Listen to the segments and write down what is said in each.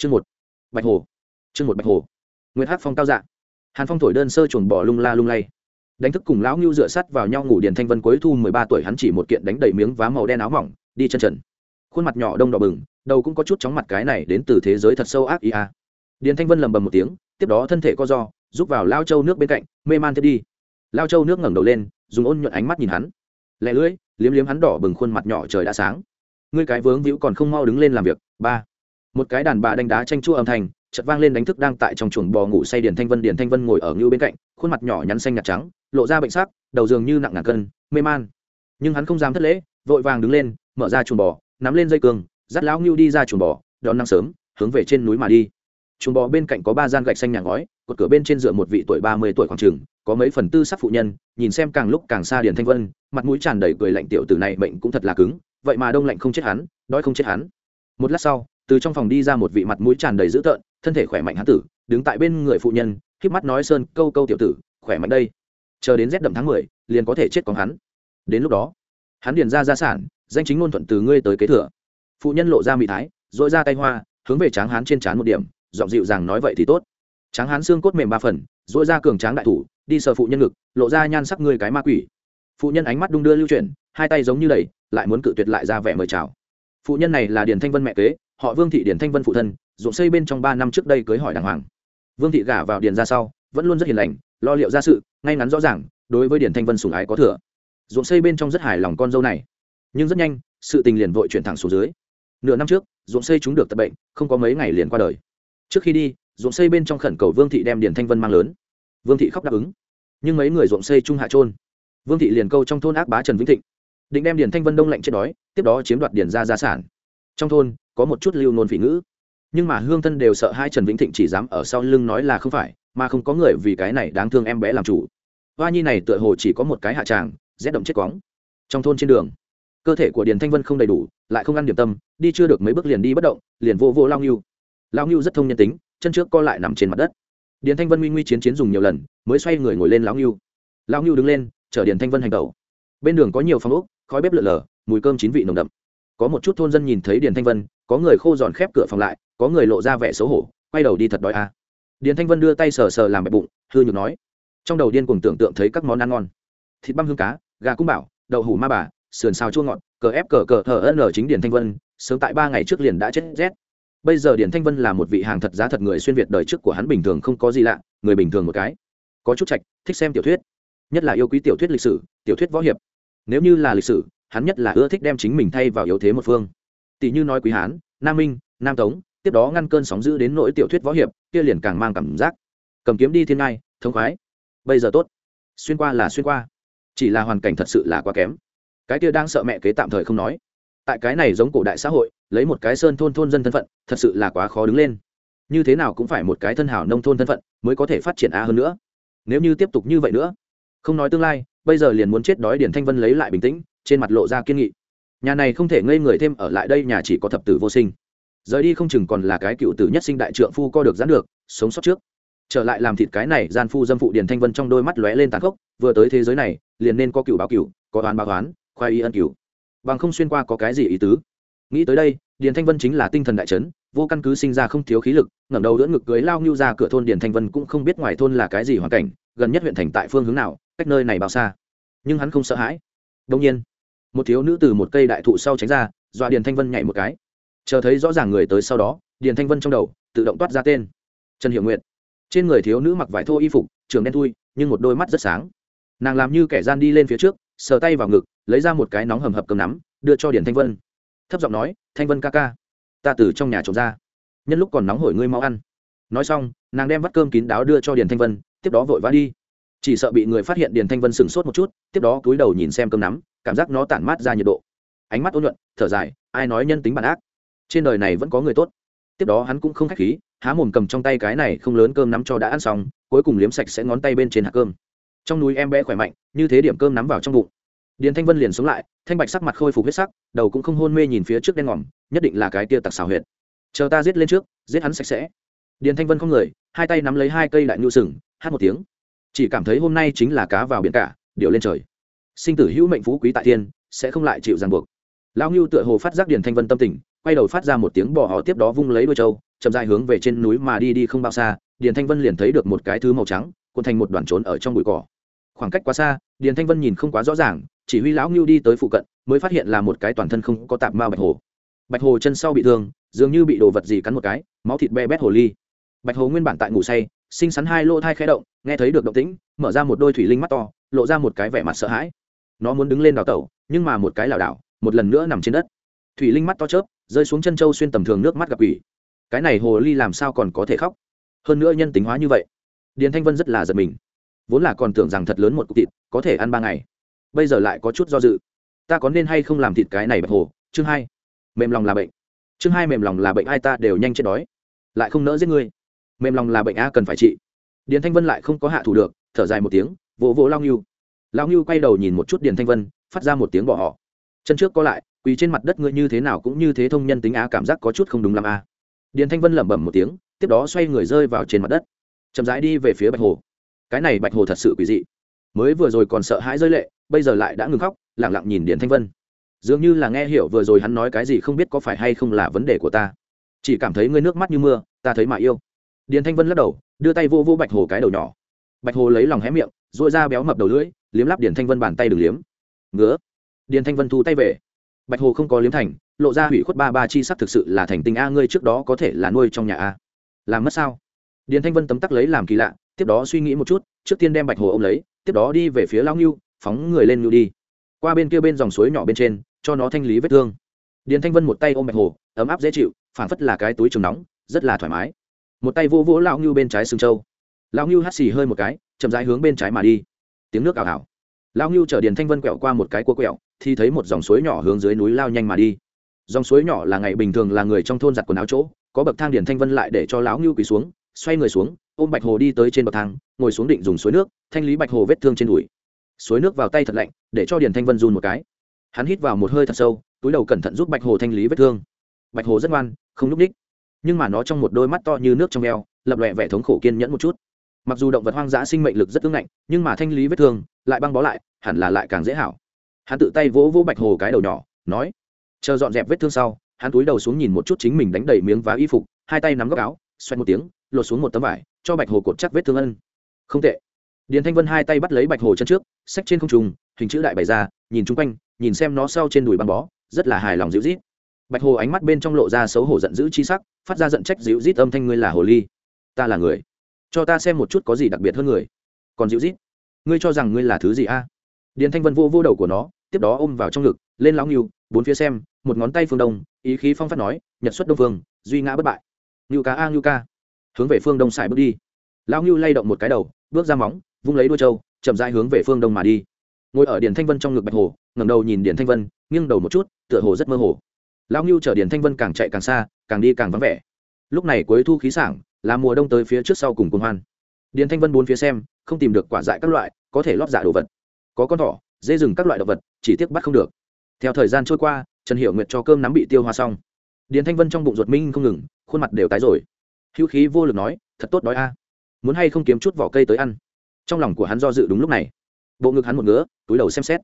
chương một. Bạch hồ. Chương một bạch hồ. Nguyễn hát phong cao dạ. Hàn phong thổi đơn sơ chuồng bỏ lung la lung lay. Đánh thức cùng lão ngưu dựa sắt vào nhau ngủ điền thanh vân cuối thu mười ba tuổi hắn chỉ một kiện đánh đầy miếng vá màu đen áo mỏng, đi chân trần. Khuôn mặt nhỏ đông đỏ bừng, đầu cũng có chút chóng mặt cái này đến từ thế giới thật sâu ác ý a điền thanh vân lầm bầm một tiếng, tiếp đó thân thể co do giúp vào lao châu nước bên cạnh, mê man thiết đi. Lao châu nước ngẩng đầu lên, dùng ôn nhuận ánh mắt nhìn hắn. Lẹ lưỡi, liếm liếm hắn đỏ bừng khuôn mặt nhỏ trời đã sáng. Ngươi cái vướng víu còn không mau đứng lên làm việc, ba một cái đàn bà đánh đá tranh chua âm thanh, chợt vang lên đánh thức đang tại trong chuồng bò ngủ say điền thanh vân. Điền thanh vân ngồi ở ngưu bên cạnh, khuôn mặt nhỏ nhắn xanh nhạt trắng, lộ ra bệnh sắc, đầu giường như nặng ngàn cân, mê man. Nhưng hắn không dám thất lễ, vội vàng đứng lên, mở ra chuồng bò, nắm lên dây cương, dắt lão ngưu đi ra chuồng bò, đón nắng sớm, hướng về trên núi mà đi. Chuồng bò bên cạnh có ba gian gạch xanh nhà ngói, cột cửa bên trên dựa một vị tuổi ba mươi tuổi khoảng trường, có mấy phần tư sắc phụ nhân, nhìn xem càng lúc càng xa điền thanh vân, mặt mũi tràn đầy cười lạnh tiểu tử này bệnh cũng thật là cứng, vậy mà đông lạnh không chết hắn, đói không chết hắn. Một lát sau từ trong phòng đi ra một vị mặt mũi tràn đầy dữ tợn, thân thể khỏe mạnh hán tử, đứng tại bên người phụ nhân k mắt nói sơn, câu câu tiểu tử, khỏe mạnh đây. Chờ đến rét đậm tháng mười, liền có thể chết còn hắn. Đến lúc đó, hắn điền ra gia sản, danh chính ngôn thuận từ ngươi tới kế thừa. Phụ nhân lộ ra mị thái dội ra tay hoa, hướng về tráng hán trên trán một điểm, giọng dịu dàng nói vậy thì tốt. Tráng hán xương cốt mềm ba phần dội ra cường tráng đại thủ, đi sờ phụ nhân ngực, lộ ra nhan sắc ngươi cái ma quỷ. Phụ nhân ánh mắt đung đưa lưu chuyển, hai tay giống như đẩy, lại muốn cự tuyệt lại ra vẻ mời chào phụ nhân này là điền thanh vân mẹ kế, họ vương thị điền thanh vân phụ thân, ruộng xây bên trong ba năm trước đây cưới hỏi đàng hoàng. Vương thị gả vào điền ra sau, vẫn luôn rất hiền lành, lo liệu ra sự, ngay ngắn rõ ràng, đối với điền thanh vân sùng ái có thừa. Ruộng xây bên trong rất hài lòng con dâu này. Nhưng rất nhanh, sự tình liền vội chuyển thẳng xuống dưới. Nửa năm trước, ruộng xây chúng được tập bệnh, không có mấy ngày liền qua đời. Trước khi đi, ruộng xây bên trong khẩn cầu vương thị đem điền thanh vân mang lớn. Vương thị khóc đáp ứng. Nhưng mấy người ruộng xây trung hạ trôn vương thị liền câu trong thôn ác bá trần vĩnh thịnh định đem điền thanh vân đông lạnh chết đói, tiếp đó chiếm đoạt điền ra gia sản. Trong thôn, có một chút lưu nôn phỉ ngữ. Nhưng mà hương thân đều sợ hai trần vĩnh thịnh chỉ dám ở sau lưng nói là không phải, mà không có người vì cái này đáng thương em bé làm chủ. Hoa nhi này tựa hồ chỉ có một cái hạ tràng, rét động chết cóng trong thôn trên đường, cơ thể của điền thanh vân không đầy đủ, lại không ăn điểm tâm, đi chưa được mấy bước liền đi bất động, liền vô vô lao nghiêu lao nghiêu rất thông nhân tính, chân trước co lại nằm trên mặt đất. Điền thanh vân nguy nguy chiến chiến dùng nhiều lần, mới xoay người ngồi lên lao nghiêu lao nghiêu đứng lên, chở điền thanh vân hành tẩu. Bên đường có nhiều phòng ốc khói bếp lợn lờ mùi cơm chín vị nồng đậm. Có một chút thôn dân nhìn thấy điền thanh vân, có người khô giòn khép cửa phòng lại, có người lộ ra vẻ xấu hổ, quay đầu đi thật đói à. điền thanh vân đưa tay sờ sờ làm bẹp bụng, hư nhược nói, trong đầu điên cùng tưởng tượng thấy các món ăn ngon. Thịt băm hương cá, gà cung bảo, đậu hủ ma bà, sườn xào chua ngọt, cờ ép cờ cờ thờ ân ở chính điền thanh vân, sớm tại ba ngày trước liền đã chết rét. Bây giờ điền thanh vân là một vị hàng thật giá thật người xuyên việt đời trước của hắn bình thường không có gì lạ, người bình thường một cái. Có chút trạch, thích xem tiểu thuyết. Nhất là yêu quý tiểu thuyết lịch sử, tiểu thuyết võ hiệp nếu như là lịch sử, hắn nhất là ưa thích đem chính mình thay vào yếu thế một phương. Tỷ như nói quý hán, nam minh, nam tống, tiếp đó ngăn cơn sóng giữ đến nỗi tiểu thuyết võ hiệp, kia liền càng mang cảm giác. Cầm kiếm đi thiên ngai thông khoái. Bây giờ tốt. Xuyên qua là xuyên qua. Chỉ là hoàn cảnh thật sự là quá kém. Cái kia đang sợ mẹ kế tạm thời không nói. Tại cái này giống cổ đại xã hội, lấy một cái sơn thôn thôn dân thân phận, thật sự là quá khó đứng lên. Như thế nào cũng phải một cái thân hảo nông thôn thân phận mới có thể phát triển á hơn nữa. Nếu như tiếp tục như vậy nữa, không nói tương lai bây giờ liền muốn chết đói điển thanh vân lấy lại bình tĩnh, trên mặt lộ ra kiên nghị. Nhà này không thể ngây người thêm ở lại đây, nhà chỉ có thập tử vô sinh. Rời đi không chừng còn là cái cựu tử nhất sinh đại trượng phu co được gián được, sống sót trước. Trở lại làm thịt cái này, gian phu dâm phụ điền thanh vân trong đôi mắt lóe lên tàn khốc, vừa tới thế giới này, liền nên có cựu báo cựu, có oán báo oán, khoai y ân cựu bằng không xuyên qua có cái gì ý tứ? Nghĩ tới đây, điền thanh vân chính là tinh thần đại trấn vô căn cứ sinh ra không thiếu khí lực, ngẩng đầu đỡ ngực cưới lao ngưu ra cửa thôn điền thanh vân cũng không biết ngoài thôn là cái gì hoàn cảnh, gần nhất huyện thành tại phương hướng nào cách nơi này bao xa. Nhưng hắn không sợ hãi. Đông nhiên, một thiếu nữ từ một cây đại thụ sau tránh ra, dọa điền thanh vân nhảy một cái. Chờ thấy rõ ràng người tới sau đó, điền thanh vân trong đầu tự động toát ra tên. Trần hiệu nguyện trên người thiếu nữ mặc vải thô y phục, trường đen thui, nhưng một đôi mắt rất sáng. Nàng làm như kẻ gian đi lên phía trước, sờ tay vào ngực, lấy ra một cái nóng hầm hập cầm nắm, đưa cho điền thanh vân. Thấp giọng nói, thanh vân ca ca, ta từ trong nhà trồng ra. Nhân lúc còn nóng hổi ngươi mau ăn. Nói xong, nàng đem vắt cơm kín đáo đưa cho điền thanh vân, tiếp đó vội vã đi chỉ sợ bị người phát hiện điền thanh vân sửng sốt một chút, tiếp đó cúi đầu nhìn xem cơm nắm, cảm giác nó tản mát ra nhiệt độ. Ánh mắt ôn nhuận, thở dài, ai nói nhân tính bản ác? Trên đời này vẫn có người tốt. Tiếp đó hắn cũng không k h á c h khí, há mồm cầm trong tay cái này không lớn cơm nắm cho đã ăn xong, cuối cùng liếm sạch sẽ ngón tay bên trên hạt cơm. Trong núi em bé khỏe mạnh, như thế điểm cơm nắm vào trong bụng. Điền thanh vân liền sống lại, thanh bạch sắc mặt khôi phục huyết sắc, đầu cũng không hôn mê nhìn phía trước đen ngòm, nhất định là cái tia tặc xào huyệt. Chờ ta giết lên trước, giết hắn sạch sẽ. Điền thanh vân không người, hai tay nắm lấy hai cây đại nhu sừng, hát một tiếng chỉ cảm thấy hôm nay chính là cá vào biển cả điệu lên trời. Sinh tử hữu mệnh phú quý tại thiên, sẽ không lại chịu ràng buộc. Lão ngưu tựa hồ phát giác điền thanh vân tâm tình, quay đầu phát ra một tiếng bỏ họ tiếp đó vung lấy đôi trâu, chậm dài hướng về trên núi mà đi đi không bao xa, điền thanh vân liền thấy được một cái thứ màu trắng, cuộn thành một đoàn trốn ở trong bụi cỏ. Khoảng cách quá xa, điền thanh vân nhìn không quá rõ ràng, chỉ huy lão ngưu đi tới phụ cận, mới phát hiện là một cái toàn thân không có tạp mao bạch hồ. Bạch hồ chân sau bị thương, dường như bị đồ vật gì cắn một cái, máu thịt be bét hồ ly. Bạch hồ nguyên bản tại ngủ say sinh sắn hai lỗ thai khẽ động, nghe thấy được động tĩnh, mở ra một đôi thủy linh mắt to, lộ ra một cái vẻ mặt sợ hãi. Nó muốn đứng lên đào tẩu, nhưng mà một cái lảo đảo, một lần nữa nằm trên đất. Thủy linh mắt to chớp, rơi xuống chân châu xuyên tầm thường nước mắt gặp quỷ. Cái này hồ ly làm sao còn có thể khóc? Hơn nữa nhân tính hóa như vậy. Điền thanh vân rất là giật mình. Vốn là còn tưởng rằng thật lớn một cục thịt, có thể ăn ba ngày. Bây giờ lại có chút do dự. Ta có nên hay không làm thịt cái này bạch hồ? Chương hai. Mềm lòng là bệnh. Chương hai mềm lòng là bệnh, ai ta đều nhanh chết đói. Lại không nỡ giết ngươi mềm lòng là bệnh a cần phải trị. Điền thanh vân lại không có hạ thủ được, thở dài một tiếng, vỗ vỗ lao nghiêu lao nghiêu quay đầu nhìn một chút điền thanh vân, phát ra một tiếng bỏ họ. Chân trước có lại, quỳ trên mặt đất ngươi như thế nào cũng như thế thông nhân tính á cảm giác có chút không đúng lắm a. Điền thanh vân lẩm bẩm một tiếng, tiếp đó xoay người rơi vào trên mặt đất. Chậm rãi đi về phía bạch hồ. Cái này bạch hồ thật sự quỳ dị. Mới vừa rồi còn sợ hãi rơi lệ, bây giờ lại đã ngừng khóc, lẳng lặng nhìn điền thanh vân. Dường như là nghe hiểu vừa rồi hắn nói cái gì không biết có phải hay không là vấn đề của ta. Chỉ cảm thấy ngươi nước mắt như mưa, ta thấy mà yêu điền thanh vân lắc đầu, đưa tay vô vô bạch hồ cái đầu nhỏ. Bạch hồ lấy lòng hé miệng dội ra béo mập đầu lưỡi, liếm lắp điền thanh vân bàn tay đừng liếm. Ngứa. Điền thanh vân thu tay về. Bạch hồ không có liếm thành, lộ ra hủy khuất ba ba chi sắc thực sự là thành tinh a, ngươi trước đó có thể là nuôi trong nhà a. Làm mất sao? Điền thanh vân tấm tắc lấy làm kỳ lạ, tiếp đó suy nghĩ một chút, trước tiên đem bạch hồ ô m lấy, tiếp đó đi về phía lao ngưu, phóng người lên ngưu đi. Qua bên kia bên dòng suối nhỏ bên trên, cho nó thanh lý vết thương. Điền thanh vân một tay ôm bạch hồ, ấm áp dễ chịu, phảng phất là cái túi trường nóng, rất là thoải mái một tay vỗ vỗ lão ngưu bên trái sừng châu lão ngưu hắt xì hơi một cái, chậm rãi hướng bên trái mà đi. Tiếng nước ảo ảo lão ngưu chở điền thanh vân quẹo qua một cái cua quẹo, thì thấy một dòng suối nhỏ hướng dưới núi lao nhanh mà đi. Dòng suối nhỏ là ngày bình thường là người trong thôn giặt quần áo chỗ, có bậc thang điền thanh vân lại để cho lão ngưu quỳ xuống, xoay người xuống, ôm bạch hồ đi tới trên bậc thang, ngồi xuống định dùng suối nước, thanh lý bạch hồ vết thương trên đùi. Suối nước vào tay thật lạnh, để cho điền thanh vân run một cái. Hắn hít vào một hơi thật sâu, túi đầu cẩn thận giúp bạch hồ thanh lý vết thương. Bạch hồ rất ngoan, không núp ních nhưng mà nó trong một đôi mắt to như nước trong eo, lập lòe vẻ thống khổ kiên nhẫn một chút. Mặc dù động vật hoang dã sinh mệnh lực rất ưng ngạnh, nhưng mà thanh lý vết thương, lại băng bó lại, hẳn là lại càng dễ hảo. Hắn tự tay vỗ vỗ bạch hồ cái đầu nhỏ, nói, chờ dọn dẹp vết thương sau, hắn túi đầu xuống nhìn một chút chính mình đánh đầy miếng vá y phục, hai tay nắm góc áo xoay một tiếng, lột xuống một tấm vải, cho bạch hồ cột chắc vết thương ân. Không tệ. Điền thanh vân hai tay bắt lấy bạch hồ chân trước, xách trên không trùng hình chữ đại bày ra, nhìn chung quanh, nhìn xem nó sau trên đùi băng bó, rất là hài lòng dịu rít bạch hồ ánh mắt bên trong lộ ra xấu hổ giận dữ chi sắc, phát ra giận trách dịu rít âm thanh, ngươi là hồ ly, ta là người. Cho ta xem một chút có gì đặc biệt hơn người. Còn dịu rít ngươi cho rằng ngươi là thứ gì a? Điền thanh vân vô vô đầu của nó, tiếp đó ôm vào trong ngực, lên lão nghiêu bốn phía xem, một ngón tay phương đông, ý khí phong phát nói, nhật xuất đông phương duy ngã bất bại. Ngưu cá a, ngưu ca. Hướng về phương đông xài bước đi. Lão ngưu lay động một cái đầu, bước ra móng, vung lấy đuôi trâu, chậm rãi hướng về phương đông mà đi. Ngồi ở điền thanh vân trong ngực bạch hồ, ngẩng đầu nhìn điền thanh vân, nghiêng đầu một chút, tựa hồ rất mơ hồ lão ngưu chở điền thanh vân càng chạy càng xa, càng đi càng vắng vẻ. Lúc này cuối thu khí sảng, là mùa đông tới phía trước sau cùng công hoan. Điền thanh vân bốn phía xem, không tìm được quả dại các loại, có thể lót dạ đồ vật. Có con thỏ, dê rừng các loại động vật, chỉ tiếc bắt không được. Theo thời gian trôi qua, trần hiệu nguyệt cho cơm nắm bị tiêu hoa xong. Điền thanh vân trong bụng ruột minh không ngừng, khuôn mặt đều tái rồi. Hữu khí vô lực nói, thật tốt đói a. Muốn hay không kiếm chút vỏ cây tới ăn? Trong lòng của hắn do dự đúng lúc này. Bộ ngực hắn một ngứa, túi đầu xem xét.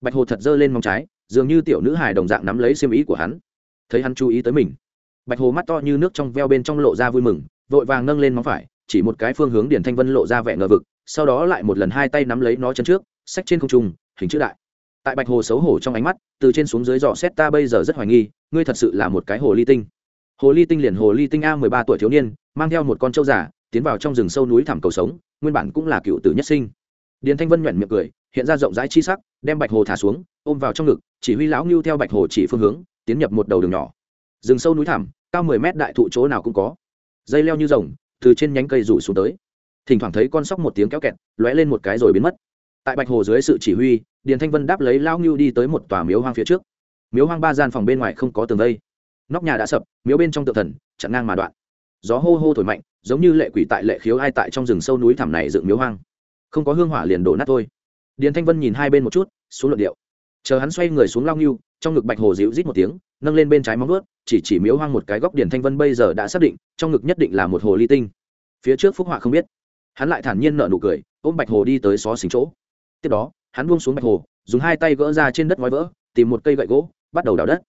Bạch hồ thật giơ lên móng trái, dường như tiểu nữ hài đồng dạng nắm lấy xiêm ý của hắn thấy hắn chú ý tới mình. Bạch hồ mắt to như nước trong veo bên trong lộ ra vui mừng, vội vàng nâng lên móng phải, chỉ một cái phương hướng điền thanh vân lộ ra vẻ ngờ vực, sau đó lại một lần hai tay nắm lấy nó chân trước, xách trên không trung, hình chữ đại. Tại bạch hồ xấu hổ trong ánh mắt, từ trên xuống dưới dò xét ta bây giờ rất hoài nghi, ngươi thật sự là một cái hồ ly tinh. Hồ ly tinh liền hồ ly tinh a mười ba tuổi thiếu niên, mang theo một con trâu giả tiến vào trong rừng sâu núi thảm cầu sống, nguyên bản cũng là cựu tử nhất sinh. Điền thanh vân nhuận miệng cười, hiện ra rộng rãi chi sắc, đem bạch hồ thả xuống, ôm vào trong ngực, chỉ huy lão ngưu theo bạch hồ chỉ phương hướng tiến nhập một đầu đường nhỏ. Rừng sâu núi thảm cao mười mét đại thụ chỗ nào cũng có. Dây leo như rồng, từ trên nhánh cây rủ xuống tới. Thỉnh thoảng thấy con sóc một tiếng kéo kẹt, lóe lên một cái rồi biến mất. Tại bạch hồ dưới sự chỉ huy, điền thanh vân đáp lấy lao ngưu đi tới một tòa miếu hoang phía trước. Miếu hoang ba gian phòng bên ngoài không có tường vây. Nóc nhà đã sập, miếu bên trong tự thần, chặn ngang mà đoạn. Gió hô hô thổi mạnh, giống như lệ quỷ tại lệ khiếu ai tại trong rừng sâu núi thẳm này dựng miếu hoang. Không có hương hỏa liền đổ nát thôi. Điền thanh vân nhìn hai bên một chút, xuống luận điệu. Chờ hắn xoay người xuống lao ngưu trong ngực bạch hồ dịu rít một tiếng, nâng lên bên trái móng ướt chỉ chỉ miếu hoang một cái góc điển thanh vân bây giờ đã xác định, trong ngực nhất định là một hồ ly tinh. Phía trước phúc họa không biết. Hắn lại thản nhiên nở nụ cười, ôm bạch hồ đi tới xó xính chỗ. Tiếp đó, hắn buông xuống bạch hồ, dùng hai tay gỡ ra trên đất ngói vỡ, tìm một cây gậy gỗ, bắt đầu đào đất.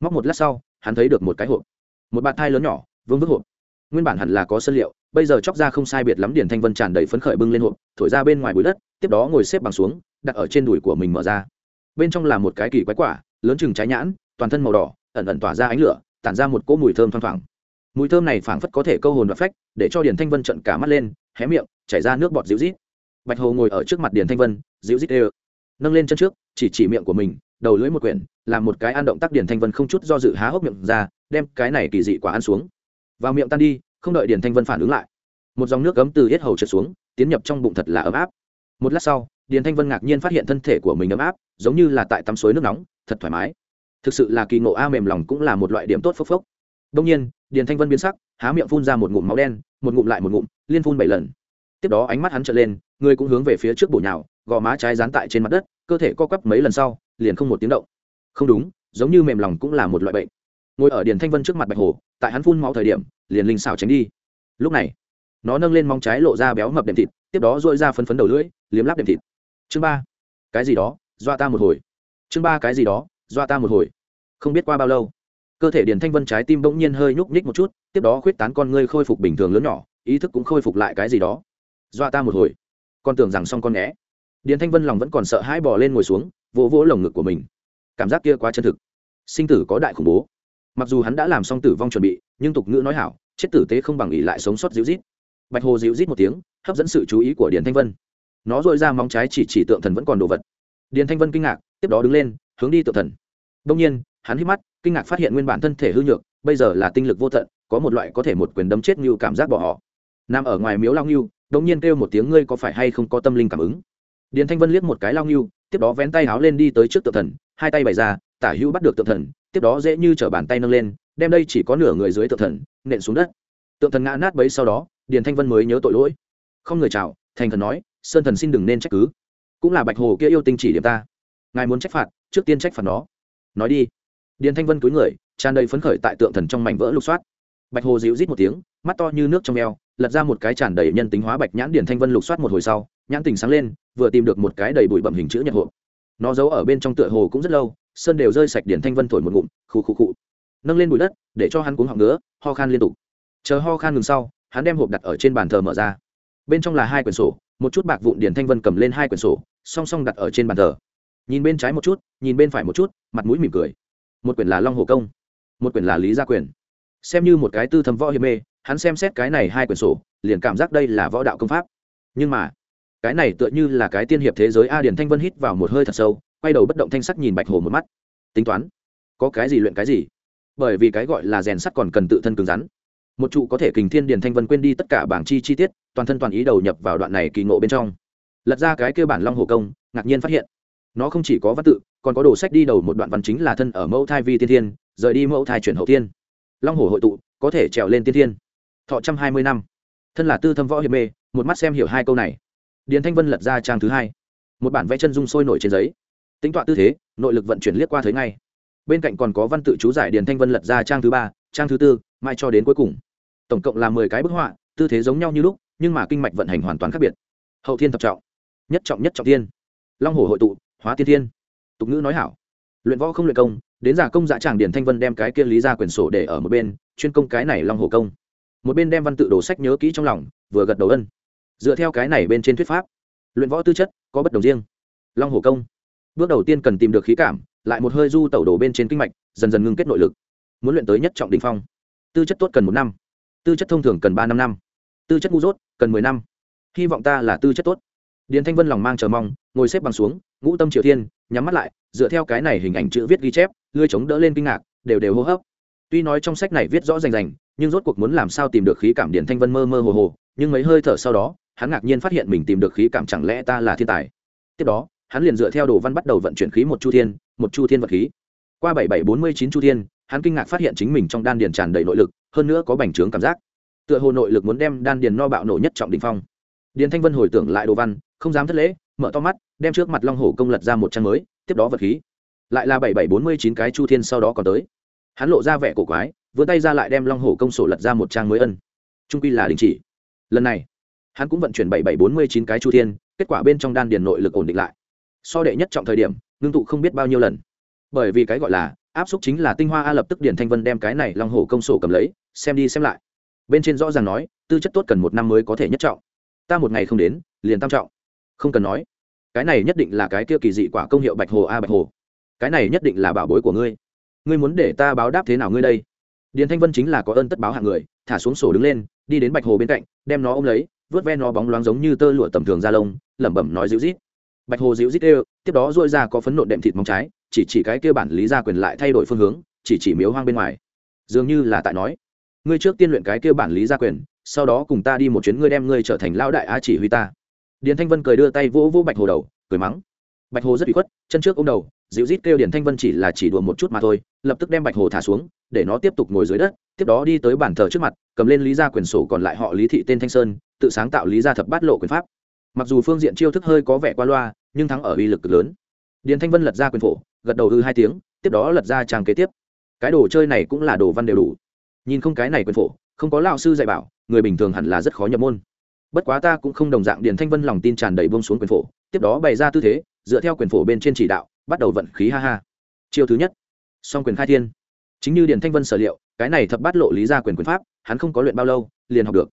Móc một lát sau, hắn thấy được một cái hộp. Một bạt thai lớn nhỏ, vương vức hộp. Nguyên bản hẳn là có sân liệu, bây giờ chóc ra không sai biệt lắm điển thanh vân tràn đầy phấn khởi bưng lên hộp, thổi ra bên ngoài bụi đất, tiếp đó ngồi xếp bằng xuống, đặt ở trên đùi của mình mở ra. Bên trong là một cái kỳ quái quả lớn chừng trái nhãn, toàn thân màu đỏ, ẩn ẩn tỏa ra ánh lửa, tản ra một cỗ mùi thơm thoang thoảng. Mùi thơm này phảng phất có thể câu hồn và phách, để cho điền thanh vân trận cả mắt lên, hé miệng, chảy ra nước bọt dịu rít bạch hồ ngồi ở trước mặt điền thanh vân, dịu rít ê nâng lên chân trước, chỉ chỉ miệng của mình, đầu lưỡi một quyển, làm một cái ăn động tác điền thanh vân không chút do dự há hốc miệng ra, đem cái này kỳ dị quả ăn xuống. Vào miệng tan đi, không đợi điền thanh vân phản ứng lại, một dòng nước cấm từ hết hầu trượt xuống, tiến nhập trong bụng thật là ấm áp. Một lát sau điền thanh vân ngạc nhiên phát hiện thân thể của mình ấm áp, giống như là tại tắm suối nước nóng, thật thoải mái. Thực sự là kỳ ngộ a, mềm lòng cũng là một loại điểm tốt phốc phốc. Đông nhiên, điền thanh vân biến sắc, há miệng phun ra một ngụm máu đen, một ngụm lại một ngụm, liên phun bảy lần. Tiếp đó ánh mắt hắn trở lên, người cũng hướng về phía trước bổ nhào, gò má trái dán tại trên mặt đất, cơ thể co quắp mấy lần sau, liền không một tiếng động. Không đúng, giống như mềm lòng cũng là một loại bệnh. Ngồi ở điền thanh vân trước mặt bạch hồ, tại hắn phun máu thời điểm, liền linh xảo tránh đi. Lúc này, nó nâng lên móng trái lộ ra béo mập đệm thịt, tiếp đó dội ra phấn phấn đầu lưỡi, liếm láp đệm thịt chương ba. Cái gì đó, dọa ta một hồi. Chương ba, cái gì đó, dọa ta một hồi. Không biết qua bao lâu, cơ thể điền thanh vân trái tim bỗng nhiên hơi nhúc nhích một chút, tiếp đó khuyết tán con ngươi khôi phục bình thường lớn nhỏ, ý thức cũng khôi phục lại cái gì đó. Dọa ta một hồi. Con tưởng rằng xong con né điền thanh vân lòng vẫn còn sợ hãi bò lên ngồi xuống, vỗ vỗ lồng ngực của mình. Cảm giác kia quá chân thực. Sinh tử có đại khủng bố. Mặc dù hắn đã làm xong tử vong chuẩn bị, nhưng tục ngữ nói hảo, chết tử tế không bằng ỉ lại sống sót dịu rít bạch hồ dịu rít một tiếng, hấp dẫn sự chú ý của điền thanh vân nó dội ra móng trái chỉ chỉ tượng thần vẫn còn đồ vật. Điền thanh vân kinh ngạc, tiếp đó đứng lên, hướng đi tượng thần. Đông nhiên, hắn hít mắt, kinh ngạc phát hiện nguyên bản thân thể hư nhược, bây giờ là tinh lực vô tận, có một loại có thể một quyền đấm chết như cảm giác bỏ họ. Nằm ở ngoài miếu lao nghiêu đông nhiên kêu một tiếng, ngươi có phải hay không có tâm linh cảm ứng? Điền thanh vân liếc một cái lao nghiêu tiếp đó vén tay háo lên đi tới trước tượng thần, hai tay bày ra, tả hữu bắt được tượng thần, tiếp đó dễ như chở bàn tay nâng lên, đem đây chỉ có nửa người dưới tượng thần, nện xuống đất. Tượng thần ngã nát bấy sau đó, điền thanh vân mới nhớ tội lỗi. Không người chào, thành thần nói sơn thần xin đừng nên trách cứ. Cũng là bạch hồ kia yêu tinh chỉ điểm ta. Ngài muốn trách phạt, trước tiên trách phạt nó. Nói đi. Điền thanh vân cúi người, tràn đầy phấn khởi tại tượng thần trong mảnh vỡ lục soát. Bạch hồ dịu rít một tiếng, mắt to như nước trong eo, lật ra một cái tràn đầy nhân tính hóa bạch nhãn điền thanh vân lục soát một hồi sau, nhãn tình sáng lên, vừa tìm được một cái đầy bụi bẩm hình chữ nhật hộp. Nó giấu ở bên trong tựa hồ cũng rất lâu, sơn đều rơi sạch điền thanh vân thổi một ngụm khu khu khụ. Nâng lên bụi đất, để cho hắn cuống họng ngứa, ho khan liên tục. Chờ ho khan ngừng sau, hắn đem hộp đặt ở trên bàn thờ mở ra. Bên trong là hai quyển sổ một chút bạc vụn điền thanh vân cầm lên hai quyển sổ, song song đặt ở trên bàn thờ. Nhìn bên trái một chút, nhìn bên phải một chút, mặt mũi mỉm cười. Một quyển là long hồ công, một quyển là lý gia quyền. Xem như một cái tư thầm võ hiệp mê, hắn xem xét cái này hai quyển sổ, liền cảm giác đây là võ đạo công pháp. Nhưng mà, cái này tựa như là cái tiên hiệp thế giới a điền thanh vân hít vào một hơi thật sâu, quay đầu bất động thanh sắc nhìn bạch hồ một mắt. Tính toán, có cái gì luyện cái gì? Bởi vì cái gọi là rèn sắt còn cần tự thân cứng rắn một trụ có thể kình thiên điền thanh vân quên đi tất cả bảng chi chi tiết, toàn thân toàn ý đầu nhập vào đoạn này kỳ ngộ bên trong. Lật ra cái kêu bản long hồ công, ngạc nhiên phát hiện, nó không chỉ có văn tự, còn có đồ sách đi đầu một đoạn văn chính là thân ở mẫu thai vi tiên thiên, rời đi mẫu thai chuyển hậu tiên long hồ hội tụ, có thể trèo lên tiên thiên. Thọ trăm hai mươi năm. Thân là tư thâm võ hiệp mê, một mắt xem hiểu hai câu này. Điền thanh vân lật ra trang thứ hai. Một bản vẽ chân dung sôi nổi trên giấy. Tính tọa tư thế, nội lực vận chuyển liếc qua thấy ngay. Bên cạnh còn có văn tự chú giải điền thanh vân lật ra trang thứ ba, trang thứ tư mai cho đến cuối cùng tổng cộng là mười cái bức họa, tư thế giống nhau như lúc, nhưng mà kinh mạch vận hành hoàn toàn khác biệt. Hậu thiên thập trọng, nhất trọng nhất trọng tiên long hồ hội tụ, hóa tiên thiên. Tục ngữ nói hảo, luyện võ không luyện công, đến giả công giả tràng điển thanh vân đem cái kia lý ra quyển sổ để ở một bên, chuyên công cái này long hồ công. Một bên đem văn tự đồ sách nhớ kỹ trong lòng, vừa gật đầu ân. Dựa theo cái này bên trên thuyết pháp, luyện võ tư chất có bất đồng riêng. Long hồ công, bước đầu tiên cần tìm được khí cảm, lại một hơi du tẩu đồ bên trên kinh mạch, dần dần ngưng kết nội lực. Muốn luyện tới nhất trọng đình phong, tư chất tốt cần một năm tư chất thông thường cần ba năm năm. Tư chất ngu dốt cần mười năm. Hy vọng ta là tư chất tốt. Điền thanh vân lòng mang chờ mong, ngồi xếp bằng xuống, ngũ tâm triều thiên, nhắm mắt lại, dựa theo cái này hình ảnh chữ viết ghi chép lươi chống đỡ lên kinh ngạc, đều đều hô hấp. Tuy nói trong sách này viết rõ rành rành, nhưng rốt cuộc muốn làm sao tìm được khí cảm điền thanh vân mơ mơ hồ hồ, nhưng mấy hơi thở sau đó, hắn ngạc nhiên phát hiện mình tìm được khí cảm chẳng lẽ ta là thiên tài. Tiếp đó, hắn liền dựa theo đồ văn bắt đầu vận chuyển khí một chu thiên, một chu thiên vật khí. Qua bảy bảy bốn mươi chín chu thiên, hắn kinh ngạc phát hiện chính mình trong đan điền tràn đầy nội lực hơn nữa có bành trướng cảm giác. Tựa hồ nội lực muốn đem đan điền no bạo nổ nhất trọng đình phong. Điền thanh vân hồi tưởng lại đồ văn, không dám thất lễ, mở to mắt, đem trước mặt long hổ công lật ra một trang mới, tiếp đó vật khí. Lại là bảy bảy bốn mươi chín cái chu thiên sau đó còn tới. Hắn lộ ra vẻ cổ quái, vươn tay ra lại đem long hổ công sổ lật ra một trang mới ân. Trung quy là đình chỉ. Lần này, hắn cũng vận chuyển bảy bảy bốn mươi chín cái chu thiên, kết quả bên trong đan điền nội lực ổn định lại. So đệ nhất trọng thời điểm, ngưng tụ không biết bao nhiêu lần. Bởi vì cái gọi là, áp xúc chính là tinh hoa a lập tức điển thanh vân đem cái này long hồ công sổ cầm lấy xem đi xem lại. Bên trên rõ ràng nói, tư chất tốt cần một năm mới có thể nhất trọng. Ta một ngày không đến, liền tam trọng. Không cần nói. Cái này nhất định là cái kia kỳ dị quả công hiệu bạch hồ a bạch hồ. Cái này nhất định là bảo bối của ngươi. Ngươi muốn để ta báo đáp thế nào ngươi đây? Điền thanh vân chính là có ơn tất báo hạng người, thả xuống sổ đứng lên, đi đến bạch hồ bên cạnh, đem nó ôm lấy vớt ve nó bóng loáng giống như tơ lụa tầm thường da lông, lẩm bẩm nói dịu rít bạch hồ dịu rít ê tiếp đó dôi ra có phấn nộn đệm thịt móng trái, chỉ chỉ cái kia bản lý ra quyền lại thay đổi phương hướng, chỉ chỉ miếu hoang bên ngoài. Dường như là tại nói ngươi trước tiên luyện cái kia bản lý gia quyền, sau đó cùng ta đi một chuyến ngươi đem ngươi trở thành lao đại a chỉ huy ta. Điền thanh vân cười đưa tay vỗ vỗ bạch hồ đầu, cười mắng. Bạch hồ rất bị khuất, chân trước ô m đầu, dịu rít kêu điền thanh vân chỉ là chỉ đùa một chút mà thôi, lập tức đem bạch hồ thả xuống, để nó tiếp tục ngồi dưới đất, tiếp đó đi tới bàn thờ trước mặt, cầm lên lý gia quyền sổ còn lại họ lý thị tên thanh sơn, tự sáng tạo lý gia thập bát lộ quyền pháp. Mặc dù phương diện chiêu thức hơi có vẻ qua loa, nhưng thắng ở uy lực cực lớn. Điền thanh vân lật ra quyền phổ, gật đầu ư hai tiếng, tiếp đó lật ra trang kế tiếp. Cái đồ chơi này cũng là đồ văn đều đủ nhìn không cái này quyền phổ, không có lao sư dạy bảo, người bình thường hẳn là rất khó nhập môn. Bất quá ta cũng không đồng dạng, điền thanh vân lòng tin tràn đầy bông xuống quyền phổ, tiếp đó bày ra tư thế, dựa theo quyền phổ bên trên chỉ đạo, bắt đầu vận khí ha ha. Chiêu thứ nhất, song quyền khai thiên. Chính như điền thanh vân sở liệu, cái này thập bát lộ lý ra quyền quyền pháp, hắn không có luyện bao lâu, liền học được.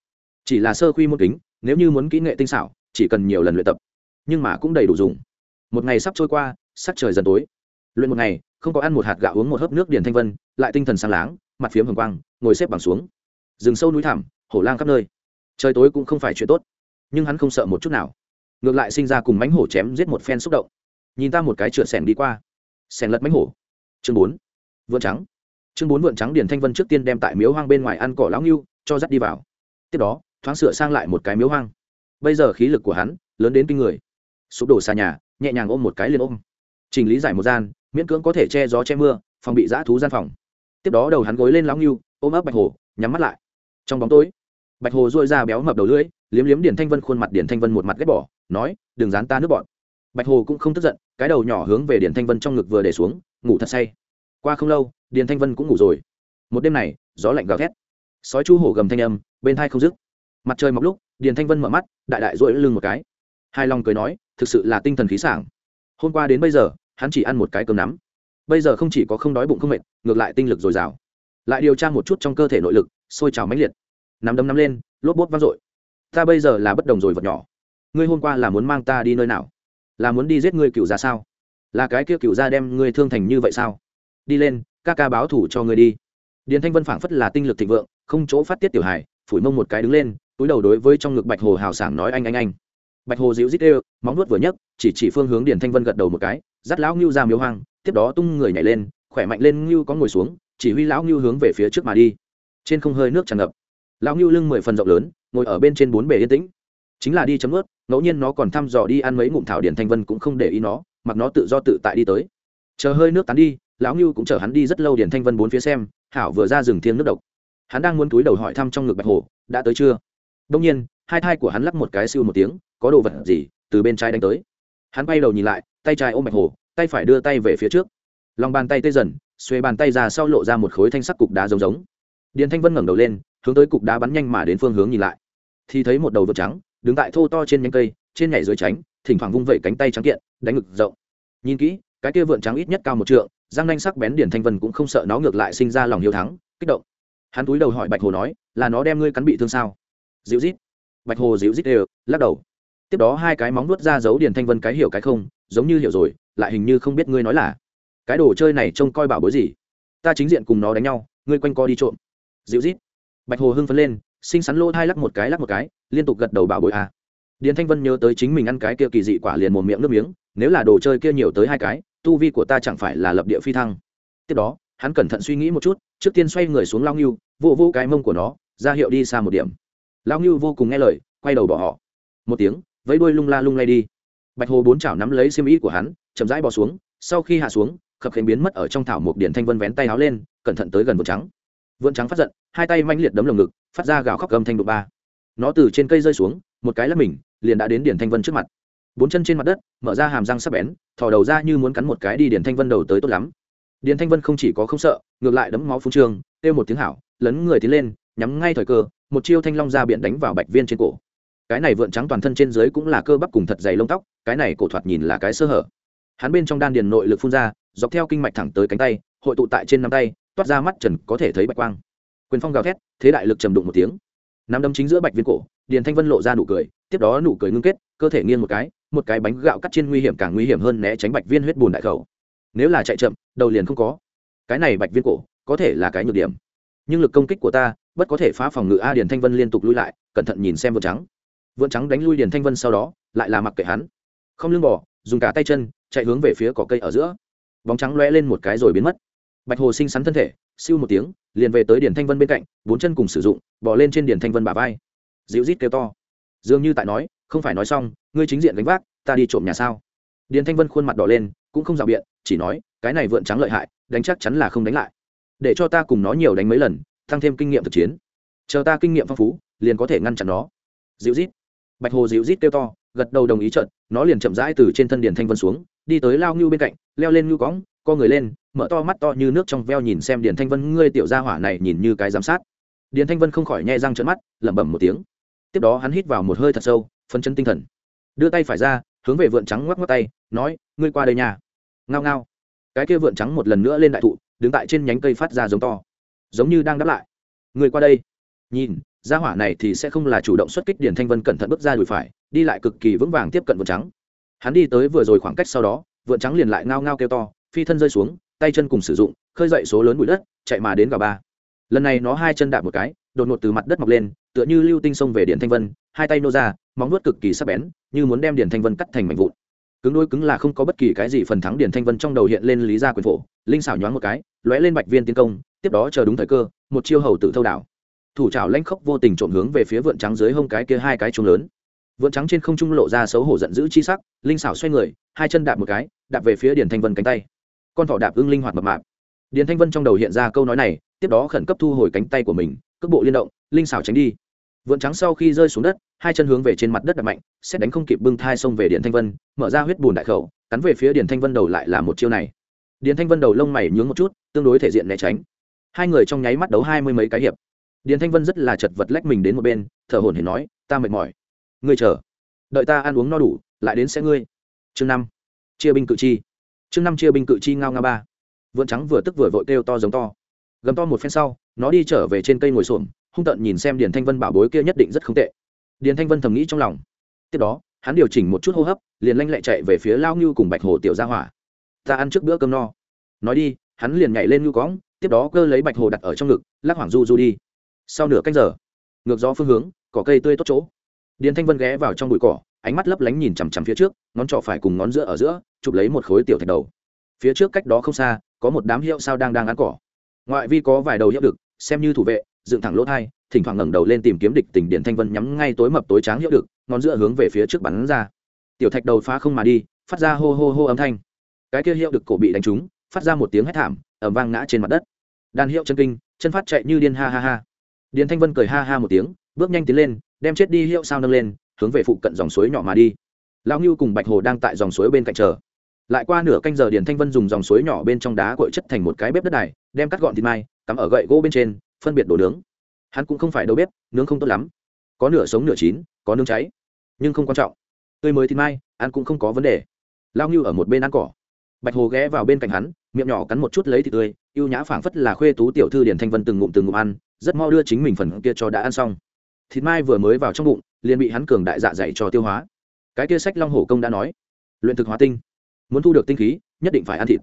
Chỉ là sơ quy môn kính, nếu như muốn kỹ nghệ tinh xảo, chỉ cần nhiều lần luyện tập. Nhưng mà cũng đầy đủ dùng. Một ngày sắp trôi qua, sắc trời dần tối. Luyện một ngày, không có ăn một hạt gạo uống một hớp nước điền thanh vân, lại tinh thần sáng láng mặt phiếm hồng quang, ngồi xếp bằng xuống. Rừng sâu núi thẳm, hổ lang khắp nơi. Trời tối cũng không phải chuyện tốt, nhưng hắn không sợ một chút nào. Ngược lại sinh ra cùng mánh hổ chém giết một phen xúc động. Nhìn ta một cái trượt sẻng đi qua. Sẻng lật mánh hổ. Chương bốn. Vượn trắng. Chương bốn vượn trắng điền thanh vân trước tiên đem tại miếu hoang bên ngoài ăn cỏ lão ngưu, cho dắt đi vào. Tiếp đó, thoáng sửa sang lại một cái miếu hoang. Bây giờ khí lực của hắn lớn đến kinh người. Sụp đổ xa nhà, nhẹ nhàng ôm một cái liền ôm. Chỉnh lý giải một gian, miễn cưỡng có thể che gió che mưa, phòng bị dã thú gian phòng tiếp đó đầu hắn gối lên lão ngưu, ôm ấp bạch hồ, nhắm mắt lại. Trong bóng tối, bạch hồ dôi ra béo mập đầu lưỡi, liếm liếm điển thanh vân khuôn mặt điển thanh vân một mặt ghét bỏ, nói, đừng dán ta nước bọn. Bạch hồ cũng không tức giận, cái đầu nhỏ hướng về điển thanh vân trong ngực vừa để xuống, ngủ thật say. Qua không lâu điển thanh vân cũng ngủ rồi. Một đêm này, gió lạnh gào thét. Sói chu hổ gầm thanh âm, bên thai không dứt. Mặt trời mọc lúc điển thanh vân mở mắt, đại đại dội lưng một cái. Hai long cười nói, thực sự là tinh thần khí sảng. Hôm qua đến bây giờ, hắn chỉ ăn một cái cơm nắm bây giờ không chỉ có không đói bụng không mệt, ngược lại tinh lực dồi dào. Lại điều tra một chút trong cơ thể nội lực, sôi trào mãnh liệt. Nắm đấm nắm lên, lốp bốt vang dội. Ta bây giờ là bất đồng rồi vật nhỏ. Ngươi hôm qua là muốn mang ta đi nơi nào? Là muốn đi giết ngươi cựu ra sao? Là cái kia cựu ra đem ngươi thương thành như vậy sao? Đi lên, ca ca báo thủ cho ngươi đi. Điền thanh vân phảng phất là tinh lực thịnh vượng, không chỗ phát tiết tiểu hài, phủi mông một cái đứng lên, túi đầu đối với trong ngực bạch hồ hào sảng nói anh anh anh. Bạch hồ dịu rít ê móng nuốt vừa nhấc, chỉ chỉ phương hướng điền thanh vân gật đầu một cái, dắt lão ngưu ra miếu hoang tiếp đó tung người nhảy lên, khỏe mạnh lên ngưu có ngồi xuống, chỉ huy lão ngưu hướng về phía trước mà đi. Trên không hơi nước tràn ngập. Lão ngưu lưng mười phần rộng lớn, ngồi ở bên trên bốn bể yên tĩnh. Chính là đi chấm ướt ngẫu nhiên nó còn thăm dò đi ăn mấy ngụm thảo điển thanh vân cũng không để ý nó, mặc nó tự do tự tại đi tới. Chờ hơi nước tán đi, lão ngưu cũng chở hắn đi rất lâu điển thanh vân bốn phía xem, hảo vừa ra rừng thiêng nước độc. Hắn đang muốn túi đầu hỏi thăm trong ngực bạch hồ đã tới chưa? Đông nhiên, hai thai của hắn lắc một cái siêu một tiếng, có đồ vật gì từ bên trái đánh tới? Hắn bay đầu nhìn lại, tay trái ôm bạch hồ tay phải đưa tay về phía trước. Lòng bàn tay tê dần, xuê bàn tay ra sau lộ ra một khối thanh sắc cục đá giống giống. Điền thanh vân ngẩng đầu lên, hướng tới cục đá bắn nhanh mà đến phương hướng nhìn lại. Thì thấy một đầu vượt trắng, đứng tại thô to trên nhánh cây, trên nhảy dưới tránh, thỉnh thoảng vung vẩy cánh tay trắng kiện, đánh ngực rộng. Nhìn kỹ, cái kia vượn trắng ít nhất cao một trượng, răng nanh sắc bén điển thanh vân cũng không sợ nó ngược lại sinh ra lòng hiếu thắng, kích động. Hắn túi đầu hỏi bạch hồ nói, là nó đem ngươi cắn bị thương sao? Dịu rít bạch hồ dịu rít đều, lắc đầu. Tiếp đó hai cái móng nuốt ra giấu điền thanh vân cái hiểu cái không, giống như hiểu rồi lại hình như không biết ngươi nói là. Cái đồ chơi này trông coi bảo bối gì? Ta chính diện cùng nó đánh nhau, ngươi quanh co đi trộm. Dịu rít bạch hồ hưng phấn lên xinh xắn lỗ thai lắc một cái lắc một cái, liên tục gật đầu bảo bội à. điền thanh vân nhớ tới chính mình ăn cái kia kỳ dị quả liền một miệng nước miếng, nếu là đồ chơi kia nhiều tới hai cái, tu vi của ta chẳng phải là lập địa phi thăng. Tiếp đó, hắn cẩn thận suy nghĩ một chút, trước tiên xoay người xuống lao ngưu, vô vô cái mông của nó, ra hiệu đi xa một điểm. Lao ngưu vô cùng nghe lời, quay đầu bỏ họ. Một tiếng, vẫy đuôi lung la lung lay đi. Bạch hồ bốn chảo nắm lấy xiêm ý của hắn chậm rãi bò xuống, sau khi hạ xuống, khập khiến biến mất ở trong thảo một điển thanh vân vén tay áo lên, cẩn thận tới gần vượn trắng. Vượn trắng phát giận, hai tay manh liệt đấm lồng ngực, phát ra gào khóc gầm thanh độ ba. Nó từ trên cây rơi xuống, một cái lấp mình, liền đã đến điển thanh vân trước mặt. Bốn chân trên mặt đất, mở ra hàm răng sắc bén, thò đầu ra như muốn cắn một cái đi điển thanh vân đầu tới tốt lắm. Điển thanh vân không chỉ có không sợ, ngược lại đấm máu phun trương kêu một tiếng hảo, lấn người tiến lên, nhắm ngay thời cơ, một chiêu thanh long ra biển đánh vào bạch viên trên cổ. Cái này vượn trắng toàn thân trên dưới cũng là cơ bắp cùng thật dày lông tóc, cái này cổ thoạt nhìn là cái sơ hở hắn bên trong đan điền nội lực phun ra, dọc theo kinh mạch thẳng tới cánh tay, hội tụ tại trên nắm tay, toát ra mắt trần có thể thấy bạch quang. Quyền phong gào thét, thế đại lực trầm đụng một tiếng. Nắm đấm chính giữa bạch viên cổ, điền thanh vân lộ ra nụ cười, tiếp đó nụ cười ngưng kết, cơ thể nghiêng một cái một cái bánh gạo cắt trên nguy hiểm càng nguy hiểm hơn né tránh bạch viên huyết bùn đại khẩu. Nếu là chạy chậm, đầu liền không có. Cái này bạch viên cổ, có thể là cái nhược điểm. Nhưng lực công kích của ta, bất có thể phá phòng ngự a điền thanh vân liên tục lui lại, cẩn thận nhìn xem vượn trắng. Vượn trắng đánh lui điền thanh vân sau đó, lại là mặc kệ hắn. Không lưng bỏ dùng cả tay chân, chạy hướng về phía cỏ cây ở giữa. Bóng trắng lóe lên một cái rồi biến mất. Bạch hồ sinh sắn thân thể, siêu một tiếng, liền về tới điển thanh vân bên cạnh, bốn chân cùng sử dụng bỏ lên trên điển thanh vân bà vai. Dịu rít kêu to. Dường như tại nói, không phải nói xong, ngươi chính diện gánh vác, ta đi trộm nhà sao? Điển thanh vân khuôn mặt đỏ lên, cũng không rào biện, chỉ nói, cái này vượn trắng lợi hại, đánh chắc chắn là không đánh lại. Để cho ta cùng nó nhiều đánh mấy lần, tăng thêm kinh nghiệm thực chiến. Chờ ta kinh nghiệm phong phú, liền có thể ngăn chặn nó. Dịu rít. Bạch hồ dịu rít kêu to, gật đầu đồng ý trận nó liền chậm rãi từ trên thân điền thanh vân xuống, đi tới lao ngưu bên cạnh, leo lên ngưu cõng, co người lên, mở to mắt to như nước trong veo nhìn xem điền thanh vân, ngươi tiểu gia hỏa này nhìn như cái giám sát. Điền thanh vân không khỏi nhẹ răng trợn mắt, lẩm bẩm một tiếng. Tiếp đó hắn hít vào một hơi thật sâu, phân chân tinh thần. Đưa tay phải ra, hướng về vượn trắng ngoắc ngoắc tay, nói, ngươi qua đây nhà ngao ngao. Cái kia vượn trắng một lần nữa lên đại thụ, đứng tại trên nhánh cây phát ra giống to. Giống như đang đáp lại. Người qua đây. Nhìn, gia hỏa này thì sẽ không là chủ động xuất kích điền thanh vân cẩn thận bước ra đùi phải đi lại cực kỳ vững vàng tiếp cận vượn trắng. Hắn đi tới vừa rồi khoảng cách sau đó, vượn trắng liền lại ngao ngao kêu to, phi thân rơi xuống, tay chân cùng sử dụng, khơi dậy số lớn bụi đất, chạy mà đến gà ba. Lần này nó hai chân đạp một cái, đột ngột từ mặt đất mọc lên, tựa như lưu tinh sông về điện thanh vân, hai tay nô ra, móng nuốt cực kỳ sắc bén, như muốn đem điện thanh vân cắt thành mảnh vụn. Cứng đôi cứng là không có bất kỳ cái gì phần thắng điện thanh vân trong đầu hiện lên lý gia quyền phổ, linh xảo nhoáng một cái, lóe lên bạch viên tiến công, tiếp đó chờ đúng thời cơ, một chiêu hầu tự thâu đảo. Thủ trảo lanh khốc vô tình trộm hướng về phía vượn trắng dưới hông cái kia hai cái chuông lớn vượn trắng trên không trung lộ ra xấu hổ giận dữ chi sắc, linh xảo xoay người, hai chân đạp một cái, đạp về phía điền thanh vân cánh tay. Con thỏ đạp ưng linh hoạt mập mạp. Điền thanh vân trong đầu hiện ra câu nói này, tiếp đó khẩn cấp thu hồi cánh tay của mình, cước bộ liên động, linh xảo tránh đi. Vượn trắng sau khi rơi xuống đất, hai chân hướng về trên mặt đất đập mạnh, xét đánh không kịp bưng thai xông về điện thanh vân, mở ra huyết bùn đại khẩu, cắn về phía điện thanh vân đầu lại là một chiêu này. Điện thanh vân đầu lông mày nhướng một chút, tương đối thể diện né tránh. Hai người trong nháy mắt đấu hai mươi mấy cái hiệp. Điện thanh vân rất là chật vật lách mình đến một bên, thở hổn hển nói, ta mệt mỏi ngươi chờ. Đợi ta ăn uống no đủ, lại đến sẽ ngươi. Chương năm. Chia binh cự chi. Chương năm chia binh cự chi ngao nga ba. Vượn trắng vừa tức vừa vội kêu to giống to. Gầm to một phen sau, nó đi trở về trên cây ngồi xổm, hung tợn nhìn xem điền thanh vân bảo bối kia nhất định rất không tệ. Điền thanh vân thầm nghĩ trong lòng. Tiếp đó, hắn điều chỉnh một chút hô hấp, liền lanh lẹ chạy về phía lao ngưu cùng bạch hồ tiểu gia hỏa. Ta ăn trước bữa cơm no. Nói đi, hắn liền nhảy lên ngưu cõng, tiếp đó cơ lấy bạch hồ đặt ở trong ngực, lắc hoảng du du đi. Sau nửa canh giờ, ngược gió phương hướng, cỏ cây tươi tốt chỗ điền thanh vân ghé vào trong bụi cỏ, ánh mắt lấp lánh nhìn chằm chằm phía trước, ngón trỏ phải cùng ngón giữa ở giữa, chụp lấy một khối tiểu thạch đầu. Phía trước cách đó không xa, có một đám hiệu sao đang đang ăn cỏ. Ngoại vi có vài đầu hiệu đực, xem như thủ vệ, dựng thẳng lỗ thai, thỉnh thoảng ngẩng đầu lên tìm kiếm địch tình điện thanh vân nhắm ngay tối mập tối tráng hiệu đực, ngón giữa hướng về phía trước bắn ra. Tiểu thạch đầu phá không mà đi, phát ra hô hô hô âm thanh. Cái kia hiệu đực cổ bị đánh trúng, phát ra một tiếng hét thảm ẩm vang ngã trên mặt đất. Đàn hiệu chân kinh, chân phát chạy như điên ha ha ha. Điền thanh vân cười ha ha một tiếng, bước nhanh tiến lên đem chết đi hiệu sao nâng lên hướng về phụ cận dòng suối nhỏ mà đi. Lão ngưu cùng bạch hồ đang tại dòng suối bên cạnh chờ. Lại qua nửa canh giờ điền thanh vân dùng dòng suối nhỏ bên trong đá cội chất thành một cái bếp đất này, đem cắt gọn thịt mai cắm ở gậy gỗ bên trên phân biệt đồ nướng. Hắn cũng không phải đâu bếp nướng không tốt lắm. Có nửa sống nửa chín có nướng cháy. Nhưng không quan trọng. Tươi mới thịt mai ăn cũng không có vấn đề. Lao ngưu ở một bên ăn cỏ. Bạch hồ ghé vào bên cạnh hắn miệng nhỏ cắn một chút lấy thịt tươi y ê u nhã phảng phất là khuê tú tiểu thư điền thanh vân từng ngụm từng ngụm ăn rất mau đưa chính mình phần kia cho đã ăn xong thịt mai vừa mới vào trong bụng, liền bị hắn cường đại dạ dày cho tiêu hóa. Cái kia sách long hổ công đã nói, luyện thực hóa tinh, muốn thu được tinh khí, nhất định phải ăn thịt.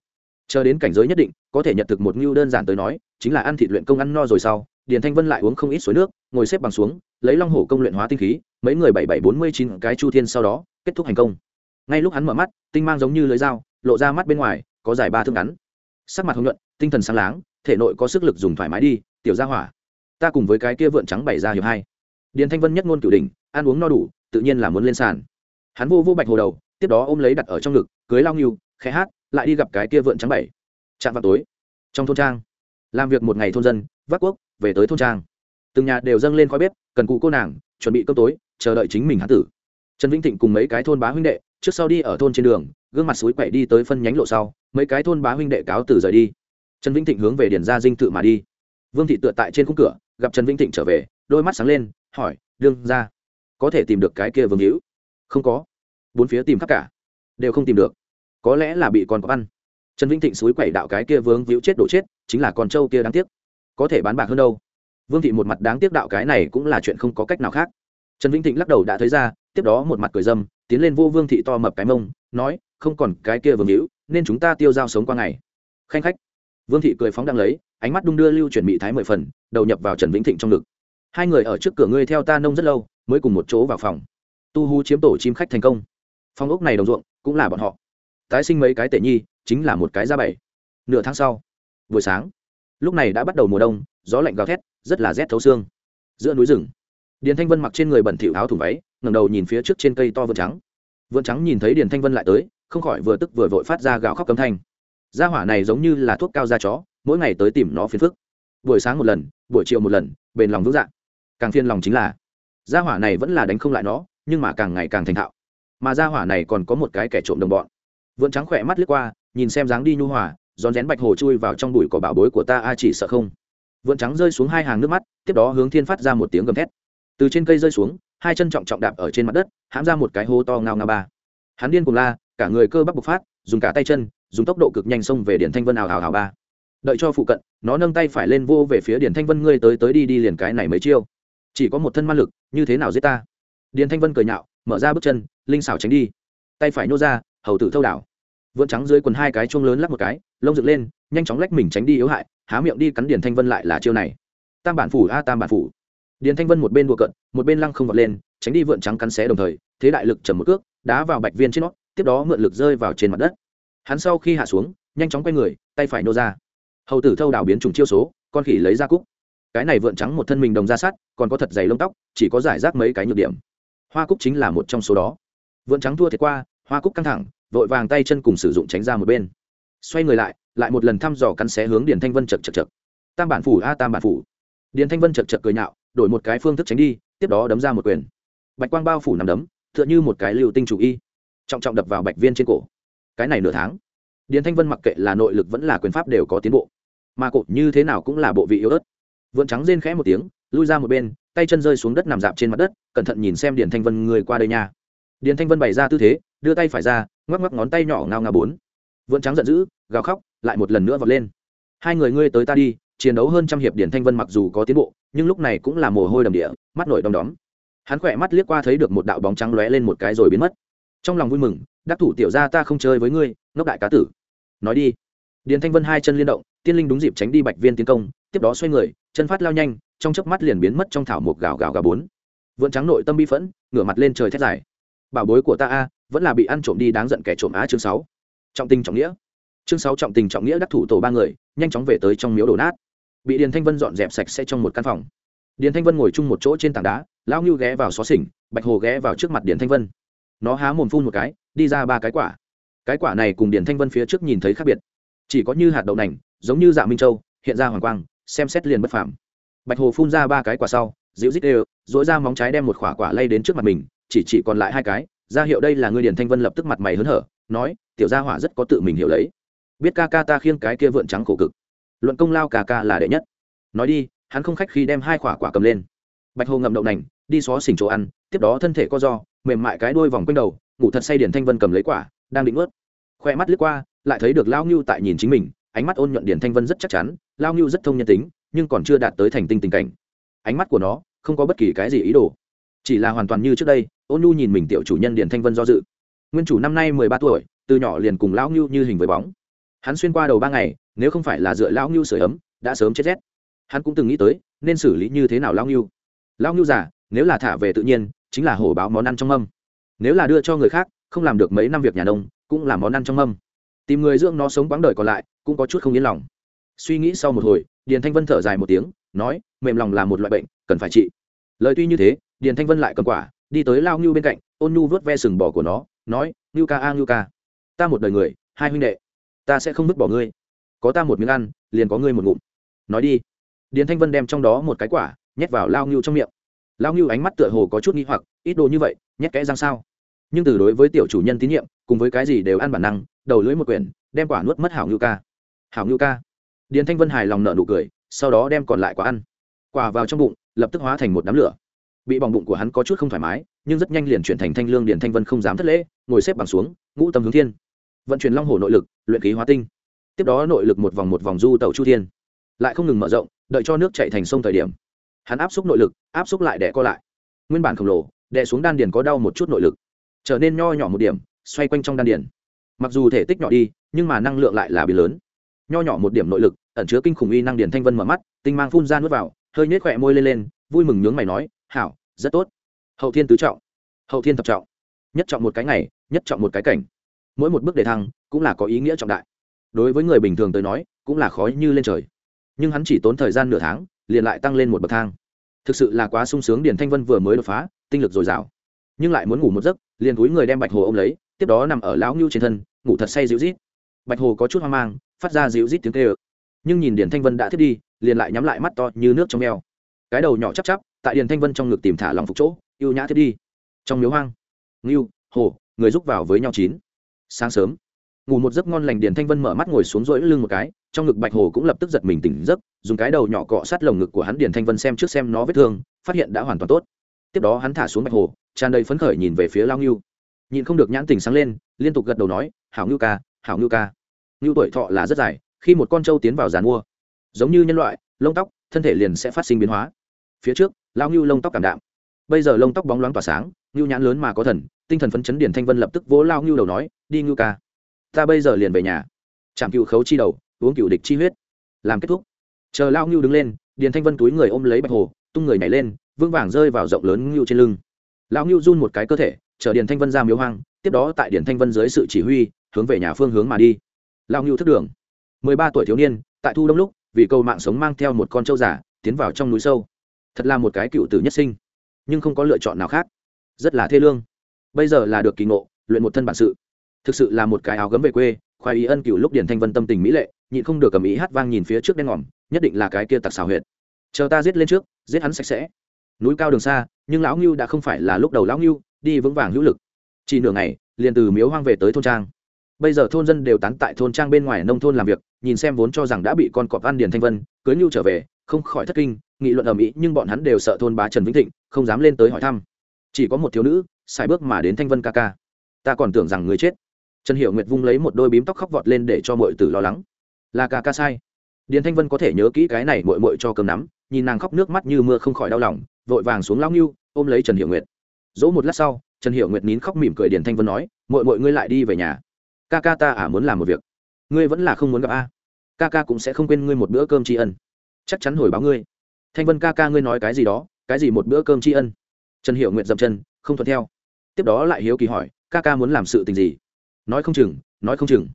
Chờ đến cảnh giới nhất định, có thể nhận thực một ngưu đơn giản tới nói, chính là ăn thịt luyện công ăn no rồi sau, điền thanh vân lại uống không ít suối nước, ngồi xếp bằng xuống, lấy long hổ công luyện hóa tinh khí, mấy người bảy bảy bốn mươi chín cái chu thiên sau đó, kết thúc hành công. Ngay lúc hắn mở mắt, tinh mang giống như lưới dao, lộ ra mắt bên ngoài, có dài ba thương ngắn. Sắc mặt hồng nhuận, tinh thần sáng láng, thể nội có sức lực dùng thoải mái đi, tiểu ra hỏa. Ta cùng với cái kia vượn trắng bày ra hiệp hai điền thanh vân nhất ngôn cửu đình ăn uống no đủ, tự nhiên là muốn lên sàn. Hắn vô vô bạch hồ đầu, tiếp đó ôm lấy đặt ở trong ngực, cưới lao nghiêu khẽ hát, lại đi gặp cái kia vượn trắng bảy. Chạm vào tối, trong thôn trang, làm việc một ngày thôn dân, vác quốc, về tới thôn trang. Từng nhà đều dâng lên khói bếp, cần cụ cô nàng, chuẩn bị cơm tối, chờ đợi chính mình hán tử. Trần vĩnh thịnh cùng mấy cái thôn bá huynh đệ, trước sau đi ở thôn trên đường, gương mặt suối quậy đi tới phân nhánh lộ sau, mấy cái thôn bá huynh đệ cáo từ rời đi. Trần vĩnh thịnh hướng về điền gia dinh tự mà đi. Vương thị tựa tại trên khung cửa, gặp trần vĩnh thịnh trở về, đôi mắt sáng lên hỏi, đương ra, có thể tìm được cái kia vương hữu? Không có. Bốn phía tìm khắp cả, đều không tìm được. Có lẽ là bị con có ăn. Trần vĩnh thịnh suối quẩy đạo cái kia vướng víu chết đổ chết, chính là con trâu kia đáng tiếc. Có thể bán bạc hơn đâu. Vương thị một mặt đáng tiếc đạo cái này cũng là chuyện không có cách nào khác. Trần vĩnh thịnh lắc đầu đã thấy ra, tiếp đó một mặt cười dâm, tiến lên vô vương thị to mập cái mông, nói, không còn cái kia vương hữu, nên chúng ta tiêu dao sống qua ngày. Khanh khách. Vương thị cười phóng đang lấy, ánh mắt đung đưa lưu chuyển mỹ thái mười phần, đầu nhập vào trần vĩnh thịnh trong ngực hai người ở trước cửa ngươi theo ta nông rất lâu, mới cùng một chỗ vào phòng. Tu hú chiếm tổ chim khách thành công. Phòng ốc này đồng ruộng, cũng là bọn họ. Tái sinh mấy cái tệ nhi, chính là một cái ra bảy. Nửa tháng sau, buổi sáng, lúc này đã bắt đầu mùa đông, gió lạnh gào thét, rất là rét thấu xương. Giữa núi rừng, điền thanh vân mặc trên người bẩn thỉu áo thủng váy, ngẩng đầu nhìn phía trước trên cây to vượn trắng. Vượn trắng nhìn thấy điền thanh vân lại tới, không khỏi vừa tức vừa vội phát ra gào khóc cấm thanh. Gia hỏa này giống như là thuốc cao da chó, mỗi ngày tới tìm nó phiền phức. Buổi sáng một lần, buổi chiều một lần, bền lòng vững dạng càng phiền lòng chính là, gia hỏa này vẫn là đánh không lại nó, nhưng mà càng ngày càng thành thạo. Mà gia hỏa này còn có một cái kẻ trộm đồng bọn. Vượn trắng khỏe mắt lướt qua, nhìn xem dáng đi nhu hòa, rón rén bạch hồ chui vào trong bụi cỏ bảo bối của ta, a, chỉ sợ không. Vượn trắng rơi xuống hai hàng nước mắt, tiếp đó hướng thiên phát ra một tiếng gầm thét. Từ trên cây rơi xuống, hai chân trọng trọng đạp ở trên mặt đất, hãm ra một cái hố to ngao ngao ba. Hắn điên cùng la, cả người cơ bắp bộc phát, dùng cả tay chân, dùng tốc độ cực nhanh xông về điện thanh vân ảo hào hào ba. Đợi cho phụ cận, nó nâng tay phải lên vô về phía điện thanh vân, ngươi tới tới đi đi liền cái này mấy chiêu chỉ có một thân man lực, như thế nào giết ta? Điền thanh vân cười nhạo, mở ra bước chân, linh xảo tránh đi. Tay phải nô ra, hầu tử thâu đảo. Vượn trắng dưới quần hai cái chuông lớn lắp một cái, lông dựng lên, nhanh chóng lách mình tránh đi yếu hại, há miệng đi cắn điền thanh vân lại là chiêu này. Tam bản phủ, a, tam bản phủ. Điền thanh vân một bên đùa cận một bên lăng không vọt lên, tránh đi vượn trắng cắn xé đồng thời, thế đại lực chầm một cước, đá vào bạch viên trên nó, tiếp đó mượn lực rơi vào trên mặt đất. Hắn sau khi hạ xuống, nhanh chóng quay người, tay phải nô ra. Hầu tử thâu đảo biến trùng chiêu số, con khỉ lấy ra cúc cái này vượn trắng một thân mình đồng ra sát còn có thật dày lông tóc, chỉ có giải rác mấy cái nhược điểm. Hoa cúc chính là một trong số đó. Vượn trắng thua thiệt qua, hoa cúc căng thẳng, vội vàng tay chân cùng sử dụng tránh ra một bên. Xoay người lại lại một lần thăm dò cắn xé hướng điền thanh vân chật chật chật tam bản phủ, a, tam bản phủ. Điền thanh vân chật chật cười nhạo, đổi một cái phương thức tránh đi, tiếp đó đấm ra một quyền. Bạch quang bao phủ nằm đấm, tựa như một cái lưu tinh chủ y. Trọng trọng đập vào bạch viên trên cổ. Cái này nửa tháng, điền thanh vân mặc kệ là nội lực vẫn là quyền pháp đều có tiến bộ. Mà cột như thế nào cũng là bộ vị yếu ớt vượn trắng rên khẽ một tiếng, lui ra một bên, tay chân rơi xuống đất nằm dạp trên mặt đất, cẩn thận nhìn xem điền thanh vân người qua đây nha. Điền thanh vân bày ra tư thế, đưa tay phải ra, ngoắc ngoắc ngón tay nhỏ ngao ngao bốn. Vượn trắng giận dữ, gào khóc, lại một lần nữa vọt lên. Hai người ngươi tới ta đi, chiến đấu hơn trăm hiệp điển thanh vân mặc dù có tiến bộ, nhưng lúc này cũng là mồ hôi đầm địa, mắt nổi đom đóm. Hắn khỏe mắt liếc qua thấy được một đạo bóng trắng lóe lên một cái rồi biến mất. Trong lòng vui mừng, đắc thủ tiểu ra ta không chơi với ngươi, ngốc đại cá tử. Nói đi. Điền thanh vân hai chân liên động, tiên linh đúng dịp tránh đi bạch viên tiến công, tiếp đó xoay người chân phát lao nhanh, trong chớp mắt liền biến mất trong thảo một gào gào gào bốn. Vượn trắng nội tâm bi phẫn, ngửa mặt lên trời thét dài. Bảo bối của ta a, vẫn là bị ăn trộm đi đáng giận kẻ trộm á chương sáu. Trọng tình trọng nghĩa. Chương sáu trọng tình trọng nghĩa đắc thủ tổ ba người, nhanh chóng về tới trong miếu đổ nát. Bị điền thanh vân dọn dẹp sạch sẽ trong một căn phòng. Điền thanh vân ngồi chung một chỗ trên tảng đá, lão ngưu ghé vào xó xỉnh, bạch hồ ghé vào trước mặt điền thanh vân. Nó há mồm phun một cái, đi ra ba cái quả. Cái quả này cùng điền thanh vân phía trước nhìn thấy khác biệt. Chỉ có như hạt đậu nành, giống như dạ minh châu, hiện ra hoàng quang xem xét liền bất phàm. Bạch hồ phun ra ba cái quả sau, dịu rít đều dỗi ra móng trái đem một quả quả lay đến trước mặt mình, chỉ chỉ còn lại hai cái, ra hiệu đây là ngươi điền thanh vân lập tức mặt mày hớn hở, nói, tiểu gia hỏa rất có tự mình hiểu lấy. Biết ca ca ta khiêng cái kia vượn trắng khổ cực. Luận công lao ca ca là đệ nhất. Nói đi, hắn không khách khi đem hai quả quả cầm lên. Bạch hồ ngậm đậu nành, đi xó xỉnh chỗ ăn, tiếp đó thân thể co do mềm mại cái đuôi vòng quanh đầu, ngủ thật say điển thanh vân cầm lấy quả, đang định ướt khoe mắt lướt qua, lại thấy được lao ngưu tại nhìn chính mình, ánh mắt ôn nhuận điển thanh vân rất chắc chắn lao ngưu rất thông nhân tính, nhưng còn chưa đạt tới thành tinh tình cảnh. Ánh mắt của nó không có bất kỳ cái gì ý đồ. Chỉ là hoàn toàn như trước đây, ôn nhu nhìn mình tiểu chủ nhân điền thanh vân do dự. Nguyên chủ năm nay mười ba tuổi, từ nhỏ liền cùng lão ngưu như hình với bóng. Hắn xuyên qua đầu ba ngày, nếu không phải là dựa lão ngưu sửa ấm, đã sớm chết rét. Hắn cũng từng nghĩ tới, nên xử lý như thế nào lão ngưu. Lão ngưu giả nếu là thả về tự nhiên, chính là hổ báo món ăn trong mâm. Nếu là đưa cho người khác, không làm được mấy năm việc nhà nông, cũng là món ăn trong mâm. Tìm người dưỡng nó sống quãng đời còn lại, cũng có chút không yên lòng suy nghĩ sau một hồi, điền thanh vân thở dài một tiếng, nói, mềm lòng là một loại bệnh, cần phải trị. Lời tuy như thế, điền thanh vân lại cầm quả, đi tới lao ngưu bên cạnh, ôn nhu vớt ve sừng bò của nó, nói, ngưu ca a, ngưu ca, ta một đời người, hai huynh đệ, ta sẽ không vứt bỏ ngươi. Có ta một miếng ăn, liền có ngươi một ngụm. Nói đi. Điền thanh vân đem trong đó một cái quả, nhét vào lao ngưu trong miệng. Lao ngưu ánh mắt tựa hồ có chút nghi hoặc, ít đồ như vậy, nhét kẽ răng sao? Nhưng từ đối với tiểu chủ nhân tín nhiệm, cùng với cái gì đều ăn bản năng, đầu lưỡi một quyển, đem quả nuốt mất hảo ngưu ca. Hảo ngưu ca điền thanh vân hài lòng nợ nụ cười, sau đó đem còn lại quả ăn, quả vào trong bụng, lập tức hóa thành một đám lửa. Bị bỏng bụng của hắn có chút không thoải mái, nhưng rất nhanh liền chuyển thành thanh lương điền thanh vân không dám thất lễ, ngồi xếp bằng xuống, ngũ tâm hướng thiên. Vận chuyển long hồ nội lực, luyện khí hóa tinh. Tiếp đó nội lực một vòng một vòng du tàu chu thiên. Lại không ngừng mở rộng, đợi cho nước chạy thành sông thời điểm. Hắn áp xúc nội lực, áp xúc lại để co lại. Nguyên bản khổng lồ, đè xuống đan điền có đau một chút nội lực. Trở nên nho nhỏ một điểm, xoay quanh trong đan điền. Mặc dù thể tích nhỏ đi, nhưng mà năng lượng lại là bị lớn nho nhỏ một điểm nội lực, ẩn chứa kinh khủng uy năng điền thanh vân mở mắt, tinh mang phun ra nuốt vào, hơi nhếch khỏe môi lên lên, vui mừng nhướng mày nói, hảo, rất tốt. Hậu thiên tứ trọng, hậu thiên thập trọng, nhất trọng một cái ngày, nhất trọng một cái cảnh. Mỗi một bước đề thăng, cũng là có ý nghĩa trọng đại. Đối với người bình thường tới nói, cũng là khó như lên trời. Nhưng hắn chỉ tốn thời gian nửa tháng, liền lại tăng lên một bậc thang. Thực sự là quá sung sướng điền thanh vân vừa mới đột phá, tinh lực dồi dào. Nhưng lại muốn ngủ một giấc, liền túi người đem bạch hồ ôm lấy, tiếp đó nằm ở lão ngưu trên thân, ngủ thật say dịu rít bạch hồ có chút hoang mang phát ra dịu rít tiếng kêu. Nhưng nhìn điền thanh vân đã thiết đi liền lại nhắm lại mắt to như nước trong mèo, cái đầu nhỏ chắp chắp tại điền thanh vân trong ngực tìm thả lòng phục chỗ yêu nhã thiết đi. Trong miếu hoang ngưu hồ người giúp vào với nhau chín. Sáng sớm ngủ một giấc ngon lành điền thanh vân mở mắt ngồi xuống rỗi lưng một cái trong ngực bạch hồ cũng lập tức giật mình tỉnh giấc dùng cái đầu nhỏ cọ sát lồng ngực của hắn điền thanh vân xem trước xem nó vết thương phát hiện đã hoàn toàn tốt. Tiếp đó hắn thả xuống bạch hồ tràn đầy phấn khởi nhìn về phía lao ngưu. Nhìn không được nhãn tình sáng lên liên tục gật đầu nói hảo ngưu ca hảo ngưu ca ngưu tuổi thọ là rất dài, khi một con trâu tiến vào giàn mua, giống như nhân loại, lông tóc, thân thể liền sẽ phát sinh biến hóa. Phía trước lao ngưu lông tóc cảm đạm. Bây giờ lông tóc bóng loáng tỏa sáng ngưu nhãn lớn mà có thần, tinh thần phấn chấn điển thanh vân lập tức vỗ lao ngưu đầu nói, đi ngưu ca. Ta bây giờ liền về nhà. Chạm cựu khấu chi đầu, uống cựu địch chi huyết. Làm kết thúc. Chờ lao ngưu đứng lên, điền thanh vân túi người ôm lấy bạch hồ, tung người nhảy lên, vững vàng rơi vào rộng lớn ngưu trên lưng. Lao ngưu run một cái cơ thể chở điền thanh vân ra miếu hoang, tiếp đó tại điền thanh vân dưới sự chỉ huy, hướng về nhà phương hướng mà đi lao ngưu thức đường. Mười ba tuổi thiếu niên, tại thu đông lúc, vì câu mạng sống mang theo một con trâu giả tiến vào trong núi sâu. Thật là một cái cựu tử nhất sinh, nhưng không có lựa chọn nào khác. Rất là thê lương. Bây giờ là được kỳ ngộ, luyện một thân bản sự. Thực sự là một cái áo gấm về quê, khoái ý ân cựu lúc điển thanh vân tâm tình mỹ lệ, nhịn không được cầm ý hát vang nhìn phía trước đen ngòm, nhất định là cái kia tặc xào huyệt. Chờ ta giết lên trước, giết hắn sạch sẽ. Núi cao đường xa, nhưng lão ngưu đã không phải là lúc đầu lão ngưu, đi vững vàng hữu lực. Chỉ nửa ngày, liền từ miếu hoang về tới thôn trang bây giờ thôn dân đều tán tại thôn trang bên ngoài nông thôn làm việc, nhìn xem vốn cho rằng đã bị con cọp ăn điền thanh vân, cưới nhu trở về, không khỏi thất kinh, nghị luận ở mỹ nhưng bọn hắn đều sợ thôn bá trần vĩnh thịnh, không dám lên tới hỏi thăm. Chỉ có một thiếu nữ xài bước mà đến thanh vân ca ca. Ta còn tưởng rằng người chết. Trần hiệu nguyệt vung lấy một đôi bím tóc khóc vọt lên để cho mọi tử lo lắng. Là ca ca sai. Điền thanh vân có thể nhớ kỹ cái này mội mội cho cơm nắm, nhìn nàng khóc nước mắt như mưa không khỏi đau lòng, vội vàng xuống lao nghiêu ôm lấy trần hiệu nguyệt. Dỗ một lát sau, trần hiệu nguyệt nín khóc mỉm cười điền thanh vân nói mội mội ngươi lại đi về nhà ca ca ta à muốn làm một việc. Ngươi vẫn là không muốn gặp a. Ca ca cũng sẽ không quên ngươi một bữa cơm tri ân. Chắc chắn hồi báo ngươi. Thanh vân ca ca ngươi nói cái gì đó, cái gì một bữa cơm tri ân? Trần hiệu nguyệt dậm chân, không thuận theo. Tiếp đó lại hiếu kỳ hỏi ca ca muốn làm sự tình gì? Nói không chừng, nói không chừng.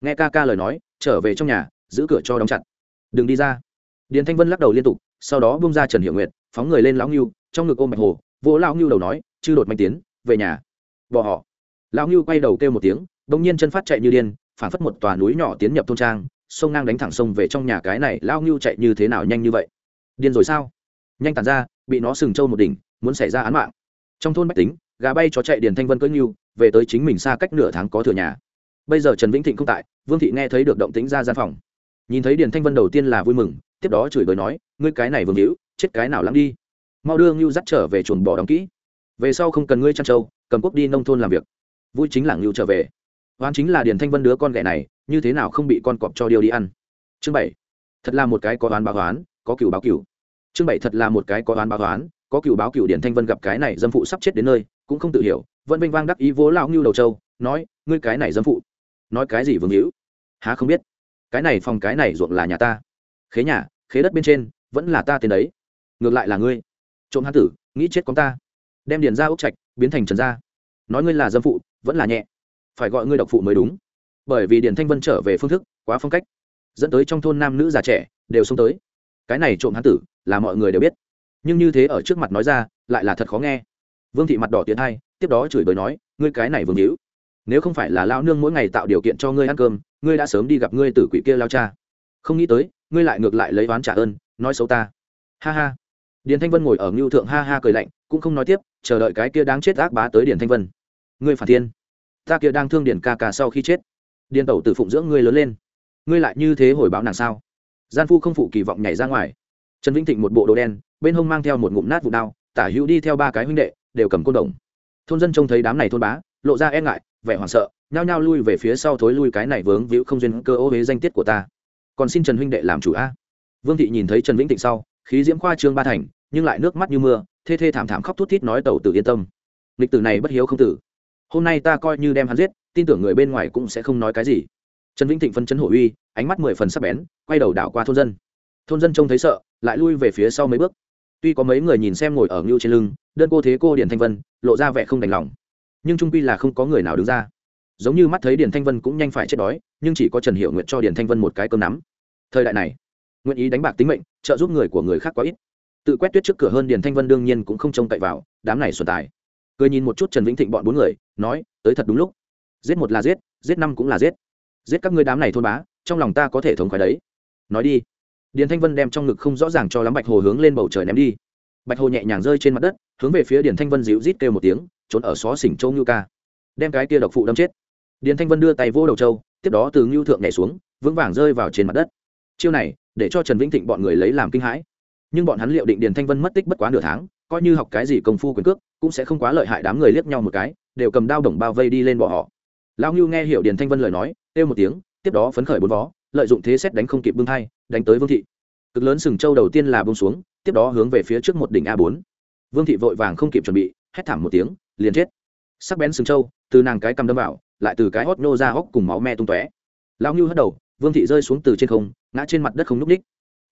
Nghe ca ca lời nói, trở về trong nhà, giữ cửa cho đóng chặt. Đừng đi ra. Điền thanh vân lắc đầu liên tục, sau đó bung ra trần hiệu nguyệt, phóng người lên lão ngưu, trong ngực ôm bạch hồ. Vỗ lão ngưu đầu nói, chư đột manh tiến, về nhà. Bỏ họ. Lão ngưu quay đầu kêu một tiếng bỗng nhiên chân phát chạy như điên phản phất một tòa núi nhỏ tiến nhập thôn trang, sông ngang đánh thẳng sông về trong nhà cái này lao ngưu chạy như thế nào nhanh như vậy. Điên rồi sao? Nhanh tàn ra, bị nó sừng trâu một đỉnh, muốn xảy ra án mạng. Trong thôn bách tính, gà bay chó chạy điền thanh vân cưỡi ngưu, về tới chính mình xa cách nửa tháng có thừa nhà. Bây giờ trần vĩnh thịnh không tại, vương thị nghe thấy được động tĩnh ra gian phòng. Nhìn thấy điền thanh vân đầu tiên là vui mừng, tiếp đó chửi bới nói, ngươi cái này vương hữu, chết cái nào lắm đi. Mau đưa ngưu dắt trở về chuồn bỏ đóng kỹ. Về sau không cần ngươi chăn trâu, cầm quốc đi nông thôn làm việc. Vui chính là ngưu trở về oan chính là điền thanh vân đứa con ghẻ này, như thế nào không bị con cọp cho điều đi ăn? Chương bảy. Thật là một cái có oán báo oán, có cựu báo cựu. Chương bảy thật là một cái có oán báo oán, có cựu báo cựu điền thanh vân gặp cái này dâm phụ sắp chết đến nơi, cũng không tự hiểu, vẫn vinh vang đắc ý vỗ lão ngưu đầu châu, nói, ngươi cái này dâm phụ, nói cái gì vương hữu? Há không biết. Cái này phòng cái này ruộng là nhà ta. Khế nhà, khế đất bên trên, vẫn là ta tiền đấy. Ngược lại là ngươi. Trộm hán tử, nghĩ chết con ta. Đem điền ra ốc trạch, biến thành trần gia. Nói ngươi là dâm phụ, vẫn là nhẹ phải gọi ngươi độc phụ mới đúng. Bởi vì điền thanh vân trở về phương thức quá phong cách, dẫn tới trong thôn nam nữ già trẻ đều xông tới. Cái này trộm hán tử là mọi người đều biết. Nhưng như thế ở trước mặt nói ra, lại là thật khó nghe. Vương thị mặt đỏ tiến hai tiếp đó chửi bới nói, ngươi cái này vương hữu, nếu không phải là lao nương mỗi ngày tạo điều kiện cho ngươi ăn cơm, ngươi đã sớm đi gặp ngươi tử quỷ kia lao cha. Không nghĩ tới, ngươi lại ngược lại lấy oán trả ơn, nói xấu ta. Ha ha. Điền thanh vân ngồi ở ngưu thượng ha ha cười lạnh, cũng không nói tiếp, chờ đợi cái kia đáng chết ác bá tới điền thanh vân. Ngươi phản thiên ta kia đang thương điền ca ca sau khi chết. Điền tẩu từ phụng dưỡng ngươi lớn lên. Ngươi lại như thế hồi báo nàng sao? Gian phu không phụ kỳ vọng nhảy ra ngoài. Trần vĩnh thịnh một bộ đồ đen, bên hông mang theo một ngụm nát vụ đao, tả hữu đi theo ba cái huynh đệ, đều cầm côn đồng. Thôn dân trông thấy đám này thôn bá, lộ ra e ngại, vẻ hoảng sợ, nhao nhao lui về phía sau thối lui cái này vướng víu không duyên cơ ô huế danh tiết của ta. Còn xin trần huynh đệ làm chủ a. Vương thị nhìn thấy trần vĩnh thịnh sau, khí diễm khoa trương ba thành, nhưng lại nước mắt như mưa, thê thê thảm thảm khóc thút thít nói tẩu tử yên tâm. Lịch tử này bất hiếu không tử hôm nay ta coi như đem hắn giết, tin tưởng người bên ngoài cũng sẽ không nói cái gì. Trần vĩnh thịnh phân chấn hổ uy, ánh mắt mười phần sắc bén, quay đầu đảo qua thôn dân. Thôn dân trông thấy sợ, lại lui về phía sau mấy bước. Tuy có mấy người nhìn xem ngồi ở ngưu trên lưng, đơn cô thế cô điển thanh vân, lộ ra vẻ không đành lòng. Nhưng trung pi là không có người nào đứng ra. Giống như mắt thấy điển thanh vân cũng nhanh phải chết đói, nhưng chỉ có trần hiệu nguyện cho điển thanh vân một cái cơm nắm. Thời đại này, nguyện ý đánh bạc tính mệnh, trợ giúp người của người khác quá ít. Tự quét tuyết trước cửa hơn điển thanh vân đương nhiên cũng không trông cậy vào, đám này xuân tài cười nhìn một chút trần vĩnh thịnh bọn bốn người, nói, tới thật đúng lúc. Giết một là giết giết năm cũng là giết. Giết các ngươi đám này thôn bá, trong lòng ta có thể thống khoái đấy. Nói đi. Điền thanh vân đem trong ngực không rõ ràng cho lắm bạch hồ hướng lên bầu trời ném đi. Bạch hồ nhẹ nhàng rơi trên mặt đất, hướng về phía điền thanh vân dịu rít kêu một tiếng, trốn ở xó xỉnh châu ngưu ca. Đem cái kia độc phụ đâm chết. Điền thanh vân đưa tay vô đầu châu, tiếp đó từ ngưu thượng nhảy xuống, vững vàng rơi vào trên mặt đất. Chiêu này, để cho trần vĩnh thịnh bọn người lấy làm kinh hãi nhưng bọn hắn liệu định điền thanh vân mất tích bất quá nửa tháng, coi như học cái gì công phu quyền cước, cũng sẽ không quá lợi hại đám người liếc nhau một cái, đều cầm đao đồng bao vây đi lên bỏ họ. Lão ngưu nghe hiểu điền thanh vân lời nói, kêu một tiếng, tiếp đó phấn khởi bốn vó, lợi dụng thế xét đánh không kịp bưng thai, đánh tới vương thị. Cực lớn sừng châu đầu tiên là bông xuống, tiếp đó hướng về phía trước một đỉnh a bốn. Vương thị vội vàng không kịp chuẩn bị, hét thảm một tiếng, liền chết. Sắc bén sừng châu, từ nàng cái cầm đâm vào, lại từ cái hót nô ra hốc cùng máu me tung tóe. Lão ngưu hất đầu, vương thị rơi xuống từ trên không, ngã trên mặt đất không n ú c ních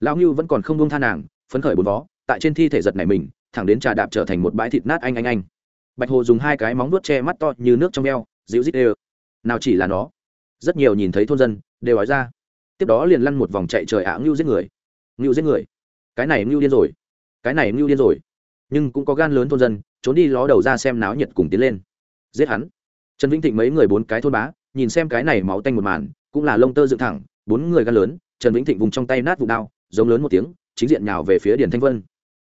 lão ngưu vẫn còn không buông tha nàng phấn khởi bốn vó tại trên thi thể giật này mình thẳng đến trà đạp trở thành một bãi thịt nát anh anh anh. Bạch hồ dùng hai cái móng vuốt che mắt to như nước trong eo, dịu dít ê nào chỉ là nó. Rất nhiều nhìn thấy thôn dân đều nói ra. Tiếp đó liền lăn một vòng chạy trời ả ngưu giết người. Ngưu giết người. Cái này ngưu điên rồi. Cái này ngưu điên rồi. Nhưng cũng có gan lớn thôn dân trốn đi ló đầu ra xem náo nhiệt cùng tiến lên. Giết hắn. Trần vĩnh thịnh mấy người bốn cái thôn bá nhìn xem cái này máu tanh một màn cũng là lông tơ dựng thẳng bốn người gan lớn trần vĩnh thịnh vùng trong tay nát vụ đao giống lớn một tiếng chính diện nhào về phía điền thanh vân.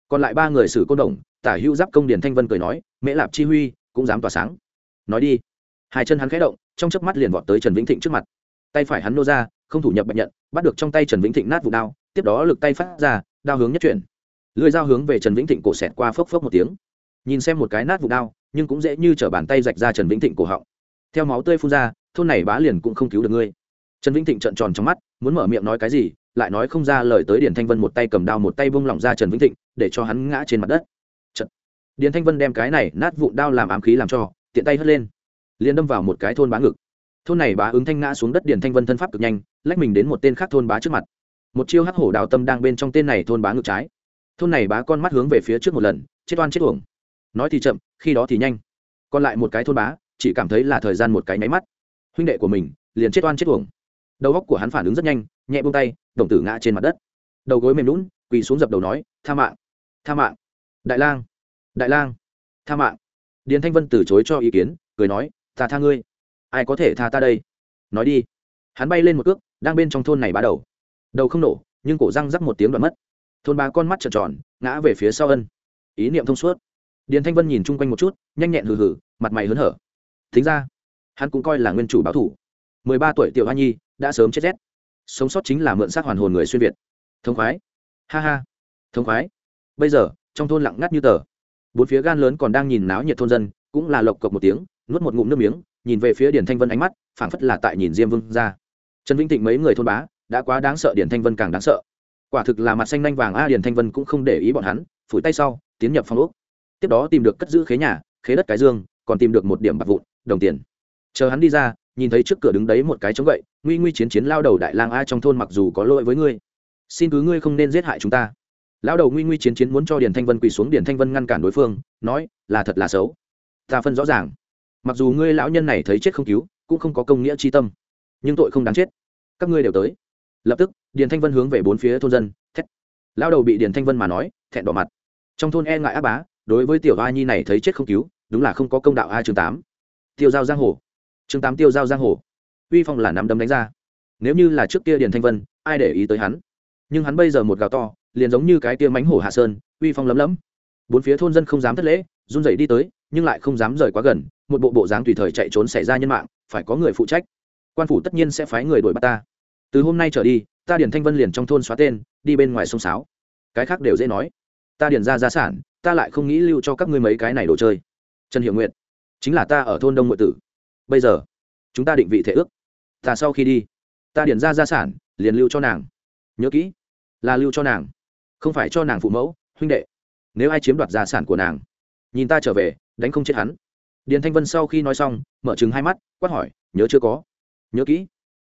Còn lại ba người xử côn đồng, tả hữu giáp công điền thanh vân cười nói, mễ lạp chi huy, cũng dám tỏa sáng. Nói đi. Hai chân hắn khẽ động, trong chớp mắt liền vọt tới trần vĩnh thịnh trước mặt. Tay phải hắn nô ra, không thủ nhập bạch nhận, bắt được trong tay trần vĩnh thịnh nát vụ đao, tiếp đó lực tay phát ra, đao hướng nhất chuyển. Lưỡi dao hướng về trần vĩnh thịnh cổ xẹt qua phốc phốc một tiếng. Nhìn xem một cái nát vụ đao, nhưng cũng dễ như t bàn tay rạch ra trần vĩnh thịnh cổ họng. Theo máu tươi phun ra, thôn này bá liền cũng không cứu được ngươi. Trần vĩnh thịnh trợn tròn trong mắt, muốn mở miệng nói cái gì lại nói không ra lời tới điền thanh vân một tay cầm đao một tay vung lỏng ra trần vĩnh thịnh, để cho hắn ngã trên mặt đất. Trật. điền thanh vân đem cái này nát vụn đao làm ám khí làm cho, tiện tay hất lên, liền đâm vào một cái thôn bá ngực. Thôn này bá ứng thanh ngã xuống đất điền thanh vân thân pháp cực nhanh, lách mình đến một tên khác thôn bá trước mặt. Một chiêu hắc hổ đào tâm đang bên trong tên này thôn bá ngực trái. Thôn này bá con mắt hướng về phía trước một lần, chết oan chết uổng. Nói thì chậm, khi đó thì nhanh. Còn lại một cái thôn bá, chỉ cảm thấy là thời gian một cái nháy mắt. Huynh đệ của mình, liền chết oan chết uổng. Đầu óc của hắn phản ứng rất nhanh nhẹ buông tay, đồng tử ngã trên mặt đất. Đầu gối mềm lún quỳ xuống dập đầu nói, tha mạng tha mạng. Đại lang đại lang, tha mạng. Điền thanh vân từ chối cho ý kiến, cười nói, ta tha ngươi. Ai có thể tha ta đây? Nói đi. Hắn bay lên một cước, đang bên trong thôn này bá đầu. Đầu không nổ, nhưng cổ răng rắc một tiếng đoạn mất. Thôn ba con mắt trợn tròn, ngã về phía sau ân. Ý niệm thông suốt. Điền thanh vân nhìn chung quanh một chút, nhanh nhẹn hừ hừ, mặt mày hớn hở. Thính ra, hắn cũng coi là nguyên chủ báo thủ. Mười ba tuổi tiểu hoa nhi, đã sớm chết rét sống sót chính là mượn xác hoàn hồn người xuyên việt. Thống khoái. Ha ha. Thống khoái. Bây giờ, trong thôn lặng ngắt như tờ. Bốn phía gan lớn còn đang nhìn náo nhiệt thôn dân, cũng là lộc cộc một tiếng, nuốt một ngụm nước miếng, nhìn về phía điển thanh vân ánh mắt, phảng phất là tại nhìn diêm vương ra. Trần vĩnh thịnh mấy người thôn bá, đã quá đáng sợ điển thanh vân càng đáng sợ. Quả thực là mặt xanh nanh vàng a điển thanh vân cũng không để ý bọn hắn, phủi tay sau, tiến nhập phòng ốc. Tiếp đó tìm được cất giữ khế nhà, khế đất cái dương, còn tìm được một điểm bạc vụn, đồng tiền. Chờ hắn đi ra nhìn thấy trước cửa đứng đấy một cái chống gậy, nguy nguy chiến chiến lao đầu đại lang a trong thôn mặc dù có lỗi với ngươi, xin cứ ngươi không nên giết hại chúng ta. Lao đầu nguy nguy chiến chiến muốn cho điền thanh vân quỳ xuống, điền thanh vân ngăn cản đối phương, nói, là thật là xấu. Ta phân rõ ràng. Mặc dù ngươi lão nhân này thấy chết không cứu, cũng không có công nghĩa chi tâm, nhưng tội không đáng chết. Các ngươi đều tới. Lập tức, điền thanh vân hướng về bốn phía thôn dân, thét. Lao đầu bị điền thanh vân mà nói, thẹn đỏ mặt. Trong thôn e ngại áp bá, đối với tiểu a nhi này thấy chết không cứu, đúng là không có công đạo a chương tám. Tiêu giao giang hồ chương tám tiêu giao giang hồ. Uy phong là nắm đấm đánh ra. Nếu như là trước kia điền thanh vân, ai để ý tới hắn? Nhưng hắn bây giờ một gào to, liền giống như cái tia mánh hổ hạ sơn, uy phong lấm lấm. Bốn phía thôn dân không dám thất lễ, run rẩy đi tới, nhưng lại không dám rời quá gần, một bộ bộ dáng tùy thời chạy trốn xảy ra nhân mạng, phải có người phụ trách. Quan phủ tất nhiên sẽ phái người đuổi bắt ta. Từ hôm nay trở đi, ta điền thanh vân liền trong thôn xóa tên, đi bên ngoài sông sáo. Cái khác đều dễ nói. Ta điền ra gia sản, ta lại không nghĩ lưu cho các ngươi mấy cái này đồ chơi. Trần hiệu nguyện chính là ta ở thôn đông ngụy tử bây giờ, chúng ta định vị thể ước. Ta sau khi đi, ta điển ra gia sản, liền lưu cho nàng. Nhớ kỹ, là lưu cho nàng, không phải cho nàng phụ mẫu, huynh đệ. Nếu ai chiếm đoạt gia sản của nàng, nhìn ta trở về, đánh không chết hắn. Điền thanh vân sau khi nói xong, mở chừng hai mắt, quát hỏi, nhớ chưa có? Nhớ kỹ.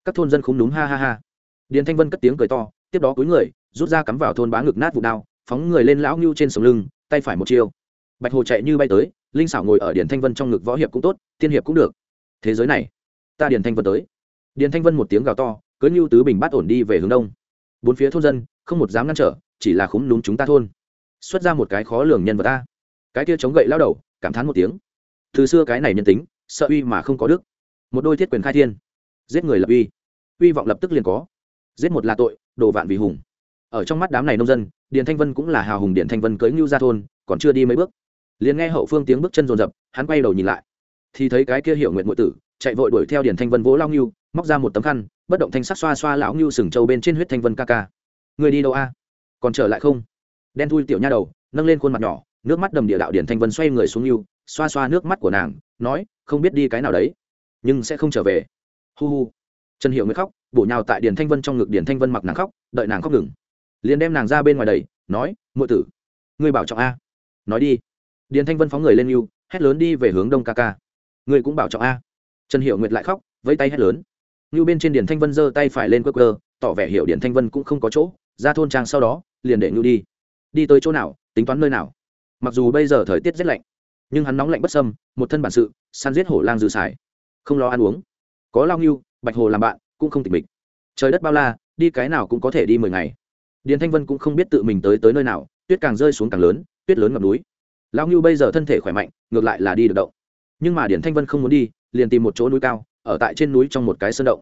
Các thôn dân không đúng ha ha ha. Điền thanh vân cất tiếng cười to, tiếp đó cúi người, rút ra cắm vào thôn bá ngực nát vụ đao, phóng người lên lão ngưu trên sống lưng, tay phải một chiêu. Bạch hồ chạy như bay tới, linh xảo ngồi ở điền thanh vân trong ngực võ hiệp cũng tốt, tiên hiệp cũng được thế giới này, ta điền thanh vân tới. Điền thanh vân một tiếng gào to cưới như tứ bình bát ổn đi về hướng đông. Bốn phía thôn dân, không một dám ngăn trở, chỉ là khúm núm chúng ta thôn. Xuất ra một cái khó lường nhân vật ta. Cái kia chống gậy lao đầu, cảm thán một tiếng. Từ xưa cái này nhân tính, sợ uy mà không có đức. Một đôi thiết quyền khai thiên. Giết người lập uy. Uy vọng lập tức liền có. Giết một là tội đồ vạn vì hùng. Ở trong mắt đám này nông dân, điền thanh vân cũng là hào hùng điền thanh vân cưới ngưu ra thôn, còn chưa đi mấy bước. Liền nghe hậu phương tiếng bước chân rồn rập, hắn quay đầu nhìn lại thì thấy cái kia hiểu nguyện ngụy tử, chạy vội đuổi theo điền thanh vân vỗ lao ngưu, móc ra một tấm khăn, bất động thanh sắc xoa xoa lão ngưu sừng trâu bên trên huyết thanh vân ca ca. Người đi đâu a? Còn trở lại không? Đen thui tiểu nha đầu, nâng lên khuôn mặt nhỏ, nước mắt đầm địa đạo điển thanh vân xoay người xuống ngưu, xoa xoa nước mắt của nàng, nói, không biết đi cái nào đấy, nhưng sẽ không trở về. Hu hu. Trần hiệu mới khóc, bổ nhào tại điển thanh vân trong ngực điển thanh vân mặc nàng khóc, đợi nàng khóc ngừng. Liền đem nàng ra bên ngoài đầy nói ngụy tử, ngươi bảo trọng a. Nói đi. Điển thanh vân phóng người lên ngưu, hét lớn đi về hướng đông ca ca ngươi cũng bảo trọng a. Trần hiệu nguyệt lại khóc, vẫy tay hét lớn. Như bên trên điển thanh vân giơ tay phải lên quơ cơ tỏ vẻ hiểu điển thanh vân cũng không có chỗ, ra thôn trang sau đó, liền để ngưu đi. Đi tới chỗ nào, tính toán nơi nào. Mặc dù bây giờ thời tiết rất lạnh, nhưng hắn nóng lạnh bất sâm một thân bản sự, săn giết hổ lang dư xài. Không lo ăn uống. Có lao ngưu, bạch hồ làm bạn, cũng không tịch mịch. Trời đất bao la, đi cái nào cũng có thể đi mười ngày. Điền thanh vân cũng không biết tự mình tới tới nơi nào, tuyết càng rơi xuống càng lớn, tuyết lớn ngập núi. Lao ngưu bây giờ thân thể khỏe mạnh, ngược lại là đi được động nhưng mà điền thanh vân không muốn đi, liền tìm một chỗ núi cao, ở tại trên núi trong một cái sơn động.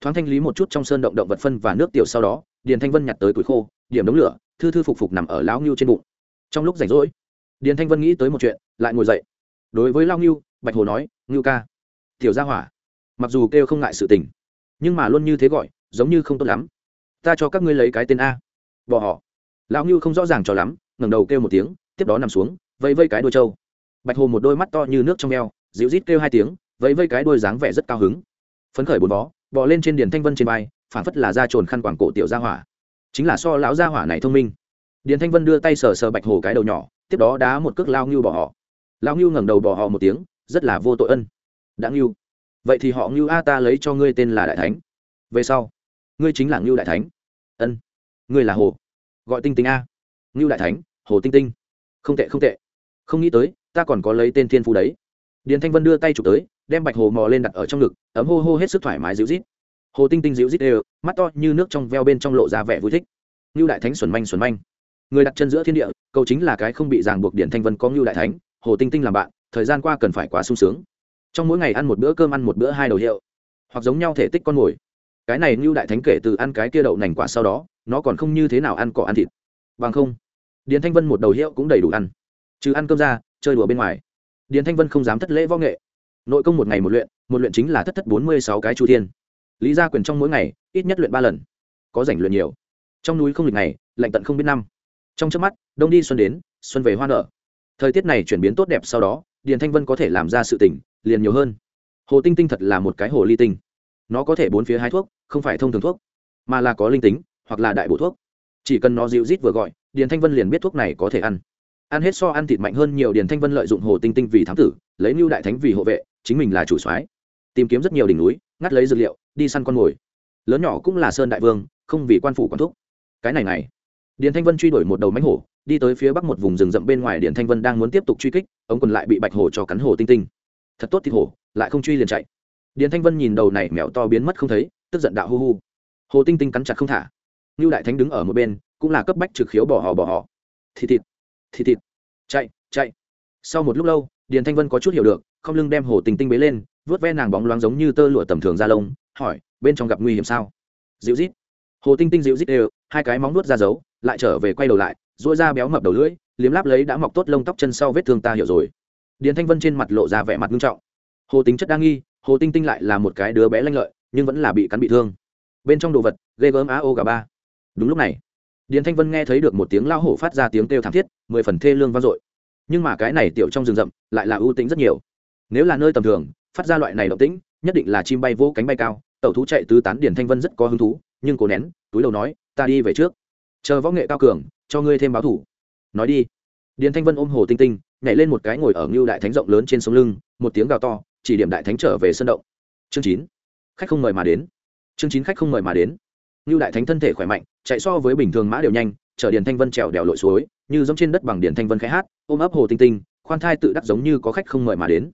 Thoáng thanh lý một chút trong sơn động động vật phân và nước tiểu sau đó điền thanh vân nhặt tới củi khô, điểm đống lửa, thư thư phục phục nằm ở lão ngưu trên bụng. Trong lúc rảnh rỗi điền thanh vân nghĩ tới một chuyện, lại ngồi dậy. Đối với lao ngưu, bạch hồ nói, ngưu ca, tiểu gia hỏa, mặc dù kêu không ngại sự tình, nhưng mà luôn như thế gọi, giống như không tốt lắm. Ta cho các ngươi lấy cái tên a. Bỏ họ. Lão ngưu không rõ ràng cho lắm, ngẩng đầu kêu một tiếng, tiếp đó nằm xuống, vẫy vây cái đôi trâu. Bạch hồ một đôi mắt to như nước trong eo dịu rít kêu hai tiếng, vẫy vây cái đôi dáng vẻ rất cao hứng. Phấn khởi bốn vó, bò lên trên điền thanh vân trên vai phản phất là da trồn khăn quảng cổ tiểu gia hỏa. Chính là so lão gia hỏa này thông minh. Điền thanh vân đưa tay sờ sờ bạch hồ cái đầu nhỏ, tiếp đó đá một cước lao ngưu bỏ họ. Lao ngưu ngẩng đầu bỏ họ một tiếng, rất là vô tội ân. Đã ngưu. Vậy thì họ ngưu a ta lấy cho ngươi tên là đại thánh. Về sau, ngươi chính là ngưu đại thánh. Ân. Ngươi là hồ. Gọi tinh tinh a. Ngưu đại thánh, hồ tinh tinh. Không tệ không tệ. Không nghĩ tới, ta còn có lấy tên thiên phú đấy điền thanh vân đưa tay chụp tới, đem bạch hồ mò lên đặt ở trong ngực, ấm hô hô hết sức thoải mái dịu rít hồ tinh tinh dịu rít đều, mắt to như nước trong veo bên trong lộ ra vẻ vui thích. Ngưu đại thánh xuẩn manh xuẩn manh. Người đặt chân giữa thiên địa, cầu chính là cái không bị ràng buộc Điền thanh vân có ngưu đại thánh, hồ tinh tinh làm bạn, thời gian qua cần phải quá sung sướng. Trong mỗi ngày ăn một bữa cơm ăn một bữa hai đầu hiệu, hoặc giống nhau thể tích con mồi. Cái này ngưu đại thánh kể từ ăn cái kia đậu nành quả sau đó, nó còn không như thế nào ăn cỏ ăn thịt. Bằng không, điền thanh vân một đầu hiệu cũng đầy đủ ăn. Chứ ăn cơm ra, chơi đùa bên ngoài điền thanh vân không dám thất lễ võ nghệ. Nội công một ngày một luyện một luyện chính là thất thất bốn mươi sáu cái chu thiên. Lý gia quyền trong mỗi ngày, ít nhất luyện ba lần. Có rảnh luyện nhiều. Trong núi không lịch ngày, lạnh tận không biết năm. Trong trước mắt, đông đi xuân đến, xuân về hoa nở. Thời tiết này chuyển biến tốt đẹp sau đó, điền thanh vân có thể làm ra sự tỉnh liền nhiều hơn. Hồ tinh tinh thật là một cái hồ ly tinh. Nó có thể bốn phía hái thuốc, không phải thông thường thuốc, mà là có linh tính, hoặc là đại bổ thuốc. Chỉ cần nó dịu rít vừa gọi, điền thanh vân liền biết thuốc này có thể ăn ăn hết so ăn thịt mạnh hơn nhiều điền thanh vân lợi dụng hồ tinh tinh vì thám tử, lấy mưu đại thánh vì hộ vệ, chính mình là chủ soái, tìm kiếm rất nhiều đỉnh núi, ngắt lấy dược liệu, đi săn con mồi. Lớn nhỏ cũng là sơn đại vương, không vì quan phủ quản thúc. Cái này này, điền thanh vân truy đuổi một đầu mánh hổ, đi tới phía bắc một vùng rừng rậm bên ngoài điền thanh vân đang muốn tiếp tục truy kích, ống quần lại bị bạch hổ cho cắn hổ tinh tinh. Thật tốt thịt hổ, lại không truy liền chạy. Điền thanh vân nhìn đầu này mèo to biến mất không thấy, tức giận đạo hu hu. Hồ tinh tinh cắn chặt không thả. Như đại thánh đứng ở một bên, cũng là cấp bách trực khiếu bỏ họ bỏ họ thịt thịt thịt thịt. Chạy chạy. Sau một lúc lâu, điền thanh vân có chút hiểu được, không lưng đem hồ tinh tinh bế lên vớt ve nàng bóng loáng giống như tơ lụa tầm thường da lông, hỏi, bên trong gặp nguy hiểm sao? Dịu rít hồ tinh tinh dịu rít đều, hai cái móng nuốt ra giấu lại trở về quay đầu lại dỗi ra béo mập đầu lưỡi, liếm láp lấy đã mọc tốt lông tóc chân sau vết thương ta hiểu rồi. Điền thanh vân trên mặt lộ ra vẻ mặt nghiêm trọng. Hồ tính chất đa nghi, hồ tinh tinh lại là một cái đứa bé lanh lợi, nhưng vẫn là bị cắn bị thương. Bên trong đồ vật, ghê gớm á ô gà ba. Đúng lúc này điền thanh vân nghe thấy được một tiếng lao hổ phát ra tiếng kêu thảm thiết, mười phần thê lương vang dội. Nhưng mà cái này tiểu trong rừng rậm lại là ưu tính rất nhiều. Nếu là nơi tầm thường, phát ra loại này động tĩnh, nhất định là chim bay vô cánh bay cao, tẩu thú chạy tứ tán điền thanh vân rất có hứng thú, nhưng cố nén, túi đầu nói, ta đi về trước. Chờ võ nghệ cao cường, cho ngươi thêm báo thủ. Nói đi. Điền thanh vân ôm hồ tinh tinh, nhảy lên một cái ngồi ở ngưu đại thánh rộng lớn trên sông lưng, một tiếng gào to, chỉ điểm đại thánh trở về sân động. Chương chín. Khách không mời mà đến. Chương chín, khách không mời mà đến ngưu đại thánh thân thể khỏe mạnh, chạy so với bình thường mã đều nhanh, chở điền thanh vân trèo đèo lội suối, như giống trên đất bằng điền thanh vân khẽ hát, ôm ấp hồ tinh tinh, khoan thai tự đắc giống như có khách không mời mà đến.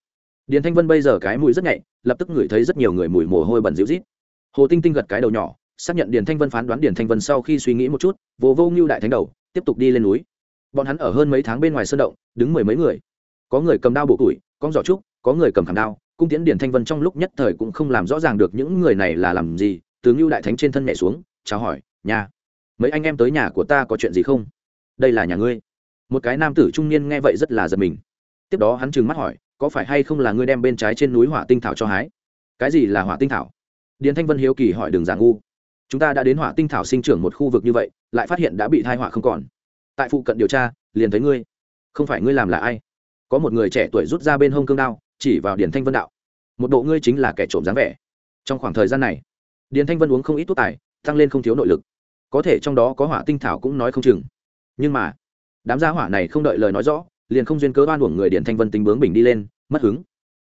Điền thanh vân bây giờ cái mũi rất nhạy, lập tức ngửi thấy rất nhiều người mùi mồ hôi bẩn dịu rít. Hồ tinh tinh gật cái đầu nhỏ, xác nhận điền thanh vân phán đoán điền thanh vân sau khi suy nghĩ một chút vô vô ngưu đại thánh đầu, tiếp tục đi lên núi. Bọn hắn ở hơn mấy tháng bên ngoài sơn động, đứng mười mấy người. Có người cầm đao bộ tuổi, con giỏ trúc, có người cầm khảm đao, cung tiễn điền thanh vân trong lúc nhất thời cũng không làm rõ ràng được những người này là làm gì từ ngưu đại thánh trên thân nhẹ xuống, chào hỏi nhà mấy anh em tới nhà của ta có chuyện gì không? Đây là nhà ngươi. Một cái nam tử trung niên nghe vậy rất là giật mình. Tiếp đó hắn trừng mắt hỏi, có phải hay không là ngươi đem bên trái trên núi hỏa tinh thảo cho hái? Cái gì là hỏa tinh thảo? Điền thanh vân hiếu kỳ hỏi đường giả ngu. Chúng ta đã đến hỏa tinh thảo sinh trưởng một khu vực như vậy, lại phát hiện đã bị thai hỏa không còn. Tại phụ cận điều tra, liền thấy ngươi. Không phải ngươi làm là ai? Có một người trẻ tuổi rút ra bên hông cương đao, chỉ vào điền thanh vân đạo, một bộ ngươi chính là kẻ trộm dáng vẻ. Trong khoảng thời gian này điền thanh vân uống không ít thuốc tài, tăng lên không thiếu nội lực. Có thể trong đó có hỏa tinh thảo cũng nói không chừng. Nhưng mà, đám gia hỏa này không đợi lời nói rõ, liền không duyên cớ oan uổng người điền thanh vân tính bướng bình đi lên, mất hứng.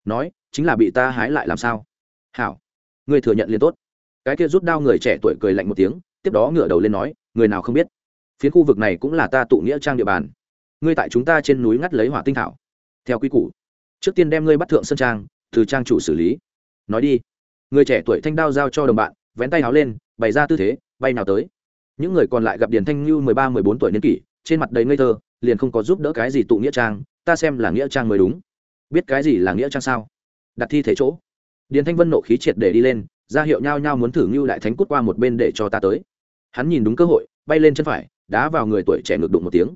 Nói, chính là bị ta hái lại làm sao? Hảo, ngươi thừa nhận liền tốt. Cái kia rút đao người trẻ tuổi cười lạnh một tiếng, tiếp đó ngửa đầu lên nói, người nào không biết. Phiến khu vực này cũng là ta tụ nghĩa trang địa bàn. Ngươi tại chúng ta trên núi ngắt lấy hỏa tinh thảo. Theo quy củ, trước tiên đem ngươi bắt thượng sân trang, từ trang chủ xử lý. Nói đi người trẻ tuổi thanh đao giao cho đồng bạn, vén tay háo lên, bày ra tư thế, bay nào tới. Những người còn lại gặp điền thanh như mười ba, mười bốn tuổi niên kỷ, trên mặt đầy ngây thơ, liền không có giúp đỡ cái gì tụ nghĩa trang, ta xem là nghĩa trang mới đúng. Biết cái gì là nghĩa trang sao? Đặt thi thể chỗ. Điền thanh vân nộ khí triệt để đi lên, ra hiệu nhao nhao muốn thử ngưu đại thánh cút qua một bên để cho ta tới. Hắn nhìn đúng cơ hội, bay lên chân phải, đá vào người tuổi trẻ ngược đụng một tiếng.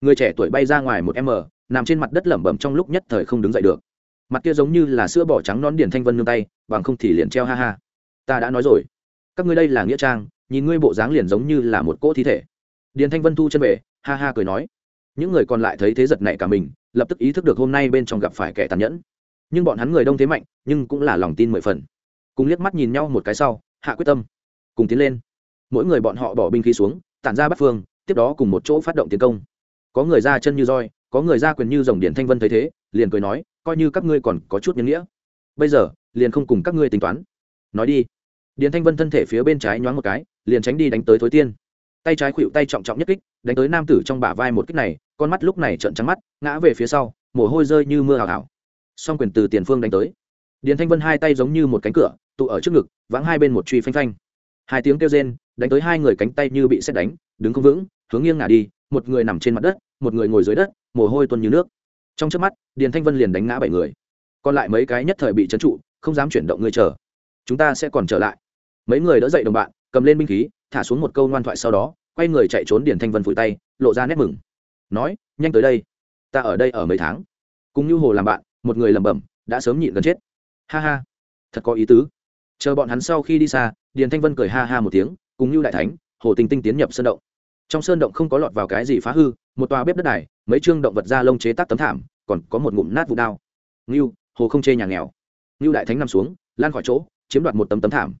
Người trẻ tuổi bay ra ngoài một m, nằm trên mặt đất lẩm bẩm trong lúc nhất thời không đứng dậy được mặt kia giống như là sữa bỏ trắng nón điển thanh vân nương tay, bằng không thì liền treo ha ha. Ta đã nói rồi. Các ngươi đây là nghĩa trang, nhìn ngươi bộ dáng liền giống như là một cỗ thi thể. Điền thanh vân thu chân về, ha ha cười nói. Những người còn lại thấy thế giật nảy cả mình, lập tức ý thức được hôm nay bên trong gặp phải kẻ tàn nhẫn. Nhưng bọn hắn người đông thế mạnh, nhưng cũng là lòng tin mười phần. Cùng liếc mắt nhìn nhau một cái sau, hạ quyết tâm. Cùng tiến lên. Mỗi người bọn họ bỏ binh khí xuống, tản ra bắt phương, tiếp đó cùng một chỗ phát động tiến công. Có người ra chân như roi có người ra quyền như dòng điển thanh vân thấy thế, liền cười nói, coi như các ngươi còn có chút nhân nghĩa. Bây giờ, liền không cùng các ngươi tính toán. Nói đi. Điển thanh vân thân thể phía bên trái nhoáng một cái, liền tránh đi đánh tới thối tiên. Tay trái khuỵu tay trọng trọng nhất kích, đánh tới nam tử trong bả vai một kích này, con mắt lúc này trợn trắng mắt, ngã về phía sau, mồ hôi rơi như mưa hào hào song quyền từ tiền phương đánh tới. Điền thanh vân hai tay giống như một cánh cửa, tụ ở trước ngực vắng hai bên một truy phanh phanh. Hai tiếng kêu rên, đánh tới hai người cánh tay như bị xét đánh, đứng không vững, hướng nghiêng ngả đi một người nằm trên mặt đất, một người ngồi dưới đất, mồ hôi tuôn như nước. Trong trước mắt, điền thanh vân liền đánh ngã bảy người. Còn lại mấy cái nhất thời bị trấn trụ, không dám chuyển động người chờ. Chúng ta sẽ còn trở lại. Mấy người đỡ dậy đồng bạn, cầm lên binh khí, thả xuống một câu ngoan thoại sau đó, quay người chạy trốn điền thanh vân phủi tay, lộ ra nét mừng. Nói, nhanh tới đây. Ta ở đây ở mấy tháng. Cùng như hồ làm bạn, một người lẩm bẩm, đã sớm nhịn gần chết. Ha ha, thật có ý tứ. Chờ bọn hắn sau khi đi xa, điền thanh vân cười ha ha một tiếng, cùng như đại thánh, hồ tinh tinh tiến nhập sân động trong sơn động không có lọt vào cái gì phá hư, một tòa bếp đất đài, mấy chương động vật da lông chế tác tấm thảm, còn có một ngụm nát vụ đao. Ngưu, hồ không chê nhà nghèo. Ngưu đại thánh nằm xuống, lan khỏi chỗ, chiếm đoạt một tấm tấm thảm.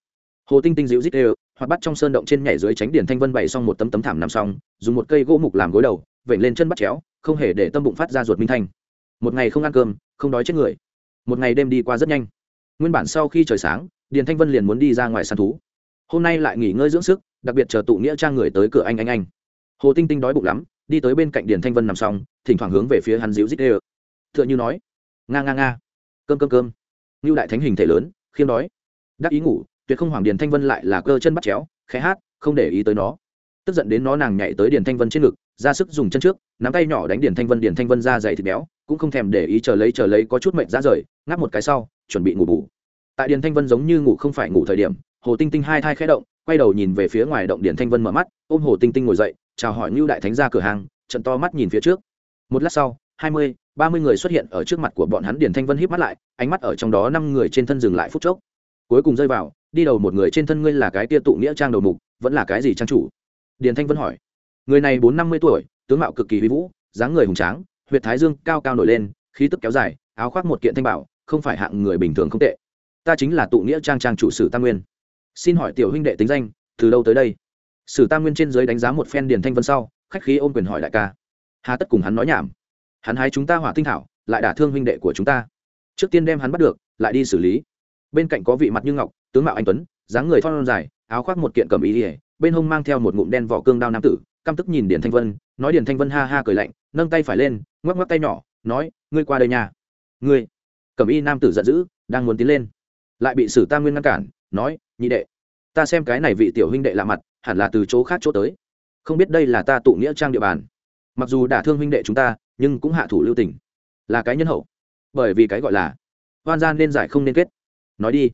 Hồ tinh tinh dịu rít đều hoặc bắt trong sơn động trên nhảy dưới tránh điền thanh vân bày xong một tấm tấm thảm nằm xong, dùng một cây gỗ mục làm gối đầu vẩy lên chân bắt chéo, không hề để tâm bụng phát ra ruột minh thanh. Một ngày không ăn cơm, không đói chết người. Một ngày đêm đi qua rất nhanh. Nguyên bản sau khi trời sáng, điền thanh vân liền muốn đi ra ngoài săn thú. Hôm nay lại nghỉ ngơi dưỡng sức, đặc biệt chờ tụ nghĩa trang người tới cửa anh anh anh hồ tinh tinh đói bụng lắm, đi tới bên cạnh điền thanh vân nằm xong, thỉnh thoảng hướng về phía hắn dịu dít ê t h ư ợ n h ư nói, nga nga nga, cơm cơm cơm. Ngưu đại thánh hình thể lớn, khiêm đói. Đắc ý ngủ, tuyệt không hoàng điền thanh vân lại là cơ chân bắt chéo, khẽ hát, không để ý tới nó. Tức giận đến nó nàng nhảy tới điền thanh vân trên ngực, ra sức dùng chân trước, nắm tay nhỏ đánh điền thanh vân, điền thanh vân ra dày thịt béo, cũng không thèm để ý chờ lấy chờ lấy có chút mệnh ra rời, ngáp một cái sau, chuẩn bị ngủ bù. Tại điền thanh vân giống như ngủ không phải ngủ thời điểm, hồ tinh tinh hai thai khẽ động, quay đầu nhìn về phía ngoài động điền thanh vân mở mắt, ôm hồ tinh tinh ngồi dậy chào hỏi Nưu đại thánh ra cửa hàng, trận to mắt nhìn phía trước. Một lát sau, hai mươi, ba mươi người xuất hiện ở trước mặt của bọn hắn, điền thanh vân híp mắt lại, ánh mắt ở trong đó năm người trên thân dừng lại phút chốc. Cuối cùng rơi vào, đi đầu một người trên thân ngươi là cái tia tụ nghĩa trang đầu mục, vẫn là cái gì trang chủ? Điền thanh vân hỏi. Người này bốn năm mươi tuổi, tướng mạo cực kỳ uy vũ, dáng người hùng tráng, huyệt thái dương cao cao nổi lên, khí tức kéo dài, áo khoác một kiện thanh bảo, không phải hạng người bình thường không tệ. Ta chính là tụ nghĩa trang trang chủ sử tam nguyên. Xin hỏi tiểu huynh đệ tính danh, từ đâu tới đây? Sử tam nguyên trên giới đánh giá một phen điền thanh vân sau, khách khí ôm quyền hỏi đại ca. Hà tất cùng hắn nói nhảm. Hắn hái chúng ta hỏa tinh thảo, lại đả thương huynh đệ của chúng ta. Trước tiên đem hắn bắt được, lại đi xử lý. Bên cạnh có vị mặt như ngọc, tướng mạo anh tuấn, dáng người thon dài, áo khoác một kiện cầm ý ỉa bên hông mang theo một ngụm đen vỏ cương đao nam tử, căm tức nhìn điền thanh vân, nói điền thanh vân ha ha cười lạnh, nâng tay phải lên, ngoắc ngoắc tay nhỏ, nói, ngươi qua đây nhà ngươi? Cầm y nam tử giận dữ, đang muốn tiến lên. Lại bị sử tam nguyên ngăn cản, nói, nhị đệ, ta xem cái này vị tiểu huynh đệ lạ mặt hẳn là từ chỗ khác chỗ tới. Không biết đây là ta tụ nghĩa trang địa bàn. Mặc dù đả thương huynh đệ chúng ta, nhưng cũng hạ thủ lưu tình. Là cái nhân hậu. Bởi vì cái gọi là hoan gian nên giải không nên kết. Nói đi.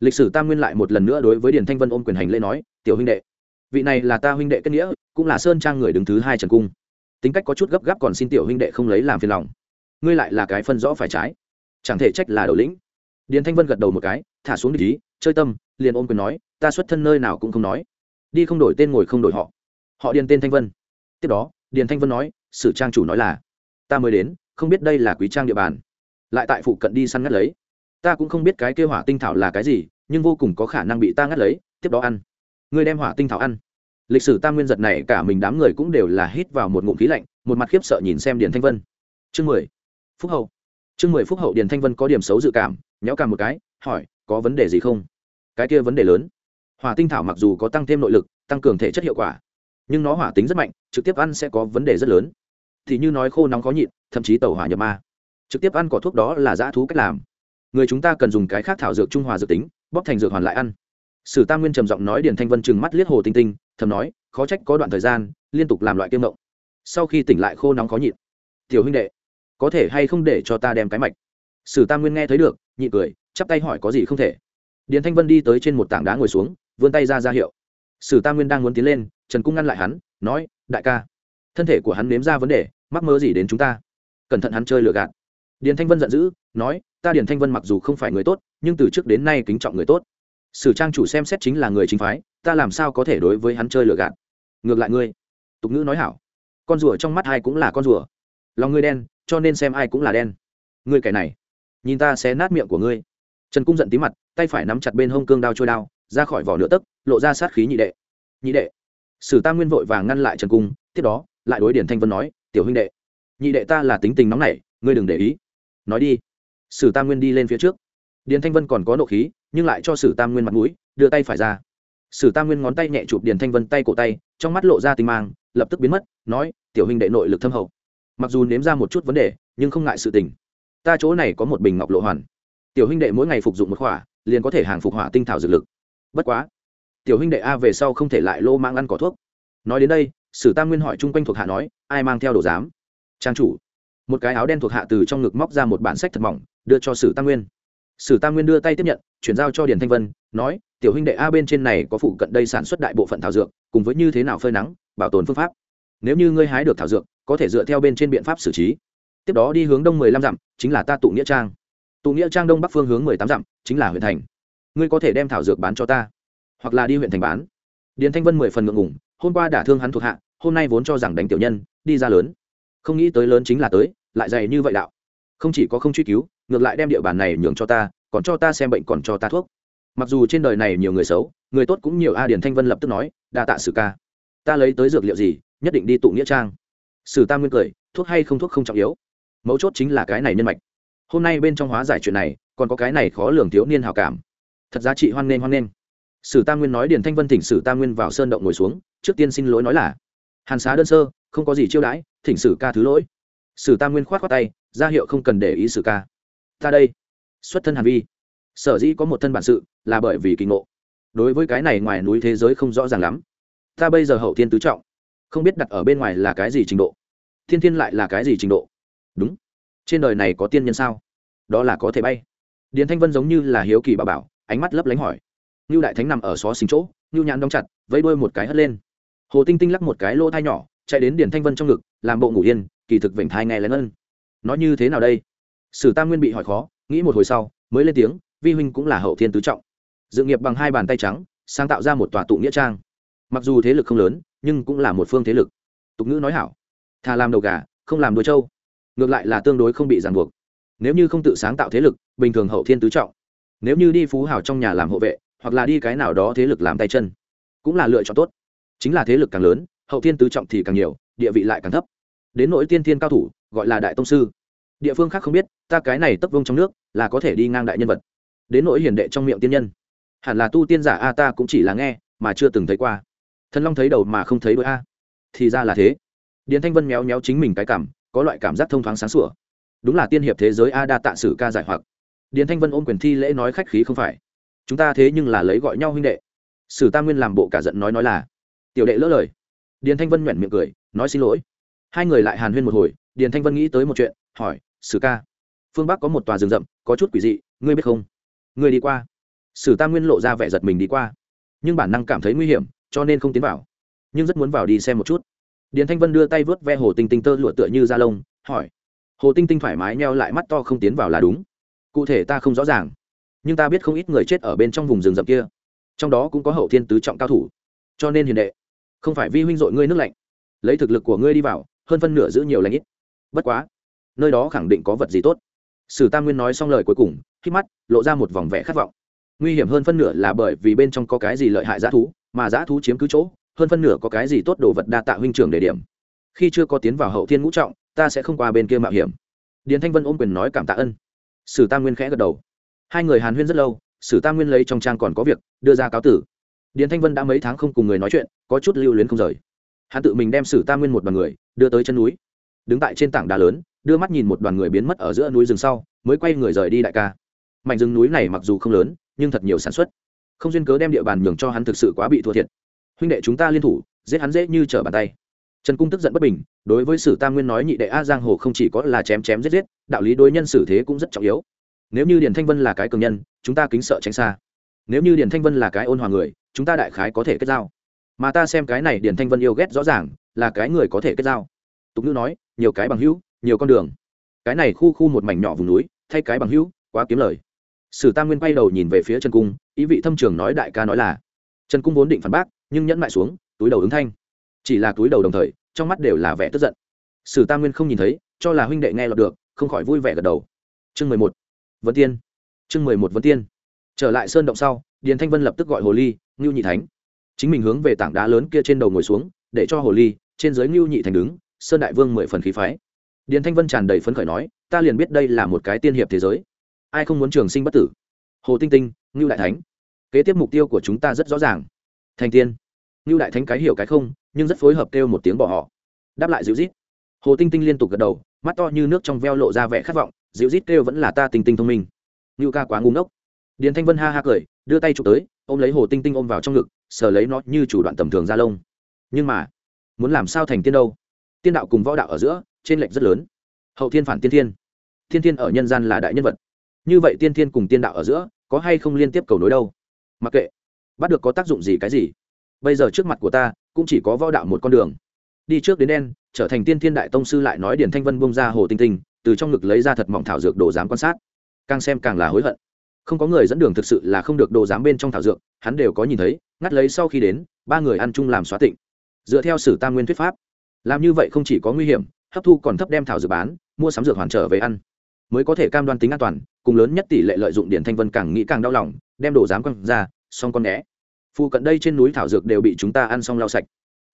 Lịch sử tam nguyên lại một lần nữa đối với điền thanh vân ôm quyền hành lễ nói, tiểu huynh đệ, vị này là ta huynh đệ kết nghĩa, cũng là sơn trang người đứng thứ hai trần cung. Tính cách có chút gấp gáp còn xin tiểu huynh đệ không lấy làm phiền lòng. Ngươi lại là cái phân rõ phải trái. Chẳng thể trách là đầu lĩnh. Điền thanh vân gật đầu một cái, thả xuống địch ý, chơi tâm, liền ôm quyền nói, ta xuất thân nơi nào cũng không nói đi không đổi tên ngồi không đổi họ. Họ điền tên thanh vân. Tiếp đó, điền thanh vân nói, sử trang chủ nói là, ta mới đến, không biết đây là quý trang địa bàn. Lại tại phụ cận đi săn ngắt lấy. Ta cũng không biết cái kêu hỏa tinh thảo là cái gì, nhưng vô cùng có khả năng bị ta ngắt lấy, tiếp đó ăn. Người đem hỏa tinh thảo ăn. Lịch sử tam nguyên giật này, cả mình đám người cũng đều là hít vào một ngụm khí lạnh, một mặt khiếp sợ nhìn xem điền thanh vân. Chương mười. Phúc hậu. Chương mười phúc hậu điền thanh vân có điểm xấu dự cảm, nhéo cả một cái, hỏi, có vấn đề gì không? Cái kia vấn đề lớn hỏa tinh thảo mặc dù có tăng thêm nội lực, tăng cường thể chất hiệu quả, nhưng nó hỏa tính rất mạnh, trực tiếp ăn sẽ có vấn đề rất lớn. Thì như nói khô nóng khó nhịn, thậm chí tẩu hỏa nhập ma. Trực tiếp ăn cỏ thuốc đó là dã thú cách làm. Người chúng ta cần dùng cái khác thảo dược trung hòa dược tính, bóp thành dược hoàn lại ăn. Sử tam nguyên trầm giọng nói điền thanh vân chừng mắt liếc hồ tinh tinh, thầm nói, khó trách có đoạn thời gian, liên tục làm loại kiêm mộng sau khi tỉnh lại khô nóng khó nhịn. Tiểu huynh đệ, có thể hay không để cho ta đem cái mạch? Sử tam nguyên nghe thấy được, nhịn cười, chắp tay hỏi có gì không thể. Điền thanh vân đi tới trên một tảng đá ngồi xuống vươn tay ra ra hiệu. Sử tam nguyên đang muốn tiến lên, trần cung ngăn lại hắn, nói, đại ca, thân thể của hắn nếm ra vấn đề, mắc mơ gì đến chúng ta? Cẩn thận hắn chơi lừa gạt. Điền thanh vân giận dữ, nói, ta điền thanh vân mặc dù không phải người tốt, nhưng từ trước đến nay kính trọng người tốt. Sử trang chủ xem xét chính là người chính phái, ta làm sao có thể đối với hắn chơi lừa gạt? Ngược lại ngươi. Tục ngữ nói hảo. Con rùa trong mắt ai cũng là con rùa. Lòng ngươi đen, cho nên xem ai cũng là đen. Ngươi kẻ này, nhìn ta sẽ nát miệng của ngươi. Trần cung giận tí mặt, tay phải nắm chặt bên hông cương đao trôi đao ra khỏi vỏ nửa tấc, lộ ra sát khí nhị đệ. Nhị đệ. Sử tam nguyên vội vàng ngăn lại trần cung, tiếp đó, lại đối điển thanh vân nói, tiểu huynh đệ, nhị đệ ta là tính tình nóng nảy, ngươi đừng để ý. Nói đi. Sử tam nguyên đi lên phía trước. Điền thanh vân còn có nộ khí, nhưng lại cho sử tam nguyên mặt mũi, đưa tay phải ra. Sử tam nguyên ngón tay nhẹ chụp điền thanh vân tay cổ tay, trong mắt lộ ra tinh mang, lập tức biến mất, nói, tiểu huynh đệ nội lực thâm hậu. Mặc dù nếm ra một chút vấn đề, nhưng không ngại sự tình. Ta chỗ này có một bình ngọc lộ hoàn. Tiểu huynh đệ mỗi ngày phục dụng một khỏa, liền có thể hàng phục hỏa tinh thảo dược lực bất quá, tiểu huynh đệ a về sau không thể lại lô mang ăn cỏ thuốc. Nói đến đây, sử tam nguyên hỏi chung quanh thuộc hạ nói, ai mang theo đồ giám? Trang chủ. Một cái áo đen thuộc hạ từ trong ngực móc ra một bản sách thật mỏng, đưa cho sử tam nguyên. Sử tam nguyên đưa tay tiếp nhận, chuyển giao cho điền thanh vân, nói, tiểu huynh đệ a bên trên này có phụ cận đây sản xuất đại bộ phận thảo dược, cùng với như thế nào phơi nắng, bảo tồn phương pháp. Nếu như ngươi hái được thảo dược, có thể dựa theo bên trên biện pháp xử trí. Tiếp đó đi hướng đông mười lăm dặm, chính là ta tụ nghĩa trang. Tụ nghĩa trang đông bắc phương hướng mười tám dặm, chính là huyện thành ngươi có thể đem thảo dược bán cho ta, hoặc là đi huyện thành bán. Điền thanh vân mười phần ngượng ngủng hôm qua đả thương hắn thuộc hạ, hôm nay vốn cho rằng đánh tiểu nhân, đi ra lớn. Không nghĩ tới lớn chính là tới, lại dày như vậy đạo. Không chỉ có không truy cứu, ngược lại đem địa bàn này nhường cho ta, còn cho ta xem bệnh còn cho ta thuốc. Mặc dù trên đời này nhiều người xấu, người tốt cũng nhiều a, điền thanh vân lập tức nói, đa tạ sử ca. Ta lấy tới dược liệu gì, nhất định đi tụ nghĩa trang. Sử tam nguyên cười, thuốc hay không thuốc không trọng yếu. Mấu chốt chính là cái này nhân mạch. Hôm nay bên trong hóa giải chuyện này, còn có cái này khó lường thiếu niên hào cảm thật giá trị hoan nghênh hoan nghênh. Sử tam nguyên nói điền thanh vân thỉnh sử tam nguyên vào sơn động ngồi xuống, trước tiên xin lỗi nói là, hàn xá đơn sơ, không có gì chiêu đãi, thỉnh sử ca thứ lỗi. Sử tam nguyên khoát khoát tay, ra hiệu không cần để ý sử ca. Ta đây. Xuất thân hàn vi. Sở dĩ có một thân bản sự, là bởi vì kinh ngộ. Đối với cái này ngoài núi thế giới không rõ ràng lắm. Ta bây giờ hậu thiên tứ trọng. Không biết đặt ở bên ngoài là cái gì trình độ. Thiên thiên lại là cái gì trình độ? Đúng. Trên đời này có tiên nhân sao? Đó là có thể bay. Điền thanh vân giống như là hiếu kỳ bà bảo ánh mắt lấp lánh hỏi. Như đại thánh nằm ở xó xính chỗ như nhãn đóng chặt, vẫy đuôi một cái hất lên. Hồ tinh tinh lắc một cái lỗ thai nhỏ, chạy đến điền thanh vân trong ngực, làm bộ ngủ yên, kỳ thực vểnh thai nghe lén ân. Nói như thế nào đây? Sử tam nguyên bị hỏi khó, nghĩ một hồi sau, mới lên tiếng, vi huynh cũng là hậu thiên tứ trọng. Dự nghiệp bằng hai bàn tay trắng, sáng tạo ra một tòa tụ nghĩa trang. Mặc dù thế lực không lớn, nhưng cũng là một phương thế lực. Tục ngữ nói hảo, thà làm đầu gà, không làm đuôi trâu. Ngược lại là tương đối không bị ràng buộc. Nếu như không tự sáng tạo thế lực, bình thường hậu thiên tứ trọng nếu như đi phú hảo trong nhà làm hộ vệ, hoặc là đi cái nào đó thế lực làm tay chân, cũng là lựa chọn tốt. Chính là thế lực càng lớn, hậu thiên tứ trọng thì càng nhiều, địa vị lại càng thấp. Đến nỗi tiên thiên cao thủ, gọi là đại tông sư. Địa phương khác không biết, ta cái này tấp vông trong nước, là có thể đi ngang đại nhân vật. Đến nỗi hiền đệ trong miệng tiên nhân. Hẳn là tu tiên giả a ta cũng chỉ là nghe, mà chưa từng thấy qua. Thần long thấy đầu mà không thấy đôi a. Thì ra là thế. Điền thanh vân méo méo chính mình cái cảm, có loại cảm giác thông thoáng sáng sủa. Đúng là tiên hiệp thế giới a đa tạ sử ca giải hoặc điền thanh vân ôm quyền thi lễ nói khách khí không phải. Chúng ta thế nhưng là lấy gọi nhau huynh đệ. Sử tam nguyên làm bộ cả giận nói nói là, tiểu đệ lỡ lời. Điền thanh vân nhoẻn miệng cười, nói xin lỗi. Hai người lại hàn huyên một hồi, điền thanh vân nghĩ tới một chuyện, hỏi, sử ca, phương bắc có một tòa rừng rậm, có chút quỷ dị, ngươi biết không? Ngươi đi qua. Sử tam nguyên lộ ra vẻ giật mình đi qua, nhưng bản năng cảm thấy nguy hiểm, cho nên không tiến vào, nhưng rất muốn vào đi xem một chút. Điền thanh vân đưa tay vớt ve hồ tinh tinh tơ lụa tựa như da lông, hỏi, hồ tinh tinh thoải mái neo lại mắt to không tiến vào là đúng cụ thể ta không rõ ràng, nhưng ta biết không ít người chết ở bên trong vùng rừng rậm kia, trong đó cũng có hậu thiên tứ trọng cao thủ. Cho nên hiền đệ, không phải vi huynh dội ngươi nước lạnh, lấy thực lực của ngươi đi vào, hơn phân nửa giữ nhiều lãnh ít. Bất quá, nơi đó khẳng định có vật gì tốt. Sử tam nguyên nói xong lời cuối cùng khi mắt, lộ ra một vòng vẻ khát vọng. Nguy hiểm hơn phân nửa là bởi vì bên trong có cái gì lợi hại g thú, mà g thú chiếm cứ chỗ, hơn phân nửa có cái gì tốt đồ vật đa tạ huynh trưởng đề điểm. Khi chưa có tiến vào hậu thiên ngũ trọng, ta sẽ không qua bên kia mạo hiểm. Điền thanh vân ôm quyền nói cảm tạ ân sử tam nguyên khẽ gật đầu. Hai người hàn huyên rất lâu, sử tam nguyên lấy trong trang còn có việc, đưa ra cáo tử. Điền thanh vân đã mấy tháng không cùng người nói chuyện, có chút lưu luyến không rời. Hắn tự mình đem sử tam nguyên một đoàn người, đưa tới chân núi. Đứng tại trên tảng đá lớn, đưa mắt nhìn một đoàn người biến mất ở giữa núi rừng sau, mới quay người rời đi đại ca. Mảnh rừng núi này mặc dù không lớn, nhưng thật nhiều sản xuất. Không duyên cớ đem địa bàn nhường cho hắn thực sự quá bị thua thiệt. Huynh đệ chúng ta liên thủ, giết hắn dễ như trở bàn tay trần cung tức giận bất bình, đối với sử tam nguyên nói nhị đệ a giang hồ không chỉ có là chém chém giết giết, đạo lý đối nhân xử thế cũng rất trọng yếu. Nếu như điền thanh vân là cái cường nhân, chúng ta kính sợ tránh xa. Nếu như điền thanh vân là cái ôn hòa người, chúng ta đại khái có thể kết giao. Mà ta xem cái này điền thanh vân yêu ghét rõ ràng, là cái người có thể kết giao. Tục ngữ nói, nhiều cái bằng hữu, nhiều con đường. Cái này khu khu một mảnh nhỏ vùng núi, thay cái bằng hữu, quá kiếm lời. Sử tam nguyên quay đầu nhìn về phía trần cung, ý vị thâm trường nói đại ca nói là, trần cung vốn định phản bác, nhưng nhẫn mại xuống, túi đầu ứng thanh chỉ là túi đầu đồng thời, trong mắt đều là vẻ tức giận. Sử tam nguyên không nhìn thấy, cho là huynh đệ nghe lọt được, không khỏi vui vẻ gật đầu. Chương mười một. Vấn tiên. Chương mười một vấn tiên. Trở lại sơn động sau, điền thanh vân lập tức gọi hồ ly, ngưu nhị thánh. Chính mình hướng về tảng đá lớn kia trên đầu ngồi xuống, để cho hồ ly, trên dưới ngưu nhị thành đứng, sơn đại vương mười phần khí phái. Điền thanh vân tràn đầy phấn khởi nói, ta liền biết đây là một cái tiên hiệp thế giới. Ai không muốn trường sinh bất tử? Hồ tinh tinh, ngưu đại thánh, kế tiếp mục tiêu của chúng ta rất rõ ràng. Thành tiên ngưu đại thánh cái hiểu cái không, nhưng rất phối hợp kêu một tiếng bỏ họ. Đáp lại dịu rít hồ tinh tinh liên tục gật đầu, mắt to như nước trong veo lộ ra vẻ khát vọng, dịu rít kêu vẫn là ta tinh tinh thông minh. Ngưu ca quá ngu ngốc. Điền thanh vân ha ha cười, đưa tay chụp tới, ôm lấy hồ tinh tinh ôm vào trong ngực, sờ lấy nó như chủ đoạn tầm thường ra lông. Nhưng mà, muốn làm sao thành tiên đâu? Tiên đạo cùng võ đạo ở giữa, trên lệnh rất lớn. Hậu thiên phản tiên thiên. Thiên thiên ở nhân gian là đại nhân vật. Như vậy tiên thiên cùng tiên đạo ở giữa, có hay không liên tiếp cầu nối đâu? Mặc kệ. Bắt được có tác dụng gì cái gì? Bây giờ trước mặt của ta cũng chỉ có võ đạo một con đường. Đi trước đến đen, trở thành tiên thiên đại tông sư lại nói điển thanh vân bông ra hồ tinh tinh, từ trong ngực lấy ra thật mỏng thảo dược đồ giám quan sát. Càng xem càng là hối hận. Không có người dẫn đường thực sự là không được đồ giám bên trong thảo dược, hắn đều có nhìn thấy, ngắt lấy sau khi đến, ba người ăn chung làm xóa tịnh. Dựa theo sử tam nguyên thuyết pháp, làm như vậy không chỉ có nguy hiểm, hấp thu còn thấp đem thảo dược bán, mua sắm dược hoàn trở về ăn. Mới có thể cam đoan tính an toàn, cùng lớn nhất tỷ lệ lợi dụng điện thanh vân càng nghĩ càng đau lòng, đem đồ giám quăng ra, xong con né phụ cận đây trên núi thảo dược đều bị chúng ta ăn xong lau sạch.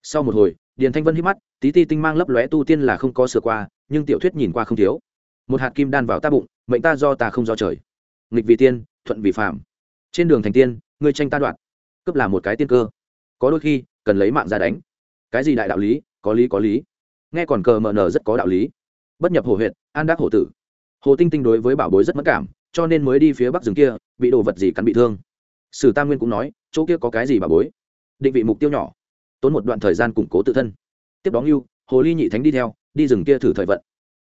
Sau một hồi, điền thanh vân hít mắt, tí ti tinh mang lấp lóe tu tiên là không có sửa qua, nhưng tiểu thuyết nhìn qua không thiếu. Một hạt kim đan vào ta bụng, mệnh ta do ta không do trời. Nghịch vì tiên, thuận vì phạm trên đường thành tiên người tranh ta đoạn cướp là một cái tiên cơ. Có đôi khi, cần lấy mạng ra đánh. Cái gì đại đạo lý, có lý có lý. Nghe còn cờ mờ nờ rất có đạo lý. Bất nhập hồ huyện an đắc hổ tử. Hồ tinh tinh đối với bảo bối rất mất cảm, cho nên mới đi phía bắc rừng kia, bị đồ vật gì cắn bị thương sử tam nguyên cũng nói, chỗ kia có cái gì bà bối? Định vị mục tiêu nhỏ. Tốn một đoạn thời gian củng cố tự thân. Tiếp đó ngưu, hồ ly nhị thánh đi theo, đi rừng kia thử thời vận.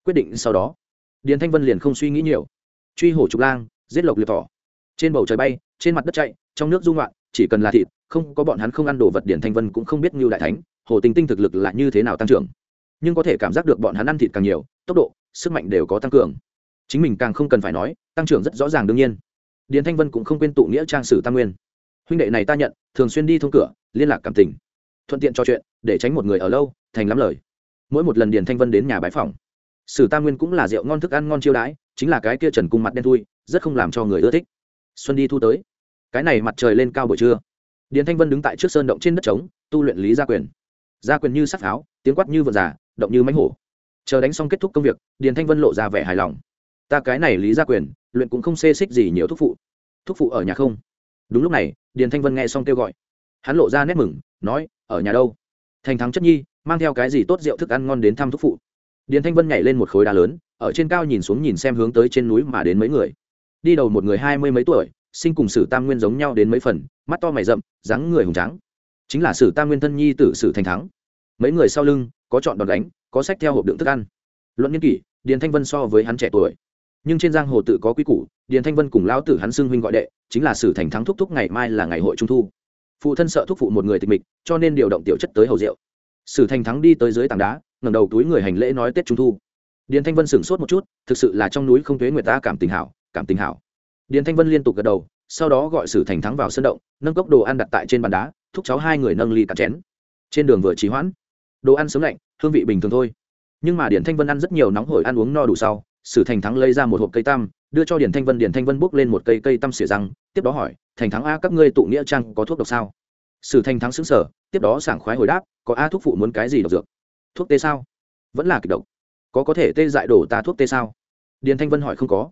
Quyết định sau đó, điền thanh vân liền không suy nghĩ nhiều. Truy hổ trục lang, giết lộc liệt thỏ. Trên bầu trời bay, trên mặt đất chạy, trong nước dung loạn chỉ cần là thịt, không có bọn hắn không ăn đồ vật điển thanh vân cũng không biết ngưu đại thánh, hồ tinh tinh thực lực là như thế nào tăng trưởng. Nhưng có thể cảm giác được bọn hắn ăn thịt càng nhiều, tốc độ, sức mạnh đều có tăng cường. Chính mình càng không cần phải nói, tăng trưởng rất rõ ràng đương nhiên điền thanh vân cũng không quên tụ nghĩa trang sử tam nguyên. Huynh đệ này ta nhận, thường xuyên đi thông cửa, liên lạc cảm tình. Thuận tiện trò chuyện, để tránh một người ở lâu, thành lắm lời. Mỗi một lần điền thanh vân đến nhà bái phòng sử tam nguyên cũng là rượu ngon thức ăn ngon chiêu đãi, chính là cái kia trần cung mặt đen thui, rất không làm cho người ưa thích. Xuân đi thu tới. Cái này mặt trời lên cao buổi trưa. Điền thanh vân đứng tại trước sơn động trên đất trống, tu luyện lý gia quyền. Gia quyền như sắc pháo, tiếng quát như vợ giả động như mánh hổ. Chờ đánh xong kết thúc công việc, điền thanh vân lộ ra vẻ hài lòng ta cái này lý gia quyền, luyện cũng không xê xích gì nhiều thúc phụ. Thúc phụ ở nhà không? Đúng lúc này, điền thanh vân nghe xong kêu gọi. Hắn lộ ra nét mừng, nói, ở nhà đâu? Thành thắng chất nhi, mang theo cái gì tốt rượu thức ăn ngon đến thăm thúc phụ. Điền thanh vân nhảy lên một khối đá lớn, ở trên cao nhìn xuống nhìn xem hướng tới trên núi mà đến mấy người. Đi đầu một người hai mươi mấy tuổi, sinh cùng sử tam nguyên giống nhau đến mấy phần, mắt to mày rậm, dáng người hùng trắng chính là sử tam nguyên thân nhi tử sử thành thắng. Mấy người sau lưng, có chọn đòn đánh có sách theo hộp đựng thức ăn. Luận nhân kỷ, điền thanh vân so với hắn trẻ tuổi nhưng trên giang hồ tự có quy củ, điền thanh vân cùng lão tử hắn xưng huynh gọi đệ, chính là sử thành thắng thúc thúc ngày mai là ngày hội trung thu. Phụ thân sợ thúc phụ một người tịch mịch, cho nên điều động tiểu chất tới hầu rượu. Sử thành thắng đi tới dưới tảng đá, ngẩng đầu túi người hành lễ nói tết trung thu. Điền thanh vân sửng sốt một chút, thực sự là trong núi không thuế người ta cảm tình hảo, cảm tình hảo. Điền thanh vân liên tục gật đầu, sau đó gọi sử thành thắng vào sân động, nâng cốc đồ ăn đặt tại trên bàn đá, thúc cháu hai người nâng ly cặp chén. Trên đường vừa trì hoãn, đồ ăn sớm lạnh, hương vị bình thường thôi. Nhưng mà điền thanh vân ăn rất nhiều nóng hổi ăn uống no đủ sau sử thành thắng lấy ra một hộp cây tam, đưa cho điền thanh vân điền thanh vân bốc lên một cây cây tăm xỉa răng tiếp đó hỏi thành thắng a các ngươi tụ nghĩa trang có thuốc độc sao? Sử thành thắng xứng sở tiếp đó sảng khoái hồi đáp có a thuốc phụ muốn cái gì độc dược? Thuốc tê sao? Vẫn là kịch độc. Có có thể tê dại đổ ta thuốc tê sao? Điền thanh vân hỏi không có.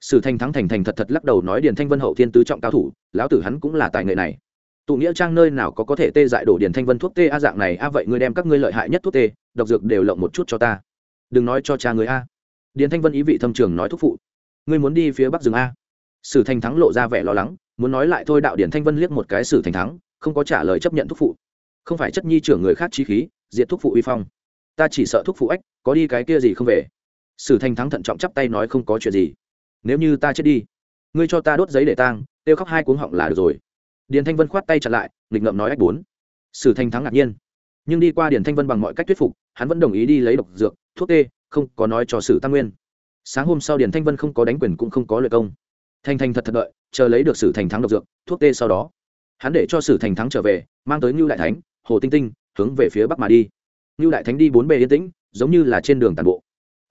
Sử thành thắng thành thành thật thật lắc đầu nói điền thanh vân hậu thiên tứ trọng cao thủ lão tử hắn cũng là tài nghệ này. Tụ nghĩa trang nơi nào có có thể tê dại đổ điền thanh vân thuốc tê a dạng này a vậy ngươi đem các ngươi lợi hại nhất thuốc tê độc dược đều lộng một chút cho ta. Đừng nói cho cha người a điền thanh vân ý vị thâm trường nói thúc phụ, ngươi muốn đi phía bắc rừng a? Sử thành thắng lộ ra vẻ lo lắng, muốn nói lại thôi đạo điền thanh vân liếc một cái sử thành thắng, không có trả lời chấp nhận thúc phụ. Không phải chất nhi trưởng người khác trí khí, diệt thúc phụ uy phong. Ta chỉ sợ thúc phụ ách, có đi cái kia gì không về? Sử thành thắng thận trọng chắp tay nói không có chuyện gì. Nếu như ta chết đi, ngươi cho ta đốt giấy để tang tiêu khóc hai cuống họng là được rồi. Điền thanh vân khoát tay chặt lại, nghịch ngậm nói ách bốn. Sử thành thắng ngạc nhiên, nhưng đi qua điền thanh vân bằng mọi cách thuyết phục, hắn vẫn đồng ý đi lấy độc dược, thuốc tê không có nói cho sử tam nguyên. Sáng hôm sau điền thanh vân không có đánh quyền cũng không có lợi công. Thanh thanh thật thật đợi, chờ lấy được sử thành thắng độc dược, thuốc tê sau đó. Hắn để cho sử thành thắng trở về, mang tới ngưu đại thánh, hồ tinh tinh, hướng về phía bắc mà đi. Ngưu đại thánh đi bốn bề yên tĩnh, giống như là trên đường tàn bộ.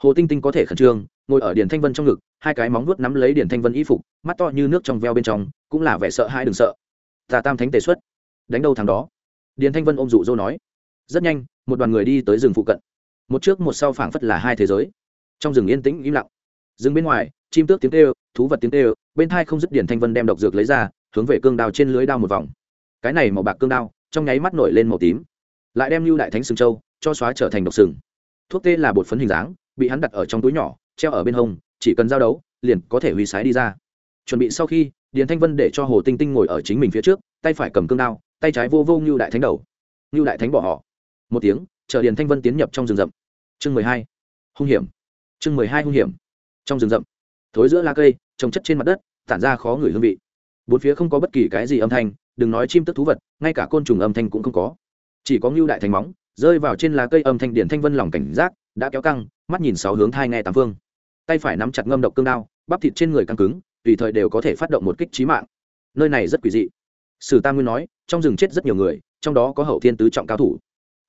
Hồ tinh tinh có thể khẩn trương, ngồi ở điền thanh vân trong ngực, hai cái móng vuốt nắm lấy điền thanh vân y phục, mắt to như nước trong veo bên trong, cũng là vẻ sợ hai đừng sợ. Ta tam thánh tề xuất. Đánh đâu thằng đó? Điền thanh vân ôm dụ dỗ nói. Rất nhanh, một đoàn người đi tới rừng phụ cận một trước một sau phảng phất là hai thế giới. Trong rừng yên tĩnh, im lặng. Rừng bên ngoài, chim tước tiếng kêu, thú vật tiếng kêu, bên thai không dứt điền thanh vân đem độc dược lấy ra, hướng về cương đao trên lưới đao một vòng. Cái này màu bạc cương đao, trong nháy mắt nổi lên màu tím. Lại đem lưu đại thánh sừng châu cho xóa trở thành độc sừng. Thuốc tê là bột phấn hình dáng, bị hắn đặt ở trong túi nhỏ, treo ở bên hông, chỉ cần giao đấu, liền có thể huy sái đi ra. Chuẩn bị sau khi, điền thanh vân để cho hồ tinh tinh ngồi ở chính mình phía trước, tay phải cầm cương đao, tay trái vô vô ngưu đại thánh đầu. Ngưu đại thánh bỏ họ. Một tiếng, chờ điền thanh vân tiến nhập trong rừng rậm chương mười hai, hung hiểm. Chương mười hai hung hiểm. Trong rừng rậm, thối giữa lá cây, trồng chất trên mặt đất, tản ra khó ngửi hương vị. Bốn phía không có bất kỳ cái gì âm thanh, đừng nói chim tức thú vật, ngay cả côn trùng âm thanh cũng không có. Chỉ có ngưu đại thành móng, rơi vào trên lá cây âm thanh điển thanh vân lòng cảnh giác, đã kéo căng, mắt nhìn sáu hướng thai nghe tám phương. Tay phải nắm chặt ngâm độc cương đao, bắp thịt trên người căng cứng, tùy thời đều có thể phát động một kích trí mạng. Nơi này rất quỷ dị. Sử tam nguyên nói, trong rừng chết rất nhiều người, trong đó có hậu thiên tứ trọng cao thủ.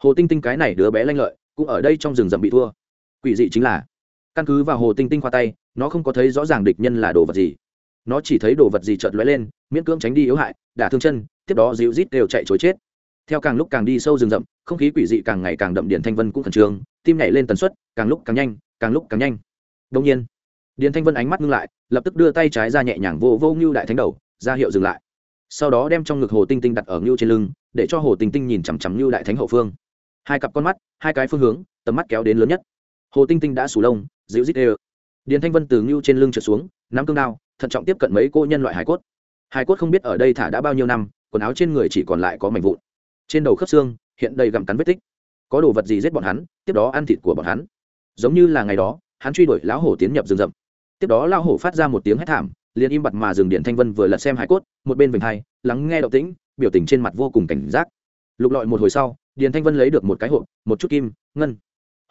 Hồ tinh tinh cái này đứa bé lanh lợi cũng ở đây trong rừng rậm bị thua. Quỷ dị chính là, căn cứ vào hồ tinh tinh khoa tay, nó không có thấy rõ ràng địch nhân là đồ vật gì. Nó chỉ thấy đồ vật gì chợt lóe lên, miễn cưỡng tránh đi yếu hại, đả thương chân, tiếp đó dịu rít đều chạy chối chết. Theo càng lúc càng đi sâu rừng rậm, không khí quỷ dị càng ngày càng đậm điện thanh vân cũng khẩn trương, tim nhảy lên tần suất, càng lúc càng nhanh, càng lúc càng nhanh. Đông nhiên điện thanh vân ánh mắt ngưng lại, lập tức đưa tay trái ra nhẹ nhàng vô vô ngưu đại thánh đầu, ra hiệu dừng lại. Sau đó đem trong ngực hồ tinh tinh đặt ở ngưu trên lưng, để cho hồ tinh tinh nhìn chằm chằm ngưu đại thánh hậu phương hai cặp con mắt, hai cái phương hướng, tầm mắt kéo đến lớn nhất. Hồ tinh tinh đã sủ lông, dịu dít ê điền thanh vân từ ngưu trên lưng trượt xuống, nắm cương đao, thận trọng tiếp cận mấy cô nhân loại hải cốt. Hải cốt không biết ở đây thả đã bao nhiêu năm, quần áo trên người chỉ còn lại có mảnh vụn. Trên đầu khớp xương, hiện đầy gặm cắn vết tích. Có đồ vật gì giết bọn hắn, tiếp đó ăn thịt của bọn hắn. Giống như là ngày đó, hắn truy đuổi lão hổ tiến nhập rừng rậm. Tiếp đó lão hổ phát ra một tiếng hét thảm, liền im bặt mà dừng điện thanh vân vừa lật xem hải cốt, một bên vành hai, lắng nghe động tĩnh, biểu tình trên mặt vô cùng cảnh giác. Lục lọi một hồi sau điền thanh vân lấy được một cái hộp, một chút kim, ngân.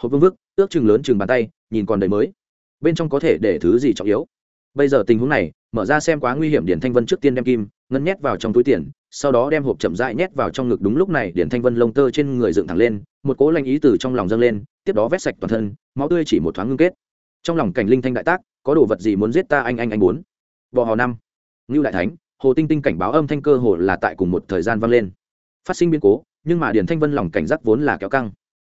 Hộp vương vức, ước chừng lớn chừng bàn tay, nhìn còn đầy mới. Bên trong có thể để thứ gì trọng yếu? Bây giờ tình huống này, mở ra xem quá nguy hiểm, điền thanh vân trước tiên đem kim, ngân nhét vào trong túi tiền, sau đó đem hộp chậm rãi nhét vào trong ngực. Đúng lúc này, điền thanh vân lông tơ trên người dựng thẳng lên, một cố lanh ý từ trong lòng dâng lên, tiếp đó vét sạch toàn thân, máu tươi chỉ một thoáng ngưng kết. Trong lòng cảnh linh thanh đại tác, có đồ vật gì muốn giết ta anh anh anh muốn? Bò hò năm. Ngưu đại thánh, hồ tinh tinh cảnh báo âm thanh cơ hồ là tại cùng một thời gian vang lên. Phát sinh biến cố nhưng mà điền thanh vân lòng cảnh giác vốn là kéo căng.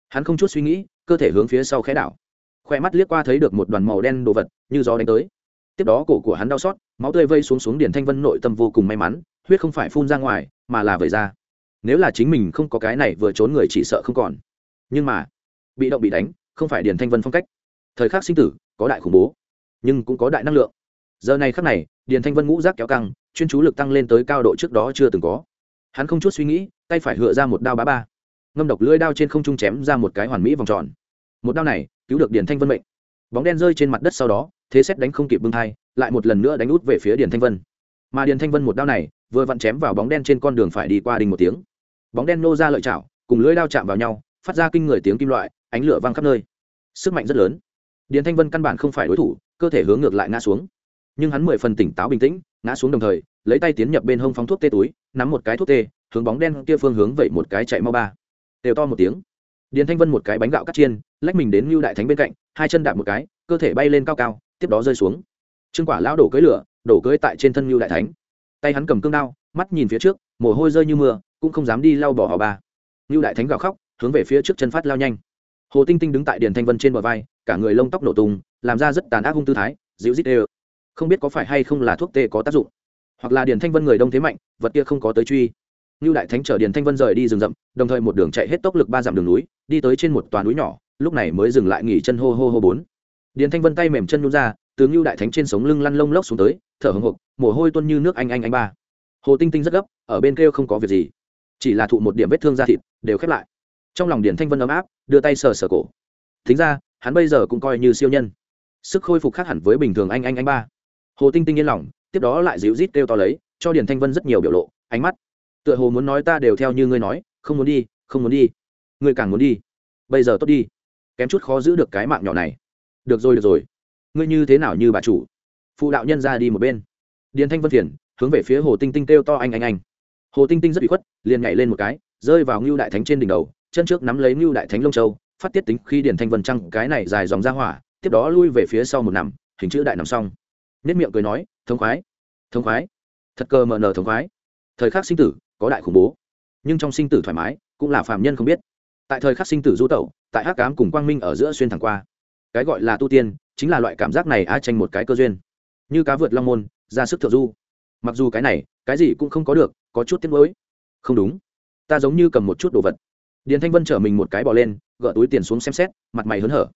Hắn không chút suy nghĩ, cơ thể hướng phía sau khẽ đảo. Khoe mắt liếc qua thấy được một đoàn màu đen đồ vật, như gió đánh tới. Tiếp đó cổ của hắn đau xót, máu tươi vây xuống xuống điển thanh vân nội tâm vô cùng may mắn, huyết không phải phun ra ngoài, mà là vẩy ra. Nếu là chính mình không có cái này vừa trốn người chỉ sợ không còn. Nhưng mà, bị động bị đánh, không phải điển thanh vân phong cách. Thời khắc sinh tử, có đại khủng bố, nhưng cũng có đại năng lượng. Giờ này khắc này, điền thanh vân ngũ rác kéo căng, chuyên chú lực tăng lên tới cao độ trước đó chưa từng có hắn không chút suy nghĩ, tay phải hựa ra một đao bá ba. Ngâm độc lưỡi đao trên không trung chém ra một cái hoàn mỹ vòng tròn. Một đao này, cứu được điền thanh vân mệnh. Bóng đen rơi trên mặt đất sau đó, thế xét đánh không kịp bưng thai, lại một lần nữa đánh út về phía điền thanh vân. Mà điền thanh vân một đao này, vừa vặn chém vào bóng đen trên con đường phải đi qua đình một tiếng. Bóng đen nô ra lợi chảo, cùng lưỡi đao chạm vào nhau, phát ra kinh người tiếng kim loại, ánh lửa văng khắp nơi. Sức mạnh rất lớn. Điền thanh vân căn bản không phải đối thủ, cơ thể hướng ngược lại ngã xuống. Nhưng hắn mười phần tỉnh táo bình tĩnh ngã xuống đồng thời, lấy tay tiến nhập bên hông phóng thuốc tê túi, nắm một cái thuốc tê, hướng bóng đen kia phương hướng vậy một cái chạy mau ba. Đều to một tiếng. Điền thanh vân một cái bánh gạo cắt chiên, lách mình đến ngưu đại thánh bên cạnh, hai chân đạp một cái, cơ thể bay lên cao cao, tiếp đó rơi xuống. Trương quả lão đổ cưới lửa, đổ cưới tại trên thân ngưu đại thánh. Tay hắn cầm cương đao, mắt nhìn phía trước, mồ hôi rơi như mưa, cũng không dám đi lau bỏ họ ba. Ngưu đại thánh gào khóc, hướng về phía trước chân phát lao nhanh. Hồ tinh tinh đứng tại điền thanh vân trên bờ vai, cả người lông tóc nổ tung, làm ra rất tàn ác hung tư thái, dịu dít đều không biết có phải hay không là thuốc tê có tác dụng, hoặc là điền thanh vân người đông thế mạnh, vật kia không có tới truy. Như đại thánh chở điền thanh vân rời đi rừng rậm, đồng thời một đường chạy hết tốc lực ba dặm đường núi, đi tới trên một toàn núi nhỏ, lúc này mới dừng lại nghỉ chân hô hô hô bốn. Điền thanh vân tay mềm chân nhún ra tướng như đại thánh trên sống lưng lăn lông lốc xuống tới, thở hồng hộc, mồ hôi tuôn như nước anh anh anh ba. Hồ tinh tinh rất gấp, ở bên kêu không có việc gì, chỉ là thụ một điểm vết thương da thịt, đều khép lại. Trong lòng điền thanh vân ấm áp, đưa tay sờ sờ cổ. Thính ra, hắn bây giờ cũng coi như siêu nhân. Sức khôi phục khác hẳn với bình thường anh anh anh ba hồ tinh tinh yên lòng, tiếp đó lại dịu rít kêu to lấy, cho điền thanh vân rất nhiều biểu lộ, ánh mắt. Tựa hồ muốn nói ta đều theo như ngươi nói, không muốn đi, không muốn đi. Ngươi càng muốn đi. Bây giờ tốt đi. Kém chút khó giữ được cái mạng nhỏ này. Được rồi được rồi. Ngươi như thế nào như bà chủ? Phụ đạo nhân ra đi một bên. Điền thanh vân phiền, hướng về phía hồ tinh tinh kêu to anh anh anh. Hồ tinh tinh rất bị khuất, liền nhảy lên một cái, rơi vào ngưu đại thánh trên đỉnh đầu, chân trước nắm lấy ngưu đại thánh lông châu, phát tiết tính khi điền thanh vân trăng cái này dài dòng ra hỏa, tiếp đó lui về phía sau một nằm, hình chữ đại nằm xong nết miệng cười nói, thống khoái thống khoái, thật cơ mờ nờ thống khoái. Thời khắc sinh tử, có đại khủng bố. Nhưng trong sinh tử thoải mái, cũng là phạm nhân không biết. Tại thời khắc sinh tử du tẩu, tại hắc cám cùng quang minh ở giữa xuyên thẳng qua. Cái gọi là tu tiên, chính là loại cảm giác này a tranh một cái cơ duyên. Như cá vượt long môn, ra sức thượng du. Mặc dù cái này, cái gì cũng không có được, có chút tiếc nuối. Không đúng. Ta giống như cầm một chút đồ vật. Điền thanh vân chở mình một cái bỏ lên, gỡ túi tiền xuống xem xét, mặt mày hớn hở.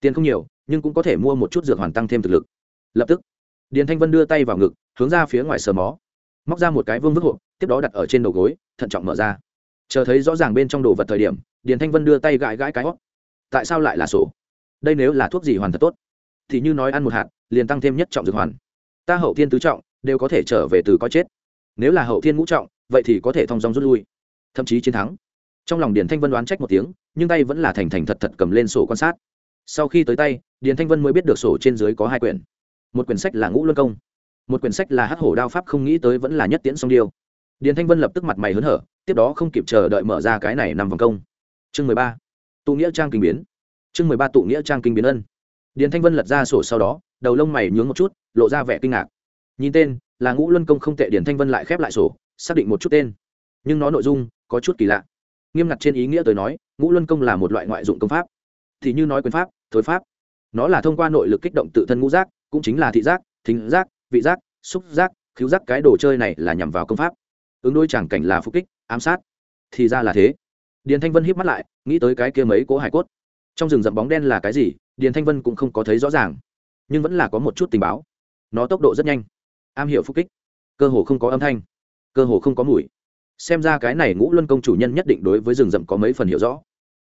Tiền không nhiều, nhưng cũng có thể mua một chút dược hoàn tăng thêm thực lực. Lập tức điền thanh vân đưa tay vào ngực, hướng ra phía ngoài sờ mó. Móc ra một cái vương vức hộp, tiếp đó đặt ở trên đầu gối, thận trọng mở ra. Chờ thấy rõ ràng bên trong đồ vật thời điểm, điền thanh vân đưa tay gãi gãi cái hót tại sao lại là sổ? Đây nếu là thuốc gì hoàn thật tốt? Thì như nói ăn một hạt, liền tăng thêm nhất trọng dược hoàn. Ta hậu thiên tứ trọng, đều có thể trở về từ coi chết. Nếu là hậu thiên ngũ trọng, vậy thì có thể thong dong rút lui. Thậm chí chiến thắng. Trong lòng điền thanh vân đoán trách một tiếng, nhưng tay vẫn là thành thành thật thật cầm lên sổ quan sát. Sau khi tới tay, điền thanh vân mới biết được sổ trên dưới có hai quyển một quyển sách là ngũ luân công, một quyển sách là hắc hổ đao pháp không nghĩ tới vẫn là nhất tiễn song điêu. Điền thanh vân lập tức mặt mày hớn hở, tiếp đó không kịp chờ đợi mở ra cái này nằm vòng công. Chương mười ba, tụ nghĩa trang kinh biến. Chương mười ba, tụ nghĩa trang kinh biến ân. Điền thanh vân lật ra sổ sau đó, đầu lông mày nhướng một chút, lộ ra vẻ kinh ngạc. Nhìn tên, là ngũ luân công không tệ, điền thanh vân lại khép lại sổ, xác định một chút tên. Nhưng nó nội dung có chút kỳ lạ. Nghiêm ngặt trên ý nghĩa tới nói, ngũ luân công là một loại ngoại dụng công pháp. Thì như nói quyền pháp, thối pháp, nó là thông qua nội lực kích động tự thân ngũ giác cũng chính là thị giác, thính giác, vị giác, xúc giác cứu giác, cái đồ chơi này là nhằm vào công pháp. Ứng đôi chẳng cảnh là phục kích, ám sát, thì ra là thế. Điền thanh vân híp mắt lại, nghĩ tới cái kia mấy cỗ hải cốt. Trong rừng rậm bóng đen là cái gì, điền thanh vân cũng không có thấy rõ ràng, nhưng vẫn là có một chút tình báo. Nó tốc độ rất nhanh, am hiểu phục kích, cơ hồ không có âm thanh, cơ hồ không có mùi. Xem ra cái này ngũ luân công chủ nhân nhất định đối với rừng rậm có mấy phần hiểu rõ.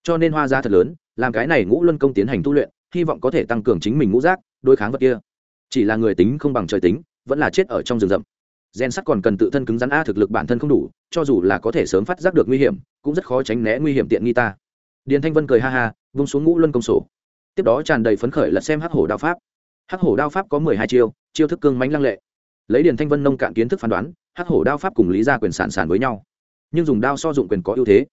Cho nên hoa ra thật lớn, làm cái này ngũ luân công tiến hành tu luyện, hy vọng có thể tăng cường chính mình ngũ giác, đối kháng vật kia chỉ là người tính không bằng trời tính, vẫn là chết ở trong rừng rậm. Gen sắt còn cần tự thân cứng rắn a thực lực bản thân không đủ, cho dù là có thể sớm phát giác được nguy hiểm, cũng rất khó tránh né nguy hiểm tiện nghi ta. Điền thanh vân cười ha ha, vung xuống ngũ luân công sổ. Tiếp đó tràn đầy phấn khởi lật xem hắc hổ đao pháp. Hắc hổ đao pháp có mười hai chiêu chiêu thức cương mánh lăng lệ. Lấy điền thanh vân nông cạn kiến thức phán đoán, hắc hổ đao pháp cùng lý gia quyền sản sản với nhau. Nhưng dùng đao so dụng quyền có ưu thế.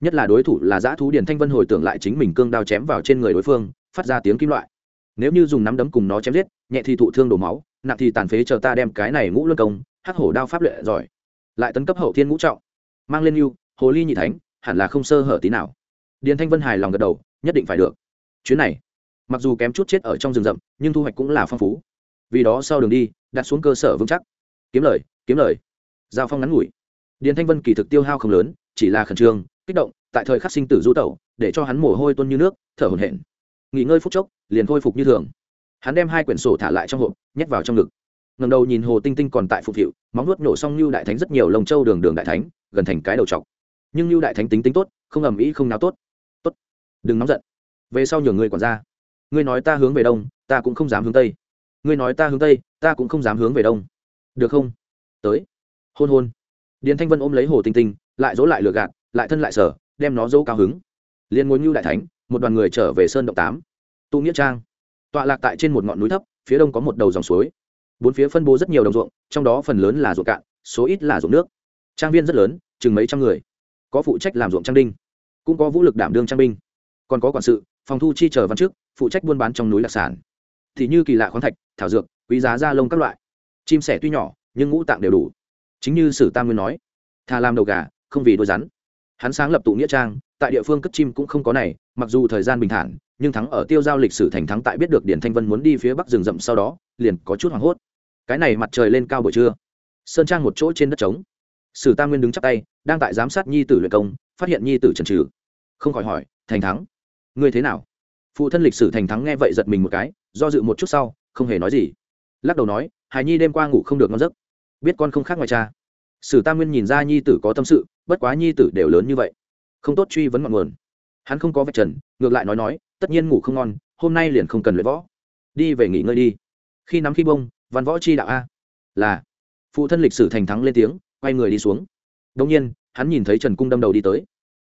Nhất là đối thủ là giã thú điền thanh vân hồi tưởng lại chính mình cương đao chém vào trên người đối phương, phát ra tiếng kim loại. Nếu như dùng nắm đấm cùng nó chém giết nhẹ thì thụ thương đổ máu, nặng thì tàn phế chờ ta đem cái này ngũ luân công, hắc hổ đao pháp luyện giỏi. Lại tấn cấp hậu thiên ngũ trọng. Mang lên yêu, hồ ly nhị thánh, hẳn là không sơ hở tí nào. Điền thanh vân hài lòng gật đầu, nhất định phải được. Chuyến này, mặc dù kém chút chết ở trong rừng rậm, nhưng thu hoạch cũng là phong phú. Vì đó sau đường đi, đặt xuống cơ sở vững chắc. Kiếm lời kiếm lời. Giao phong ngắn ngủi. Điền thanh vân kỳ thực tiêu hao không lớn, chỉ là khẩn trương, kích động, tại thời khắc sinh tử du tẩu, để cho hắn mồ hôi tuôn như nước, thở hổn hển. Nghỉ ngơi phút chốc, liền khôi phục như thường hắn đem hai quyển sổ thả lại trong hộp, nhét vào trong ngực. Ngầm đầu nhìn hồ tinh tinh còn tại phục hiệu, móng nuốt nổ xong lưu đại thánh rất nhiều lồng châu đường đường đại thánh, gần thành cái đầu chọc nhưng lưu đại thánh tính tính tốt, không ầm ĩ, không nào tốt. Tốt. Đừng nóng giận. Về sau nhường người còn ra ngươi nói ta hướng về đông, ta cũng không dám hướng tây. Ngươi nói ta hướng tây, ta cũng không dám hướng về đông. Được không? Tới. Hôn hôn. Điền thanh vân ôm lấy hồ tinh tinh, lại dỗ lại lừa gạt, lại thân lại sở, đem nó dỗ cao hứng. Liền ngồi như đại thánh, một đoàn người trở về sơn động tám. Tụ nghĩa trang tọa lạc tại trên một ngọn núi thấp, phía đông có một đầu dòng suối. Bốn phía phân bố rất nhiều đồng ruộng, trong đó phần lớn là ruộng cạn, số ít là ruộng nước. Trang viên rất lớn, chừng mấy trăm người. Có phụ trách làm ruộng trang đinh, cũng có vũ lực đảm đương trang binh. Còn có quản sự, phòng thu chi chờ văn chức, phụ trách buôn bán trong núi đặc sản. Thì như kỳ lạ khoáng thạch, thảo dược, quý giá da lông các loại. Chim sẻ tuy nhỏ, nhưng ngũ tạng đều đủ. Chính như sử tam nguyên nói, thà làm đầu gà, không vì đôi rắn. Hắn sáng lập tụ nghĩa trang, tại địa phương cất chim cũng không có này, mặc dù thời gian bình thản nhưng thắng ở tiêu giao lịch sử thành thắng tại biết được điển thanh vân muốn đi phía bắc rừng rậm sau đó, liền có chút hoảng hốt. Cái này mặt trời lên cao buổi trưa. Sơn trang một chỗ trên đất trống. Sử tam nguyên đứng chắp tay, đang tại giám sát nhi tử luyện công, phát hiện nhi tử trần trừ không khỏi hỏi, thành thắng, ngươi thế nào? Phụ thân lịch sử thành thắng nghe vậy giật mình một cái, do dự một chút sau, không hề nói gì. Lắc đầu nói, hài nhi đêm qua ngủ không được ngon giấc. Biết con không khác ngoài cha. Sử tam nguyên nhìn ra nhi tử có tâm sự, bất quá nhi tử đều lớn như vậy. Không tốt truy vấn ngọn nguồn. Hắn không có vạch trần, ngược lại nói nói tất nhiên ngủ không ngon, hôm nay liền không cần luyện võ. Đi về nghỉ ngơi đi. Khi nắm khi bông, văn võ chi đạo a. Là, phụ thân lịch sử thành thắng lên tiếng, quay người đi xuống. Đông nhiên, hắn nhìn thấy trần cung đâm đầu đi tới.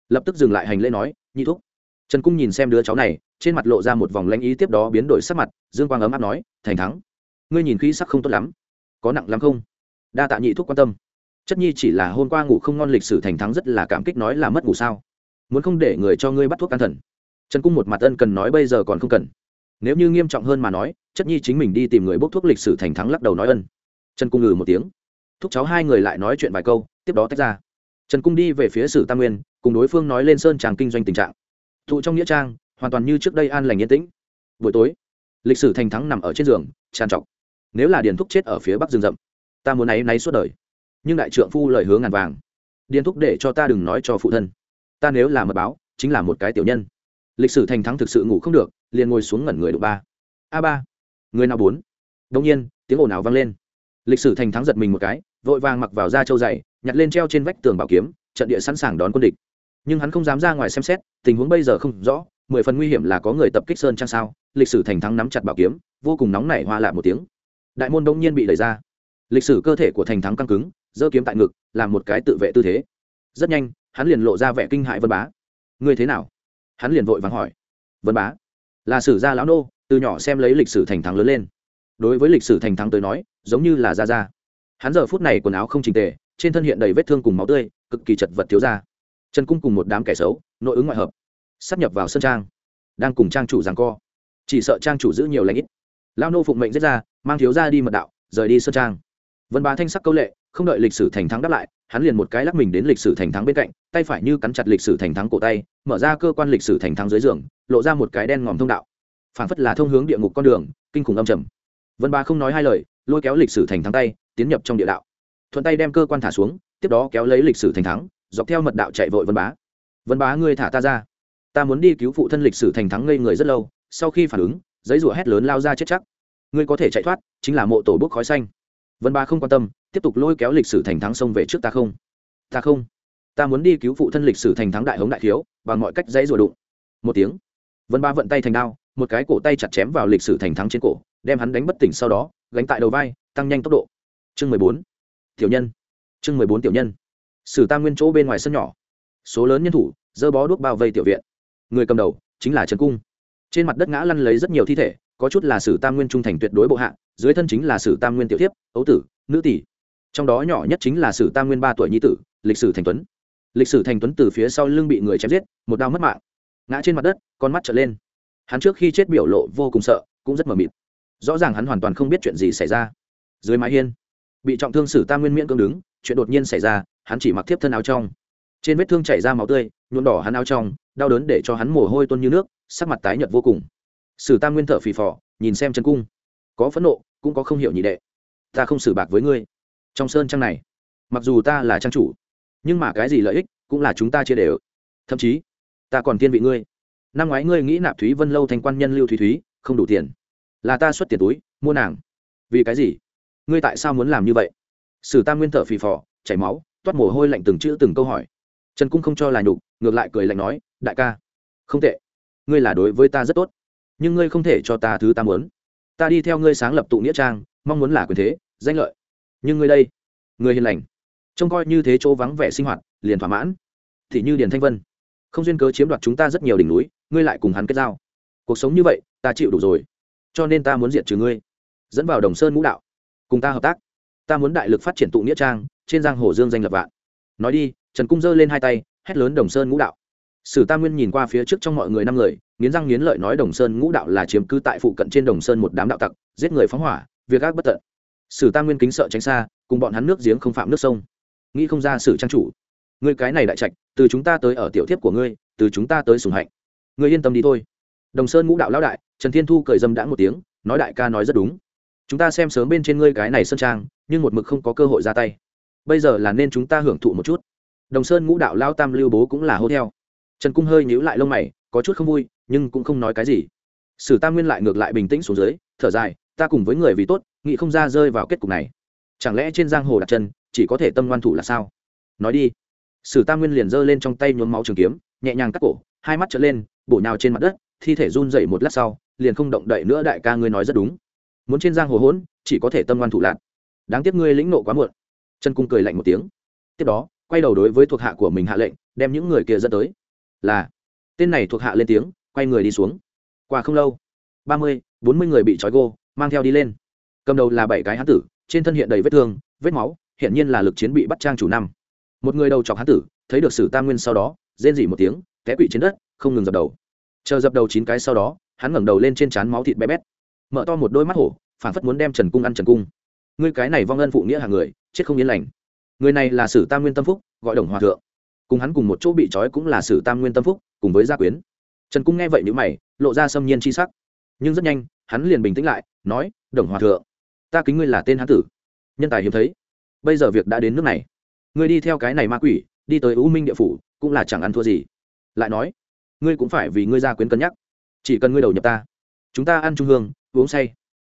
Lập tức dừng lại hành lễ nói, nhị thúc. Trần cung nhìn xem đứa cháu này, trên mặt lộ ra một vòng lãnh ý tiếp đó biến đổi sắc mặt, dương quang ấm áp nói, thành thắng. Ngươi nhìn khí sắc không tốt lắm. Có nặng lắm không? Đa tạ nhị thúc quan tâm. Chất nhi chỉ là hôm qua ngủ không ngon, lịch sử thành thắng rất là cảm kích nói là mất ngủ sao? Muốn không để người cho ngươi bắt thuốc an thần trần cung một mặt ân cần nói bây giờ còn không cần. Nếu như nghiêm trọng hơn mà nói, chất nhi chính mình đi tìm người bốc thuốc lịch sử thành thắng lắc đầu nói ân. Trần cung ngừ một tiếng. Thúc cháu hai người lại nói chuyện vài câu, tiếp đó tách ra. Trần cung đi về phía sử tam nguyên, cùng đối phương nói lên sơn tràng kinh doanh tình trạng. Thụ trong nghĩa trang, hoàn toàn như trước đây an lành yên tĩnh. Buổi tối, lịch sử thành thắng nằm ở trên giường, tràn trọc. Nếu là điền thúc chết ở phía bắc rừng rậm, ta muốn náy náy suốt đời. Nhưng đại trượng phu lời hướng ngàn vàng. Điền thúc để cho ta đừng nói cho phụ thân. Ta nếu là mật báo, chính là một cái tiểu nhân lịch sử thành thắng thực sự ngủ không được, liền ngồi xuống ngẩn người độ ba. A ba. Người nào bốn? Đông nhiên, tiếng ồn ào vang lên. Lịch sử thành thắng giật mình một cái, vội vàng mặc vào da trâu dày, nhặt lên treo trên vách tường bảo kiếm, trận địa sẵn sàng đón quân địch. Nhưng hắn không dám ra ngoài xem xét, tình huống bây giờ không rõ, mười phần nguy hiểm là có người tập kích sơn trang sao? Lịch sử thành thắng nắm chặt bảo kiếm, vô cùng nóng nảy hoa lạ một tiếng. Đại môn đông nhiên bị đẩy ra. Lịch sử cơ thể của thành thắng căng cứng, giơ kiếm tại ngực, làm một cái tự vệ tư thế. Rất nhanh, hắn liền lộ ra vẻ kinh hại vân bá. Ngươi thế nào? Hắn liền vội vàng hỏi, vân bá, là sử gia lão nô, từ nhỏ xem lấy lịch sử thành thắng lớn lên. Đối với lịch sử thành thắng tới nói, giống như là gia gia. Hắn giờ phút này quần áo không trình tề, trên thân hiện đầy vết thương cùng máu tươi, cực kỳ chật vật thiếu ra trần cung cùng một đám kẻ xấu, nội ứng ngoại hợp, sắp nhập vào sân trang, đang cùng trang chủ rằng co. Chỉ sợ trang chủ giữ nhiều lãnh ít. Lao nô phụng mệnh giết ra, mang thiếu ra đi mật đạo, rời đi sân trang. Vân bá thanh sắc câu lệ, không đợi lịch sử thành thắng đáp lại hắn liền một cái lắc mình đến lịch sử thành thắng bên cạnh, tay phải như cắn chặt lịch sử thành thắng cổ tay, mở ra cơ quan lịch sử thành thắng dưới giường, lộ ra một cái đen ngòm thông đạo. Phản phất là thông hướng địa ngục con đường, kinh khủng âm trầm. Vân bá không nói hai lời, lôi kéo lịch sử thành thắng tay, tiến nhập trong địa đạo. Thuận tay đem cơ quan thả xuống, tiếp đó kéo lấy lịch sử thành thắng, dọc theo mật đạo chạy vội vân bá. Vân bá, ngươi thả ta ra. Ta muốn đi cứu phụ thân lịch sử thành thắng ngây người rất lâu, sau khi phản ứng, giấy rủa hét lớn lao ra chết chắc. Ngươi có thể chạy thoát, chính là mộ tổ bốc khói xanh vân Ba không quan tâm, tiếp tục lôi kéo lịch sử thành thắng sông về trước ta không? Ta không. Ta muốn đi cứu phụ thân lịch sử thành thắng đại hống đại thiếu, bằng mọi cách dãy rủa đụng. Một tiếng, vân ba vận tay thành đao, một cái cổ tay chặt chém vào lịch sử thành thắng trên cổ, đem hắn đánh bất tỉnh sau đó, gánh tại đầu vai, tăng nhanh tốc độ. Chương mười bốn. Tiểu nhân. Chương mười bốn tiểu nhân. Sử tam nguyên chỗ bên ngoài sân nhỏ. Số lớn nhân thủ, dơ bó đuốc bao vây tiểu viện. Người cầm đầu chính là trần cung. Trên mặt đất ngã lăn lấy rất nhiều thi thể có chút là sử tam nguyên trung thành tuyệt đối bộ hạ, dưới thân chính là sử tam nguyên tiểu thiếp, ấu tử, nữ tỷ. Trong đó nhỏ nhất chính là sử tam nguyên ba tuổi nhi tử, lịch sử thành tuấn. Lịch sử thành tuấn từ phía sau lưng bị người chém giết, một đau mất mạng. Ngã trên mặt đất, con mắt trở lên. Hắn trước khi chết biểu lộ vô cùng sợ, cũng rất mờ mịt. Rõ ràng hắn hoàn toàn không biết chuyện gì xảy ra. Dưới mái hiên, bị trọng thương sử tam nguyên miễn cưỡng đứng, chuyện đột nhiên xảy ra, hắn chỉ mặc tiếp thân áo trong. Trên vết thương chảy ra máu tươi, nhuộm đỏ hắn áo trong, đau đớn để cho hắn mồ hôi tuôn như nước, sắc mặt tái nhợt vô cùng sử tam nguyên thở phì phò, nhìn xem trần cung. Có phẫn nộ, cũng có không hiểu nhị đệ. Ta không xử bạc với ngươi. Trong sơn trang này, mặc dù ta là trang chủ, nhưng mà cái gì lợi ích cũng là chúng ta chia đều. Thậm chí, ta còn tiên vị ngươi. Năm ngoái ngươi nghĩ nạp thúy vân lâu thành quan nhân lưu thúy thúy, không đủ tiền. Là ta xuất tiền túi, mua nàng. Vì cái gì? Ngươi tại sao muốn làm như vậy? Sử tam nguyên thở phì phò, chảy máu, toát mồ hôi lạnh từng chữ từng câu hỏi. Trần cung không cho là nhục, ngược lại cười lạnh nói, đại ca, không tệ. Ngươi là đối với ta rất tốt nhưng ngươi không thể cho ta thứ ta muốn. Ta đi theo ngươi sáng lập tụ nghĩa trang, mong muốn là quyền thế, danh lợi. Nhưng ngươi đây, người hiền lành, trông coi như thế chỗ vắng vẻ sinh hoạt, liền thỏa mãn. Thì như điền thanh vân, không duyên cớ chiếm đoạt chúng ta rất nhiều đỉnh núi, ngươi lại cùng hắn kết giao. Cuộc sống như vậy, ta chịu đủ rồi. Cho nên ta muốn diệt trừ ngươi, dẫn vào đồng sơn ngũ đạo, cùng ta hợp tác. Ta muốn đại lực phát triển tụ nghĩa trang, trên giang hồ dương danh lập vạn. Nói đi, trần cung giơ lên hai tay, hét lớn đồng sơn ngũ đạo sử tam nguyên nhìn qua phía trước trong mọi người năm người, nghiến răng nghiến lợi nói đồng sơn ngũ đạo là chiếm cứ tại phụ cận trên đồng sơn một đám đạo tặc, giết người phóng hỏa, việc ác bất tận. Sử tam nguyên kính sợ tránh xa, cùng bọn hắn nước giếng không phạm nước sông. Nghĩ không ra sử trang chủ, ngươi cái này đại trạch, từ chúng ta tới ở tiểu thiếp của ngươi, từ chúng ta tới sùng hạnh. Ngươi yên tâm đi thôi. Đồng sơn ngũ đạo lão đại, trần thiên thu cười dâm đã một tiếng, nói đại ca nói rất đúng. Chúng ta xem sớm bên trên ngươi cái này sơn trang, nhưng một mực không có cơ hội ra tay. Bây giờ là nên chúng ta hưởng thụ một chút. Đồng sơn ngũ đạo lao tam lưu bố cũng là hô theo trần cung hơi nhíu lại lông mày, có chút không vui, nhưng cũng không nói cái gì. Sử tam nguyên lại ngược lại bình tĩnh xuống dưới, thở dài, ta cùng với người vì tốt, nghĩ không ra rơi vào kết cục này. Chẳng lẽ trên giang hồ đặt chân, chỉ có thể tâm ngoan thủ là sao? Nói đi. Sử tam nguyên liền giơ lên trong tay nhuốm máu trường kiếm, nhẹ nhàng cắt cổ, hai mắt trở lên, bổ nhào trên mặt đất, thi thể run dậy một lát sau, liền không động đậy nữa đại ca ngươi nói rất đúng. Muốn trên giang hồ hỗn, chỉ có thể tâm ngoan thủ lạc đáng tiếc ngươi lĩnh nộ quá muộn. Trần cung cười lạnh một tiếng. Tiếp đó, quay đầu đối với thuộc hạ của mình hạ lệnh, đem những người kia dẫn tới là, tên này thuộc hạ lên tiếng, quay người đi xuống. Qua không lâu, ba mươi, bốn mươi người bị trói gô, mang theo đi lên. Cầm đầu là bảy cái hán tử, trên thân hiện đầy vết thương, vết máu, hiện nhiên là lực chiến bị bắt trang chủ năm. Một người đầu chọc hán tử, thấy được sử tam nguyên sau đó, rên dỉ một tiếng, té quỵ trên đất, không ngừng dập đầu. Chờ dập đầu chín cái sau đó, hắn ngẩng đầu lên trên trán máu thịt bé bét. Mở to một đôi mắt hổ, phản phất muốn đem trần cung ăn trần cung. Ngươi cái này vong ân phụ nghĩa hàng người, chết không yên lành. Người này là sử tam nguyên tâm phúc, gọi đồng hòa thượng cùng hắn cùng một chỗ bị trói cũng là sử tam nguyên tâm phúc, cùng với gia quyến. Trần cung nghe vậy n mày, lộ ra xâm nhiên c h i sắc. Nhưng rất nhanh, hắn liền bình tĩnh lại, nói, đồng hòa thượng, ta kính ngươi là tên hán tử. Nhân tài hiếm thấy. Bây giờ việc đã đến nước này. Ngươi đi theo cái này ma quỷ, đi tới u minh địa phủ, cũng là chẳng ăn thua gì. Lại nói, ngươi cũng phải vì ngươi gia quyến cân nhắc. Chỉ cần ngươi đầu nhập ta, chúng ta ăn trung hương, uống say.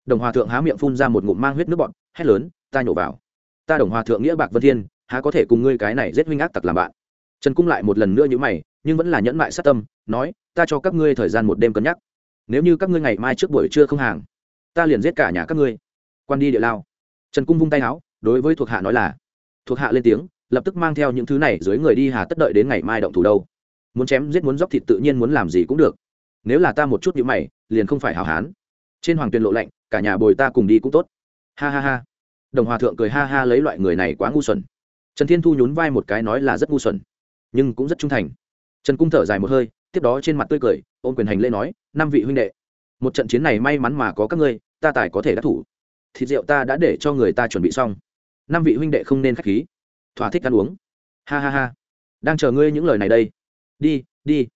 Đồng hòa thượng há miệng phun ra một ngụm mang huyết nước bọn hét lớn, ta nhổ vào. Ta đồng hòa thượng nghĩa bạc vân thiên, há có thể cùng ngươi cái này giết huynh ác tặc làm bạn? Trần cung lại một lần nữa như mày, nhưng vẫn là nhẫn mại sát tâm, nói, ta cho các ngươi thời gian một đêm cân nhắc. Nếu như các ngươi ngày mai trước buổi trưa không hàng, ta liền giết cả nhà các ngươi. Quan đi địa lao. Trần cung vung tay áo, đối với thuộc hạ nói là, thuộc hạ lên tiếng, lập tức mang theo những thứ này dưới người đi hà tất đợi đến ngày mai động thủ đâu. Muốn chém giết muốn dóc thịt tự nhiên muốn làm gì cũng được. Nếu là ta một chút nhữ mày, liền không phải hào hán. Trên hoàng tuyền lộ lạnh, cả nhà bồi ta cùng đi cũng tốt. Ha ha ha. Đồng hòa thượng cười ha ha lấy loại người này quá ngu xuẩn. Trần thiên thu nhún vai một cái nói là rất ngu xuẩn nhưng cũng rất trung thành. Trần cung thở dài một hơi, tiếp đó trên mặt tươi cười, ôm quyền hành lễ nói, năm vị huynh đệ, một trận chiến này may mắn mà có các ngươi, ta tài có thể đắc thủ. Thịt rượu ta đã để cho người ta chuẩn bị xong. Năm vị huynh đệ không nên k h á c h khí. Thỏa thích ăn uống. Ha ha ha. Đang chờ ngươi những lời này đây. Đi đi.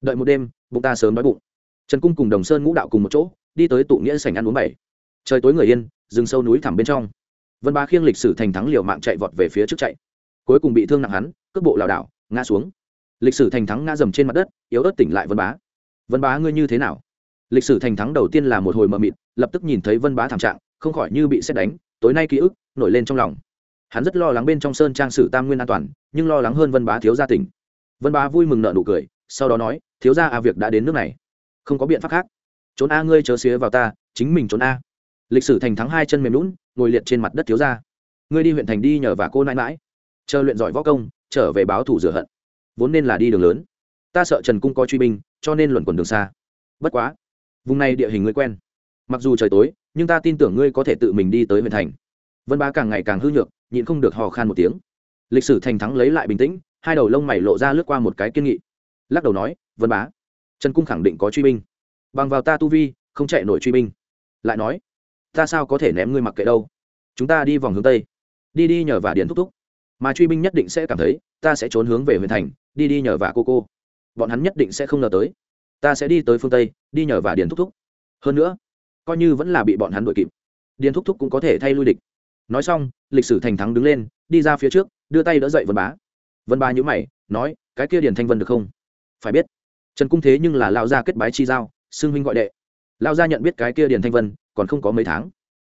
Đợi một đêm, bụng ta sớm đói bụng. Trần cung cùng đồng sơn ngũ đạo cùng một chỗ, đi tới tụ nghĩa sảnh ăn uống bảy. Trời tối người yên, rừng sâu núi thẳm bên trong. Vân ba khiêng lịch sử thành thắng liều mạng chạy vọt về phía trước chạy. Cuối cùng bị thương nặng hắn, cước bộ lảo đảo ngã xuống. Lịch sử thành thắng ngã dầm trên mặt đất, yếu ớt tỉnh lại vân bá. Vân bá ngươi như thế nào? Lịch sử thành thắng đầu tiên là một hồi mờ mịt, lập tức nhìn thấy vân bá thảm trạng, không khỏi như bị xét đánh, tối nay ký ức nổi lên trong lòng. Hắn rất lo lắng bên trong sơn trang sử tam nguyên an toàn, nhưng lo lắng hơn vân bá thiếu gia tỉnh. Vân bá vui mừng nợ nụ cười, sau đó nói, thiếu gia a việc đã đến nước này. Không có biện pháp khác. Trốn a ngươi chớ xía vào ta, chính mình trốn a. Lịch sử thành thắng hai chân mềm lún ngồi liệt trên mặt đất thiếu gia. Ngươi đi huyện thành đi nhờ và cô nãi mãi. Chờ luyện giỏi võ công trở về báo thủ rửa hận. Vốn nên là đi đường lớn. Ta sợ trần cung có truy binh, cho nên luẩn quẩn đường xa. Bất quá, vùng này địa hình ngươi quen. Mặc dù trời tối, nhưng ta tin tưởng ngươi có thể tự mình đi tới huyện thành. Vân ba càng ngày càng hư nhược, nhịn không được hò khan một tiếng. Lịch sử thành thắng lấy lại bình tĩnh, hai đầu lông mày lộ ra lướt qua một cái kiên nghị. Lắc đầu nói, vân bá, trần cung khẳng định có truy binh. Bằng vào ta tu vi, không chạy nổi truy binh. Lại nói, ta sao có thể ném ngươi mặc kệ đâu? Chúng ta đi vòng hướng tây. Đi đi nhờ và điền thúc thúc mà truy binh nhất định sẽ cảm thấy, ta sẽ trốn hướng về huyền thành, đi đi nhờ vả cô cô. Bọn hắn nhất định sẽ không ngờ tới. Ta sẽ đi tới phương tây, đi nhờ vả điền thúc thúc. Hơn nữa, coi như vẫn là bị bọn hắn đuổi kịp, điền thúc thúc cũng có thể thay lui địch. Nói xong, lịch sử thành thắng đứng lên, đi ra phía trước, đưa tay đỡ dậy vân bá. Vân bá nhữ mày, nói, cái kia điền thanh vân được không? Phải biết. Trần cung thế nhưng là lao gia kết bái chi giao, xưng huynh gọi đệ. Lao gia nhận biết cái kia điền thanh vân, còn không có mấy tháng.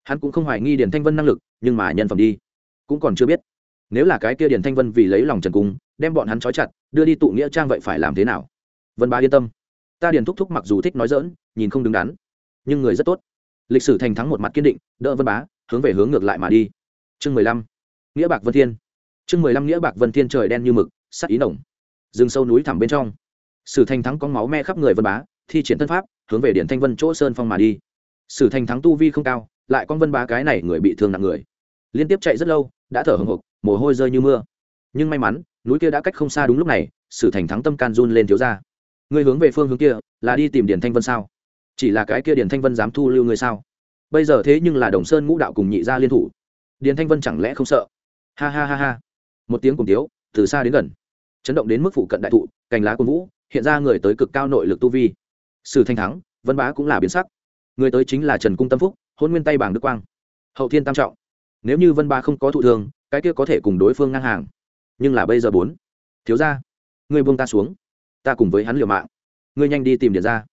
Hắn cũng không hoài nghi điền thanh vân năng lực, nhưng mà nhân phẩm đi. Cũng còn chưa biết nếu là cái kia điền thanh vân vì lấy lòng trần cung, đem bọn hắn trói chặt, đưa đi tụ nghĩa trang vậy phải làm thế nào? Vân ba yên tâm. Ta điền thúc thúc mặc dù thích nói dỡn nhìn không đứng đắn, nhưng người rất tốt. Lịch sử thành thắng một mặt kiên định, đỡ vân bá, hướng về hướng ngược lại mà đi. Chương mười lăm. Nghĩa bạc vân thiên. Chương mười lăm nghĩa bạc vân thiên trời đen như mực sắc ý nồng. Rừng sâu núi thẳm bên trong. Sử thành thắng có máu me khắp người vân bá, thi triển thân pháp, hướng về điện thanh vân chỗ sơn phong mà đi. Sử thành thắng tu vi không cao, lại con vân bá cái này người bị thương nặng người. Liên tiếp chạy rất lâu, đã thở hồng hộc mồ hôi rơi như mưa. Nhưng may mắn, núi kia đã cách không xa đúng lúc này, sử thành thắng tâm can run lên thiếu ra người hướng về phương hướng kia, là đi tìm điền thanh vân sao? Chỉ là cái kia điền thanh vân dám thu lưu người sao? Bây giờ thế nhưng là đồng sơn ngũ đạo cùng nhị gia liên thủ. Điền thanh vân chẳng lẽ không sợ? Ha ha ha ha. Một tiếng cùng tiếu, từ xa đến gần. Chấn động đến mức phụ cận đại thụ, cành lá của vũ, hiện ra người tới cực cao nội lực tu vi. Sử thanh thắng, vân bá cũng là biến sắc. Người tới chính là trần cung tâm phúc, hôn nguyên tay bảng đức quang. Hậu thiên tam trọng. Nếu như vân bá không có thụ thường cái kia có thể cùng đối phương ngang hàng. Nhưng là bây giờ bốn. Thiếu ra người buông ta xuống. Ta cùng với hắn liều mạng. Ngươi nhanh đi tìm điện ra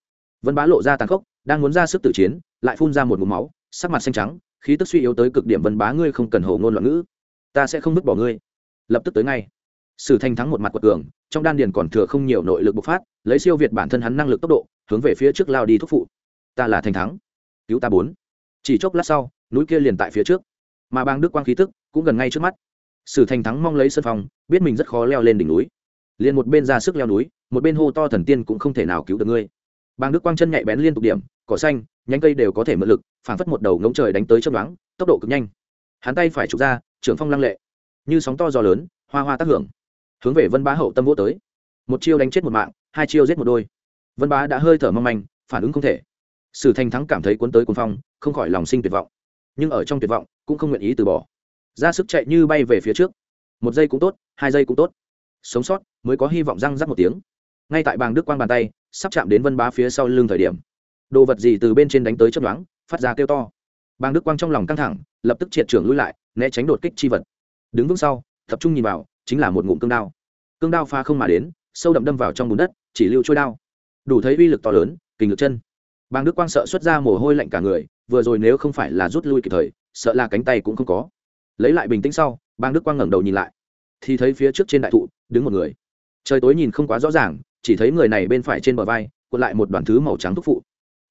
vân bá lộ ra tàn khốc, đang muốn ra sức tử chiến, lại phun ra một mũ máu, sắc mặt xanh trắng, khí tức suy yếu tới cực điểm vân bá ngươi không cần hồ ngôn loạn ngữ. Ta sẽ không vứt bỏ ngươi. Lập tức tới ngay. Sử thanh thắng một mặt quật cường, trong đan điền còn thừa không nhiều nội lực bộc phát, lấy siêu việt bản thân hắn năng lực tốc độ, hướng về phía trước lao đi thúc phụ. Ta là thanh thắng. Cứu ta bốn. Chỉ chốc lát sau, núi kia liền tại phía trước mà bang đức quang khí tức cũng gần ngay trước mắt. Sử thanh thắng mong lấy sân phòng, biết mình rất khó leo lên đỉnh núi. Liền một bên ra sức leo núi, một bên hô to thần tiên cũng không thể nào cứu được ngươi. Bang đức quang chân nhạy bén liên tục điểm, cỏ xanh, nhánh cây đều có thể mượn lực phản phất một đầu ngống trời đánh tới chớp đoán tốc độ cực nhanh. Hắn tay phải trục ra, trưởng phong lăng lệ. Như sóng to gió lớn, hoa hoa tác hưởng. Hướng về vân bá hậu tâm vô tới. Một chiêu đánh chết một mạng, hai chiêu giết một đôi. Vân bá đã hơi thở mong manh, phản ứng không thể. Sử thanh thắng cảm thấy cuốn tới cuốn phong, không khỏi lòng sinh tuyệt vọng. Nhưng ở trong tuyệt vọng cũng không nguyện ý từ bỏ. Ra sức chạy như bay về phía trước. Một giây cũng tốt, hai giây cũng tốt. Sống sót, mới có hy vọng răng rắc một tiếng. Ngay tại bàng đức quang bàn tay, sắp chạm đến vân bá phía sau lưng thời điểm, đồ vật gì từ bên trên đánh tới chấp đoán phát ra kêu to. Bàng đức quang trong lòng căng thẳng, lập tức triệt trưởng lui lại, né tránh đột kích chi vật. Đứng vững sau, tập trung nhìn vào, chính là một ngụm cương đao. Cương đao pha không mà đến, sâu đậm đâm vào trong bùn đất, chỉ lưu trôi đao. Đủ thấy uy lực to lớn kình lực chân. Bàng đức quang sợ xuất ra mồ hôi lạnh cả người, vừa rồi nếu không phải là rút lui kịp thời sợ là cánh tay cũng không có. Lấy lại bình tĩnh sau, bang đức quang ngẩng đầu nhìn lại. Thì thấy phía trước trên đại thụ, đứng một người. Trời tối nhìn không quá rõ ràng, chỉ thấy người này bên phải trên bờ vai, cuộn lại một đoàn thứ màu trắng thúc phụ.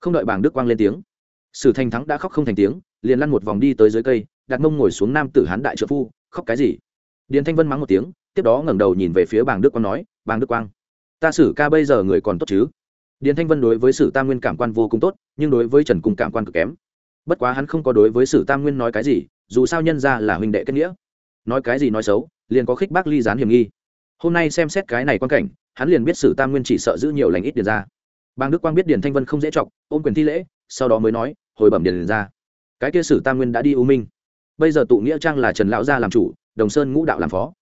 Không đợi bàng đức quang lên tiếng, sử thành thắng đã khóc không thành tiếng, liền lăn một vòng đi tới dưới cây, đặt mông ngồi xuống nam tử hán đại trợ phu, khóc cái gì? Điền thanh vân mắng một tiếng, tiếp đó ngẩng đầu nhìn về phía bàng đức quang nói bàng đức quang, ta xử ca bây giờ người còn tốt chứ? Điền thanh vân đối với sử tam nguyên cảm quan vô cùng tốt, nhưng đối với trần cung cảm quan cực kém bất quá hắn không có đối với sử tam nguyên nói cái gì, dù sao nhân ra là huynh đệ kết nghĩa. Nói cái gì nói xấu, liền có khích bác ly gián hiểm nghi. Hôm nay xem xét cái này quan cảnh, hắn liền biết sử tam nguyên chỉ sợ giữ nhiều lành ít điền ra. Bang đức quang biết điền thanh vân không dễ chọc, ôm quyền thi lễ, sau đó mới nói, hồi bẩm điền ra cái kia sử tam nguyên đã đi u minh. Bây giờ tụ nghĩa trang là trần lão gia làm chủ, đồng sơn ngũ đạo làm phó.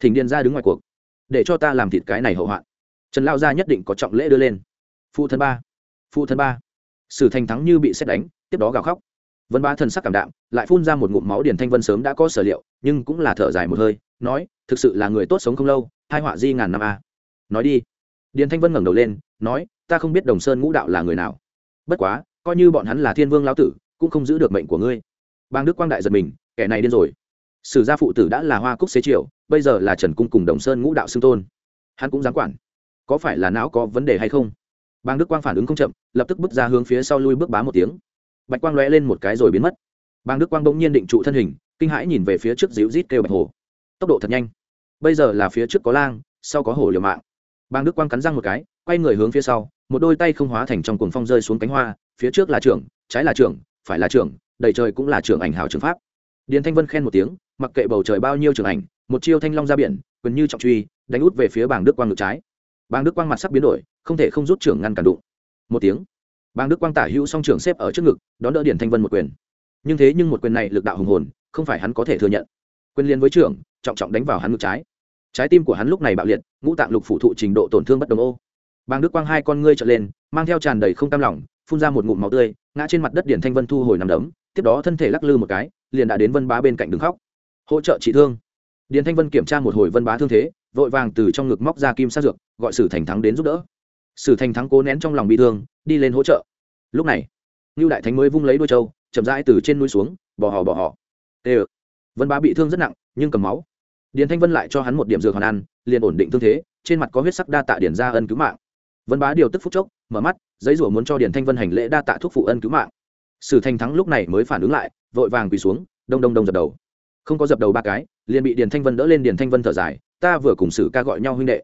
Thỉnh điền ra đứng ngoài cuộc, để cho ta làm thịt cái này hậu hoạn. Trần lão gia nhất định có trọng lễ đưa lên. Phụ thân ba, phụ thân ba. Sử thành thắng như bị xét đánh, tiếp đó gào khóc vân ba thần sắc cảm đạm, lại phun ra một ngụm máu điền thanh vân sớm đã có sở liệu, nhưng cũng là thở dài một hơi, nói, thực sự là người tốt sống không lâu hai họa di ngàn năm a. Nói đi. Điền thanh vân ngẩng đầu lên, nói, ta không biết đồng sơn ngũ đạo là người nào. Bất quá, coi như bọn hắn là thiên vương lão tử, cũng không giữ được mệnh của ngươi. Bang đức quang đại giật mình, kẻ này điên rồi. Sử gia phụ tử đã là hoa cúc xế triều, bây giờ là trần cung cùng đồng sơn ngũ đạo xưng tôn. Hắn cũng dám quản. Có phải là não có vấn đề hay không? Bang đức quang phản ứng không chậm, lập tức bước ra hướng phía sau lui bước bá một tiếng bạch quang lóe lên một cái rồi biến mất. Bang đức quang bỗng nhiên định trụ thân hình, kinh hãi nhìn về phía trước dịu rít kêu bạch hồ. Tốc độ thật nhanh. Bây giờ là phía trước có lang, sau có hổ liều mạng. Bang đức quang cắn răng một cái, quay người hướng phía sau, một đôi tay không hóa thành trong cuồng phong rơi xuống cánh hoa, phía trước là trưởng, trái là trưởng, phải là trưởng, đầy trời cũng là trưởng ảnh hào trường pháp. Điền thanh vân khen một tiếng, mặc kệ bầu trời bao nhiêu trưởng ảnh, một chiêu thanh long ra biển gần như trọng truy, đánh út về phía bảng đức quang ngược trái. Bảng đức quang mặt sắc biến đổi, không thể không rút trưởng ngăn cản đụng. Một tiếng Bang đức quang tả hữu song trưởng xếp ở trước ngực, đón đỡ điển thanh vân một quyền. Nhưng thế nhưng một quyền này lực đạo hùng hồn, không phải hắn có thể thừa nhận. Quyền liên với trưởng, trọng trọng đánh vào hắn ngực trái. Trái tim của hắn lúc này bạo liệt, ngũ tạng lục phủ thụ trình độ tổn thương bất đồng ô. Bàng đức quang hai con ngươi trở lên, mang theo tràn đầy không cam lòng, phun ra một ngụm máu tươi, ngã trên mặt đất điển thanh vân thu hồi nằm đấm, tiếp đó thân thể lắc lư một cái, liền đã đến vân bá bên cạnh đứng khóc. Hỗ trợ trị thương. Điển thanh vân kiểm tra một hồi vân bá thương thế, vội vàng từ trong ngực móc ra kim sát dược, gọi sử thành thắng đến giúp đỡ sử thành thắng cố nén trong lòng bị thương, đi lên hỗ trợ. Lúc này, ngưu đại thánh mới vung lấy đôi trâu, chậm rãi từ trên núi xuống bỏ họ bỏ họ ê ừ. vân bá bị thương rất nặng, nhưng cầm máu. Điền thanh vân lại cho hắn một điểm dược hòn ăn, liền ổn định thương thế, trên mặt có huyết sắc đa tạ điền ra ân cứu mạng. Vân bá điều tức phút chốc, mở mắt, giấy rủa muốn cho điền thanh vân hành lễ đa tạ thuốc phụ ân cứu mạng. Sử thanh thắng lúc này mới phản ứng lại, vội vàng quỳ xuống, đông đông đông dập đầu. Không có dập đầu ba cái, liền bị điền thanh vân đỡ lên điền thanh vân thở dài, ta vừa cùng sử ca gọi nhau huynh đệ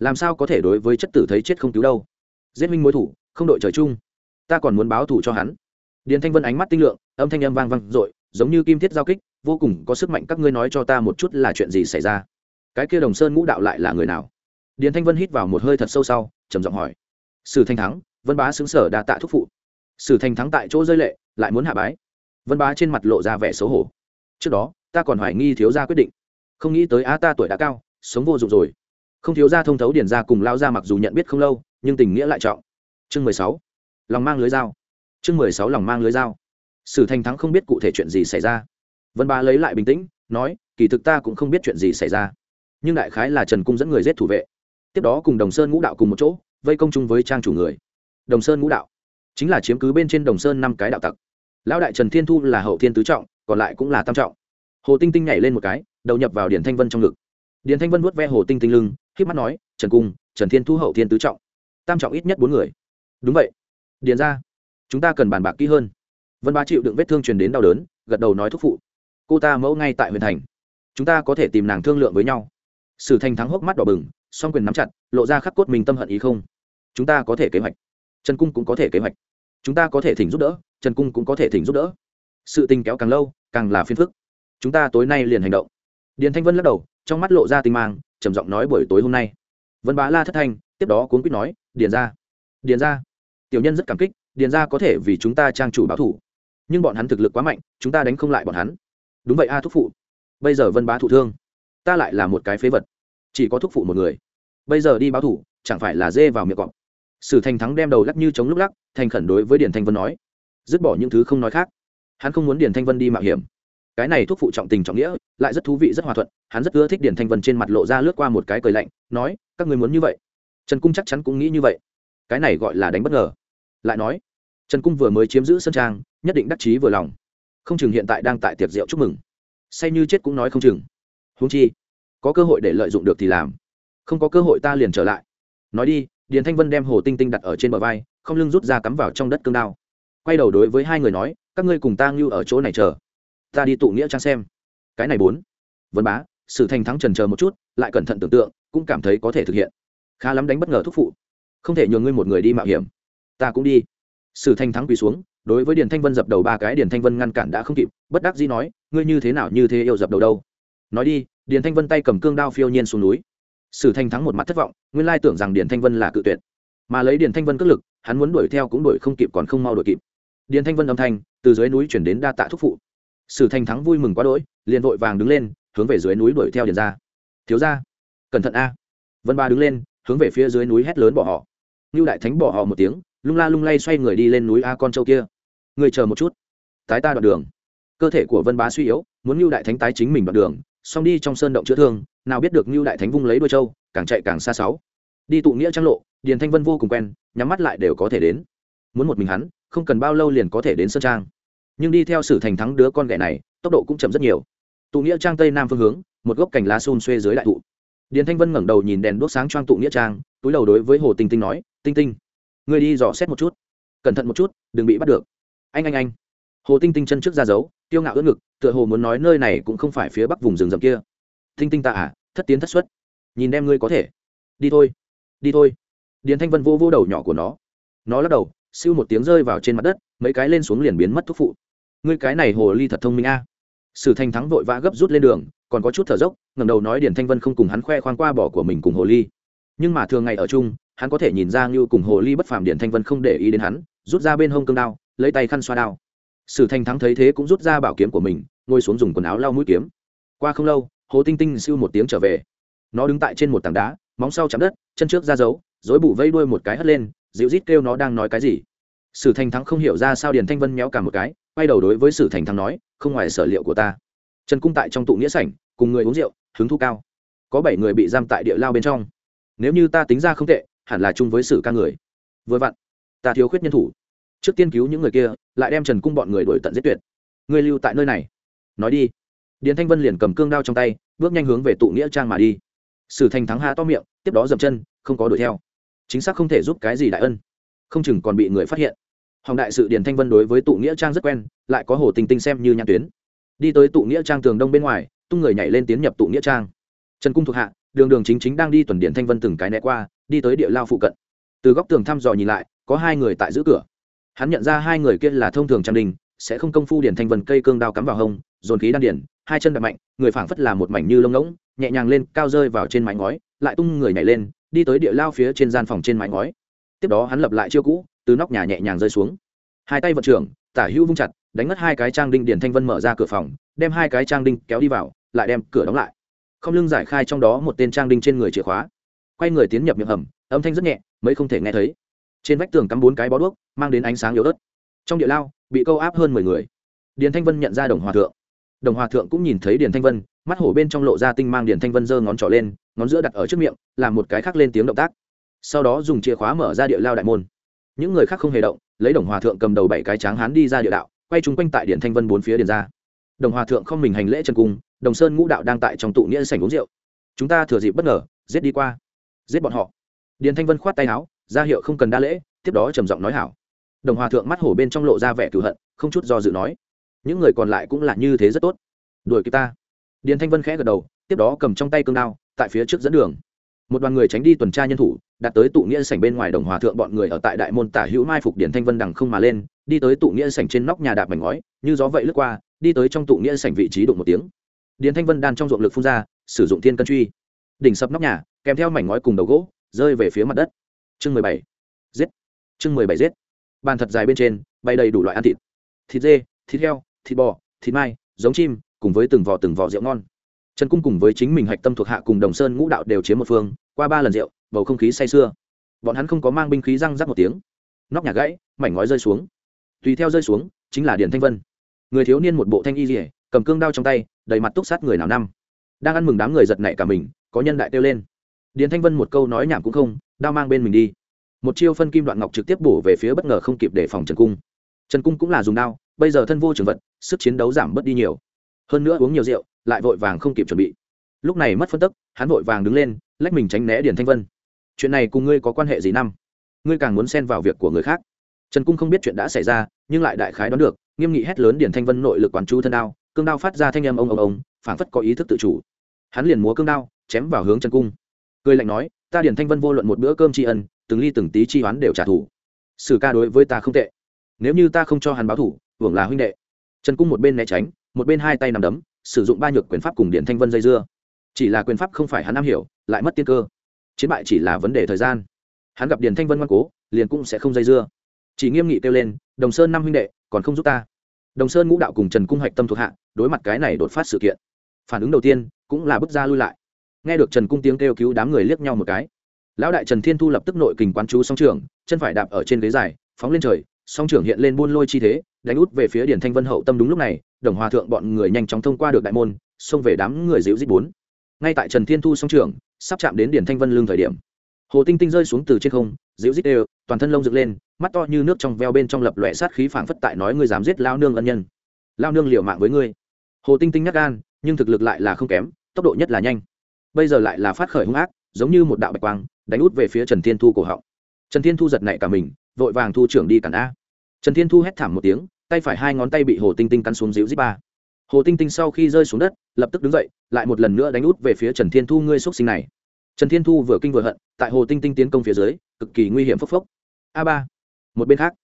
làm sao có thể đối với chất tử thấy chết không cứu đâu? Giết minh mối thủ, không đội trời chung. Ta còn muốn báo thù cho hắn. Điền thanh vân ánh mắt tinh lượng, âm thanh âm vang vang dội, giống như kim thiết giao kích, vô cùng có sức mạnh. Các ngươi nói cho ta một chút là chuyện gì xảy ra? Cái kia đồng sơn ngũ đạo lại là người nào? Điền thanh vân hít vào một hơi thật sâu sau, trầm giọng hỏi. Sử thanh thắng, vân bá xứng sở đa tạ thúc phụ. Sử thanh thắng tại chỗ rơi lệ, lại muốn hạ bái. Vân bá trên mặt lộ ra vẻ xấu hổ. Trước đó, ta còn hoài nghi thiếu gia quyết định. Không nghĩ tới á ta tuổi đã cao, sống vô dụng rồi không thiếu gia thông thấu điền ra cùng lao ra mặc dù nhận biết không lâu, nhưng tình nghĩa lại trọng. Chương mười sáu, lòng mang lưới dao. Chương mười sáu, lòng mang lưới dao. Sử thành thắng không biết cụ thể chuyện gì xảy ra. Vân bá lấy lại bình tĩnh, nói, kỳ thực ta cũng không biết chuyện gì xảy ra. Nhưng đại khái là trần cung dẫn người giết thủ vệ. Tiếp đó cùng đồng sơn ngũ đạo cùng một chỗ, vây công chung với trang chủ người. Đồng sơn ngũ đạo chính là chiếm cứ bên trên đồng sơn năm cái đạo tặc. Lão đại trần thiên thu là hậu thiên tứ trọng, còn lại cũng là tam trọng. Hồ tinh tinh nhảy lên một cái, đầu nhập vào điển thanh vân trong ngực. Điển thanh vân vuốt ve hồ tinh tinh lưng khi mắt nói, trần cung, trần thiên thu hậu thiên tứ trọng, tam trọng ít nhất bốn người. Đúng vậy. Điền ra, chúng ta cần bàn bạc kỹ hơn. Vân ba chịu đựng vết thương truyền đến đau đớn, gật đầu nói thúc phụ, cô ta mẫu ngay tại huyện thành, chúng ta có thể tìm nàng thương lượng với nhau. Sử thành thắng hốc mắt đỏ bừng, song quyền nắm chặt, lộ ra khắc cốt mình tâm hận ý không. Chúng ta có thể kế hoạch, trần cung cũng có thể kế hoạch, chúng ta có thể thỉnh giúp đỡ, trần cung cũng có thể thỉnh giúp đỡ. Sự tình kéo càng lâu, càng là phiền phức. Chúng ta tối nay liền hành động điền thanh vân lắc đầu, trong mắt lộ ra tinh mang, trầm giọng nói buổi tối hôm nay. Vân bá la thất thanh, tiếp đó cuốn quýt nói, điền ra điền ra tiểu nhân rất cảm kích, điền ra có thể vì chúng ta trang chủ báo thủ, nhưng bọn hắn thực lực quá mạnh, chúng ta đánh không lại bọn hắn. Đúng vậy a, thúc phụ. Bây giờ vân bá thụ thương, ta lại là một cái phế vật, chỉ có thúc phụ một người. Bây giờ đi báo thủ, chẳng phải là dê vào miệng cọp. Sử thành thắng đem đầu lắc như chống lúc lắc, thành khẩn đối với Điền thanh vân nói, dứt bỏ những thứ không nói khác. Hắn không muốn Điền thanh vân đi mạo hiểm cái này thuốc phụ trọng tình trọng nghĩa, lại rất thú vị, rất hòa thuận. Hắn rất ưa thích điển thanh vân trên mặt lộ ra lướt qua một cái cười lạnh, nói, các người muốn như vậy? Trần cung chắc chắn cũng nghĩ như vậy. Cái này gọi là đánh bất ngờ. Lại nói, trần cung vừa mới chiếm giữ sân trang, nhất định đắc chí vừa lòng. Không chừng hiện tại đang tại tiệc rượu chúc mừng. Say như chết cũng nói không chừng. Húng chi, có cơ hội để lợi dụng được thì làm. Không có cơ hội ta liền trở lại. Nói đi, điền thanh vân đem hồ tinh tinh đặt ở trên bờ vai, không lưng rút ra cắm vào trong đất cương đao. Quay đầu đối với hai người nói, các ngươi cùng ta ngưu ở chỗ này chờ ta đi tụ nghĩa trang xem. Cái này bốn. Vân bá, sử thành thắng trần chờ một chút, lại cẩn thận tưởng tượng, cũng cảm thấy có thể thực hiện. Khá lắm đánh bất ngờ thúc phụ. Không thể nhường ngươi một người đi mạo hiểm. Ta cũng đi. Sử thanh thắng quỳ xuống, đối với điền thanh vân dập đầu ba cái, điền thanh vân ngăn cản đã không kịp, bất đắc dĩ nói, ngươi như thế nào như thế yêu dập đầu đâu? Nói đi, điền thanh vân tay cầm cương đao phiêu nhiên xuống núi. Sử thanh thắng một mặt thất vọng, nguyên lai tưởng rằng điền thanh vân là cự tuyệt. Mà lấy điền thanh vân cất lực, hắn muốn đuổi theo cũng đuổi không kịp còn không mau đuổi kịp. Điền thanh vân âm thanh từ dưới núi chuyển đến đa tạ thúc phụ sử thành thắng vui mừng quá đỗi, liền vội vàng đứng lên, hướng về dưới núi đuổi theo điền ra. Thiếu ra cẩn thận a. Vân ba đứng lên, hướng về phía dưới núi hét lớn bỏ họ. Như đại thánh bỏ họ một tiếng, lung la lung lay xoay người đi lên núi a con châu kia. Người chờ một chút, tái ta đoạn đường. Cơ thể của vân bá suy yếu, muốn như đại thánh tái chính mình đoạn đường xong đi trong sơn động chữa thương, nào biết được như đại thánh vung lấy đuôi châu càng chạy càng xa sáu. Đi tụ nghĩa trang lộ, điền thanh vân vô cùng quen, nhắm mắt lại đều có thể đến. Muốn một mình hắn, không cần bao lâu liền có thể đến sơn trang nhưng đi theo sử thành thắng đứa con ghẻ này tốc độ cũng chậm rất nhiều. Tụ nghĩa trang tây nam phương hướng một gốc cành lá xun xuê dưới đại thụ. Điền thanh vân ngẩng đầu nhìn đèn đuốc sáng trang tụ nghĩa trang túi đầu đối với hồ tinh tinh nói tinh tinh ngươi đi dò xét một chút. Cẩn thận một chút đừng bị bắt được. Anh anh anh. Hồ tinh tinh chân trước ra giấu, tiêu ngạo ưỡn ngực tựa hồ muốn nói nơi này cũng không phải phía bắc vùng rừng rậm kia. Tinh tinh ta à thất tiến thất xuất. Nhìn đem ngươi có thể. Đi thôi đi thôi. Điền thanh vân vô vô đầu nhỏ của nó. Nó lắc đầu siêu một tiếng rơi vào trên mặt đất mấy cái lên xuống liền biến mất thúc phụ ngươi cái này hồ ly thật thông minh a. Sử thanh thắng vội vã gấp rút lên đường, còn có chút thở dốc ngầm đầu nói điển thanh vân không cùng hắn khoe khoang qua bỏ của mình cùng hồ ly. Nhưng mà thường ngày ở chung, hắn có thể nhìn ra như cùng hồ ly bất phàm điển thanh vân không để ý đến hắn, rút ra bên hông cương đao, lấy tay khăn xoa đao. Sử thanh thắng thấy thế cũng rút ra bảo kiếm của mình, ngồi xuống dùng quần áo lau mũi kiếm. Qua không lâu, hồ tinh tinh siêu một tiếng trở về. Nó đứng tại trên một tảng đá, móng sau chạm đất, chân trước ra dấu dối bụ vây đuôi một cái hất lên, dịu rít kêu nó đang nói cái gì. Sử thành thắng không hiểu ra sao điền thanh vân méo cả một cái quay đầu đối với sử thành thắng nói, không ngoài sở liệu của ta. Trần cung tại trong tụ nghĩa sảnh, cùng người uống rượu, hứng thu cao. Có bảy người bị giam tại địa lao bên trong. Nếu như ta tính ra không tệ, hẳn là chung với sử ca người. Vừa vặn, ta thiếu khuyết nhân thủ. Trước tiên cứu những người kia, lại đem trần cung bọn người đổi tận giết tuyệt. Ngươi lưu tại nơi này. Nói đi. Điền thanh vân liền cầm cương đao trong tay, bước nhanh hướng về tụ nghĩa trang mà đi. Sử thành thắng hạ to miệng, tiếp đó dậm chân, không có đuổi theo. Chính xác không thể giúp cái gì đại ân. Không chừng còn bị người phát hiện hồng đại sự điền thanh vân đối với tụ nghĩa trang rất quen, lại có hồ tình tinh xem như nhãn tuyến. Đi tới tụ nghĩa trang tường đông bên ngoài, tung người nhảy lên tiến nhập tụ nghĩa trang. Trần cung thuộc hạ, đường đường chính chính đang đi tuần điện thanh vân từng cái né qua, đi tới địa lao phụ cận. Từ góc tường thăm dò nhìn lại, có hai người tại giữ cửa. Hắn nhận ra hai người kia là thông thường trang đình, sẽ không công phu điển thanh vân cây cương đao cắm vào hông, dồn khí đan điển hai chân đập mạnh, người phảng phất là một mảnh như lông ngỗng, nhẹ nhàng lên, cao rơi vào trên mái ngói, lại tung người nhảy lên, đi tới địa lao phía trên gian phòng trên mái ngói. Tiếp đó hắn lập lại chiêu cũ từ nóc nhà nhẹ nhàng rơi xuống. Hai tay vận trưởng, tả hữu vung chặt, đánh mất hai cái trang đinh Điền thanh vân mở ra cửa phòng, đem hai cái trang đinh kéo đi vào, lại đem cửa đóng lại. Không lưng giải khai trong đó một tên trang đinh trên người chìa khóa. Quay người tiến nhập miệng hầm, âm thanh rất nhẹ, mấy không thể nghe thấy. Trên vách tường cắm bốn cái bó đuốc, mang đến ánh sáng yếu ớt. Trong địa lao, bị câu áp hơn mười người. Điền thanh vân nhận ra đồng hòa thượng. Đồng hòa thượng cũng nhìn thấy điền thanh vân, mắt hổ bên trong lộ ra tinh mang điền thanh vân giơ ngón trỏ lên, ngón giữa đặt ở trước miệng, làm một cái khác lên tiếng động tác. Sau đó dùng chìa khóa mở ra địa lao đại môn những người khác không hề động, lấy đồng hòa thượng cầm đầu bảy cái tráng hán đi ra địa đạo, quay chung quanh tại điện thanh vân bốn phía điền ra. Đồng hòa thượng không mình hành lễ chân cung, đồng sơn ngũ đạo đang tại trong tụ nghĩa sảnh uống rượu. Chúng ta thừa dịp bất ngờ, giết đi qua. Giết bọn họ. Điền thanh vân khoát tay áo, ra hiệu không cần đa lễ, tiếp đó trầm giọng nói hảo. Đồng hòa thượng mắt hổ bên trong lộ ra vẻ cửu hận, không chút do dự nói, những người còn lại cũng là như thế rất tốt. Đuổi kịp ta. Điền thanh vân khẽ gật đầu, tiếp đó cầm trong tay cương đao, tại phía trước dẫn đường một đoàn người tránh đi tuần tra nhân thủ đặt tới tụ nghĩa sảnh bên ngoài đồng hòa thượng bọn người ở tại đại môn tả hữu mai phục điển thanh vân đằng không mà lên, đi tới tụ nghĩa sảnh trên nóc nhà đạp mảnh ngói, như gió vậy lướt qua, đi tới trong tụ nghĩa sảnh vị trí đụng một tiếng. Điển thanh vân đan trong ruộng lực phun ra, sử dụng thiên cân truy. Đỉnh sập nóc nhà, kèm theo mảnh ngói cùng đầu gỗ, rơi về phía mặt đất. Chương mười bảy. Giết. Chương mười bảy giết. Bàn thật dài bên trên bay đầy đủ loại ăn thịt. Thịt dê, thịt heo, thịt bò, thịt mai, giống chim, cùng với từng vò từng vò rượu ngon trần cung cùng với chính mình hạch tâm thuộc hạ cùng đồng sơn ngũ đạo đều chiếm một phương, qua ba lần rượu, bầu không khí say sưa. Bọn hắn không có mang binh khí răng rắc một tiếng. Nóc nhà gãy, mảnh ngói rơi xuống. Tùy theo rơi xuống, chính là điền thanh vân. Người thiếu niên một bộ thanh y rỉa cầm cương đao trong tay, đầy mặt túc sát người nào năm. Đang ăn mừng đám người giật nảy cả mình, có nhân đại kêu lên. Điền thanh vân một câu nói nhảm cũng không, đao mang bên mình đi. Một chiêu phân kim đoạn ngọc trực tiếp bổ về phía bất ngờ không kịp để phòng trần cung. Trần cung cũng là dùng đao, bây giờ thân vô trường vật, sức chiến đấu giảm bớt đi nhiều. Hơn nữa uống nhiều rượu lại vội vàng không kịp chuẩn bị. Lúc này mất phân tức, hắn vội vàng đứng lên, lách mình tránh né điền thanh vân. Chuyện này cùng ngươi có quan hệ gì năm? Ngươi càng muốn xen vào việc của người khác. Trần cung không biết chuyện đã xảy ra, nhưng lại đại khái đoán được, nghiêm nghị hét lớn điền thanh vân nội lực quán chú thân đao, cương đao phát ra thanh âm ông ông ông, phảng phất có ý thức tự chủ. Hắn liền múa cương đao, chém vào hướng trần cung. Cười lạnh nói, ta điền thanh vân vô luận một bữa cơm tri ân, từng ly từng tí chi hoán đều trả thù. Sử ca đối với ta không tệ. Nếu như ta không cho hắn báo thủ hưởng là huynh đệ. Trần cung một bên né tránh, một bên hai tay nằm đấm sử dụng ba nhược quyền pháp cùng điện thanh vân dây dưa. Chỉ là quyền pháp không phải hắn am hiểu, lại mất tiên cơ. Chiến bại chỉ là vấn đề thời gian. Hắn gặp điền thanh vân ngoan cố, liền cũng sẽ không dây dưa. Chỉ nghiêm nghị kêu lên, đồng sơn năm huynh đệ, còn không giúp ta? Đồng sơn ngũ đạo cùng trần cung hạch tâm thuộc hạ, đối mặt cái này đột phát sự kiện. Phản ứng đầu tiên, cũng là bước ra lui lại. Nghe được trần cung tiếng kêu cứu đám người liếc nhau một cái. Lão đại trần thiên thu lập tức nội kình quán chú song trường, chân phải đạp ở trên ghế dài, phóng lên trời, song trưởng hiện lên buôn lôi chi thế, đánh út về phía điển thanh vân hậu tâm đúng lúc này đồng hòa thượng bọn người nhanh chóng thông qua được đại môn, xông về đám người dịu dít bốn. Ngay tại trần thiên thu song trưởng, sắp chạm đến điển thanh vân lương thời điểm, hồ tinh tinh rơi xuống từ trên không, dịu dít đều, toàn thân lông dựng lên, mắt to như nước trong veo bên trong lập lòe sát khí phảng phất tại nói ngươi dám giết lao nương ân nhân. Lao nương liều mạng với ngươi. Hồ tinh tinh nhắc gan, nhưng thực lực lại là không kém, tốc độ nhất là nhanh. Bây giờ lại là phát khởi hung ác, giống như một đạo bạch quang, đánh út về phía trần thiên thu cổ họng. Trần thiên thu giật nảy cả mình, vội vàng thu trưởng đi cản a. Trần thiên thu hét thảm một tiếng tay phải hai ngón tay bị hồ tinh tinh cắn xuống dịu dít ba. Hồ tinh tinh sau khi rơi xuống đất, lập tức đứng dậy, lại một lần nữa đánh út về phía trần thiên thu ngươi x sinh này. Trần thiên thu vừa kinh vừa hận, tại hồ tinh tinh tiến công phía dưới, cực kỳ nguy hiểm phốc phốc. A ba. Một bên khác,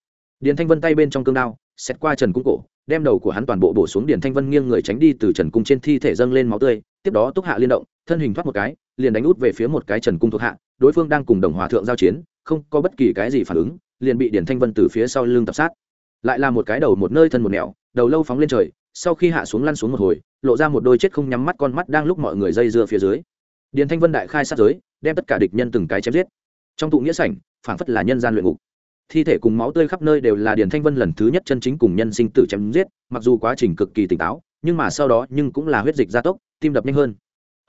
điền thanh vân tay bên trong cương đao xét qua trần cung cổ, đem đầu của hắn toàn bộ bổ xuống điền thanh vân nghiêng người tránh đi từ trần cung trên thi thể dâng lên máu tươi, tiếp đó túc hạ liên động, thân hình thoát một cái, liền đánh út về phía một cái trần cung thuộc hạ, đối phương đang cùng đồng hòa thượng giao chiến, không có bất kỳ cái gì phản ứng, liền bị điền thanh vân từ phía sau lưng tập sát lại là một cái đầu một nơi thân một nẻo, đầu lâu phóng lên trời, sau khi hạ xuống lăn xuống một hồi, lộ ra một đôi chết không nhắm mắt con mắt đang lúc mọi người dây dưa phía dưới. Điền thanh vân đại khai sát giới, đem tất cả địch nhân từng cái chém giết. Trong tụ nghĩa sảnh, phảng phất là nhân gian luyện ngục. Thi thể cùng máu tươi khắp nơi đều là điền thanh vân lần thứ nhất chân chính cùng nhân sinh tử chém giết, mặc dù quá trình cực kỳ tỉnh táo, nhưng mà sau đó nhưng cũng là huyết dịch gia tốc, tim đập nhanh hơn.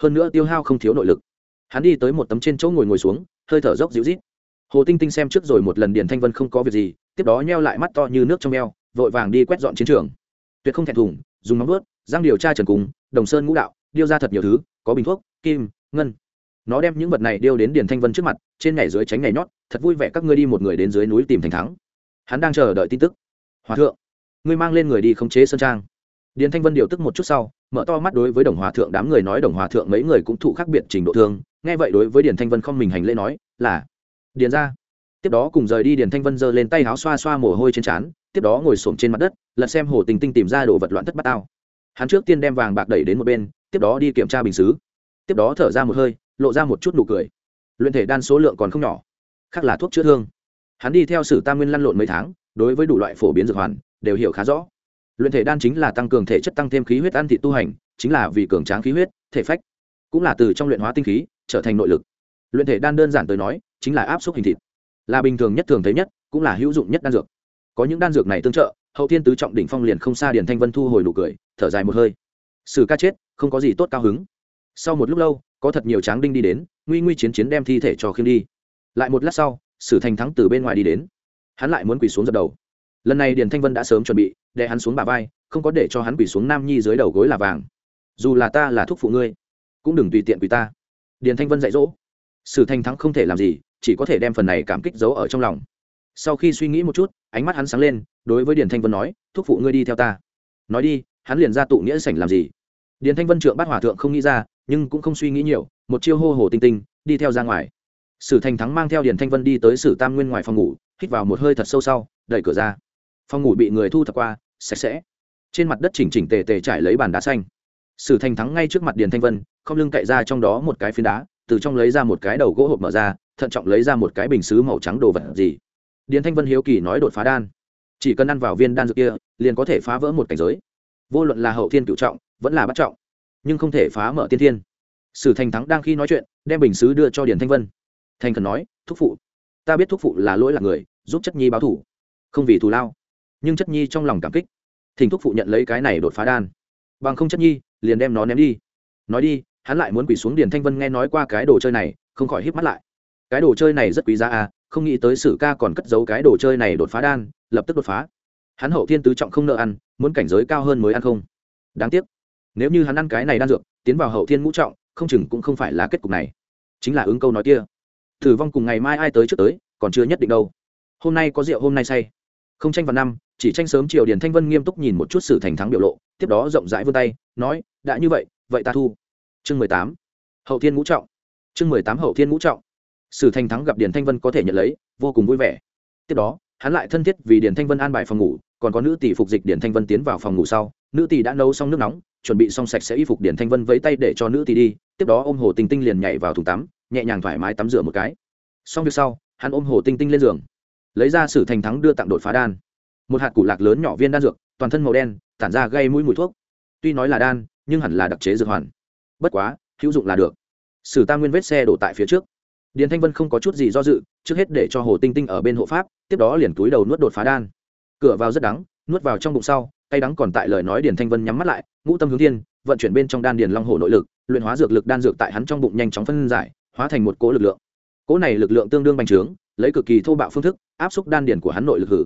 Hơn nữa tiêu hao không thiếu nội lực. Hắn đi tới một tấm trên chỗ ngồi ngồi xuống, hơi thở dốc dịu rít hồ tinh tinh xem trước rồi một lần điền thanh vân không có việc gì, tiếp đó nheo lại mắt to như nước trong eo, vội vàng đi quét dọn chiến trường. Tuyệt không thẹn thùng, dùng móng vớt giang điều tra trần cùng, đồng sơn ngũ đạo, điêu ra thật nhiều thứ, có bình thuốc, kim, ngân. Nó đem những vật này điêu đến điền thanh vân trước mặt, trên nhảy dưới tránh nhảy nhót, thật vui vẻ các ngươi đi một người đến dưới núi tìm thành thắng. Hắn đang chờ đợi tin tức. Hòa thượng, ngươi mang lên người đi khống chế sơn trang. Điền thanh vân điều tức một chút sau, mở to mắt đối với đồng hòa thượng, đám người nói đồng hòa thượng mấy người cũng thụ khác biệt trình độ thương. Nghe vậy đối với điền thanh vân không mình hành lễ nói, là điền ra. Tiếp đó cùng rời đi điền thanh vân giơ lên tay áo xoa xoa mồ hôi trên trán, tiếp đó ngồi xổm trên mặt đất, lật xem hồ tình tinh tìm ra đồ vật loạn thất bát tao. Hắn trước tiên đem vàng bạc đẩy đến một bên, tiếp đó đi kiểm tra bình xứ. Tiếp đó thở ra một hơi, lộ ra một chút nụ cười. Luyện thể đan số lượng còn không nhỏ, khác là thuốc chữa thương. Hắn đi theo sử tam nguyên lăn lộn mấy tháng, đối với đủ loại phổ biến dược hoàn, đều hiểu khá rõ. Luyện thể đan chính là tăng cường thể chất tăng thêm khí huyết ăn thị tu hành, chính là vì cường tráng khí huyết, thể phách, cũng là từ trong luyện hóa tinh khí, trở thành nội lực. Luyện thể đan đơn giản tới nói chính là áp suất hình thịt. Là bình thường nhất thường thấy nhất, cũng là hữu dụng nhất đan dược. Có những đan dược này tương trợ, hậu thiên tứ trọng đỉnh phong liền không xa điền thanh vân thu hồi nụ cười, thở dài một hơi. Sử ca chết, không có gì tốt cao hứng. Sau một lúc lâu, có thật nhiều tráng đinh đi đến, nguy nguy chiến chiến đem thi thể cho khiêm đi. Lại một lát sau, sử thành thắng từ bên ngoài đi đến. Hắn lại muốn quỳ xuống dập đầu. Lần này điền thanh vân đã sớm chuẩn bị để hắn xuống bà vai, không có để cho hắn quỳ xuống nam nhi dưới đầu gối là vàng. Dù là ta là thuốc phụ ngươi, cũng đừng tùy tiện quỳ ta. Điền thanh vân dạy dỗ sử thành thắng không thể làm gì, chỉ có thể đem phần này cảm kích giấu ở trong lòng. Sau khi suy nghĩ một chút, ánh mắt hắn sáng lên, đối với điền thanh vân nói, thúc phụ ngươi đi theo ta. Nói đi, hắn liền ra tụ nghĩa sảnh làm gì? Điền thanh vân trượng bát hòa thượng không nghĩ ra, nhưng cũng không suy nghĩ nhiều, một chiêu hô hồ tinh tinh, đi theo ra ngoài. Sử thành thắng mang theo điền thanh vân đi tới sử tam nguyên ngoài phòng ngủ, hít vào một hơi thật sâu sau, đẩy cửa ra. Phòng ngủ bị người thu thập qua, sạch sẽ. Trên mặt đất chỉnh chỉnh tề tề trải lấy bàn đá xanh. Sử thành thắng ngay trước mặt điền thanh vân, không lưng cậy ra trong đó một cái phiến đá từ trong lấy ra một cái đầu gỗ hộp mở ra, thận trọng lấy ra một cái bình xứ màu trắng đồ vật gì. Điền thanh vân hiếu kỳ nói đột phá đan. Chỉ cần ăn vào viên đan dược kia, liền có thể phá vỡ một cảnh giới. Vô luận là hậu thiên cựu trọng, vẫn là bắt trọng, nhưng không thể phá mở tiên thiên. Sử thành thắng đang khi nói chuyện, đem bình xứ đưa cho điền thanh vân. Thành cần nói, thúc phụ, ta biết thúc phụ là lỗi là người, giúp chất nhi báo thủ không vì thù lao, nhưng chất nhi trong lòng cảm kích. Thỉnh thúc phụ nhận lấy cái này đột phá đan. Bằng không chất nhi, liền đem nó ném đi. Nói đi hắn lại muốn quỳ xuống điền thanh vân nghe nói qua cái đồ chơi này, không khỏi hít mắt lại. Cái đồ chơi này rất quý giá à không nghĩ tới sử ca còn cất giấu cái đồ chơi này đột phá đan, lập tức đột phá. Hắn hậu thiên tứ trọng không nợ ăn, muốn cảnh giới cao hơn mới ăn không. Đáng tiếc, nếu như hắn ăn cái này đan dược, tiến vào hậu thiên ngũ trọng, không chừng cũng không phải là kết cục này. Chính là ứng câu nói kia. Thử vong cùng ngày mai ai tới trước tới, còn chưa nhất định đâu. Hôm nay có rượu hôm nay say. Không tranh vào năm, chỉ tranh sớm chiều điền thanh vân nghiêm túc nhìn một chút sự thành thắng biểu lộ, tiếp đó rộng rãi vươn tay, nói, đã như vậy vậy ta thu chương mười tám. Hậu thiên ngũ trọng. Chương mười tám hậu thiên ngũ trọng. Sử thành thắng gặp điền thanh vân có thể nhận lấy, vô cùng vui vẻ. Tiếp đó, hắn lại thân thiết vì điền thanh vân an bài phòng ngủ, còn có nữ tỷ phục dịch điền thanh vân tiến vào phòng ngủ sau, nữ tỷ đã nấu xong nước nóng, chuẩn bị xong sạch sẽ y phục điền thanh vân vẫy tay để cho nữ tỷ đi, tiếp đó ôm hồ tinh tinh liền nhảy vào thùng tắm, nhẹ nhàng thoải mái tắm rửa một cái. Xong việc sau, hắn ôm hồ tinh tinh lên giường, lấy ra sử thành thắng đưa tặng đột phá đan. Một hạt củ lạc lớn nhỏ viên đan dược, toàn thân màu đen, tản ra gây mũi mùi thuốc. Tuy nói là đan, nhưng hẳn là đặc chế dược hoàn bất quá, hữu dụng là được. Sử tam nguyên vết xe đổ tại phía trước. Điền thanh vân không có chút gì do dự, trước hết để cho hồ tinh tinh ở bên hộ pháp, tiếp đó liền túi đầu nuốt đột phá đan. Cửa vào rất đắng, nuốt vào trong bụng sau, cay đắng còn tại lời nói điền thanh vân nhắm mắt lại, ngũ tâm hướng thiên, vận chuyển bên trong đan điền long hồ nội lực, luyện hóa dược lực đan dược tại hắn trong bụng nhanh chóng phân giải, hóa thành một cỗ lực lượng. Cỗ này lực lượng tương đương bành trướng, lấy cực kỳ thô bạo phương thức, áp xúc đan điền của hắn nội lực hử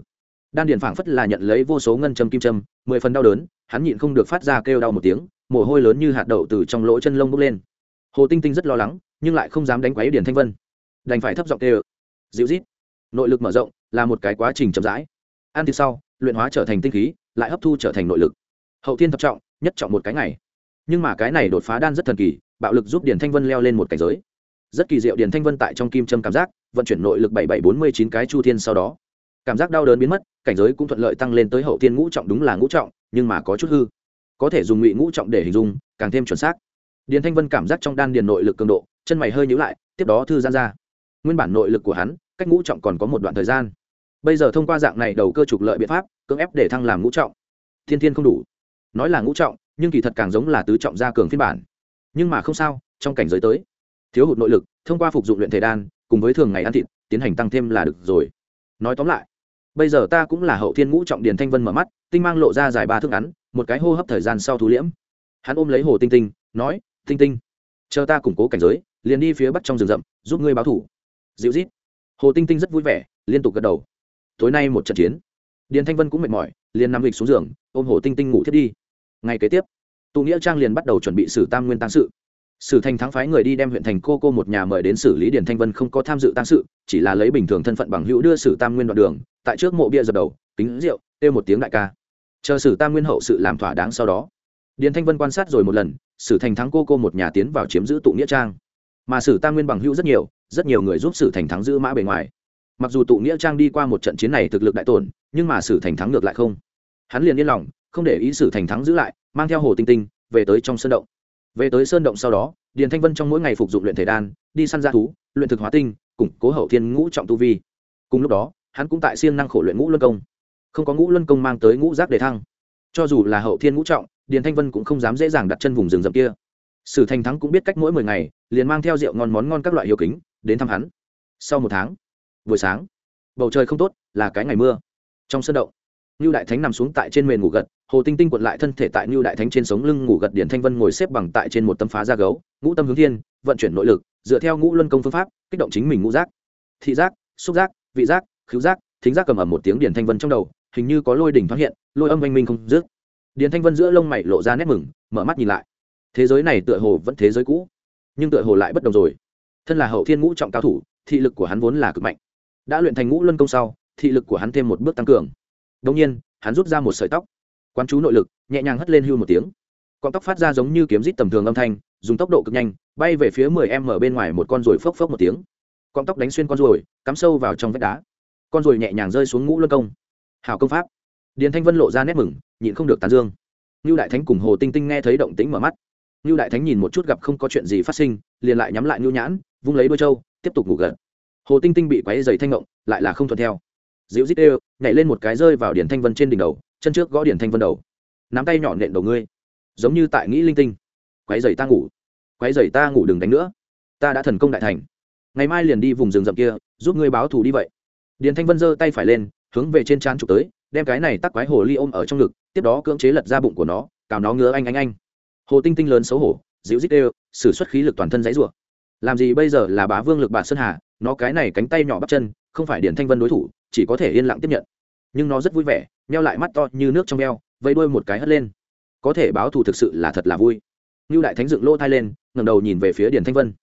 đan điền phảng phất là nhận lấy vô số ngân châm kim châm, mười phần đau đớn, hắn nhịn không được phát ra kêu đau một tiếng, mồ hôi lớn như hạt đậu từ trong lỗ chân lông bốc lên. Hồ tinh tinh rất lo lắng, nhưng lại không dám đánh quấy điền thanh vân. Đành phải thấp giọng tê ơ dịu rít nội lực mở rộng, là một cái quá trình chậm rãi. Ăn thịt sau, luyện hóa trở thành tinh khí, lại hấp thu trở thành nội lực. Hậu thiên thập trọng, nhất trọng một cái ngày. Nhưng mà cái này đột phá đan rất thần kỳ, bạo lực giúp điền thanh vân leo lên một cảnh giới. Rất kỳ diệu, điền thanh vân tại trong kim châm cảm giác, vận chuyển nội lực bảy bảy bốn mươi chín cái chu thiên sau đó cảm giác đau đớn biến mất, cảnh giới cũng thuận lợi tăng lên tới hậu thiên ngũ trọng đúng là ngũ trọng, nhưng mà có chút hư. Có thể dùng ngụy ngũ trọng để hình dung, càng thêm chuẩn xác. Điền thanh vân cảm giác trong đan điền nội lực cường độ, chân mày hơi nhữ lại, tiếp đó thư gian ra. Nguyên bản nội lực của hắn, cách ngũ trọng còn có một đoạn thời gian. Bây giờ thông qua dạng này đầu cơ trục lợi biện pháp, cưỡng ép để thăng làm ngũ trọng. Thiên thiên không đủ. Nói là ngũ trọng, nhưng kỳ thật càng giống là tứ trọng gia cường phiên bản. Nhưng mà không sao, trong cảnh giới tới, thiếu hụt nội lực, thông qua phục dụng luyện thể đan, cùng với thường ngày ăn thịt, tiến hành tăng thêm là được rồi. Nói tóm lại bây giờ ta cũng là hậu thiên ngũ trọng điền thanh vân mở mắt, tinh mang lộ ra dài ba thước ngắn, một cái hô hấp thời gian sau thú liễm. Hắn ôm lấy hồ tinh tinh, nói, tinh tinh, chờ ta củng cố cảnh giới, liền đi phía bắc trong rừng rậm, giúp ngươi báo thủ. Dịu rít hồ tinh tinh rất vui vẻ, liên tục gật đầu. Tối nay một trận chiến. Điền thanh vân cũng mệt mỏi, liền nằm lịch xuống giường, ôm hồ tinh tinh ngủ thiết đi. Ngày kế tiếp, tụ nghĩa trang liền bắt đầu chuẩn bị xử tam nguyên tăng sự sử thành thắng phái người đi đem huyện thành cô cô một nhà mời đến xử lý điền thanh vân không có tham dự tăng sự, chỉ là lấy bình thường thân phận bằng hữu đưa sử tam nguyên đoạn đường, tại trước mộ bia dập đầu, kính rượu, kêu một tiếng đại ca. Chờ sử tam nguyên hậu sự làm thỏa đáng sau đó, điền thanh vân quan sát rồi một lần, sử thành thắng cô cô một nhà tiến vào chiếm giữ tụ nghĩa trang. Mà sử tam nguyên bằng hữu rất nhiều rất nhiều người giúp sử thành thắng giữ mã bề ngoài. Mặc dù tụ nghĩa trang đi qua một trận chiến này thực lực đại tổn, nhưng mà sử thành thắng ngược lại không. Hắn liền yên lòng, không để ý sử thành thắng giữ lại, mang theo hồ tinh tinh, về tới trong sân động về tới sơn động sau đó, điền thanh vân trong mỗi ngày phục dụng luyện thể đan, đi săn g thú, luyện thực hóa tinh, củng cố hậu thiên ngũ trọng tu vi. Cùng lúc đó, hắn cũng tại siêng năng khổ luyện ngũ luân công. Không có ngũ luân công mang tới ngũ giác đề thăng. Cho dù là hậu thiên ngũ trọng, điền thanh vân cũng không dám dễ dàng đặt chân vùng rừng rậm kia. Sử thành thắng cũng biết cách mỗi mười ngày, liền mang theo rượu ngon món ngon các loại hiệu kính, đến thăm hắn. Sau một tháng, buổi sáng, bầu trời không tốt, là cái ngày mưa. Trong sân động Nưu Đại Thánh nằm xuống tại trên mền ngủ gật, Hồ Tinh Tinh cuộn lại thân thể tại Nưu Đại Thánh trên sống lưng ngủ gật, Điển Thanh Vân ngồi xếp bằng tại trên một tấm phá da gấu, ngũ tâm hướng thiên, vận chuyển nội lực, dựa theo ngũ luân công phương pháp, kích động chính mình ngũ giác. Thị giác, xúc giác, vị giác, khứu giác, thính giác cầm ầm một tiếng Điển Thanh Vân trong đầu, hình như có lôi đỉnh thoáng hiện, lôi âm vang minh không dứt. Điển Thanh Vân giữa lông mày lộ ra nét mừng, mở mắt nhìn lại. Thế giới này tựa hồ vẫn thế giới cũ, nhưng tựa hồ lại bất đồng rồi. Thân là hậu thiên ngũ trọng cao thủ, thị lực của hắn vốn là cực mạnh. Đã luyện thành ngũ luân công sau, thị lực của hắn thêm một bước tăng cường đông nhiên, hắn rút ra một sợi tóc. Quan chú nội lực nhẹ nhàng hất lên hưu một tiếng. Con tóc phát ra giống như kiếm rít tầm thường âm thanh dùng tốc độ cực nhanh bay về phía mười em ở bên ngoài một con ruồi phốc phốc một tiếng. Con tóc đánh xuyên con ruồi cắm sâu vào trong vách đá. Con ruồi nhẹ nhàng rơi xuống ngũ luân công. Hào công pháp. Điền thanh vân lộ ra nét mừng nhịn không được tán dương. Như đại thánh cùng hồ tinh tinh nghe thấy động tĩnh mở mắt. Như đại thánh nhìn một chút gặp không có chuyện gì phát sinh liền lại nhắm lại nhu nhãn vung lấy đôi trâu tiếp tục ngủ gật. Hồ tinh tinh bị quáy dày thanh ngộng lại là không thuận theo dịu dít đều, nhảy lên một cái rơi vào điển thanh vân trên đỉnh đầu, chân trước gõ điển thanh vân đầu. Nắm tay nhỏ nện đầu ngươi. Giống như tại nghĩ linh tinh. Quấy giày ta ngủ. Quấy giày ta ngủ đừng đánh nữa. Ta đã thần công đại thành. Ngày mai liền đi vùng rừng rậm kia, giúp ngươi báo thù đi vậy. Điển thanh vân giơ tay phải lên, hướng về trên trán trục tới, đem cái này tắc quái hồ ly ôm ở trong ngực, tiếp đó cưỡng chế lật ra bụng của nó, cào nó ngứa anh anh anh. Hồ tinh tinh lớn xấu hổ, dịu dít đều, sử xuất khí lực toàn thân dãy rủa làm gì bây giờ là bá vương lực bản sơn hà, nó cái này cánh tay nhỏ bắp chân, không phải điển thanh vân đối thủ chỉ có thể yên lặng tiếp nhận. Nhưng nó rất vui vẻ neo lại mắt to như nước trong veo vây đuôi một cái hất lên. Có thể báo thù thực sự là thật là vui. Như đại thánh dựng lỗ thai lên ngầm đầu nhìn về phía điền thanh vân.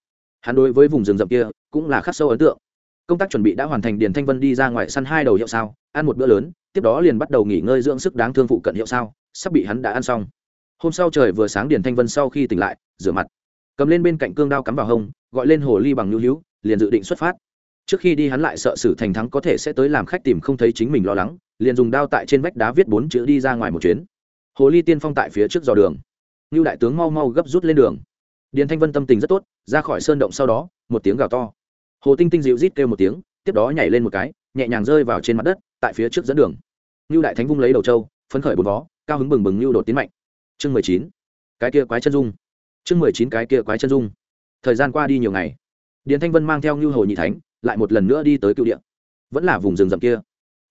Hắn đối với vùng rừng rậm kia cũng là khắc sâu ấn tượng. Công tác chuẩn bị đã hoàn thành, điền thanh vân đi ra ngoài săn hai đầu hiệu sao, ăn một bữa lớn, tiếp đó liền bắt đầu nghỉ ngơi dưỡng sức đáng thương phụ cận hiệu sao, sắp bị hắn đã ăn xong. Hôm sau trời vừa sáng, điền thanh vân sau khi tỉnh lại, rửa mặt, cầm lên bên cạnh cương đao cắm vào hông, gọi lên hồ ly bằng nhu hữu, liền dự định xuất phát trước khi đi hắn lại sợ sử thành thắng có thể sẽ tới làm khách tìm không thấy chính mình lo lắng, liền dùng đao tại trên vách đá viết bốn chữ đi ra ngoài một chuyến. Hồ ly tiên phong tại phía trước dò đường. Như đại tướng mau mau gấp rút lên đường. Điền thanh vân tâm tình rất tốt, ra khỏi sơn động sau đó, một tiếng gào to. Hồ tinh tinh dịu rít kêu một tiếng, tiếp đó nhảy lên một cái, nhẹ nhàng rơi vào trên mặt đất, tại phía trước dẫn đường. Như đại thánh vung lấy đầu trâu, phấn khởi bốn vó, cao hứng bừng bừng như đột tiến mạnh. Chương mười chín. Cái kia quái chân dung. Chương mười chín cái kia quái chân dung. Thời gian qua đi nhiều ngày. Điền thanh vân mang theo như hồ nhị thánh lại một lần nữa đi tới cựu địa. Vẫn là vùng rừng rậm kia.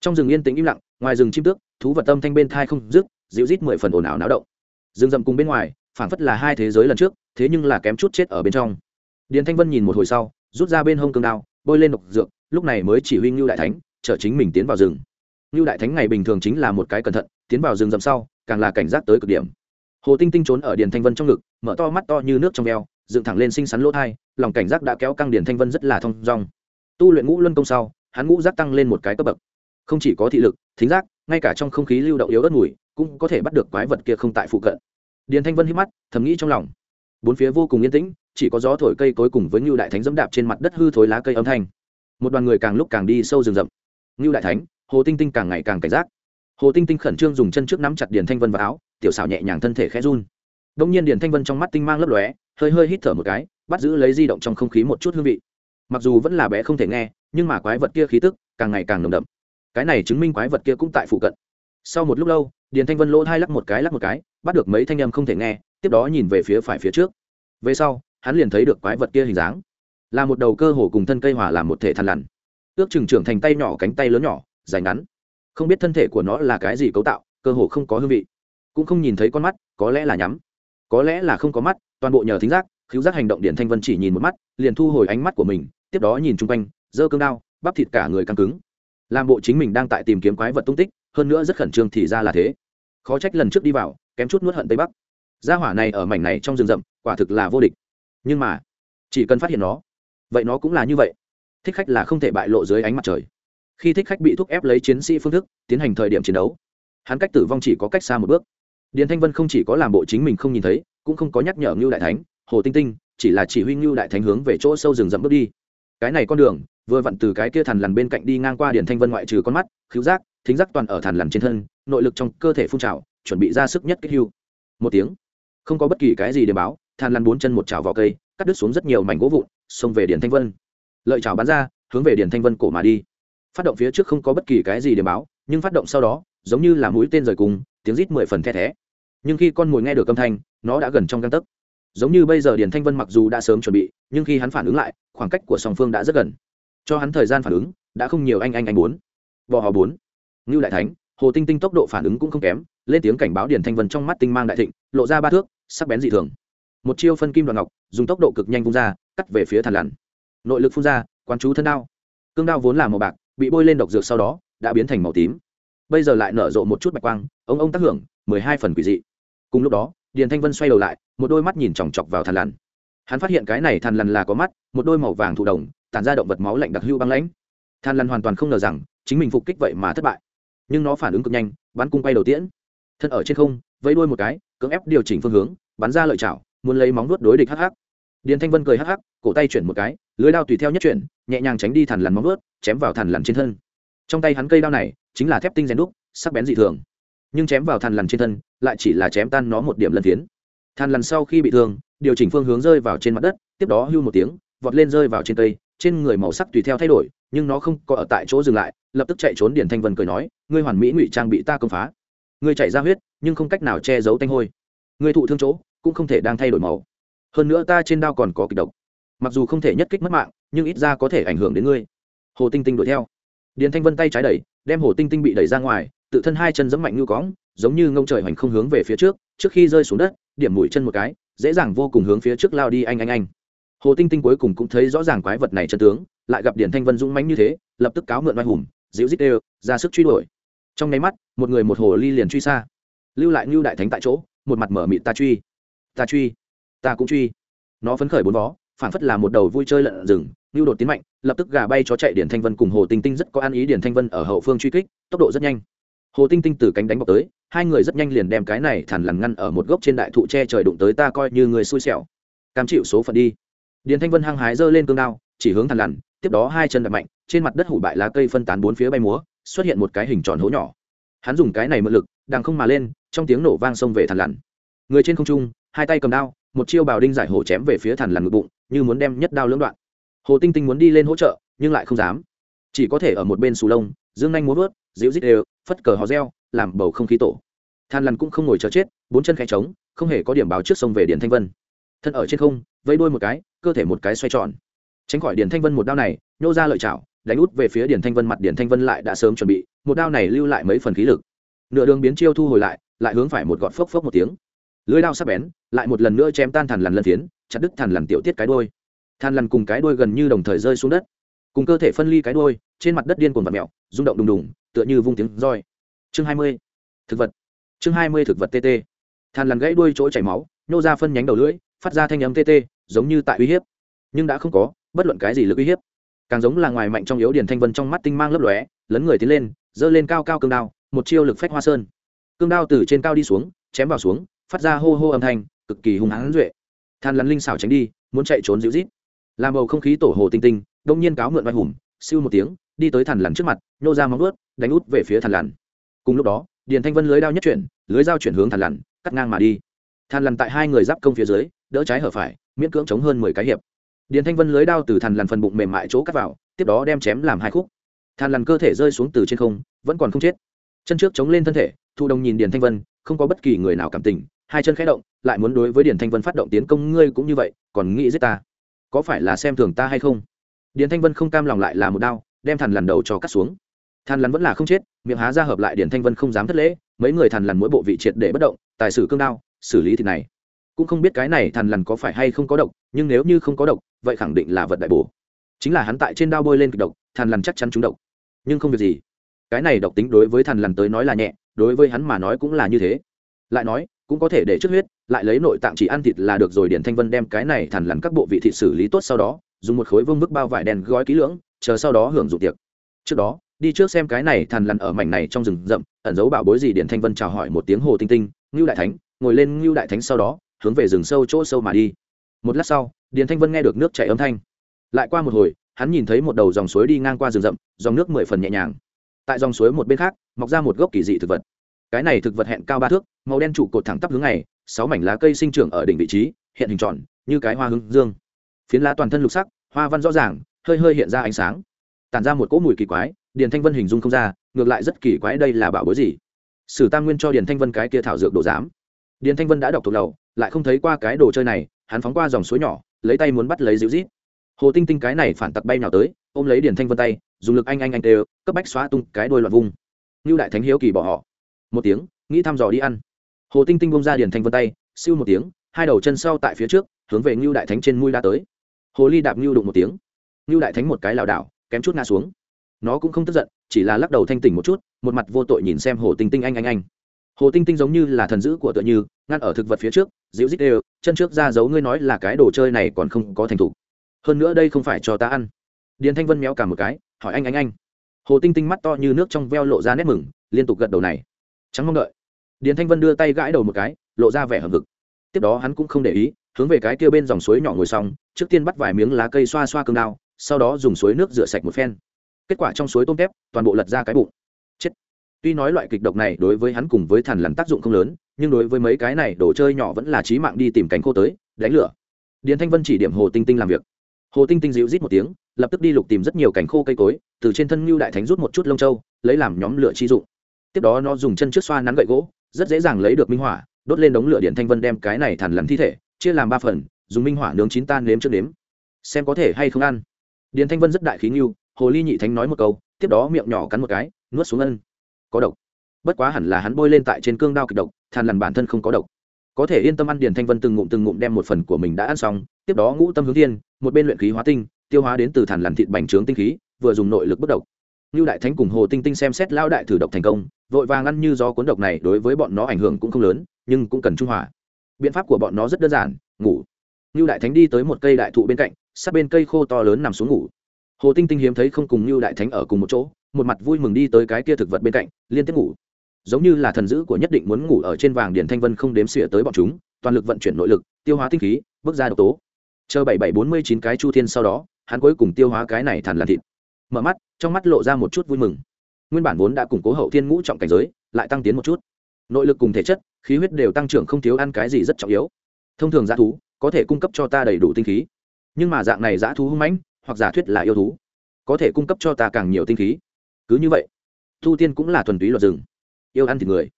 Trong rừng yên tĩnh im lặng, ngoài rừng chim tước, thú vật tâm thanh bên thai không dứt, dịu rít mười phần ồn ào náo động. Rừng rậm cùng bên ngoài, phảng phất là hai thế giới lần trước, thế nhưng là kém chút chết ở bên trong. Điền thanh vân nhìn một hồi sau, rút ra bên hông cương đao, bôi lên độc dược, lúc này mới chỉ huy ngưu đại thánh, chở chính mình tiến vào rừng. Ngưu đại thánh ngày bình thường chính là một cái cẩn thận, tiến vào rừng rậm sau, càng là cảnh giác tới cực điểm. Hồ tinh tinh trốn ở điền thanh vân trong ngực, mở to mắt to như nước trong veo dựng thẳng lên xinh xắn lỗ thai, lòng cảnh giác đã kéo căng điền thanh vân rất là thong dong tu luyện ngũ luân công sau, hắn ngũ giác tăng lên một cái cấp bậc. Không chỉ có thị lực, thính giác, ngay cả trong không khí lưu động yếu ớt mùi, cũng có thể bắt được quái vật kia không tại phụ cận. Điền thanh vân hít mắt, thầm nghĩ trong lòng. Bốn phía vô cùng yên tĩnh, chỉ có gió thổi cây cối cùng với ngưu đại thánh dẫm đạp trên mặt đất hư thối lá cây âm thanh. Một đoàn người càng lúc càng đi sâu rừng rậm. Ngưu đại thánh, hồ tinh tinh càng ngày càng cảnh giác. Hồ tinh tinh khẩn trương dùng chân trước nắm chặt điền thanh vân vào áo, tiểu xảo nhẹ nhàng thân thể khẽ run. Đông nhiên điền thanh vân trong mắt tinh mang lấp lóe, hơi hơi hít thở một cái, bắt giữ lấy di động trong không khí một chút hương vị mặc dù vẫn là bé không thể nghe, nhưng mà quái vật kia khí tức càng ngày càng nồng đậm. Cái này chứng minh quái vật kia cũng tại phụ cận. Sau một lúc lâu, điền thanh vân lỗ hai lắc một cái lắc một cái, bắt được mấy thanh âm không thể nghe, tiếp đó nhìn về phía phải phía trước. Về sau, hắn liền thấy được quái vật kia hình dáng. Là một đầu cơ hồ cùng thân cây hỏa làm một thể thằn lằn. Ước chừng trưởng thành tay nhỏ, cánh tay lớn nhỏ, dài ngắn. Không biết thân thể của nó là cái gì cấu tạo, cơ hồ không có hương vị. Cũng không nhìn thấy con mắt, có lẽ là nhắm. Có lẽ là không có mắt, toàn bộ nhờ thính giác, khiếu giác hành động điện thanh vân chỉ nhìn một mắt, liền thu hồi ánh mắt của mình tiếp đó nhìn chung quanh giơ cương đao, bắp thịt cả người căng cứng. Làm bộ chính mình đang tại tìm kiếm quái vật tung tích, hơn nữa rất khẩn trương thì ra là thế. Khó trách lần trước đi vào, kém chút nuốt hận tây bắc. Gia hỏa này ở mảnh này trong rừng rậm, quả thực là vô địch. Nhưng mà, chỉ cần phát hiện nó, vậy nó cũng là như vậy. Thích khách là không thể bại lộ dưới ánh mặt trời. Khi thích khách bị thúc ép lấy chiến sĩ phương thức, tiến hành thời điểm chiến đấu, hắn cách tử vong chỉ có cách xa một bước. Điền thanh vân không chỉ có làm bộ chính mình không nhìn thấy, cũng không có nhắc nhở ngưu đại thánh, hồ tinh tinh, chỉ là chỉ huy ngưu đại thánh hướng về chỗ sâu rừng rậm bước đi cái này con đường, vừa vặn từ cái kia thằn lằn bên cạnh đi ngang qua điện thanh vân ngoại trừ con mắt, khứu giác, thính giác toàn ở thằn lằn trên thân, nội lực trong cơ thể phun trào, chuẩn bị ra sức nhất kích hưu. Một tiếng, không có bất kỳ cái gì để báo, thằn lằn bốn chân một chảo vào cây, cắt đứt xuống rất nhiều mảnh gỗ vụn, xông về điện thanh vân. Lợi chảo bắn ra, hướng về điện thanh vân cổ mà đi. Phát động phía trước không có bất kỳ cái gì để báo, nhưng phát động sau đó, giống như là mũi tên rời cùng, tiếng rít mười phần the thé. Nhưng khi con mồi nghe được âm thanh, nó đã gần trong găng tấc giống như bây giờ điền thanh vân mặc dù đã sớm chuẩn bị, nhưng khi hắn phản ứng lại, khoảng cách của song phương đã rất gần. Cho hắn thời gian phản ứng, đã không nhiều anh anh anh bốn. Vò hò bốn. Ngưu đại thánh, hồ tinh tinh tốc độ phản ứng cũng không kém, lên tiếng cảnh báo điền thanh vân trong mắt tinh mang đại thịnh, lộ ra ba thước, sắc bén dị thường. Một chiêu phân kim đoạn ngọc, dùng tốc độ cực nhanh vung ra, cắt về phía thàn lằn. Nội lực phun ra, quán chú thân đao. Cương đao vốn là màu bạc, bị bôi lên độc dược sau đó, đã biến thành màu tím. Bây giờ lại nở rộ một chút bạch quang, ông ông tác hưởng, mười hai phần quỷ dị. Cùng lúc đó điền thanh vân xoay đầu lại, một đôi mắt nhìn chòng chọc vào thằn lằn. Hắn phát hiện cái này thằn lằn là có mắt, một đôi màu vàng thụ đồng, tản ra động vật máu lạnh đặc hưu băng lãnh. Thằn lằn hoàn toàn không ngờ rằng, chính mình phục kích vậy mà thất bại. Nhưng nó phản ứng cực nhanh, bắn cung quay đầu tiễn. Thân ở trên không, vẫy đuôi một cái, cưỡng ép điều chỉnh phương hướng, bắn ra lợi chảo, muốn lấy móng vuốt đối địch hắc hắc. Điền thanh vân cười hắc hắc, cổ tay chuyển một cái, lưới đao tùy theo nhất chuyển, nhẹ nhàng tránh đi thằn lằn móng vuốt chém vào thằn lằn trên thân. Trong tay hắn cây đao này, chính là thép tinh rèn đúc, sắc bén dị thường nhưng chém vào thằn lằn trên thân, lại chỉ là chém tan nó một điểm lân phiến thằn lằn sau khi bị thương, điều chỉnh phương hướng rơi vào trên mặt đất, tiếp đó hưu một tiếng, vọt lên rơi vào trên cây, trên người màu sắc tùy theo thay đổi, nhưng nó không có ở tại chỗ dừng lại, lập tức chạy trốn điển thanh vân cười nói, ngươi hoàn mỹ ngụy trang bị ta công phá. Ngươi chạy ra huyết, nhưng không cách nào che giấu tanh hôi. Ngươi thụ thương chỗ, cũng không thể đang thay đổi màu. Hơn nữa ta trên đao còn có kịch độc. Mặc dù không thể nhất kích mất mạng, nhưng ít ra có thể ảnh hưởng đến ngươi. Hồ tinh tinh đuổi theo. Điền thanh vân tay trái đẩy, đem hồ tinh tinh bị đẩy ra ngoài tự thân hai chân giẫm mạnh như cóng giống như ngông trời hoành không hướng về phía trước trước khi rơi xuống đất, điểm mũi chân một cái, dễ dàng vô cùng hướng phía trước lao đi anh anh anh. Hồ tinh tinh cuối cùng cũng thấy rõ ràng quái vật này chân tướng, lại gặp điển thanh vân dũng mãnh như thế, lập tức cáo mượn oai hùng, dịu rít đều, ra sức truy đuổi. Trong nháy mắt, một người một hồ ly liền truy xa. Lưu lại Nưu đại thánh tại chỗ, một mặt mở mịt ta truy. Ta truy. Ta cũng truy. Nó phấn khởi bốn vó phản phất là một đầu vui chơi lợn rừng Nưu đột tiến mạnh, lập tức gà bay chó chạy điển thanh vân cùng hồ tinh tinh rất có ăn ý điển thanh vân ở hậu phương truy kích, tốc độ rất nhanh hồ tinh tinh từ cánh đánh bọc tới, hai người rất nhanh liền đem cái này thản lằn ngăn ở một gốc trên đại thụ tre trời đụng tới ta coi như người xui xẻo. Cam chịu số phận đi. Điền thanh vân hăng hái giơ lên cương đao, chỉ hướng thằn lằn, tiếp đó hai chân đập mạnh, trên mặt đất hủ bại lá cây phân tán bốn phía bay múa, xuất hiện một cái hình tròn hố nhỏ. Hắn dùng cái này mượn lực, đằng không mà lên, trong tiếng nổ vang xông về thằn lằn. Người trên không trung, hai tay cầm đao, một chiêu bào đinh giải hổ chém về phía thằn lằn ngực bụng, như muốn đem nhất đao lưỡng đoạn. Hồ tinh tinh muốn đi lên hỗ trợ, nhưng lại không dám. Chỉ có thể ở một bên sù lông, dương nhanh muốn vớt dịu dít đều, phất cờ hò reo, làm bầu không khí tổ. Than lằn cũng không ngồi chờ chết, bốn chân khẽ trống, không hề có điểm báo trước sông về Điền thanh vân. Thân ở trên không vây đuôi một cái, cơ thể một cái xoay tròn. Tránh khỏi điền thanh vân một đao này, nhô ra lợi chảo, đánh út về phía điền thanh vân mặt điền thanh vân lại đã sớm chuẩn bị, một đao này lưu lại mấy phần khí lực. Nửa đường biến chiêu thu hồi lại lại hướng phải một gọt phốc phốc một tiếng. Lưới đao sắc bén, lại một lần nữa chém tan thằn lằn lân phiến, chặt đứt thằn lằn tiểu tiết cái đôi than lằn cùng cái đôi gần như đồng thời rơi xuống đất. Cùng cơ thể phân ly cái đôi trên mặt đất điên cuồng vật mẹo rung động đùng đùng tựa như vung tiếng roi. Chương hai mươi, thực vật. Chương hai mươi thực vật tt than lằn gãy đuôi chỗ chảy máu, nhô ra phân nhánh đầu lưỡi, phát ra thanh âm tt giống như tại uy hiếp. Nhưng đã không có, bất luận cái gì lực uy hiếp. Càng giống là ngoài mạnh trong yếu điền thanh vân trong mắt tinh mang lấp lóe, lấn người tiến lên, giơ lên cao cao cương đao, một chiêu lực phách hoa sơn. Cương đao từ trên cao đi xuống, chém vào xuống, phát ra hô hô âm thanh, cực kỳ hung hãn duệ. Than lắn linh xảo tránh đi, muốn chạy trốn dịu rít. Làm bầu không khí tổ hồ tinh tinh, đông nhiên cáo mượn vai hùng, siêu một tiếng đi tới thằn lằn trước mặt, nhô ra móng ướt đánh út về phía thằn lằn. Cùng lúc đó, điền thanh vân lưới đao nhất chuyển, lưới dao chuyển hướng thằn lằn, cắt ngang mà đi. Thằn lằn tại hai người giáp công phía dưới, đỡ trái hở phải, miễn cưỡng chống hơn mười cái hiệp. Điền thanh vân lưới đao từ thằn lằn phần bụng mềm mại chỗ cắt vào, tiếp đó đem chém làm hai khúc. Thằn lằn cơ thể rơi xuống từ trên không, vẫn còn không chết. Chân trước chống lên thân thể thụ đồng nhìn điền thanh vân, không có bất kỳ người nào cảm tình, hai chân khẽ động, lại muốn đối với điền thanh vân phát động tiến công, ngươi cũng như vậy, còn nghĩ giết ta? Có phải là xem thường ta hay không? Điền thanh vân không cam lòng lại là một đao đem thằn lằn đầu cho cắt xuống. Thằn lằn vẫn là không chết, miệng há ra hợp lại điển thanh vân không dám thất lễ, mấy người thằn lằn mỗi bộ vị triệt để bất động, tài sử cương đao, xử lý thịt này. Cũng không biết cái này thằn lằn có phải hay không có độc, nhưng nếu như không có độc, vậy khẳng định là vật đại bổ. Chính là hắn tại trên đao bôi lên kịch độc, thằn lằn chắc chắn trúng độc. Nhưng không việc gì. Cái này độc tính đối với thằn lằn tới nói là nhẹ, đối với hắn mà nói cũng là như thế. Lại nói, cũng có thể để trước huyết, lại lấy nội tạng chỉ ăn thịt là được rồi điển thanh vân đem cái này thằn lằn các bộ vị thịt xử lý tốt sau đó, dùng một khối vương vức bao vải đen gói kỹ lưỡng chờ sau đó hưởng dụng tiệc. Trước đó, đi trước xem cái này thằn lằn ở mảnh này trong rừng rậm, ẩn giấu bảo bối gì điển thanh vân chào hỏi một tiếng hồ tinh tinh, ngưu đại thánh, ngồi lên ngưu đại thánh sau đó, hướng về rừng sâu chỗ sâu mà đi. Một lát sau điển thanh vân nghe được nước chảy âm thanh. Lại qua một hồi, hắn nhìn thấy một đầu dòng suối đi ngang qua rừng rậm, dòng nước mười phần nhẹ nhàng. Tại dòng suối một bên khác, mọc ra một gốc kỳ dị thực vật. Cái này thực vật hẹn cao ba thước, màu đen trụ cột thẳng tắp hướng này, sáu mảnh lá cây sinh trưởng ở đỉnh vị trí, hiện hình tròn, như cái hoa hướng dương. Phiến lá toàn thân lục sắc, hoa văn rõ ràng hơi hơi hiện ra ánh sáng. Tản ra một cỗ mùi kỳ quái điền thanh vân hình dung không ra ngược lại rất kỳ quái đây là bảo bối gì. Sử tam nguyên cho điền thanh vân cái kia thảo dược đồ giám. Điền thanh vân đã đọc thuộc đầu, lại không thấy qua cái đồ chơi này hắn phóng qua dòng suối nhỏ lấy tay muốn bắt lấy dịu rít. Hồ tinh tinh cái này phản tặc bay nào tới ôm lấy điền thanh vân tay dùng lực anh anh anh tê cấp bách xóa tung cái đôi loạn vung. Như đại thánh hiếu kỳ bỏ họ. Một tiếng nghĩ thăm dò đi ăn. Hồ tinh tinh bông ra điền thanh vân tay siêu một tiếng hai đầu chân sau tại phía trước hướng về ngưu đại thánh trên mũi đa tới. Hồ ly đạp ngưu đụng một tiếng ngưu đại thánh một cái lảo đảo, kém chút ngã xuống. Nó cũng không tức giận, chỉ là lắc đầu thanh tỉnh một chút, một mặt vô tội nhìn xem hồ tinh tinh anh anh anh. Hồ tinh tinh giống như là thần dữ của tựa như, ngăn ở thực vật phía trước, dịu dít đều, chân trước ra giấu ngươi nói là cái đồ chơi này còn không có thành thủ hơn nữa đây không phải cho ta ăn. Điền thanh vân méo cả một cái, hỏi anh anh anh. Hồ tinh tinh mắt to như nước trong veo lộ ra nét mừng, liên tục gật đầu này. Trắng mong đợi. Điền thanh vân đưa tay gãi đầu một cái, lộ ra vẻ hầm vực tiếp đó hắn cũng không để ý, hướng về cái kia bên dòng suối nhỏ ngồi xong, trước tiên bắt vài miếng lá cây xoa xoa cương đao sau đó dùng suối nước rửa sạch một phen. Kết quả trong suối tôm tép, toàn bộ lật ra cái bụng. Chết. Tuy nói loại kịch độc này đối với hắn cùng với thằn lằn tác dụng không lớn, nhưng đối với mấy cái này đồ chơi nhỏ vẫn là trí mạng đi tìm cánh khô tới, đánh lửa. Điền thanh vân chỉ điểm hồ tinh tinh làm việc. Hồ tinh tinh dịu rít một tiếng, lập tức đi lục tìm rất nhiều cánh khô cây cối, từ trên thân ngưu đại thánh rút một chút lông trâu, lấy làm nhóm lửa chi dụng. Tiếp đó nó dùng chân trước xoa nắn gậy gỗ, rất dễ dàng lấy được minh hỏa, đốt lên đống lửa điện thanh vân đem cái này thằn lằn thi thể, chia làm ba phần, dùng minh hỏa nướng chín tan nếm trước nếm. Xem có thể hay không ăn điền thanh vân rất đại khí ngưu, hồ ly nhị thánh nói một câu, tiếp đó miệng nhỏ cắn một cái, nuốt xuống ân. Có độc. Bất quá hẳn là hắn bôi lên tại trên cương đao kịch độc than lằn bản thân không có độc. Có thể yên tâm ăn điền thanh vân từng ngụm từng ngụm đem một phần của mình đã ăn xong, tiếp đó ngũ tâm hướng thiên, một bên luyện khí hóa tinh, tiêu hóa đến từ thàn lằn thịt bành trướng tinh khí, vừa dùng nội lực bất độc. Như đại thánh cùng hồ tinh tinh xem xét lao đại thử độc thành công, vội vàng ăn như do cuốn độc này đối với bọn nó ảnh hưởng cũng không lớn, nhưng cũng cần trung hòa. Biện pháp của bọn nó rất đơn giản, ngủ. Như đại thánh đi tới một cây đại thụ bên cạnh sát bên cây khô to lớn nằm xuống ngủ. Hồ tinh tinh hiếm thấy không cùng như đại thánh ở cùng một chỗ, một mặt vui mừng đi tới cái kia thực vật bên cạnh, liên tiếp ngủ. Giống như là thần dữ của nhất định muốn ngủ ở trên vàng điển thanh vân không đếm xỉa tới bọn chúng, toàn lực vận chuyển nội lực, tiêu hóa tinh khí, bước ra độc tố. Chờ bảy bảy bốn mươi chín cái chu thiên sau đó, hắn cuối cùng tiêu hóa cái này thàn là thịt. Mở mắt, trong mắt lộ ra một chút vui mừng. Nguyên bản vốn đã củng cố hậu thiên ngũ trọng cảnh giới, lại tăng tiến một chút. Nội lực cùng thể chất, khí huyết đều tăng trưởng không thiếu ăn cái gì rất trọng yếu. Thông thường g thú có thể cung cấp cho ta đầy đủ tinh khí nhưng mà dạng này g thú hung mãnh, hoặc giả thuyết là yêu thú, có thể cung cấp cho ta càng nhiều tinh khí. Cứ như vậy, thu tiên cũng là thuần túy luật rừng. Yêu ăn thịt người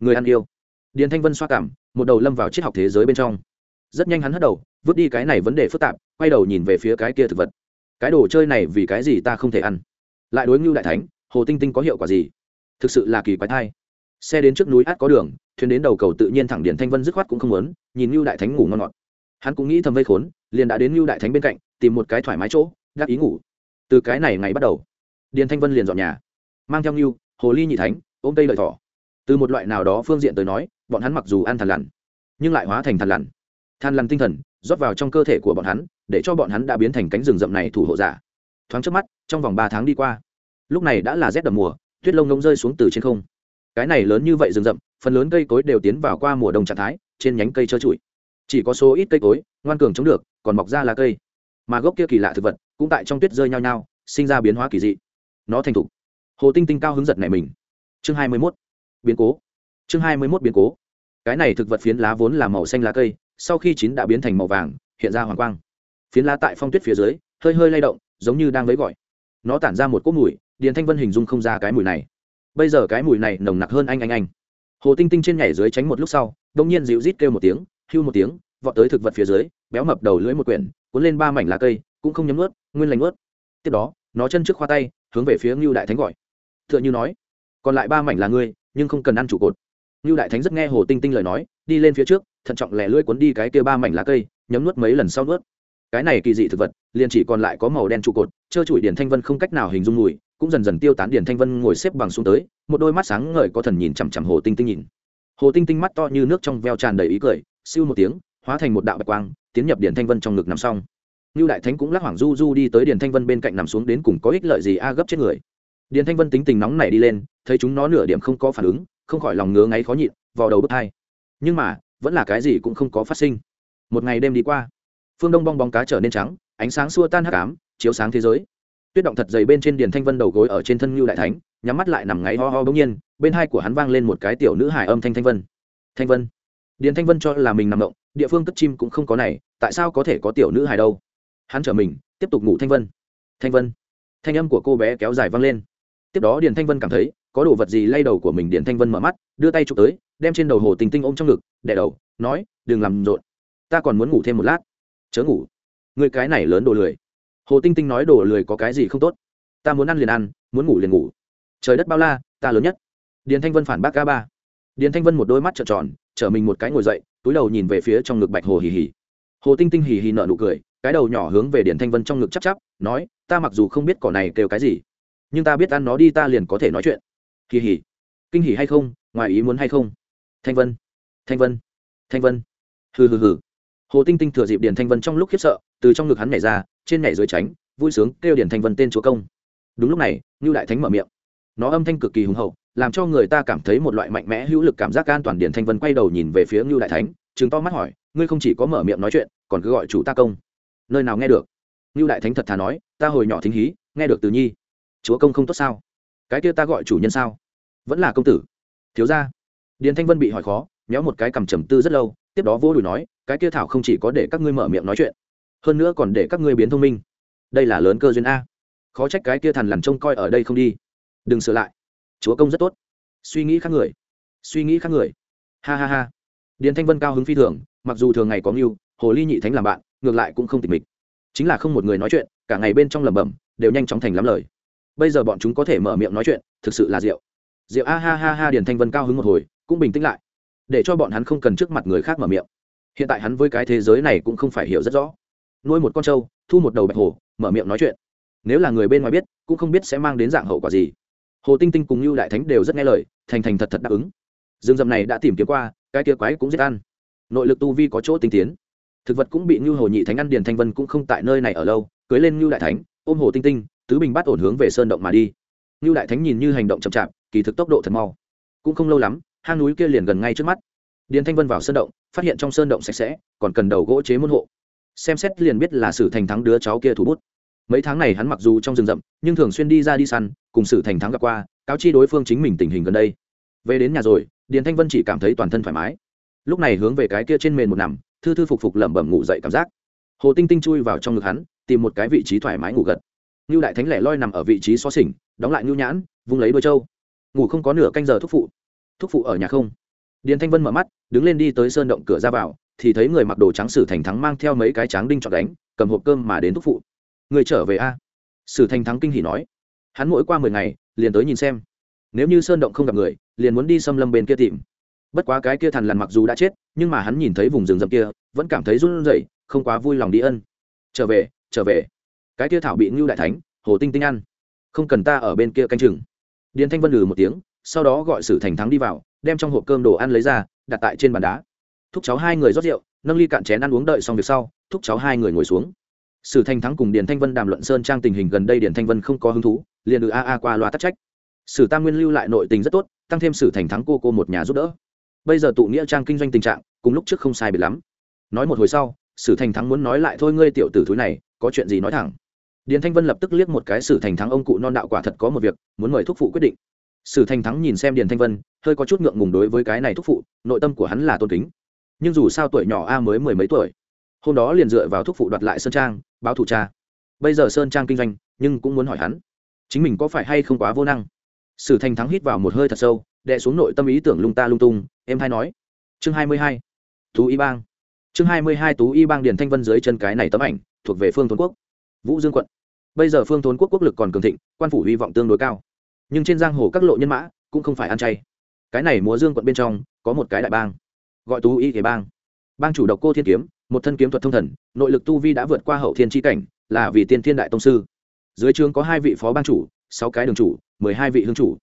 người ăn yêu. Điền thanh vân xoa cảm, một đầu lâm vào triết học thế giới bên trong. Rất nhanh hắn hất đầu, vứt đi cái này vấn đề phức tạp, quay đầu nhìn về phía cái kia thực vật. Cái đồ chơi này vì cái gì ta không thể ăn? Lại đối ngưu đại thánh, hồ tinh tinh có hiệu quả gì? Thực sự là kỳ quái thai. Xe đến trước núi át có đường, thuyền đến đầu cầu tự nhiên thẳng điển thanh vân dứt khoát cũng không muốn, nhìn ngưu đại thánh ngủ ngon ngọt. Hắn cũng nghĩ thầm vây khốn liền đã đến lưu đại thánh bên cạnh, tìm một cái thoải mái chỗ gác ý ngủ. Từ cái này ngày bắt đầu, điền thanh vân liền dọn nhà, mang theo lưu hồ ly nhị thánh, ôm cây lợi thỏ. Từ một loại nào đó phương diện tới nói, bọn hắn mặc dù ăn thằn lằn, nhưng lại hóa thành thằn lằn. Than lằn tinh thần, rót vào trong cơ thể của bọn hắn, để cho bọn hắn đã biến thành cánh rừng rậm này thủ hộ giả. Thoáng trước mắt, trong vòng ba tháng đi qua, lúc này đã là rét đậm mùa, tuyết lông ngông rơi xuống từ trên không. Cái này lớn như vậy rừng rậm, phần lớn cây cối đều tiến vào qua mùa đông trạng thái, trên nhánh cây trơ trụi chỉ có số ít cây cối, ngoan cường chống được, còn mọc ra là cây. Mà gốc kia kỳ lạ thực vật cũng tại trong tuyết rơi nhau nhau sinh ra biến hóa kỳ dị. Nó thành thục. Hồ tinh tinh cao hứng giật này mình. Chương hai mươi mốt. Biến cố. Chương hai mươi mốt biến cố. Cái này thực vật phiến lá vốn là màu xanh lá cây, sau khi chín đã biến thành màu vàng, hiện ra hoàng quang. Phiến lá tại phong tuyết phía dưới, hơi hơi lay động, giống như đang lấy gọi. Nó tản ra một cốc mùi, điền thanh vân hình dung không ra cái mùi này. Bây giờ cái mùi này nồng nặc hơn anh anh anh. Hồ tinh tinh trên nhảy dưới tránh một lúc sau đông nhiên dịu rít kêu một tiếng hưu một tiếng, vọt tới thực vật phía dưới, béo mập đầu lưỡi một quyển, cuốn lên ba mảnh lá cây, cũng không nhấm ướt nguyên lành ướt tiếp đó, nó chân trước khoa tay, hướng về phía ngưu đại thánh gọi. T h ư ợ n h ư nói, còn lại ba mảnh là ngươi, nhưng không cần ăn trụ cột. Ngưu đại thánh rất nghe hồ tinh tinh lời nói, đi lên phía trước, thận trọng lẻ lưỡi cuốn đi cái kia ba mảnh lá cây, nhấm nuốt mấy lần sau nuốt. Cái này kỳ dị thực vật, liền chỉ còn lại có màu đen trụ cột, trơ trụi điển thanh vân không cách nào hình dung mùi, cũng dần dần tiêu tán điển thanh vân ngồi xếp bằng xuống tới, một đôi mắt sáng ngời có thần nhìn chằm chằm hồ tinh tinh nhìn. Hồ tinh tinh mắt to như nước trong veo tràn đầy ý cười siêu một tiếng, hóa thành một đạo bạch quang, tiến nhập điển thanh vân trong ngực nằm xong. Như đại thánh cũng lắc hoảng du du đi tới điển thanh vân bên cạnh nằm xuống đến cùng có ích lợi gì a gấp chết người. Điển thanh vân tính tình nóng này đi lên, thấy chúng nó nửa điểm không có phản ứng, không khỏi lòng ngứa ngáy khó nhịn vào đầu bước hai. Nhưng mà, vẫn là cái gì cũng không có phát sinh. Một ngày đêm đi qua, phương đông bong bóng cá trở nên trắng, ánh sáng xua tan hắc ám, chiếu sáng thế giới. Tuyết động thật dày bên trên điền thanh vân đầu gối ở trên thân ngưu đại thánh, nhắm mắt lại nằm ngáy ho ho bỗng nhiên, bên hai của hắn vang lên một cái tiểu nữ hải âm thanh thanh vân. Thanh vân điền thanh vân cho là mình nằm động, địa phương cất chim cũng không có này, tại sao có thể có tiểu nữ hài đâu? Hắn trở mình, tiếp tục ngủ thanh vân. Thanh vân. Thanh âm của cô bé kéo dài vang lên. Tiếp đó điền thanh vân cảm thấy, có đồ vật gì lay đầu của mình điền thanh vân mở mắt, đưa tay chụp tới, đem trên đầu hồ tình tinh ôm trong ngực đẻ đầu, nói, đừng làm rộn. Ta còn muốn ngủ thêm một lát. Chớ ngủ. Người cái này lớn đồ lười. Hồ tinh tinh nói đồ lười có cái gì không tốt? Ta muốn ăn liền ăn, muốn ngủ liền ngủ. Trời đất bao la, ta lớn nhất. Điền thanh vân phản bác ca ba điền thanh vân một đôi mắt trợn tròn, chở mình một cái ngồi dậy, túi đầu nhìn về phía trong ngực bạch hồ hì hì. Hồ tinh tinh hì hì nợ nụ cười, cái đầu nhỏ hướng về điền thanh vân trong ngực chắp chắp, nói, ta mặc dù không biết cỏ này kêu cái gì, nhưng ta biết ăn nó đi ta liền có thể nói chuyện. Hì hì. Kinh hỉ hay không? Ngoài ý muốn hay không? Thanh vân. Thanh vân thanh vân. Hừ hừ hừ. Hồ tinh tinh thừa dịp điền thanh vân trong lúc khiếp sợ, từ trong ngực hắn nhảy ra, trên nhảy dưới tránh, vui sướng kêu điền thanh vân tên chúa công. Đúng lúc này, ngưu đại thánh mở miệng nó âm thanh cực kỳ hùng hậu, làm cho người ta cảm thấy một loại mạnh mẽ hữu lực cảm giác an toàn Điền thanh vân quay đầu nhìn về phía ngưu đại thánh chứng to mắt hỏi, ngươi không chỉ có mở miệng nói chuyện, còn cứ gọi chủ ta công. Nơi nào nghe được? Ngưu đại thánh thật thà nói, ta hồi nhỏ thính hí, nghe được từ nhi. Chúa công không tốt sao? Cái kia ta gọi chủ nhân sao? Vẫn là công tử. Thiếu ra điền thanh vân bị hỏi khó, méo một cái cầm trầm tư rất lâu, tiếp đó vô đùi nói, cái kia thảo không chỉ có để các ngươi mở miệng nói chuyện, hơn nữa còn để các ngươi biến thông minh. Đây là lớn cơ duyên a. Khó trách cái kia thằn lằn trông coi ở đây không đi đừng sửa lại. Chúa công rất tốt. Suy nghĩ khác người. Suy nghĩ khác người. Ha ha ha. Điền thanh vân cao hứng phi thường, mặc dù thường ngày có mưu, hồ ly nhị thánh làm bạn, ngược lại cũng không tịch mịch. Chính là không một người nói chuyện, cả ngày bên trong lẩm bẩm, đều nhanh chóng thành lắm lời. Bây giờ bọn chúng có thể mở miệng nói chuyện, thực sự là rượu. Rượu a ha ha ha, điền thanh vân cao hứng một hồi, cũng bình tĩnh lại. Để cho bọn hắn không cần trước mặt người khác mở miệng. Hiện tại hắn với cái thế giới này cũng không phải hiểu rất rõ. Nuôi một con trâu, thu một đầu bạch hồ mở miệng nói chuyện. Nếu là người bên ngoài biết, cũng không biết sẽ mang đến dạng hậu quả gì hồ tinh tinh cùng như đại thánh đều rất nghe lời, thành thành thật thật đáp ứng. Rừng dầm này đã tìm kiếm qua, cái kia quái cũng giết ăn. Nội lực tu vi có chỗ tinh tiến. Thực vật cũng bị như hồ nhị thánh ăn điền thanh vân cũng không tại nơi này ở lâu, cưới lên như đại thánh, ôm hồ tinh tinh, tứ bình bắt ổn hướng về sơn động mà đi. Như đại thánh nhìn như hành động chậm chạp, kỳ thực tốc độ thật mau. Cũng không lâu lắm, hang núi kia liền gần ngay trước mắt. Điền thanh vân vào sơn động, phát hiện trong sơn động sạch sẽ, còn cần đầu gỗ chế môn hộ. Xem xét liền biết là sử thành thắng đứa cháu kia thủ bút mấy tháng này hắn mặc dù trong rừng rậm, nhưng thường xuyên đi ra đi săn, cùng sử thành thắng gặp qua, cáo chi đối phương chính mình tình hình gần đây. Về đến nhà rồi, điền thanh vân chỉ cảm thấy toàn thân thoải mái. Lúc này hướng về cái kia trên mền một nằm, thư thư phục phục lẩm bẩm ngủ dậy cảm giác. Hồ tinh tinh chui vào trong ngực hắn, tìm một cái vị trí thoải mái ngủ gật. Ngưu đại thánh lẻ loi nằm ở vị trí xó xỉnh, đóng lại ngưu nhãn, vung lấy đôi trâu. Ngủ không có nửa canh giờ thúc phụ. Thúc phụ ở nhà không? Điền thanh vân mở mắt, đứng lên đi tới sơn động cửa ra vào, thì thấy người mặc đồ trắng sử thành thắng mang theo mấy cái tráng đinh chọn đánh cầm hộp cơm mà đến thúc phụ người trở về a? Sử thành thắng kinh hỉ nói. Hắn mỗi qua mười ngày, liền tới nhìn xem. Nếu như sơn động không gặp người, liền muốn đi xâm lâm bên kia tìm. Bất quá cái kia thằn lằn mặc dù đã chết, nhưng mà hắn nhìn thấy vùng rừng rậm kia, vẫn cảm thấy run rẩy, không quá vui lòng đi ân. Trở về trở về. Cái kia thảo bị ngưu đại thánh, hồ tinh tinh ăn. Không cần ta ở bên kia canh chừng. Điền thanh vân lừ một tiếng, sau đó gọi sử thành thắng đi vào, đem trong hộp cơm đồ ăn lấy ra, đặt tại trên bàn đá. Thúc cháu hai người rót rượu, nâng ly cạn chén ăn uống đợi xong việc sau, thúc cháu hai người ngồi xuống sử thanh thắng cùng điền thanh vân đàm luận sơn trang tình hình gần đây điền thanh vân không có hứng thú, liền được a a qua loa tắc trách. Sử tam nguyên lưu lại nội tình rất tốt, tăng thêm sử thành thắng cô cô một nhà giúp đỡ. Bây giờ tụ nghĩa trang kinh doanh tình trạng, cùng lúc trước không sai biệt lắm. Nói một hồi sau, sử thành thắng muốn nói lại, thôi ngươi tiểu tử thúi này, có chuyện gì nói thẳng. Điền thanh vân lập tức liếc một cái sử thành thắng ông cụ non đạo quả thật có một việc, muốn mời thúc phụ quyết định. Sử thành thắng nhìn xem điền thanh vân, hơi có chút ngượng ngùng đối với cái này thúc phụ, nội tâm của hắn là tôn kính. Nhưng dù sao tuổi nhỏ a mới mười mấy tuổi hôm đó liền dựa vào thúc phụ đoạt lại sơn trang, báo thủ cha. Bây giờ sơn trang kinh doanh, nhưng cũng muốn hỏi hắn, chính mình có phải hay không quá vô năng? Sử thành thắng hít vào một hơi thật sâu, đè xuống nội tâm ý tưởng lung ta lung tung em hay nói. Chương hai mươi hai, tú y bang. Chương hai mươi hai, tú y bang điền thanh vân dưới chân cái này tấm ảnh, thuộc về phương tuấn quốc. Vũ dương quận. Bây giờ phương thốn quốc quốc lực còn cường thịnh, quan phủ hy vọng tương đối cao. Nhưng trên giang hồ các lộ nhân mã cũng không phải ăn chay. Cái này múa dương quận bên trong có một cái đại bang, gọi tú y thế bang. Bang chủ độc cô thiên kiếm một thân kiếm thuật thông thần, nội lực tu vi đã vượt qua hậu thiên tri cảnh, là vì tiên thiên đại tông sư. Dưới trường có hai vị phó bang chủ, sáu cái đường chủ, mười hai vị hương chủ.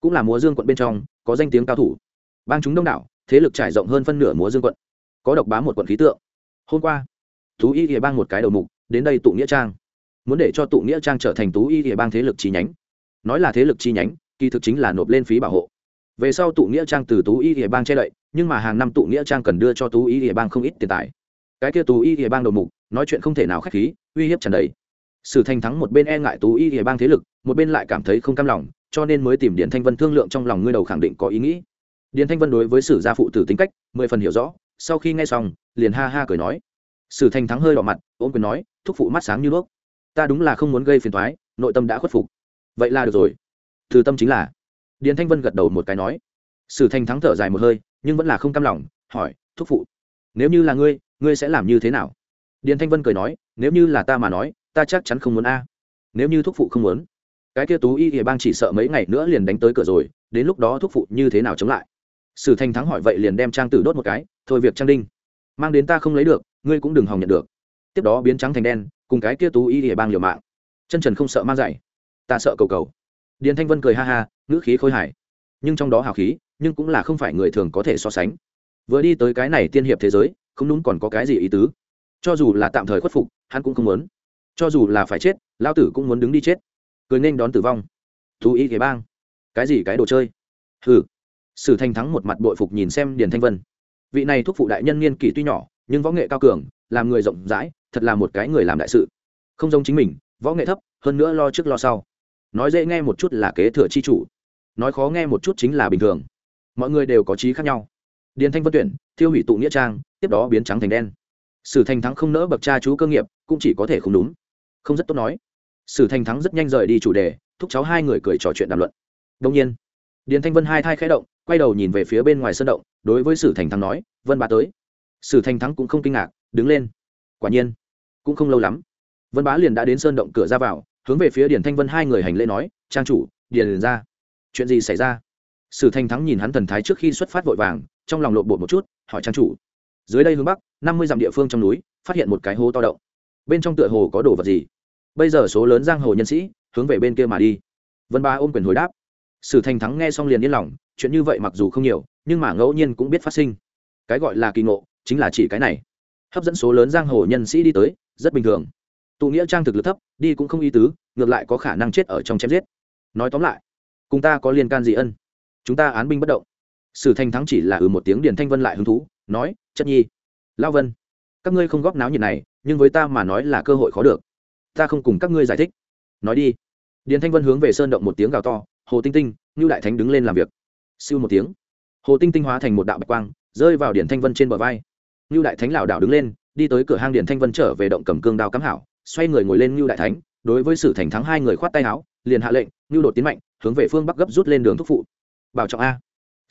Cũng là múa dương quận bên trong, có danh tiếng cao thủ. Bang chúng đông đảo, thế lực trải rộng hơn phân nửa múa dương quận. Có độc bá một quận khí tượng. Hôm qua, tú y địa bang một cái đầu mục, đến đây tụ nghĩa trang. Muốn để cho tụ nghĩa trang trở thành tú y địa bang thế lực chi nhánh. Nói là thế lực chi nhánh, kỳ thực chính là nộp lên phí bảo hộ. Về sau tụ nghĩa trang từ tú y địa bang che đậy, nhưng mà hàng năm tụ nghĩa trang cần đưa cho tú y địa bang không ít tiền tài cái kia tú y địa bang đầu mục, nói chuyện không thể nào k h á c h khí, uy hiếp trần đầy. Sử thành thắng một bên e ngại tú y địa bang thế lực, một bên lại cảm thấy không cam lòng, cho nên mới tìm điện thanh vân thương lượng trong lòng ngươi đầu khẳng định có ý nghĩ. Điện thanh vân đối với sử gia phụ tử tính cách, mười phần hiểu rõ, sau khi nghe xong, liền ha ha cười nói. Sử thành thắng hơi đỏ mặt ôm quyền nói, thúc phụ mắt sáng như đuốc. Ta đúng là không muốn gây phiền thoái nội tâm đã khuất phục. Vậy là được rồi. Từ tâm chính là. Điện thanh vân gật đầu một cái nói. Sử thành thắng thở dài một hơi, nhưng vẫn là không cam lòng, hỏi, thúc phụ, nếu như là ngươi ngươi sẽ làm như thế nào? Điền thanh vân cười nói, nếu như là ta mà nói, ta chắc chắn không muốn a. Nếu như thúc phụ không muốn, cái kia tú y thì bang chỉ sợ mấy ngày nữa liền đánh tới cửa rồi, đến lúc đó thúc phụ như thế nào chống lại? Sử Thanh thắng hỏi vậy liền đem trang tử đốt một cái, thôi việc trang đinh. Mang đến ta không lấy được, ngươi cũng đừng hòng nhận được. Tiếp đó biến trắng thành đen, cùng cái kia tú y thì bang liều mạng. Chân trần không sợ mang dạy, ta sợ cầu cầu. Điền thanh vân cười ha ha, ngữ khí khôi hài. Nhưng trong đó hào khí, nhưng cũng là không phải người thường có thể so sánh. Vừa đi tới cái này tiên hiệp thế giới không đúng còn có cái gì ý tứ. Cho dù là tạm thời khuất phục, hắn cũng không muốn. Cho dù là phải chết lao tử cũng muốn đứng đi chết. Cười nên đón tử vong. Thú ý thế bang. Cái gì cái đồ chơi? Hừ. Sử thanh thắng một mặt bội phục nhìn xem điền thanh vân. Vị này thúc phụ đại nhân niên kỷ tuy nhỏ, nhưng võ nghệ cao cường, làm người rộng rãi, thật là một cái người làm đại sự. Không giống chính mình, võ nghệ thấp, hơn nữa lo trước lo sau. Nói dễ nghe một chút là kế thừa chi chủ. Nói khó nghe một chút chính là bình thường. Mọi người đều có trí khác nhau điền thanh vân tuyển, thiêu hủy tụ nghĩa trang, tiếp đó biến trắng thành đen. Sử thành thắng không nỡ bậc cha chú cơ nghiệp, cũng chỉ có thể không đúng. Không rất tốt nói. Sử thành thắng rất nhanh rời đi chủ đề, thúc cháu hai người cười trò chuyện đàm luận. Đông nhiên, điền thanh vân hai thai khẽ động, quay đầu nhìn về phía bên ngoài sân động, đối với sử thành thắng nói, vân bá tới. Sử thành thắng cũng không kinh ngạc, đứng lên. Quả nhiên, cũng không lâu lắm, vân bá liền đã đến sơn động cửa ra vào, hướng về phía điền thanh vân hai người hành lễ nói, trang chủ, điền ra. Chuyện gì xảy ra? Sử thành thắng nhìn hắn thần thái trước khi xuất phát vội vàng trong lòng lộn bột một chút, hỏi trang chủ. Dưới đây hướng bắc, năm mươi dặm địa phương trong núi, phát hiện một cái hố to động. Bên trong tựa hồ có đồ vật gì? Bây giờ số lớn giang hồ nhân sĩ, hướng về bên kia mà đi. Vân ba ôm quyền hồi đáp. Sử thành thắng nghe xong liền yên lòng, chuyện như vậy mặc dù không nhiều, nhưng mà ngẫu nhiên cũng biết phát sinh. Cái gọi là kỳ ngộ, chính là chỉ cái này. Hấp dẫn số lớn giang hồ nhân sĩ đi tới, rất bình thường. Tụ nghĩa trang thực lực thấp, đi cũng không y tứ, ngược lại có khả năng chết ở trong chém giết. Nói tóm lại, cùng ta có liên can gì ân? Chúng ta án binh bất động sử thanh thắng chỉ là ừ một tiếng điền thanh vân lại hứng thú, nói, chất nhi, lao vân, các ngươi không góp náo nhiệt này, nhưng với ta mà nói là cơ hội khó được. Ta không cùng các ngươi giải thích. Nói đi. Điền thanh vân hướng về sơn động một tiếng gào to, hồ tinh tinh, ngưu đại thánh đứng lên làm việc. Siêu một tiếng, hồ tinh tinh hóa thành một đạo bạch quang, rơi vào điền thanh vân trên bờ vai. Ngưu đại thánh lảo đảo đứng lên, đi tới cửa hang điền thanh vân trở về động cầm cương đao cắm hảo, xoay người ngồi lên ngưu đại thánh, đối với sử thành thắng hai người khoát tay áo, liền hạ lệnh, ngưu đột tiến mạnh, hướng về phương bắc gấp rút lên đường thúc phụ. Bảo trọng a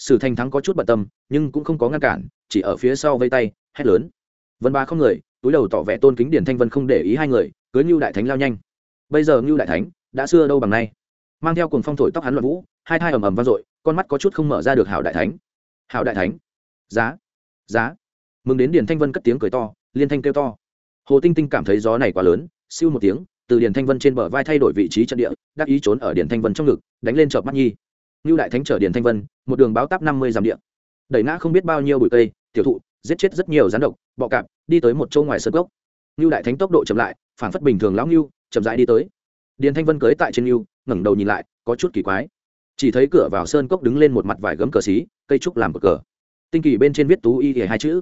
sử thành thắng có chút bận tâm, nhưng cũng không có ngăn cản, chỉ ở phía sau vây tay, hét lớn. Vân ba không người, túi đầu tỏ vẻ tôn kính điển thanh vân không để ý hai người, cưới ngưu đại thánh lao nhanh. Bây giờ ngưu đại thánh đã xưa đâu bằng nay. Mang theo cùng phong thổi tóc hắn loạn vũ, hai thai ầm ầm vang dội, con mắt có chút không mở ra được hảo đại thánh. Hảo đại thánh. Giá. Giá. Mừng đến điển thanh vân cất tiếng cười to, liên thanh kêu to. Hồ tinh tinh cảm thấy gió này quá lớn, siêu một tiếng, từ điển thanh vân trên bờ vai thay đổi vị trí trận địa, đắc ý trốn ở điển thanh vân trong ngực, đánh lên chợp mắt nhi. Nưu đại thánh trở Điền Thanh Vân, một đường báo táp năm mươi dặm địa. Đẩy ngã không biết bao nhiêu bụi cây, tiểu thụ, giết chết rất nhiều rắn độc, bọ cạp, đi tới một chỗ ngoài sơn gốc. Nưu đại thánh tốc độ chậm lại, phản phất bình thường lão Nưu, chậm rãi đi tới. Điền Thanh Vân cưỡi tại trên Nưu, ngẩng đầu nhìn lại, có chút kỳ quái. Chỉ thấy cửa vào sơn cốc đứng lên một mặt vải gấm cờ xí, cây trúc làm cờ. Tinh kỳ bên trên viết tú y y hai chữ.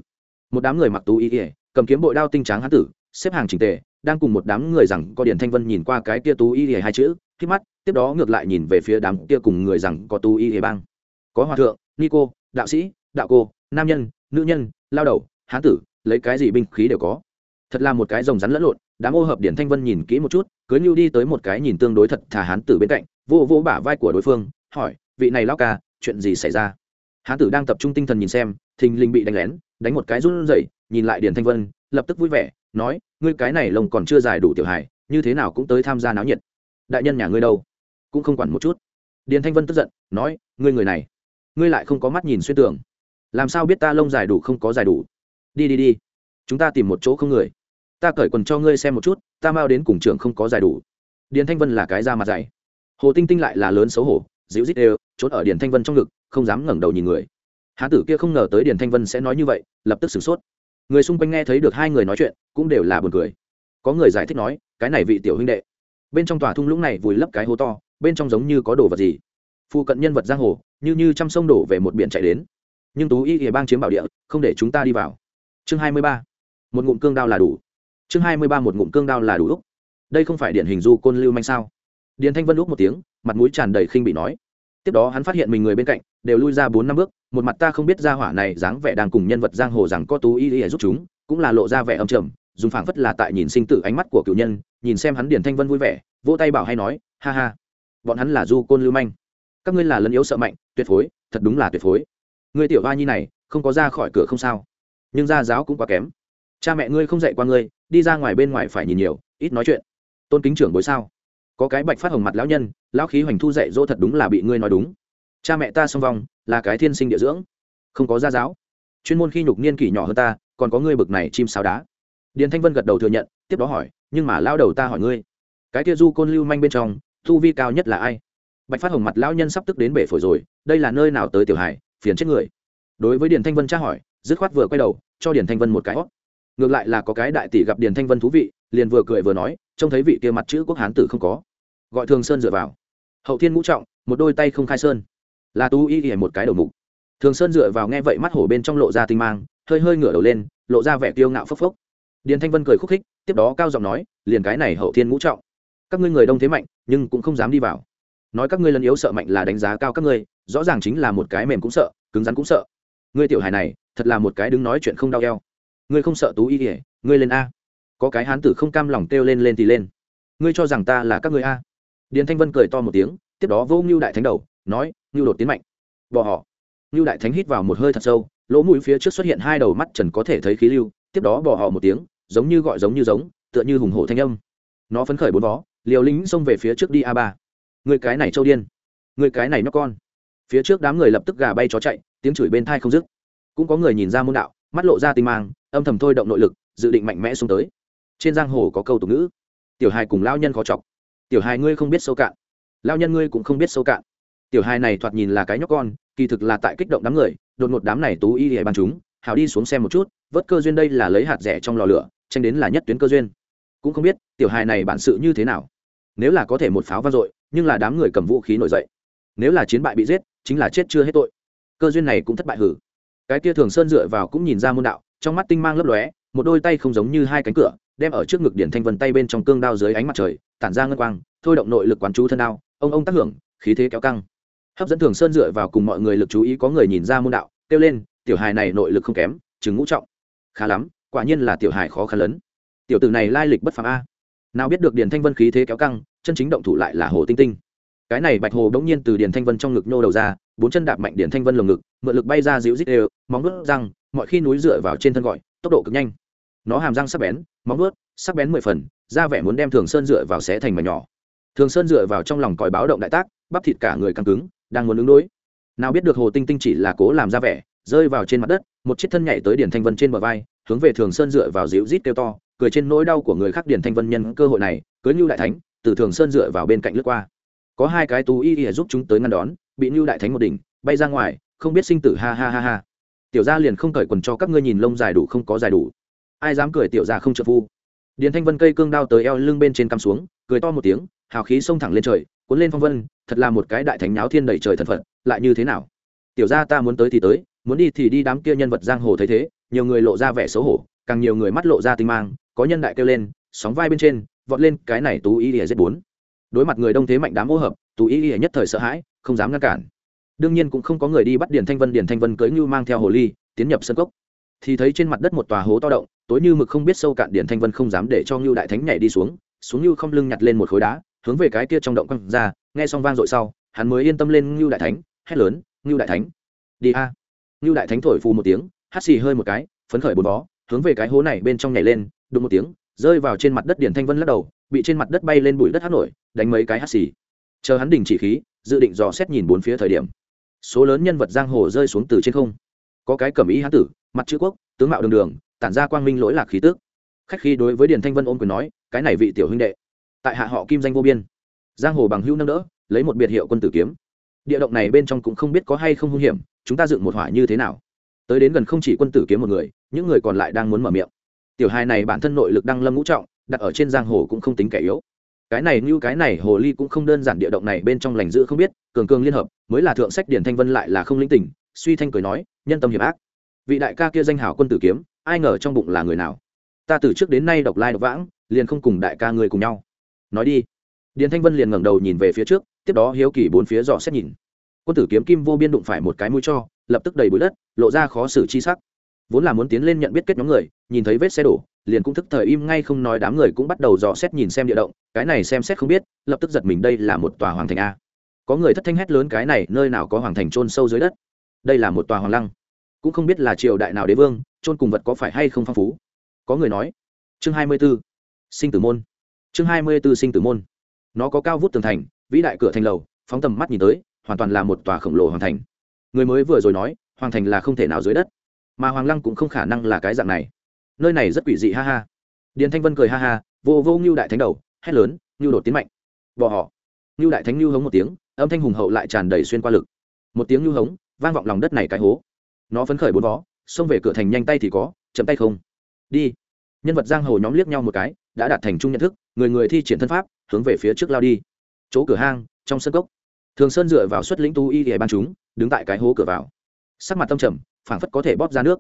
Một đám người mặc tú y y, cầm kiếm bội đao tinh tráng hán tử, xếp hàng chỉnh tề, đang cùng một đám người rằng có Điền Thanh Vân nhìn qua cái kia tú y y hai chữ, khi mắt, tiếp đó ngược lại nhìn về phía đám kia cùng người rằng có tu y hề bang. Có hòa thượng ni cô đạo sĩ, đạo cô, nam nhân, nữ nhân, lao đầu, hán tử, lấy cái gì binh khí đều có. Thật là một cái rồng rắn lẫn lộn, đám ô hợp điển thanh vân nhìn kỹ một chút, cưới nhu đi tới một cái nhìn tương đối thật thà hán tử bên cạnh, vô vô bả vai của đối phương, hỏi, vị này lao ca, chuyện gì xảy ra? Hán tử đang tập trung tinh thần nhìn xem, thình linh bị đánh lén, đánh một cái run rẩy, nhìn lại điển thanh vân, lập tức vui vẻ, nói, ngươi cái này lồng còn chưa dài đủ tiểu hài, như thế nào cũng tới tham gia náo nhiệt đại nhân nhà ngươi đâu? Cũng không quản một chút. Điền thanh vân tức giận, nói, ngươi người này, ngươi lại không có mắt nhìn xuyên tường. Làm sao biết ta lông dài đủ không có dài đủ? Đi đi đi. Chúng ta tìm một chỗ không người. Ta cởi quần cho ngươi xem một chút, ta mau đến cùng trường không có dài đủ. Điền thanh vân là cái da mặt dày. Hồ tinh tinh lại là lớn xấu hổ, dịu dít đều, trốn ở điền thanh vân trong ngực, không dám ngẩng đầu nhìn người. Hán tử kia không ngờ tới điền thanh vân sẽ nói như vậy, lập tức sửng sốt. Người xung quanh nghe thấy được hai người nói chuyện, cũng đều là buồn cười. Có người giải thích nói, cái này vị tiểu huynh đệ bên trong tòa thung lũng này vùi lấp cái hố to, bên trong giống như có đồ vật gì. Phụ cận nhân vật giang hồ, như như trăm sông đổ về một biển chạy đến. Nhưng tú y ỉa bang chiếm bảo địa, không để chúng ta đi vào. Chương hai mươi ba. Một ngụm cương đao là đủ. Chương hai mươi ba một ngụm cương đao là đủ úc đây không phải điển hình du côn lưu manh sao? Điền thanh vân úc một tiếng, mặt mũi tràn đầy khinh bị nói. Tiếp đó hắn phát hiện mình người bên cạnh, đều lui ra bốn năm bước, một mặt ta không biết ra hỏa này dáng vẻ đang cùng nhân vật giang hồ rằng có tú y ỉa giúp chúng, cũng là lộ ra vẻ âm trầm dùng phảng phất là tại nhìn sinh tử ánh mắt của cựu nhân, nhìn xem hắn điền thanh vân vui vẻ, vỗ tay bảo hay nói, ha ha, bọn hắn là du côn lưu manh. Các ngươi là lân yếu sợ mạnh, tuyệt phối, thật đúng là tuyệt phối. Người tiểu ba nhi này, không có ra khỏi cửa không sao. Nhưng gia giáo cũng quá kém. Cha mẹ ngươi không dạy qua ngươi, đi ra ngoài bên ngoài phải nhìn nhiều, ít nói chuyện. Tôn kính trưởng bối sao? Có cái bạch phát hồng mặt lão nhân, lão khí hoành thu dạy dỗ thật đúng là bị ngươi nói đúng. Cha mẹ ta song vong, là cái thiên sinh địa dưỡng. Không có gia giáo. Chuyên môn khi nhục niên kỷ nhỏ hơn ta, còn có ngươi bực này chim sao đá điền thanh vân gật đầu thừa nhận, tiếp đó hỏi, nhưng mà lao đầu ta hỏi ngươi, cái kia du côn lưu manh bên trong thu vi cao nhất là ai? Bạch phát hồng mặt lão nhân sắp tức đến bể phổi rồi, đây là nơi nào tới tiểu hải phiền chết người. Đối với điền thanh vân tra hỏi, dứt khoát vừa quay đầu, cho điền thanh vân một cái hót ngược lại là có cái đại tỷ gặp điền thanh vân thú vị, liền vừa cười vừa nói, trông thấy vị kia mặt chữ quốc hán tử không có. Gọi thường sơn dựa vào. Hậu thiên ngũ trọng, một đôi tay không khai sơn. Là tu y ỉa một cái đầu mục. Thường sơn dựa vào nghe vậy mắt hổ bên trong lộ ra tinh mang, hơi hơi ngửa đầu lên, lộ ra vẻ tiêu ngạo phốc phốc điền thanh vân cười khúc khích, tiếp đó cao giọng nói, liền cái này hậu thiên ngũ trọng. Các ngươi người đông thế mạnh, nhưng cũng không dám đi vào. Nói các ngươi lân yếu sợ mạnh là đánh giá cao các ngươi, rõ ràng chính là một cái mềm cũng sợ, cứng rắn cũng sợ. Ngươi tiểu hài này, thật là một cái đứng nói chuyện không đau eo. Ngươi không sợ tú y ỉa ngươi lên a. Có cái hán tử không cam lòng kêu lên lên thì lên. Ngươi cho rằng ta là các ngươi a? Điền thanh vân cười to một tiếng, tiếp đó vô ngưu đại thánh đầu, nói, ngưu đột tiến mạnh. Bỏ họ. Ngưu đại thánh hít vào một hơi thật sâu, lỗ mũi phía trước xuất hiện hai đầu mắt trần có thể thấy khí lưu, tiếp đó bỏ họ một tiếng giống như gọi giống như giống, tựa như hùng hổ thanh âm. Nó phấn khởi bốn vó, liều lính xông về phía trước đi a ba. Người cái này trâu điên. Người cái này nó con. Phía trước đám người lập tức gà bay chó chạy, tiếng chửi bên thai không dứt. Cũng có người nhìn ra môn đạo, mắt lộ ra tinh mang, âm thầm thôi động nội lực, dự định mạnh mẽ xuống tới. Trên giang hồ có câu tục ngữ, tiểu hài cùng lao nhân khó chọc. Tiểu hài ngươi không biết sâu cạn. Lao nhân ngươi cũng không biết sâu cạn. Tiểu hài này thoạt nhìn là cái nhóc con, kỳ thực là tại kích động đám người, đột ngột đám này tú y hề ban chúng, hào đi xuống xem một chút, vớt cơ duyên đây là lấy hạt rẻ trong lò lửa tranh đến là nhất tuyến cơ duyên. Cũng không biết, tiểu hài này bản sự như thế nào. Nếu là có thể một pháo vang dội, nhưng là đám người cầm vũ khí nổi dậy. Nếu là chiến bại bị giết, chính là chết chưa hết tội. Cơ duyên này cũng thất bại hử. Cái kia thường sơn dựa vào cũng nhìn ra môn đạo, trong mắt tinh mang lấp lóe, một đôi tay không giống như hai cánh cửa, đem ở trước ngực điển thanh vân tay bên trong cương đao dưới ánh mặt trời, tản ra ngân quang, thôi động nội lực quán chú thân đao, ông ông tác hưởng, khí thế kéo căng. Hấp dẫn thường sơn dựa vào cùng mọi người lực chú ý có người nhìn ra môn đạo, kêu lên, tiểu hài này nội lực không kém chứng ngũ trọng. Khá lắm quả nhiên là tiểu hài khó khăn lớn. Tiểu tử này lai lịch bất phàm a. Nào biết được điền thanh vân khí thế kéo căng, chân chính động thủ lại là hồ tinh tinh. Cái này bạch hồ bỗng nhiên từ điền thanh vân trong ngực nhô đầu ra, bốn chân đạp mạnh điền thanh vân lồng ngực, mượn lực bay ra dịu dít đều, móng nuốt răng, mọi khi núi dựa vào trên thân gọi, tốc độ cực nhanh. Nó hàm răng sắc bén, móng nuốt sắc bén mười phần ra vẻ muốn đem thường sơn dựa vào xé thành mảnh nhỏ. Thường sơn dựa vào trong lòng còi báo động đại tác, bắp thịt cả người căng cứng, đang muốn ứng đối. Nào biết được hồ tinh tinh chỉ là cố làm ra vẻ, rơi vào trên mặt đất, một chiếc thân nhảy tới điển thanh vân trên bờ vai hướng về thường sơn dựa vào dịu rít kêu to, cười trên nỗi đau của người khác điển thanh vân nhân cơ hội này, cưới như đại thánh, từ thường sơn dựa vào bên cạnh lướt qua. Có hai cái tú y y giúp chúng tới ngăn đón, bị như đại thánh một đỉnh, bay ra ngoài, không biết sinh tử ha ha ha ha. Tiểu gia liền không cởi quần cho các ngươi nhìn lông dài đủ không có dài đủ. Ai dám cười tiểu gia không trợ phu. Điền thanh vân cây cương đao tới eo lưng bên trên cắm xuống, cười to một tiếng, hào khí xông thẳng lên trời, cuốn lên phong vân, thật là một cái đại thánh nháo thiên đẩy trời thần phật, lại như thế nào? Tiểu gia ta muốn tới thì tới, muốn đi thì đi đám kia nhân vật giang hồ thấy thế nhiều người lộ ra vẻ xấu hổ, càng nhiều người mắt lộ ra tinh mang, có nhân đại kêu lên, sóng vai bên trên, vọt lên cái này tú ý ỉa giết bốn. Đối mặt người đông thế mạnh đám ô hợp, tú ý ỉa nhất thời sợ hãi, không dám ngăn cản. Đương nhiên cũng không có người đi bắt điền thanh vân, điền thanh vân cưới như mang theo hồ ly, tiến nhập sân cốc. Thì thấy trên mặt đất một tòa hố to động, tối như mực không biết sâu cạn điền thanh vân không dám để cho ngưu đại thánh nhảy đi xuống xuống ngưu không lưng nhặt lên một khối đá, hướng về cái kia trong động quăng ra, nghe xong vang dội sau, hắn mới yên tâm lên ngưu đại thánh, hét lớn, ngưu đại thánh, đi a. Ngưu đại thánh thổi phù một tiếng hắt xì hơi một cái, phấn khởi bốn vó hướng về cái hố này bên trong nhảy lên, đụng một tiếng, rơi vào trên mặt đất điển thanh vân lắc đầu, bị trên mặt đất bay lên bụi đất hát nổi, đánh mấy cái hắt xì. Chờ hắn đình chỉ khí, dự định dò xét nhìn bốn phía thời điểm. Số lớn nhân vật giang hồ rơi xuống từ trên không. Có cái cẩm ý hán tử, mặt chữ quốc, tướng mạo đường đường, tản ra quang minh lỗi lạc khí tước khách khi đối với điền thanh vân ôm quyền nói, cái này vị tiểu huynh đệ, tại hạ họ kim danh vô biên. Giang hồ bằng hữu nâng đỡ, lấy một biệt hiệu quân tử kiếm. Địa động này bên trong cũng không biết có hay không hung hiểm, chúng ta dựng một hỏa như thế nào? Tới đến gần không chỉ quân tử kiếm một người, những người còn lại đang muốn mở miệng. Tiểu hai này bản thân nội lực đang lâm ngũ trọng, đặt ở trên giang hồ cũng không tính kẻ yếu. Cái này như cái này, hồ ly cũng không đơn giản địa động này bên trong lành giữ không biết, cường cường liên hợp, mới là thượng sách điển thanh vân lại là không linh tỉnh suy thanh cười nói, nhân tâm hiểm ác. Vị đại ca kia danh hảo quân tử kiếm, ai ngờ trong bụng là người nào? Ta từ trước đến nay độc lai độc vãng, liền không cùng đại ca người cùng nhau. Nói đi. Điền thanh vân liền ngẩng đầu nhìn về phía trước, tiếp đó hiếu kỳ bốn phía dò xét nhìn. Quân tử kiếm kim vô biên đụng phải một cái mũi cho lập tức đầy bụi đất, lộ ra khó xử chi sắc. Vốn là muốn tiến lên nhận biết kết nhóm người, nhìn thấy vết xe đổ, liền cũng thức thời im ngay không nói đám người cũng bắt đầu dò xét nhìn xem địa động, cái này xem xét không biết, lập tức giật mình đây là một tòa hoàng thành a. Có người thất thanh hét lớn cái này, nơi nào có hoàng thành trôn sâu dưới đất. Đây là một tòa hoàng lăng. Cũng không biết là triều đại nào đế vương trôn cùng vật có phải hay không phong phú. Có người nói, chương hai mươi b ố sinh tử môn. Chương hai mươi b ố sinh tử môn. Nó có cao vút tường thành, vĩ đại cửa thành lầu, phóng tầm mắt nhìn tới, hoàn toàn là một tòa khổng lồ hoàng thành người mới vừa rồi nói, hoàng thành là không thể nào dưới đất. Mà hoàng lăng cũng không khả năng là cái dạng này. Nơi này rất quỷ dị, ha ha. Điền thanh vân cười ha ha, vô vô ngưu đại thánh đầu, hét lớn, ngưu đột tiến mạnh. Bỏ họ. Ngưu đại thánh ngưu hống một tiếng, âm thanh hùng hậu lại tràn đầy xuyên qua lực. Một tiếng ngưu hống, vang vọng lòng đất này cái hố. Nó phấn khởi bốn vó, xông về cửa thành nhanh tay thì có, chậm tay không. Đi. Nhân vật giang hồ nhóm liếc nhau một cái, đã đạt thành chung nhận thức, người người thi triển thân pháp, hướng về phía trước lao đi. Chỗ cửa hang, trong sân cốc thường sơn dựa vào xuất lĩnh tu y để ban chúng, đứng tại cái hố cửa vào. Sắc mặt tâm trầm, phảng phất có thể bóp ra nước.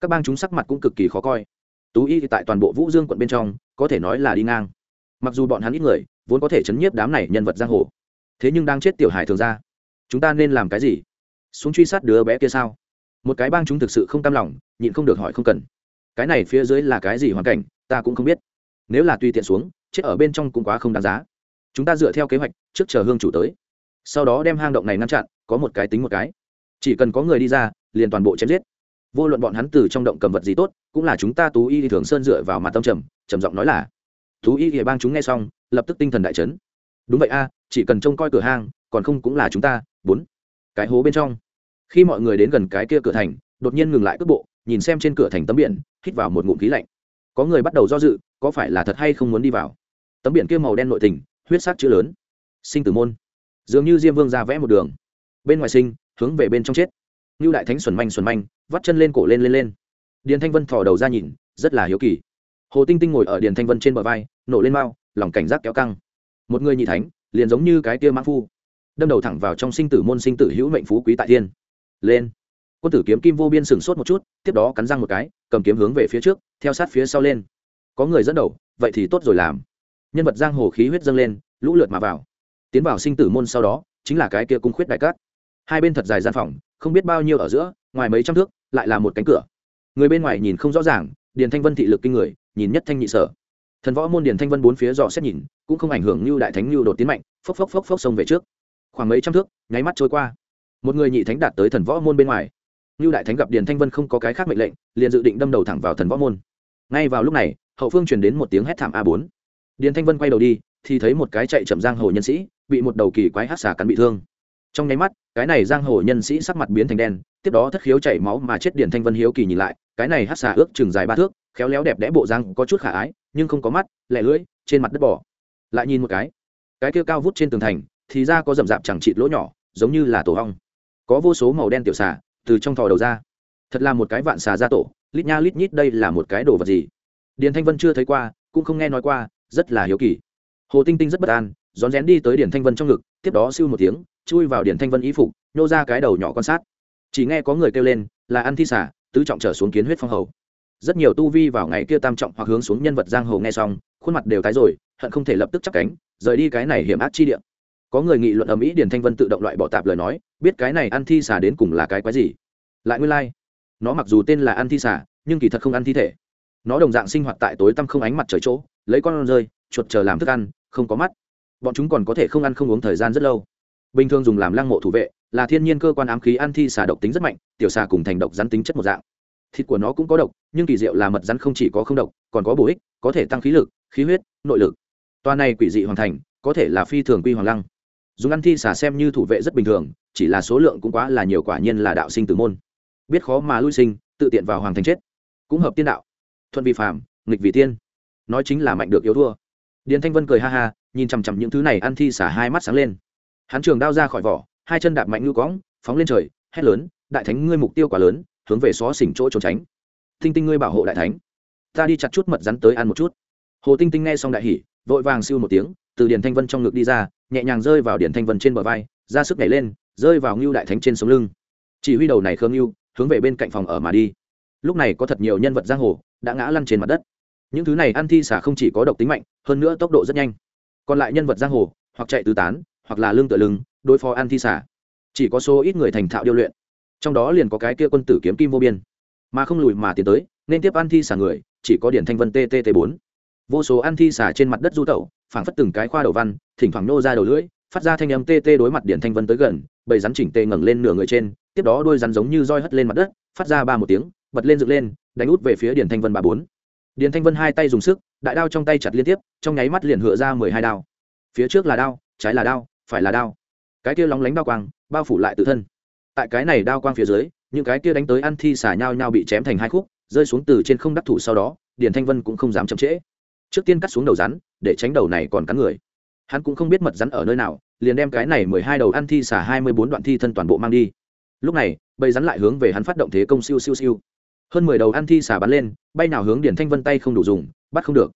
Các bang chúng sắc mặt cũng cực kỳ khó coi. Tú y thì tại toàn bộ vũ dương quận bên trong, có thể nói là đi ngang. Mặc dù bọn hắn ít người, vốn có thể chấn nhiếp đám này nhân vật giang hồ. Thế nhưng đang chết tiểu hải thường ra. Chúng ta nên làm cái gì? Xuống truy sát đứa bé kia sao? Một cái bang chúng thực sự không tam lòng, nhịn không được hỏi không cần. Cái này phía dưới là cái gì hoàn cảnh, ta cũng không biết. Nếu là tùy tiện xuống, chết ở bên trong cũng quá không đáng giá. Chúng ta dựa theo kế hoạch, trước chờ hương chủ tới sau đó đem hang động này ngăn chặn, có một cái tính một cái. Chỉ cần có người đi ra, liền toàn bộ chém giết. Vô luận bọn hắn từ trong động cầm vật gì tốt, cũng là chúng ta tú y thường sơn dựa vào mặt tâm trầm trầm giọng nói là, tú y địa bang chúng nghe xong, lập tức tinh thần đại chấn. Đúng vậy a, chỉ cần trông coi cửa hang, còn không cũng là chúng ta, bốn. Cái hố bên trong, khi mọi người đến gần cái kia cửa thành, đột nhiên ngừng lại cước bộ, nhìn xem trên cửa thành tấm biển, hít vào một ngụm khí lạnh. Có người bắt đầu do dự, có phải là thật hay không muốn đi vào. Tấm biển kia màu đen nội tình, huyết sắc chữ lớn. Sinh tử môn dường như diêm vương ra vẽ một đường. Bên ngoài sinh, hướng về bên trong chết. Như đại thánh xuẩn manh xuẩn manh, vắt chân lên cổ lên lên lên. Điền thanh vân thò đầu ra nhìn, rất là hiếu kỳ. Hồ tinh tinh ngồi ở điền thanh vân trên bờ vai, nổ lên mau lòng cảnh giác kéo căng. Một người nhị thánh, liền giống như cái kia mã phu. Đâm đầu thẳng vào trong sinh tử môn sinh tử hữu mệnh phú quý tại thiên. Lên. Quân tử kiếm kim vô biên sừng sốt một chút, tiếp đó cắn răng một cái, cầm kiếm hướng về phía trước, theo sát phía sau lên. Có người dẫn đầu, vậy thì tốt rồi làm. Nhân vật giang hồ khí huyết dâng lên, lũ lượt mà vào tiến vào sinh tử môn sau đó, chính là cái kia cung khuyết đại cát. Hai bên thật dài gian phòng, không biết bao nhiêu ở giữa, ngoài mấy trăm thước, lại là một cánh cửa. Người bên ngoài nhìn không rõ ràng, điền thanh vân thị lực kinh người, nhìn nhất thanh nhị sở. Thần võ môn điền thanh vân bốn phía dò xét nhìn, cũng không ảnh hưởng như đại thánh như đột tiến mạnh, phốc phốc phốc phốc xông về trước. Khoảng mấy trăm thước, nháy mắt trôi qua. Một người nhị thánh đạt tới thần võ môn bên ngoài. Như đại thánh gặp điền thanh vân không có cái khác mệnh lệnh, liền dự định đâm đầu thẳng vào thần võ môn. Ngay vào lúc này, hậu phương truyền đến một tiếng hét thảm a bốn. Điền thanh vân quay đầu đi, thì thấy một cái chạy chậm giang hồ nhân sĩ bị một đầu kỳ quái hát xà cắn bị thương. Trong nháy mắt, cái này giang hồ nhân sĩ sắc mặt biến thành đen, tiếp đó thất khiếu chảy máu mà chết điền thanh vân hiếu kỳ nhìn lại, cái này hát xà ước chừng dài ba thước, khéo léo đẹp đẽ bộ răng có chút khả ái, nhưng không có mắt, lẻ lưỡi, trên mặt đất bỏ lại nhìn một cái cái kia cao vút trên tường thành, thì ra có rậm rạp chẳng chịt lỗ nhỏ, giống như là tổ hong có vô số màu đen tiểu xà, từ trong thò đầu ra. Thật là một cái vạn xà ra tổ, lít nha lít nhít đây là một cái đồ vật gì? Điền thanh vân chưa thấy qua, cũng không nghe nói qua, rất là hiếu kỳ. Hồ tinh tinh rất bất an rón rén đi tới điển thanh vân trong ngực, tiếp đó siêu một tiếng, chui vào điển thanh vân y phục nhô ra cái đầu nhỏ quan sát. Chỉ nghe có người kêu lên, là ăn thi xả tứ trọng trở xuống kiến huyết phong hầu. Rất nhiều tu vi vào ngày kia tam trọng hoặc hướng xuống nhân vật giang hồ nghe xong, khuôn mặt đều tái rồi, hận không thể lập tức chắc cánh, rời đi cái này hiểm ác chi địa. Có người nghị luận ở mỹ điển thanh vân tự động loại bỏ tạp lời nói, biết cái này ăn thi xả đến cùng là cái quái gì. Lại nguyên lai、like. nó mặc dù tên là ăn thi xả nhưng kỳ thật không ăn thi thể. Nó đồng dạng sinh hoạt tại tối tăm không ánh mặt trời chỗ, lấy con rơi, chuột chờ làm thức ăn, không có mắt bọn chúng còn có thể không ăn không uống thời gian rất lâu. Bình thường dùng làm lăng mộ thủ vệ, là thiên nhiên cơ quan ám khí ăn thi xà độc tính rất mạnh, tiểu xà cùng thành độc rắn tính chất một dạng. Thịt của nó cũng có độc, nhưng kỳ diệu là mật rắn không chỉ có không độc, còn có bổ ích, có thể tăng khí lực, khí huyết, nội lực. Toa này quỷ dị hoàn thành, có thể là phi thường quy hoàng lăng. Dùng ăn thi xà xem như thủ vệ rất bình thường, chỉ là số lượng cũng quá là nhiều quả nhiên là đạo sinh tử môn. Biết khó mà lui sinh, tự tiện vào hoàng thành chết. Cũng hợp tiên đạo. Thuận vi phạm nghịch vì tiên. Nói chính là mạnh được yếu thua điền thanh vân cười ha ha, nhìn chằm chằm những thứ này ăn thi xả hai mắt sáng lên. Hắn trường đao ra khỏi vỏ, hai chân đạp mạnh ngư cõng, phóng lên trời, hét lớn, đại thánh, ngươi mục tiêu quá lớn, hướng về xó xỉnh chỗ trốn tránh. Tinh tinh ngươi bảo hộ đại thánh. Ta đi chặt chút mật rắn tới ăn một chút. Hồ tinh tinh nghe xong đại hỉ, vội vàng siêu một tiếng, từ điền thanh vân trong ngực đi ra, nhẹ nhàng rơi vào điền thanh vân trên bờ vai, ra sức nhảy lên, rơi vào ngưu đại thánh trên sống lưng. Chỉ huy đầu này khương ngưu, hướng về bên cạnh phòng ở mà đi. Lúc này có thật nhiều nhân vật giang hồ, đã ngã lăn trên mặt đất những thứ này ăn thi xả không chỉ có độc tính mạnh, hơn nữa tốc độ rất nhanh. Còn lại nhân vật giang hồ, hoặc chạy tứ tán, hoặc là lưng tựa lưng, đối phó ăn thi xả. Chỉ có số ít người thành thạo điêu luyện. Trong đó liền có cái kia quân tử kiếm kim vô biên. Mà không lùi mà tiến tới, nên tiếp ăn thi xả người, chỉ có điển thanh vân ttt bốn. Vô số ăn thi xả trên mặt đất du tẩu, phảng phất từng cái khoa đầu văn, thỉnh thoảng nô ra đầu lưỡi, phát ra thanh âm tt đối mặt điển thanh vân tới gần, bầy rắn chỉnh tê ngẩng lên nửa người trên, tiếp đó đôi rắn giống như roi hất lên mặt đất, phát ra ba một tiếng, bật lên dựng lên, đánh út về phía điển thanh vân ba bốn. Điền thanh vân hai tay dùng sức, đại đao trong tay chặt liên tiếp, trong nháy mắt liền hựa ra mười hai đao. Phía trước là đao, trái là đao, phải là đao. Cái kia lóng lánh đao quang, bao phủ lại tự thân. Tại cái này đao quang phía dưới, những cái kia đánh tới ăn thi xả nhau nhau bị chém thành hai khúc, rơi xuống từ trên không đắc thủ sau đó, điền thanh vân cũng không dám chậm trễ. Trước tiên cắt xuống đầu rắn, để tránh đầu này còn cắn người. Hắn cũng không biết mật rắn ở nơi nào, liền đem cái này mười hai đầu ăn thi xả hai mươi bốn đoạn thi thân toàn bộ mang đi. Lúc này, bầy rắn lại hướng về hắn phát động thế công siêu siêu siêu hơn mười đầu ăn thi xả bắn lên, bay nào hướng điền thanh vân tay không đủ dùng, bắt không được.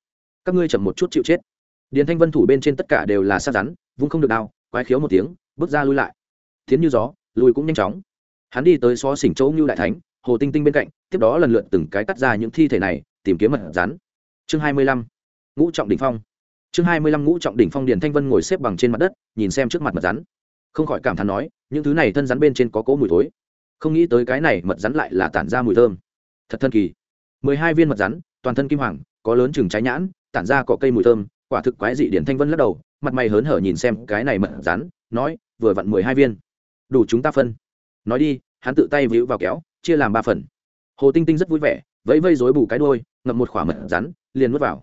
Các ngươi chậm một chút chịu chết. Điền thanh vân thủ bên trên tất cả đều là sát rắn, vung không được đao, quái khiếu một tiếng, bước ra lui lại. Tiến như gió, lùi cũng nhanh chóng. Hắn đi tới xó xỉnh chỗ như đại thánh, hồ tinh tinh bên cạnh, tiếp đó lần lượt từng cái cắt ra những thi thể này, tìm kiếm mật rắn. Chương hai mươi lăm, ngũ trọng đỉnh phong. Chương hai mươi lăm, ngũ trọng đỉnh phong, điền thanh vân ngồi xếp bằng trên mặt đất, nhìn xem trước mặt mật rắn. Không khỏi cảm thán nói, những thứ này thân rắn bên trên có cỗ mùi thối. Không nghĩ tới cái này mật rắn lại là tản ra mùi thơm thật thân kỳ. Mười hai viên mật rắn, toàn thân kim hoàng, có lớn chừng trái nhãn, tản ra cỏ cây mùi thơm, quả thực quái dị điển thanh vân lắc đầu, mặt mày hớn hở nhìn xem cái này mật rắn, nói, vừa vặn mười hai viên. Đủ chúng ta phân. Nói đi, hắn tự tay víu vào kéo, chia làm ba phần. Hồ tinh tinh rất vui vẻ, vẫy vây dối bù cái đôi ngậm một khỏa mật rắn, liền mất vào.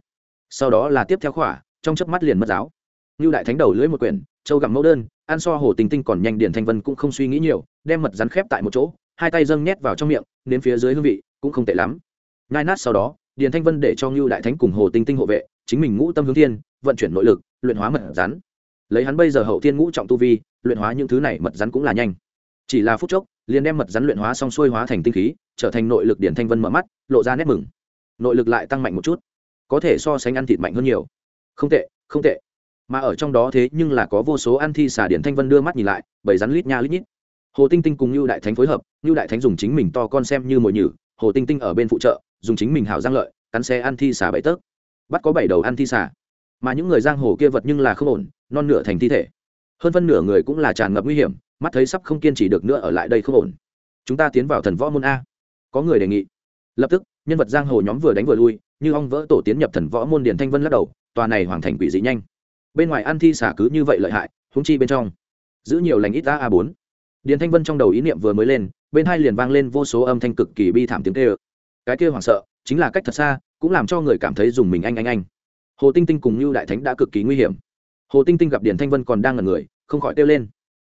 Sau đó là tiếp theo khỏa, trong chớp mắt liền mất giáo. Như đại thánh đầu lưỡi một quyển, châu gặm mẫu đơn, ăn so hồ tinh tinh còn nhanh điển thanh vân cũng không suy nghĩ nhiều, đem mật rắn khép tại một chỗ, hai tay dâng nhét vào trong miệng, đến phía dưới hương vị cũng không tệ lắm. Nhai nát sau đó, điền thanh vân để cho ngưu đại thánh cùng hồ tinh tinh hộ vệ, chính mình ngũ tâm hướng thiên, vận chuyển nội lực, luyện hóa mật rắn. Lấy hắn bây giờ hậu thiên ngũ trọng tu vi, luyện hóa những thứ này mật rắn cũng là nhanh. Chỉ là phút chốc, liền đem mật rắn luyện hóa xong xuôi hóa thành tinh khí, trở thành nội lực điển thanh vân mở mắt, lộ ra nét mừng. Nội lực lại tăng mạnh một chút, có thể so sánh ăn thịt mạnh hơn nhiều. Không tệ không tệ. Mà ở trong đó thế nhưng là có vô số ăn thi xả điển thanh vân đưa mắt nhìn lại bảy rắn lít nha lít nhít. Hồ tinh tinh cùng như đại thánh phối hợp như đại thánh dùng chính mình to con xem như mồi nhử hồ tinh tinh ở bên phụ trợ, dùng chính mình hảo giang lợi, cắn xe ăn thi xà bảy tớp bắt có bảy đầu ăn thi xà. Mà những người giang hồ kia vật nhưng là không ổn, non nửa thành thi thể. Hơn phân nửa người cũng là tràn ngập nguy hiểm, mắt thấy sắp không kiên trì được nữa ở lại đây không ổn. Chúng ta tiến vào thần võ môn a. Có người đề nghị. Lập tức, nhân vật giang hồ nhóm vừa đánh vừa lui, như ong vỡ tổ tiến nhập thần võ môn điền thanh vân lắc đầu, tòa này hoàn thành quỷ dị nhanh. Bên ngoài ăn thi xả cứ như vậy lợi hại húng chi bên trong. Giữ nhiều lành ít a a bốn. Điền thanh vân trong đầu ý niệm vừa mới lên bên hai liền vang lên vô số âm thanh cực kỳ bi thảm tiếng kêu. Cái kia hoảng sợ, chính là cách thật xa, cũng làm cho người cảm thấy dùng mình anh anh anh. Hồ tinh tinh cùng như đại thánh đã cực kỳ nguy hiểm. Hồ tinh tinh gặp điền thanh vân còn đang ngần người, không khỏi kêu lên.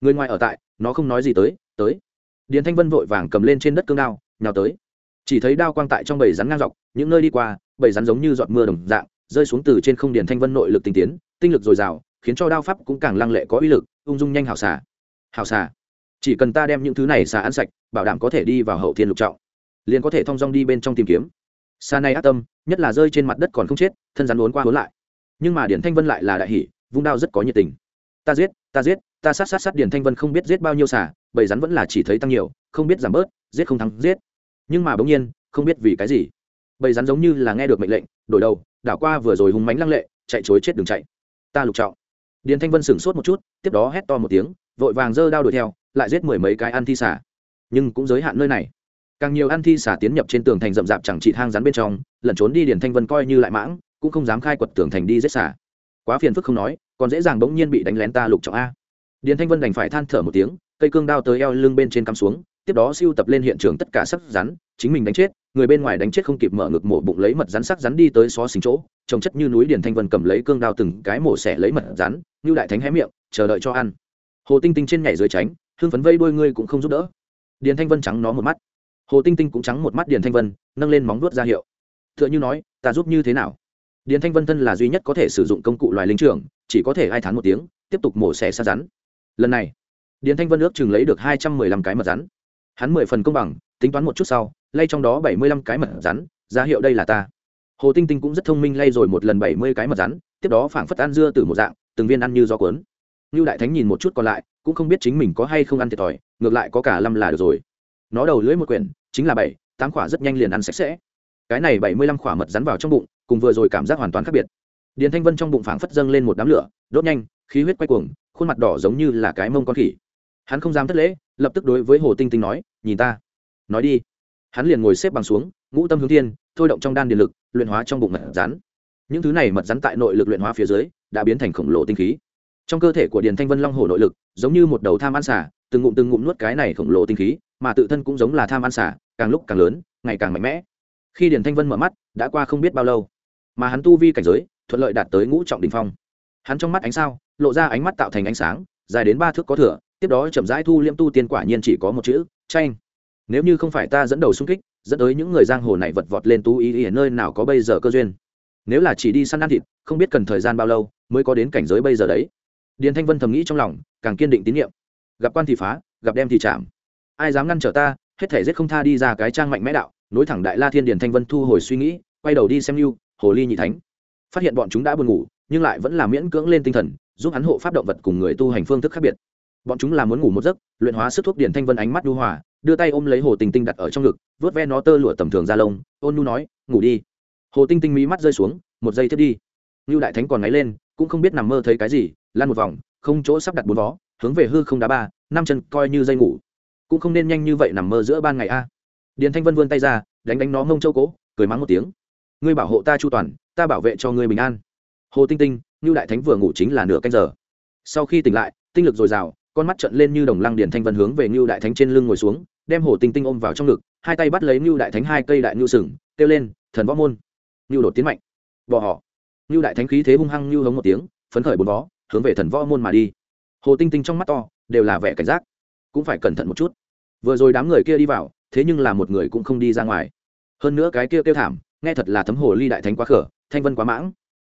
Người ngoài ở tại, nó không nói gì tới tới. Điền thanh vân vội vàng cầm lên trên đất cương đao, nhào tới. Chỉ thấy đao quang tại trong bầy rắn ngang dọc, những nơi đi qua, bầy rắn giống như giọt mưa đồng dạng, rơi xuống từ trên không điền thanh vân nội lực tinh tiến, tinh lực dồi dào, khiến cho đao pháp cũng càng lăng lệ có uy lực, ung dung nhanh hảo xả hảo xả chỉ cần ta đem những thứ này xà ăn sạch, bảo đảm có thể đi vào hậu thiên lục trọng, liền có thể thong dong đi bên trong tìm kiếm. Xa này ác tâm, nhất là rơi trên mặt đất còn không chết, thân rắn uốn qua uốn lại. Nhưng mà điển thanh vân lại là đại hỷ vung đao rất có nhiệt tình. Ta giết ta giết, ta sát sát sát điển thanh vân không biết giết bao nhiêu xả bầy rắn vẫn là chỉ thấy tăng nhiều, không biết giảm bớt, giết không thắng, giết. Nhưng mà bỗng nhiên, không biết vì cái gì, bầy rắn giống như là nghe được mệnh lệnh, đổi đầu, đảo qua vừa rồi hùng mánh lăng lệ, chạy chối chết đừng chạy. Ta lục trọng. Điển thanh vân sửng sốt một chút, tiếp đó hét to một tiếng vội vàng giơ đao đuổi theo, lại giết mười mấy cái ăn thi xả. Nhưng cũng giới hạn nơi này. Càng nhiều ăn thi xả tiến nhập trên tường thành rậm rạp chẳng trị hang rắn bên trong, lẩn trốn đi điền thanh vân coi như lại mãng, cũng không dám khai quật tường thành đi giết xả. Quá phiền phức không nói, còn dễ dàng bỗng nhiên bị đánh lén ta lục trọng a. Điền thanh vân đành phải than thở một tiếng, cây cương đao tới eo lưng bên trên cắm xuống, tiếp đó siêu tập lên hiện trường tất cả sắc rắn, chính mình đánh chết, người bên ngoài đánh chết không kịp mở ngực mổ bụng lấy mật rắn sắc rắn đi tới xó xỉnh chỗ trồng chất như núi điền thanh vân cầm lấy cương đao từng cái mổ xẻ lấy mật rắn như đại thánh hé miệng, chờ đợi cho ăn hồ tinh tinh trên nhảy dưới tránh hương phấn vây đôi ngươi cũng không giúp đỡ điền thanh vân trắng nó một mắt hồ tinh tinh cũng trắng một mắt điền thanh vân nâng lên móng vuốt ra hiệu t h ư ợ n h ư nói ta giúp như thế nào điền thanh vân thân là duy nhất có thể sử dụng công cụ loài linh trưởng chỉ có thể hai tháng một tiếng tiếp tục mổ xẻ sát rắn lần này điền thanh vân ước chừng lấy được hai trăm mười lăm cái mật rắn hắn mười phần công bằng tính toán một chút sau lay trong đó bảy mươi lăm cái mật rắn ra hiệu đây là ta hồ tinh tinh cũng rất thông minh lay rồi một lần bảy mươi cái mật rắn tiếp đó phảng phất ăn dưa từ một dạng từng viên ăn như gió cuốn như đại thánh nhìn một chút còn lại, cũng không biết chính mình có hay không ăn thiệt thòi, ngược lại có cả lâm là được rồi. Nó đầu lưỡi một quyển, chính là bảy, tám quả rất nhanh liền ăn sạch sẽ. Cái này bảy mươi lăm quả mật rắn vào trong bụng, cùng vừa rồi cảm giác hoàn toàn khác biệt. Điền thanh vân trong bụng phảng phất dâng lên một đám lửa, đốt nhanh, khí huyết quay cuồng, khuôn mặt đỏ giống như là cái mông con khỉ. Hắn không dám thất lễ, lập tức đối với hồ tinh tinh nói, nhìn ta. Nói đi. Hắn liền ngồi xếp bằng xuống, ngũ tâm hướng thiên, thôi động trong đan điện lực, luyện hóa trong bụng mật rắn. Những thứ này mật rắn tại nội lực luyện hóa phía dưới, đã biến thành khổng lồ tinh khí trong cơ thể của điền thanh vân long hồ nội lực, giống như một đầu tham ăn xả từng ngụm từng ngụm nuốt cái này khổng lồ tinh khí, mà tự thân cũng giống là tham ăn xả càng lúc càng lớn, ngày càng mạnh mẽ. Khi điền thanh vân mở mắt, đã qua không biết bao lâu, mà hắn tu vi cảnh giới, thuận lợi đạt tới ngũ trọng đ ỉ n h phong. Hắn trong mắt ánh sao, lộ ra ánh mắt tạo thành ánh sáng, dài đến ba thước có thửa tiếp đó chậm rãi thu liêm tu tiên quả nhiên chỉ có một chữ, tranh. Nếu như không phải ta dẫn đầu xung kích, dẫn tới những người giang hồ này vật vọt lên tu ý ở nơi nào có bây giờ cơ duyên? Nếu là chỉ đi săn ăn thịt, không biết cần thời gian bao lâu mới có đến cảnh giới bây giờ đấy điền thanh vân thầm nghĩ trong lòng, càng kiên định tín nhiệm. Gặp quan thì phá, gặp đem thì chạm. Ai dám ngăn trở ta, hết thể giết không tha đi ra cái trang mạnh mẽ đạo, nối thẳng đại la thiên điền thanh vân thu hồi suy nghĩ, quay đầu đi xem lưu, hồ ly nhị thánh. Phát hiện bọn chúng đã buồn ngủ, nhưng lại vẫn là miễn cưỡng lên tinh thần, giúp hắn hộ pháp động vật cùng người tu hành phương thức khác biệt. Bọn chúng là muốn ngủ một giấc, luyện hóa sức thuốc điền thanh vân ánh mắt đu hòa, đưa tay ôm lấy hồ tinh tinh đặt ở trong ngực vớt ve nó tơ lụa tầm thường ra lông, ôn nu nói, ngủ đi. Hồ tinh tinh mí mắt rơi xuống, một giây thiết đi. Như đại thánh còn ngáy lên cũng không biết nằm mơ thấy cái gì lan một vòng, không chỗ sắp đặt bốn vó, hướng về hư không đá ba, năm chân coi như dây ngủ. Cũng không nên nhanh như vậy nằm mơ giữa ban ngày a. Điền thanh vân vươn tay ra, đánh đánh nó mông châu cố, cười mắng một tiếng. Ngươi bảo hộ ta chu toàn, ta bảo vệ cho ngươi bình an. Hồ tinh tinh như đại thánh vừa ngủ chính là nửa canh giờ. Sau khi tỉnh lại, tinh lực dồi dào, con mắt trận lên như đồng lăng điền thanh vân hướng về như đại thánh trên lưng ngồi xuống, đem hồ tinh tinh ôm vào trong ngực, hai tay bắt lấy như đại thánh hai cây đại ngưu sừng, kêu lên, thần võ môn. Như đột tiến mạnh. Bỏ họ ngưu đại thánh khí thế hung hăng như hống một tiếng, phấn khởi bốn vó, hướng về thần võ môn mà đi. Hồ tinh tinh trong mắt to, đều là vẻ cảnh giác. Cũng phải cẩn thận một chút. Vừa rồi đám người kia đi vào, thế nhưng là một người cũng không đi ra ngoài. Hơn nữa cái kia kêu thảm, nghe thật là thấm hồ ly đại thánh quá khở, thanh vân quá mãng.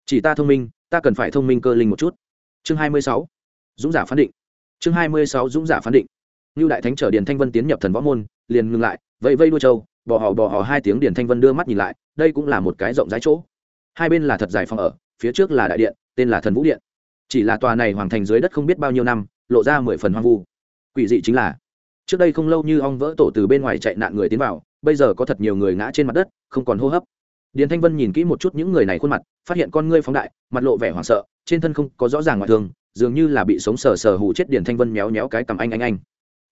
Chỉ ta thông minh, ta cần phải thông minh cơ linh một chút. Chương hai mươi sáu, dũng giả phán định. Chương hai mươi sáu, dũng giả phán định. Như đại thánh chở điền thanh vân tiến nhập thần võ môn, liền ngừng lại, vẫy vây đua châu bỏ họ bỏ họ hai tiếng điền thanh vân đưa mắt nhìn lại, đây cũng là một cái rộng rãi chỗ hai bên là thật dài phòng ở, phía trước là đại điện, tên là thần vũ điện. Chỉ là tòa này hoàng thành dưới đất không biết bao nhiêu năm, lộ ra mười phần hoang vu. Quỷ dị chính là, trước đây không lâu như ong vỡ tổ từ bên ngoài chạy nạn người tiến vào, bây giờ có thật nhiều người ngã trên mặt đất, không còn hô hấp. Điền thanh vân nhìn kỹ một chút những người này khuôn mặt, phát hiện con ngươi phóng đại, mặt lộ vẻ hoảng sợ, trên thân không có rõ ràng ngoại thương, dường như là bị sống sờ sờ hù chết điền thanh vân méo méo cái cầm anh anh anh.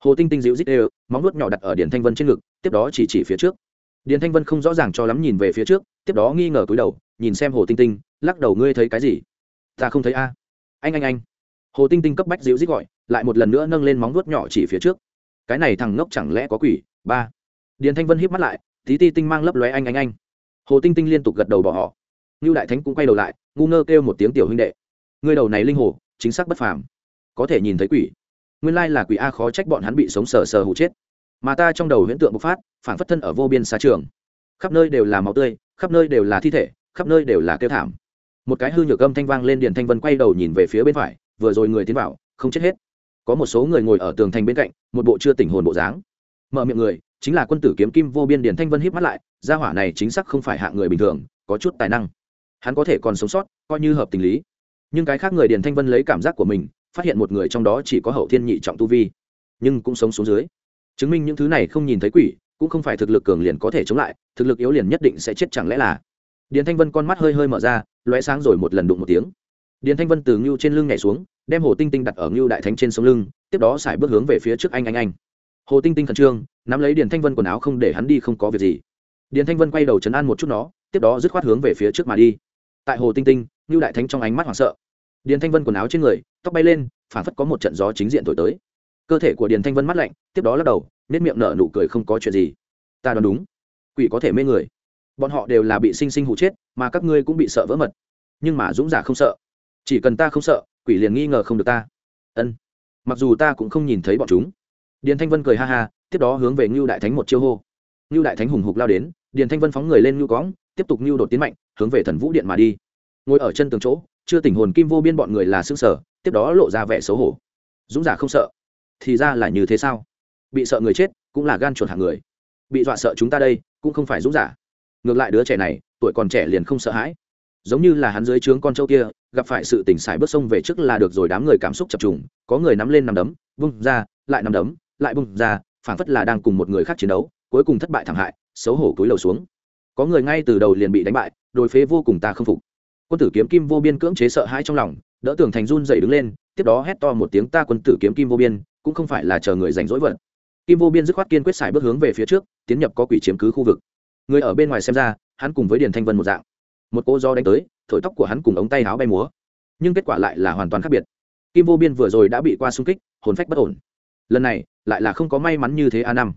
Hồ tinh tinh dịu dít đều, móng nuốt nhỏ đặt ở điền thanh vân trên ngực, tiếp đó chỉ chỉ phía trước. Điền thanh vân không rõ ràng cho lắm nhìn về phía trước, tiếp đó nghi ngờ cúi đầu nhìn xem hồ tinh tinh, lắc đầu, ngươi thấy cái gì? Ta không thấy a. Anh anh anh. Hồ tinh tinh cấp bách dịu dít gọi, lại một lần nữa nâng lên móng vuốt nhỏ chỉ phía trước. Cái này thằng ngốc chẳng lẽ có quỷ? Ba. Điền thanh vân híp mắt lại, tí ti tinh mang lấp lóe anh anh anh. Hồ tinh tinh liên tục gật đầu bỏ họ. Ngưu đại thánh cũng quay đầu lại, ngu ngơ kêu một tiếng, tiểu huynh đệ, ngươi đầu này linh hồ, chính xác bất phàm. Có thể nhìn thấy quỷ. Nguyên lai là quỷ a khó trách bọn hắn bị sống sờ sờ hụ chết. Mà ta trong đầu huyễn tượng bộc phát, phản phất thân ở vô biên xa trường. Khắp nơi đều là máu tươi, khắp nơi đều là thi thể khắp nơi đều là kêu thảm. Một cái hư nhược âm thanh vang lên, điền thanh vân quay đầu nhìn về phía bên phải, vừa rồi người tiến vào, không chết hết. Có một số người ngồi ở tường thành bên cạnh, một bộ chưa tỉnh hồn bộ dáng. Mở miệng người, chính là quân tử kiếm kim vô biên điền thanh vân híp mắt lại, gia hỏa này chính xác không phải hạ người bình thường, có chút tài năng. Hắn có thể còn sống sót, coi như hợp tình lý. Nhưng cái khác người điền thanh vân lấy cảm giác của mình, phát hiện một người trong đó chỉ có hậu thiên nhị trọng tu vi, nhưng cũng sống xuống dưới. Chứng minh những thứ này không nhìn thấy quỷ, cũng không phải thực lực cường liền có thể chống lại, thực lực yếu liền nhất định sẽ chết chẳng lẽ là điền thanh vân con mắt hơi hơi mở ra, lóe sáng rồi một lần đụng một tiếng. Điền thanh vân từ ngưu trên lưng nhảy xuống, đem hồ tinh tinh đặt ở ngưu đại thánh trên sống lưng, tiếp đó xài bước hướng về phía trước anh anh anh. Hồ tinh tinh khẩn trương, nắm lấy điền thanh vân quần áo không để hắn đi không có việc gì. Điền thanh vân quay đầu chấn an một chút nó, tiếp đó dứt khoát hướng về phía trước mà đi. Tại hồ tinh tinh, ngưu đại thánh trong ánh mắt hoảng sợ. Điền thanh vân quần áo trên người, tóc bay lên phản phất có một trận gió chính diện thổi tới. Cơ thể của điền thanh vân mắt lạnh, tiếp đó lắc đầu nết miệng nở nụ cười không có chuyện gì. Ta đoán đúng. Quỷ có thể mê người bọn họ đều là bị sinh sinh hụ chết, mà các ngươi cũng bị sợ vỡ mật. Nhưng mà dũng giả không sợ. Chỉ cần ta không sợ, quỷ liền nghi ngờ không được ta. Ân. Mặc dù ta cũng không nhìn thấy bọn chúng. Điền thanh vân cười ha ha, tiếp đó hướng về ngưu đại thánh một chiêu hô. Ngưu đại thánh hùng hục lao đến, điền thanh vân phóng người lên ngưu cõng, tiếp tục ngưu đột tiến mạnh, hướng về thần vũ điện mà đi. Ngồi ở chân tường chỗ, chưa tỉnh hồn kim vô biên bọn người là xương sở tiếp đó lộ ra vẻ xấu hổ. Dũng giả không sợ. Thì ra là như thế sao? Bị sợ người chết, cũng là gan chuột hạng người. Bị dọa sợ chúng ta đây, cũng không phải dũng giả ngược lại đứa trẻ này, tuổi còn trẻ liền không sợ hãi. Giống như là hắn dưới trướng con trâu kia, gặp phải sự tỉnh xài bước sông về trước là được rồi, đám người cảm xúc chập trùng, có người nắm lên nằm đấm bung ra, lại nằm đấm, lại bung ra phản phất là đang cùng một người khác chiến đấu, cuối cùng thất bại thảm hại, xấu hổ cúi đầu xuống. Có người ngay từ đầu liền bị đánh bại đôi phế vô cùng ta không phục. Quân tử kiếm kim vô biên cưỡng chế sợ hãi trong lòng, đỡ tưởng thành run dậy đứng lên, tiếp đó hét to một tiếng, ta quân tử kiếm kim vô biên, cũng không phải là chờ người giành dỗi vận. kim vô biên dứt khoát kiên quyết xài bước hướng về phía trước, tiến nhập có quỷ chiếm cứ khu vực người ở bên ngoài xem ra, hắn cùng với điền thanh vân một dạng. Một cô do đánh tới, thổi tóc của hắn cùng ống tay áo bay múa. Nhưng kết quả lại là hoàn toàn khác biệt. Kim vô biên vừa rồi đã bị qua xung kích, hồn phách bất ổn. Lần này, lại là không có may mắn như thế a năm.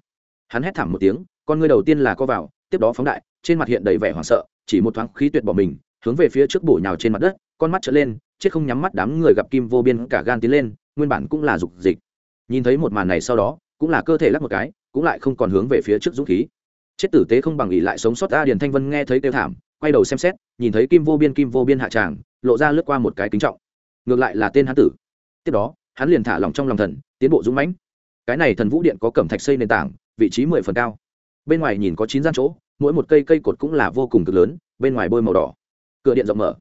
Hắn hét thảm một tiếng, con ngươi đầu tiên là co vào, tiếp đó phóng đại, trên mặt hiện đầy vẻ hoảng sợ, chỉ một thoáng khí tuyệt bỏ mình, hướng về phía trước bổ nhào trên mặt đất, con mắt trở lên, chết không nhắm mắt đám người gặp kim vô biên cả gan tiến lên, nguyên bản cũng là dục dịch. Nhìn thấy một màn này sau đó, cũng là cơ thể lắc một cái, cũng lại không còn hướng về phía trước dũng khí chết tử tế không bằng ỉ lại sống sót a điền thanh vân nghe thấy kêu thảm, quay đầu xem xét, nhìn thấy kim vô biên, kim vô biên hạ tràng, lộ ra lướt qua một cái kính trọng. Ngược lại là tên hán tử. Tiếp đó, hắn liền thả lòng trong lòng thần, tiến bộ dũng mãnh. Cái này thần vũ điện có cẩm thạch xây nền tảng, vị trí mười phần cao. Bên ngoài nhìn có chín gian chỗ, mỗi một cây cây cột cũng là vô cùng cực lớn, bên ngoài bôi màu đỏ. Cửa điện rộng mở.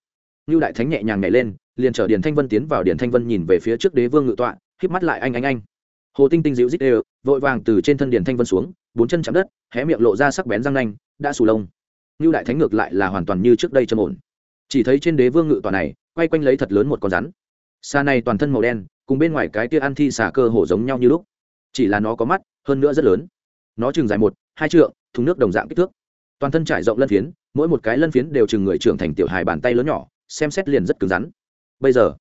Như đại thánh nhẹ nhàng nhảy lên, liền chở điền thanh vân tiến vào điền thanh vân nhìn về phía trước đế vương ngự tọa híp mắt lại anh anh anh. Hồ tinh tinh dịu dít đều, vội vàng từ trên thân điền thanh vân xuống bốn chân chạm đất, hé miệng lộ ra sắc bén răng nanh, đã sù lông. Như đại thánh ngược lại là hoàn toàn như trước đây trầm ổn. Chỉ thấy trên đế vương ngự tòa này, quay quanh lấy thật lớn một con rắn. Xa này toàn thân màu đen, cùng bên ngoài cái tia ăn thi xả cơ hổ giống nhau như lúc. Chỉ là nó có mắt, hơn nữa rất lớn. Nó chừng dài một, hai trượng, thùng nước đồng dạng kích thước. Toàn thân trải rộng lân phiến, mỗi một cái lân phiến đều chừng người trưởng thành tiểu hài bàn tay lớn nhỏ, xem xét liền rất cứng rắn. Bây giờ,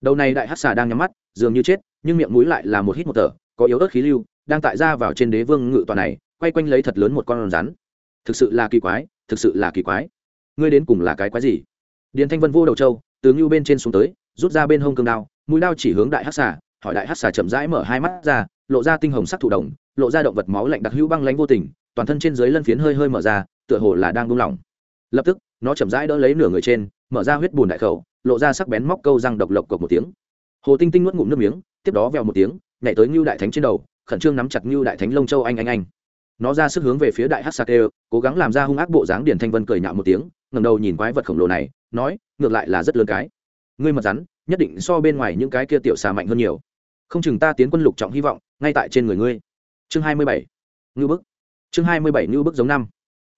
đầu này đại hát xà đang nhắm mắt, dường như chết, nhưng miệng mũi lại là một hít một thở, có yếu ớt khí lưu, đang tại ra vào trên đế vương ngự tòa này quay quanh lấy thật lớn một con rắn. Thực sự là kỳ quái, thực sự là kỳ quái. Ngươi đến cùng là cái quái gì? Điền thanh vân vô đầu châu từ ngưu bên trên xuống tới, rút ra bên hông cương đao, mũi đao chỉ hướng đại hát xà, hỏi đại hát xà chậm rãi mở hai mắt ra, lộ ra tinh hồng sắc thụ đồng lộ ra động vật máu lạnh đặc hữu băng lánh vô tình, toàn thân trên dưới lân phiến hơi hơi mở ra, tựa hồ là đang buông lỏng. Lập tức, nó chậm rãi đỡ lấy nửa người trên, mở ra huyết bùn đại khẩu, lộ ra sắc bén móc câu răng độc lộc cộc một tiếng. Hồ tinh tinh nuốt ngụm nước miếng, tiếp đó vèo một tiếng, nhảy tới ngưu đại thánh trên đầu, khẩn trương nắm chặt ngưu đại thánh lông châu anh anh anh nó ra sức hướng về phía đại hát sạc cố gắng làm ra hung ác bộ dáng điển thanh vân cười nhạo một tiếng ngầm đầu nhìn quái vật khổng lồ này, nói, ngược lại là rất lớn cái. Ngươi mật rắn, nhất định so bên ngoài những cái kia tiểu xà mạnh hơn nhiều. Không chừng ta tiến quân lục trọng hy vọng, ngay tại trên người ngươi. Chương hai mươi bảy. Ngư bức. Chương hai mươi bảy ngư bức giống năm.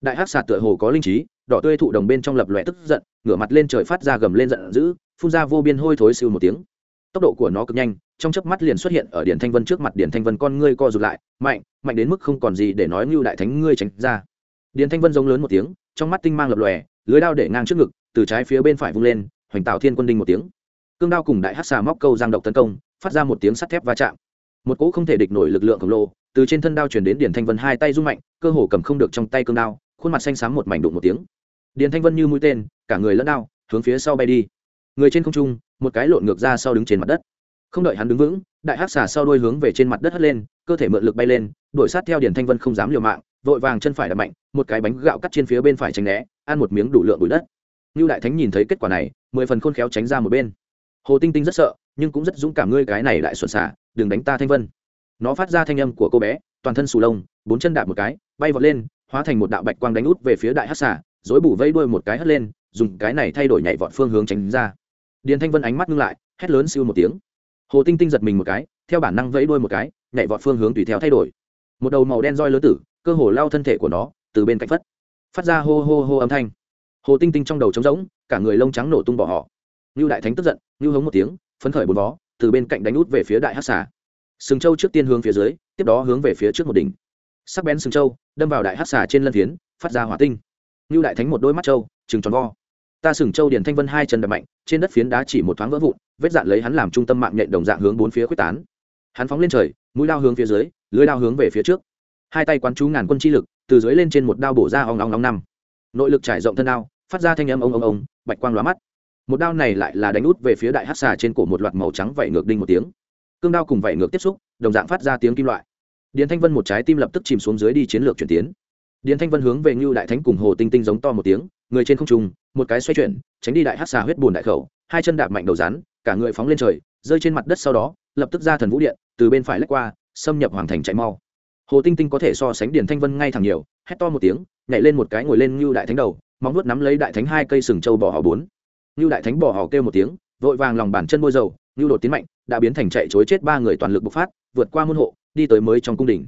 Đại hát sạt tựa hồ có linh trí, đỏ tươi thụ đồng bên trong lập lòe tức giận, ngửa mặt lên trời phát ra gầm lên giận dữ, phun ra vô biên hôi thối siêu một tiếng tốc độ của nó cực nhanh, trong chớp mắt liền xuất hiện ở điển thanh vân trước mặt. Điển thanh vân con ngươi co rụt lại, mạnh mạnh đến mức không còn gì để nói như đại thánh ngươi tránh ra. Điển thanh vân giống lớn một tiếng, trong mắt tinh mang lập lòe, lưới đao để ngang trước ngực, từ trái phía bên phải vung lên, hoành tạo thiên quân đinh một tiếng. Cương đao cùng đại hát xà móc câu giang độc tấn công, phát ra một tiếng sắt thép va chạm. Một cỗ không thể địch nổi lực lượng khổng lồ, từ trên thân đao chuyển đến điển thanh vân hai tay rung mạnh, cơ hồ cầm không được trong tay cương đao, khuôn mặt xanh xám một mảnh đụng một tiếng. Điển thanh vân như mũi tên, cả người lẫn đao, hướng phía sau bay đi người trên không trung một cái lộn ngược ra sau đứng trên mặt đất. Không đợi hắn đứng vững đại hắc xà sau đuôi hướng về trên mặt đất hất lên cơ thể mượn lực bay lên đuổi sát theo điển thanh vân không dám liều mạng vội vàng chân phải đập mạnh một cái bánh gạo cắt trên phía bên phải tránh né ăn một miếng đủ lượng bụi đất. Như đại thánh nhìn thấy kết quả này mười phần khôn khéo tránh ra một bên. Hồ tinh tinh rất sợ nhưng cũng rất dũng cảm ngươi cái này lại xuẩn xả đừng đánh ta thanh vân. Nó phát ra thanh âm của cô bé toàn thân sù lông bốn chân đạp một cái bay vọt lên hóa thành một đạo bạch quang đánh út về phía đại hát Xà, dối bủ vây đuôi một cái hất lên dùng cái này thay đổi nhảy vọt phương hướng tránh ra điền thanh vân ánh mắt ngưng lại, hét lớn siêu một tiếng. Hồ tinh tinh giật mình một cái, theo bản năng vẫy đuôi một cái, nhảy vọt phương hướng tùy theo thay đổi. Một đầu màu đen roi lớn tử, cơ hồ lao thân thể của nó, từ bên cạnh phất, phát ra hô hô hô âm thanh. Hồ tinh tinh trong đầu trống rỗng, cả người lông trắng nổ tung bỏ họ. Ngưu đại thánh tức giận, ngưu hống một tiếng, phấn khởi bốn vó, từ bên cạnh đánh út về phía đại hát xà. Sừng châu trước tiên hướng phía dưới, tiếp đó hướng về phía trước một đỉnh. Sắc bén sừng châu, đâm vào đại hát xà trên lân phiến, phát ra hỏa tinh. Ngưu đại thánh một đôi mắt châu, trừng tròn vo ta sừng châu điền thanh vân hai chân đập mạnh, trên đất phiến đá chỉ một thoáng vỡ vụn, vết dạn lấy hắn làm trung tâm mạng nhện đồng dạng hướng bốn phía quyết tán. Hắn phóng lên trời, mũi lao hướng phía dưới, lưới lao hướng về phía trước. Hai tay quán chú ngàn quân chi lực, từ dưới lên trên một đao bổ ra ong ong ong năm. Nội lực trải rộng thân đao, phát ra thanh âm ông ông ông bạch quang lóa mắt. Một đao này lại là đánh út về phía đại hát xà trên cổ một loạt màu trắng vẩy ngược đinh một tiếng. Cương đao cùng vẩy ngược tiếp xúc, đồng dạng phát ra tiếng kim loại. Điền thanh vân một trái tim lập tức chìm xuống dưới đi chiến lược chuyển tiến điền thanh vân hướng về ngưu đại thánh cùng hồ tinh tinh giống to một tiếng, người trên không trung, một cái xoay chuyển, tránh đi đại hát xà huyết bùn đại khẩu, hai chân đạp mạnh đầu rắn, cả người phóng lên trời, rơi trên mặt đất sau đó, lập tức ra thần vũ điện, từ bên phải lách qua, xâm nhập hoàng thành chạy mau. Hồ tinh tinh có thể so sánh điền thanh vân ngay thẳng nhiều, hét to một tiếng, nhảy lên một cái ngồi lên ngưu đại thánh đầu, móng nuốt nắm lấy đại thánh hai cây sừng trâu bỏ họ bốn. Ngưu đại thánh bỏ họ kêu một tiếng, vội vàng lòng bàn chân bôi dầu, ngưu đột tiến mạnh, đã biến thành chạy chối chết ba người toàn lực bộc phát, vượt qua môn hộ, đi tới mới trong cung đình.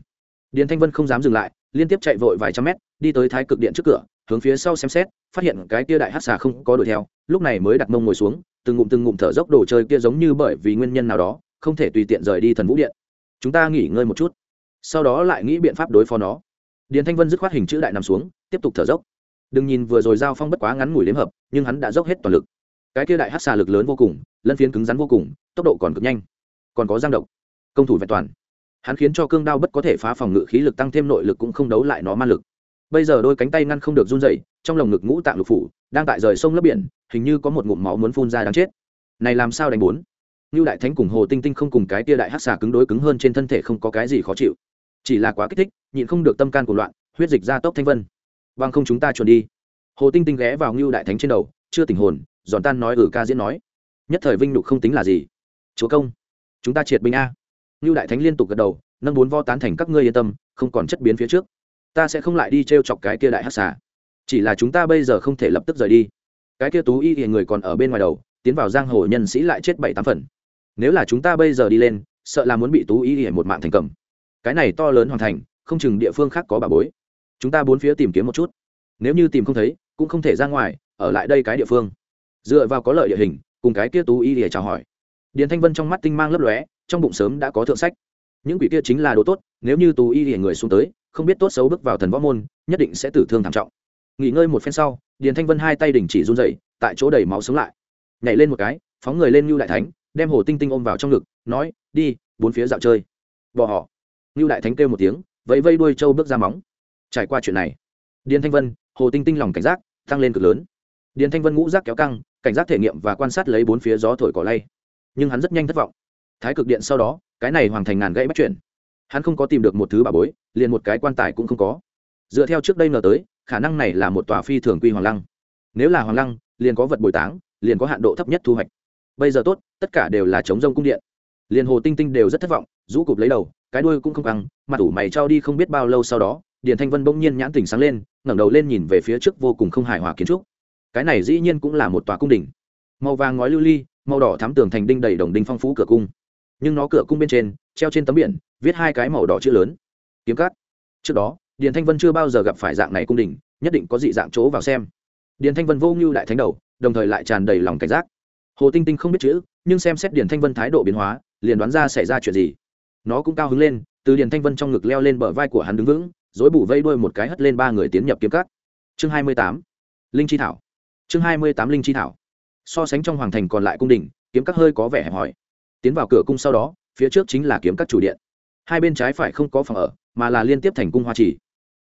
Điền thanh vân không dám dừng lại liên tiếp chạy vội vài trăm mét, đi tới thái cực điện trước cửa, hướng phía sau xem xét, phát hiện cái kia đại hát xà không có đuổi theo, lúc này mới đặt mông ngồi xuống, từng ngụm từng ngụm thở dốc đồ chơi kia giống như bởi vì nguyên nhân nào đó, không thể tùy tiện rời đi thần vũ điện. Chúng ta nghỉ ngơi một chút. Sau đó lại nghĩ biện pháp đối phó nó. Điền thanh vân dứt khoát hình chữ đại nằm xuống, tiếp tục thở dốc. Đừng nhìn vừa rồi giao phong bất quá ngắn ngủi đếm hợp, nhưng hắn đã dốc hết toàn lực. Cái kia đại hát xà lực lớn vô cùng, lân phiến cứng rắn vô cùng, tốc độ còn cực nhanh. Còn có giang độc. Công thủ vẹn toàn hắn khiến cho cương đao bất có thể phá phòng ngự khí lực tăng thêm nội lực cũng không đấu lại nó ma lực. Bây giờ đôi cánh tay ngăn không được run dậy trong lồng ngực ngũ tạng lục phủ, đang tại rời sông lấp biển, hình như có một ngụm máu muốn phun ra đáng chết. Này làm sao đánh bốn? Như đại thánh cùng hồ tinh tinh không cùng cái tia đại hát xà cứng đối cứng hơn trên thân thể không có cái gì khó chịu. Chỉ là quá kích thích, nhịn không được tâm can của loạn, huyết dịch ra tốc thanh vân. Vâng không chúng ta chuẩn đi. Hồ tinh tinh ghé vào ngưu đại thánh trên đầu, chưa tình hồn, giòn tan nói ừ ca diễn nói. Nhất thời vinh nhục không tính là gì. Chúa công, chúng ta triệt binh a. Nưu đại thánh liên tục gật đầu, nâng bốn vo tán thành các ngươi yên tâm, không còn chất biến phía trước. Ta sẽ không lại đi trêu chọc cái kia đại hắc xà. Chỉ là chúng ta bây giờ không thể lập tức rời đi. Cái kia tú y hiện người còn ở bên ngoài đầu, tiến vào giang hồ nhân sĩ lại chết bảy tám phần. Nếu là chúng ta bây giờ đi lên, sợ là muốn bị tú y hiện một mạng thành cầm. Cái này to lớn hoàn thành, không chừng địa phương khác có bà bối. Chúng ta bốn phía tìm kiếm một chút. Nếu như tìm không thấy, cũng không thể ra ngoài, ở lại đây cái địa phương. Dựa vào có lợi địa hình, cùng cái kia tú y để chào hỏi. Điền thanh vân trong mắt tinh mang lấp lóe trong bụng sớm đã có thượng sách. Những quỷ kia chính là đồ tốt, nếu như tú y hiển người xuống tới, không biết tốt xấu bước vào thần võ môn, nhất định sẽ tử thương thảm trọng. Nghỉ ngơi một phen sau, điền thanh vân hai tay đình chỉ run dậy tại chỗ đầy máu sống lại. Nhảy lên một cái, phóng người lên ngưu đại thánh, đem hồ tinh tinh ôm vào trong ngực, nói, đi, bốn phía dạo chơi. Bỏ họ. Ngưu đại thánh kêu một tiếng, vẫy vây đuôi trâu bước ra móng. Trải qua chuyện này, điền thanh vân, hồ tinh tinh lòng cảnh giác tăng lên cực lớn. Điền thanh vân ngũ giác kéo căng, cảnh giác thể nghiệm và quan sát lấy bốn phía gió thổi cỏ lay. Nhưng hắn rất nhanh thất vọng thái cực điện sau đó, cái này hoàn thành ngàn gãy bắt chuyển. Hắn không có tìm được một thứ bà bối, liền một cái quan tài cũng không có. Dựa theo trước đây ngờ tới, khả năng này là một tòa phi thường quy hoàng lăng. Nếu là hoàng lăng, liền có vật bồi táng, liền có hạn độ thấp nhất thu hoạch. Bây giờ tốt, tất cả đều là chống rông cung điện. Liền hồ tinh tinh đều rất thất vọng, rũ cụp lấy đầu, cái đuôi cũng không căng, mặt ủ mày trao đi không biết bao lâu sau đó, điền thanh vân bỗng nhiên nhãn tỉnh sáng lên, ngẩng đầu lên nhìn về phía trước vô cùng không hài hòa kiến trúc. Cái này dĩ nhiên cũng là một tòa cung đình. Màu vàng ngói lưu ly, màu đỏ thắm tường thành đinh đầy đồng đinh phong phú cửa cung nhưng nó cửa cung bên trên, treo trên tấm biển, viết hai cái màu đỏ chữ lớn. Kiếm cắt trước đó, điền thanh vân chưa bao giờ gặp phải dạng này cung đình, nhất định có dị dạng chỗ vào xem. Điền thanh vân vô ngưu đại thánh đầu, đồng thời lại tràn đầy lòng cảnh giác. Hồ tinh tinh không biết chữ, nhưng xem xét điền thanh vân thái độ biến hóa, liền đoán ra xảy ra chuyện gì. Nó cũng cao hứng lên, từ điền thanh vân trong ngực leo lên bờ vai của hắn đứng vững dối bủ vây đuôi một cái hất lên ba người tiến nhập kiếm cắt chương hai mươi tám. Linh chi thảo. Chương hai mươi tám linh chi thảo. So sánh trong hoàng thành còn lại cung đình, kiếm các hơi có vẻ hẹp hòi tiến vào cửa cung sau đó, phía trước chính là kiếm các chủ điện. Hai bên trái phải không có phòng ở, mà là liên tiếp thành cung hoa chỉ.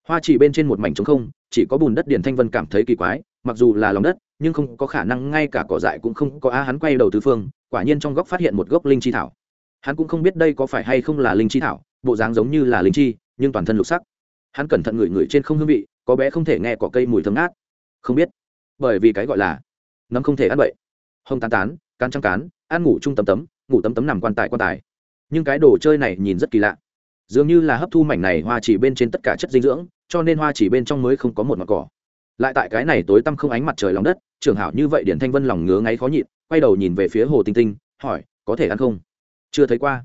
Hoa chỉ bên trên một mảnh trống không, chỉ có bùn đất điền thanh vân cảm thấy kỳ quái, mặc dù là lòng đất, nhưng không có khả năng ngay cả cỏ dại cũng không có. A, hắn quay đầu tứ phương, quả nhiên trong góc phát hiện một gốc linh chi thảo. Hắn cũng không biết đây có phải hay không là linh chi thảo, bộ dáng giống như là linh chi, nhưng toàn thân lục sắc. Hắn cẩn thận ngửi ngửi trên không hương vị, có bé không thể nghe cỏ cây mùi thơm ngát. Không biết, bởi vì cái gọi là nấm không thể ăn bậy. Hông tán tán, cán trăng cán, ăn ngủ chung tấm tấm ngủ tấm tấm nằm quan tài quan tài. Nhưng cái đồ chơi này nhìn rất kỳ lạ. Dường như là hấp thu mảnh này hoa chỉ bên trên tất cả chất dinh dưỡng, cho nên hoa chỉ bên trong mới không có một mặt cỏ. Lại tại cái này tối tăm không ánh mặt trời lòng đất trường hảo như vậy điển thanh vân lòng ngứa ngáy khó nhịn, quay đầu nhìn về phía hồ tinh tinh, hỏi, có thể ăn không? Chưa thấy qua.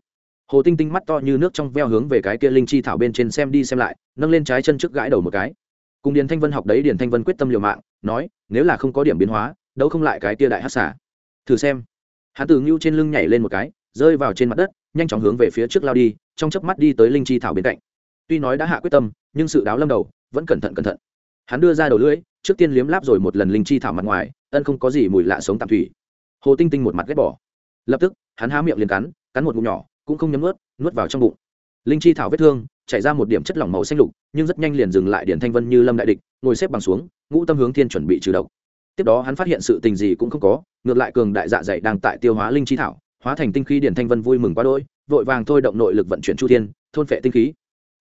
Hồ tinh tinh mắt to như nước trong veo hướng về cái kia linh chi thảo bên trên xem đi xem lại, nâng lên trái chân trước gãi đầu một cái. Cùng điền thanh vân học đấy, điền thanh vân quyết tâm liều mạng, nói, nếu là không có điểm biến hóa đâu không lại cái kia đại hát xả thử xem hắn từ ngưu trên lưng nhảy lên một cái, rơi vào trên mặt đất, nhanh chóng hướng về phía trước lao đi, trong chớp mắt đi tới linh chi thảo bên cạnh. Tuy nói đã hạ quyết tâm, nhưng sự đáo lâm đầu, vẫn cẩn thận cẩn thận. Hắn đưa ra đầu lưỡi, trước tiên liếm láp rồi một lần linh chi thảo mặt ngoài, ân không có gì mùi lạ sống tạm thủy. Hồ tinh tinh một mặt ghét bỏ. Lập tức, hắn há miệng liền cắn cắn một ngụm nhỏ, cũng không nhấm nuốt nuốt vào trong bụng. Linh chi thảo vết thương, chảy ra một điểm chất lỏng màu xanh lục, nhưng rất nhanh liền dừng lại điển thanh vân như lâm đại địch, ngồi xếp bằng xuống, ngũ tâm hướng thiên chuẩn bị trừ độc. Tiếp đó hắn phát hiện sự tình gì cũng không có ngược lại cường đại dạ dày đang tại tiêu hóa linh chi thảo, hóa thành tinh khí điển thanh vân vui mừng quá đôi vội vàng thôi động nội lực vận chuyển chu thiên, thôn phệ tinh khí.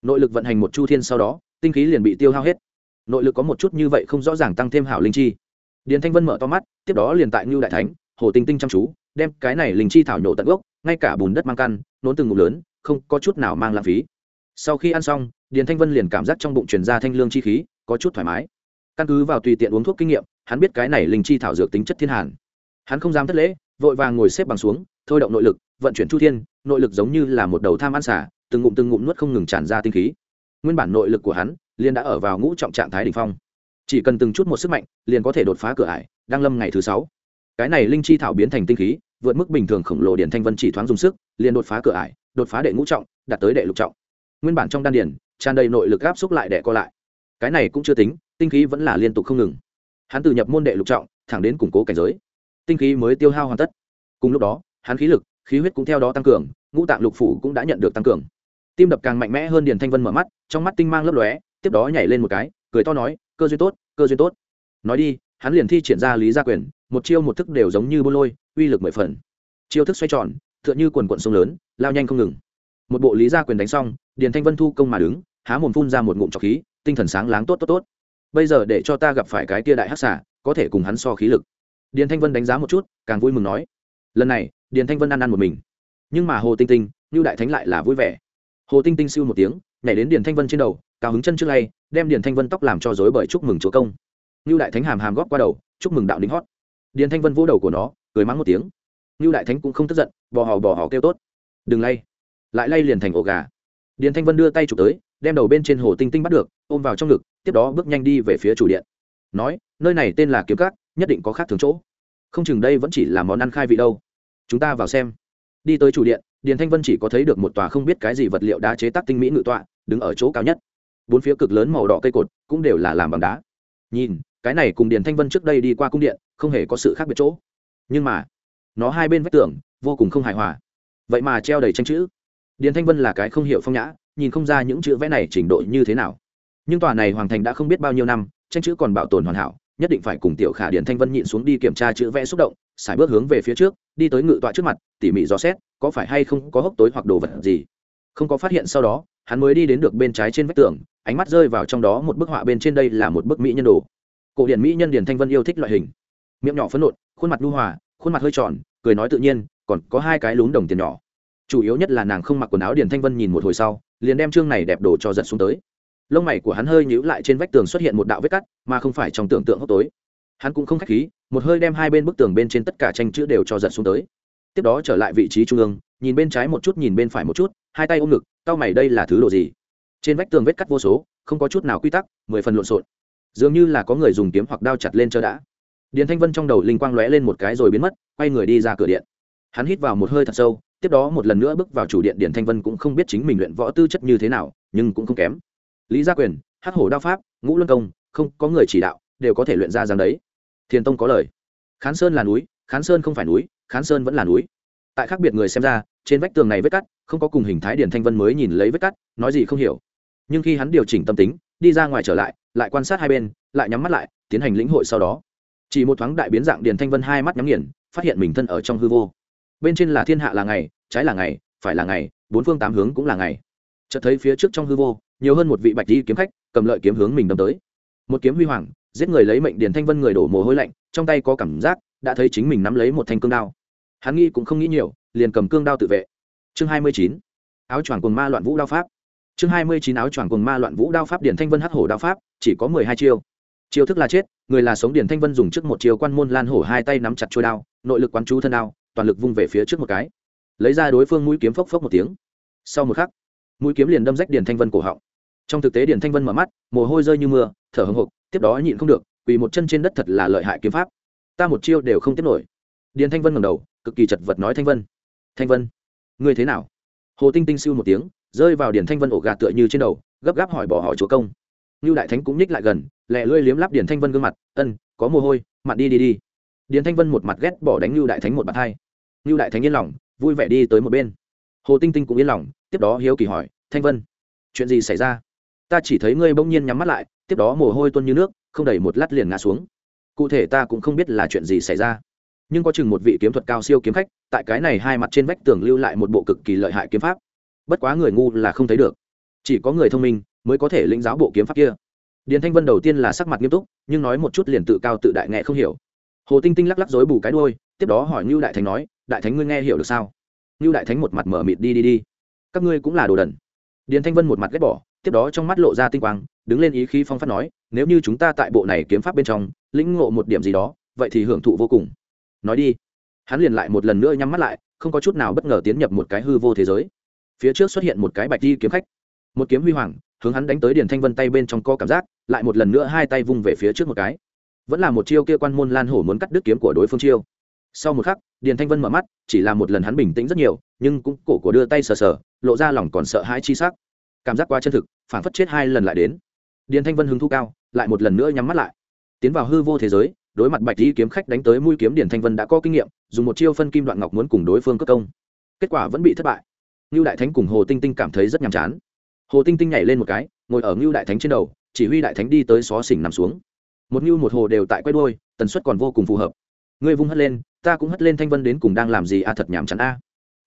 Nội lực vận hành một chu thiên sau đó, tinh khí liền bị tiêu hao hết. Nội lực có một chút như vậy không rõ ràng tăng thêm hảo linh chi. Điền thanh vân mở to mắt, tiếp đó liền tại ngưu đại thánh, hồ tinh tinh chăm chú, đem cái này linh chi thảo nhổ tận gốc, ngay cả bùn đất mang căn, nốn từng ngụm lớn, không có chút nào mang lãng phí. Sau khi ăn xong điền thanh vân liền cảm giác trong bụng truyền ra thanh lương chi khí, có chút thoải mái. Căn cứ vào tùy tiện uống thuốc kinh nghiệm, hắn biết cái này linh chi thảo dược tính chất thiên hàn hắn không dám thất lễ, vội vàng ngồi xếp bằng xuống, thôi động nội lực, vận chuyển chu thiên, nội lực giống như là một đầu tham ăn xả từng ngụm từng ngụm nuốt không ngừng tràn ra tinh khí. Nguyên bản nội lực của hắn liền đã ở vào ngũ trọng trạng thái đ ỉ n h phong. Chỉ cần từng chút một sức mạnh, liền có thể đột phá cửa ải, đang lâm ngày thứ sáu. Cái này linh chi thảo biến thành tinh khí, vượt mức bình thường khổng lồ điển thanh vân chỉ thoáng dùng sức, liền đột phá cửa ải, đột phá đệ ngũ trọng, đạt tới đệ lục trọng. Nguyên bản trong đan điển tràn đầy nội lực áp xúc lại đệ co lại. Cái này cũng chưa tính, tinh khí vẫn là liên tục không ngừng. Hắn từ nhập môn đệ lục trọng, thẳng đến củng cố cảnh giới tinh khí mới tiêu hao hoàn tất. Cùng lúc đó, hắn khí lực, khí huyết cũng theo đó tăng cường, ngũ tạng lục phủ cũng đã nhận được tăng cường. Tim đập càng mạnh mẽ hơn điền thanh vân mở mắt, trong mắt tinh mang lấp lóe, tiếp đó nhảy lên một cái, cười to nói, cơ duyên tốt, cơ duyên tốt. Nói đi, hắn liền thi triển ra lý gia quyền, một chiêu một thức đều giống như bô lôi, uy lực mười phần. Chiêu thức xoay tròn, tựa như quần quận sông lớn, lao nhanh không ngừng. Một bộ lý gia quyền đánh xong, điền thanh vân thu công mà đứng, há mồm phun ra một ngụm trọc khí, tinh thần sáng láng tốt tốt tốt. Bây giờ để cho ta gặp phải cái tia đại hắc xả có thể cùng hắn so khí lực điền thanh vân đánh giá một chút, càng vui mừng nói, lần này, điền thanh vân ăn ăn một mình. Nhưng mà hồ tinh tinh như đại thánh lại là vui vẻ. Hồ tinh tinh siêu một tiếng, nhảy đến điền thanh vân trên đầu, cao hứng chân trước lay, đem điền thanh vân tóc làm cho dối bởi chúc mừng chúa công. Như đại thánh hàm hàm góp qua đầu, chúc mừng đạo đính hót. Điền thanh vân vỗ đầu của nó, cười mắng một tiếng. Như đại thánh cũng không tức giận, bò hò bò hò kêu tốt. Đừng lay. Lại lay liền thành ổ gà. Điền thanh vân đưa tay chụp tới, đem đầu bên trên hồ tinh tinh bắt được, ôm vào trong ngực, tiếp đó bước nhanh đi về phía chủ điện. Nói, nơi này tên là kiếm cát nhất định có khác thường chỗ. Không chừng đây vẫn chỉ là món ăn khai vị đâu. Chúng ta vào xem. Đi tới chủ điện, điền thanh vân chỉ có thấy được một tòa không biết cái gì vật liệu đá chế tác tinh mỹ ngự tọa, đứng ở chỗ cao nhất. Bốn phía cực lớn màu đỏ cây cột cũng đều là làm bằng đá. Nhìn, cái này cùng điền thanh vân trước đây đi qua cung điện, không hề có sự khác biệt chỗ. Nhưng mà, nó hai bên vách tường, vô cùng không hài hòa. Vậy mà treo đầy tranh chữ. Điền thanh vân là cái không hiểu phong nhã, nhìn không ra những chữ vẽ này trình độ như thế nào. Nhưng tòa này hoàng thành đã không biết bao nhiêu năm, tranh chữ còn bảo tồn hoàn hảo nhất định phải cùng tiểu khả điền thanh vân nhịn xuống đi kiểm tra chữ vẽ xúc động, xài bước hướng về phía trước, đi tới ngự tọa trước mặt, tỉ mỉ dò xét, có phải hay không có hốc tối hoặc đồ vật gì. Không có phát hiện sau đó, hắn mới đi đến được bên trái trên vách tường, ánh mắt rơi vào trong đó một bức họa bên trên đây là một bức mỹ nhân đồ. Cổ điển mỹ nhân điền thanh vân yêu thích loại hình. Miệng nhỏ phấn nộn, khuôn mặt nhu hòa, khuôn mặt hơi tròn, cười nói tự nhiên, còn có hai cái lún đồng tiền nhỏ. Chủ yếu nhất là nàng không mặc quần áo điền thanh vân nhìn một hồi sau, liền đem chương này đẹp đồ cho giật xuống tới lông mày của hắn hơi nhíu lại trên vách tường xuất hiện một đạo vết cắt, mà không phải trong tưởng tượng hốc tối. Hắn cũng không khách khí, một hơi đem hai bên bức tường bên trên tất cả tranh chữ đều cho giật xuống tới. Tiếp đó trở lại vị trí trung ương, nhìn bên trái một chút, nhìn bên phải một chút, hai tay ôm ngực tao mày, đây là thứ đồ gì? Trên vách tường vết cắt vô số, không có chút nào quy tắc, mười phần lộn xộn. Dường như là có người dùng kiếm hoặc đao chặt lên cho đã. Điền thanh vân trong đầu linh quang lóe lên một cái rồi biến mất, quay người đi ra cửa điện. Hắn hít vào một hơi thật sâu, tiếp đó một lần nữa bước vào chủ điện, điền thanh vân cũng không biết chính mình luyện võ tư chất như thế nào, nhưng cũng không kém lý gia quyền, hắc hổ đao pháp, ngũ luân công, không có người chỉ đạo, đều có thể luyện ra rằng đấy. Thiền tông có lời. Khán sơn là núi, khán sơn không phải núi, khán sơn vẫn là núi. Tại khác biệt người xem ra, trên vách tường này vết cắt, không có cùng hình thái điển thanh vân mới nhìn lấy vết cắt, nói gì không hiểu. Nhưng khi hắn điều chỉnh tâm tính, đi ra ngoài trở lại lại quan sát hai bên, lại nhắm mắt lại, tiến hành lĩnh hội sau đó. Chỉ một thoáng đại biến dạng điển thanh vân hai mắt nhắm nghiền, phát hiện mình thân ở trong hư vô. Bên trên là thiên hạ là ngày, trái là ngày, phải là ngày, bốn phương tám hướng cũng là ngày. Chợt thấy phía trước trong hư vô nhiều hơn một vị bạch di kiếm khách, cầm lợi kiếm hướng mình đâm tới. Một kiếm huy hoàng, giết người lấy mệnh điền thanh vân người đổ mồ hôi lạnh, trong tay có cảm giác, đã thấy chính mình nắm lấy một thanh cương đao. Hắn nghĩ cũng không nghĩ nhiều, liền cầm cương đao tự vệ. Chương hai mươi chín, áo choàng quần ma loạn vũ đao pháp. Chương hai mươi chín, áo choàng quần ma loạn vũ đao pháp Điền thanh vân hắc hổ đao pháp, chỉ có mười hai chiêu. Chiêu thức là chết, người là sống Điền thanh vân dùng trước một chiêu quan môn lan hổ hai tay nắm chặt trôi đao, nội lực quán chú thân đao, toàn lực vung về phía trước một cái. Lấy ra đối phương mũi kiếm phốc phốc một tiếng. Sau một khắc, mũi kiếm liền đâm rách Điền thanh vân cổ họng trong thực tế điển thanh vân mở mắt, mồ hôi rơi như mưa, thở hồng hộc tiếp đó nhịn không được vì một chân trên đất thật là lợi hại kiếm pháp. Ta một chiêu đều không tiếp nổi. Điền thanh vân ngầm đầu, cực kỳ chật vật nói thanh vân thanh vân, ngươi thế nào? Hồ tinh tinh siêu một tiếng, rơi vào điền thanh vân ổ gà tựa như trên đầu, gấp gáp hỏi bỏ hỏi chúa công. Như đại thánh cũng nhích lại gần, lẹ lưỡi liếm lắp điền thanh vân gương mặt, ân, có mồ hôi mặn đi đi đi. Điền thanh vân một mặt ghét bỏ đánh như đại thánh một bàn hai. Như đại thánh yên lòng, vui vẻ đi tới một bên. Hồ tinh tinh cũng yên lòng, tiếp đó hiếu kỳ hỏi, thanh vân, chuyện gì xảy ra? Ta chỉ thấy ngươi bỗng nhiên nhắm mắt lại, tiếp đó mồ hôi tuôn như nước, không đầy một lát liền ngã xuống. Cụ thể ta cũng không biết là chuyện gì xảy ra. Nhưng có chừng một vị kiếm thuật cao siêu kiếm khách, tại cái này hai mặt trên vách tường lưu lại một bộ cực kỳ lợi hại kiếm pháp. Bất quá người ngu là không thấy được. Chỉ có người thông minh mới có thể lĩnh giáo bộ kiếm pháp kia. Điền thanh vân đầu tiên là sắc mặt nghiêm túc, nhưng nói một chút liền tự cao tự đại nghe không hiểu. Hồ tinh tinh lắc lắc dối bù cái đôi tiếp đó hỏi ngưu đại thánh nói, đại thánh ngươi nghe hiểu được sao? Ngưu đại thánh một mặt mở mịt đi đi đi. Các ngươi cũng là đồ đần. Điền thanh vân một mặt ghét bỏ tiếp đó trong mắt lộ ra tinh quang, đứng lên ý khí phong phát nói, nếu như chúng ta tại bộ này kiếm pháp bên trong, lĩnh ngộ một điểm gì đó, vậy thì hưởng thụ vô cùng. Nói đi. Hắn liền lại một lần nữa nhắm mắt lại, không có chút nào bất ngờ tiến nhập một cái hư vô thế giới. Phía trước xuất hiện một cái bạch di kiếm khách. Một kiếm huy hoàng, hướng hắn đánh tới điền thanh vân tay bên trong co cảm giác, lại một lần nữa hai tay vung về phía trước một cái. Vẫn là một chiêu kia quan môn lan hổ muốn cắt đứt kiếm của đối phương chiêu. Sau một khắc, điền thanh vân mở mắt, chỉ là một lần hắn bình tĩnh rất nhiều, nhưng cũng cổ của đưa tay sờ sờ, lộ ra lòng còn sợ hãi chi sắc cảm giác quá chân thực phản phất chết hai lần lại đến. Điền thanh vân hứng thu cao, lại một lần nữa nhắm mắt lại. Tiến vào hư vô thế giới, đối mặt bạch di kiếm khách đánh tới mũi kiếm điền thanh vân đã có kinh nghiệm, dùng một chiêu phân kim đoạn ngọc muốn cùng đối phương cất công. Kết quả vẫn bị thất bại. Ngưu đại thánh cùng hồ tinh tinh cảm thấy rất nhàm chán. Hồ tinh tinh nhảy lên một cái, ngồi ở ngưu đại thánh trên đầu, chỉ huy đại thánh đi tới xó xỉnh nằm xuống. Một ngưu một hồ đều tại quay đôi tần suất còn vô cùng phù hợp. Ngươi vung hất lên, ta cũng hất lên thanh vân đến cùng đang làm gì a, thật nhàm chán a.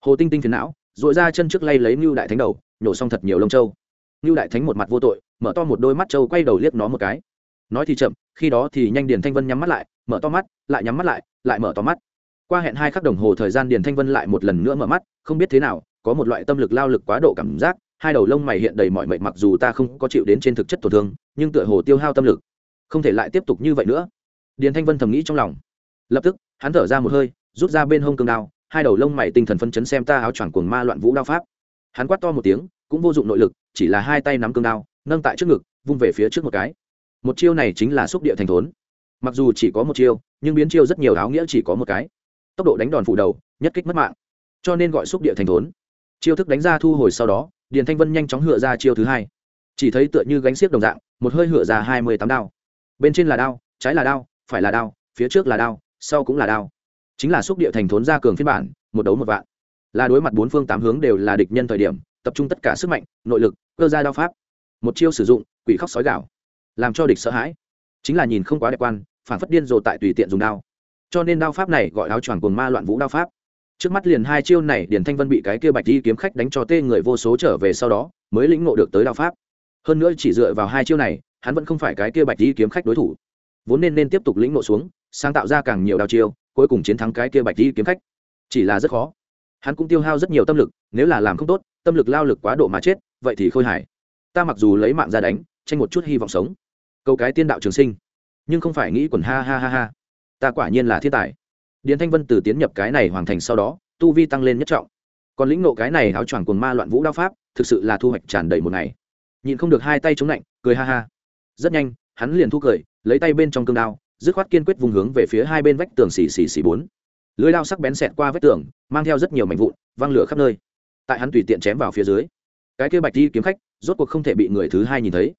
Hồ tinh tinh phiền não dội ra chân trước lay lấy ngưu đại thánh đầu, nhổ xong thật nhiều lông trâu. Ngưu đại thánh một mặt vô tội, mở to một đôi mắt trâu quay đầu liếc nó một cái. Nói thì chậm, khi đó thì nhanh điền thanh vân nhắm mắt lại, mở to mắt, lại nhắm mắt lại lại mở to mắt. Qua hẹn hai khắc đồng hồ thời gian điền thanh vân lại một lần nữa mở mắt, không biết thế nào, có một loại tâm lực lao lực quá độ cảm giác, hai đầu lông mày hiện đầy mọi mệnh mặc dù ta không có chịu đến trên thực chất tổn thương, nhưng tựa hồ tiêu hao tâm lực. Không thể lại tiếp tục như vậy nữa. Điền thanh vân thầm nghĩ trong lòng. Lập tức, hắn thở ra một hơi, rút ra bên hông cương đao hai đầu lông mày tinh thần phân chấn xem ta áo choàng cuồng ma loạn vũ đao pháp. Hắn quát to một tiếng, cũng vô dụng nội lực, chỉ là hai tay nắm cương đao, nâng tại trước ngực, vung về phía trước một cái. Một chiêu này chính là xúc địa thành thốn. Mặc dù chỉ có một chiêu, nhưng biến chiêu rất nhiều áo nghĩa chỉ có một cái. Tốc độ đánh đòn phủ đầu, nhất kích mất mạng. Cho nên gọi xúc địa thành thốn. Chiêu thức đánh ra thu hồi sau đó, điền thanh vân nhanh chóng hựa ra chiêu thứ hai. Chỉ thấy tựa như gánh xiếc đồng dạng, một hơi hựa ra hai mươi tám đao. Bên trên là đao, trái là đao, phải là đao, phía trước là đao, sau cũng là đao chính là xúc địa thành thốn ra cường phiên bản, một đấu một vạn. Là đối mặt bốn phương tám hướng đều là địch nhân thời điểm, tập trung tất cả sức mạnh, nội lực, cơ gia đao pháp. Một chiêu sử dụng, quỷ khóc sói gạo làm cho địch sợ hãi. Chính là nhìn không quá đẹp quan, phản phất điên rồ tại tùy tiện dùng đao. Cho nên đao pháp này gọi áo choàng cuồng ma loạn vũ đao pháp. Trước mắt liền hai chiêu này, điền thanh vân bị cái kia bạch đi kiếm khách đánh cho tê người vô số trở về sau đó, mới lĩnh ngộ được tới đao pháp. Hơn nữa chỉ dựa vào hai chiêu này, hắn vẫn không phải cái kia bạch đi kiếm khách đối thủ. Vốn nên nên tiếp tục lĩnh ngộ xuống, sáng tạo ra càng nhiều đao chiêu cuối cùng chiến thắng cái kia bạch đi kiếm khách. Chỉ là rất khó. Hắn cũng tiêu hao rất nhiều tâm lực, nếu là làm không tốt, tâm lực lao lực quá độ mà chết, vậy thì khôi hài. Ta mặc dù lấy mạng ra đánh, tranh một chút hy vọng sống. Câu cái tiên đạo trường sinh. Nhưng không phải nghĩ quần ha ha ha ha. Ta quả nhiên là thiên tài. Điền thanh vân từ tiến nhập cái này hoàn thành sau đó, tu vi tăng lên nhất trọng. Còn lĩnh nộ cái này áo choàng quần ma loạn vũ đao pháp, thực sự là thu hoạch tràn đầy một ngày. Nhìn không được hai tay chống lạnh cười ha ha. Rất nhanh, hắn liền thu cười, lấy tay bên trong cương đao dứt khoát kiên quyết vùng hướng về phía hai bên vách tường xì xì xì bốn. Lưới lao sắc bén xẹt qua vách tường, mang theo rất nhiều mảnh vụn, văng lửa khắp nơi. Tại hắn tùy tiện chém vào phía dưới, cái kia bạch đi kiếm khách, rốt cuộc không thể bị người thứ hai nhìn thấy.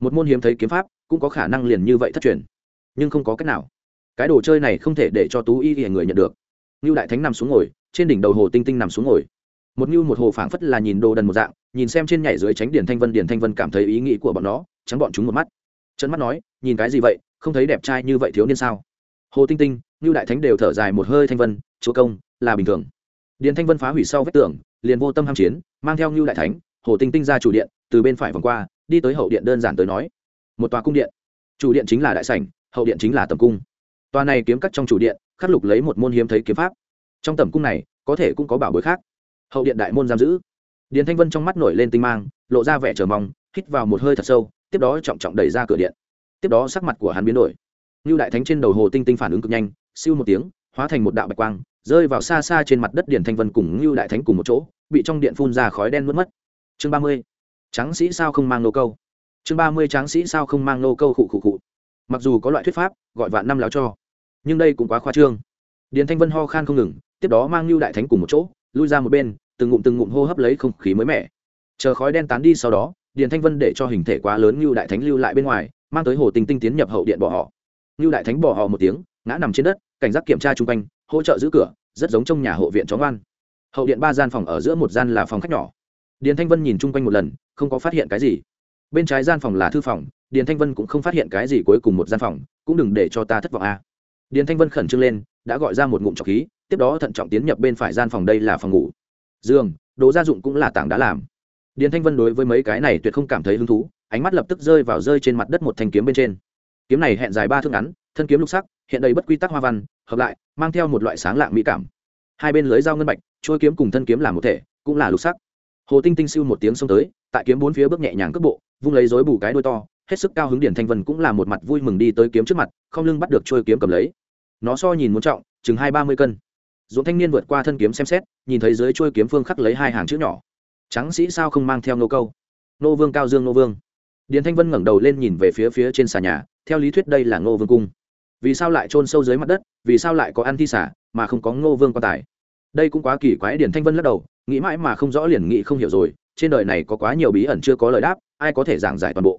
Một môn hiếm thấy kiếm pháp, cũng có khả năng liền như vậy thất truyền, nhưng không có cách nào. Cái đồ chơi này không thể để cho tú y người nhận được. Ngưu đại thánh nằm xuống ngồi, trên đỉnh đầu hồ tinh tinh nằm xuống ngồi. Một ngưu một hồ phảng phất là nhìn đồ đần một dạng, nhìn xem trên nhảy dưới tránh điển thanh vân điển thanh vân cảm thấy ý nghĩ của bọn nó trắng bọn chúng một mắt. Chân mắt nói, nhìn cái gì vậy? Không thấy đẹp trai như vậy thiếu niên sao? Hồ tinh tinh, ngưu đại thánh đều thở dài một hơi thanh vân, chúa công, là bình thường. Điền thanh vân phá hủy sau vết tường liền vô tâm ham chiến, mang theo ngưu đại thánh, hồ tinh tinh ra chủ điện, từ bên phải vòng qua, đi tới hậu điện đơn giản tới nói. Một tòa cung điện. Chủ điện chính là đại sảnh, hậu điện chính là tầm cung. Tòa này kiếm cắt trong chủ điện, khắc lục lấy một môn hiếm thấy kiếm pháp. Trong tầm cung này, có thể cũng có bảo bối khác. Hậu điện đại môn giam giữ. Điền thanh vân trong mắt nổi lên tinh mang, lộ ra vẻ chờ mong, hít vào một hơi thật sâu, tiếp đó trọng trọng đẩy ra cửa điện tiếp đó sắc mặt của hắn biến đổi. Như đại thánh trên đầu hồ tinh tinh phản ứng cực nhanh, siêu một tiếng, hóa thành một đạo bạch quang, rơi vào xa xa trên mặt đất điển thanh vân cùng như đại thánh cùng một chỗ, bị trong điện phun ra khói đen mất mất. Chương ba mươi. Tráng sĩ sao không mang nô câu? Chương ba mươi, tráng sĩ sao không mang nô câu khụ khụ khụ. Mặc dù có loại thuyết pháp, gọi vạn năm láo cho, nhưng đây cũng quá khoa trương. Điển thanh vân ho khan không ngừng, tiếp đó mang lưu đại thánh cùng một chỗ, lui ra một bên, từng ngụm từng ngụm hô hấp lấy không khí mới mẻ. Chờ khói đen tán đi sau đó, điền thanh vân để cho hình thể quá lớn lưu đại thánh lưu lại bên ngoài mang tới hồ tinh tinh tiến nhập hậu điện bỏ họ. Lưu đại thánh bỏ họ một tiếng, ngã nằm trên đất, cảnh giác kiểm tra chung quanh, hỗ trợ giữ cửa, rất giống trong nhà hộ viện chó ngoan hậu điện ba gian phòng ở giữa một gian là phòng khách nhỏ. Điền thanh vân nhìn chung quanh một lần, không có phát hiện cái gì. Bên trái gian phòng là thư phòng, điền thanh vân cũng không phát hiện cái gì cuối cùng một gian phòng, cũng đừng để cho ta thất vọng a. À. điền thanh vân khẩn trương lên, đã gọi ra một ngụm trọc khí, tiếp đó thận trọng tiến nhập bên phải gian phòng đây là phòng ngủ. Giường, đồ gia dụng cũng là tảng đã làm. Điền thanh vân đối với mấy cái này tuyệt không cảm thấy hứng thú ánh mắt lập tức rơi vào rơi trên mặt đất một thanh kiếm bên trên. Kiếm này hẹn dài ba thước ngắn, thân kiếm lục sắc, hiện đầy bất quy tắc hoa văn, hợp lại, mang theo một loại sáng lạng mỹ cảm. Hai bên lưới dao ngân bạch trôi kiếm cùng thân kiếm làm một thể, cũng là lục sắc. Hồ tinh tinh siêu một tiếng xông tới, tại kiếm bốn phía bước nhẹ nhàng cước bộ, vung lấy dối bù cái đôi to, hết sức cao hứng điển thanh vân cũng là một mặt vui mừng đi tới kiếm trước mặt, không lưng bắt được trôi kiếm cầm lấy. Nó so nhìn muốn trọng, chừng hai ba mươi cân. Dũng thanh niên vượt qua thân kiếm xem xét, nhìn thấy dưới trôi kiếm phương khắc lấy hai hàng chữ nhỏ. Trắng sĩ sao không mang theo nô câu? Nô vương cao dương nô vương điền thanh vân ngẩng đầu lên nhìn về phía phía trên xà nhà, theo lý thuyết đây là ngô vương cung. Vì sao lại trôn sâu dưới mặt đất? Vì sao lại có ăn thi xả mà không có ngô vương quan tài? Đây cũng quá kỳ quái, điền thanh vân lắc đầu, nghĩ mãi mà không rõ liền nghĩ không hiểu rồi, trên đời này có quá nhiều bí ẩn chưa có lời đáp, ai có thể giảng giải toàn bộ?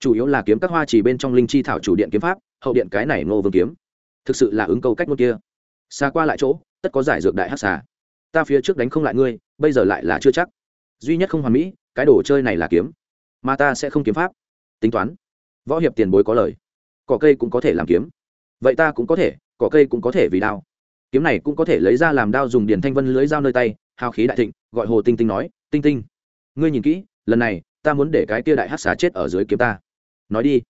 Chủ yếu là kiếm các hoa chỉ bên trong linh chi thảo chủ điện kiếm pháp, hậu điện cái này ngô vương kiếm. Thực sự là ứng câu cách ngôn kia. Xa qua lại chỗ, tất có giải dược đại hát xà. Ta phía trước đánh không lại ngươi, bây giờ lại là chưa chắc. Duy nhất không hoàn mỹ, cái đồ chơi này là kiếm mà ta sẽ không kiếm pháp. Tính toán. Võ hiệp tiền bối có lời. Cỏ cây cũng có thể làm kiếm. Vậy ta cũng có thể, cỏ cây cũng có thể vì đao. Kiếm này cũng có thể lấy ra làm đao dùng điền thanh vân lưới dao nơi tay, hào khí đại thịnh, gọi hồ tinh tinh nói, tinh tinh, ngươi nhìn kỹ, lần này, ta muốn để cái kia đại hát xá chết ở dưới kiếm ta. Nói đi.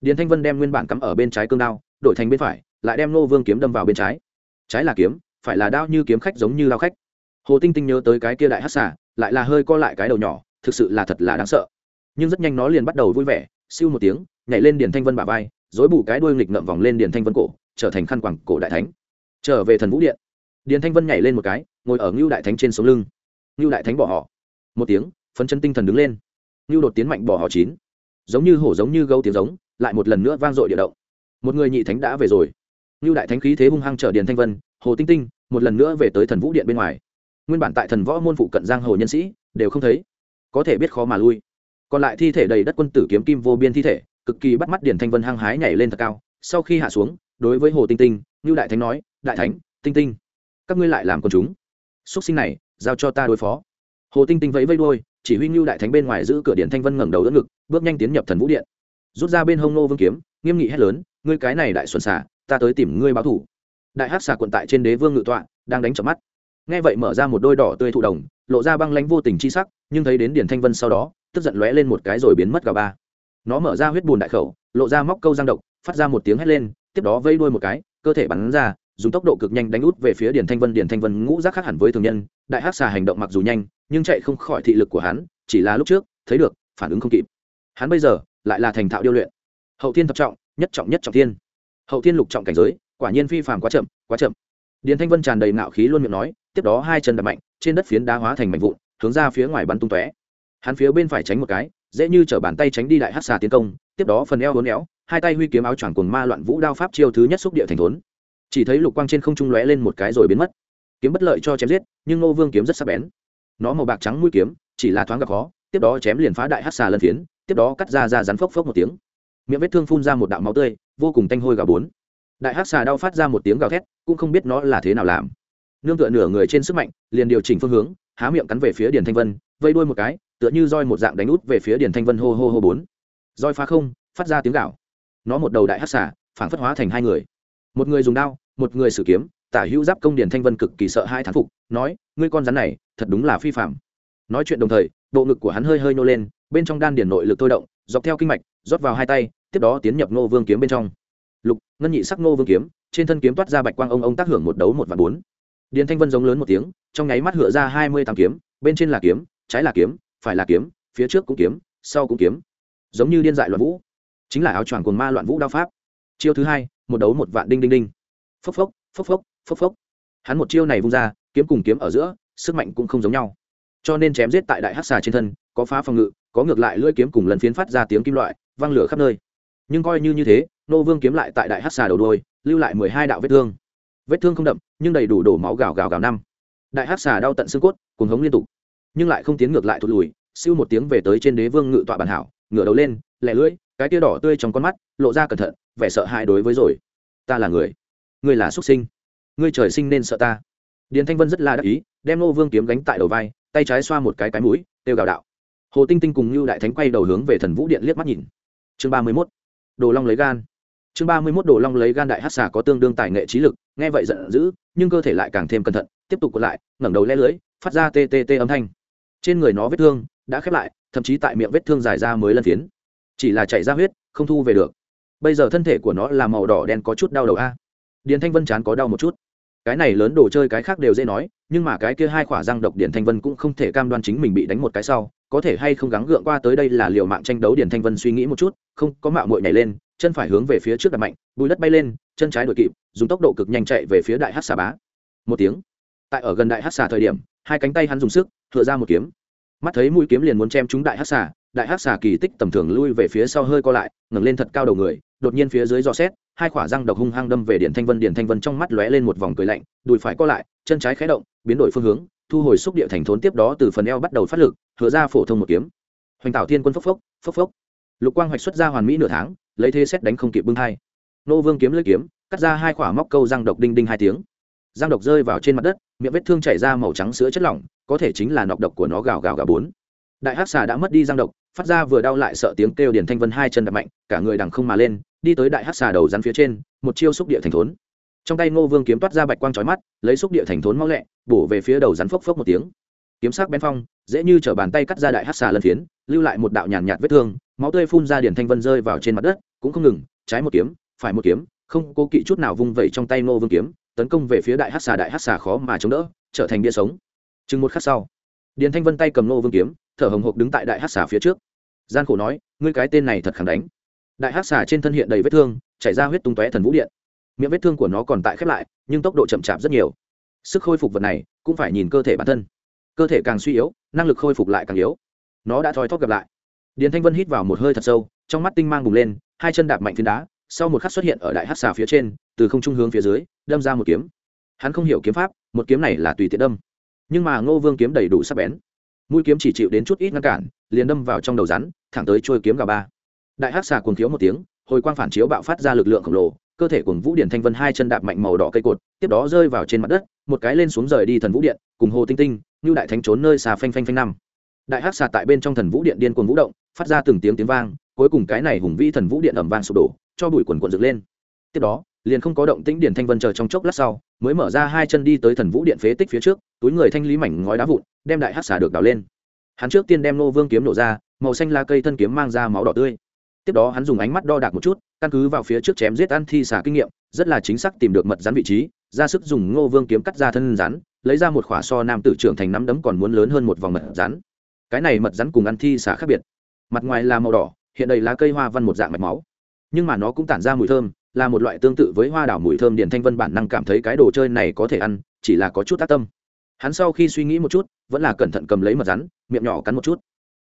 Điền thanh vân đem nguyên bản cắm ở bên trái cương đao, đổi thành bên phải, lại đem nô vương kiếm đâm vào bên trái. Trái là kiếm, phải là đao như kiếm khách giống như lao khách. Hồ tinh tinh nhớ tới cái kia đại hát xả lại là hơi co lại cái đầu nhỏ, thực sự là thật là đáng sợ nhưng rất nhanh nó liền bắt đầu vui vẻ, siêu một tiếng, nhảy lên điền thanh vân bả vai, dối bù cái đuôi nghịch ngậm vòng lên điền thanh vân cổ, trở thành khăn quẳng cổ đại thánh. Trở về thần vũ điện, điền thanh vân nhảy lên một cái, ngồi ở ngưu đại thánh trên sống lưng. Ngưu đại thánh bỏ họ. Một tiếng, phấn chân tinh thần đứng lên. Ngưu đột tiến mạnh bỏ họ chín. Giống như hổ giống như gấu tiếng giống, lại một lần nữa vang dội địa động. Một người nhị thánh đã về rồi. Ngưu đại thánh khí thế hung hăng trở điền thanh vân, hồ tinh tinh, một lần nữa về tới thần vũ điện bên ngoài. Nguyên bản tại thần võ môn phụ cận giang hồ nhân sĩ, đều không thấy. Có thể biết khó mà lui còn lại thi thể đầy đất quân tử kiếm kim vô biên thi thể, cực kỳ bắt mắt điển thanh vân hăng hái nhảy lên thật cao, sau khi hạ xuống, đối với hồ tinh tinh như đại thánh nói, đại thánh, tinh tinh, các ngươi lại làm con chúng. Xuất sinh này, giao cho ta đối phó. Hồ tinh tinh vẫy vây đôi chỉ huy như đại thánh bên ngoài giữ cửa điện thanh vân ngẩng đầu đỡ ngực, bước nhanh tiến nhập thần vũ điện. Rút ra bên hông nô vương kiếm, nghiêm nghị hét lớn, ngươi cái này đại xuân xả ta tới tìm ngươi báo thủ. Đại hát xà quận tại trên đế vương ngự tọa, đang đánh chợp mắt. Nghe vậy mở ra một đôi đỏ tươi thụ đồng, lộ ra băng lánh vô tình chi sắc, nhưng thấy đến điển thanh vân sau đó tức giận lóe lên một cái rồi biến mất gà ba. Nó mở ra huyết bùn đại khẩu, lộ ra móc câu giang độc, phát ra một tiếng hét lên, tiếp đó vây đuôi một cái, cơ thể bắn ra, dùng tốc độ cực nhanh đánh út về phía Điền thanh vân. Điền thanh vân ngũ giác khác hẳn với thường nhân, đại hát xà hành động mặc dù nhanh, nhưng chạy không khỏi thị lực của hắn, chỉ là lúc trước, thấy được, phản ứng không kịp. Hắn bây giờ, lại là thành thạo điêu luyện. Hậu thiên thập trọng, nhất trọng nhất trọng thiên. Hậu thiên lục trọng cảnh giới, quả nhiên phi phàm quá chậm quá chậm. Điền thanh vân tràn đầy nạo khí luôn miệng nói, tiếp đó hai chân đập mạnh, trên đất phiến đá hóa thành mảnh vụn, hướng ra phía ngoài bắn tung tóe hắn phía bên phải tránh một cái, dễ như chở bàn tay tránh đi đại hát xà tiến công, tiếp đó phần eo hốn éo, hai tay huy kiếm áo choàng cùng ma loạn vũ đao pháp chiêu thứ nhất xúc địa thành thốn. Chỉ thấy lục quang trên không trung lóe lên một cái rồi biến mất. Kiếm bất lợi cho chém giết, nhưng ngô vương kiếm rất sắc bén. Nó màu bạc trắng mũi kiếm, chỉ là thoáng gặp khó, tiếp đó chém liền phá đại hát xà lân phiến, tiếp đó cắt ra ra rắn phốc phốc một tiếng. Miệng vết thương phun ra một đạo máu tươi, vô cùng tanh hôi gà bốn. Đại hắc xà đau phát ra một tiếng gào thét, cũng không biết nó là thế nào làm. Nương tựa nửa người trên sức mạnh, liền điều chỉnh phương hướng, há miệng cắn về phía điền thanh vân, vây đuôi một cái tựa như roi một dạng đánh út về phía điền thanh vân hô hô hô bốn. Roi phá không phát ra tiếng gạo nó một đầu đại hắc xả, phản phất hóa thành hai người. Một người dùng đao một người sử kiếm tả hữu giáp công điền thanh vân cực kỳ sợ hai thán phục nói ngươi con rắn này thật đúng là phi phạm nói chuyện đồng thời bộ ngực của hắn hơi hơi nô lên bên trong đan điền nội lực thôi động dọc theo kinh mạch rót vào hai tay tiếp đó tiến nhập nô vương kiếm bên trong. Lục ngân nhị sắc nô vương kiếm trên thân kiếm toát ra bạch quang ông ông tác hưởng một đấu một và bốn. Điền thanh vân giống lớn một tiếng trong nháy mắt hựa ra hai mươi tám kiếm bên trên là kiếm trái là kiếm phải là kiếm, phía trước cũng kiếm, sau cũng kiếm. Giống như điên dại loạn vũ. Chính là áo choàng cồn ma loạn vũ đao pháp. Chiêu thứ hai, một đấu một vạn đinh đinh đinh. Phốc phốc phốc phốc phốc phốc. Hắn một chiêu này vung ra, kiếm cùng kiếm ở giữa, sức mạnh cũng không giống nhau. Cho nên chém giết tại đại hắc xà trên thân, có phá phòng ngự, có ngược lại lưỡi kiếm cùng lần phiến phát ra tiếng kim loại văng lửa khắp nơi. Nhưng coi như như thế, nô vương kiếm lại tại đại hát xà đầu đôi, lưu lại mười hai đạo vết thương. Vết thương không đậm, nhưng đầy đủ đổ máu gào gào gào năm. Đại hát xà đau tận xương cốt, cuồng hống liên tục nhưng lại không tiến ngược lại thụt lùi, siêu một tiếng về tới trên đế vương ngự tọa bản hảo, ngửa đầu lên, lẻ lưỡi, cái tia đỏ tươi trong con mắt, lộ ra cẩn thận, vẻ sợ hãi đối với rồi. Ta là người. Ngươi là xuất sinh. Ngươi trời sinh nên sợ ta. Điền thanh vân rất là đắc ý, đem nô vương kiếm gánh tại đầu vai, tay trái xoa một cái cái mũi têu gào đạo. Hồ tinh tinh cùng như đại thánh quay đầu hướng về thần vũ điện liếc mắt nhìn. Chương ba mươi mốt. Đồ long lấy gan. Chương ba mươi mốt đồ long lấy gan đại hát xà có tương đương tài nghệ trí lực, nghe vậy giận dữ, nhưng cơ thể lại càng thêm cẩn thận, tiếp tục còn lại, ngẩng đầu le lưới, phát ra tt tê tê âm thanh trên người nó vết thương đã khép lại, thậm chí tại miệng vết thương dài ra mới lân phiến. Chỉ là chảy ra huyết, không thu về được. Bây giờ thân thể của nó là màu đỏ đen có chút đau đầu a. Điền thanh vân chán có đau một chút. Cái này lớn đồ chơi cái khác đều dễ nói, nhưng mà cái kia hai khỏa răng độc điền thanh vân cũng không thể cam đoan chính mình bị đánh một cái sau, có thể hay không gắng gượng qua tới đây là liều mạng tranh đấu điền thanh vân suy nghĩ một chút, không, có mạo muội nhảy lên, chân phải hướng về phía trước đập mạnh, bùi đất bay lên, chân trái đuổi kịp, dùng tốc độ cực nhanh chạy về phía đại hát xà bá. Một tiếng. Tại ở gần đại hát xà thời điểm hai cánh tay hắn dùng sức, thựa ra một kiếm. Mắt thấy mũi kiếm liền muốn chém chúng đại hát xà, đại hát xà kỳ tích tầm thường lui về phía sau hơi co lại, ngẩng lên thật cao đầu người, đột nhiên phía dưới giò xét, hai khỏa răng độc hung hăng đâm về điện thanh vân điện thanh vân trong mắt lóe lên một vòng cười lạnh, đùi phải co lại, chân trái khé động, biến đổi phương hướng, thu hồi xúc địa thành thốn tiếp đó từ phần eo bắt đầu phát lực hứa ra phổ thông một kiếm. Hoành tạo thiên quân phốc phốc phốc phốc. Lục quang hoạch xuất ra hoàn mỹ nửa tháng, lấy thế xét đánh không kịp bưng hai. Nô vương kiếm lưỡi kiếm, cắt ra hai khỏa móc câu răng độc đinh đinh hai tiếng giang độc rơi vào trên mặt đất, miệng vết thương chảy ra màu trắng sữa chất lỏng, có thể chính là nọc độc của nó gào gào gào bốn. Đại hắc xà đã mất đi giang độc, phát ra vừa đau lại sợ tiếng kêu điền thanh vân hai chân đập mạnh, cả người đằng không mà lên, đi tới đại hắc xà đầu rắn phía trên, một chiêu xúc địa thành thốn. Trong tay ngô vương kiếm toát ra bạch quang trói mắt, lấy xúc địa thành thốn mau lẹ, bổ về phía đầu rắn phốc phốc một tiếng. Kiếm sắc bén phong, dễ như chở bàn tay cắt ra đại hắc xà lân phiến, lưu lại một đạo nhàn nhạt vết thương, máu tươi phun ra điền thanh vân rơi vào trên mặt đất, cũng không ngừng, trái một kiếm, phải một kiếm, không cố kỵ chút nào vung vẩy trong tay ngô vương kiếm tấn công về phía đại hắc xà, đại hắc xà khó mà chống đỡ, trở thành bia sống. Chừng một khắc sau, điền thanh vân tay cầm nô vương kiếm, thở hồng hộc đứng tại đại hắc xà phía trước. Gian khổ nói, ngươi cái tên này thật khẳng đánh. Đại hắc xà trên thân hiện đầy vết thương, chảy ra huyết tung tóe thần vũ điện. Miệng vết thương của nó còn tại khép lại, nhưng tốc độ chậm chạp rất nhiều. Sức khôi phục vật này cũng phải nhìn cơ thể bản thân. Cơ thể càng suy yếu, năng lực khôi phục lại càng yếu. Nó đã thoi thóp gặp lại. Điền thanh vân hít vào một hơi thật sâu, trong mắt tinh mang bùng lên, hai chân đạp mạnh phiến đá, sau một khắc xuất hiện ở đại hát xà phía trên từ không trung hướng phía dưới, đâm ra một kiếm. Hắn không hiểu kiếm pháp, một kiếm này là tùy tiện đâm. Nhưng mà ngô vương kiếm đầy đủ sắc bén. Mũi kiếm chỉ chịu đến chút ít ngăn cản, liền đâm vào trong đầu rắn, thẳng tới trôi kiếm gà ba. Đại hát xà cuồng thiếu một tiếng, hồi quang phản chiếu bạo phát ra lực lượng khổng lồ, cơ thể cùng vũ điện thanh vân hai chân đạp mạnh màu đỏ cây cột, tiếp đó rơi vào trên mặt đất, một cái lên xuống rời đi thần vũ điện, cùng hồ tinh tinh như đại thánh trốn nơi xà phanh phanh phanh năm. Đại hắc xà tại bên trong thần vũ điện điên cuồng vũ động, phát ra từng tiếng tiếng vang, cuối cùng cái này hùng vĩ thần vũ điện ẩm vang sụp đổ, cho bụi quần quần dựng lên. Tiếp đó liền không có động tĩnh điển thanh vân chờ trong chốc lát sau, mới mở ra hai chân đi tới thần vũ điện phế tích phía trước, túi người thanh lý mảnh ngói đá vụn, đem đại hắc xà được đào lên. Hắn trước tiên đem nô vương kiếm nổ ra, màu xanh la cây thân kiếm mang ra máu đỏ tươi. Tiếp đó hắn dùng ánh mắt đo đạc một chút, căn cứ vào phía trước chém giết ăn thi xà kinh nghiệm, rất là chính xác tìm được mật rắn vị trí, ra sức dùng ngô vương kiếm cắt ra thân rắn, lấy ra một khỏa so nam tử trưởng thành nắm đấm còn muốn lớn hơn một vòng mật rắn. Cái này mật rắn cùng ăn thi xà khác biệt. Mặt ngoài là màu đỏ, hiện đầy lá cây hoa văn một dạng mạch máu. Nhưng mà nó cũng tản ra mùi thơm là một loại tương tự với hoa đảo mùi thơm điền thanh vân, bản năng cảm thấy cái đồ chơi này có thể ăn, chỉ là có chút ác tâm. Hắn sau khi suy nghĩ một chút, vẫn là cẩn thận cầm lấy mật rắn, miệng nhỏ cắn một chút.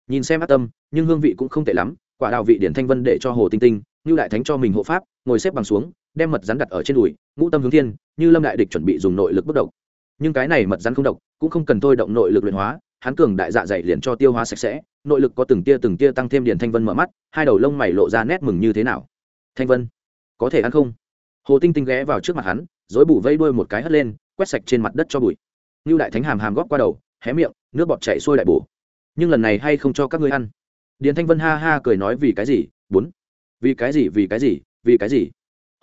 Nhìn xem ác tâm, nhưng hương vị cũng không tệ lắm, quả đào vị điển thanh vân để cho hồ tinh tinh như đại thánh cho mình hộ pháp, ngồi xếp bằng xuống, đem mật rắn đặt ở trên đùi, ngũ tâm hướng thiên, như lâm đại địch chuẩn bị dùng nội lực bất độc nhưng cái này mật rắn không độc, cũng không cần thôi động nội lực luyện hóa, hắn cường đại dạ dày liền cho tiêu hóa sạch sẽ, nội lực có từng tia từng tia tăng thêm điển thanh vân mở mắt, hai đầu lông mày lộ ra nét mừng như thế nào. Thanh vân có thể ăn không? Hồ tinh tinh ghé vào trước mặt hắn, dối bù vây đuôi một cái hất lên, quét sạch trên mặt đất cho bụi. Như đại thánh hàm hàm góp qua đầu, hé miệng, nước bọt chảy xuôi đại bổ. Nhưng lần này hay không cho các ngươi ăn. Điền thanh vân ha ha cười nói vì cái gì? Bốn. Vì cái gì, vì cái gì, vì cái gì?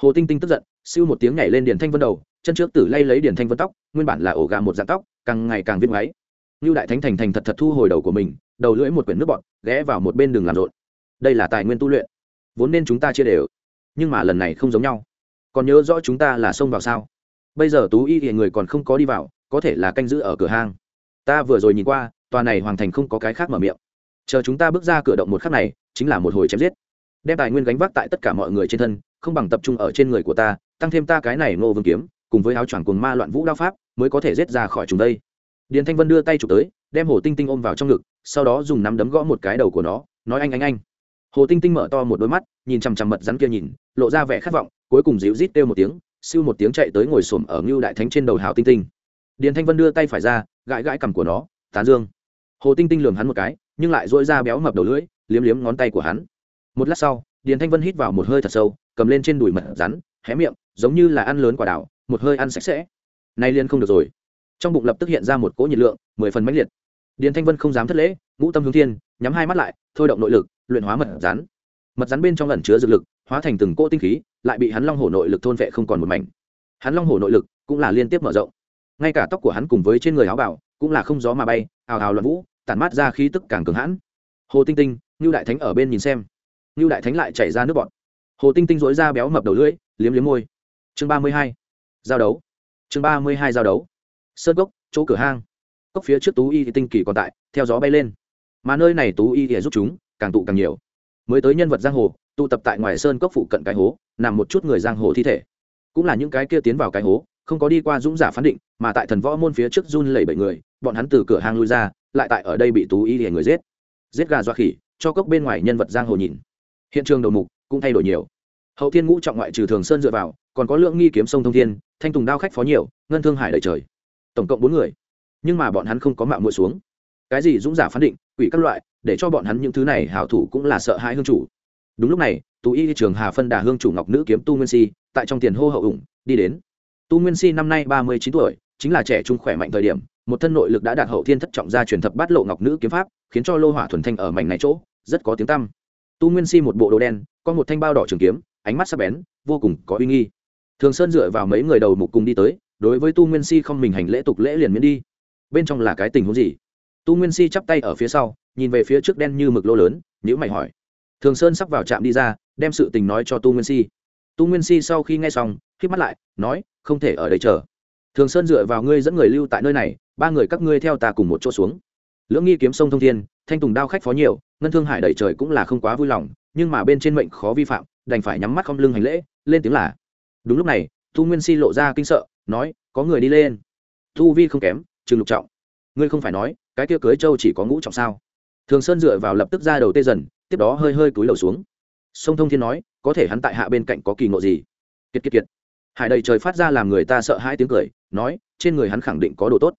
Hồ tinh tinh tức giận, siêu một tiếng nhảy lên điền thanh vân đầu, chân trước tử lay lấy điền thanh vân tóc, nguyên bản là ổ gà một dạng tóc, càng ngày càng viết máy như đại thánh thành thành thật thật thu hồi đầu của mình, đầu lưỡi một quyển nước bọt, ghé vào một bên đường làm rộn. Đây là tài nguyên tu luyện. Vốn nên chúng ta chia đều nhưng mà lần này không giống nhau. Còn nhớ rõ chúng ta là xông vào sao? Bây giờ tú y thì người còn không có đi vào, có thể là canh giữ ở cửa hang. Ta vừa rồi nhìn qua, tòa này hoàng thành không có cái khác mở miệng. Chờ chúng ta bước ra cửa động một khắc này, chính là một hồi chém giết. Đem tài nguyên gánh vác tại tất cả mọi người trên thân, không bằng tập trung ở trên người của ta, tăng thêm ta cái này ngô vương kiếm, cùng với áo choàng cùng ma loạn vũ đao pháp, mới có thể giết ra khỏi chúng đây. Điền thanh vân đưa tay chụp tới, đem hồ tinh tinh ôm vào trong ngực, sau đó dùng nắm đấm gõ một cái đầu của nó, nói anh anh anh hồ tinh tinh mở to một đôi mắt, nhìn chằm chằm mật rắn kia nhìn, lộ ra vẻ khát vọng, cuối cùng dịu rít kêu một tiếng, siêu một tiếng chạy tới ngồi xổm ở ngưu đại thánh trên đầu hào tinh tinh. Điền thanh vân đưa tay phải ra, gãi gãi cằm của nó, tán dương. Hồ tinh tinh lường hắn một cái, nhưng lại dỗi ra béo mập đầu lưỡi, liếm liếm ngón tay của hắn. Một lát sau, điền thanh vân hít vào một hơi thật sâu, cầm lên trên đùi mật rắn, hé miệng, giống như là ăn lớn quả đảo một hơi ăn sạch sẽ. Nay liên không được rồi. Trong bụng lập tức hiện ra một cỗ nhiệt lượng, mười phần mãnh liệt. Điền thanh vân không dám thất lễ, ngũ tâm hướng thiên, nhắm hai mắt lại thôi động nội lực, luyện hóa mật rắn. Mật rắn bên trong ẩn chứa dược lực, hóa thành từng cỗ tinh khí, lại bị hắn long hổ nội lực thôn vệ không còn một mảnh. Hắn long hổ nội lực cũng là liên tiếp mở rộng. Ngay cả tóc của hắn cùng với trên người áo bảo cũng là không gió mà bay ào ào loạn vũ, tản mát ra khí tức càng cường hãn. Hồ tinh tinh như đại thánh ở bên nhìn xem. Như đại thánh lại chảy ra nước bọt. Hồ tinh tinh dối ra béo mập đầu lưỡi, liếm liếm môi. Chương ba mươi hai, giao đấu. Chương ba mươi hai giao đấu. Sơn cốc, chỗ cửa hang. Cốc phía trước tú y tinh kỳ còn tại, theo gió bay lên mà nơi này tú y thì giúp chúng, càng tụ càng nhiều. Mới tới nhân vật giang hồ, tụ tập tại ngoài sơn cốc phụ cận cái hố, nằm một chút người giang hồ thi thể. Cũng là những cái kia tiến vào cái hố, không có đi qua dũng giả phán định, mà tại thần võ môn phía trước run lẩy bẩy người, bọn hắn từ cửa hang lui ra, lại tại ở đây bị tú y để người giết. Giết gà doa khỉ, cho cốc bên ngoài nhân vật giang hồ nhìn. Hiện trường đầu mục cũng thay đổi nhiều. Hậu thiên ngũ trọng ngoại trừ thường sơn dựa vào, còn có lượng nghi kiếm sông thông thiên, thanh tùng đao khách phó nhiều, ngân thương hải đầy trời. Tổng cộng bốn người. Nhưng mà bọn hắn không có mạo muội xuống cái gì dũng giả phán định, quỷ các loại, để cho bọn hắn những thứ này hảo thủ cũng là sợ hãi hương chủ. Đúng lúc này, tú y trường hà phân đà hương chủ ngọc nữ kiếm tu nguyên si, tại trong tiền hô hậu ủng, đi đến. Tu nguyên si năm nay ba mươi chín tuổi, chính là trẻ trung khỏe mạnh thời điểm, một thân nội lực đã đạt hậu thiên thất trọng gia truyền thập bát lộ ngọc nữ kiếm pháp, khiến cho lô hỏa thuần thanh ở mảnh này chỗ, rất có tiếng tăm. Tu nguyên si một bộ đồ đen, có một thanh bao đỏ trường kiếm, ánh mắt sắc bén, vô cùng có uy nghi. Thường sơn dựa vào mấy người đầu mục cùng đi tới, đối với tu nguyên si không mình hành lễ tục lễ liền miễn đi. Bên trong là cái tình huống gì? Tu nguyên si chắp tay ở phía sau, nhìn về phía trước đen như mực lô lớn nhữ mày hỏi. Thường sơn sắp vào trạm đi ra, đem sự tình nói cho tu nguyên si. Tu nguyên si sau khi nghe xong k mắt lại, nói, không thể ở đây chờ. Thường sơn dựa vào ngươi dẫn người lưu tại nơi này, ba người các ngươi theo ta cùng một chỗ xuống. Lưỡng nghi kiếm sông thông thiên, thanh tùng đao khách phó nhiều, ngân thương hải đẩy trời cũng là không quá vui lòng, nhưng mà bên trên mệnh khó vi phạm, đành phải nhắm mắt không lưng hành lễ, lên tiếng là, đúng lúc này, tu nguyên si lộ ra kinh sợ, nói, có người đi lên. Tu vi không kém chừng lục trọng. Ngươi không phải nói cái kia cưới châu chỉ có ngũ trọng sao? Thường sơn dựa vào lập tức ra đầu tê dần, tiếp đó hơi hơi cúi đầu xuống. Sông thông thiên nói, có thể hắn tại hạ bên cạnh có kỳ ngộ gì? Kiệt kiệt kiệt. Hải đầy trời phát ra làm người ta sợ hai tiếng cười, nói, trên người hắn khẳng định có đồ tốt.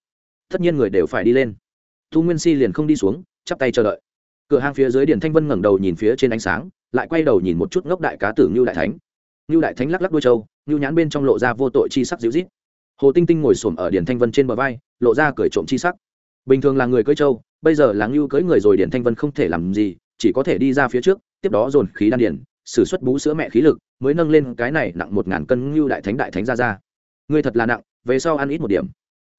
Tất nhiên người đều phải đi lên. Thu nguyên si liền không đi xuống, chắp tay chờ đợi. Cửa hàng phía dưới điền thanh vân ngẩng đầu nhìn phía trên ánh sáng, lại quay đầu nhìn một chút ngốc đại cá tử ngưu đại thánh. Ngưu đại thánh lắc lắc đuôi trâu, ngưu nhãn bên trong lộ ra vô tội chi sắc dịu rít hồ tinh tinh ngồi xổm ở điền thanh vân trên bờ vai, lộ ra cười trộm chi sắc bình thường là người cưỡi trâu, bây giờ là ngưu cưỡi người rồi điền thanh vân không thể làm gì, chỉ có thể đi ra phía trước, tiếp đó dồn khí đan điền, sử xuất bú sữa mẹ khí lực, mới nâng lên cái này nặng một ngàn cân ngưu đại thánh đại thánh ra ra. Ngươi thật là nặng, về sau ăn ít một điểm.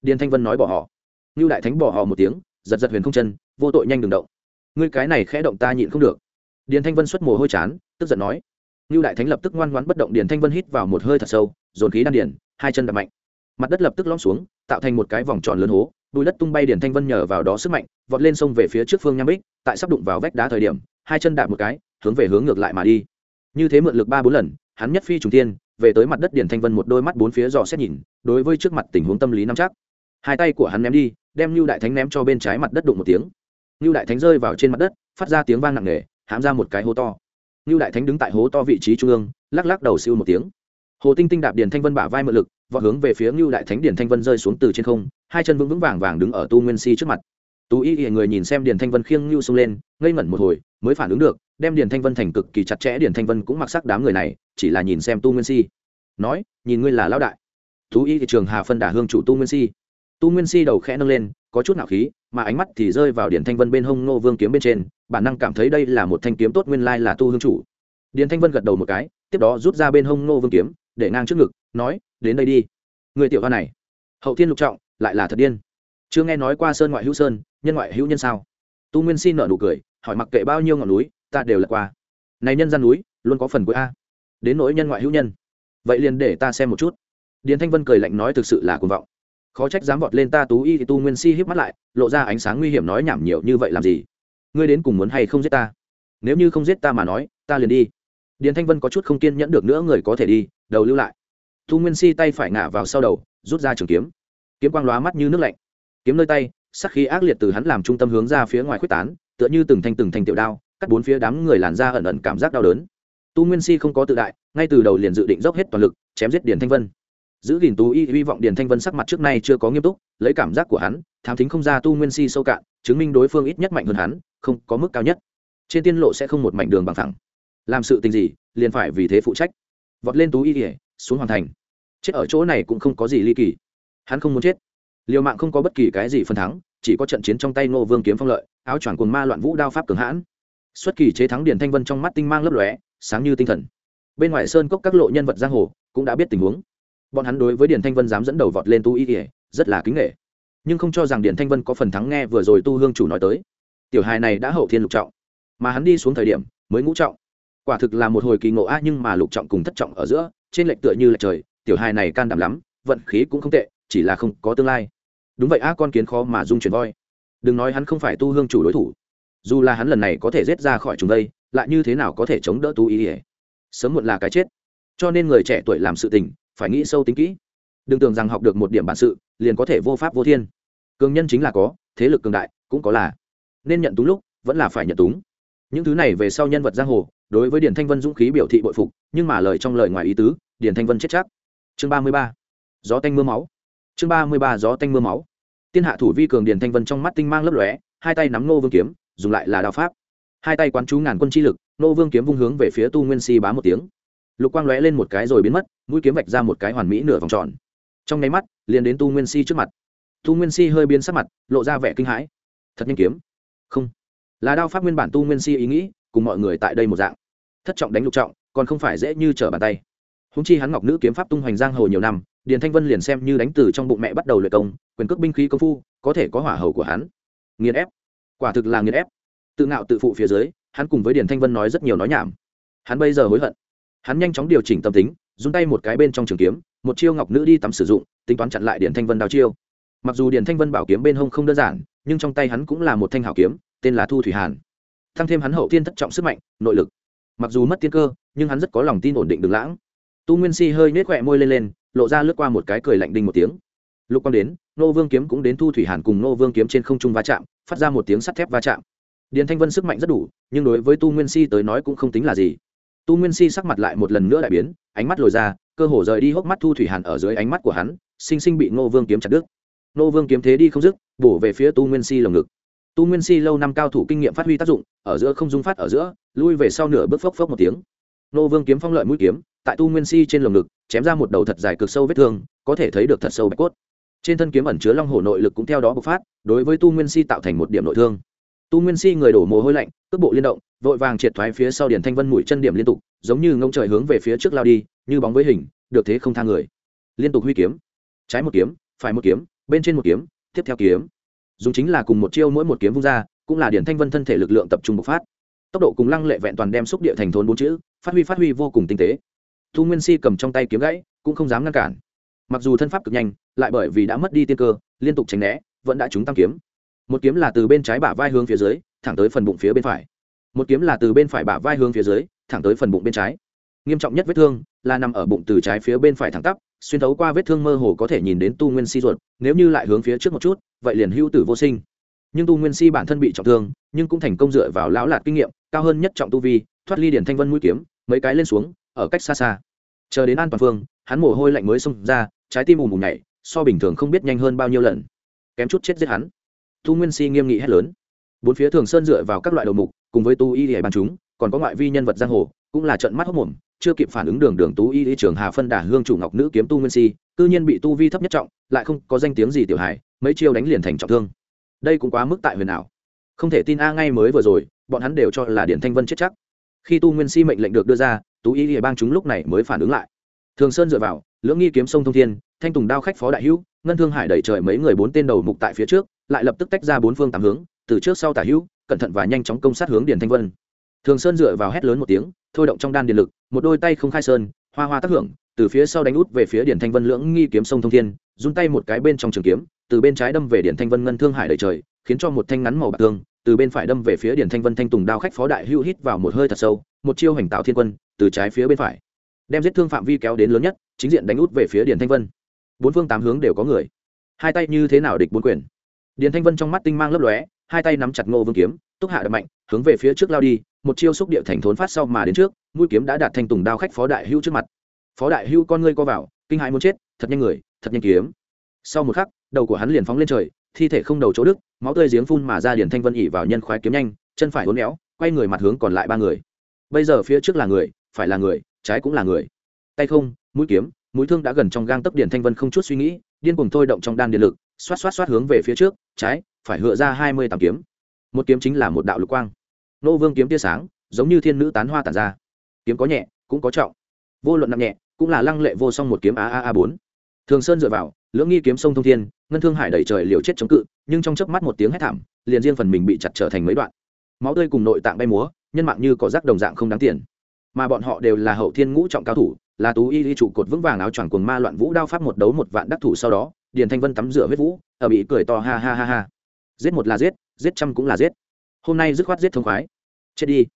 Điền thanh vân nói bỏ họ. Ngưu đại thánh bỏ họ một tiếng, giật giật huyền không chân, vô tội nhanh đừng động. Ngươi cái này khẽ động ta nhịn không được. Điền thanh vân xuất mồ hôi chán, tức giận nói. Ngưu đại thánh lập tức ngoan ngoãn bất động điền thanh vân hít vào một hơi thật sâu, dồn khí đan điển hai chân đập mạnh. Mặt đất lập tức lõm xuống, tạo thành một cái vòng tròn lớn hố bùi đất tung bay điền thanh vân nhờ vào đó sức mạnh, vọt lên sông về phía trước phương nham bích, tại sắp đụng vào vách đá thời điểm, hai chân đạp một cái, hướng về hướng ngược lại mà đi. Như thế mượn lực ba bốn lần, hắn nhất phi trùng tiên về tới mặt đất điền thanh vân một đôi mắt bốn phía dò xét nhìn, đối với trước mặt tình huống tâm lý nắm chắc. Hai tay của hắn ném đi, đem lưu đại thánh ném cho bên trái mặt đất đụng một tiếng. Lưu đại thánh rơi vào trên mặt đất, phát ra tiếng vang nặng nề, hãm ra một cái hố to. Lưu đại thánh đứng tại hố to vị trí trung ương, lắc lắc đầu siêu một tiếng. Hồ tinh tinh đạp điền thanh vân bả vai mượn lực vọt hướng về phía lưu đại thánh điền thanh vân rơi xuống từ trên không, hai chân vững vững vàng vàng đứng ở tu nguyên si trước mặt. Tú y hiện người nhìn xem điền thanh vân khiêng lưu xông lên, ngây ngẩn một hồi, mới phản ứng được, đem điền thanh vân thành cực kỳ chặt chẽ, điền thanh vân cũng mặc sắc đám người này, chỉ là nhìn xem tu nguyên si. Nói, nhìn ngươi là lão đại. Tú y thị trường hà phân đả hương chủ tu nguyên si. Tu nguyên si đầu khẽ nâng lên, có chút nạo khí, mà ánh mắt thì rơi vào điền thanh vân bên hông nô vương kiếm bên trên, bản năng cảm thấy đây là một thanh kiếm tốt nguyên lai là tu hương chủ. Điền thanh vân gật đầu một cái, tiếp đó rút ra bên hông nô vương kiếm, để ngang trước ngực, nói đến đây đi. Người tiểu hoa này, hậu thiên lục trọng, lại là thật điên. Chưa nghe nói qua sơn ngoại hữu sơn, nhân ngoại hữu nhân sao? Tu nguyên xin nợ nụ cười, hỏi mặc kệ bao nhiêu ngọn núi, ta đều lật qua. Này nhân gian núi, luôn có phần cuối a. Đến nỗi nhân ngoại hữu nhân. Vậy liền để ta xem một chút. Điền thanh vân cười lạnh nói thực sự là cuồng vọng. Khó trách dám vọt lên ta tú y thì tu nguyên si híp mắt lại, lộ ra ánh sáng nguy hiểm nói nhảm nhiều như vậy làm gì? Ngươi đến cùng muốn hay không giết ta? Nếu như không giết ta mà nói, ta liền đi. Điền thanh vân có chút không kiên nhẫn được nữa, người có thể đi, đầu lưu lại tu nguyên si tay phải ngả vào sau đầu, rút ra trường kiếm. Kiếm quang lóa mắt như nước lạnh. Kiếm nơi tay sắc khí ác liệt từ hắn làm trung tâm hướng ra phía ngoài quyết tán, tựa như từng thanh từng thanh tiểu đao, cắt bốn phía đám người làn ra ẩn ẩn cảm giác đau đớn. Tu nguyên si không có tự đại, ngay từ đầu liền dự định dốc hết toàn lực, chém giết điền thanh vân. Giữ gìn tú y, hy vọng điền thanh vân sắc mặt trước nay chưa có nghiêm túc, lấy cảm giác của hắn, thám thính không ra tu nguyên si sâu cạn, chứng minh đối phương ít nhất mạnh hơn hắn, không có mức cao nhất. Trên tiên lộ sẽ không một mảnh đường bằng thẳng làm sự tình gì, liền phải vì thế phụ trách. Vọt lên tú y ỉa xuống hoàn thành chết ở chỗ này cũng không có gì ly kỳ. Hắn không muốn chết. Liều mạng không có bất kỳ cái gì phần thắng, chỉ có trận chiến trong tay ngô vương kiếm phong lợi, áo choàng cồn ma loạn vũ đao pháp cường hãn. Xuất kỳ chế thắng điền thanh vân trong mắt tinh mang lấp lóe, sáng như tinh thần. Bên ngoài sơn cốc các lộ nhân vật giang hồ cũng đã biết tình huống. Bọn hắn đối với điền thanh vân dám dẫn đầu vọt lên tu y kỉa rất là kính nghệ nhưng không cho rằng điền thanh vân có phần thắng nghe vừa rồi tu hương chủ nói tới. Tiểu hài này đã hậu thiên lục trọng, mà hắn đi xuống thời điểm mới ngũ trọng. Quả thực là một hồi kỳ ngộ a nhưng mà lục trọng cùng thất trọng ở giữa, trên lệch tựa như lệch trời tiểu hài này can đảm lắm, vận khí cũng không tệ, chỉ là không có tương lai. Đúng vậy a con kiến khó mà dung chuyển voi. Đừng nói hắn không phải tu hương chủ đối thủ. Dù là hắn lần này có thể rết ra khỏi chúng đây, lại như thế nào có thể chống đỡ tu ý ỉa sớm muộn là cái chết. Cho nên người trẻ tuổi làm sự tình, phải nghĩ sâu tính kỹ. Đừng tưởng rằng học được một điểm bản sự, liền có thể vô pháp vô thiên. Cường nhân chính là có, thế lực cường đại cũng có là. Nên nhận túng lúc, vẫn là phải nhận túng. Những thứ này về sau nhân vật giang hồ, đối với điền thanh vân dũng khí biểu thị bội phục, nhưng mà lời trong lời ngoài ý tứ, điền thanh vân chết chắc chương ba mươi ba, gió tanh mưa máu. Chương ba mươi ba, gió tanh mưa máu. Tiên hạ thủ vi cường điền thanh vân trong mắt tinh mang lấp lóe, hai tay nắm nô vương kiếm, dùng lại là đao pháp. Hai tay quán chú ngàn quân chi lực nô vương kiếm vung hướng về phía tu nguyên si bá một tiếng. Lục quang lóe lên một cái rồi biến mất, mũi kiếm vạch ra một cái hoàn mỹ nửa vòng tròn. Trong nháy mắt, liền đến tu nguyên si trước mặt. Tu nguyên si hơi biến sắc mặt, lộ ra vẻ kinh hãi. Thật nhanh kiếm. Không. Là đao pháp nguyên bản tu nguyên si ý nghĩ, cùng mọi người tại đây một dạng. Thất trọng đánh lục trọng, còn không phải dễ như trở bàn tay húng chi hắn ngọc nữ kiếm pháp tung hoành giang hồ nhiều năm, điền thanh vân liền xem như đánh từ trong bụng mẹ bắt đầu luyện công, quyền cước binh khí công phu, có thể có hỏa hầu của hắn. Nghiền ép. Quả thực là nghiền ép. Tự ngạo tự phụ phía dưới, hắn cùng với điền thanh vân nói rất nhiều nói nhảm. Hắn bây giờ hối hận. Hắn nhanh chóng điều chỉnh tâm tính dùng tay một cái bên trong trường kiếm, một chiêu ngọc nữ đi tắm sử dụng, tính toán chặn lại điền thanh vân đao chiêu. Mặc dù điền thanh vân bảo kiếm bên hông không đơn giản, nhưng trong tay hắn cũng là một thanh hảo kiếm, tên là thu thủy hàn. Tăng thêm hắn hậu tiên thất trọng sức mạnh, nội lực. Mặc dù mất tiên cơ, nhưng hắn rất có lòng tin ổn định đường lãng tu nguyên si hơi nết khỏe môi lên lên, lộ ra lướt qua một cái cười lạnh đinh một tiếng. Lục quang đến, nô vương kiếm cũng đến thu thủy hàn cùng nô vương kiếm trên không trung va chạm, phát ra một tiếng sắt thép va chạm. Điền thanh vân sức mạnh rất đủ, nhưng đối với tu nguyên si tới nói cũng không tính là gì. Tu nguyên si sắc mặt lại một lần nữa đại biến, ánh mắt lồi ra, cơ hồ rời đi hốc mắt thu thủy hàn ở dưới ánh mắt của hắn, sinh sinh bị nô vương kiếm chặt đứt. Nô vương kiếm thế đi không dứt, bổ về phía tu nguyên si lồng ngực. Tu nguyên si lâu năm cao thủ kinh nghiệm phát huy tác dụng, ở giữa không dung phát ở giữa, lui về sau nửa bước phốc phốc một tiếng nô vương kiếm phong lợi mũi kiếm, tại tu nguyên si trên lồng ngực, chém ra một đầu thật dài cực sâu vết thương, có thể thấy được thật sâu bạch cốt. Trên thân kiếm ẩn chứa long hổ nội lực cũng theo đó bộc phát, đối với tu nguyên si tạo thành một điểm nội thương. Tu nguyên si người đổ mồ hôi lạnh, cước bộ liên động, vội vàng triệt thoái phía sau điển thanh vân mũi chân điểm liên tục, giống như ngông trời hướng về phía trước lao đi, như bóng với hình, được thế không tha người. Liên tục huy kiếm, trái một kiếm, phải một kiếm, bên trên một kiếm, tiếp theo kiếm. Dùng chính là cùng một chiêu mỗi một kiếm vung ra, cũng là điển thanh vân thân thể lực lượng tập trung bộc phát tốc độ cùng lăng lệ vẹn toàn đem xúc địa thành thốn bốn chữ, phát huy phát huy vô cùng tinh tế. Thu nguyên si cầm trong tay kiếm gãy, cũng không dám ngăn cản. Mặc dù thân pháp cực nhanh, lại bởi vì đã mất đi tiên cơ, liên tục tránh né, vẫn đã trúng tam kiếm. Một kiếm là từ bên trái bả vai hướng phía dưới, thẳng tới phần bụng phía bên phải. Một kiếm là từ bên phải bả vai hướng phía dưới, thẳng tới phần bụng bên trái. Nghiêm trọng nhất vết thương là nằm ở bụng từ trái phía bên phải thẳng tắp, xuyên thấu qua vết thương mơ hồ có thể nhìn đến tu nguyên si ruột, nếu như lại hướng phía trước một chút, vậy liền hữu tử vô sinh nhưng tu nguyên si bản thân bị trọng thương, nhưng cũng thành công dựa vào lão lạt kinh nghiệm, cao hơn nhất trọng tu vi, thoát ly điển thanh vân mũi kiếm, mấy cái lên xuống, ở cách xa xa. Chờ đến an toàn phương, hắn mồ hôi lạnh mới xông ra, trái tim ùm ùm nhảy, so bình thường không biết nhanh hơn bao nhiêu lần. Kém chút chết giết hắn. Tu nguyên si nghiêm nghị hét lớn. Bốn phía thường sơn dựa vào các loại đầu mục, cùng với tu y hệ bàn chúng, còn có ngoại vi nhân vật giang hồ, cũng là trận mắt hốc mồm, chưa kịp phản ứng đường đường tú y y trường hà phân đả hương chủ ngọc nữ kiếm tu nguyên si, cư nhiên bị tu vi thấp nhất trọng, lại không có danh tiếng gì tiểu hải mấy chiêu đánh liền thành trọng thương đây cũng quá mức tại huyền ảo. Không thể tin a ngay mới vừa rồi, bọn hắn đều cho là điện thanh vân chết chắc. Khi tu nguyên si mệnh lệnh được đưa ra, tú ý địa bang chúng lúc này mới phản ứng lại. Thường sơn dựa vào, lưỡng nghi kiếm sông thông thiên, thanh tùng đao khách phó đại hữu, ngân thương hải đẩy trời mấy người bốn tên đầu mục tại phía trước, lại lập tức tách ra bốn phương tám hướng, từ trước sau tả hữu, cẩn thận và nhanh chóng công sát hướng điện thanh vân. Thường sơn dựa vào hét lớn một tiếng, thôi động trong đan điện lực, một đôi tay không khai sơn, hoa hoa tác hưởng, từ phía sau đánh út về phía điển thanh vân lưỡng nghi kiếm sông thông thiên, run tay một cái bên trong trường kiếm từ bên trái đâm về điển thanh vân ngân thương hải đầy trời, khiến cho một thanh ngắn màu bạc thương, từ bên phải đâm về phía điển thanh vân thanh tùng đao khách phó đại hưu hít vào một hơi thật sâu, một chiêu hành tạo thiên quân, từ trái phía bên phải. Đem giết thương phạm vi kéo đến lớn nhất, chính diện đánh út về phía điển thanh vân. Bốn phương tám hướng đều có người. Hai tay như thế nào địch bốn quyền? Điển thanh vân trong mắt tinh mang lấp lóe, hai tay nắm chặt ngô vương kiếm, túc hạ đập mạnh, hướng về phía trước lao đi, một chiêu xúc địa thành thốn phát sau mà đến trước, mũi kiếm đã đạt thanh tùng đao khách phó đại hưu trước mặt. Phó đại hưu con ngươi co vào, kinh hãi muốn chết, thật nhanh người, thật nhanh kiếm sau một khắc, đầu của hắn liền phóng lên trời, thi thể không đầu chỗ đức máu tươi giếng phun mà ra điển thanh vân ỉ vào nhân khoái kiếm nhanh, chân phải uốn éo, quay người mặt hướng còn lại ba người. Bây giờ phía trước là người, phải là người, trái cũng là người. Tay không, mũi kiếm, mũi thương đã gần trong gang tấp điển thanh vân không chút suy nghĩ, điên cuồng thôi động trong đan điện lực, xoát xoát xoát hướng về phía trước, trái, phải hựa ra hai mươi tám kiếm. Một kiếm chính là một đạo lục quang. Nô vương kiếm tia sáng, giống như thiên nữ tán hoa tản ra. Kiếm có nhẹ, cũng có trọng. Vô luận nặng nhẹ, cũng là lăng lệ vô song một kiếm a a a bốn. Thường sơn dựa vào lưỡng nghi kiếm sông thông thiên, ngân thương hải đẩy trời liều chết chống cự, nhưng trong chớp mắt một tiếng hét thảm, liền riêng phần mình bị chặt trở thành mấy đoạn. Máu tươi cùng nội tạng bay múa, nhân mạng như có rác đồng dạng không đáng tiền. Mà bọn họ đều là hậu thiên ngũ trọng cao thủ, là tú y y trụ cột vững vàng áo choàng cuồng ma loạn vũ đao pháp một đấu một vạn đắc thủ sau đó, điền thanh vân tắm rửa huyết vũ, ở bị cười to ha ha ha ha. Giết một là giết giết trăm cũng là giết. Hôm nay dứt khoát giết thông khoái. Chết đi.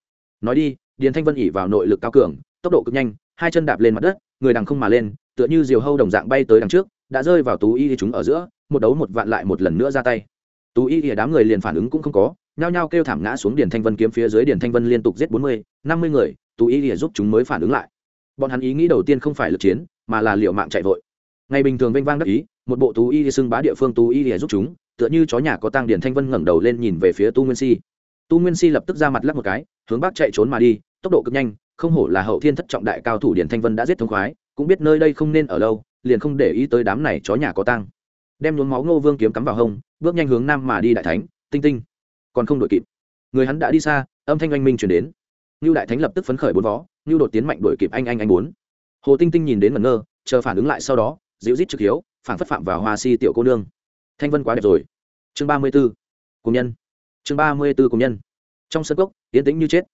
Nói đi, điền thanh vân ỉ vào nội lực cao cường, tốc độ cực nhanh, hai chân đạp lên mặt đất, người đằng không mà lên, tựa như diều hâu đồng dạng bay tới đằng trước đã rơi vào tú y thì chúng ở giữa, một đấu một vạn lại một lần nữa ra tay. Tú y y đám người liền phản ứng cũng không có, nhao nhao kêu thảm ngã xuống điền thanh vân kiếm phía dưới, điền thanh vân liên tục giết bốn mươi, năm mươi người, tú y y giúp chúng mới phản ứng lại. Bọn hắn ý nghĩ đầu tiên không phải lực chiến, mà là liệu mạng chạy vội. Ngày bình thường vênh vang đắc ý, một bộ tú y xưng bá địa phương tú y giúp chúng, tựa như chó nhà có tăng điền thanh vân ngẩng đầu lên nhìn về phía tu nguyên si. Tu nguyên si lập tức ra mặt lắc một cái, hướng bắc chạy trốn mà đi, tốc độ cực nhanh, không hổ là hậu thiên thất trọng đại cao thủ điền thanh vân đã giết thống khoái, cũng biết nơi đây không nên ở lâu liền không để ý tới đám này chó nhà có tăng đem nhuốm máu ngô vương kiếm cắm vào hông, bước nhanh hướng nam mà đi đại thánh, tinh tinh. Còn không đội kịp, người hắn đã đi xa, âm thanh oanh minh chuyển đến. Ngưu đại thánh lập tức phấn khởi bốn vó, ngưu đột tiến mạnh đuổi kịp anh anh anh bốn. Hồ tinh tinh nhìn đến mẩn ngơ, chờ phản ứng lại sau đó, dịu rít trực hiếu, phản phất phạm vào hoa si tiểu cô nương. Thanh vân quá đẹp rồi. Chương ba mươi b ố cùng nhân. Chương ba mươi b ố cùng nhân. Trong sân cốc yến tĩnh như chết.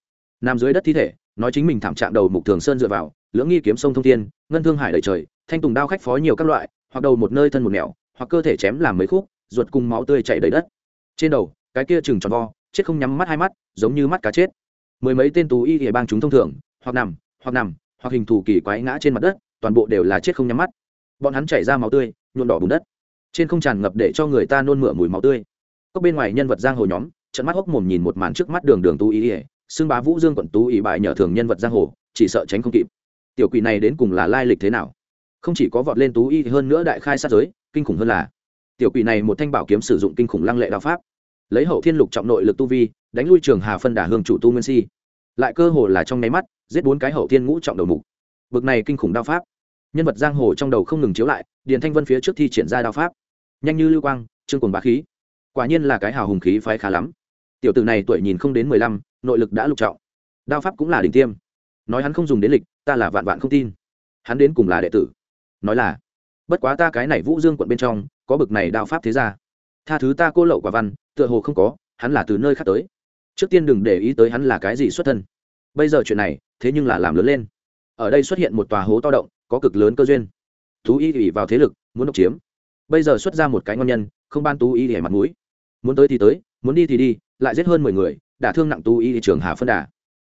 Nằm dưới đất thi thể, nói chính mình thảm trạng đầu mục thường sơn dựa vào, lưỡng nghi kiếm sông thông thiên, ngân thương hải đầy trời thanh tùng đao khách phó nhiều các loại, hoặc đầu một nơi thân một nẻo, hoặc cơ thể chém làm mấy khúc, ruột cùng máu tươi chảy đầy đất. Trên đầu, cái kia chừng tròn vo, chết không nhắm mắt hai mắt, giống như mắt cá chết. Mười mấy tên tù y địa bang chúng thông thường, hoặc nằm hoặc nằm, hoặc hình thù kỳ quái ngã trên mặt đất, toàn bộ đều là chết không nhắm mắt. Bọn hắn chảy ra máu tươi nhuộn đỏ bùn đất. Trên không tràn ngập để cho người ta nôn mửa mùi máu tươi. Cốc bên ngoài nhân vật giang hồ nhóm trận mắt hốc mồm nhìn một màn trước mắt đường đường tú ý ỉa xưng bá vũ dương quận tú ý bại nhờ thường nhân vật giang hồ, chỉ sợ tránh không kịp. Tiểu quỷ này đến cùng là lai lịch thế nào? Không chỉ có vọt lên tú y hơn nữa đại khai sát giới, kinh khủng hơn là, tiểu quỷ này một thanh bảo kiếm sử dụng kinh khủng lăng lệ đạo pháp, lấy hậu thiên lục trọng nội lực tu vi, đánh lui trường hà phân đà hương chủ tu nguyên si. Lại cơ hồ là trong nháy mắt, giết bốn cái hậu thiên ngũ trọng đầu mục. Bực này kinh khủng đao pháp, nhân vật giang hồ trong đầu không ngừng chiếu lại, điền thanh vân phía trước thi triển ra đao pháp. Nhanh như lưu quang, trương quần bá khí. Quả nhiên là cái hào hùng khí phái khá lắm. Tiểu tử này tuổi nhìn không đến mười lăm, nội lực đã lục trọng. Đao pháp cũng là đỉnh tiêm. Nói hắn không dùng đến lịch, ta là vạn vạn không tin. Hắn đến cùng là đệ tử nói là, bất quá ta cái này vũ dương quận bên trong, có bực này đạo pháp thế ra tha thứ ta cô lậu quả văn, tựa hồ không có, hắn là từ nơi khác tới. Trước tiên đừng để ý tới hắn là cái gì xuất thân. Bây giờ chuyện này, thế nhưng là làm lớn lên. Ở đây xuất hiện một tòa hố to động, có cực lớn cơ duyên. Tú y ủy vào thế lực, muốn độc chiếm. Bây giờ xuất ra một cái ngon nhân, không ban tú y để mặt mũi. Muốn tới thì tới, muốn đi thì đi, lại giết hơn mười người, đả thương nặng tú y trường hà phân đà.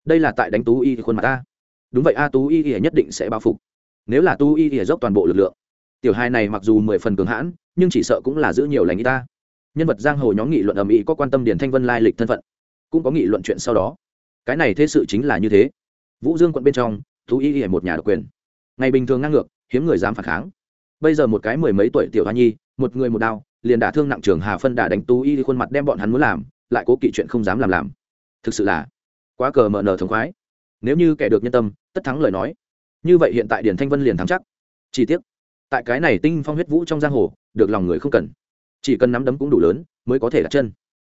Đây là tại đánh tú y khuôn mặt ta. Đúng vậy a, tú y y nhất định sẽ bao phục nếu là tu y thì dốc toàn bộ lực lượng. Tiểu hai này mặc dù mười phần cường hãn, nhưng chỉ sợ cũng là giữ nhiều lành y ta. Nhân vật giang hồ nhóm nghị luận ầm ĩ có quan tâm điển thanh vân lai lịch thân phận, cũng có nghị luận chuyện sau đó. Cái này thế sự chính là như thế. Vũ dương quận bên trong thú y y một nhà độc quyền. Ngày bình thường ngang ngược, hiếm người dám phản kháng. Bây giờ một cái mười mấy tuổi tiểu hoa nhi, một người một đao, liền đả thương nặng trường hà phân đả đánh tú y khuôn mặt đem bọn hắn muốn làm, lại cố kỵ chuyện không dám làm làm. Thực sự là quá cờ mờ nở thống khoái. Nếu như kẻ được nhân tâm, tất thắng lời nói như vậy hiện tại điển thanh vân liền thắng chắc. Chi tiết tại cái này tinh phong huyết vũ trong giang hồ, được lòng người không cần. Chỉ cần nắm đấm cũng đủ lớn, mới có thể đặt chân.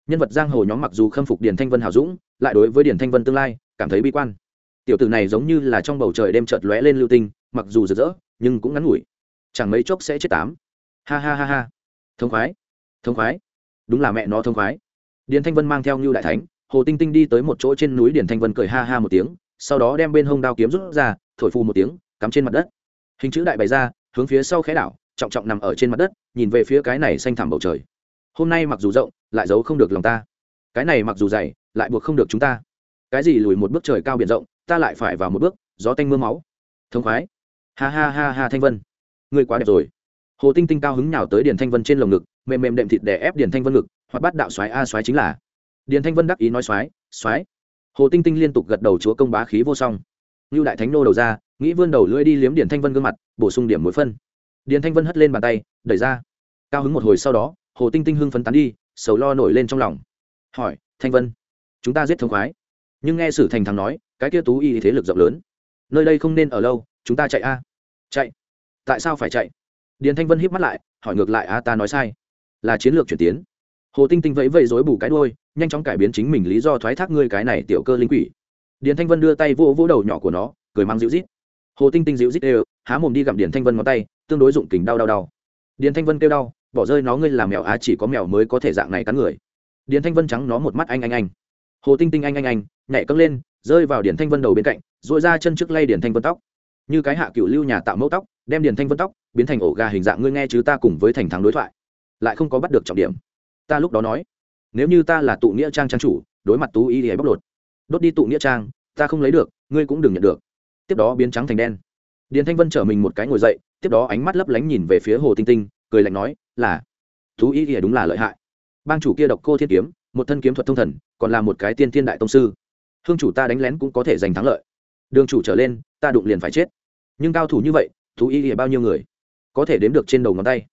Nhân vật giang hồ nhóm mặc dù khâm phục điển thanh vân hào dũng, lại đối với điển thanh vân tương lai, cảm thấy bi quan. Tiểu tử này giống như là trong bầu trời đêm chợt lóe lên lưu tinh, mặc dù rực rỡ, nhưng cũng ngắn ngủi. Chẳng mấy chốc sẽ chết tám. Ha ha ha ha. Thông khoái thông khoái. Đúng là mẹ nó thông khoái. Điền thanh vân mang theo ngưu đại thánh, hồ tinh tinh đi tới một chỗ trên núi, điền thanh vân cười ha ha một tiếng, sau đó đem bên hông đao kiếm rút ra thổi phù một tiếng, cắm trên mặt đất. Hình chữ đại bày ra, hướng phía sau khẽ đảo, trọng trọng nằm ở trên mặt đất, nhìn về phía cái này xanh thẳm bầu trời. Hôm nay mặc dù rộng, lại giấu không được lòng ta. Cái này mặc dù dày, lại buộc không được chúng ta. Cái gì lùi một bước trời cao biển rộng, ta lại phải vào một bước, gió tanh mưa máu. Thông khoái. Ha ha ha ha thanh vân. Ngươi quá đẹp rồi. Hồ tinh tinh cao hứng nhào tới điền thanh vân trên lồng ngực, mềm mềm đệm thịt đè ép điền thanh vân ngực, hoặc bắt đạo xoáy a xoáy chính là. Điền thanh vân đắc ý nói xoáy xoáy hồ tinh tinh liên tục gật đầu chúa công bá khí vô song như đại thánh nô đầu ra, nghĩ vươn đầu lưỡi đi liếm điền thanh vân gương mặt, bổ sung điểm mối phân. Điền thanh vân hất lên bàn tay, đẩy ra. Cao hứng một hồi sau đó, hồ tinh tinh hưng phấn tán đi, sầu lo nổi lên trong lòng. Hỏi, thanh vân, chúng ta giết thông khoái. Nhưng nghe sử thành thắng nói, cái kia tú y thế lực rộng lớn. Nơi đây không nên ở lâu, chúng ta chạy a. Chạy? Tại sao phải chạy? Điền thanh vân híp mắt lại, hỏi ngược lại, a, ta nói sai. Là chiến lược chuyển tiến. Hồ tinh tinh vẫy vẫy dối bù cái đôi nhanh chóng cải biến chính mình lý do thoái thác ngươi cái này tiểu cơ linh quỷ điền thanh vân đưa tay vỗ vỗ đầu nhỏ của nó, cười mang dịu rít hồ tinh tinh dịu rít đều, há mồm đi gặm điền thanh vân ngón tay, tương đối dụng kình đau đau đau. Điền thanh vân kêu đau, bỏ rơi nó ngươi làm mèo á chỉ có mèo mới có thể dạng này cắn người. Điền thanh vân trắng nó một mắt anh anh anh. Hồ tinh tinh anh anh anh, nhảy câng lên, rơi vào điền thanh vân đầu bên cạnh dội ra chân trước lay điền thanh vân tóc. Như cái hạ cựu lưu nhà tạo mẫu tóc, đem điền thanh vân tóc biến thành ổ gà hình dạng ngươi nghe chứ ta cùng với thành thắng đối thoại. Lại không có bắt được trọng điểm. Ta lúc đó nói, nếu như ta là tụ nghĩa trang trang chủ, đối mặt tú ý thì bóc lột đốt đi tụ nghĩa trang, ta không lấy được, ngươi cũng đừng nhận được. Tiếp đó biến trắng thành đen. Điền thanh vân trở mình một cái ngồi dậy, tiếp đó ánh mắt lấp lánh nhìn về phía hồ tinh tinh, cười lạnh nói, là, thú ý ỉa đúng là lợi hại. Bang chủ kia độc cô thiết kiếm, một thân kiếm thuật thông thần, còn là một cái tiên thiên đại tông sư. Hương chủ ta đánh lén cũng có thể giành thắng lợi. Đường chủ trở lên, ta đụng liền phải chết. Nhưng cao thủ như vậy, thú y ỉa bao nhiêu người có thể đếm được trên đầu ngón tay?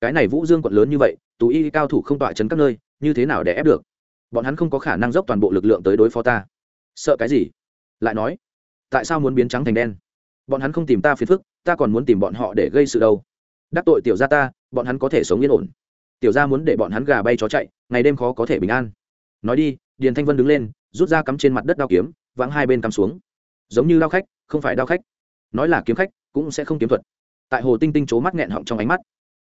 Cái này vũ dương quận lớn như vậy tú y cao thủ không tọa chấn các nơi, như thế nào để ép được? Bọn hắn không có khả năng dốc toàn bộ lực lượng tới đối phó ta sợ cái gì? Lại nói, tại sao muốn biến trắng thành đen? Bọn hắn không tìm ta phiền phức, ta còn muốn tìm bọn họ để gây sự đâu. Đắc tội tiểu gia ta, bọn hắn có thể sống yên ổn. Tiểu gia muốn để bọn hắn gà bay chó chạy, ngày đêm khó có thể bình an. Nói đi, điền thanh vân đứng lên, rút ra cắm trên mặt đất đao kiếm vắng hai bên cắm xuống. Giống như đao khách, không phải đao khách. Nói là kiếm khách, cũng sẽ không kiếm thuật. Tại hồ tinh tinh c mắt nghẹn họng trong ánh mắt,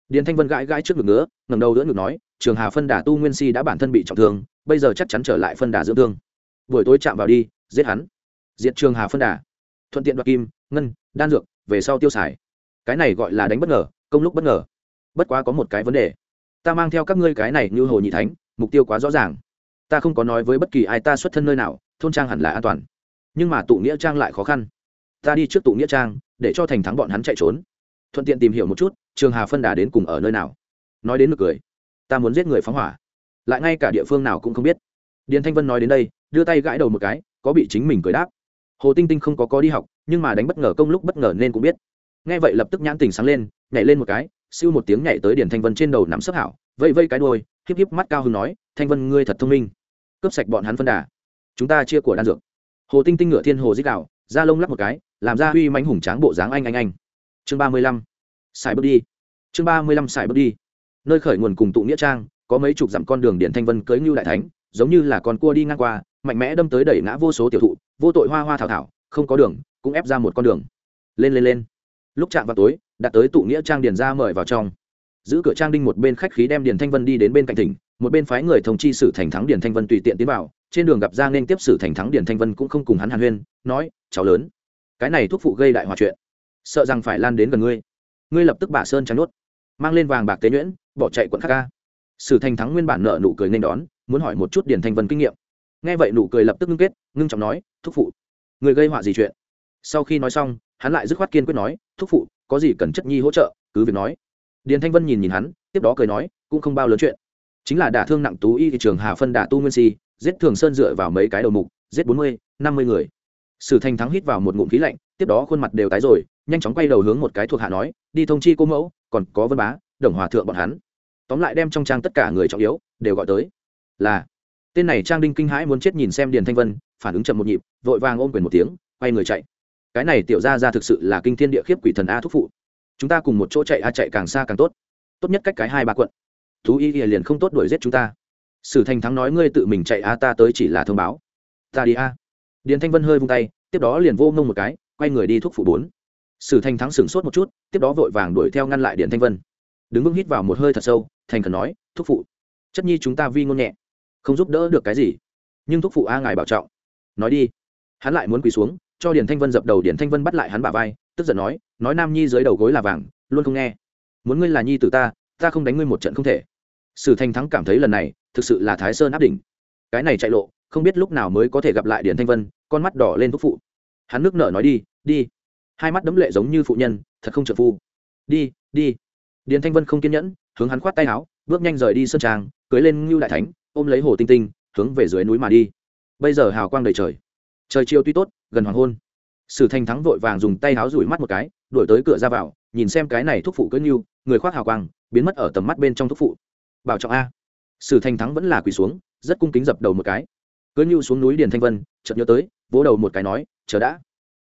điền thanh vân gãi gãi trước ngực ngứa ngầm đầu đỡ ngực nói, trường hà phân đà tu nguyên si đã bản thân bị trọng thương, bây giờ chắc chắn trở lại phân đà dưỡng thương buổi tối chạm vào đi, giết hắn. Diệt trường hà phân đà. Thuận tiện đoạt kim, ngân, đan dược, về sau tiêu xài. Cái này gọi là đánh bất ngờ, công lúc bất ngờ. Bất quá có một cái vấn đề. Ta mang theo các ngươi cái này như hồ nhị thánh, mục tiêu quá rõ ràng. Ta không có nói với bất kỳ ai ta xuất thân nơi nào, thôn trang hẳn là an toàn. Nhưng mà tụ nghĩa trang lại khó khăn. Ta đi trước tụ nghĩa trang, để cho thành thắng bọn hắn chạy trốn. Thuận tiện tìm hiểu một chút, trường hà phân đà đến cùng ở nơi nào. Nói đến nực cười. Ta muốn giết người phóng hỏa. Lại ngay cả địa phương nào cũng không biết. Điền thanh vân nói đến đây đưa tay gãi đầu một cái, có bị chính mình cười đáp. Hồ tinh tinh không có có đi học, nhưng mà đánh bất ngờ công lúc bất ngờ nên cũng biết. Nghe vậy lập tức nhãn tình sáng lên, nhảy lên một cái, siêu một tiếng nhảy tới điển thanh vân trên đầu nắm sấp hảo vây vây cái đôi híp híp mắt cao hưng nói, thanh vân, ngươi thật thông minh. Cướp sạch bọn hắn phân đà. Chúng ta chia của đan dược. Hồ tinh tinh ngựa thiên hồ dích đạo, da lông lắc một cái, làm ra huy mánh hùng tráng bộ dáng anh anh anh. Chương ba mươi lăm. Xài bước đi. Chương ba mươi lăm xài bước đi. Nơi khởi nguồn cùng tụ nghĩa trang, có mấy chục dặm con đường điện thanh vân cưới ngưu đại thánh, giống như là con cua đi ngang qua mạnh mẽ đâm tới đẩy ngã vô số tiểu thụ, vô tội hoa hoa thảo thảo, không có đường, cũng ép ra một con đường. Lên lên lên. Lúc chạm vào tối, đặt tới tụ nghĩa trang điền ra mời vào trong. Giữ cửa trang đinh một bên khách khí đem điền thanh vân đi đến bên cạnh tỉnh một bên phái người thông chi sử thành thắng điền thanh vân tùy tiện tiến vào, trên đường gặp ra nên tiếp sử thành thắng điền thanh vân cũng không cùng hắn hàn huyên, nói, cháu lớn, cái này thuốc phụ gây đại hòa chuyện. Sợ rằng phải lan đến gần ngươi. Ngươi lập tức bả sơn trắng nuốt mang lên vàng bạc tế nhuyễn, bỏ chạy quận khắc ca sử thành thắng nguyên bản nợ nụ cười nên đón, muốn hỏi một chút điền thanh vân kinh nghiệm nghe vậy nụ cười lập tức ngưng kết, ngưng trọng nói, thúc phụ, người gây họa gì chuyện? Sau khi nói xong, hắn lại dứt khoát kiên quyết nói, thúc phụ, có gì cần chất nhi hỗ trợ, cứ việc nói. Điền thanh vân nhìn nhìn hắn, tiếp đó cười nói, cũng không bao lớn chuyện. Chính là đả thương nặng tú y thị trường hà phân đả tu nguyên si, giết thường sơn dựa vào mấy cái đầu mục, giết bốn mươi, năm mươi người. Sử thành thắng hít vào một ngụm khí lạnh, tiếp đó khuôn mặt đều tái rồi, nhanh chóng quay đầu hướng một cái thuộc hạ nói, đi thông chi cô mẫu, còn có vân bá, đồng hòa thượng bọn hắn. Tóm lại đem trong trang tất cả người trọng yếu đều gọi tới. Là tên này trang đinh kinh hãi muốn chết nhìn xem điền thanh vân, phản ứng chậm một nhịp, vội vàng ôm quyền một tiếng, quay người chạy. Cái này tiểu ra ra thực sự là kinh thiên địa khiếp quỷ thần a thúc phụ. Chúng ta cùng một chỗ chạy a chạy càng xa càng tốt. Tốt nhất cách cái hai ba quận. Thú y liền không tốt đuổi giết chúng ta. Sử thành thắng nói ngươi tự mình chạy a ta tới chỉ là thông báo. Ta đi a. Điền thanh vân hơi vung tay, tiếp đó liền vô ngông một cái, quay người đi thúc phụ bốn. Sử thành thắng sửng sốt một chút, tiếp đó vội vàng đuổi theo ngăn lại Điền thanh vân. Đứng vững hít vào một hơi thật sâu, thành cần nói, thúc phụ, chất nhi chúng ta vi ngôn nhẹ không giúp đỡ được cái gì. Nhưng thúc phụ a ngài bảo trọng. Nói đi. Hắn lại muốn quỳ xuống, cho điền thanh vân dập đầu, điền thanh vân bắt lại hắn bả vai, tức giận nói nói nam nhi dưới đầu gối là vàng, luôn không nghe. Muốn ngươi là nhi từ ta ta không đánh ngươi một trận không thể. Sử Thanh thắng cảm thấy lần này, thực sự là thái sơn áp đỉnh. Cái này chạy lộ, không biết lúc nào mới có thể gặp lại điền thanh vân, con mắt đỏ lên thúc phụ. Hắn nước nở nói đi đi. Hai mắt đấm lệ giống như phụ nhân, thật không trợ phu. Đi đi. Điền thanh vân không kiên nhẫn, hướng hắn khoát tay áo, bước nhanh rời đi sơn trang, cưới lên ngưu đại thánh ôm lấy hồ tinh tinh, hướng về dưới núi mà đi. Bây giờ hào quang đầy trời. Trời chiều tuy tốt, gần hoàng hôn. Sử thanh thắng vội vàng dùng tay háo rủi mắt một cái, đuổi tới cửa ra vào, nhìn xem cái này thúc phụ cưỡi như người khoác hào quang, biến mất ở tầm mắt bên trong thúc phụ. Bảo trọng a. Sử thanh thắng vẫn là quỳ xuống, rất cung kính dập đầu một cái. Cưỡi như xuống núi điền thanh vân, chợt nhớ tới, vỗ đầu một cái nói, chờ đã.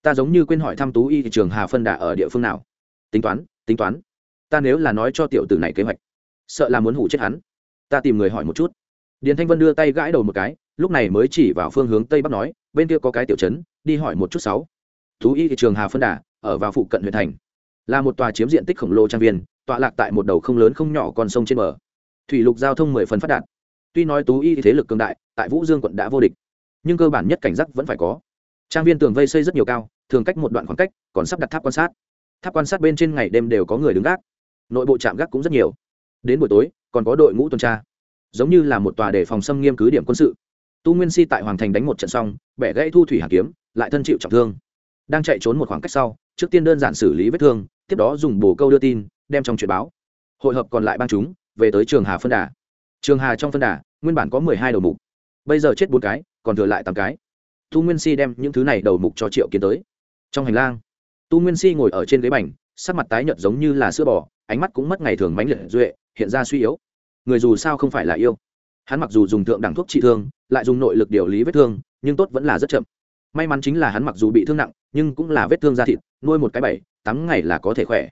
Ta giống như quên hỏi thăm tú y thị trường hà phân đà ở địa phương nào. Tính toán tính toán. Ta nếu là nói cho tiểu tử này kế hoạch, sợ là muốn hủ chết hắn. Ta tìm người hỏi một chút điền thanh vân đưa tay gãi đầu một cái, lúc này mới chỉ vào phương hướng tây bắc nói, bên kia có cái tiểu trấn, đi hỏi một chút sáu. Thú y thị trường hà phân đà, ở vào phụ cận huyện thành. Là một tòa chiếm diện tích khổng lồ trang viên, tọa lạc tại một đầu không lớn không nhỏ con sông trên bờ. Thủy lục giao thông mười phần phát đạt. Tuy nói tú y thế lực cường đại, tại vũ dương quận đã vô địch. Nhưng cơ bản nhất cảnh giác vẫn phải có. Trang viên tường vây xây rất nhiều cao, thường cách một đoạn khoảng cách, còn sắp đặt tháp quan sát. Tháp quan sát bên trên ngày đêm đều có người đứng gác. Nội bộ trạm gác cũng rất nhiều. Đến buổi tối, còn có đội ngũ tuần tra giống như là một tòa đề phòng xâm nghiêm cứ điểm quân sự. Tu nguyên si tại hoàng thành đánh một trận xong, bẻ gãy thu thủy hà kiếm, lại thân chịu trọng thương. Đang chạy trốn một khoảng cách sau, trước tiên đơn giản xử lý vết thương, tiếp đó dùng bồ câu đưa tin, đem trong chuyện báo. Hội hợp còn lại bang chúng, về tới trường hà phân đà. Trường hà trong phân đà, nguyên bản có mười hai đầu mục. Bây giờ chết bốn cái, còn thừa lại tám cái. Tu nguyên si đem những thứ này đầu mục cho triệu kiến tới. Trong hành lang, tu nguyên si ngồi ở trên ghế bành, sắc mặt tái nhợt giống như là sữa bò, ánh mắt cũng mất ngày thường mánh liệt duệ, hiện ra suy yếu người dù sao không phải là yêu. Hắn mặc dù dùng thượng đẳng thuốc trị thương, lại dùng nội lực điều lý vết thương, nhưng tốt vẫn là rất chậm. May mắn chính là hắn mặc dù bị thương nặng, nhưng cũng là vết thương da thịt, nuôi một cái bảy, tám ngày là có thể khỏe.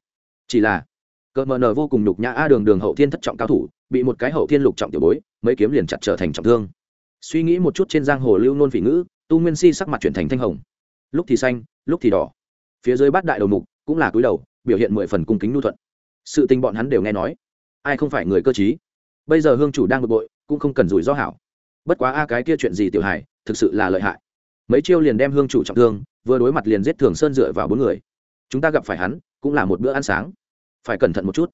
Chỉ là, cờ mờ nờ vô cùng nhục nhã a đường đường hậu thiên thất trọng cao thủ, bị một cái hậu thiên lục trọng tiểu bối, mấy kiếm liền chặt trở thành trọng thương. Suy nghĩ một chút trên giang hồ lưu nôn phỉ ngữ, tu nguyên si sắc mặt chuyển thành thanh hồng. Lúc thì xanh, lúc thì đỏ. Phía dưới bát đại đầu mục cũng là cúi đầu, biểu hiện mười phần cung kính nhu thuận. Sự tình bọn hắn đều nghe nói. Ai không phải người cơ t bây giờ hương chủ đang bực bội, cũng không cần rủi ro hảo. Bất quá a, cái kia chuyện gì tiểu hải thực sự là lợi hại. Mấy chiêu liền đem hương chủ trọng thương, vừa đối mặt liền giết thường sơn dựa vào bốn người. Chúng ta gặp phải hắn, cũng là một bữa ăn sáng. Phải cẩn thận một chút.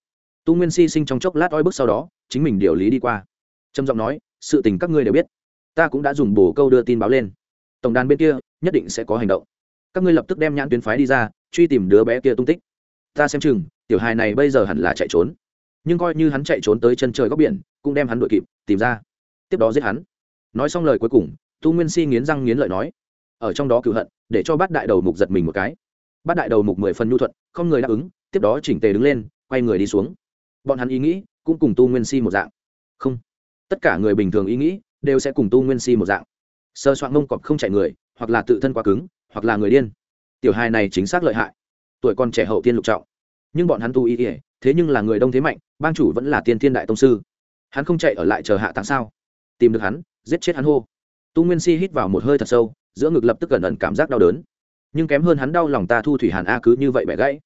Tu nguyên si sinh trong chốc lát oi bức sau đó, chính mình điều lý đi qua. Trầm giọng nói, sự tình các ngươi đều biết. Ta cũng đã dùng bổ câu đưa tin báo lên. Tổng đàn bên kia, nhất định sẽ có hành động. Các ngươi lập tức đem nhãn tuyến phái đi ra, truy tìm đứa bé kia tung tích. Ta xem chừng, tiểu hài này bây giờ hẳn là chạy trốn nhưng coi như hắn chạy trốn tới chân trời góc biển, cũng đem hắn đuổi kịp, tìm ra. Tiếp đó giết hắn. Nói xong lời cuối cùng, tu nguyên si nghiến răng nghiến lợi nói, ở trong đó cựu hận, để cho bát đại đầu mục giật mình một cái. Bát đại đầu mục mười phần nhu thuận, không người đáp ứng, tiếp đó chỉnh tề đứng lên, quay người đi xuống. Bọn hắn ý nghĩ cũng cùng tu nguyên si một dạng. Không, tất cả người bình thường ý nghĩ đều sẽ cùng tu nguyên si một dạng. Sơ soạn mông cọp không chạy người, hoặc là tự thân quá cứng, hoặc là người điên. Tiểu hài này chính xác lợi hại. Tuổi còn trẻ hậu tiên lục trọng. Nhưng bọn hắn tu ý ỉa thế nhưng là người đông thế mạnh, bang chủ vẫn là tiên thiên đại tông sư. Hắn không chạy ở lại chờ hạ táng sao? Tìm được hắn, giết chết hắn hô. Tu nguyên si hít vào một hơi thật sâu, giữa ngực lập tức gần ẩn cảm giác đau đớn. Nhưng kém hơn hắn đau lòng ta thu thủy hàn a cứ như vậy bẻ gãy.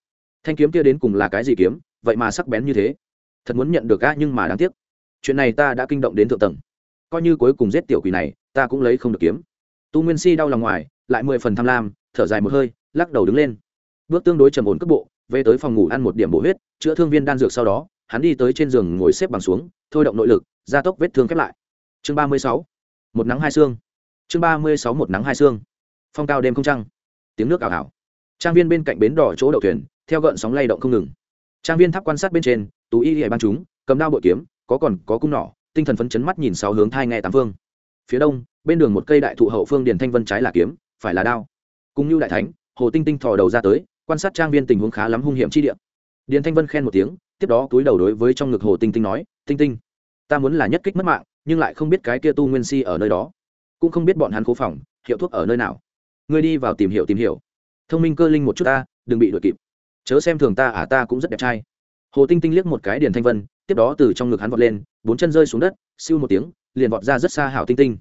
Thanh kiếm kia đến cùng là cái gì kiếm? Vậy mà sắc bén như thế. Thật muốn nhận được a nhưng mà đáng tiếc. Chuyện này ta đã kinh động đến thượng tầng. Coi như cuối cùng giết tiểu quỷ này, ta cũng lấy không được kiếm. Tu nguyên si đau lòng ngoài, lại mười phần tham lam, thở dài một hơi, lắc đầu đứng lên. Bước tương đối trầm ổn cấp bộ, về tới phòng ngủ ăn một điểm bổ huyết chữa thương viên đan dược sau đó, hắn đi tới trên giường ngồi xếp bằng xuống, thôi động nội lực, gia tốc vết thương khép lại. Chương ba mươi sáu, một nắng hai xương. Chương ba mươi sáu, một nắng hai xương. Phong cao đêm không trăng. Tiếng nước ảo ảo. Trang viên bên cạnh bến đỏ chỗ đậu thuyền, theo gợn sóng lay động không ngừng. Trang viên tháp quan sát bên trên, tú y hệ ban chúng, cầm đao bội kiếm, có còn có cung nỏ, tinh thần phấn chấn mắt nhìn sáu hướng thai nghe tám phương. Phía đông, bên đường một cây đại thụ hậu phương điền thanh vân trái là kiếm, phải là đao. Cùng như đại thánh, hồ tinh tinh thò đầu ra tới, quan sát trang viên tình huống khá lắm hung hiểm chi địa điền thanh vân khen một tiếng, tiếp đó túi đầu đối với trong ngực hồ tinh tinh nói, tinh tinh, ta muốn là nhất kích mất mạng, nhưng lại không biết cái kia tu nguyên si ở nơi đó. Cũng không biết bọn hắn cố phòng, hiệu thuốc ở nơi nào. Ngươi đi vào tìm hiểu tìm hiểu. Thông minh cơ linh một chút ta, đừng bị đuổi kịp. Chớ xem thường ta à ta cũng rất đẹp trai. Hồ tinh tinh liếc một cái điền thanh vân, tiếp đó từ trong ngực hắn vọt lên, bốn chân rơi xuống đất, siêu một tiếng, liền vọt ra rất xa hảo tinh tinh.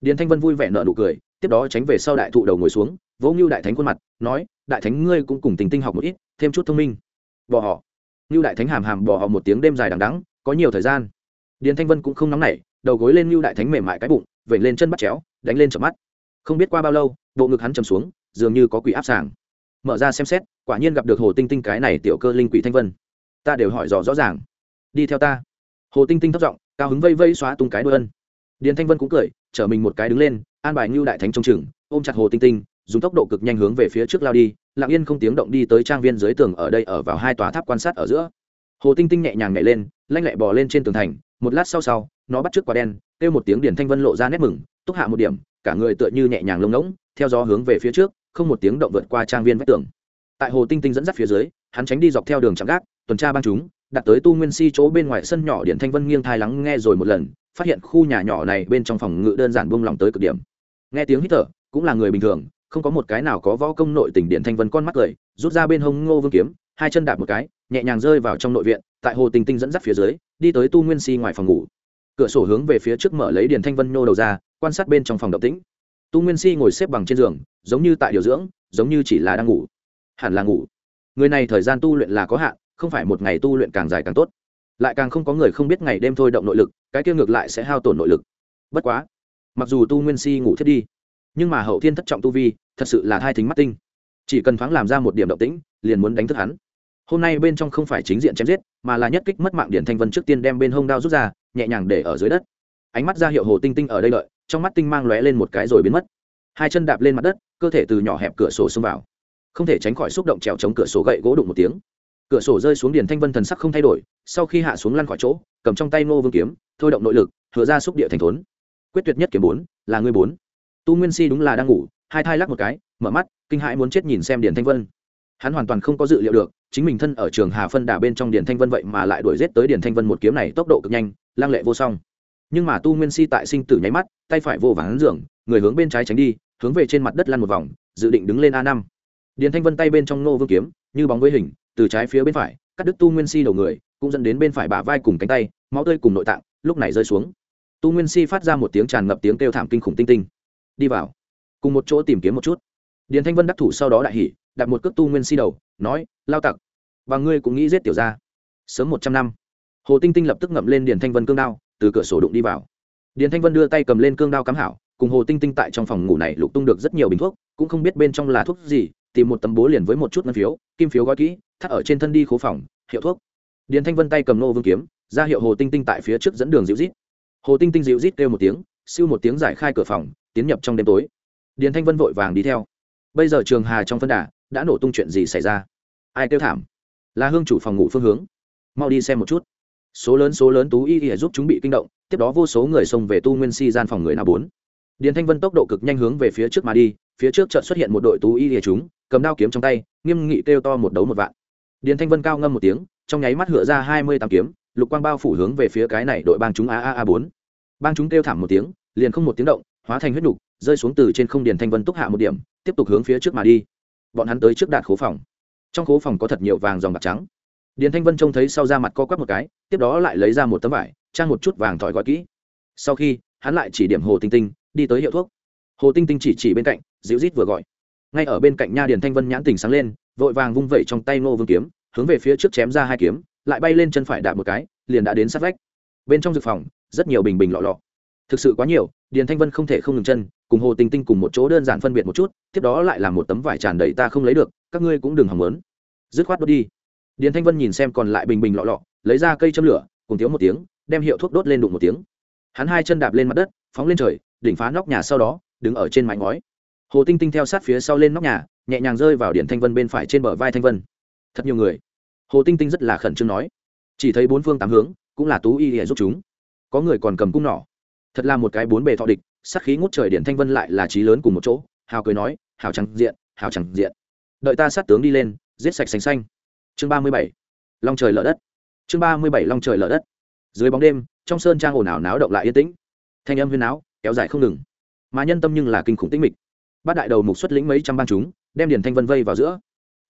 Điền thanh vân vui vẻ nợ nụ cười, tiếp đó tránh về sau đại thụ đầu ngồi xuống, vỗ ngưu đại thánh khuôn mặt, nói, đại thánh ngươi cũng cùng tình tinh học một ít, thêm chút thông minh bỏ họ. Ngưu đại thánh hàm hàm bỏ họ một tiếng đêm dài đằng đắng có nhiều thời gian. Điền thanh vân cũng không nóng nảy, đầu gối lên ngưu đại thánh mềm mại cái bụng vẩy lên chân bắt chéo, đánh lên chợp mắt. Không biết qua bao lâu, bộ ngực hắn trầm xuống, dường như có quỷ áp sàng. Mở ra xem xét, quả nhiên gặp được hồ tinh tinh cái này tiểu cơ linh quỷ thanh vân. Ta đều hỏi rõ rõ ràng. Đi theo ta. Hồ tinh tinh thất giọng, cao hứng vây vây xóa tung cái đôi ân. Điền thanh vân cũng cười, chở mình một cái đứng lên, an bài ngưu đại thánh trong chừng ôm chặt hồ tinh tinh dùng tốc độ cực nhanh hướng về phía trước lao đi, lặng yên không tiếng động đi tới trang viên dưới tường ở đây ở vào hai tòa tháp quan sát ở giữa. Hồ tinh tinh nhẹ nhàng nhảy lên, lanh lẹ bò lên trên tường thành, một lát sau sau, nó bắt trước quả đen, kêu một tiếng điển thanh vân lộ ra nét mừng, túc hạ một điểm, cả người tựa như nhẹ nhàng lông ngỗng, theo gió hướng về phía trước, không một tiếng động vượt qua trang viên vách tường. Tại hồ tinh tinh dẫn dắt phía dưới, hắn tránh đi dọc theo đường chạm gác, tuần tra băng chúng, đặt tới tu nguyên si chỗ bên ngoài sân nhỏ điện thanh vân nghiêng thai lắng nghe rồi một lần, phát hiện khu nhà nhỏ này bên trong phòng ngự đơn giản buông lỏng tới cực điểm. Nghe tiếng hít thở, cũng là người bình thường không có một cái nào có võ công nội tình điện thanh vân con mắt cười rút ra bên hông ngô vương kiếm, hai chân đạp một cái, nhẹ nhàng rơi vào trong nội viện, tại hồ tình tinh dẫn dắt phía dưới, đi tới tu nguyên si ngoài phòng ngủ. Cửa sổ hướng về phía trước mở lấy điền thanh vân nhô đầu ra, quan sát bên trong phòng động tĩnh. Tu nguyên si ngồi xếp bằng trên giường, giống như tại điều dưỡng, giống như chỉ là đang ngủ. Hẳn là ngủ. Người này thời gian tu luyện là có hạn, không phải một ngày tu luyện càng dài càng tốt. Lại càng không có người không biết ngày đêm thôi động nội lực, cái kia ngược lại sẽ hao tổn nội lực. Bất quá, mặc dù tu nguyên si ngủ thiết đi nhưng mà hậu thiên thất trọng tu vi, thật sự là thai thính mắt tinh. Chỉ cần thoáng làm ra một điểm động tĩnh, liền muốn đánh thức hắn. Hôm nay bên trong không phải chính diện chém giết, mà là nhất kích mất mạng điển thanh vân trước tiên đem bên hông đao rút ra, nhẹ nhàng để ở dưới đất. Ánh mắt ra hiệu hồ tinh tinh ở đây đợi, trong mắt tinh mang lóe lên một cái rồi biến mất. Hai chân đạp lên mặt đất, cơ thể từ nhỏ hẹp cửa sổ xông vào. Không thể tránh khỏi xúc động trèo chống cửa sổ gậy gỗ đụng một tiếng. Cửa sổ rơi xuống điền thanh vân thần sắc không thay đổi, sau khi hạ xuống lăn khỏi chỗ, cầm trong tay ngô vương kiếm, thôi động nội lực thừa ra xúc địa thành thốn. Quyết tuyệt nhất kiếm bốn, là ngươi bốn tu nguyên si đúng là đang ngủ, hai thai lắc một cái, mở mắt, kinh hãi muốn chết nhìn xem điền thanh vân. Hắn hoàn toàn không có dự liệu được, chính mình thân ở trường hà phân đà bên trong điền thanh vân vậy mà lại đuổi g tới điền thanh vân một kiếm này tốc độ cực nhanh lang lệ vô song. Nhưng mà tu nguyên si tại sinh tử nháy mắt, tay phải vô vàng hắn giường, người hướng bên trái tránh đi, hướng về trên mặt đất lăn một vòng, dự định đứng lên a năm. Điền thanh vân tay bên trong nô vương kiếm, như bóng với hình, từ trái phía bên phải, cắt đứt tu nguyên si đầu người, cũng dẫn đến bên phải bả vai cùng cánh tay, máu tươi cùng nội tạng, lúc này rơi xuống. Tu nguyên si phát ra một tiếng tràn ngập tiếng kêu thảm kinh khủng tinh tinh đi vào, cùng một chỗ tìm kiếm một chút. Điền thanh vân đắc thủ sau đó đại hỉ, đặt một cước tu nguyên si đầu, nói, lao tặc, và ngươi cũng nghĩ giết tiểu ra sớm một trăm năm. Hồ tinh tinh lập tức ngậm lên điền thanh vân cương đao, từ cửa sổ đụng đi vào. Điền thanh vân đưa tay cầm lên cương đao cắm hảo, cùng hồ tinh tinh tại trong phòng ngủ này lục tung được rất nhiều bình thuốc, cũng không biết bên trong là thuốc gì, tìm một tấm bố liền với một chút ngân phiếu, kim phiếu gói kỹ, thắt ở trên thân đi khố phòng, hiệu thuốc. Điền thanh vân tay cầm nô vương kiếm, ra hiệu hồ tinh tinh tại phía trước dẫn đường dịu rít hồ tinh tinh dịu rít kêu một tiếng, siêu một tiếng giải khai cửa phòng tiến nhập trong đêm tối. Điền thanh vân vội vàng đi theo. Bây giờ trường hà trong phân đà, đã nổ tung chuyện gì xảy ra? Ai kêu thảm? Là hương chủ phòng ngủ phương hướng. Mau đi xem một chút. Số lớn số lớn tú y ỉa giúp chúng bị kinh động, tiếp đó vô số người xông về tu nguyên si gian phòng người nào bốn. Điền thanh vân tốc độ cực nhanh hướng về phía trước mà đi, phía trước chợt xuất hiện một đội tú y ỉa chúng, cầm đao kiếm trong tay, nghiêm nghị kêu to một đấu một vạn. Điền thanh vân cao ngâm một tiếng, trong nháy mắt hựa ra hai mươi tám kiếm, lục quang bao phủ hướng về phía cái này đội bang chúng a a a bốn. Bang chúng kêu thảm một tiếng, liền không một tiếng động hóa thành huyết nục rơi xuống từ trên không điền thanh vân túc hạ một điểm, tiếp tục hướng phía trước mà đi. Bọn hắn tới trước đạt khố phòng. Trong khố phòng có thật nhiều vàng dòng bạc trắng. Điền thanh vân trông thấy sau ra mặt co quắp một cái, tiếp đó lại lấy ra một tấm vải, trang một chút vàng thỏi gói kỹ. Sau khi, hắn lại chỉ điểm hồ tinh tinh, đi tới hiệu thuốc. Hồ tinh tinh chỉ chỉ bên cạnh, dịu rít vừa gọi. Ngay ở bên cạnh nha điền thanh vân nhãn tình sáng lên, vội vàng vung vẩy trong tay ngô vương kiếm, hướng về phía trước chém ra hai kiếm, lại bay lên chân phải đạp một cái, liền đã đến sát vách. Bên trong dược phòng, rất nhiều bình bình lọ lọ thực sự quá nhiều, điền thanh vân không thể không ngừng chân, cùng hồ tinh tinh cùng một chỗ đơn giản phân biệt một chút, tiếp đó lại là một tấm vải tràn đầy ta không lấy được, các ngươi cũng đừng hỏng lớn dứt khoát đốt đi. Điền thanh vân nhìn xem còn lại bình bình lọ lọ, lấy ra cây châm lửa, cùng thiếu một tiếng, đem hiệu thuốc đốt lên đụng một tiếng. Hắn hai chân đạp lên mặt đất, phóng lên trời, đỉnh phá nóc nhà sau đó, đứng ở trên mái ngói. Hồ tinh tinh theo sát phía sau lên nóc nhà, nhẹ nhàng rơi vào điện thanh vân bên phải trên bờ vai thanh vân. Thật nhiều người. Hồ tinh tinh rất là khẩn trương nói. Chỉ thấy bốn phương tám hướng, cũng là tú y để giúp chúng. Có người còn cầm cung nỏ thật là một cái bốn bề thọ địch sắc khí ngút trời điển thanh vân lại là trí lớn cùng một chỗ, hào cười nói, hào chẳng diện, hào chẳng diện. Đợi ta sát tướng đi lên, giết sạch sành xanh. Chương ba mươi bảy, long trời lở đất. Chương ba mươi bảy, long trời lở đất. Dưới bóng đêm, trong sơn trang ồn ào náo động lại yên tĩnh. Thanh âm huyên áo kéo dài không ngừng. Mà nhân tâm nhưng là kinh khủng tĩnh mịch. Bát đại đầu mục xuất lĩnh mấy trăm bang chúng, đem điền thanh vân vây vào giữa.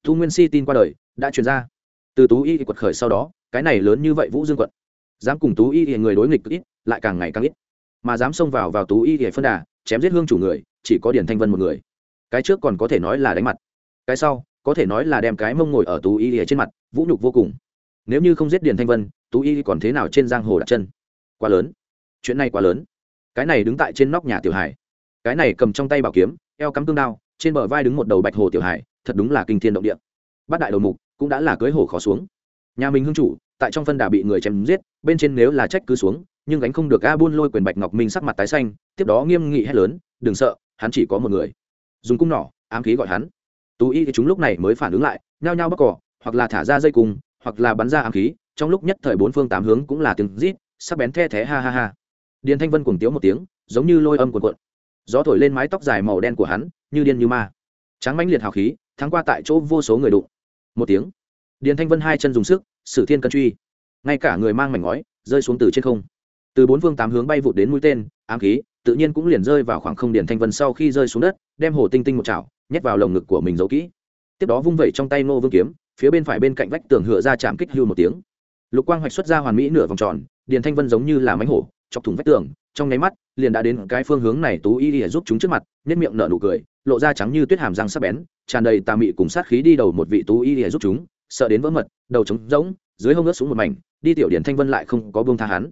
Thu nguyên si tin qua đời, đã truyền ra. Từ tú y quật khởi sau đó, cái này lớn như vậy vũ dương quận, dám cùng tú y thì người đối nghịch ít, lại càng ngày càng ít mà dám xông vào vào tú y thì phân đà, chém giết hương chủ người, chỉ có điển thanh vân một người. Cái trước còn có thể nói là đánh mặt. Cái sau, có thể nói là đem cái mông ngồi ở tú y thì trên mặt, vũ nhục vô cùng. Nếu như không giết điển thanh vân, tú y còn thế nào trên giang hồ đặt chân? Quá lớn. Chuyện này quá lớn. Cái này đứng tại trên nóc nhà tiểu hải. Cái này cầm trong tay bảo kiếm, eo cắm cương đao, trên bờ vai đứng một đầu bạch hồ tiểu hải, thật đúng là kinh thiên động địa. Bát đại đầu mục cũng đã là cưới hồ khó xuống. Nhà mình hương chủ, tại trong phân đà bị người chém giết, bên trên nếu là trách cứ xuống nhưng gánh không được a buôn lôi quyền bạch ngọc minh sắc mặt tái xanh, tiếp đó nghiêm nghị hét lớn, đừng sợ, hắn chỉ có một người. Dùng cung nỏ, ám khí gọi hắn. Tú y thì chúng lúc này mới phản ứng lại, nhao nhao bóc cỏ, hoặc là thả ra dây cung, hoặc là bắn ra ám khí, trong lúc nhất thời bốn phương tám hướng cũng là tiếng rít, sắc bén the thé ha ha ha. Điền thanh vân cuồng tiếu một tiếng, giống như lôi âm cuộn cuộn. Gió thổi lên mái tóc dài màu đen của hắn, như điên như ma. Tráng mãnh liệt hào khí, thắng qua tại chỗ vô số người đụng. Một tiếng, điền thanh vân hai chân dùng sức, sử thiên cân truy. Ngay cả người mang mảnh ngói, rơi xuống từ trên không từ bốn phương tám hướng bay vụt đến mũi tên, ám khí, tự nhiên cũng liền rơi vào khoảng không điền thanh vân sau khi rơi xuống đất, đem hồ tinh tinh một chảo, nhét vào lồng ngực của mình giấu kỹ. Tiếp đó vung vẩy trong tay Ngô vương kiếm, phía bên phải bên cạnh vách tường hựa ra chạm kích hưu một tiếng. Lục quang hoạch xuất ra hoàn mỹ nửa vòng tròn, điền thanh vân giống như là mánh hổ, chọc thủng vách tường, trong nháy mắt, liền đã đến cái phương hướng này tú y ỉa giúp chúng trước mặt nhất miệng nở nụ cười, lộ ra trắng như tuyết hàm răng sắc bén, tràn đầy tà mị cùng sát khí đi đầu một vị tú y ỉa giúp chúng, sợ đến vỡ mật, đầu trống rỗng, dưới hông ướt xuống một mảnh, đi tiểu điển thanh vân lại không có buông tha hắn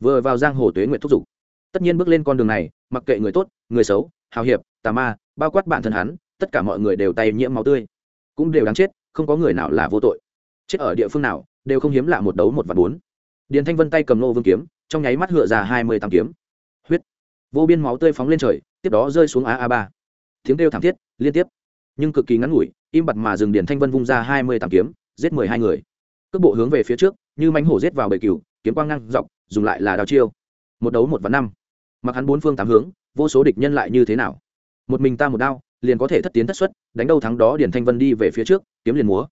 vừa vào giang hồ tuế nguyện thúc giục. Tất nhiên bước lên con đường này, mặc kệ người tốt, người xấu, hào hiệp, tà ma, bao quát bản thân hắn, tất cả mọi người đều tay nhiễm máu tươi. Cũng đều đáng chết, không có người nào là vô tội. Chết ở địa phương nào, đều không hiếm lạ một đấu một và bốn. Điền thanh vân tay cầm nô vương kiếm, trong nháy mắt hựa ra hai mươi tám kiếm. Huyết! Vô biên máu tươi phóng lên trời, tiếp đó rơi xuống a a ba. Tiếng kêu thảm thiết, liên tiếp. Nhưng cực kỳ ngắn ngủi, im bặt mà dừng điền thanh vân vung ra hai mươi tám kiếm, giết mười hai người. Cước bộ hướng về phía trước, như mánh hổ giết vào bầy cừu kiếm quang ngang dọc, dùng lại là đào chiêu. Một đấu một và năm. Mặc hắn bốn phương tám hướng, vô số địch nhân lại như thế nào? Một mình ta một đao, liền có thể thất tiến thất xuất, đánh đâu thắng đó điền thanh vân đi về phía trước, kiếm liền múa.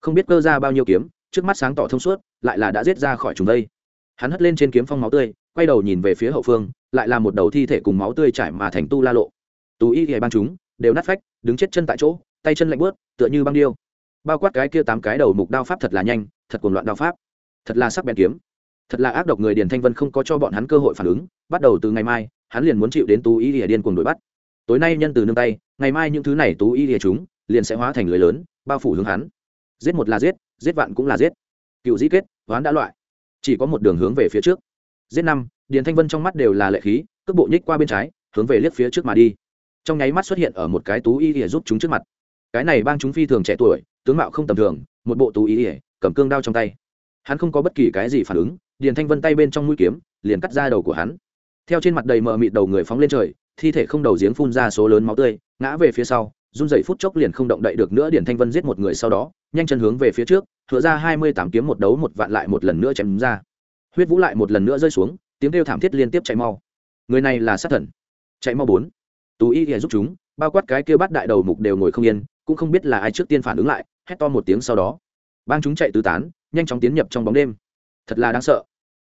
Không biết cơ ra bao nhiêu kiếm, trước mắt sáng tỏ thông suốt, lại là đã giết ra khỏi chúng đây. Hắn hất lên trên kiếm phong máu tươi, quay đầu nhìn về phía hậu phương, lại là một đầu thi thể cùng máu tươi chảy mà thành tu la lộ. Tú y ghé ban chúng, đều nát phách, đứng chết chân tại chỗ, tay chân lạnh bớt tựa như băng điêu. Bao quát cái kia tám cái đầu mục đao pháp thật là nhanh, thật cuồng loạn đao pháp. Thật là sắc bén kiếm thật là ác độc người điền thanh vân không có cho bọn hắn cơ hội phản ứng, bắt đầu từ ngày mai, hắn liền muốn chịu đến tú y lìa điên cuồng đuổi bắt. Tối nay nhân từ nương tay, ngày mai những thứ này tú y lìa chúng, liền sẽ hóa thành lưới lớn, bao phủ hướng hắn. Giết một là giết giết vạn cũng là giết. Cựu dĩ kết, hoán đã loại. Chỉ có một đường hướng về phía trước. Giết năm, điền thanh vân trong mắt đều là lệ khí, cước bộ nhích qua bên trái, hướng về liếc phía trước mà đi. Trong nháy mắt xuất hiện ở một cái tú y ỉa giúp chúng trước mặt. Cái này bang chúng phi thường trẻ tuổi, tướng mạo không tầm thường, một bộ tú y ỉa cầm cương đao trong tay. Hắn không có bất kỳ cái gì phản ứng điền thanh vân tay bên trong mũi kiếm, liền cắt ra đầu của hắn. Theo trên mặt đầy mờ mịt đầu người phóng lên trời, thi thể không đầu giếng phun ra số lớn máu tươi, ngã về phía sau, run dậy phút chốc liền không động đậy được nữa, điền thanh vân giết một người sau đó, nhanh chân hướng về phía trước thửa ra hai mươi tám kiếm một đấu một vạn lại một lần nữa chém ra. Huyết vũ lại một lần nữa rơi xuống, tiếng kêu thảm thiết liên tiếp chạy mau. Người này là sát thần. Chạy mau bốn. Tú y ghé giúp chúng, bao quát cái kêu bắt đại đầu mục đều ngồi không yên, cũng không biết là ai trước tiên phản ứng lại, hét to một tiếng sau đó. Bang chúng chạy tứ tán, nhanh chóng tiến nhập trong bóng đêm thật là đáng sợ.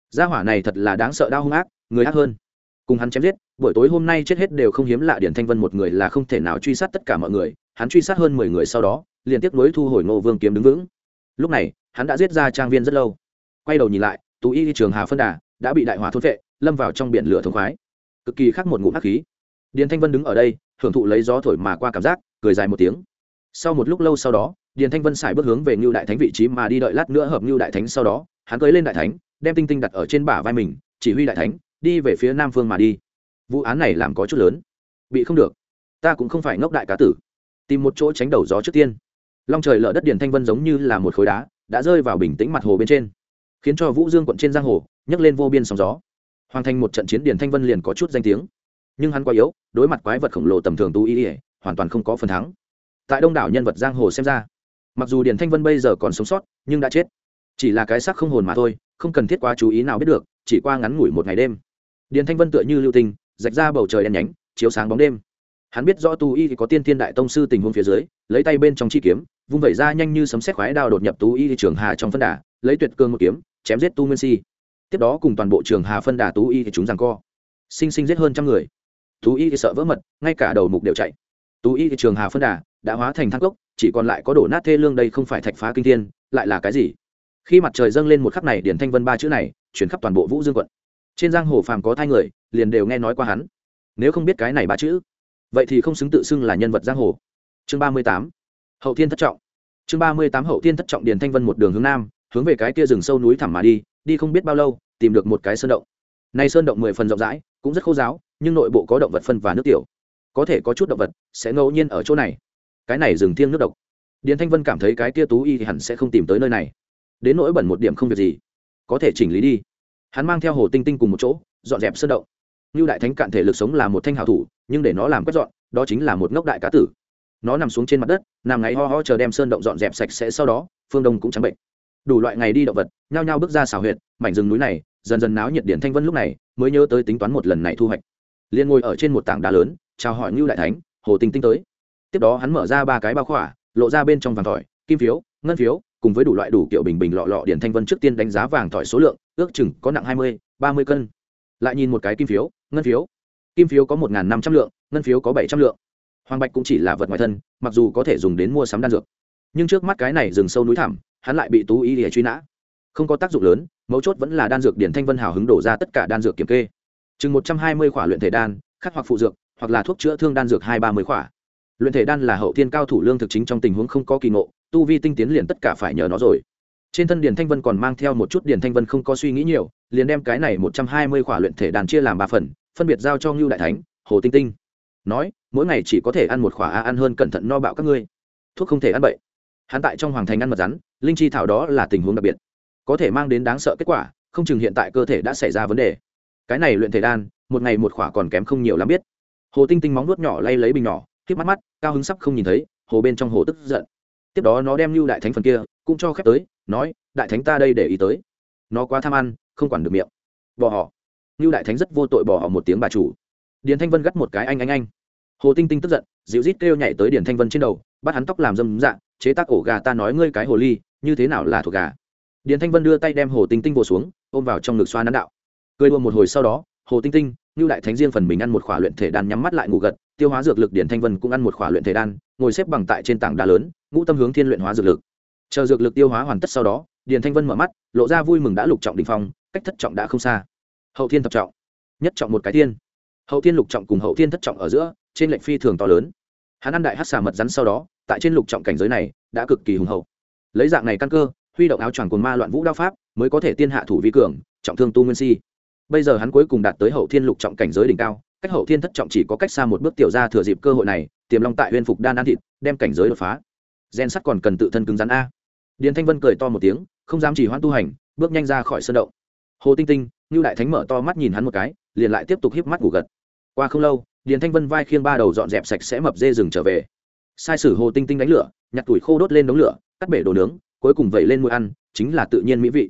Gia hỏa này thật là đáng sợ đau hung ác, người ác hơn. Cùng hắn chém giết, buổi tối hôm nay chết hết đều không hiếm lạ điển thanh vân một người là không thể nào truy sát tất cả mọi người, hắn truy sát hơn mười người sau đó, liền tiếp nối thu hồi ngô vương kiếm đứng vững. Lúc này, hắn đã giết ra trang viên rất lâu. Quay đầu nhìn lại, tú y trường hà phân đà, đã bị đại hỏa thôn vệ lâm vào trong biển lửa thống khoái. Cực kỳ khác một ngụm hắc khí. Điền thanh vân đứng ở đây, hưởng thụ lấy gió thổi mà qua cảm giác, cười dài một tiếng. Sau một lúc lâu sau đó, điền thanh vân xài bước hướng về ngưu đại thánh vị trí mà đi đợi lát nữa hợp ngưu đại thánh sau đó hắn cưới lên đại thánh, đem tinh tinh đặt ở trên bả vai mình, chỉ huy đại thánh, đi về phía nam phương mà đi. Vụ án này làm có chút lớn. Bị không được. Ta cũng không phải ngốc đại cá tử. Tìm một chỗ tránh đầu gió trước tiên. Long trời lở đất điền thanh vân giống như là một khối đá, đã rơi vào bình tĩnh mặt hồ bên trên. Khiến cho vũ dương quận trên giang hồ, nhấc lên vô biên sóng gió. Hoàn thành một trận chiến điền thanh vân liền có chút danh tiếng. Nhưng hắn quá yếu, đối mặt quái vật khổng lồ tầm thường tu y ỉa hoàn toàn không có phần thắng. Tại đông đảo nhân vật giang hồ xem ra, mặc dù điền thanh vân bây giờ còn sống sót, nhưng đã chết chỉ là cái xác không hồn mà thôi không cần thiết quá chú ý nào biết được chỉ qua ngắn ngủi một ngày đêm. Điền thanh vân tựa như lưu tinh rạch ra bầu trời đen nhánh chiếu sáng bóng đêm. Hắn biết rõ tu y thì có tiên thiên đại tông sư tình huống phía dưới lấy tay bên trong chi kiếm vung vẩy ra nhanh như sấm xét khoái đao đột nhập tú y thì trường hà trong phân đà lấy tuyệt cương một kiếm chém giết tu nguyên si. Tiếp đó cùng toàn bộ trường hà phân đà tú y thì chúng rằng co. Sinh sinh giết hơn trăm người. Tú y thì sợ vỡ mật ngay cả đầu mục đều chạy. Tú y thì trường hà phân đà đã hóa thành thang gốc, chỉ còn lại có đổ nát thê lương đây không phải thạch phá kinh thiên lại là cái gì? Khi mặt trời dâng lên một khắc này điển thanh vân ba chữ này chuyển khắp toàn bộ vũ dương quận. Trên giang hồ phàm có thai người, liền đều nghe nói qua hắn. Nếu không biết cái này ba chữ, vậy thì không xứng tự xưng là nhân vật giang hồ. Chương ba mươi tám, hậu thiên thất trọng. Chương ba mươi tám, hậu thiên thất trọng điền thanh vân một đường hướng nam, hướng về cái kia rừng sâu núi thẳm mà đi đi không biết bao lâu, tìm được một cái sơn động. Nay sơn động mười phần rộng rãi, cũng rất khô giáo, nhưng nội bộ có động vật phân và nước tiểu. Có thể có chút động vật sẽ ngẫu nhiên ở chỗ này. Cái này rừng thiêng nước độc. Điền thanh vân cảm thấy cái kia tú y thì hẳn sẽ không tìm tới nơi này đến nỗi bẩn một điểm không việc gì. Có thể chỉnh lý đi. Hắn mang theo hồ tinh tinh cùng một chỗ, dọn dẹp sơn động. Như đại thánh cạn thể lực sống là một thanh hảo thủ, nhưng để nó làm quét dọn, đó chính là một ngốc đại cá tử. Nó nằm xuống trên mặt đất, nằm ngáy ho ho chờ đem sơn động dọn dẹp sạch sẽ sau đó, phương đông cũng trắng bệnh. Đủ loại ngày đi động vật, nhao nhao bước ra xào huyệt, mảnh rừng núi này, dần dần náo nhiệt điển thanh vân lúc này, mới nhớ tới tính toán một lần này thu hoạch. Liền ngồi ở trên một tảng đá lớn, chào hỏi ngưu đại thánh, hồ tinh tinh tới. Tiếp đó hắn mở ra ba cái bao khỏa, lộ ra bên trong vàng tỏi, kim phiếu, ngân phiếu cùng với đủ loại đủ kiểu bình bình lọ lọ điển thanh vân trước tiên đánh giá vàng thỏi số lượng, ước chừng có nặng hai mươi, ba mươi cân. Lại nhìn một cái kim phiếu, ngân phiếu. Kim phiếu có một năm trăm lượng, ngân phiếu có bảy trăm lượng. Hoàng bạch cũng chỉ là vật ngoài thân, mặc dù có thể dùng đến mua sắm đan dược. Nhưng trước mắt cái này rừng sâu núi thẳm, hắn lại bị tú ý để truy nã. Không có tác dụng lớn, mấu chốt vẫn là đan dược điển thanh vân hào hứng đổ ra tất cả đan dược kiểm kê. Chừng một trăm hai mươi khỏa luyện thể đan, khắc hoặc phụ dược, hoặc là thuốc chữa thương đan dược hai ba mươi khỏa. Luyện thể đan là hậu thiên cao thủ lương thực chính trong tình huống không có kỳ ngộ tu vi tinh tiến liền tất cả phải nhờ nó rồi. Trên thân điền thanh vân còn mang theo một chút điền thanh vân không có suy nghĩ nhiều, liền đem cái này một trăm hai mươi khỏa luyện thể đàn chia làm ba phần, phân biệt giao cho ngưu đại thánh, hồ tinh tinh. Nói, mỗi ngày chỉ có thể ăn một khỏa a, ăn hơn cẩn thận no bạo các ngươi. Thuốc không thể ăn bậy. Hắn tại trong hoàng thành ăn mật rắn, linh chi thảo đó là tình huống đặc biệt. Có thể mang đến đáng sợ kết quả, không chừng hiện tại cơ thể đã xảy ra vấn đề. Cái này luyện thể đan, một ngày một khỏa còn kém không nhiều lắm biết. Hồ tinh tinh móng nuốt nhỏ lay lấy bình nhỏ k mắt mắt, cao hứng sắp không nhìn thấy, hồ bên trong hồ tức giận tiếp đó nó đem lưu đại thánh phần kia cũng cho khép tới, nói, đại thánh ta đây để ý tới. Nó quá tham ăn, không quản được miệng. Bỏ họ. Lưu đại thánh rất vô tội bỏ họ một tiếng bà chủ. Điền thanh vân gắt một cái, anh anh anh. Hồ tinh tinh tức giận, dịu rít kêu nhảy tới điền thanh vân trên đầu, bắt hắn tóc làm dâm dạng chế tác ổ gà ta nói ngươi cái hồ ly, như thế nào là thuộc gà? Điền thanh vân đưa tay đem hồ tinh tinh vô xuống, ôm vào trong ngực xoa nắn đạo. Cười đua một hồi sau đó, hồ tinh tinh như đại thánh riêng phần mình ăn một khỏa luyện thể đan nhắm mắt lại ngủ gật, tiêu hóa dược lực điển thanh vân cũng ăn một khỏa luyện thể đan, ngồi xếp bằng tại trên tảng đá lớn ngũ tâm hướng thiên luyện hóa dược lực. Chờ dược lực tiêu hóa hoàn tất sau đó, điền thanh vân mở mắt, lộ ra vui mừng đã lục trọng đình phong, cách thất trọng đã không xa. Hậu thiên thập trọng, nhất trọng một cái thiên. Hậu thiên lục trọng cùng hậu thiên thất trọng ở giữa, trên lệnh phi thường to lớn. Hắn ăn đại hát xà mật rắn sau đó, tại trên lục trọng cảnh giới này, đã cực kỳ hùng hậu. Lấy dạng này căn cơ, huy động áo choàng cồn ma loạn vũ đao pháp, mới có thể tiên hạ thủ vi cường, trọng thương tu nguyên si. Bây giờ hắn cuối cùng đạt tới hậu thiên lục trọng cảnh giới đỉnh cao, cách hậu thiên thất trọng chỉ có cách xa một bước tiểu ra thừa dịp cơ hội này, tiềm long tại huyên phục đan ăn thịt, đem cảnh giới đột phá gen sắt còn cần tự thân cứng rắn a. Điền thanh vân cười to một tiếng, không dám chỉ hoãn tu hành, bước nhanh ra khỏi sân động. Hồ tinh tinh như đại thánh mở to mắt nhìn hắn một cái, liền lại tiếp tục híp mắt ngủ gật. Qua không lâu, điền thanh vân vai khiêng ba đầu dọn dẹp sạch sẽ mập dê rừng trở về. Sai sử hồ tinh tinh đánh lửa, nhặt tuổi khô đốt lên đống lửa, cắt bể đồ nướng, cuối cùng vẩy lên mũi ăn, chính là tự nhiên mỹ vị.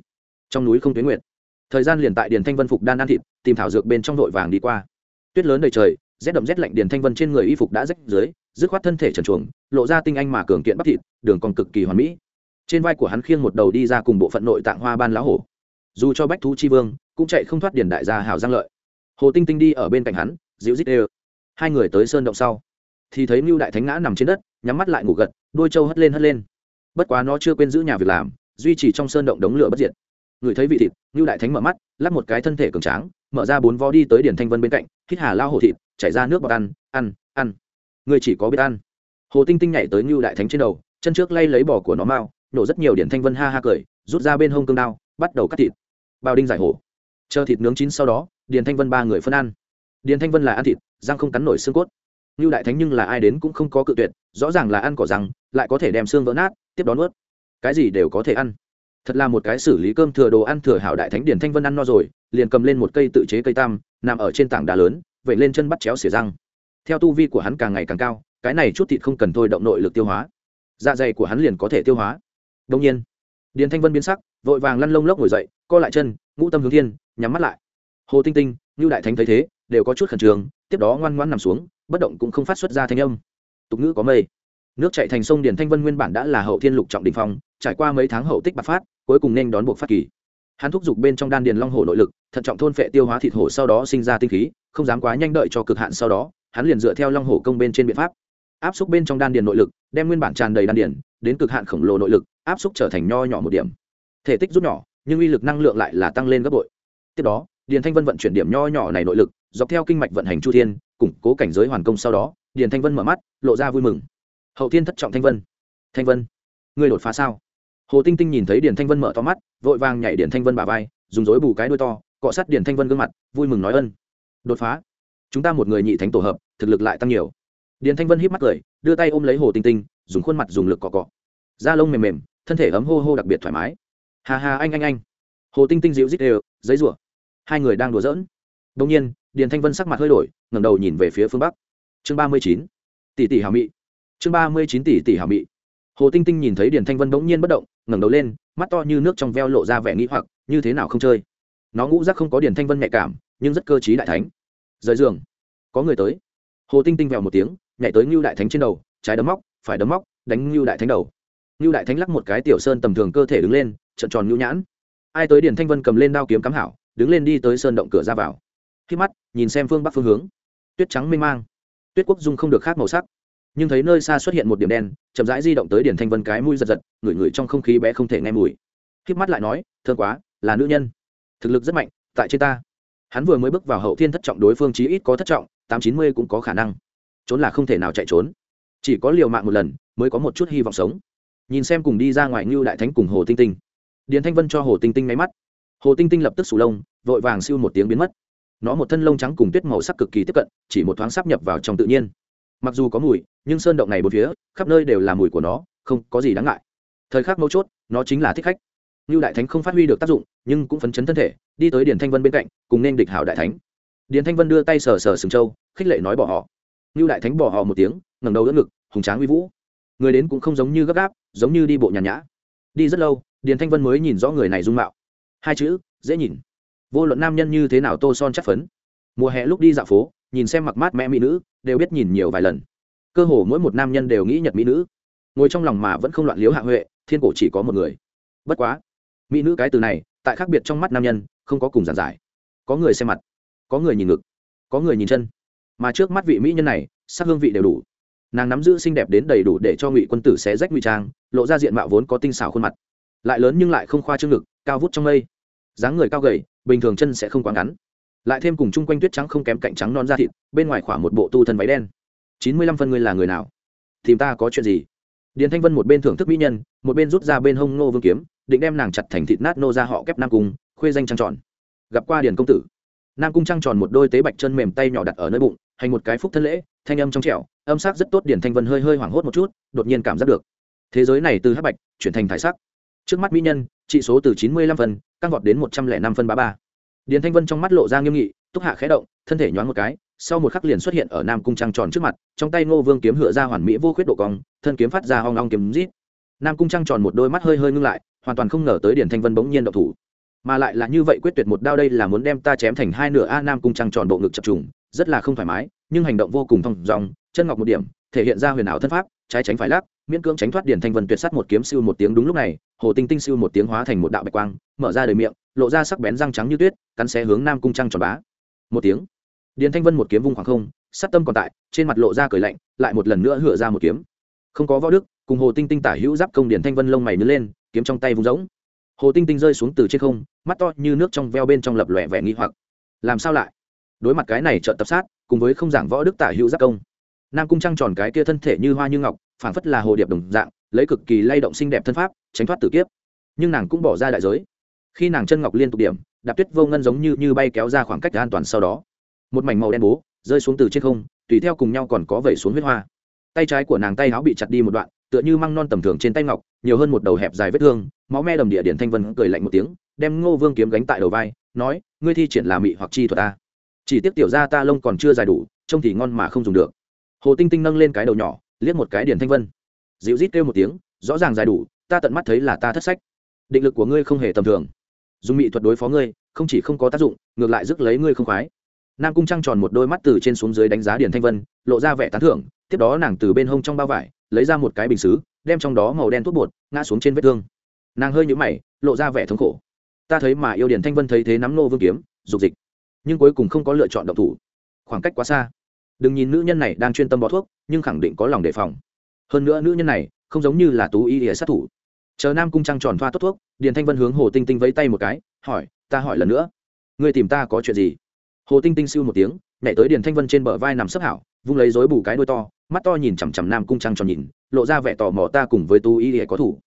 Trong núi không tuyến nguyệt. Thời gian liền tại điền thanh vân phục đan ăn thịt, tìm thảo dược bên trong vội vàng đi qua. Tuyết lớn đầy trời, rét đậm rét lạnh điền thanh vân trên người y phục đã rách dưới dứt khoát thân thể trần chuồng, lộ ra tinh anh mà cường kiện bắp thịt, đường còn cực kỳ hoàn mỹ. Trên vai của hắn khiêng một đầu đi ra cùng bộ phận nội tạng hoa ban lá hổ. Dù cho bách thú chi vương, cũng chạy không thoát điền đại gia hào giang lợi. Hồ tinh tinh đi ở bên cạnh hắn, dịu dít ê hai người tới sơn động sau, thì thấy mưu đại thánh ngã nằm trên đất, nhắm mắt lại ngủ gật đôi trâu hất lên hất lên. Bất quá nó chưa quên giữ nhà việc làm, duy trì trong sơn động đống lửa bất diệt. Người thấy vị thịt mưu đại thánh mở mắt lắp một cái thân thể cường tráng, mở ra bốn vó đi tới điển thanh vân bên cạnh, hít hà lao hổ thịt, chảy ra nước bọt ăn ăn ăn người chỉ có biết ăn. Hồ tinh tinh nhảy tới ngưu đại thánh trên đầu, chân trước lay lấy bò của nó mao nổ rất nhiều điển thanh vân ha ha cười, rút ra bên hông cương đao, bắt đầu cắt thịt. Bao đinh giải hổ. Chờ thịt nướng chín sau đó điền thanh vân ba người phân ăn. Điền thanh vân là ăn thịt, răng không cắn nổi xương cốt. Ngưu đại thánh nhưng là ai đến cũng không có cự tuyệt, rõ ràng là ăn cỏ răng, lại có thể đem xương vỡ nát, tiếp đón ướt cái gì đều có thể ăn. Thật là một cái xử lý cơm thừa đồ ăn thừa hảo đại thánh điền thanh vân ăn no rồi, liền cầm lên một cây tự chế cây tam, nằm ở trên tảng đá lớn vậy lên chân bắt chéo xỉa răng theo tu vi của hắn càng ngày càng cao, cái này chút thịt không cần thôi động nội lực tiêu hóa. Dạ dày của hắn liền có thể tiêu hóa. Đông nhiên, điền thanh vân biến sắc, vội vàng lăn lông lốc ngồi dậy, co lại chân, ngũ tâm hướng thiên, nhắm mắt lại. Hồ tinh tinh như đại thánh thấy thế, đều có chút khẩn trương, tiếp đó ngoan ngoan nằm xuống, bất động cũng không phát xuất ra thanh âm. Tục ngữ có mây. Nước chạy thành sông điền thanh vân nguyên bản đã là hậu thiên lục trọng đình phong, trải qua mấy tháng hậu tích bạc phát, cuối cùng nên đón buộc phát kỳ. Hắn thúc giục bên trong đan điền long hổ nội lực, thận trọng thôn phệ tiêu hóa thịt hổ sau đó sinh ra tinh khí, không dám quá nhanh đợi cho cực hạn sau đó hắn liền dựa theo long hổ công bên trên biện pháp. Áp xúc bên trong đan điền nội lực, đem nguyên bản tràn đầy đan điền, đến cực hạn khổng lồ nội lực, áp xúc trở thành nho nhỏ một điểm. Thể tích rút nhỏ, nhưng uy lực năng lượng lại là tăng lên gấp bội. Tiếp đó, điền thanh vân vận chuyển điểm nho nhỏ này nội lực, dọc theo kinh mạch vận hành chu thiên, củng cố cảnh giới hoàn công sau đó, điền thanh vân mở mắt, lộ ra vui mừng. Hậu thiên thất trọng thanh vân. Thanh vân người đột phá sao? Hồ tinh tinh nhìn thấy điền thanh vân mở to mắt, vội vàng nhảy điền thanh vân bà vai, dùng dối bù cái đuôi to, cọ sát điền thanh vân gương mặt, vui mừng nói ân. Đột phá chúng ta một người nhị thánh tổ hợp, thực lực lại tăng nhiều. Điền thanh vân híp mắt cười, đưa tay ôm lấy hồ tinh tinh, dùng khuôn mặt dùng lực cọ cọ. Da lông mềm mềm, thân thể ấm hô hô đặc biệt thoải mái. Hà hà anh anh anh. Hồ tinh tinh dịu dít đều, giấy rủa. Hai người đang đùa giỡn. Đông nhiên, điền thanh vân sắc mặt hơi đổi, ngẩng đầu nhìn về phía phương bắc. Chương ba mươi chín. Tỷ tỷ hào mị. Chương ba mươi chín tỷ tỷ hào mị. Hồ tinh tinh nhìn thấy điền thanh vân bỗng nhiên bất động, ngẩng đầu lên, mắt to như nước trong veo lộ ra vẻ nghĩ hoặc, như thế nào không chơi. Nó ngũ rắc không có điền thanh vân nhạy cảm, nhưng rất cơ t đại thánh rời giường. Có người tới. Hồ tinh tinh vèo một tiếng, nhảy tới ngưu đại thánh trên đầu, trái đấm móc, phải đấm móc, đánh ngưu đại thánh đầu. Ngưu đại thánh lắc một cái tiểu sơn tầm thường cơ thể đứng lên, trận tròn ngưu nhãn. Ai tới điền thanh vân cầm lên đao kiếm cắm hảo, đứng lên đi tới sơn động cửa ra vào. Khi mắt, nhìn xem phương bắc phương hướng. Tuyết trắng mênh mang. Tuyết quốc dung không được khác màu sắc. Nhưng thấy nơi xa xuất hiện một điểm đen, chậm rãi di động tới điển thanh vân cái mũi giật giật, ngửi ngửi trong không khí bé không thể nghe mùi. Khi mắt lại nói thương quá, là nữ nhân. Thực lực rất mạnh, tại trên ta hắn vừa mới bước vào hậu thiên thất trọng, đối phương chí ít có thất trọng, tám chín mươi cũng có khả năng. Trốn là không thể nào chạy trốn. Chỉ có liều mạng một lần, mới có một chút hy vọng sống. Nhìn xem cùng đi ra ngoài ngưu đại thánh cùng hồ tinh tinh. Điền thanh vân cho hồ tinh tinh máy mắt. Hồ tinh tinh lập tức sù lông, vội vàng siêu một tiếng biến mất. Nó một thân lông trắng cùng tuyết màu sắc cực kỳ tiếp cận, chỉ một thoáng sắp nhập vào trong tự nhiên. Mặc dù có mùi, nhưng sơn động này bốn phía, khắp nơi đều là mùi của nó, không có gì đáng ngại. Thời khắc mấu chốt, nó chính là thích khách. Nưu đại thánh không phát huy được tác dụng, nhưng cũng phấn chấn thân thể, đi tới điền thanh vân bên cạnh, cùng nên địch hảo đại thánh. Điền thanh vân đưa tay sờ sờ sừng châu khích lệ nói bỏ họ. Nưu đại thánh bỏ họ một tiếng, ngẩng đầu đỡ ngực, hùng tráng uy vũ. Người đến cũng không giống như gấp gáp, giống như đi bộ nhàn nhã. Đi rất lâu, điền thanh vân mới nhìn rõ người này dung mạo. Hai chữ, dễ nhìn. Vô luận nam nhân như thế nào tô son chắc phấn. Mùa hè lúc đi dạo phố, nhìn xem mặc mát mẹ mỹ nữ, đều biết nhìn nhiều vài lần. Cơ hồ mỗi một nam nhân đều nghĩ nhật mỹ nữ. Ngồi trong lòng mà vẫn không loạn liếu hạ huệ, thiên cổ chỉ có một người. Bất quá mỹ nữ cái từ này, tại khác biệt trong mắt nam nhân, không có cùng giản giải. Có người xem mặt, có người nhìn ngực, có người nhìn chân. Mà trước mắt vị mỹ nhân này, sắc hương vị đều đủ. Nàng nắm giữ xinh đẹp đến đầy đủ để cho ngụy quân tử xé rách ngụy trang, lộ ra diện mạo vốn có tinh xảo khuôn mặt. Lại lớn nhưng lại không khoa trương ngực, cao vút trong mây. Dáng người cao gầy, bình thường chân sẽ không quá ngắn. Lại thêm cùng chung quanh tuyết trắng không kém cạnh trắng non da thịt, bên ngoài khoảng một bộ tu thân váy đen. Chín mươi lăm phân ngươi là người nào? Tìm ta có chuyện gì? Điền thanh vân một bên thưởng thức mỹ nhân, một bên rút ra bên hông nô vương kiếm định đem nàng chặt thành thịt nát nô ra họ kép nam cung, khuê danh trăng tròn. Gặp qua điền công tử. Nam cung trăng tròn một đôi tế bạch chân mềm tay nhỏ đặt ở nơi bụng, hành một cái phúc thân lễ, thanh âm trong trẻo, âm sắc rất tốt điền thanh vân hơi hơi hoảng hốt một chút, đột nhiên cảm giác được. Thế giới này từ hắc bạch chuyển thành thải sắc. Trước mắt mỹ nhân trị số từ chín mươi lăm phân tăng vọt đến một trăm lẻ năm phân ba ba. Điền thanh vân trong mắt lộ ra nghiêm nghị, túc hạ khẽ động, thân thể nhoáng một cái, sau một khắc liền xuất hiện ở nam cung trăng tròn trước mặt, trong tay ngô vương kiếm hựa ra hoàn mỹ vô khuyết độ cong, thân kiếm phát ra hoang long kiếm rít. Nam cung trăng tròn một đôi mắt hơi hơi ngưng lại hoàn toàn không ngờ tới điền thanh vân bỗng nhiên độc thủ. Mà lại là như vậy quyết tuyệt một đao đây là muốn đem ta chém thành hai nửa a nam cung trăng tròn bộ ngực chập trùng, rất là không thoải mái, nhưng hành động vô cùng thong dòng chân ngọc một điểm, thể hiện ra huyền ảo thân pháp, trái tránh phải lắc, miễn cưỡng tránh thoát điền thanh vân tuyệt sắt một kiếm siêu một tiếng đúng lúc này, hồ tinh tinh siêu một tiếng hóa thành một đạo bạch quang, mở ra đời miệng, lộ ra sắc bén răng trắng như tuyết, cắn xé hướng nam cung trăng tròn bá. Một tiếng điền thanh vân một kiếm vung khoảng không, sát tâm còn tại, trên mặt lộ ra cười lạnh, lại một lần nữa hựa ra một kiếm. Không có võ đức, cùng hồ tinh tinh tả hữu giáp công điền thanh vân lông mày nứt lên kiếm trong tay vung rỗng. Hồ tinh tinh rơi xuống từ trên không, mắt to như nước trong veo bên trong lập lòe vẻ nghi hoặc. Làm sao lại? Đối mặt cái này trợn tập sát, cùng với không giảng võ đức tả hữu giác công. Nam cung trăng tròn cái kia thân thể như hoa như ngọc, phảng phất là hồ điệp đồng dạng, lấy cực kỳ lay động xinh đẹp thân pháp, tránh thoát tử kiếp. Nhưng nàng cũng bỏ ra đại giới. Khi nàng chân ngọc liên tục điểm, đạp tuyết vô ngân giống như như bay kéo ra khoảng cách an toàn sau đó. Một mảnh màu đen bố, rơi xuống từ trên không, tùy theo cùng nhau còn có vẩy xuống huyết hoa tay trái của nàng tay áo bị chặt đi một đoạn, tựa như măng non tầm thường trên tay ngọc, nhiều hơn một đầu hẹp dài vết thương, máu me đầm địa điển thanh vân cười lạnh một tiếng, đem ngô vương kiếm gánh tại đầu vai, nói, ngươi thi triển là mị hoặc chi thuật ta. Chỉ tiếc tiểu ra ta lông còn chưa dài đủ, trông thì ngon mà không dùng được. Hồ tinh tinh nâng lên cái đầu nhỏ, liếc một cái điển thanh vân. Dịu rít kêu một tiếng, rõ ràng dài đủ, ta tận mắt thấy là ta thất sách. Định lực của ngươi không hề tầm thường. Dùng mị thuật đối phó ngươi, không chỉ không có tác dụng, ngược lại rước lấy ngươi không khoái. Nam cung trăng tròn một đôi mắt từ trên xuống dưới đánh giá điển thanh vân, lộ ra vẻ tán thưởng tiếp đó nàng từ bên hông trong bao vải, lấy ra một cái bình xứ, đem trong đó màu đen thuốc bột ngã xuống trên vết thương. Nàng hơi nhũ mày, lộ ra vẻ thống khổ. Ta thấy mà yêu điển thanh vân thấy thế nắm nô vương kiếm, dục dịch. Nhưng cuối cùng không có lựa chọn độc thủ. Khoảng cách quá xa. Đừng nhìn nữ nhân này đang chuyên tâm bó thuốc, nhưng khẳng định có lòng đề phòng. Hơn nữa nữ nhân này không giống như là tú y ỉa sát thủ. Chờ nam cung trăng tròn thoa tốt thuốc, điền thanh vân hướng hồ tinh tinh vẫy tay một cái, hỏi, ta hỏi lần nữa người tìm ta có chuyện gì? Hồ tinh tinh siêu một tiếng, nhảy tới điền thanh vân trên bờ vai nằm sấp hảo, vung lấy dối bù cái đôi to mắt to nhìn chằm chằm nam cung trăng tròn nhìn, lộ ra vẻ tò mò ta cùng với tú y ỉa có thủ.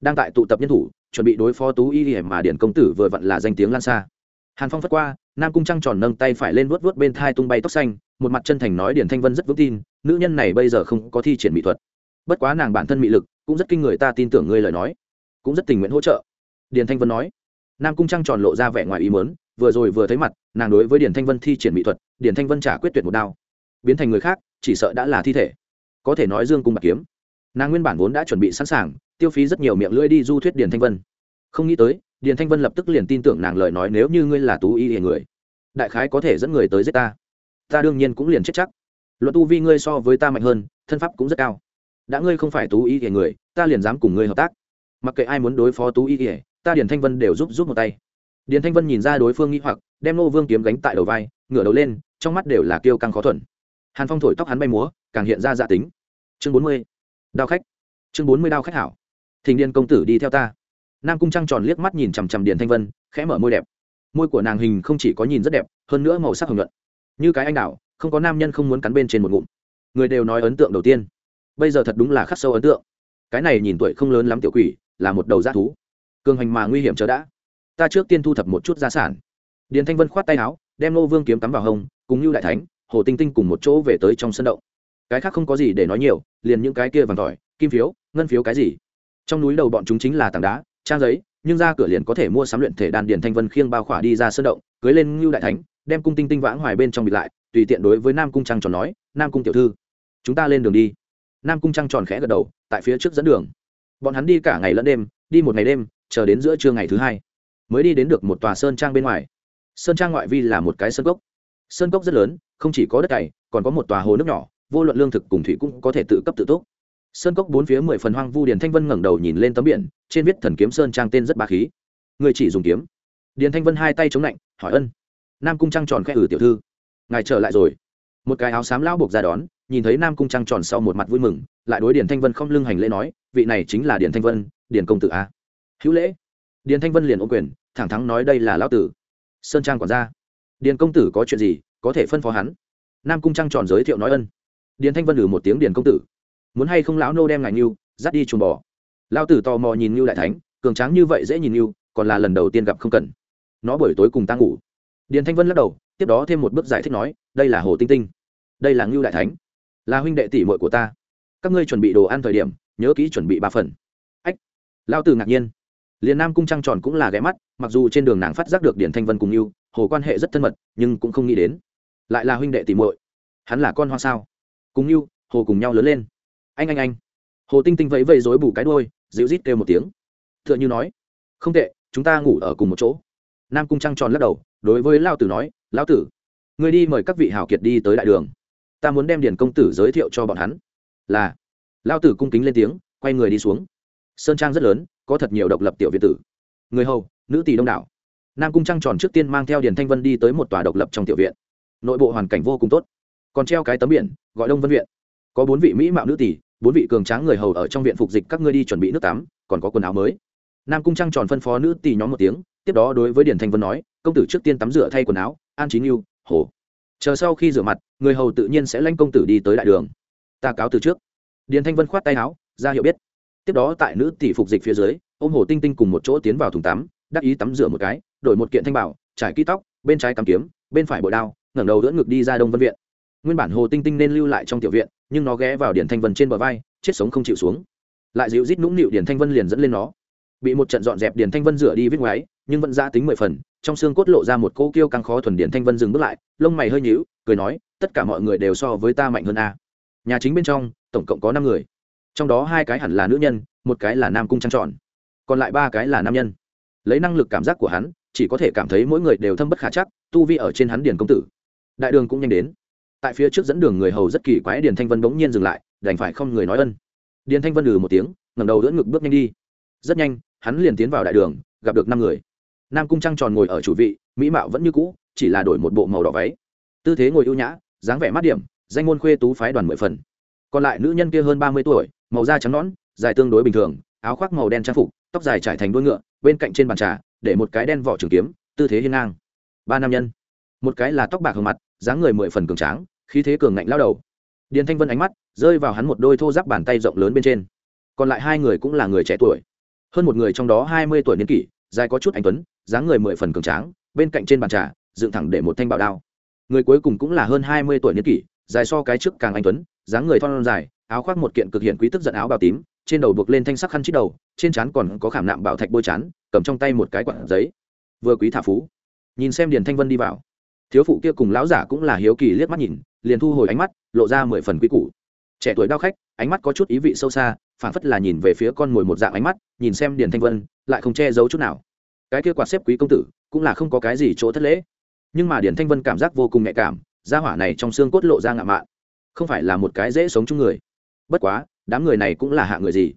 Đang tại tụ tập nhân thủ, chuẩn bị đối phó tú y ỉa mà điền công tử vừa vặn là danh tiếng lan xa. Hàn phong phất qua, nam cung trăng tròn nâng tay phải lên vuốt vuốt bên thai tung bay tóc xanh, một mặt chân thành nói điền thanh vân rất vững tin, nữ nhân này bây giờ không có thi triển mỹ thuật. Bất quá nàng bản thân mỹ lực, cũng rất kinh người ta tin tưởng ngươi lời nói. Cũng rất tình nguyện hỗ trợ. Điền thanh vân nói. Nam cung trăng tròn lộ ra vẻ ngoài ý mớn vừa rồi vừa thấy mặt, nàng đối với điền thanh vân thi triển mỹ thuật, điền thanh vân trả quyết tuyệt một đao biến thành người khác, chỉ sợ đã là thi thể. Có thể nói dương cung bạc kiếm. Nàng nguyên bản vốn đã chuẩn bị sẵn sàng, tiêu phí rất nhiều miệng lưỡi đi du thuyết điền thanh vân. Không nghĩ tới, điền thanh vân lập tức liền tin tưởng nàng lời nói nếu như ngươi là tú y hiền người, đại khái có thể dẫn người tới giết ta. Ta đương nhiên cũng liền chết chắc. Luận tu vi ngươi so với ta mạnh hơn, thân pháp cũng rất cao. Đã ngươi không phải tú y hiền người, ta liền dám cùng ngươi hợp tác. Mặc kệ ai muốn đối phó tú y hiền ta điền thanh vân đều giúp giúp một tay. Điền thanh vân nhìn ra đối phương nghĩ hoặc, đem nô vương kiếm gánh tại đầu vai, ngửa đầu lên, trong mắt đều là kiêu căng khó thuận hàn phong thổi tóc hắn bay múa, càng hiện ra dạ tính. Chương bốn mươi, đao khách. Chương bốn mươi đao khách hảo. Thình điên công tử đi theo ta. Nam cung trăng tròn liếc mắt nhìn chằm chằm điền thanh vân, khẽ mở môi đẹp. Môi của nàng hình không chỉ có nhìn rất đẹp, hơn nữa màu sắc hồng nhuận. Như cái anh đào, không có nam nhân không muốn cắn bên trên một ngụm. Người đều nói ấn tượng đầu tiên. Bây giờ thật đúng là khắc sâu ấn tượng. Cái này nhìn tuổi không lớn lắm tiểu quỷ, là một đầu g thú. Cường hành mà nguy hiểm chờ đã. Ta trước tiên thu thập một chút gia sản. Điền thanh vân khoát tay áo, đem nô vương kiếm cắm vào hông cùng như đại thánh hồ tinh tinh cùng một chỗ về tới trong sân động. Cái khác không có gì để nói nhiều, liền những cái kia vàng tỏi, kim phiếu, ngân phiếu cái gì. Trong núi đầu bọn chúng chính là tảng đá, trang giấy, nhưng ra cửa liền có thể mua sắm luyện thể đan điền thanh vân khiêng bao khỏa đi ra sân động, cưới lên ngưu đại thánh, đem cung tinh tinh vãng hoài bên trong bịt lại, tùy tiện đối với nam cung trăng tròn nói, nam cung tiểu thư, chúng ta lên đường đi. Nam cung trăng tròn khẽ gật đầu, tại phía trước dẫn đường. Bọn hắn đi cả ngày lẫn đêm, đi một ngày đêm, chờ đến giữa trưa ngày thứ hai, mới đi đến được một tòa sơn trang bên ngoài. Sơn trang ngoại vi là một cái sơn cốc. Sơn cốc rất lớn không chỉ có đất cày, còn có một tòa hồ nước nhỏ, vô luận lương thực cùng thủy cũng có thể tự cấp tự túc. Sơn cốc bốn phía mười phần hoang vu điền thanh vân ngẩng đầu nhìn lên tấm biển, trên viết thần kiếm sơn trang tên rất bà khí. Người chỉ dùng kiếm. Điền thanh vân hai tay chống lạnh, hỏi ân. Nam cung trăng tròn khẽ ử tiểu thư. Ngài trở lại rồi. Một cái áo xám lão buộc ra đón, nhìn thấy nam cung trăng tròn sau một mặt vui mừng, lại đối điền thanh vân không lưng hành lễ nói, vị này chính là điền thanh vân, điền công tử a. Hữu lễ. Điền thanh vân liền ô quyền, thẳng thắn nói đây là lão tử. Sơn trang quản gia. Điền công tử có chuyện gì? Có thể phân phó hắn. Nam cung trăng tròn giới thiệu nói ân. Điền thanh vân lử một tiếng điền công tử. Muốn hay không lão nô đem ngài nghiêu dắt đi chuồng bò. Lao tử tò mò nhìn nghiêu đại thánh, cường tráng như vậy dễ nhìn nghiêu còn là lần đầu tiên gặp không cần. Nó buổi tối cùng ta ngủ. Điền thanh vân lắc đầu, tiếp đó thêm một bước giải thích nói, đây là hồ tinh tinh. Đây là ngưu đại thánh. Là huynh đệ tỷ muội của ta. Các ngươi chuẩn bị đồ ăn thời điểm, nhớ kỹ chuẩn bị ba phần. Ách. Lao tử ngạc nhiên. Liền nam cung trăng tròn cũng là ghé mắt, mặc dù trên đường nàng phát giác được điển thanh vân cùng ngưu hồ quan hệ rất thân mật, nhưng cũng không nghĩ đến lại là huynh đệ tỷ muội. Hắn là con hoa sao? Cùng ngưu hồ cùng nhau lớn lên. Anh anh anh. Hồ tinh tinh vẫy vẫy rối bù cái đôi dịu rít kêu một tiếng. T h ư ợ n h ư nói, không tệ, chúng ta ngủ ở cùng một chỗ. Nam cung trăng tròn lắc đầu, đối với lao tử nói lão tử người đi mời các vị hào kiệt đi tới đại đường. Ta muốn đem điền công tử giới thiệu cho bọn hắn. Là. Lao tử cung kính lên tiếng, quay người đi xuống. Sơn trang rất lớn, có thật nhiều độc lập tiểu việt tử. Người hầu, nữ tỷ đông đảo. Nam cung trăng tròn trước tiên mang theo điền thanh vân đi tới một tòa độc lập trong tiểu viện nội bộ hoàn cảnh vô cùng tốt. Còn treo cái tấm biển, gọi đông vân viện. Có bốn vị mỹ mạo nữ tỷ, bốn vị cường tráng người hầu ở trong viện phục dịch các ngươi đi chuẩn bị nước tắm, còn có quần áo mới. Nam cung trăng tròn phân phó nữ tỷ nhóm một tiếng, tiếp đó đối với điển thanh vân nói, công tử trước tiên tắm rửa thay quần áo, an chín yêu hồ chờ sau khi rửa mặt, người hầu tự nhiên sẽ lanh công tử đi tới đại đường. Ta cáo từ trước. Điền thanh vân khoát tay áo, ra hiệu biết. Tiếp đó tại nữ tỷ phục dịch phía dưới, ôm hồ tinh tinh cùng một chỗ tiến vào thùng tắm, đắc ý tắm rửa một cái, đổi một kiện thanh bảo, trải kỹ tóc, bên trái cầm kiếm, bên phải bội đao ngẩng đầu đỡ ngực đi ra đông vân viện. Nguyên bản hồ tinh tinh nên lưu lại trong tiểu viện, nhưng nó ghé vào điển thanh vân trên bờ vai, chết sống không chịu xuống. Lại dịu rít nũng nịu điển thanh vân liền dẫn lên nó. Bị một trận dọn dẹp điển thanh vân rửa đi vết ngoáy, nhưng vẫn ra tính mười phần, trong xương cốt lộ ra một cô kiêu căng khó thuần điển thanh vân dừng bước lại, lông mày hơi nhíu, cười nói, tất cả mọi người đều so với ta mạnh hơn a. Nhà chính bên trong, tổng cộng có năm người. Trong đó hai cái hẳn là nữ nhân, một cái là nam cung trăng trọn còn lại ba cái là nam nhân. Lấy năng lực cảm giác của hắn, chỉ có thể cảm thấy mỗi người đều thâm bất khả chắc, tu vi ở trên hắn điển công tử đại đường cũng nhanh đến. Tại phía trước dẫn đường người hầu rất kỳ quái, điền thanh vân bỗng nhiên dừng lại, đành phải không người nói ân. Điền thanh vân lừ một tiếng, ngẩng đầu đỡ ngực bước nhanh đi. Rất nhanh, hắn liền tiến vào đại đường, gặp được năm người. Nam cung trăng tròn ngồi ở chủ vị, mỹ mạo vẫn như cũ, chỉ là đổi một bộ màu đỏ váy. Tư thế ngồi ưu nhã, dáng vẻ mát điểm, danh môn khuê tú phái đoàn mười phần. Còn lại nữ nhân kia hơn ba mươi tuổi, màu da trắng nõn, dài tương đối bình thường, áo khoác màu đen trang phục, tóc dài trải thành đuôi ngựa, bên cạnh trên bàn trà, để một cái đen vỏ trường kiếm, tư thế hiên ngang. Ba nam nhân. Một cái là tóc bạc hờ mặt dáng người mười phần cường tráng, khí thế cường ngạnh lao đầu. Điền thanh vân ánh mắt rơi vào hắn một đôi thô giáp bàn tay rộng lớn bên trên. Còn lại hai người cũng là người trẻ tuổi. Hơn một người trong đó hai mươi tuổi niên kỷ, dài có chút anh tuấn, dáng người mười phần cường tráng, bên cạnh trên bàn trà, dựng thẳng để một thanh bảo đao. Người cuối cùng cũng là hơn hai mươi tuổi niên kỷ, dài so cái trước càng anh tuấn, dáng người thon dài, áo khoác một kiện cực hiện quý tức giận áo bào tím, trên đầu buộc lên thanh sắc khăn chít đầu, trên trán còn có khảm nạm bảo thạch bôi chán, cầm trong tay một cái quạt giấy. Vừa quý thả phú. Nhìn xem điền thanh vân đi vào thiếu phụ kia cùng lão giả cũng là hiếu kỳ liếc mắt nhìn, liền thu hồi ánh mắt, lộ ra mười phần quý củ. Trẻ tuổi đao khách, ánh mắt có chút ý vị sâu xa phản phất là nhìn về phía con mồi một dạng ánh mắt, nhìn xem điền thanh vân, lại không che giấu chút nào. Cái kia quạt xếp quý công tử, cũng là không có cái gì chỗ thất lễ. Nhưng mà điền thanh vân cảm giác vô cùng nhạy cảm, gia hỏa này trong xương cốt lộ ra ngạo mạn. Không phải là một cái dễ sống chung người. Bất quá, đám người này cũng là hạ người gì?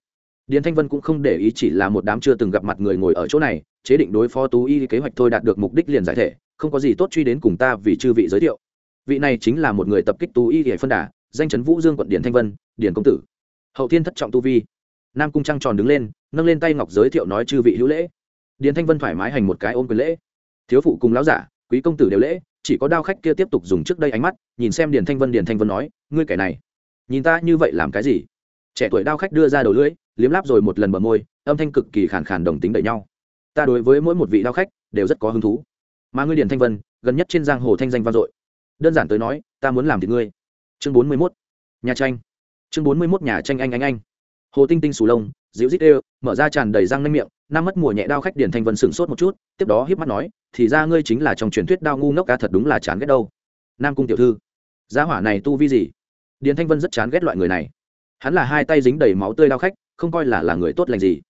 Điền thanh vân cũng không để ý chỉ là một đám chưa từng gặp mặt người ngồi ở chỗ này, chế định đối phó tú y kế hoạch thôi đạt được mục đích liền giải thể không có gì tốt truy đến cùng ta vì chư vị giới thiệu. Vị này chính là một người tập kích tú y hệ phân đà, danh chấn vũ dương quận điển thanh vân điển công tử. Hậu thiên thất trọng tu vi. Nam cung trăng tròn đứng lên, nâng lên tay ngọc giới thiệu nói chư vị hữu lễ. Điển thanh vân thoải mái hành một cái ôm quyền lễ. Thiếu phụ cùng lão giả, quý công tử đều lễ, chỉ có đao khách kia tiếp tục dùng trước đây ánh mắt, nhìn xem điền thanh vân, điền thanh vân nói, ngươi kẻ này, nhìn ta như vậy làm cái gì? Trẻ tuổi đao khách đưa ra đầu lưỡi, liếm láp rồi một lần bờ môi, âm thanh cực kỳ khàn khàn đồng tính đẩy nhau. Ta đối với mỗi một vị đao khách đều rất có hứng thú mà ngươi điền thanh vân, gần nhất trên giang hồ thanh danh vang dội. Đơn giản tới nói, ta muốn làm thì ngươi. Chương bốn mươi mốt. Nhà tranh. Chương bốn mươi mốt nhà tranh anh anh anh. Hồ tinh tinh sù lông, dịu rít ê mở ra tràn đầy răng nanh miệng năm mất mùa nhẹ đao khách điền thanh vân sửng sốt một chút, tiếp đó hiếp mắt nói, thì ra ngươi chính là trong truyền thuyết đao ngu ngốc ca thật đúng là chán ghét đâu. Nam cung tiểu thư giá hỏa này tu vi gì? Điền thanh vân rất chán ghét loại người này. Hắn là hai tay dính đầy máu tươi đao khách, không coi là là người tốt lành gì.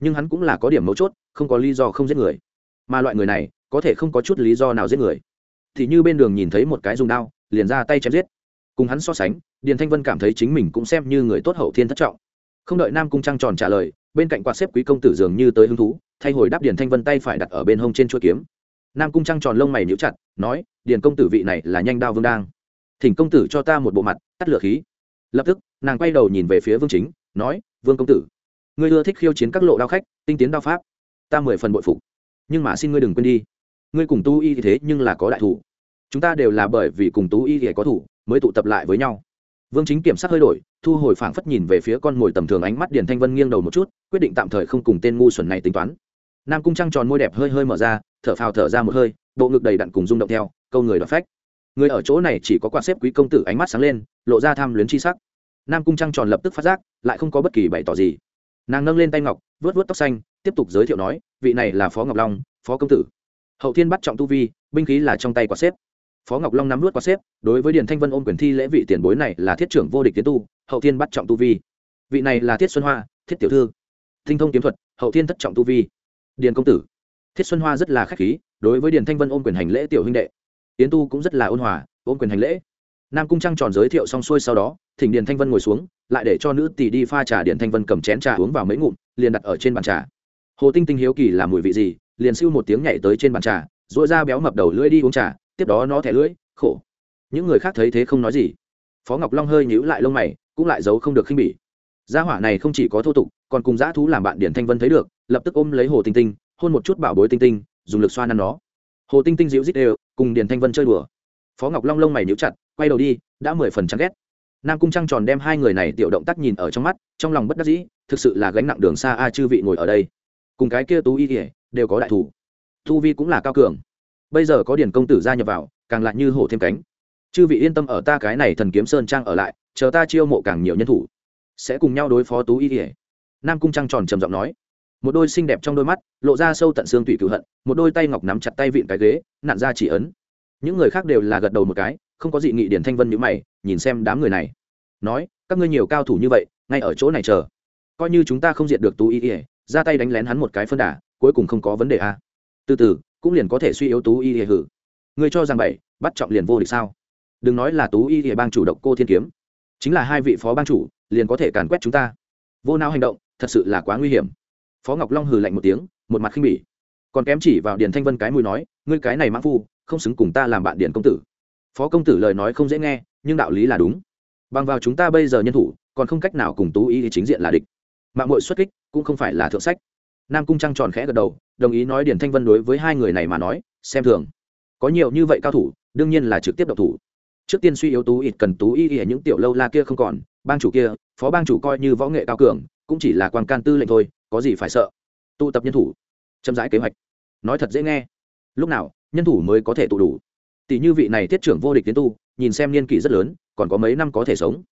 Nhưng hắn cũng là có điểm mấu chốt, không có lý do không giết người. Mà loại người này có thể không có chút lý do nào giết người. Thì như bên đường nhìn thấy một cái dùng đao, liền ra tay chém giết. Cùng hắn so sánh, điền thanh vân cảm thấy chính mình cũng xem như người tốt hậu thiên thất trọng. Không đợi nam cung trăng tròn trả lời, bên cạnh quạt xếp quý công tử dường như tới hứng thú, thay hồi đáp điền thanh vân tay phải đặt ở bên hông trên chuỗi kiếm. Nam cung trăng tròn lông mày nhíu chặt, nói, điền công tử vị này là nhanh đao vương đang. Thỉnh công tử cho ta một bộ mặt, tắt lửa khí. Lập tức, nàng quay đầu nhìn về phía vương chính, nói, vương công tử, ngươi ưa thích khiêu chiến các lộ đao khách, tinh tiến đao pháp. Ta mười phần bội phục. Nhưng mà xin ngươi đừng quên đi ngươi cùng tu y thế nhưng là có đại thủ. Chúng ta đều là bởi vì cùng tú y thì có thủ mới tụ tập lại với nhau. Vương chính kiểm sát hơi đổi, thu hồi phảng phất nhìn về phía con mồi tầm thường ánh mắt điền thanh vân nghiêng đầu một chút, quyết định tạm thời không cùng tên ngu xuẩn này tính toán. Nam cung trăng tròn môi đẹp hơi hơi mở ra, thở phào thở ra một hơi, bộ ngực đầy đặn cùng rung động theo, câu người đoạt phách. Người ở chỗ này chỉ có quan xếp quý công tử ánh mắt sáng lên, lộ ra tham luyến chi sắc. Nam cung trăng tròn lập tức phát giác, lại không có bất kỳ bày tỏ gì. Nàng nâng lên tay ngọc vớt vớt tóc xanh, tiếp tục giới thiệu nói, vị này là phó ngọc long, phó công tử hậu thiên bắt trọng tu vi, binh khí là trong tay quả xếp. Phó ngọc long nắm nuốt quả xếp, đối với điền thanh vân ôm quyền thi lễ vị tiền bối này là thiết trưởng vô địch tiến tu, hậu thiên bắt trọng tu vi. Vị này là thiết xuân hoa, thiết tiểu thư. Tinh thông kiếm thuật, hậu thiên thất trọng tu vi. Điền công tử. Thiết xuân hoa rất là k h á c h khí, đối với điền thanh vân ôm quyền hành lễ tiểu huynh đệ. Tiến tu cũng rất là ôn hòa, ôm quyền hành lễ. Nam cung trăng tròn giới thiệu xong xuôi sau đó, thỉnh điền thanh vân ngồi xuống, lại để cho nữ tỷ đi pha trà điền thanh vân cầm chén trà uống vào mấy ngụm, liền đặt ở trên bàn trà. Hồ tinh tinh hiếu kỳ là mùi vị gì liền siêu một tiếng nhảy tới trên bàn trà dội ra béo mập đầu lưỡi đi uống trà, tiếp đó nó thẻ lưỡi, khổ. Những người khác thấy thế không nói gì. Phó ngọc long hơi nhíu lại lông mày, cũng lại giấu không được khinh bỉ. Gia hỏa này không chỉ có thô tục, còn cùng dã thú làm bạn điển thanh vân thấy được, lập tức ôm lấy hồ tinh tinh, hôn một chút bảo bối tinh tinh, dùng lực xoa năn nó. Hồ tinh tinh dịu dít đều, cùng điển thanh vân chơi đùa. Phó ngọc long lông mày nhíu chặt, quay đầu đi, đã mười phần chán ghét. Nam cung trăng tròn đem hai người này tiểu động tác nhìn ở trong mắt, trong lòng bất đắc dĩ, thực sự là gánh nặng đường xa a chư vị ngồi ở đây. Cùng cái kia tú y kỉa đều có đại thủ. Tu vi cũng là cao cường. Bây giờ có điển công tử gia nhập vào, càng lại như hổ thêm cánh. Chư vị yên tâm ở ta cái này thần kiếm sơn trang ở lại, chờ ta chiêu mộ càng nhiều nhân thủ. Sẽ cùng nhau đối phó tú y kỉa nam cung trăng tròn trầm giọng nói. Một đôi xinh đẹp trong đôi mắt, lộ ra sâu tận xương tủy cựu hận, một đôi tay ngọc nắm chặt tay vịn cái ghế, nặn ra chỉ ấn. Những người khác đều là gật đầu một cái, không có dị nghị điển thanh vân nhữ mày, nhìn xem đám người này. Nói, các ngươi nhiều cao thủ như vậy, ngay ở chỗ này chờ. Coi như chúng ta không diệt được tú y ỉa ra tay đánh lén hắn một cái phân đà cuối cùng không có vấn đề a từ từ, cũng liền có thể suy yếu tú y ỉa hử. Ngươi cho rằng bảy bắt trọng liền vô địch sao? Đừng nói là tú y ỉa bang chủ động cô thiên kiếm. Chính là hai vị phó bang chủ, liền có thể càn quét chúng ta. Vô não hành động, thật sự là quá nguy hiểm. Phó ngọc long hừ lạnh một tiếng, một mặt khinh bỉ. Còn kém chỉ vào điền thanh vân cái mùi nói, ngươi cái này mãn phu, không xứng cùng ta làm bạn điền công tử. Phó công tử lời nói không dễ nghe, nhưng đạo lý là đúng. Bằng vào chúng ta bây giờ nhân thủ, còn không cách nào cùng tú y chính diện là địch. Mạng mội xuất kích cũng không phải là thượng sách nam cung trăng tròn khẽ gật đầu, đồng ý nói điền thanh vân đối với hai người này mà nói, xem thường. Có nhiều như vậy cao thủ, đương nhiên là trực tiếp độc thủ. Trước tiên suy yếu tú ít cần tú y ỉa những tiểu lâu la kia không còn, bang chủ kia, phó bang chủ coi như võ nghệ cao cường, cũng chỉ là quan can tư lệnh thôi, có gì phải sợ? Tụ tập nhân thủ, chậm rãi kế hoạch. Nói thật dễ nghe. Lúc nào, nhân thủ mới có thể tụ đủ? Tỷ như vị này tiết trưởng vô địch tiến tu, nhìn xem niên kỷ rất lớn, còn có mấy năm có thể sống.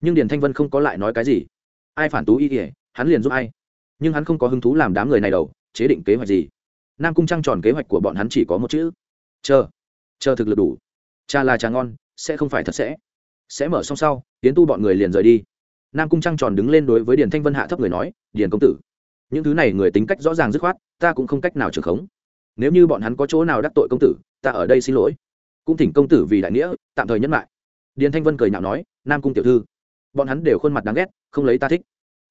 Nhưng điền thanh vân không có lại nói cái gì. Ai phản tú y ỉa hắn liền giúp ai nhưng hắn không có hứng thú làm đám người này đầu, chế định kế hoạch gì. Nam cung trăng tròn kế hoạch của bọn hắn chỉ có một chữ. Chờ. Chờ thực lực đủ. Cha là trà ngon, sẽ không phải thật sẽ. Sẽ mở xong sau tiến tu bọn người liền rời đi. Nam cung trăng tròn đứng lên đối với điền thanh vân hạ thấp người nói, điền công tử, những thứ này người tính cách rõ ràng dứt khoát, ta cũng không cách nào trưởng khống. Nếu như bọn hắn có chỗ nào đắc tội công tử, ta ở đây xin lỗi. Cũng thỉnh công tử vì đại nghĩa, tạm thời nhẫn lại. Điền thanh vân cười nhạo nói, nam cung tiểu thư. Bọn hắn đều khuôn mặt đáng ghét, không lấy ta thích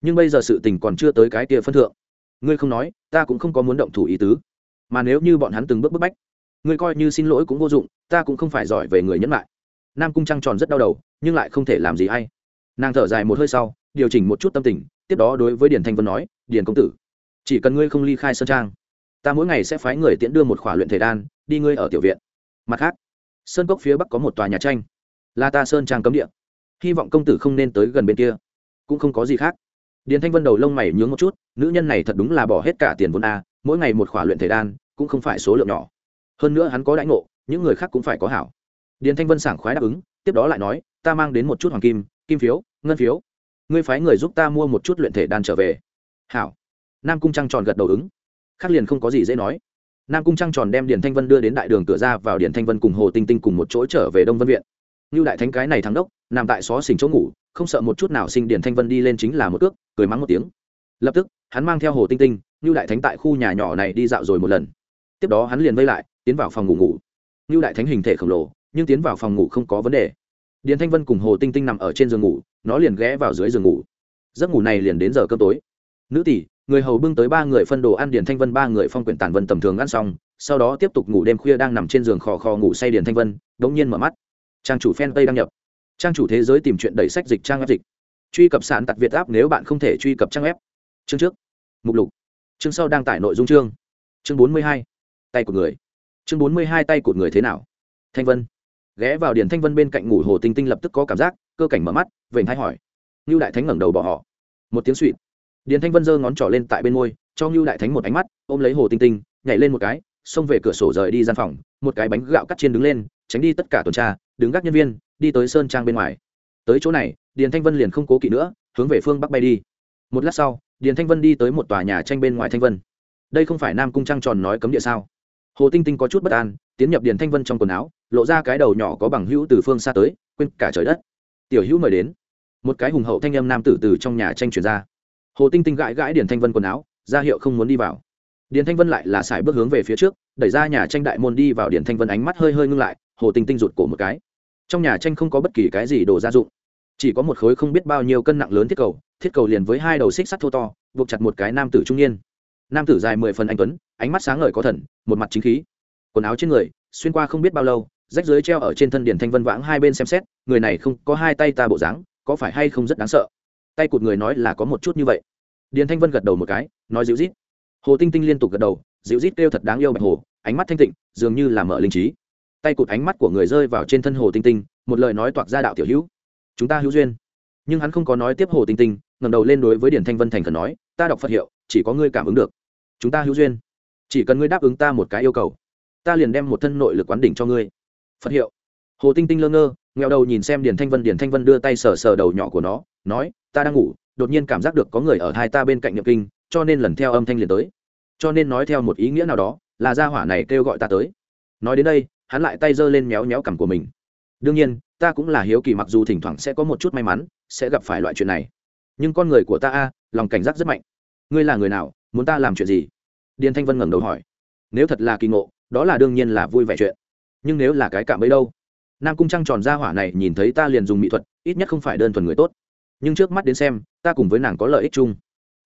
nhưng bây giờ sự tình còn chưa tới cái kia phân thượng. Ngươi không nói, ta cũng không có muốn động thủ ý tứ. Mà nếu như bọn hắn từng bước bức bách, ngươi coi như xin lỗi cũng vô dụng, ta cũng không phải giỏi về người nhẫn lại. Nam cung trăng tròn rất đau đầu, nhưng lại không thể làm gì hay. Nàng thở dài một hơi sau, điều chỉnh một chút tâm tình, tiếp đó đối với điền thanh vân nói, điền công tử, chỉ cần ngươi không ly khai sơn trang, ta mỗi ngày sẽ phái người tiễn đưa một khỏa luyện thể đan, đi ngươi ở tiểu viện. Mặt khác, sơn cốc phía bắc có một tòa nhà tranh, là ta sơn trang cấm địa. Hy vọng công tử không nên tới gần bên kia, cũng không có gì khác điền thanh vân đầu lông mày nhướng một chút, nữ nhân này thật đúng là bỏ hết cả tiền vốn a, mỗi ngày một khỏa luyện thể đan, cũng không phải số lượng nhỏ. Hơn nữa hắn có đãi ngộ, những người khác cũng phải có hảo. Điền thanh vân sảng khoái đáp ứng, tiếp đó lại nói, ta mang đến một chút hoàng kim kim phiếu, ngân phiếu. Ngươi phái người giúp ta mua một chút luyện thể đan trở về. Hảo. Nam cung trăng tròn gật đầu ứng. Khác liền không có gì dễ nói. Nam cung trăng tròn đem điền thanh vân đưa đến đại đường cửa ra vào điền thanh vân cùng hồ tinh tinh cùng một chỗ trở về đông vân viện. Như đại thánh cái này thắng đốc, nằm tại xó xỉnh chỗ ngủ không sợ một chút nào sinh điền thanh vân đi lên chính là một cước, cười mắng một tiếng. Lập tức, hắn mang theo hồ tinh tinh như đại thánh tại khu nhà nhỏ này đi dạo rồi một lần. Tiếp đó hắn liền vây lại, tiến vào phòng ngủ ngủ. Như đại thánh hình thể khổng lồ, nhưng tiến vào phòng ngủ không có vấn đề. Điền thanh vân cùng hồ tinh tinh nằm ở trên giường ngủ, nó liền ghé vào dưới giường ngủ. Giấc ngủ này liền đến giờ cơm tối. Nữ tỷ, người hầu bưng tới ba người phân đồ ăn, điền thanh vân ba người phong quyển tản vân tầm thường ăn xong, sau đó tiếp tục ngủ đêm khuya đang nằm trên giường khò khò ngủ say điền thanh vân đ ỗ n g nhiên mở mắt. Trang chủ phen tây đăng nhập trang chủ thế giới tìm chuyện đẩy sách dịch trang web dịch. Truy cập sàn tặc việt áp nếu bạn không thể truy cập trang web chương trước. Mục lục. Chương sau đang tải nội dung chương. Chương bốn mươi hai. Tay của người. Chương bốn mươi hai tay của người thế nào? Thanh vân. Ghé vào điền thanh vân bên cạnh ngủ hồ tinh tinh lập tức có cảm giác, cơ cảnh mở mắt, vểnh thay hỏi. Ngưu đại thánh ngẩng đầu bỏ họ. Một tiếng suỵt. Điền thanh vân giơ ngón trỏ lên tại bên môi, cho ngưu đại thánh một ánh mắt, ôm lấy hồ tinh tinh, nhảy lên một cái, xông về cửa sổ rời đi gian phòng, một cái bánh gạo cắt chiên đứng lên, tránh đi tất cả tuần tra, đứng gác nhân viên đi tới sơn trang bên ngoài. Tới chỗ này, điền thanh vân liền không cố kỵ nữa, hướng về phương bắc bay đi. Một lát sau, điền thanh vân đi tới một tòa nhà tranh bên ngoài thanh vân. Đây không phải nam cung trăng tròn nói cấm địa sao? Hồ tinh tinh có chút bất an, tiến nhập điền thanh vân trong quần áo, lộ ra cái đầu nhỏ có bằng hữu từ phương xa tới, quên cả trời đất. Tiểu hữu mời đến. Một cái hùng hậu thanh âm nam tử từ trong nhà tranh chuyển ra. Hồ tinh tinh gãi gãi điền thanh vân quần áo, ra hiệu không muốn đi vào. Điền thanh vân lại là sải bước hướng về phía trước, đẩy ra nhà tranh đại môn đi vào điền thanh vân ánh mắt hơi hơi ngưng lại, hồ tinh tinh rụt cổ một cái trong nhà tranh không có bất kỳ cái gì đồ gia dụng. Chỉ có một khối không biết bao nhiêu cân nặng lớn thiết cầu thiết cầu liền với hai đầu xích sắt thô to, buộc chặt một cái nam tử trung niên. Nam tử dài mười phần anh tuấn, ánh mắt sáng ngời có thần, một mặt chính khí. Quần áo trên người, xuyên qua không biết bao lâu, rách dưới treo ở trên thân điền thanh vân vãng hai bên xem xét, người này không có hai tay ta bộ dáng, có phải hay không rất đáng sợ? Tay cụt người nói là có một chút như vậy. Điền thanh vân gật đầu một cái, nói dịu rít hồ tinh tinh liên tục gật đầu, dịu rít kêu thật đáng yêu bạch hồ, ánh mắt thanh tịnh, dường như là mở linh trí tay cụt ánh mắt của người rơi vào trên thân hồ tinh tinh, một lời nói toạc ra đạo tiểu hữu. Chúng ta hữu duyên. Nhưng hắn không có nói tiếp hồ tinh tinh, ngẩng đầu lên đối với điển thanh vân thành khẩn nói, ta đọc phật hiệu, chỉ có ngươi cảm ứng được. Chúng ta hữu duyên. Chỉ cần ngươi đáp ứng ta một cái yêu cầu, ta liền đem một thân nội lực quán đỉnh cho ngươi. Phật hiệu. Hồ tinh tinh lơ ngơ nghèo đầu nhìn xem điển thanh vân điển thanh vân đưa tay sờ sờ đầu nhỏ của nó, nói, ta đang ngủ, đột nhiên cảm giác được có người ở hai ta bên cạnh nhập kinh, cho nên lần theo âm thanh liền tới. Cho nên nói theo một ý nghĩa nào đó, là gia hỏa này kêu gọi ta tới. Nói đến đây hắn lại tay giơ lên méo méo cằm của mình. Đương nhiên, ta cũng là hiếu kỳ mặc dù thỉnh thoảng sẽ có một chút may mắn, sẽ gặp phải loại chuyện này. Nhưng con người của ta a, lòng cảnh giác rất mạnh. Ngươi là người nào, muốn ta làm chuyện gì? Điền thanh vân ngẩng đầu hỏi. Nếu thật là kỳ ngộ, đó là đương nhiên là vui vẻ chuyện. Nhưng nếu là cái cạm bẫy đâu? Nam cung trăng tròn ra hỏa này nhìn thấy ta liền dùng mỹ thuật, ít nhất không phải đơn thuần người tốt. Nhưng trước mắt đến xem, ta cùng với nàng có lợi ích chung.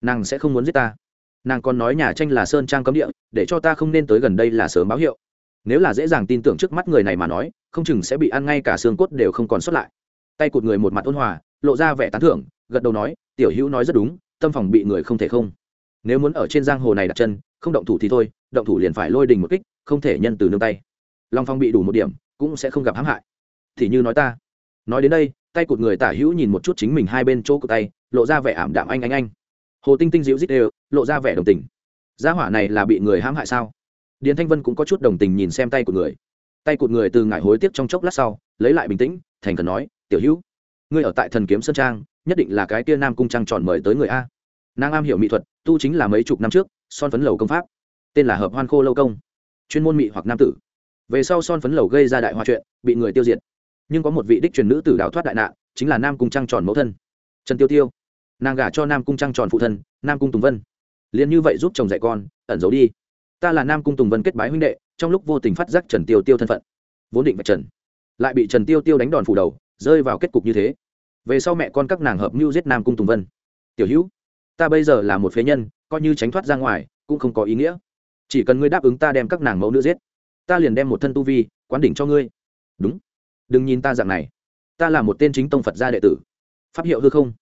Nàng sẽ không muốn giết ta. Nàng còn nói nhà tranh là sơn trang cấm địa, để cho ta không nên tới gần đây là sớm báo hiệu nếu là dễ dàng tin tưởng trước mắt người này mà nói, không chừng sẽ bị ăn ngay cả xương cốt đều không còn sót lại. Tay cụt người một mặt ôn hòa, lộ ra vẻ tán thưởng, gật đầu nói, tiểu hữu nói rất đúng, tâm phòng bị người không thể không. Nếu muốn ở trên giang hồ này đặt chân, không động thủ thì thôi, động thủ liền phải lôi đình một kích, không thể nhân từ nương tay. Long phong bị đủ một điểm, cũng sẽ không gặp hãm hại. Thì như nói ta. Nói đến đây, tay cụt người tả hữu nhìn một chút chính mình hai bên chỗ của tay, lộ ra vẻ ảm đạm anh anh anh. Hồ tinh tinh dịu dít đều, lộ ra vẻ đồng tình. Gia hỏa này là bị người hãm hại sao? Điền thanh vân cũng có chút đồng tình nhìn xem tay của người. Tay cụt người từ ngại hối tiếc trong chốc lát sau, lấy lại bình tĩnh, thành cần nói, tiểu hữu, ngươi ở tại thần kiếm sơn trang, nhất định là cái tia nam cung trăng tròn mời tới người a. Nàng am hiểu mỹ thuật, tu chính là mấy chục năm trước, son phấn lầu công pháp. Tên là hợp hoan khô lâu công, chuyên môn mỹ hoặc nam tử. Về sau son phấn lầu gây ra đại hoa chuyện, bị người tiêu diệt. Nhưng có một vị đích truyền nữ tử đào thoát đại nạn, chính là nam cung trăng tròn mẫu thân, trần tiêu tiêu. Nàng gả cho nam cung trăng tròn phụ thân, nam cung tùng vân. Liền như vậy giúp chồng dạy con, ẩn giấu đi ta là nam cung tùng vân kết bái huynh đệ, trong lúc vô tình phát giác trần tiêu tiêu thân phận. Vốn định vạch trần, lại bị trần tiêu tiêu đánh đòn phủ đầu, rơi vào kết cục như thế. Về sau mẹ con các nàng hợp mưu giết nam cung tùng vân. Tiểu hữu, ta bây giờ là một phế nhân, coi như tránh thoát ra ngoài, cũng không có ý nghĩa. Chỉ cần ngươi đáp ứng ta đem các nàng mẫu nữ giết, ta liền đem một thân tu vi, quán đỉnh cho ngươi. Đúng. Đừng nhìn ta dạng này. Ta là một tên chính tông phật gia đệ tử. Pháp hiệu hư không.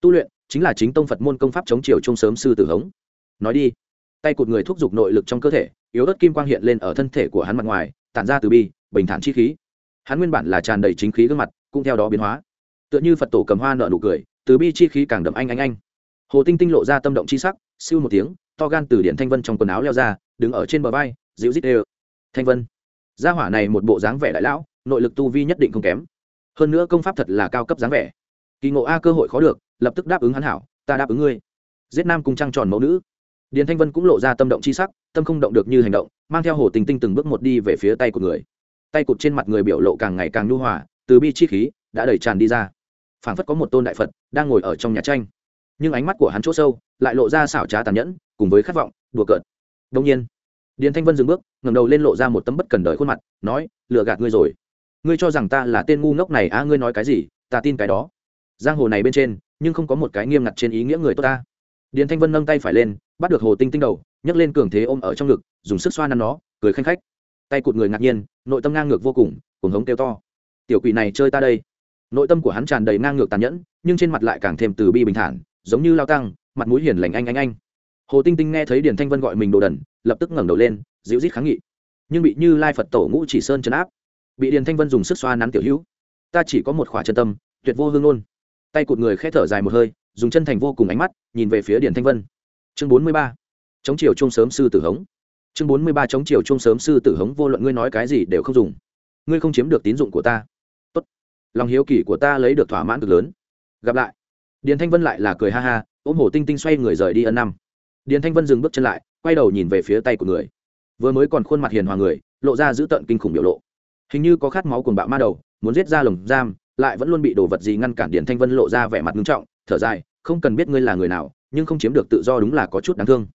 Tu luyện chính là chính tông phật môn công pháp chống chiều trung sớm sư tử hống. Nói đi tay cụt người thúc giục nội lực trong cơ thể, yếu ớt kim quang hiện lên ở thân thể của hắn mặt ngoài, tản ra từ bi, bình thản chi khí. Hắn nguyên bản là tràn đầy chính khí gương mặt, cũng theo đó biến hóa. Tựa như phật tổ cầm hoa nợ nụ cười, từ bi chi khí càng đậm anh anh anh. Hồ tinh tinh lộ ra tâm động chi sắc, siêu một tiếng, to gan từ điện thanh vân trong quần áo leo ra, đứng ở trên bờ vai, dịu dít đều. Thanh vân, gia hỏa này một bộ dáng vẻ đại lão, nội lực tu vi nhất định không kém. Hơn nữa công pháp thật là cao cấp dáng vẻ. Kỳ ngộ a cơ hội khó được, lập tức đáp ứng hắn hảo, ta đáp ứng ngươi. Giết nam cung trăng tròn mẫu nữ điền thanh vân cũng lộ ra tâm động chi sắc, tâm không động được như hành động, mang theo hồ tình tinh từng bước một đi về phía tay của người. Tay cụt trên mặt người biểu lộ càng ngày càng nhu hòa, từ bi chi khí đã đẩy tràn đi ra. Phảng phất có một tôn đại phật đang ngồi ở trong nhà tranh. Nhưng ánh mắt của hắn chỗ sâu lại lộ ra xảo trá tàn nhẫn, cùng với khát vọng, đùa cợt. Đông nhiên, điền thanh vân dừng bước, ngẩng đầu lên lộ ra một tấm bất cần đời khuôn mặt, nói, lừa gạt ngươi rồi. Ngươi cho rằng ta là tên ngu ngốc này á, ngươi nói cái gì? Ta tin cái đó. Giang hồ này bên trên, nhưng không có một cái nghiêm ngặt trên ý nghĩa người tốt ta điền thanh vân nâng tay phải lên, bắt được hồ tinh tinh đầu, nhấc lên cường thế ôm ở trong ngực, dùng sức xoa nắn nó, cười khanh khách. Tay cụt người ngạc nhiên, nội tâm ngang ngược vô cùng cùng hống kêu to. Tiểu quỷ này chơi ta đây. Nội tâm của hắn tràn đầy ngang ngược tàn nhẫn, nhưng trên mặt lại càng thêm từ bi bình thản, giống như lao tăng, mặt mũi hiền lành anh anh anh. Hồ tinh tinh nghe thấy điền thanh vân gọi mình đồ đần, lập tức ngẩng đầu lên, dịu rít kháng nghị. Nhưng bị như lai phật tổ ngũ chỉ sơn chấn áp, bị điền thanh vân dùng sức xoa nắn tiểu hữu. Ta chỉ có một khỏa chân tâm, tuyệt vô hương luôn tay cụt người khẽ thở dài một hơi dùng chân thành vô cùng ánh mắt nhìn về phía điền thanh vân. Chương bốn mươi ba, chống chiều chung sớm sư tử hống. Chương bốn mươi ba, chống chiều chung sớm sư tử hống, vô luận ngươi nói cái gì đều không dùng. Ngươi không chiếm được tín dụng của ta. Tốt. lòng hiếu kỳ của ta lấy được thỏa mãn cực lớn. Gặp lại. Điền thanh vân lại là cười ha ha, ôm hổ tinh tinh xoay người rời đi ân năm. Điền thanh vân dừng bước chân lại, quay đầu nhìn về phía tay của người. Vừa mới còn khuôn mặt hiền hòa người, lộ ra giữ tợn kinh khủng biểu lộ. Hình như có khát máu cuồng bạo ma đầu, muốn giết ra lồng giam, lại vẫn luôn bị đồ vật gì ngăn cản điền thanh vân lộ ra vẻ mặt nghiêm trọng thở dài, không cần biết ngươi là người nào, nhưng không chiếm được tự do đúng là có chút đáng thương.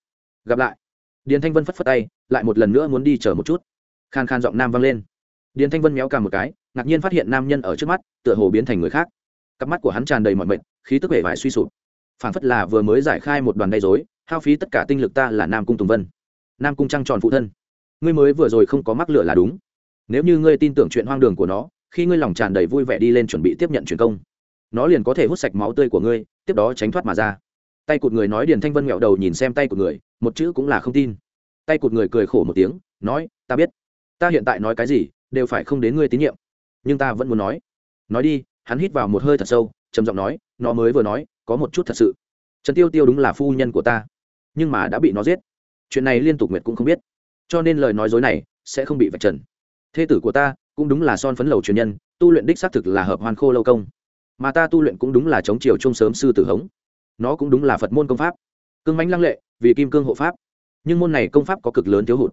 Gặp lại. Điền thanh vân phất phất tay, lại một lần nữa muốn đi chờ một chút. Khan khan giọng nam vang lên. Điền thanh vân méo cả một cái, ngạc nhiên phát hiện nam nhân ở trước mắt, tựa hồ biến thành người khác. Cặp mắt của hắn tràn đầy mọi mệnh khí tức vẻ vải suy sụp. Phản phất là vừa mới giải khai một đoàn gây dối hao phí tất cả tinh lực ta là nam cung tùng vân. Nam cung trăng tròn phụ thân. Ngươi mới vừa rồi không có mắc lửa là đúng. Nếu như ngươi tin tưởng chuyện hoang đường của nó, khi ngươi lòng tràn đầy vui vẻ đi lên chuẩn bị tiếp nhận truyền công nó liền có thể hút sạch máu tươi của ngươi, tiếp đó tránh thoát mà ra. Tay cụt người nói điền thanh vân nghẹo đầu nhìn xem tay của người, một chữ cũng là không tin. Tay cụt người cười khổ một tiếng, nói, ta biết. Ta hiện tại nói cái gì, đều phải không đến ngươi tín nhiệm. Nhưng ta vẫn muốn nói. Nói đi, hắn hít vào một hơi thật sâu, trầm giọng nói, nó mới vừa nói, có một chút thật sự. Trần tiêu tiêu đúng là phu nhân của ta, nhưng mà đã bị nó giết. Chuyện này liên tục nguyệt cũng không biết. Cho nên lời nói dối này sẽ không bị vạch trần. Thê tử của ta cũng đúng là son phấn lầu truyền nhân, tu luyện đích xác thực là hợp hoan khô lâu công mà ta tu luyện cũng đúng là chống chiều chung sớm sư tử hống. Nó cũng đúng là phật môn công pháp. Cương mãnh lăng lệ, vì kim cương hộ pháp. Nhưng môn này công pháp có cực lớn thiếu hụt.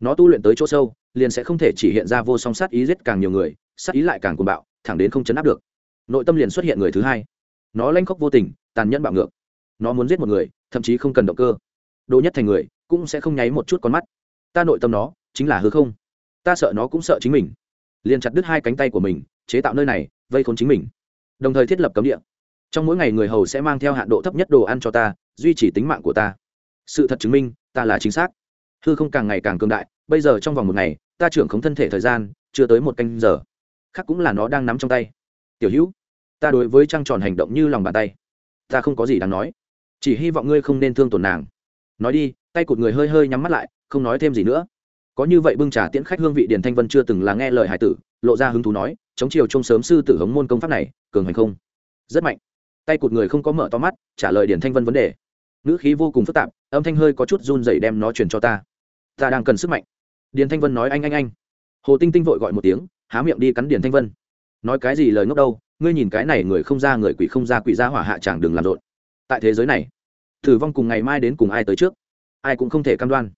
Nó tu luyện tới chỗ sâu, liền sẽ không thể chỉ hiện ra vô song sát ý giết càng nhiều người, sát ý lại càng cuồng bạo, thẳng đến không chấn áp được. Nội tâm liền xuất hiện người thứ hai. Nó lanh khóc vô tình, tàn nhẫn bạo ngược. Nó muốn giết một người, thậm chí không cần động cơ. Đồ nhất thành người, cũng sẽ không nháy một chút con mắt. Ta nội tâm nó, chính là hư không. Ta sợ nó cũng sợ chính mình. Liền chặt đứt hai cánh tay của mình, chế tạo nơi này, vây khốn chính mình đồng thời thiết lập cấm địa. Trong mỗi ngày người hầu sẽ mang theo hạn độ thấp nhất đồ ăn cho ta, duy trì tính mạng của ta. Sự thật chứng minh, ta là chính xác. Hư không càng ngày càng cường đại, bây giờ trong vòng một ngày, ta trưởng khống thân thể thời gian, chưa tới một canh giờ. Khác cũng là nó đang nắm trong tay. Tiểu hữu, ta đối với trăng tròn hành động như lòng bàn tay. Ta không có gì đáng nói. Chỉ hy vọng ngươi không nên thương tổn nàng. Nói đi, tay cụt người hơi hơi nhắm mắt lại, không nói thêm gì nữa. Có như vậy bưng trà tiễn khách hương vị điền thanh vân chưa từng là nghe lời hải tử, lộ ra hứng thú nói chống chiều trông sớm sư tử hống môn công pháp này, cường hành không? Rất mạnh. Tay cụt người không có mở to mắt, trả lời điền thanh vân vấn đề. Ngữ khí vô cùng phức tạp, âm thanh hơi có chút run dày đem nó truyền cho ta. Ta đang cần sức mạnh. Điền thanh vân nói anh anh anh. Hồ tinh tinh vội gọi một tiếng, há miệng đi cắn điền thanh vân. Nói cái gì lời ngốc đâu, ngươi nhìn cái này người không ra người quỷ không ra quỷ ra hỏa hạ chẳng đừng làm rộn. Tại thế giới này thử vong cùng ngày mai đến cùng ai tới trước, ai cũng không thể cam đoan.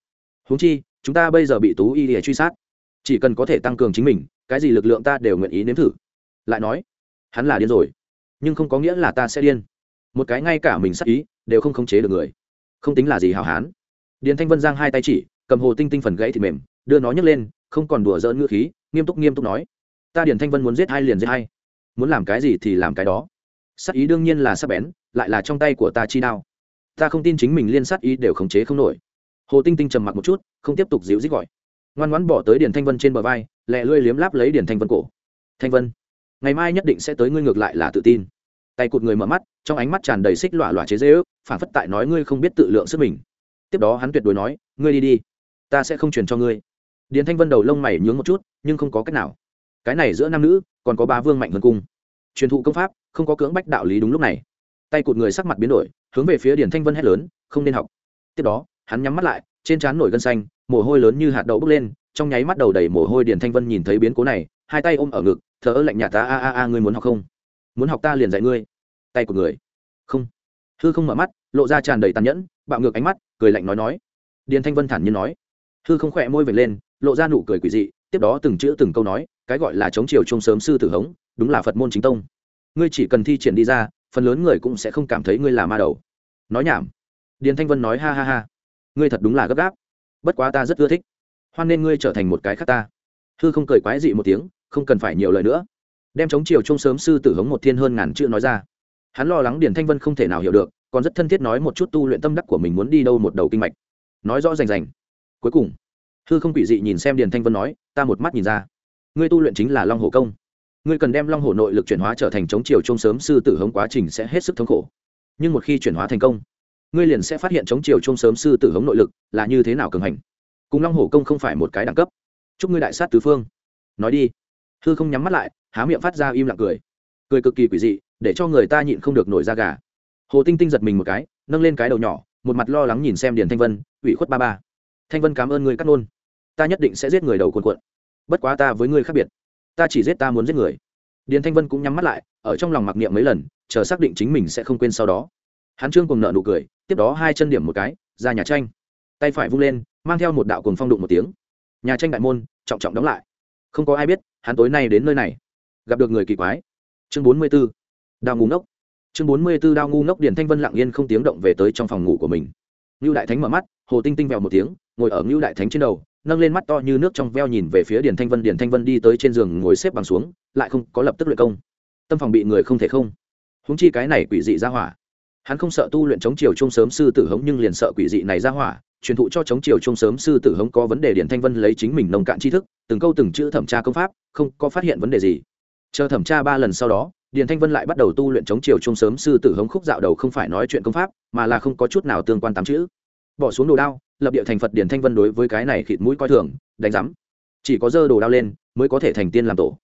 Huống chi, chúng ta bây giờ bị tú y để truy sát. Chỉ cần có thể tăng cường chính mình cái gì lực lượng ta đều nguyện ý nếm thử. Lại nói, hắn là điên rồi, nhưng không có nghĩa là ta sẽ điên. Một cái ngay cả mình sắc ý đều không khống chế được người. Không tính là gì hào hán. Điền thanh vân giang hai tay chỉ, cầm hồ tinh tinh phần gãy thì mềm, đưa nó nhấc lên, không còn đùa dỡn ngữ khí, nghiêm túc nghiêm túc nói, ta điền thanh vân muốn giết hai liền giết hai. Muốn làm cái gì thì làm cái đó. Sắc ý đương nhiên là sắc bén, lại là trong tay của ta chi đao. Ta không tin chính mình liên sát ý đều khống chế không nổi. Hồ tinh tinh trầm mặc một chút, không tiếp tục dịu dít gọi ngoan ngoãn bỏ tới điền thanh vân trên bờ vai, lẹ lươi liếm láp lấy điền thanh vân cổ. Thanh vân, ngày mai nhất định sẽ tới ngươi ngược lại là tự tin. Tay cụt người mở mắt, trong ánh mắt tràn đầy xích lọa lọa chế dễ ước phản phất tại nói ngươi không biết tự lượng sức mình. Tiếp đó hắn tuyệt đối nói, ngươi đi đi, ta sẽ không truyền cho ngươi. Điền thanh vân đầu lông mày nhướng một chút, nhưng không có cách nào. Cái này giữa nam nữ, còn có ba vương mạnh hơn cung. Truyền thụ công pháp, không có cưỡng bách đạo lý đúng lúc này. Tay cụt người sắc mặt biến đổi, hướng về phía điền thanh vân hét lớn, không nên học. Tiếp đó, hắn nhắm mắt lại, trên trán nổi gân xanh mồ hôi lớn như hạt đậu bốc lên, trong nháy mắt đầu đầy mồ hôi điền thanh vân nhìn thấy biến cố này, hai tay ôm ở ngực thở lạnh nhạt ta a a a, ngươi muốn học không? Muốn học ta liền dạy ngươi. Tay của người. Không. Hư không mở mắt, lộ ra tràn đầy tàn nhẫn, bạo ngược ánh mắt, cười lạnh nói nói. Điền thanh vân thản nhiên nói. Hư không khỏe môi vệt lên, lộ ra nụ cười quỷ dị, tiếp đó từng chữ từng câu nói, cái gọi là chống chiều chung sớm sư tử hống, đúng là phật môn chính tông. Ngươi chỉ cần thi triển đi ra, phần lớn người cũng sẽ không cảm thấy ngươi là ma đầu. Nói nhảm. Điền thanh vân nói ha ha ha. Ngươi thật đúng là gấp gáp bất quá ta rất ưa thích. Hoan nên ngươi trở thành một cái khác ta. Hư không cười quái dị một tiếng, không cần phải nhiều lời nữa. Đem chống chiều trông sớm sư tử hống một thiên hơn ngàn chữ nói ra. Hắn lo lắng điền thanh vân không thể nào hiểu được, còn rất thân thiết nói một chút tu luyện tâm đắc của mình muốn đi đâu một đầu kinh mạch. Nói rõ rành rành. Cuối cùng, hư không quỷ dị nhìn xem điền thanh vân nói, ta một mắt nhìn ra. Ngươi tu luyện chính là long hồ công. Ngươi cần đem long hồ nội lực chuyển hóa trở thành chống chiều trông sớm sư tử hống quá trình sẽ hết sức thống khổ. Nhưng một khi chuyển hóa thành công ngươi liền sẽ phát hiện chống chiều chung sớm sư tử hống nội lực là như thế nào cường hành. Cùng long hổ công không phải một cái đẳng cấp. Chúc ngươi đại sát tứ phương. Nói đi. Hư không nhắm mắt lại, há miệng phát ra im lặng cười. Cười cực kỳ quỷ dị, để cho người ta nhịn không được nổi da gà. Hồ tinh tinh giật mình một cái, nâng lên cái đầu nhỏ, một mặt lo lắng nhìn xem điền thanh vân, ủy khuất ba ba. Thanh vân cảm ơn người cắt nôn. Ta nhất định sẽ giết người đầu cuồn cuộn. Bất quá ta với ngươi khác biệt. Ta chỉ giết ta muốn giết người. Điền thanh vân cũng nhắm mắt lại, ở trong lòng mặc niệm mấy lần, chờ xác định chính mình sẽ không quên sau đó hắn trương cùng nợ nụ cười, tiếp đó hai chân điểm một cái, ra nhà tranh. Tay phải vung lên, mang theo một đạo cùng phong đụng một tiếng. Nhà tranh đại môn, trọng trọng đóng lại. Không có ai biết, hắn tối nay đến nơi này. Gặp được người kỳ quái. Chương bốn mươi b ố đao ngu ngốc. Chương bốn mươi b ố đao ngu ngốc điền thanh vân lặng yên không tiếng động về tới trong phòng ngủ của mình. Ngưu đại thánh mở mắt, hồ tinh tinh vèo một tiếng, ngồi ở ngưu đại thánh trên đầu, nâng lên mắt to như nước trong veo nhìn về phía điền thanh vân. Điền thanh vân đi tới trên giường ngồi xếp bằng xuống, lại không có lập tức luyện công. Tâm phòng bị người không thể không. Húng chi cái này quỷ dị ra hỏa hắn không sợ tu luyện chống chiều chung sớm sư tử hống nhưng liền sợ quỷ dị này ra hỏa, truyền thụ cho chống chiều chung sớm sư tử hống có vấn đề điển thanh vân lấy chính mình nông cạn tri thức, từng câu từng chữ thẩm tra công pháp, không có phát hiện vấn đề gì. Chờ thẩm tra ba lần sau đó điển thanh vân lại bắt đầu tu luyện chống chiều chung sớm sư tử hống khúc dạo đầu không phải nói chuyện công pháp, mà là không có chút nào tương quan tám chữ. Bỏ xuống đồ đao, lập địa thành phật điển thanh vân đối với cái này khịt mũi coi thường, đánh giám chỉ có dơ đồ đao lên, mới có thể thành tiên làm tổ.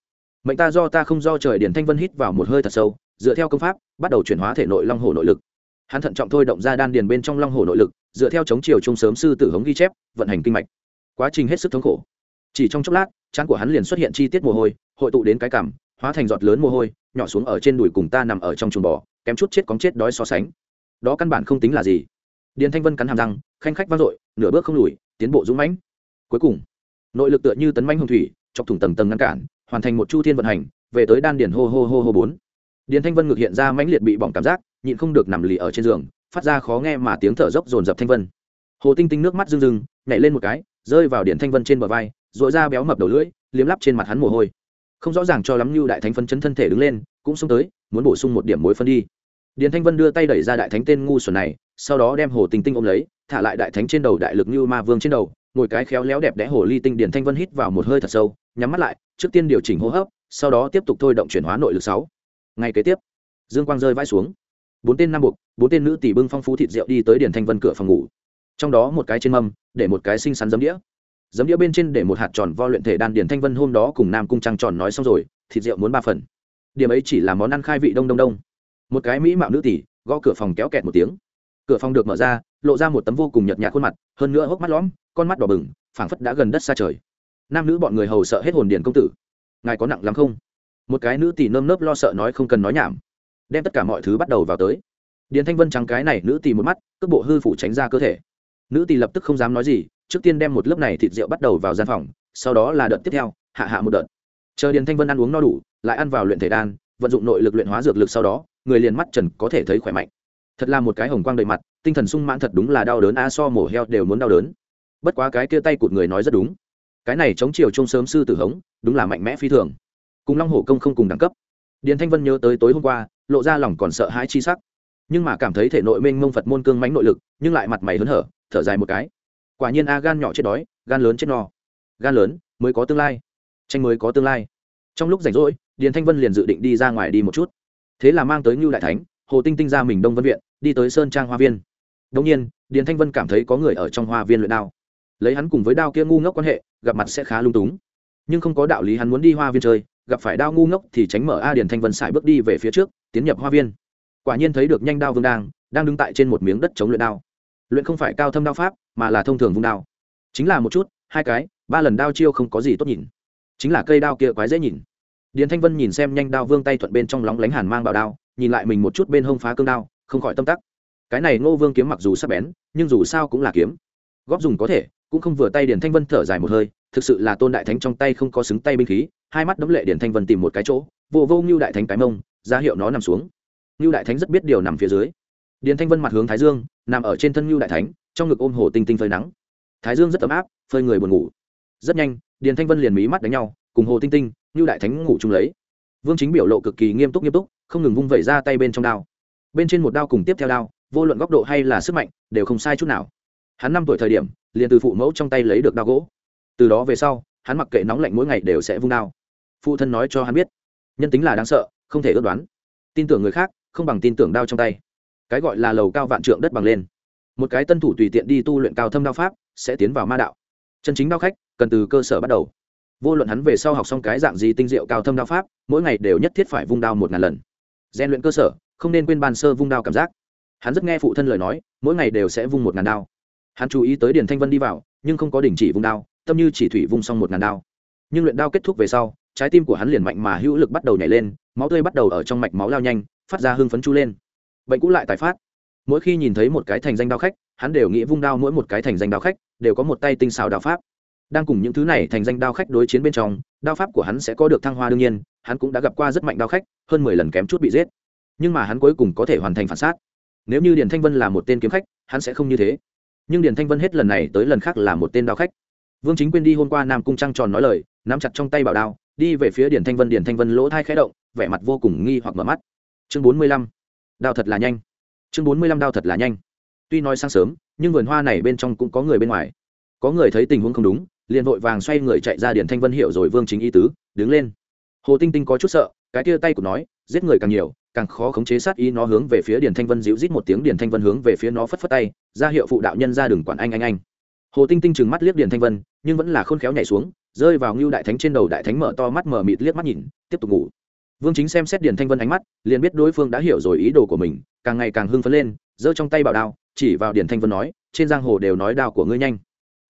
Mệnh ta do ta không do trời điển thanh vân hít vào một hơi thật sâu dựa theo công pháp, bắt đầu chuyển hóa thể nội long hồ nội lực. Hắn thận trọng thôi động ra đan điền bên trong long hồ nội lực, dựa theo chống chiều trung sớm sư tử hống ghi chép, vận hành kinh mạch. Quá trình hết sức thống khổ. Chỉ trong chốc lát trán của hắn liền xuất hiện chi tiết mồ hôi, hội tụ đến cái cằm hóa thành giọt lớn mồ hôi, nhỏ xuống ở trên đùi cùng ta nằm ở trong chuồng bò, kém chút chết cóng chết đói so sánh. Đó căn bản không tính là gì. Điền thanh vân cắn hàm răng, khanh khách vang dội, nửa bước không lùi, tiến bộ dũng mãnh. Cuối cùng, nội lực tựa như tấn manh hồng thủy, chọc thủng tầng tầng ngăn cản, hoàn thành một chu thiên vận hành, về tới đan điền hô hô hô hô bốn điền thanh vân ngược hiện ra mãnh liệt bị bỏng cảm giác, nhịn không được nằm lì ở trên giường, phát ra khó nghe mà tiếng thở dốc dồn dập thanh vân. Hồ tinh tinh nước mắt rưng rưng, nhảy lên một cái, rơi vào Điền thanh vân trên bờ vai dội ra béo mập đầu lưỡi, liếm lắp trên mặt hắn mồ hôi. Không rõ ràng cho lắm như đại thánh phân chấn thân thể đứng lên, cũng xông tới, muốn bổ sung một điểm mối phân đi. Điền thanh vân đưa tay đẩy ra đại thánh tên ngu xuẩn này, sau đó đem hồ tinh tinh ôm lấy, thả lại đại thánh trên đầu đại lực như ma vương trên đầu, ngồi cái khéo léo đẹp đẽ hồ ly tinh điền thanh vân hít vào một hơi thật sâu, nhắm mắt lại, trước tiên điều chỉnh hô hấp, sau đó tiếp tục thôi động chuyển hóa nội lực sáu ngày kế tiếp, dương quang rơi vãi xuống. Bốn tên nam buộc, bốn tên nữ tỷ bưng phong phú thịt rượu đi tới điền thanh vân cửa phòng ngủ. Trong đó một cái trên mâm, để một cái xinh xắn giấm đĩa. Giấm đĩa bên trên để một hạt tròn vo luyện thể đan điền thanh vân hôm đó cùng nam cung trăng tròn nói xong rồi, thịt rượu muốn ba phần. Điểm ấy chỉ là món ăn khai vị đông đông đông. Một cái mỹ mạo nữ tỷ, gõ cửa phòng kéo kẹt một tiếng. Cửa phòng được mở ra, lộ ra một tấm vô cùng nhợt nhạt khuôn mặt, hơn nữa hốc mắt lõm, con mắt đỏ bừng, phảng phất đã gần đất xa trời. Nam nữ bọn người hầu sợ hết hồn điền công tử. Ngài có nặng lắm không? Một cái nữ tỷ nơm nớp lo sợ nói không cần nói nhảm. Đem tất cả mọi thứ bắt đầu vào tới. Điền thanh vân trắng cái này nữ tỷ một mắt, cước bộ hư phủ tránh ra cơ thể. Nữ tỷ lập tức không dám nói gì, trước tiên đem một lớp này thịt rượu bắt đầu vào gian phòng, sau đó là đợt tiếp theo, hạ hạ một đợt. Chờ điền thanh vân ăn uống no đủ, lại ăn vào luyện thể đan, vận dụng nội lực luyện hóa dược lực sau đó, người liền mắt trần có thể thấy khỏe mạnh. Thật là một cái hồng quang đầy mặt, tinh thần sung mãn thật đúng là đau đớn a, so mổ heo đều muốn đau đớn. Bất quá cái kia tay cụt người nói rất đúng. Cái này chống chiều trông sớm sư tử hống, đúng là mạnh mẽ phi thường cùng long hổ công không cùng đẳng cấp. Điền thanh vân nhớ tới tối hôm qua, lộ ra lòng còn sợ hãi chi sắc. Nhưng mà cảm thấy thể nội mênh mông phật môn cương mánh nội lực, nhưng lại mặt mày hớn hở, thở dài một cái. Quả nhiên a gan nhỏ chết đói, gan lớn chết no. Gan lớn mới có tương lai. Tranh mới có tương lai. Trong lúc rảnh rỗi, điền thanh vân liền dự định đi ra ngoài đi một chút. Thế là mang tới ngưu đại thánh, hồ tinh tinh ra mình đông vân viện, đi tới sơn trang hoa viên. Đông nhiên, điền thanh vân cảm thấy có người ở trong hoa viên luyện đao. Lấy hắn cùng với đao kia ngu ngốc quan hệ, gặp mặt sẽ khá lung túng. Nhưng không có đạo lý hắn muốn đi hoa viên chơi gặp phải đao ngu ngốc thì tránh mở a điền thanh vân xài bước đi về phía trước, tiến nhập hoa viên. Quả nhiên thấy được nhanh đao vương đang đang đứng tại trên một miếng đất chống luyện đao. Luyện không phải cao thâm đao pháp, mà là thông thường vung đao. Chính là một chút, hai cái, ba lần đao chiêu không có gì tốt nhìn. Chính là cây đao kia quái dễ nhìn. Điền thanh vân nhìn xem nhanh đao vương tay thuận bên trong lóng lánh hàn mang bảo đao, nhìn lại mình một chút bên hông phá cương đao, không khỏi tâm tắc. Cái này ngô vương kiếm mặc dù sắc bén, nhưng dù sao cũng là kiếm. Góp dùng có thể, cũng không vừa tay điền thanh vân thở dài một hơi thực sự là tôn đại thánh trong tay không có xứng tay binh khí, hai mắt đấm lệ điển thanh vân tìm một cái chỗ, vô vô ngưu đại thánh cái mông, ra hiệu nó nằm xuống. Ngưu đại thánh rất biết điều nằm phía dưới. Điển thanh vân mặt hướng thái dương, nằm ở trên thân ngưu đại thánh, trong ngực ôm hồ tinh tinh phơi nắng. Thái dương rất ấm áp, phơi người buồn ngủ. Rất nhanh, điển thanh vân liền mí mắt đánh nhau, cùng hồ tinh tinh, ngưu đại thánh ngủ chung lấy. Vương chính biểu lộ cực kỳ nghiêm túc nghiêm túc, không ngừng vung vẩy ra tay bên trong đao. Bên trên một đao cùng tiếp theo đao, vô luận góc độ hay là sức mạnh, đều không sai chút nào. Hắn năm tuổi thời điểm, liền từ phụ mẫu trong tay lấy được đao gỗ từ đó về sau, hắn mặc kệ nóng lạnh mỗi ngày đều sẽ vung đao. Phụ thân nói cho hắn biết, nhân tính là đáng sợ, không thể ước đoán. Tin tưởng người khác, không bằng tin tưởng đao trong tay. Cái gọi là lầu cao vạn trượng đất bằng lên. Một cái tân thủ tùy tiện đi tu luyện cao thâm đao pháp, sẽ tiến vào ma đạo. Chân chính đao khách, cần từ cơ sở bắt đầu. Vô luận hắn về sau học xong cái dạng gì tinh diệu cao thâm đao pháp, mỗi ngày đều nhất thiết phải vung đao một ngàn lần. Gian luyện cơ sở, không nên quên bàn sơ vung đao cảm giác. Hắn rất nghe phụ thân lời nói, mỗi ngày đều sẽ vung một ngàn đao. Hắn chú ý tới điền thanh vân đi vào, nhưng không có đình chỉ vung đao tâm như chỉ thủy vung xong một ngàn đao. Nhưng luyện đao kết thúc về sau, trái tim của hắn liền mạnh mà hữu lực bắt đầu nhảy lên, máu tươi bắt đầu ở trong mạch máu lao nhanh, phát ra hưng phấn chu lên. Bệnh cũ lại tái phát. Mỗi khi nhìn thấy một cái thành danh đao khách, hắn đều nghĩ vung đao mỗi một cái thành danh đao khách, đều có một tay tinh xào đao pháp. Đang cùng những thứ này thành danh đao khách đối chiến bên trong, đao pháp của hắn sẽ có được thăng hoa đương nhiên, hắn cũng đã gặp qua rất mạnh đao khách, hơn mười lần kém chút bị giết. Nhưng mà hắn cuối cùng có thể hoàn thành phản xác nếu như điền thanh vân là một tên kiếm khách, hắn sẽ không như thế. Nhưng điền thanh vân hết lần này tới lần khác là một tên đao khách vương chính quyên đi hôm qua nam cung trăng tròn nói lời, nắm chặt trong tay bảo đao, đi về phía điền thanh vân, điền thanh vân lỗ thai khẽ động, vẻ mặt vô cùng nghi hoặc mở mắt. Chương bốn mươi lăm, đao thật là nhanh. Chương bốn mươi lăm, đao thật là nhanh. Tuy nói sáng sớm, nhưng vườn hoa này bên trong cũng có người bên ngoài. Có người thấy tình huống không đúng, liền vội vàng xoay người chạy ra điền thanh vân hiểu rồi vương chính y tứ, đứng lên. Hồ tinh tinh có chút sợ, cái kia tay của nói giết người càng nhiều, càng khó khống chế sát ý nó hướng về phía điền thanh vân dịu rít một tiếng, điền thanh vân hướng về phía nó phất phất tay, ra hiệu phụ đạo nhân ra đừng quản anh anh anh hồ tinh tinh trừng mắt liếc điền thanh vân, nhưng vẫn là khôn khéo nhảy xuống, rơi vào ngưu đại thánh trên đầu đại thánh mở to mắt mở mịt liếc mắt nhìn, tiếp tục ngủ. Vương chính xem xét điền thanh vân ánh mắt, liền biết đối phương đã hiểu rồi ý đồ của mình, càng ngày càng hưng phấn lên, giơ trong tay bảo đao, chỉ vào điền thanh vân nói, trên giang hồ đều nói đao của ngươi nhanh.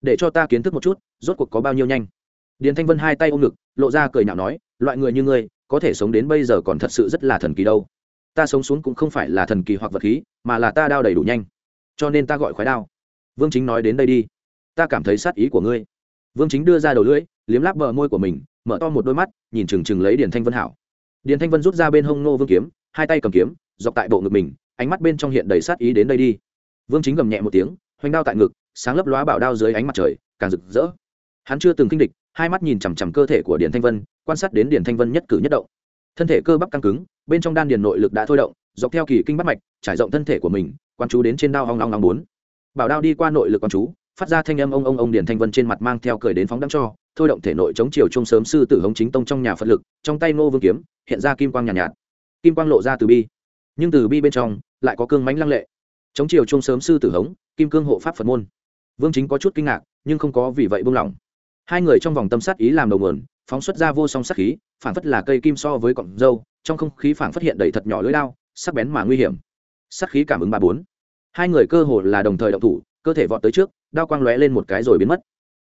Để cho ta kiến thức một chút, rốt cuộc có bao nhiêu nhanh. Điền thanh vân hai tay ôm ngực, lộ ra cười nhạo nói, loại người như ngươi, có thể sống đến bây giờ còn thật sự rất là thần kỳ đâu. Ta sống xuống cũng không phải là thần kỳ hoặc vật khí, mà là ta đao đầy đủ nhanh. Cho nên ta gọi khoái đao. Vương chính nói đến đây đi ta cảm thấy sát ý của ngươi. Vương chính đưa ra đầu lưỡi, liếm láp bờ môi của mình, mở to một đôi mắt, nhìn chừng chừng lấy điền thanh vân hảo. Điền thanh vân rút ra bên hông nô vương kiếm, hai tay cầm kiếm, dọc tại bộ ngực mình, ánh mắt bên trong hiện đầy sát ý đến đây đi. Vương chính gầm nhẹ một tiếng, hoành đao tại ngực, sáng lấp lóa bảo đao dưới ánh mặt trời, càng rực rỡ. Hắn chưa từng kinh địch, hai mắt nhìn chằm chằm cơ thể của điền thanh vân, quan sát đến điền thanh vân nhất cử nhất động. Thân thể cơ bắp căng cứng, bên trong đan điền nội lực đã thôi động, dọc theo kỳ kinh bắt mạch, trải rộng thân thể của mình, quan chú đến trên đao hong long long bốn. Bảo đao đi qua nội lực quan chú phát ra thanh âm ông ông ông điền thanh vân trên mặt mang theo cười đến phóng đắm cho thôi động thể nội chống chiều trung sớm sư tử hống chính tông trong nhà phật lực trong tay ngô vương kiếm hiện ra kim quang nhàn nhạt, nhạt kim quang lộ ra từ bi. Nhưng từ bi bên trong lại có cương mánh lăng lệ. Chống chiều trung sớm sư tử hống kim cương hộ pháp phật môn. Vương chính có chút kinh ngạc nhưng không có vì vậy buông lỏng. Hai người trong vòng tâm sát ý làm đầu nguồn phóng xuất ra vô song sát khí phản phất là cây kim so với cọng dâu trong không khí phản phát hiện đầy thật nhỏ lưỡi đao sắc bén mà nguy hiểm. Sát khí cảm ứng ba bốn. Hai người cơ hồ là đồng thời động thủ cơ thể vọt tới trước, đao quang lóe lên một cái rồi biến mất.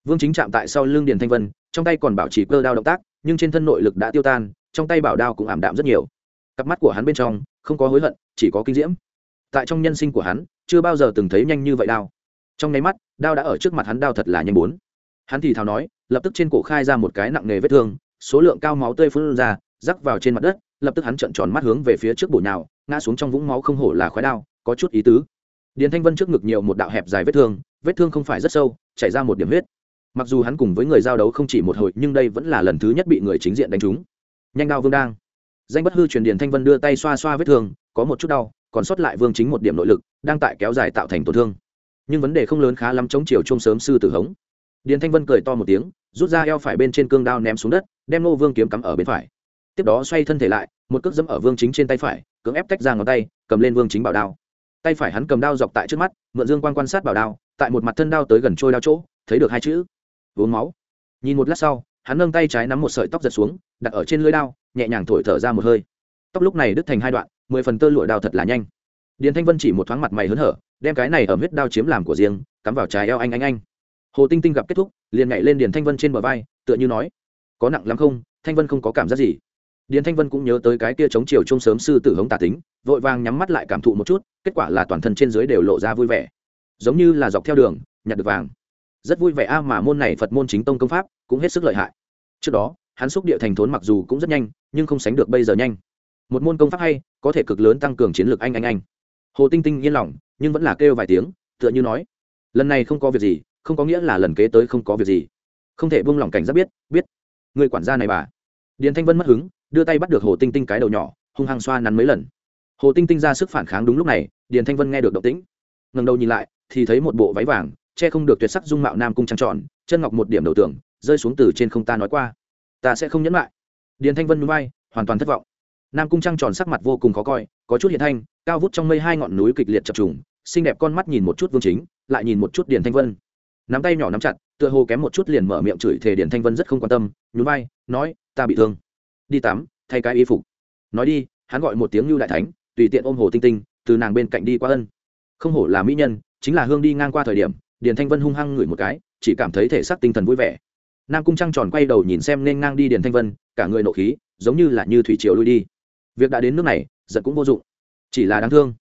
Vương chính chạm tại sau lưng điền thanh vân, trong tay còn bảo trì cơ đao động tác, nhưng trên thân nội lực đã tiêu tan, trong tay bảo đao cũng ảm đạm rất nhiều. Cặp mắt của hắn bên trong, không có hối hận, chỉ có kinh diễm. Tại trong nhân sinh của hắn, chưa bao giờ từng thấy nhanh như vậy đao. Trong nháy mắt, đao đã ở trước mặt hắn đao thật là nhanh bốn. Hắn thì thào nói, lập tức trên cổ khai ra một cái nặng nề vết thương, số lượng cao máu tươi phun ra, rắc vào trên mặt đất, lập tức hắn trợn tròn mắt hướng về phía trước bổ nhào, ngã xuống trong vũng máu không hổ là khói đao, có chút ý tứ điền thanh vân trước ngực nhiều một đạo hẹp dài vết thương vết thương không phải rất sâu, chảy ra một điểm huyết. Mặc dù hắn cùng với người giao đấu không chỉ một hồi, nhưng đây vẫn là lần thứ nhất bị người chính diện đánh trúng. Nhanh đao vương đang. Danh bất hư truyền điền thanh vân đưa tay xoa xoa vết thương, có một chút đau, còn sót lại vương chính một điểm nội lực, đang tại kéo dài tạo thành tổn thương. Nhưng vấn đề không lớn khá lắm, chống chiều chung sớm sư tử hống. Điền thanh vân cười to một tiếng, rút ra eo phải bên trên cương đao ném xuống đất, đem nô vương kiếm cắm ở bên phải. Tiếp đó xoay thân thể lại, một cước dẫm ở vương chính trên tay phải, cưỡng ép tách ra ngón tay, cầm lên vương chính bảo đao tay phải hắn cầm đao dọc tại trước mắt, mượn dương quan quan sát bảo đao, tại một mặt thân đao tới gần trôi đao chỗ, thấy được hai chữ, uống máu. Nhìn một lát sau, hắn nâng tay trái nắm một sợi tóc giật xuống, đặt ở trên lưới đao, nhẹ nhàng thổi thở ra một hơi. Tóc lúc này đứt thành hai đoạn, mười phần tơ lụa đao thật là nhanh. Điền thanh vân chỉ một thoáng mặt mày hớn hở, đem cái này ở huyết đao chiếm làm của riêng, cắm vào trái eo anh anh anh. Hồ tinh tinh gặp kết thúc, liền nhảy lên điền thanh vân trên bờ vai, tựa như nói, có nặng lắm không? Thanh vân không có cảm giác gì điền thanh vân cũng nhớ tới cái kia chống chiều trung sớm sư tử hống tà tính, vội vàng nhắm mắt lại cảm thụ một chút, kết quả là toàn thân trên dưới đều lộ ra vui vẻ. Giống như là dọc theo đường, nhặt được vàng. Rất vui vẻ a mà môn này phật môn chính tông công pháp cũng hết sức lợi hại. Trước đó, hắn xúc địa thành thốn mặc dù cũng rất nhanh, nhưng không sánh được bây giờ nhanh. Một môn công pháp hay, có thể cực lớn tăng cường chiến lược anh anh anh. Hồ tinh tinh yên lòng, nhưng vẫn là kêu vài tiếng, tựa như nói, lần này không có việc gì, không có nghĩa là lần kế tới không có việc gì. Không thể buông lỏng cảnh giác biết biết, người quản gia này bà điền thanh vân mất hứng đưa tay bắt được hồ tinh tinh cái đầu nhỏ hung hăng xoa nắn mấy lần. Hồ tinh tinh ra sức phản kháng đúng lúc này điền thanh vân nghe được động tĩnh. Ngần đầu nhìn lại thì thấy một bộ váy vàng che không được tuyệt sắc dung mạo nam cung trăng tròn chân ngọc một điểm đầu tường, rơi xuống từ trên không ta nói qua. Ta sẽ không nhẫn lại. Điền thanh vân núi bay hoàn toàn thất vọng. Nam cung trăng tròn sắc mặt vô cùng khó coi có chút hiện thanh cao vút trong mây hai ngọn núi kịch liệt chập trùng xinh đẹp con mắt nhìn một chút vương chính lại nhìn một chút điền thanh vân. Nắm tay nhỏ nắm chặt tựa hồ kém một chút liền mở miệng chửi thề điền thanh vân rất không quan tâm nhún vai nói ta bị thương. Đi tắm, thay cái y phục. Nói đi, hắn gọi một tiếng Như đại thánh, tùy tiện ôm hồ tinh tinh, từ nàng bên cạnh đi qua ân. Không hổ là mỹ nhân, chính là hương đi ngang qua thời điểm, điền thanh vân hung hăng ngửi một cái, chỉ cảm thấy thể xác tinh thần vui vẻ. Nam cung trăng tròn quay đầu nhìn xem nên ngang đi điền thanh vân, cả người nộ khí, giống như là như thủy triều lui đi. Việc đã đến nước này, giận cũng vô dụng. Chỉ là đáng thương.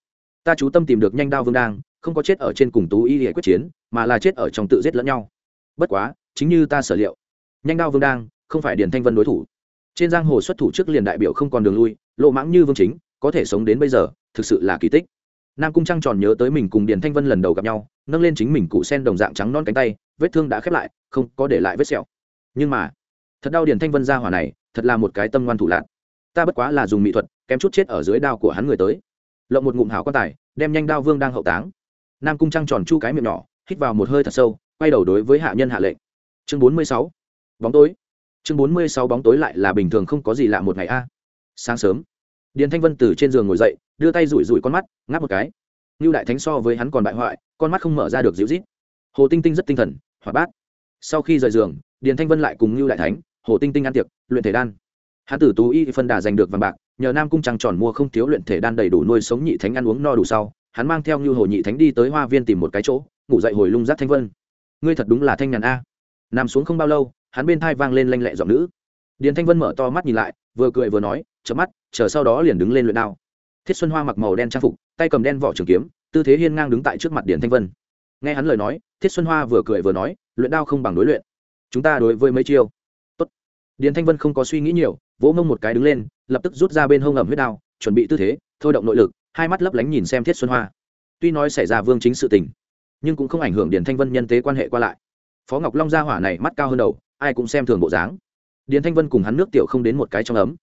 Ta chú tâm tìm được nhanh đao vương đang, không có chết ở trên cùng tú y hệ quyết chiến, mà là chết ở trong tự giết lẫn nhau. Bất quá, chính như ta sở liệu. Nhanh đao vương đang không phải điền thanh vân đối thủ. Trên giang hồ xuất thủ trước liền đại biểu không còn đường lui, lộ mãng như vương chính, có thể sống đến bây giờ, thực sự là kỳ tích. Nam cung trăng tròn nhớ tới mình cùng điền thanh vân lần đầu gặp nhau, nâng lên chính mình cụ sen đồng dạng trắng non cánh tay, vết thương đã khép lại, không có để lại vết sẹo. Nhưng mà, thật đau điền thanh vân ra hỏa này, thật là một cái tâm ngoan thủ lạc ta bất quá là dùng mỹ thuật, kém chút chết ở dưới đao của hắn người tới. Lộng một ngụm hào quan tài, đem nhanh đao vương đang hậu táng. Nam cung trăng tròn chu cái miệng nhỏ, hít vào một hơi thật sâu, quay đầu đối với hạ nhân hạ lệnh. Chương bốn mươi sáu. Bóng tối chương bốn mươi sáu bóng tối lại là bình thường không có gì lạ một ngày a. Sáng sớm, điền thanh vân từ trên giường ngồi dậy, đưa tay rủi rủi con mắt, ngáp một cái. Như đại thánh so với hắn còn bại hoại, con mắt không mở ra được dịu rít hồ tinh tinh rất tinh thần, hoạt bát. Sau khi rời giường, điền thanh vân lại cùng như đại thánh, hồ tinh tinh ăn tiệc, luyện thể đan. Hắn tử tú y phân đà giành được vàng bạc, nhờ nam cung trăng tròn mua không thiếu luyện thể đan đầy đủ nuôi sống nhị thánh ăn uống no đủ sau, hắn mang theo như hồ nhị thánh đi tới hoa viên tìm một cái chỗ, ngủ dậy hồi lung giác thanh vân. Ngươi thật đúng là thanh nhàn a. Nằm xuống không bao lâu hắn bên thai vang lên lanh lẹ giọng nữ. Điền thanh vân mở to mắt nhìn lại, vừa cười vừa nói, chớp mắt, chờ sau đó liền đứng lên luyện đao. Thiết xuân hoa mặc màu đen trang phục, tay cầm đen vỏ trường kiếm, tư thế hiên ngang đứng tại trước mặt điền thanh vân. Nghe hắn lời nói, thiết xuân hoa vừa cười vừa nói, luyện đao không bằng đối luyện. Chúng ta đối với mấy chiêu? Tốt. điền thanh vân không có suy nghĩ nhiều, vỗ mông một cái đứng lên, lập tức rút ra bên hông ẩm huyết đao, chuẩn bị tư thế, thôi động nội lực, hai mắt lấp lánh nhìn xem thiết xuân hoa. Tuy nói xảy ra vương chính sự tình, nhưng cũng không ảnh hưởng điền thanh vân nhân tế quan hệ qua lại. Phó ngọc long gia hỏa này mắt cao hơn đầu ai cũng xem thường bộ dáng. Điền thanh vân cùng hắn nước tiểu không đến một cái trong ấm.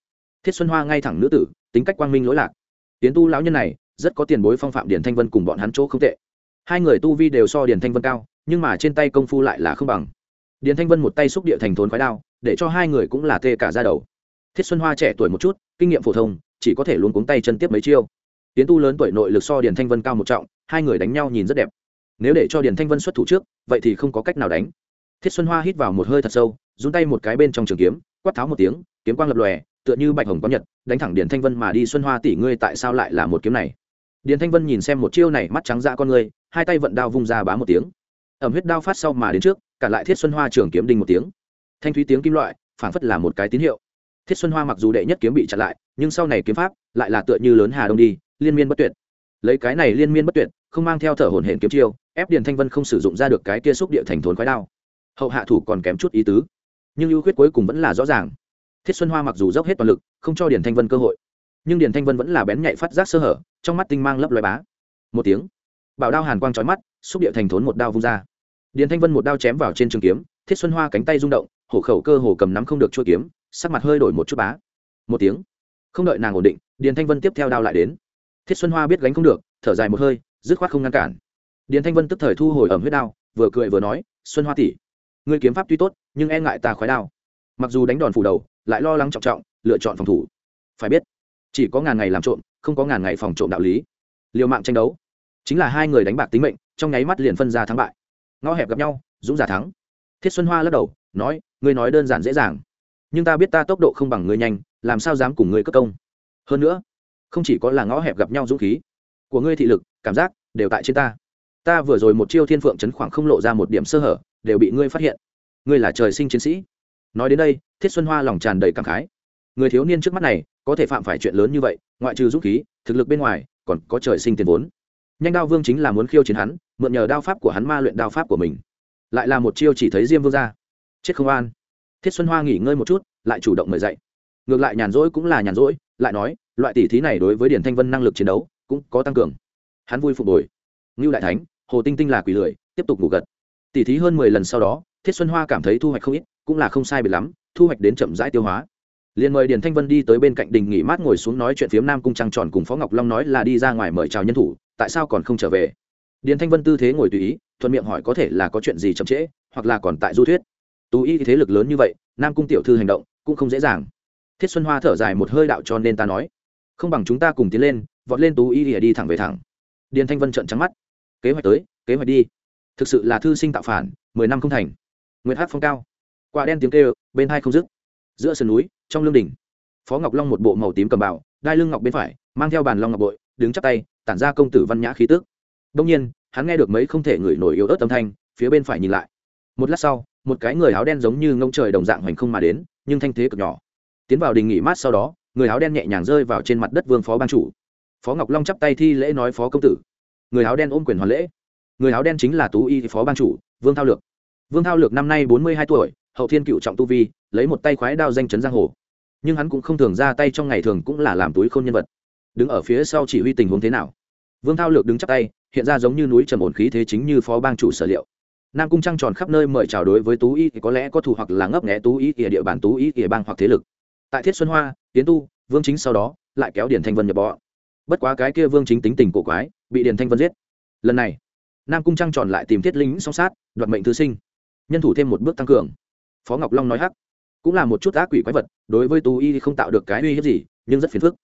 Thiết xuân hoa ngay thẳng nữ tử, tính cách quang minh lỗi lạc. Tiến tu lão nhân này, rất có tiền bối phong phạm điền thanh vân cùng bọn hắn chỗ không tệ. Hai người tu vi đều so điền thanh vân cao, nhưng mà trên tay công phu lại là không bằng. Điền thanh vân một tay xúc địa thành thốn khói đao, để cho hai người cũng là tê cả ra đầu. Thiết xuân hoa trẻ tuổi một chút, kinh nghiệm phổ thông, chỉ có thể luôn cuống tay chân tiếp mấy chiêu. Tiến tu lớn tuổi nội lực so điền thanh vân cao một trọng, hai người đánh nhau nhìn rất đẹp. Nếu để cho điền thanh vân xuất thủ trước, vậy thì không có cách nào đánh thiết xuân hoa hít vào một hơi thật sâu, run tay một cái bên trong trường kiếm, quát tháo một tiếng, kiếm quang lập lòe, tựa như bạch hồng có nhật, đánh thẳng điền thanh vân mà đi. Xuân hoa tỷ ngươi tại sao lại là một kiếm này? Điền thanh vân nhìn xem một chiêu này mắt trắng ra con ngươi, hai tay vận đao vung ra bá một tiếng. Ẩm huyết đao phát sau mà đến trước cản lại thiết xuân hoa trường kiếm đinh một tiếng. Thanh thúy tiếng kim loại phản phất là một cái tín hiệu. Thiết xuân hoa mặc dù đệ nhất kiếm bị chặn lại, nhưng sau này kiếm pháp lại là tựa như lớn hà đông đi, liên miên bất tuyệt. Lấy cái này liên miên bất tuyệt, không mang theo thở hổn hển kiếm chiêu, ép điền thanh vân không sử dụng ra được cái kia xúc địa thành thốn khói đao hậu hạ thủ còn kém chút ý tứ. Nhưng ưu khuyết cuối cùng vẫn là rõ ràng. Thiết xuân hoa mặc dù dốc hết toàn lực, không cho điền thanh vân cơ hội. Nhưng điền thanh vân vẫn là bén nhạy phát giác sơ hở, trong mắt tinh mang lấp loài bá. Một tiếng, bảo đao hàn quang trói mắt, xúc địa thành thốn một đao vung ra. Điền thanh vân một đao chém vào trên trường kiếm, thiết xuân hoa cánh tay rung động, hổ khẩu cơ hồ cầm nắm không được chua kiếm, sắc mặt hơi đổi một chút bá. Một tiếng, không đợi nàng ổn định, điền thanh vân tiếp theo đao lại đến. Thiết xuân hoa biết gánh không được, thở dài một hơi, dứt khoát không ngăn cản. Điền thanh vân tức thời thu hồi ẩm huyết đao, vừa cười vừa nói, xuân hoa tỷ Ngươi kiếm pháp tuy tốt, nhưng e ngại ta khói đao. Mặc dù đánh đòn phủ đầu, lại lo lắng trọng trọng, lựa chọn phòng thủ. Phải biết, chỉ có ngàn ngày làm trộm, không có ngàn ngày phòng trộm đạo lý. Liều mạng tranh đấu. Chính là hai người đánh bạc tính mệnh, trong nháy mắt liền phân ra thắng bại. Ngõ hẹp gặp nhau, dũng giả thắng. Thiết xuân hoa lắc đầu, nói, ngươi nói đơn giản dễ dàng, nhưng ta biết ta tốc độ không bằng ngươi nhanh, làm sao dám cùng ngươi cất công? Hơn nữa, không chỉ có là ngõ hẹp gặp nhau dũng khí, của ngươi thị lực, cảm giác đều tại trên ta ta vừa rồi một chiêu thiên phượng chấn khoảng không lộ ra một điểm sơ hở, đều bị ngươi phát hiện. Ngươi là trời sinh chiến sĩ. Nói đến đây, thiết xuân hoa lòng tràn đầy cảm khái. Người thiếu niên trước mắt này, có thể phạm phải chuyện lớn như vậy, ngoại trừ dũng khí, thực lực bên ngoài, còn có trời sinh tiền vốn. Nhanh đao vương chính là muốn khiêu chiến hắn, mượn nhờ đao pháp của hắn ma luyện đao pháp của mình. Lại là một chiêu chỉ thấy diêm vương ra. Chết không an. Thiết xuân hoa nghỉ ngơi một chút, lại chủ động mời dậy. Ngược lại nhàn rỗi cũng là nhàn rỗi, lại nói, loại tỷ thí này đối với điển thanh vân năng lực chiến đấu, cũng có tăng cường. Hắn vui phục hồi. Ngưu đại thánh hồ tinh tinh là quỷ lười, tiếp tục ngủ gật. Tỷ thí hơn mười lần sau đó, thiết xuân hoa cảm thấy thu hoạch không ít, cũng là không sai biệt lắm, thu hoạch đến chậm rãi tiêu hóa. Liền mời điền thanh vân đi tới bên cạnh đình nghỉ mát ngồi xuống nói chuyện phiếm nam cung trăng tròn cùng phó ngọc long nói là đi ra ngoài mời chào nhân thủ, tại sao còn không trở về? Điền thanh vân tư thế ngồi tùy ý, thuận miệng hỏi có thể là có chuyện gì chậm trễ, hoặc là còn tại du thuyết. Tú y thế lực lớn như vậy, nam cung tiểu thư hành động cũng không dễ dàng. Thiết xuân hoa thở dài một hơi đạo cho nên ta nói, không bằng chúng ta cùng tiến lên, vọt lên tú y ỉa đi thẳng về thẳng. Điền thanh vân trợn trắng mắt kế hoạch tới, kế hoạch đi. Thực sự là thư sinh tạo phản, mười năm không thành. Nguyễn hát phong cao. Quả đen tiếng kêu, bên hai không dứt. Giữa sườn núi, trong lương đỉnh. Phó ngọc long một bộ màu tím cầm bảo đai lưng ngọc bên phải, mang theo bàn long ngọc bội, đứng chắp tay, tản ra công tử văn nhã khí tức. Đông nhiên, hắn nghe được mấy không thể ngửi nổi yếu ớt âm thanh, phía bên phải nhìn lại. Một lát sau, một cái người áo đen giống như ngông trời đồng dạng hoành không mà đến, nhưng thanh thế cực nhỏ. Tiến vào đình nghỉ mát sau đó, người áo đen nhẹ nhàng rơi vào trên mặt đất vương phó ban chủ. Phó ngọc long chắp tay thi lễ nói phó công tử người áo đen ôm quyền hoàn lễ. Người áo đen chính là tú y, phó ban chủ, vương thao lược. Vương thao lược năm nay bốn mươi hai tuổi, hậu thiên cựu trọng tu vi, lấy một tay khoái đao danh chấn giang hồ. Nhưng hắn cũng không thường ra tay trong ngày thường cũng là làm túi khôn nhân vật. Đứng ở phía sau chỉ huy tình huống thế nào? Vương thao lược đứng chắc tay, hiện ra giống như núi trầm ổn khí thế chính như phó bang chủ sở liệu. Nam cung trăng tròn khắp nơi mời chào đối với tú y, thì có lẽ có thù hoặc là ngấp nghẽ tú y ỉa địa bàn tú y ỉa bang hoặc thế lực. Tại thiết xuân hoa tiến tu, vương chính sau đó, lại kéo điển thanh vân nhập bọ bất quá cái kia vương chính tính tình cổ quái bị Điền thanh vân giết. Lần này, nam cung trăng tròn lại tìm thiết lính song sát, đoạt mệnh thư sinh. Nhân thủ thêm một bước tăng cường. Phó ngọc long nói hắc. Cũng là một chút ác quỷ quái vật, đối với tú y không tạo được cái uy hiếp gì, nhưng rất phiền phức.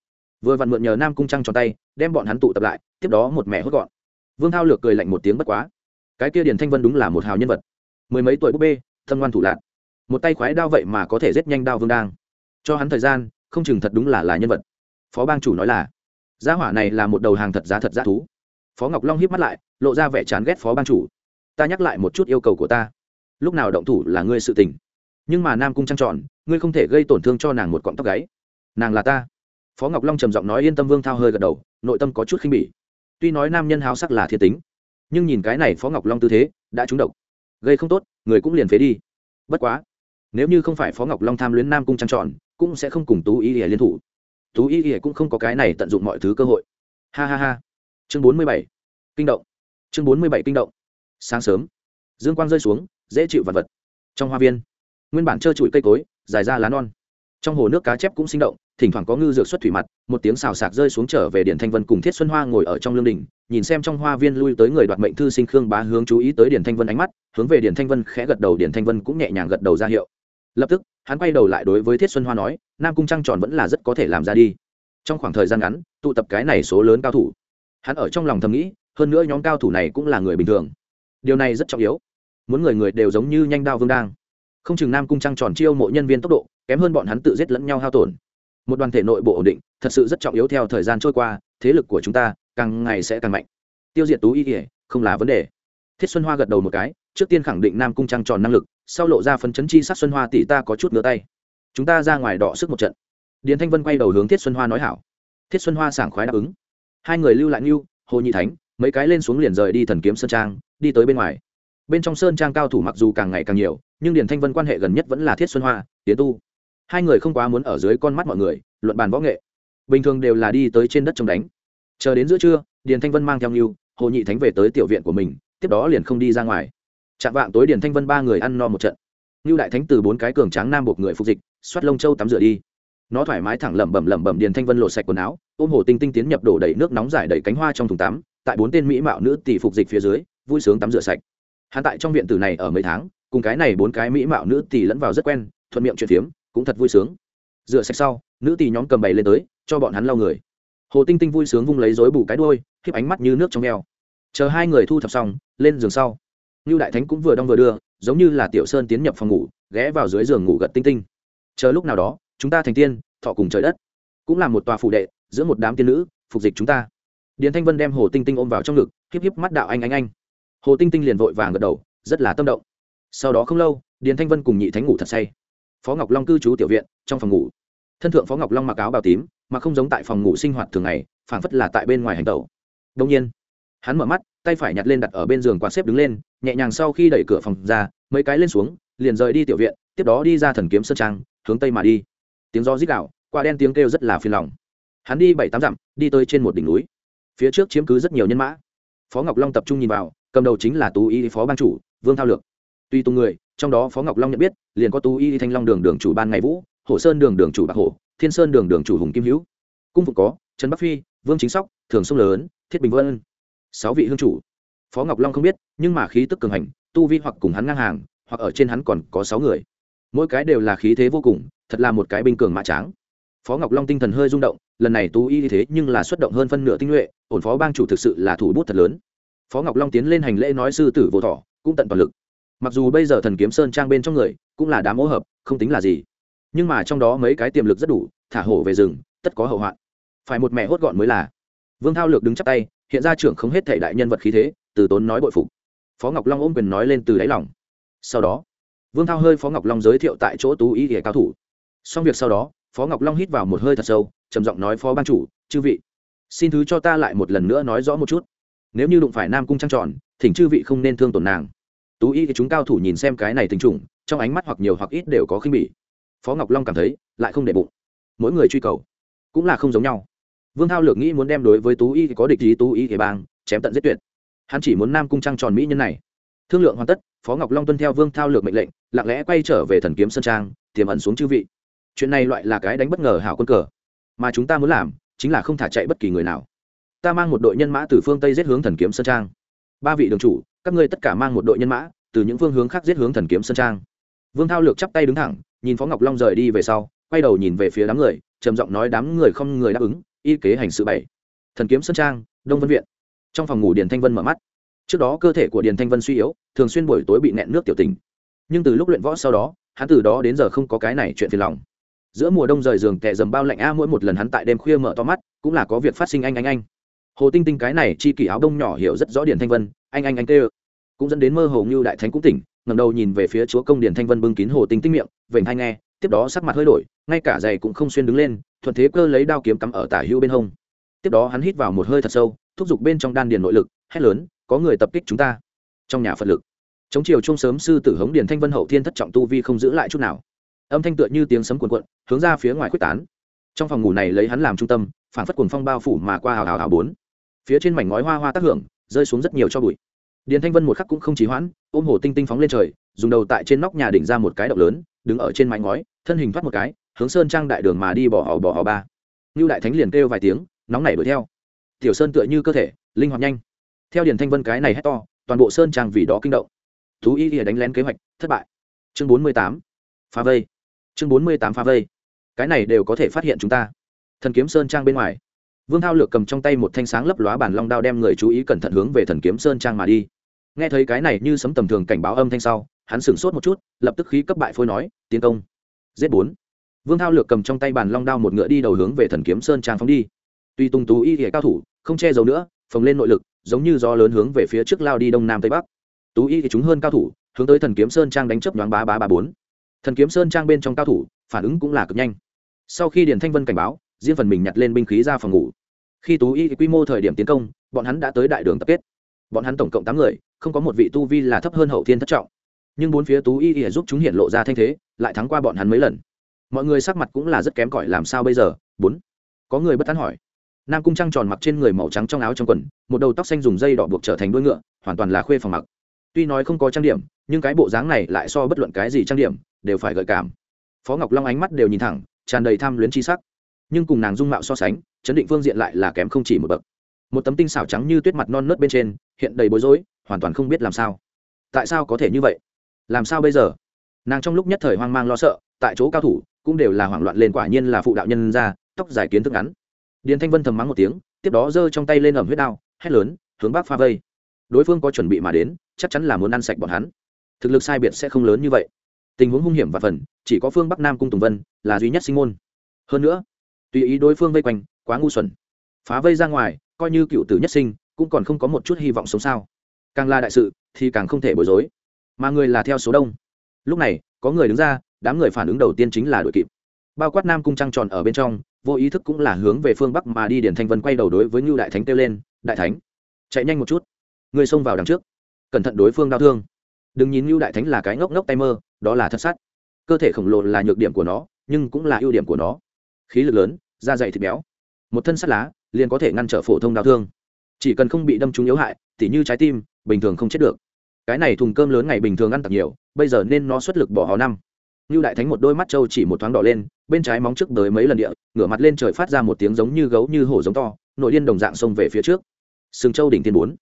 Vừa vặn mượn nhờ nam cung trăng tròn tay, đem bọn hắn tụ tập lại, tiếp đó một mẹ hốt gọn. Vương thao lược cười lạnh một tiếng bất quá. Cái kia điền thanh vân đúng là một hào nhân vật. Mười mấy tuổi búp bê thân ngoan thủ lạc một tay khoái đao vậy mà có thể giết nhanh đao vương đang. Cho hắn thời gian, không chừng thật đúng là là nhân vật. Phó bang chủ nói là, gia hỏa này là một đầu hàng thật giá thật giá thú phó ngọc long hiếp mắt lại, lộ ra vẻ chán ghét phó ban chủ. Ta nhắc lại một chút yêu cầu của ta. Lúc nào động thủ là ngươi sự tình. Nhưng mà nam cung trăng tròn, ngươi không thể gây tổn thương cho nàng một cọng tóc gáy. Nàng là ta. Phó ngọc long trầm giọng nói yên tâm vương thao hơi gật đầu, nội tâm có chút khinh bỉ. Tuy nói nam nhân háo sắc là thiên tính, nhưng nhìn cái này phó ngọc long tư thế, đã trúng độc. Gây không tốt, người cũng liền phế đi. Bất quá, nếu như không phải phó ngọc long tham luyến nam cung trăng tròn, cũng sẽ không cùng tú y ỉa liên thủ. Tú y ỉa cũng không có cái này tận dụng mọi thứ cơ hội. Ha ha ha chương bốn mươi bảy. Kinh động. Chương bốn mươi bảy kinh động. Sáng sớm, dương quang rơi xuống, dễ chịu vật vật. Trong hoa viên, nguyên bản trơ trụi cây cối, dài ra lá non. Trong hồ nước cá chép cũng sinh động, thỉnh thoảng có ngư dược xuất thủy mặt, một tiếng xào sạc rơi xuống trở về điện thanh vân cùng thiết xuân hoa ngồi ở trong lương đình nhìn xem trong hoa viên lui tới người đoạt mệnh thư sinh khương bá hướng chú ý tới điện thanh vân ánh mắt, hướng về điện thanh vân khẽ gật đầu điện thanh vân cũng nhẹ nhàng gật đầu ra hiệu. Lập tức, hắn quay đầu lại đối với thiết xuân hoa nói, nam cung trăng tròn vẫn là rất có thể làm ra đi. Trong khoảng thời gian ngắn, tụ tập cái này số lớn cao thủ hắn ở trong lòng thầm nghĩ, hơn nữa nhóm cao thủ này cũng là người bình thường. Điều này rất trọng yếu. Muốn người người đều giống như nhanh đao vương đang. Không chừng nam cung trăng tròn chiêu mộ nhân viên tốc độ, kém hơn bọn hắn tự giết lẫn nhau hao tổn. Một đoàn thể nội bộ ổn định, thật sự rất trọng yếu theo thời gian trôi qua, thế lực của chúng ta càng ngày sẽ càng mạnh. Tiêu diệt tú y kỉa không là vấn đề. Thiết xuân hoa gật đầu một cái, trước tiên khẳng định nam cung trăng tròn năng lực, sau lộ ra phấn chấn chi sát xuân hoa tỷ ta có chút ngửa tay. Chúng ta ra ngoài đọ sức một trận. Điền thanh vân quay đầu hướng thiết xuân hoa nói hảo. Thiết xuân hoa sảng khoái đáp ứng hai người lưu lại như hồ nhị thánh, mấy cái lên xuống liền rời đi thần kiếm sơn trang, đi tới bên ngoài. Bên trong sơn trang cao thủ mặc dù càng ngày càng nhiều, nhưng điền thanh vân quan hệ gần nhất vẫn là thiết xuân hoa, tiến tu. Hai người không quá muốn ở dưới con mắt mọi người, luận bàn võ nghệ. Bình thường đều là đi tới trên đất trông đánh. Chờ đến giữa trưa, điền thanh vân mang theo như hồ nhị thánh về tới tiểu viện của mình, tiếp đó liền không đi ra ngoài. Chạm vạng tối điền thanh vân ba người ăn no một trận. Như đại thánh từ bốn cái cường tráng nam buộc người phục dịch, xoát lông châu tắm rửa đi. Nó thoải mái thẳng lẩm bẩm lẩm bẩm điền thanh vân lột sạch quần áo ôm hồ tinh tinh tiến nhập đổ đầy nước nóng giải đầy cánh hoa trong thùng tắm, tại bốn tên mỹ mạo nữ tỷ phục dịch phía dưới, vui sướng tắm rửa sạch. Hắn tại trong viện tử này ở mấy tháng, cùng cái này bốn cái mỹ mạo nữ tỷ lẫn vào rất quen, thuận miệng chuyện phiếm, cũng thật vui sướng. Rửa sạch sau, nữ tỷ nhóm cầm bày lên tới, cho bọn hắn lau người. Hồ tinh tinh vui sướng vung lấy dối bù cái đôi khiếp ánh mắt như nước trong eo chờ hai người thu thập xong, lên giường sau. Như đại thánh cũng vừa đong vừa đưa, giống như là tiểu sơn tiến nhập phòng ngủ, ghé vào dưới giường ngủ gật tinh tinh. Chờ lúc nào đó, chúng ta thành tiên, thọ cùng trời đất. Cũng là một tòa phụ đệ giữa một đám tiên nữ, phục dịch chúng ta. Điền thanh vân đem hồ tinh tinh ôm vào trong ngực híp híp mắt đạo anh anh anh. Hồ tinh tinh liền vội vàng gật đầu, rất là tâm động. Sau đó không lâu, điền thanh vân cùng nhị thánh ngủ thật say. Phó ngọc long cư trú tiểu viện, trong phòng ngủ. Thân thượng phó ngọc long mặc áo bào tím, mà không giống tại phòng ngủ sinh hoạt thường ngày, phảng phất là tại bên ngoài hành tẩu. Đông nhiên, hắn mở mắt, tay phải nhặt lên đặt ở bên giường quạt xếp đứng lên, nhẹ nhàng sau khi đẩy cửa phòng ra, mấy cái lên xuống, liền rời đi tiểu viện, tiếp đó đi ra thần kiếm sơn trang, hướng tây mà đi. Tiếng gió rít đạo quả đen tiếng kêu rất là phiền lòng hắn đi bảy tám dặm, đi tới trên một đỉnh núi. Phía trước chiếm cứ rất nhiều nhân mã. Phó ngọc long tập trung nhìn vào, cầm đầu chính là tú y, phó ban chủ, vương thao lược. Tuy tung người, trong đó phó ngọc long nhận biết, liền có tú y, thanh long đường đường chủ ban ngày vũ, Hổ sơn đường đường chủ bạc hổ, thiên sơn đường đường chủ hùng kim hữu. Cung phục có, trần bắc phi, vương chính sóc, thường sông lớn, thiết bình vân. Sáu vị hương chủ. Phó ngọc long không biết, nhưng mà khí tức cường hành, tu vi hoặc cùng hắn ngang hàng, hoặc ở trên hắn còn có sáu người. Mỗi cái đều là khí thế vô cùng, thật là một cái binh cường mã tráng. Phó ngọc long tinh thần hơi rung động lần này tú y thế nhưng là xuất động hơn phân nửa tinh nhuệ, ổn phó bang chủ thực sự là thủ bút thật lớn. Phó ngọc long tiến lên hành lễ nói sư tử vô thọ cũng tận toàn lực. Mặc dù bây giờ thần kiếm sơn trang bên trong người, cũng là đám ô hợp, không tính là gì. Nhưng mà trong đó mấy cái tiềm lực rất đủ, thả hổ về rừng, tất có hậu hoạn. Phải một mẹ hốt gọn mới là. Vương thao lược đứng chắp tay, hiện ra trưởng không hết thể đại nhân vật khí thế, từ tốn nói bội phục. Phó ngọc long ôm quyền nói lên từ đáy lòng. Sau đó, vương thao hơi phó ngọc long giới thiệu tại chỗ tú ý ghẻ cao thủ. Xong việc sau đó phó ngọc long hít vào một hơi thật sâu, trầm giọng nói, phó ban chủ, chư vị, xin thứ cho ta lại một lần nữa nói rõ một chút. Nếu như đụng phải nam cung trăng tròn, thỉnh chư vị không nên thương tổn nàng. Tú y thì chúng cao thủ nhìn xem cái này tình trùng, trong ánh mắt hoặc nhiều hoặc ít đều có khinh bỉ. Phó ngọc long cảm thấy, lại không để bụng. Mỗi người truy cầu, cũng là không giống nhau. Vương thao lược nghĩ muốn đem đối với tú y thì có địch ý, tú y thì bang, chém tận giết tuyệt. Hắn chỉ muốn nam cung trăng tròn mỹ nhân này. Thương lượng hoàn tất, phó ngọc long tuân theo vương thao lược mệnh lệnh, lặng lẽ quay trở về thần kiếm sơn trang, tiềm ẩn xuống chư vị chuyện này loại là cái đánh bất ngờ hảo quân cờ. Mà chúng ta muốn làm, chính là không thả chạy bất kỳ người nào. Ta mang một đội nhân mã từ phương tây giết hướng thần kiếm sơn trang. Ba vị đường chủ, các ngươi tất cả mang một đội nhân mã, từ những phương hướng khác giết hướng thần kiếm sơn trang. Vương thao lược chắp tay đứng thẳng, nhìn phó ngọc long rời đi về sau, quay đầu nhìn về phía đám người, trầm giọng nói đám người không người đáp ứng, y kế hành sự bảy. Thần kiếm sơn trang, đông vân viện. Trong phòng ngủ điền thanh vân mở mắt. Trước đó cơ thể của điền thanh vân suy yếu, thường xuyên buổi tối bị nẹn nước tiểu tình. Nhưng từ lúc luyện võ sau đó, hắn từ đó đến giờ không có cái này chuyện phiền lòng giữa mùa đông rời giường kẻ dầm bao lạnh a mỗi một lần hắn tại đêm khuya mở to mắt, cũng là có việc phát sinh anh anh anh. Hồ tinh tinh cái này chi kỷ áo đông nhỏ hiểu rất rõ điển thanh vân, anh anh anh tê cũng dẫn đến mơ hồ như đại thánh cũng tỉnh ngầm đầu nhìn về phía chúa công điển thanh vân bưng kín hồ tinh tinh miệng, vểnh hai nghe, tiếp đó sắc mặt hơi đổi, ngay cả giày cũng không xuyên đứng lên, thuận thế cơ lấy đao kiếm cắm ở tả hưu bên hông. Tiếp đó hắn hít vào một hơi thật sâu, thúc giục bên trong đan điền nội lực, hét lớn, có người tập kích chúng ta. Trong nhà phật lực. Chống chiều chung sớm sư tử hống điền thanh vân hậu thiên thất trọng tu vi không giữ lại chút nào âm thanh tựa như tiếng sấm cuồn cuộn, hướng ra phía ngoài quyết tán. Trong phòng ngủ này lấy hắn làm trung tâm, phản phất cuồng phong bao phủ mà qua hào hào hào bốn. Phía trên mảnh ngói hoa hoa tác hưởng, rơi xuống rất nhiều cho bụi. Điền thanh vân một khắc cũng không trì hoãn, ôm hồ tinh tinh phóng lên trời, dùng đầu tại trên nóc nhà đỉnh ra một cái động lớn, đứng ở trên mảnh ngói, thân hình thoát một cái, hướng sơn trang đại đường mà đi bỏ họ bỏ họ ba. Như đại thánh liền kêu vài tiếng, nóng nảy đuổi theo. Tiểu sơn tựa như cơ thể, linh hoạt nhanh. Theo điền thanh vân cái này hét to, toàn bộ sơn trang vì đó kinh động. Thú y ỉa đánh lén kế hoạch, thất bại. Chương bốn mươi tám. Phá vây chương bốn mươi tám phá vây. Cái này đều có thể phát hiện chúng ta. Thần kiếm sơn trang bên ngoài. Vương thao lược cầm trong tay một thanh sáng lấp lóa bản long đao đem người chú ý cẩn thận hướng về thần kiếm sơn trang mà đi. Nghe thấy cái này như sấm tầm thường cảnh báo âm thanh sau, hắn sửng sốt một chút, lập tức khí cấp bại phôi nói, tiến công. Giết bốn. Vương thao lược cầm trong tay bản long đao một ngựa đi đầu hướng về thần kiếm sơn trang phóng đi. Tuy tung tú y thể cao thủ, không che giấu nữa, phồng lên nội lực, giống như gió lớn hướng về phía trước lao đi đông nam tây bắc. Tú y thì chúng hơn cao thủ, hướng tới thần kiếm sơn trang đánh chấp nhoáng bá bá ba bốn thần kiếm sơn trang bên trong cao thủ, phản ứng cũng là cực nhanh. Sau khi điền thanh vân cảnh báo, riêng phần mình nhặt lên binh khí ra phòng ngủ. Khi tú y quy mô thời điểm tiến công, bọn hắn đã tới đại đường tập kết. Bọn hắn tổng cộng tám người, không có một vị tu vi là thấp hơn hậu thiên thất trọng. Nhưng bốn phía tú y giúp chúng hiện lộ ra thanh thế, lại thắng qua bọn hắn mấy lần. Mọi người sắc mặt cũng là rất kém cỏi, làm sao bây giờ? Bốn. Có người bất tán hỏi. Nam cung trăng tròn mặc trên người màu trắng trong áo trong quần, một đầu tóc xanh dùng dây đỏ buộc trở thành đuôi ngựa, hoàn toàn là khuê phòng mặc. Tuy nói không có trang điểm, nhưng cái bộ dáng này lại so bất luận cái gì trang điểm đều phải gợi cảm. Phó ngọc long ánh mắt đều nhìn thẳng, tràn đầy tham luyến c h i sắc. Nhưng cùng nàng dung mạo so sánh, chấn định phương diện lại là kém không chỉ một bậc. Một tấm tinh xảo trắng như tuyết mặt non nớt bên trên, hiện đầy bối rối, hoàn toàn không biết làm sao. Tại sao có thể như vậy? Làm sao bây giờ? Nàng trong lúc nhất thời hoang mang lo sợ, tại chỗ cao thủ, cũng đều là hoảng loạn lên quả nhiên là phụ đạo nhân ra, tóc dài kiến thức ngắn. Điền thanh vân thầm mắng một tiếng, tiếp đó giơ trong tay lên ẩm huyết đao, hét lớn, hướng bắc pha vây. Đối phương có chuẩn bị mà đến, chắc chắn là muốn ăn sạch bọn hắn. Thực lực sai biệt sẽ không lớn như vậy tình huống hung hiểm và phần, chỉ có phương bắc nam cung tùng vân là duy nhất sinh môn. Hơn nữa, tùy ý đối phương vây quanh, quá ngu xuẩn. Phá vây ra ngoài, coi như cựu tử nhất sinh, cũng còn không có một chút hy vọng sống sao. Càng là đại sự, thì càng không thể bối rối. Mà người là theo số đông. Lúc này, có người đứng ra, đám người phản ứng đầu tiên chính là đội kịp. Bao quát nam cung trăng tròn ở bên trong, vô ý thức cũng là hướng về phương bắc mà đi điển thanh vân quay đầu đối với ngưu đại thánh kêu lên, đại thánh, chạy nhanh một chút. Người xông vào đằng trước. Cẩn thận đối phương đau thương đừng nhìn ngưu đại thánh là cái ngốc ngốc tay mơ, đó là thật sắt. Cơ thể khổng lồ là nhược điểm của nó, nhưng cũng là ưu điểm của nó. Khí lực lớn, da dày thịt béo. Một thân sắt lá, liền có thể ngăn trở phổ thông đau thương. Chỉ cần không bị đâm trúng yếu hại thì như trái tim, bình thường không chết được. Cái này thùng cơm lớn ngày bình thường ăn tặc nhiều, bây giờ nên nó xuất lực bỏ hó năm. Như đại thánh một đôi mắt trâu chỉ một thoáng đỏ lên, bên trái móng trước tới mấy lần địa, ngửa mặt lên trời phát ra một tiếng giống như gấu như hổ giống to, nội điên đồng dạng xông về phía trước. Sừng châu đỉnh tiên bốn.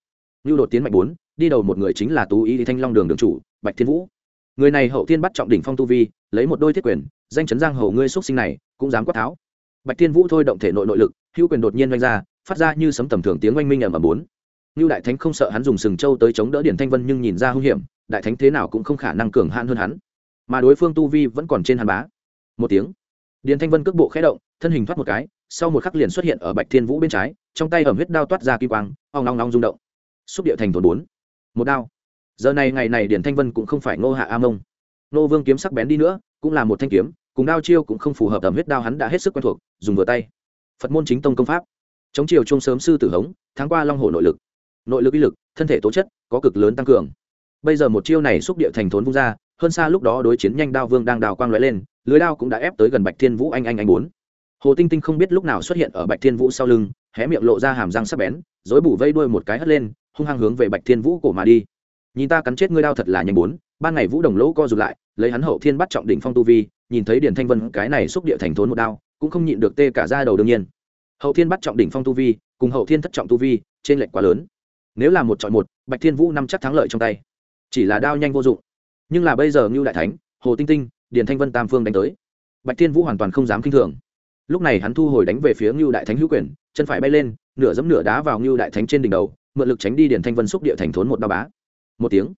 Như đột tiến mạnh bốn đi đầu một người chính là tú y thanh long đường đường chủ, bạch thiên vũ. Người này hậu thiên bắt trọng đỉnh phong tu vi, lấy một đôi thiết quyền, danh chấn giang hầu ngươi xuất sinh này, cũng dám quát tháo. Bạch thiên vũ thôi động thể nội nội lực, hữu quyền đột nhiên oanh ra, phát ra như sấm tầm thường tiếng oanh minh ầm ầm bốn. Như đại thánh không sợ hắn dùng sừng châu tới chống đỡ điển thanh vân nhưng nhìn ra hung hiểm, đại thánh thế nào cũng không khả năng cường hạn hơn hắn. Mà đối phương tu vi vẫn còn trên hàn bá. Một tiếng điền thanh vân cước bộ khẽ động, thân hình thoát một cái, sau một khắc liền xuất hiện ở bạch thiên vũ bên trái, trong tay ẩm huyết đao toát ra kim quang, ong long long rung động. Xúc địa thành thôn bốn một đao. Giờ này ngày này điển thanh vân cũng không phải ngô hạ a mông. Nô vương kiếm sắc bén đi nữa, cũng là một thanh kiếm, cùng đao chiêu cũng không phù hợp tầm huyết đao hắn đã hết sức quen thuộc, dùng vừa tay. Phật môn chính tông công pháp. Chống chiều chung sớm sư tử hống tháng qua long hồ nội lực. Nội lực uy lực, thân thể tố chất, có cực lớn tăng cường. Bây giờ một chiêu này xúc địa thành thốn vung ra, hơn xa lúc đó đối chiến nhanh đao vương đang đào quang lóe lên, lưới đao cũng đã ép tới gần bạch thiên vũ anh anh anh bốn. Hồ tinh tinh không biết lúc nào xuất hiện ở bạch thiên vũ sau lưng, hé miệng lộ ra hàm răng sắc bén dối bủ vây đuôi một cái hất lên hung hăng hướng về bạch thiên vũ cổ mà đi. Nhìn ta cắn chết ngươi đao thật là nhanh bốn, ban ngày vũ đồng lỗ co rụt lại, lấy hắn hậu thiên bắt trọng đỉnh phong tu vi, nhìn thấy điển thanh vân cái này xúc địa thành thốn một đao, cũng không nhịn được tê cả ra đầu đương nhiên. Hậu thiên bắt trọng đỉnh phong tu vi, cùng hậu thiên thất trọng tu vi, trên lệch quá lớn. Nếu là một chọn một, bạch thiên vũ năm chắc thắng lợi trong tay. Chỉ là đao nhanh vô dụng. Nhưng là bây giờ ngưu đại thánh, hồ tinh tinh, điền thanh vân tam phương đánh tới. Bạch thiên vũ hoàn toàn không dám k i n h thường. Lúc này hắn thu hồi đánh về phía ngưu đại thánh hữu quyền, chân phải bay lên, nửa dẫm nửa đá vào ngưu đại thánh trên đỉnh đầu mượn lực tránh đi điển thanh vân xúc địa thành thốn một đao bá. Một tiếng.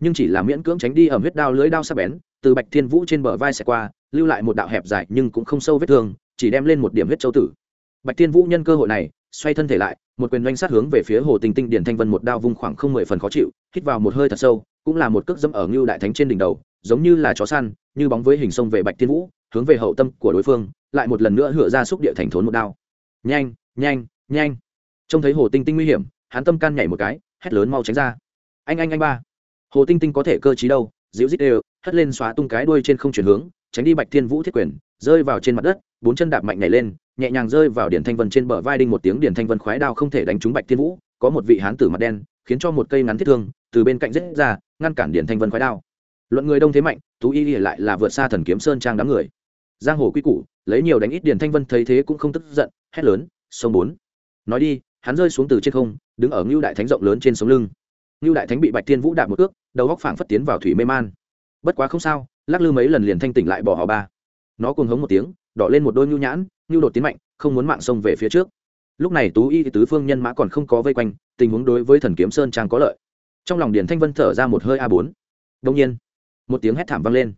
Nhưng chỉ là miễn cưỡng tránh đi ở huyết đao lưới đao sắc bén, từ bạch thiên vũ trên bờ vai xẻ qua, lưu lại một đạo hẹp dài nhưng cũng không sâu vết thương, chỉ đem lên một điểm huyết châu tử. Bạch thiên vũ nhân cơ hội này, xoay thân thể lại, một quyền doanh sát hướng về phía hồ tinh tinh điển thanh vân một đao vung khoảng không mười phần khó chịu, hít vào một hơi thật sâu, cũng là một cước dẫm ở ngưu đại thánh trên đỉnh đầu, giống như là chó săn, như bóng với hình sông về bạch thiên vũ, hướng về hậu tâm của đối phương, lại một lần nữa hựa ra xúc địa thành thốn một đao. Nhanh nhanh nhanh. Trông thấy hồ tinh tinh nguy hiểm hắn tâm can nhảy một cái, hét lớn mau tránh ra. Anh anh anh ba. Hồ tinh tinh có thể cơ t đâu, dịu dít đều, hất lên xóa tung cái đuôi trên không chuyển hướng, tránh đi bạch thiên vũ thiết quyền, rơi vào trên mặt đất, bốn chân đạp mạnh nhảy lên, nhẹ nhàng rơi vào điển thanh vân trên bờ vai đinh một tiếng điển thanh vân khoái đao không thể đánh trúng bạch thiên vũ, có một vị hán tử mặt đen, khiến cho một cây ngắn thiết thương, từ bên cạnh rết ra, ngăn cản điển thanh vân khoái đao. Luận người đông thế mạnh, tú y lại là vượt xa thần kiếm sơn trang đám người. Giang hồ quy củ, lấy nhiều đánh ít điển thanh vân thấy thế cũng không tức giận, hét lớn, sông bốn, nói đi hắn rơi xuống từ trên không, đứng ở ngưu đại thánh rộng lớn trên sống lưng. Ngưu đại thánh bị bạch thiên vũ đạp một ước đầu góc phảng phất tiến vào thủy mê man. Bất quá không sao, lắc lư mấy lần liền thanh tỉnh lại bỏ họ ba. Nó cuồng hống một tiếng, đỏ lên một đôi ngưu nhãn, ngưu đột tiến mạnh, không muốn mạng sông về phía trước. Lúc này tú y, tứ phương nhân mã còn không có vây quanh, tình huống đối với thần kiếm sơn trang có lợi. Trong lòng điền thanh vân thở ra một hơi a bốn. Đông nhiên, một tiếng hét thảm vang lên.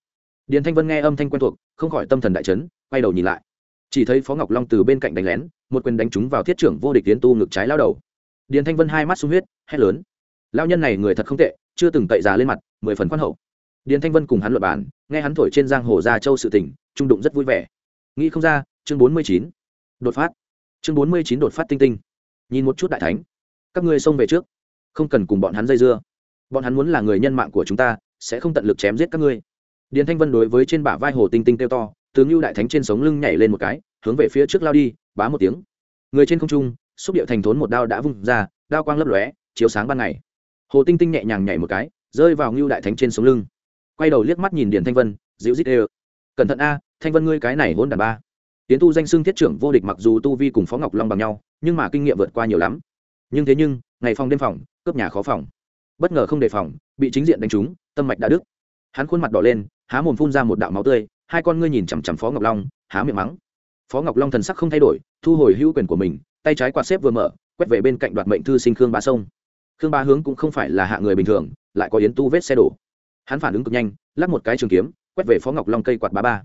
Điền thanh vân nghe âm thanh quen thuộc, không khỏi tâm thần đại chấn, quay đầu nhìn lại chỉ thấy phó ngọc long từ bên cạnh đánh lén, một quyền đánh trúng vào thiết trưởng vô địch tiến tu ngực trái lao đầu. Điền thanh vân hai mắt sung huyết, hét lớn. Lao nhân này người thật không tệ, chưa từng tậy già lên mặt, mười phần khoan hậu. Điền thanh vân cùng hắn luật bản nghe hắn thổi trên giang hồ gia châu sự tỉnh trung đụng rất vui vẻ. Nghĩ không ra, chương bốn mươi chín. Đột phát. Chương bốn mươi chín đột phát tinh tinh. Nhìn một chút đại thánh. Các ngươi xông về trước. Không cần cùng bọn hắn dây dưa. Bọn hắn muốn là người nhân mạng của chúng ta, sẽ không tận lực chém giết các ngươi. Điền thanh vân đối với trên bả vai hồ tinh tinh kêu to tướng lưu đại thánh trên sống lưng nhảy lên một cái, hướng về phía trước lao đi, bá một tiếng. Người trên không trung, xúc điệu thành thốn một đao đã vung ra, đao quang lấp lóe, chiếu sáng ban ngày. Hồ tinh tinh nhẹ nhàng nhảy một cái, rơi vào ngưu đại thánh trên sống lưng. Quay đầu liếc mắt nhìn điền thanh vân, dịu dít ê cẩn thận a, thanh vân ngươi cái này hôn đàn ba. Tiến tu danh xưng thiết trưởng vô địch mặc dù tu vi cùng phó ngọc long bằng nhau, nhưng mà kinh nghiệm vượt qua nhiều lắm. Nhưng thế nhưng, ngày phòng đêm phòng, cướp nhà khó phòng. Bất ngờ không đề phòng, bị chính diện đánh trúng, tâm mạch đã đứt. Hắn khuôn mặt đỏ lên, há mồm phun ra một đạo máu tươi hai con ngươi nhìn chằm chằm phó ngọc long, há miệng mắng. Phó ngọc long thần sắc không thay đổi, thu hồi hữu quyền của mình, tay trái quạt xếp vừa mở, quét về bên cạnh đoạt mệnh thư sinh khương ba sông. Khương ba hướng cũng không phải là hạ người bình thường, lại có yến tu vết xe đổ. Hắn phản ứng cực nhanh, lắc một cái trường kiếm, quét về phó ngọc long cây quạt ba ba.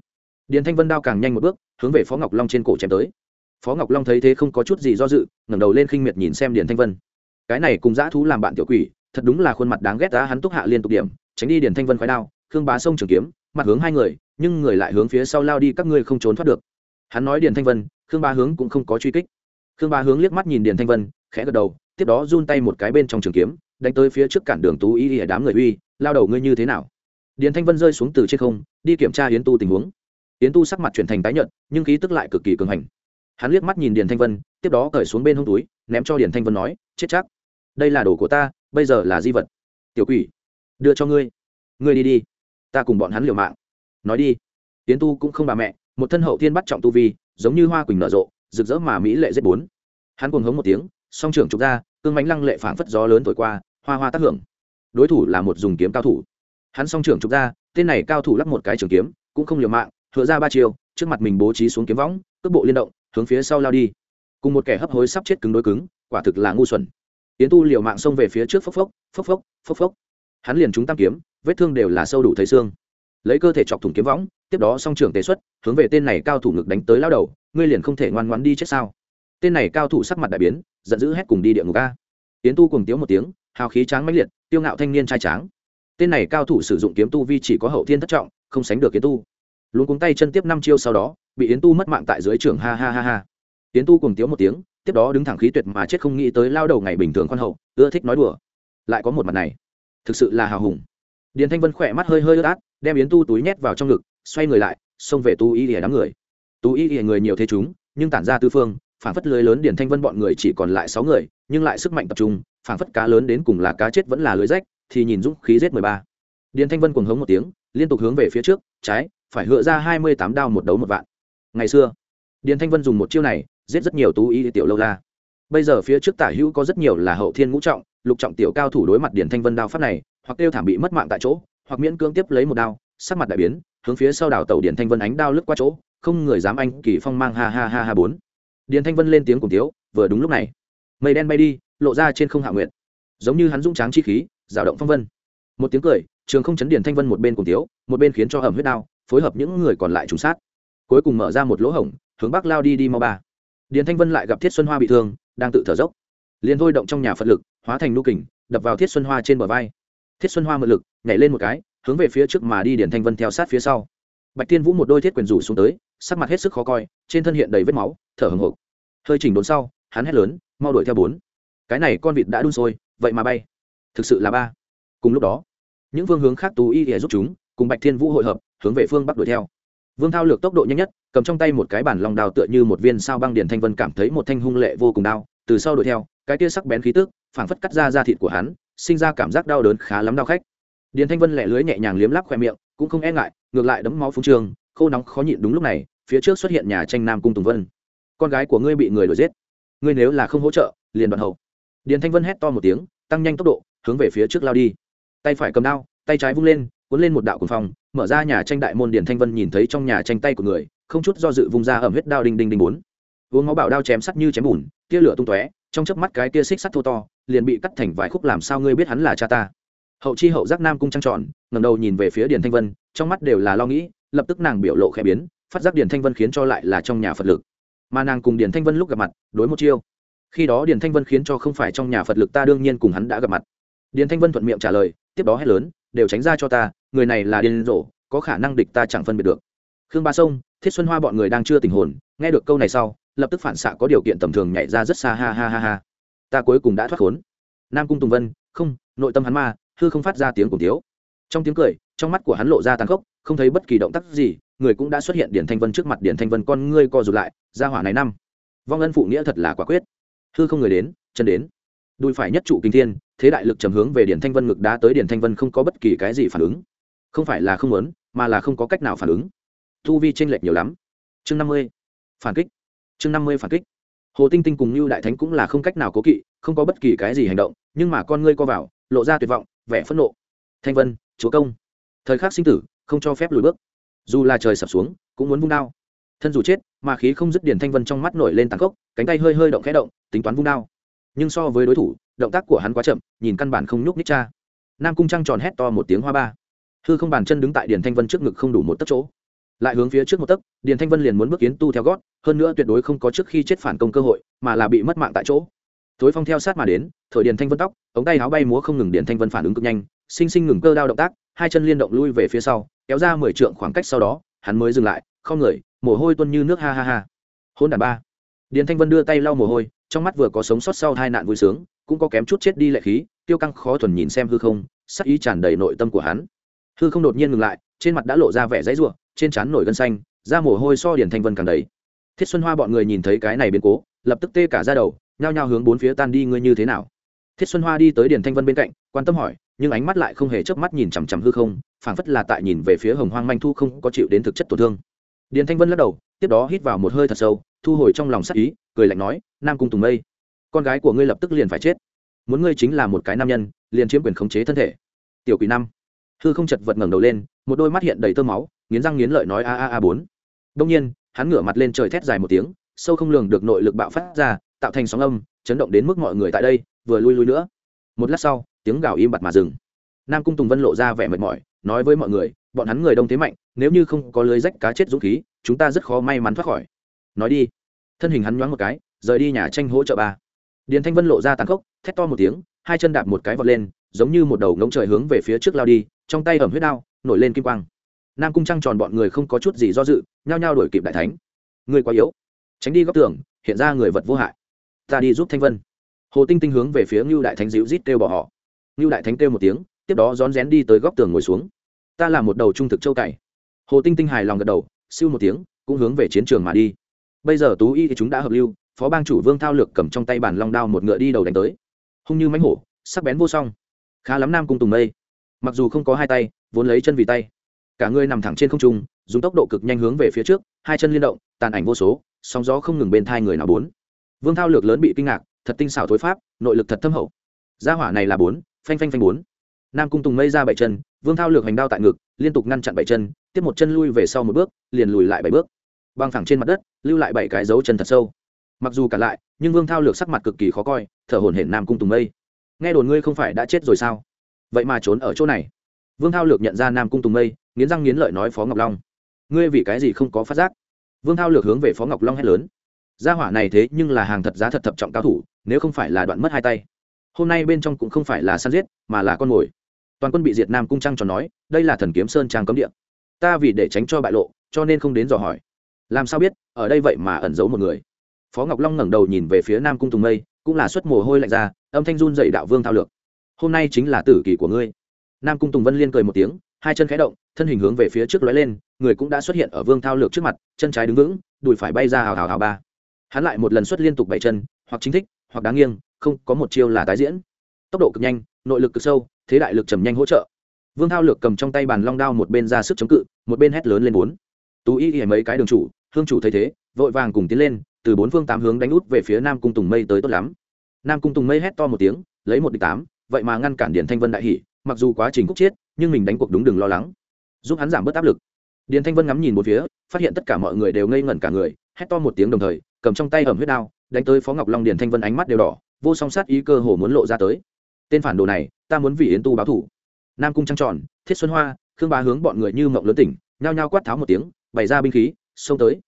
Điền thanh vân đao càng nhanh một bước, hướng về phó ngọc long trên cổ chém tới. Phó ngọc long thấy thế không có chút gì do dự, ngẩng đầu lên khinh miệt nhìn xem điền thanh vân. Cái này cùng dã thú làm bạn tiểu quỷ, thật đúng là khuôn mặt đáng ghét đã hắn túc hạ liên tục điểm, tránh đi điền thanh vân khói đao, khương bá sông trường kiếm, mặt hướng hai người nhưng người lại hướng phía sau lao đi, các ngươi không trốn thoát được. Hắn nói điền thanh vân, khương Ba hướng cũng không có truy kích. Khương Ba hướng liếc mắt nhìn điền thanh vân, khẽ gật đầu, tiếp đó run tay một cái bên trong trường kiếm, đánh tới phía trước cản đường tú y ở đám người uy, lao đầu ngươi như thế nào? Điền thanh vân rơi xuống từ trên không, đi kiểm tra yến tu tình huống. Yến tu sắc mặt chuyển thành tái nhợt, nhưng khí tức lại cực kỳ cường hành. Hắn liếc mắt nhìn điền thanh vân, tiếp đó cởi xuống bên hông túi, ném cho điền thanh vân nói, chết chắc. Đây là đồ của ta, bây giờ là di vật. Tiểu quỷ, đưa cho ngươi. Ngươi đi đi. Ta cùng bọn hắn liều mạng nói đi. Tiến tu cũng không bà mẹ, một thân hậu thiên bắt trọng tu vi, giống như hoa quỳnh nở rộ, rực rỡ mà mỹ lệ giết bốn. Hắn cuồng hống một tiếng, song trưởng trục ra, cương bánh lăng lệ phảng phất gió lớn thổi qua, hoa hoa tác hưởng. Đối thủ là một dùng kiếm cao thủ. Hắn song trưởng trục ra, tên này cao thủ lắp một cái trường kiếm, cũng không liều mạng thừa ra ba chiều trước mặt mình bố trí xuống kiếm võng, cước bộ liên động, hướng phía sau lao đi. Cùng một kẻ hấp hối sắp chết cứng đối cứng, quả thực là ngu xuẩn. Tiến tu liều mạng xông về phía trước phốc phốc phốc phốc phốc phốc. Hắn liền chúng tam kiếm, vết thương đều là sâu đủ thấy xương lấy cơ thể chọc thủng kiếm võng, tiếp đó song trưởng tế xuất, hướng về tên này cao thủ ngực đánh tới lao đầu, ngươi liền không thể ngoan ngoãn đi chết sao? Tên này cao thủ sắc mặt đại biến, giận dữ hét cùng đi địa ngục a. Tiến tu cùng tiếu một tiếng, hào khí tráng mãnh liệt, tiêu ngạo thanh niên trai tráng. Tên này cao thủ sử dụng kiếm tu vi chỉ có hậu thiên thất trọng, không sánh được kiếm tu. Luôn cuống tay chân tiếp năm chiêu sau đó, bị yến tu mất mạng tại dưới trường, ha ha ha ha. Yến tu cùng tiếu một tiếng, tiếp đó đứng thẳng khí tuyệt mà chết không nghĩ tới lao đầu ngày bình thường khoan hậu, ưa thích nói đùa. Lại có một mặt này, thực sự là hào hùng. Điền thanh vân khỏe mắt hơi hơi ướt át đem yến tu túi nhét vào trong ngực, xoay người lại, xông về tu y ỉa đám người. Tu y ỉa người nhiều thế chúng, nhưng tản ra tư phương phản phất lưới lớn điền thanh vân bọn người chỉ còn lại sáu người, nhưng lại sức mạnh tập trung phản phất cá lớn đến cùng là cá chết vẫn là lưới rách, thì nhìn dũng khí giết mười ba. Điền thanh vân cuồng hống một tiếng, liên tục hướng về phía trước, trái, phải hựa ra hai mươi tám đao một đấu một vạn. Ngày xưa điền thanh vân dùng một chiêu này, giết rất nhiều tú y tiểu lâu la. Bây giờ phía trước tả hữu có rất nhiều là hậu thiên ngũ trọng, lục trọng tiểu cao thủ đối mặt điền thanh vân đao pháp này, hoặc kêu thảm bị mất mạng tại chỗ hoặc miễn cưỡng tiếp lấy một đao, sắc mặt đại biến, hướng phía sau đảo tàu điện thanh vân ánh đao lướt qua chỗ, không người dám anh, kỳ phong mang ha ha ha ha bốn. Điền thanh vân lên tiếng cùng tiếu vừa đúng lúc này, mây đen bay đi, lộ ra trên không hạ nguyện giống như hắn dũng tráng chi khí rào động phong vân. Một tiếng cười, trường không chấn điền thanh vân một bên cùng tiếu một bên khiến cho ẩm huyết đao, phối hợp những người còn lại trùng sát. Cuối cùng mở ra một lỗ hổng, hướng bắc lao đi đi mau ba. Điền thanh vân lại gặp thiết xuân hoa bị thương, đang tự thở dốc. Liền thôi động trong nhà phật lực, hóa thành nu kình, đập vào thiết xuân hoa trên bờ vai thiết xuân hoa mượn lực, nhảy lên một cái, hướng về phía trước mà đi điển thanh vân theo sát phía sau. Bạch tiên vũ một đôi thiết quyền rủ xuống tới, sắc mặt hết sức khó coi, trên thân hiện đầy vết máu, thở hồng hộc. Hơi chỉnh đốn sau, hắn hét lớn, mau đuổi theo bốn. Cái này con vịt đã đun sôi, vậy mà bay. Thực sự là ba. Cùng lúc đó, những phương hướng khác tù y để giúp chúng, cùng bạch thiên vũ hội hợp, hướng về phương bắc đuổi theo. Vương thao lược tốc độ nhanh nhất, cầm trong tay một cái bản lòng đào tựa như một viên sao băng điển thanh vân cảm thấy một thanh hung lệ vô cùng đau từ sau đuổi theo, cái tia sắc bén khí tức, phảng phất cắt ra da thịt của hắn sinh ra cảm giác đau đớn khá lắm đau khách. Điền thanh vân lẹ lưới nhẹ nhàng liếm lắp khoe miệng, cũng không e ngại, ngược lại đấm máu phúng trường, khô nóng khó nhịn đúng lúc này, phía trước xuất hiện nhà tranh nam cung tùng vân. Con gái của ngươi bị người đuổi giết. Ngươi nếu là không hỗ trợ, liền đoạn hậu. Điền thanh vân hét to một tiếng, tăng nhanh tốc độ, hướng về phía trước lao đi. Tay phải cầm đao, tay trái vung lên, cuốn lên một đạo cuồng phong, mở ra nhà tranh đại môn điền thanh vân nhìn thấy trong nhà tranh tay của người, không chút do dự vung ra ẩm huyết đao đinh đinh đinh bốn. Uống máu bảo đao chém sắt như chém bùn, tia lửa tung tóe, trong chớp mắt cái tia xích sắt thô to liền bị cắt thành vài khúc làm sao ngươi biết hắn là cha ta? Hậu chi hậu giác nam cung trăng tròn, ngẩng đầu nhìn về phía điền thanh vân, trong mắt đều là lo nghĩ, lập tức nàng biểu lộ khẽ biến, phát giác điền thanh vân khiến cho lại là trong nhà phật lực. Mà nàng cùng điền thanh vân lúc gặp mặt, đối một chiêu. Khi đó điền thanh vân khiến cho không phải trong nhà phật lực ta đương nhiên cùng hắn đã gặp mặt. Điền thanh vân thuận miệng trả lời, tiếp đó hét lớn, đều tránh ra cho ta, người này là Điền rổ có khả năng địch ta chẳng phân biệt được. Khương ba sông, thiết xuân hoa bọn người đang chưa tình hồn, nghe được câu này sau, lập tức phản xạ có điều kiện tầm thường nhảy ra rất xa, ha ha ha ha ta cuối cùng đã thoát khốn. Nam cung tùng vân, không, nội tâm hắn ma, hư không phát ra tiếng cùng tiếu. Trong tiếng cười, trong mắt của hắn lộ ra tàn khốc, không thấy bất kỳ động tác gì, người cũng đã xuất hiện điển thanh vân trước mặt điển thanh vân con ngươi co rụt lại ra hỏa này năm. Vong ân phụ nghĩa thật là quả quyết. Hư không người đến, chân đến. Đùi phải nhất trụ kinh thiên, thế đại lực trầm hướng về điển thanh vân ngực đá tới điển thanh vân không có bất kỳ cái gì phản ứng. Không phải là không muốn, mà là không có cách nào phản ứng. Thu vi tranh lệch nhiều lắm. Chương năm mươi. Phản kích. Chương năm mươi phản kích hồ tinh tinh cùng như đại thánh cũng là không cách nào cố kỵ, không có bất kỳ cái gì hành động, nhưng mà con ngươi co vào, lộ ra tuyệt vọng, vẻ phẫn nộ. Thanh vân, chúa công. Thời khắc sinh tử, không cho phép lùi bước. Dù là trời sập xuống, cũng muốn vung đao. Thân dù chết, mà khí không dứt điển thanh vân trong mắt nổi lên tàn khốc, cánh tay hơi hơi động khẽ động, tính toán vung đao. Nhưng so với đối thủ, động tác của hắn quá chậm, nhìn căn bản không nhúc nhích cha. Nam cung trăng tròn hét to một tiếng hoa ba. Hư không bàn chân đứng tại điền thanh vân trước ngực không đủ một tấc chỗ lại hướng phía trước một tấc, điền thanh vân liền muốn bước kiến tu theo gót, hơn nữa tuyệt đối không có trước khi chết phản công cơ hội, mà là bị mất mạng tại chỗ. Thối phong theo sát mà đến, thổi điền thanh vân tóc, ống tay áo bay múa không ngừng điền thanh vân phản ứng cực nhanh, sinh sinh ngừng cơ đao động tác, hai chân liên động lui về phía sau, kéo ra mười trượng khoảng cách sau đó, hắn mới dừng lại, không người, mồ hôi tuân như nước, ha ha ha. Hôn đàn ba. Điền thanh vân đưa tay lau mồ hôi, trong mắt vừa có sống sót sau hai nạn vui sướng, cũng có kém chút chết đi lệ khí, tiêu căng khó thuần nhìn xem hư không, sắc ý tràn đầy nội tâm của hắn. Hư không đột nhiên ngừng lại, trên mặt đã lộ ra vẻ dãy ruộng trên trán nổi gân xanh, da mồ hôi so điển thanh vân càng đầy. Thiết xuân hoa bọn người nhìn thấy cái này biến cố, lập tức tê cả ra đầu, nhao nhao hướng bốn phía tan đi, ngươi như thế nào? Thiết xuân hoa đi tới điển thanh vân bên cạnh, quan tâm hỏi, nhưng ánh mắt lại không hề chớp mắt nhìn chằm chằm hư không, phảng phất là tại nhìn về phía hồng hoang manh thu không có chịu đến thực chất tổn thương. Điển thanh vân lắc đầu, tiếp đó hít vào một hơi thật sâu, thu hồi trong lòng sắc ý, cười lạnh nói, nam cung tùng mây, con gái của ngươi lập tức liền phải chết. Muốn ngươi chính là một cái nam nhân, liền chiếm quyền khống chế thân thể. Tiểu quỷ năm, hư không chật vật ngẩng đầu lên, một đôi mắt hiện đầy tơ máu nghiến răng nghiến lợi nói a a a bốn. Đông nhiên, hắn ngửa mặt lên trời thét dài một tiếng, sâu không lường được nội lực bạo phát ra, tạo thành sóng âm, chấn động đến mức mọi người tại đây, vừa lui lui nữa. Một lát sau, tiếng gào im bặt mà dừng. Nam cung tùng vân lộ ra vẻ mệt mỏi, nói với mọi người, bọn hắn người đông thế mạnh, nếu như không có lưới rách cá chết dũng khí, chúng ta rất khó may mắn thoát khỏi. Nói đi. Thân hình hắn nhoáng một cái, rời đi nhà tranh hỗ trợ ba. Điền thanh vân lộ ra tàn khốc, thét to một tiếng, hai chân đạp một cái vọt lên, giống như một đầu ngỗng trời hướng về phía trước lao đi, trong tay ẩm huyết đao, nổi lên kim quang nam cung trăng tròn bọn người không có chút gì do dự, nhao nhao đổi kịp đại thánh. Người quá yếu, tránh đi góc tường, hiện ra người vật vô hại. Ta đi giúp thanh vân. Hồ tinh tinh hướng về phía ngưu đại thánh dịu rít kêu bỏ họ. Ngưu đại thánh kêu một tiếng, tiếp đó rón rén đi tới góc tường ngồi xuống. Ta là một đầu trung thực châu cày. Hồ tinh tinh hài lòng gật đầu, siêu một tiếng, cũng hướng về chiến trường mà đi. Bây giờ tú y thì chúng đã hợp lưu, phó bang chủ vương thao lược cầm trong tay bản long đao một ngựa đi đầu đánh tới. Hung như mánh hổ, sắc bén vô song. Khá lắm nam cung tùng mây. Mặc dù không có hai tay, vốn lấy chân vì tay cả người nằm thẳng trên không trung, dùng tốc độ cực nhanh hướng về phía trước, hai chân liên động, tàn ảnh vô số, sóng gió không ngừng bên thai người nào bốn. Vương thao lược lớn bị kinh ngạc, thật tinh xảo thối pháp, nội lực thật thâm hậu. Gia hỏa này là bốn, phanh phanh phanh bốn. Nam cung tùng mây ra bảy chân, vương thao lược hành đao tại ngực, liên tục ngăn chặn bảy chân, tiếp một chân lui về sau một bước, liền lùi lại bảy bước. Băng thẳng trên mặt đất, lưu lại bảy cái dấu chân thật sâu. Mặc dù cả lại, nhưng vương thao lược sắc mặt cực kỳ khó coi, thở hổn hển nam cung tùng mây. Nghe đồn ngươi không phải đã chết rồi sao? Vậy mà trốn ở chỗ này vương thao lược nhận ra nam cung tùng mây, nghiến răng nghiến lợi nói phó ngọc long. Ngươi vì cái gì không có phát giác? Vương thao lược hướng về phó ngọc long hét lớn. Gia hỏa này thế nhưng là hàng thật giá thật thập trọng cao thủ, nếu không phải là đoạn mất hai tay. Hôm nay bên trong cũng không phải là săn giết, mà là con mồi. Toàn quân bị diệt nam cung trăng tròn nói, đây là thần kiếm sơn trang cấm địa. Ta vì để tránh cho bại lộ, cho nên không đến dò hỏi. Làm sao biết, ở đây vậy mà ẩn giấu một người? Phó ngọc long ngẩng đầu nhìn về phía nam cung tùng mây, cũng là suất mồ hôi lạnh ra, âm thanh run dậy đạo vương thao lược. Hôm nay chính là tử kỳ của ngươi nam cung tùng vân liên cười một tiếng, hai chân khẽ động, thân hình hướng về phía trước lóe lên, người cũng đã xuất hiện ở vương thao lược trước mặt, chân trái đứng vững, đùi phải bay ra hào hào hào ba. Hắn lại một lần xuất liên tục bảy chân, hoặc chính thích, hoặc đáng nghiêng, không có một chiêu là tái diễn. Tốc độ cực nhanh, nội lực cực sâu, thế đại lực trầm nhanh hỗ trợ. Vương thao lược cầm trong tay bàn long đao một bên ra sức chống cự, một bên hét lớn lên bốn. Tú y ỉa mấy cái đường chủ, hương chủ thấy thế, vội vàng cùng tiến lên, từ bốn phương tám hướng đánh út về phía nam cung tùng mây tới tốt lắm. Nam cung tùng mây hét to một tiếng, lấy một địch tám, vậy mà ngăn cản điển thanh vân đại hỷ mặc dù quá trình khúc chiết, nhưng mình đánh cuộc đúng đừng lo lắng. Giúp hắn giảm bớt áp lực. Điền thanh vân ngắm nhìn một phía, phát hiện tất cả mọi người đều ngây ngẩn cả người, hét to một tiếng đồng thời, cầm trong tay ẩm huyết đao, đánh tới phó ngọc long điền thanh vân ánh mắt đều đỏ, vô song sát ý cơ hồ muốn lộ ra tới. Tên phản đồ này, ta muốn vì yến tu báo thủ. Nam cung trăng tròn, thiết xuân hoa, khương bá hướng bọn người như mộng lớn tỉnh, nhao nhao quát tháo một tiếng, bày ra binh khí, xông tới.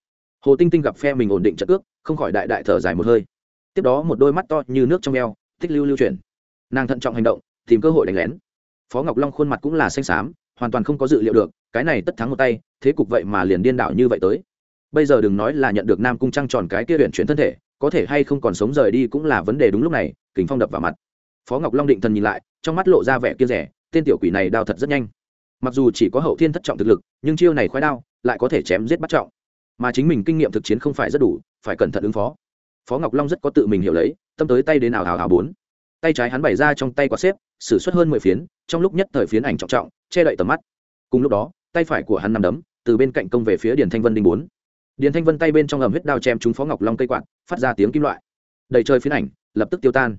Hồ tinh tinh gặp phe mình ổn định trận ước không khỏi đại đại thở dài một hơi. Tiếp đó một đôi mắt to như nước trong eo, thích lưu lưu chuyển. Nàng thận trọng hành động, tìm cơ hội đánh lén phó ngọc long khuôn mặt cũng là xanh xám, hoàn toàn không có dự liệu được, cái này tất thắng một tay, thế cục vậy mà liền điên đảo như vậy tới. Bây giờ đừng nói là nhận được nam cung trăng tròn cái kia huyện chuyển thân thể, có thể hay không còn sống rời đi cũng là vấn đề đúng lúc này kính phong đập vào mặt. Phó ngọc long định thần nhìn lại, trong mắt lộ ra vẻ kia rẻ, tên tiểu quỷ này đao thật rất nhanh. Mặc dù chỉ có hậu thiên thất trọng thực lực, nhưng chiêu này khoái đao, lại có thể chém giết bắt trọng. Mà chính mình kinh nghiệm thực chiến không phải rất đủ, phải cẩn thận ứng phó. Phó ngọc long rất có tự mình hiểu lấy, tâm tới tay đến nào hào hào bốn tay trái hắn bày ra trong tay quả xếp xử suất hơn mười phiến, trong lúc nhất thời phiến ảnh trọng trọng, che đậy tầm mắt. Cùng lúc đó, tay phải của hắn nằm đấm, từ bên cạnh công về phía điền thanh vân đinh bốn. Điền thanh vân tay bên trong ẩm huyết đao chém trúng phó ngọc long cây quạt, phát ra tiếng kim loại. Đầy chơi phiến ảnh, lập tức tiêu tan.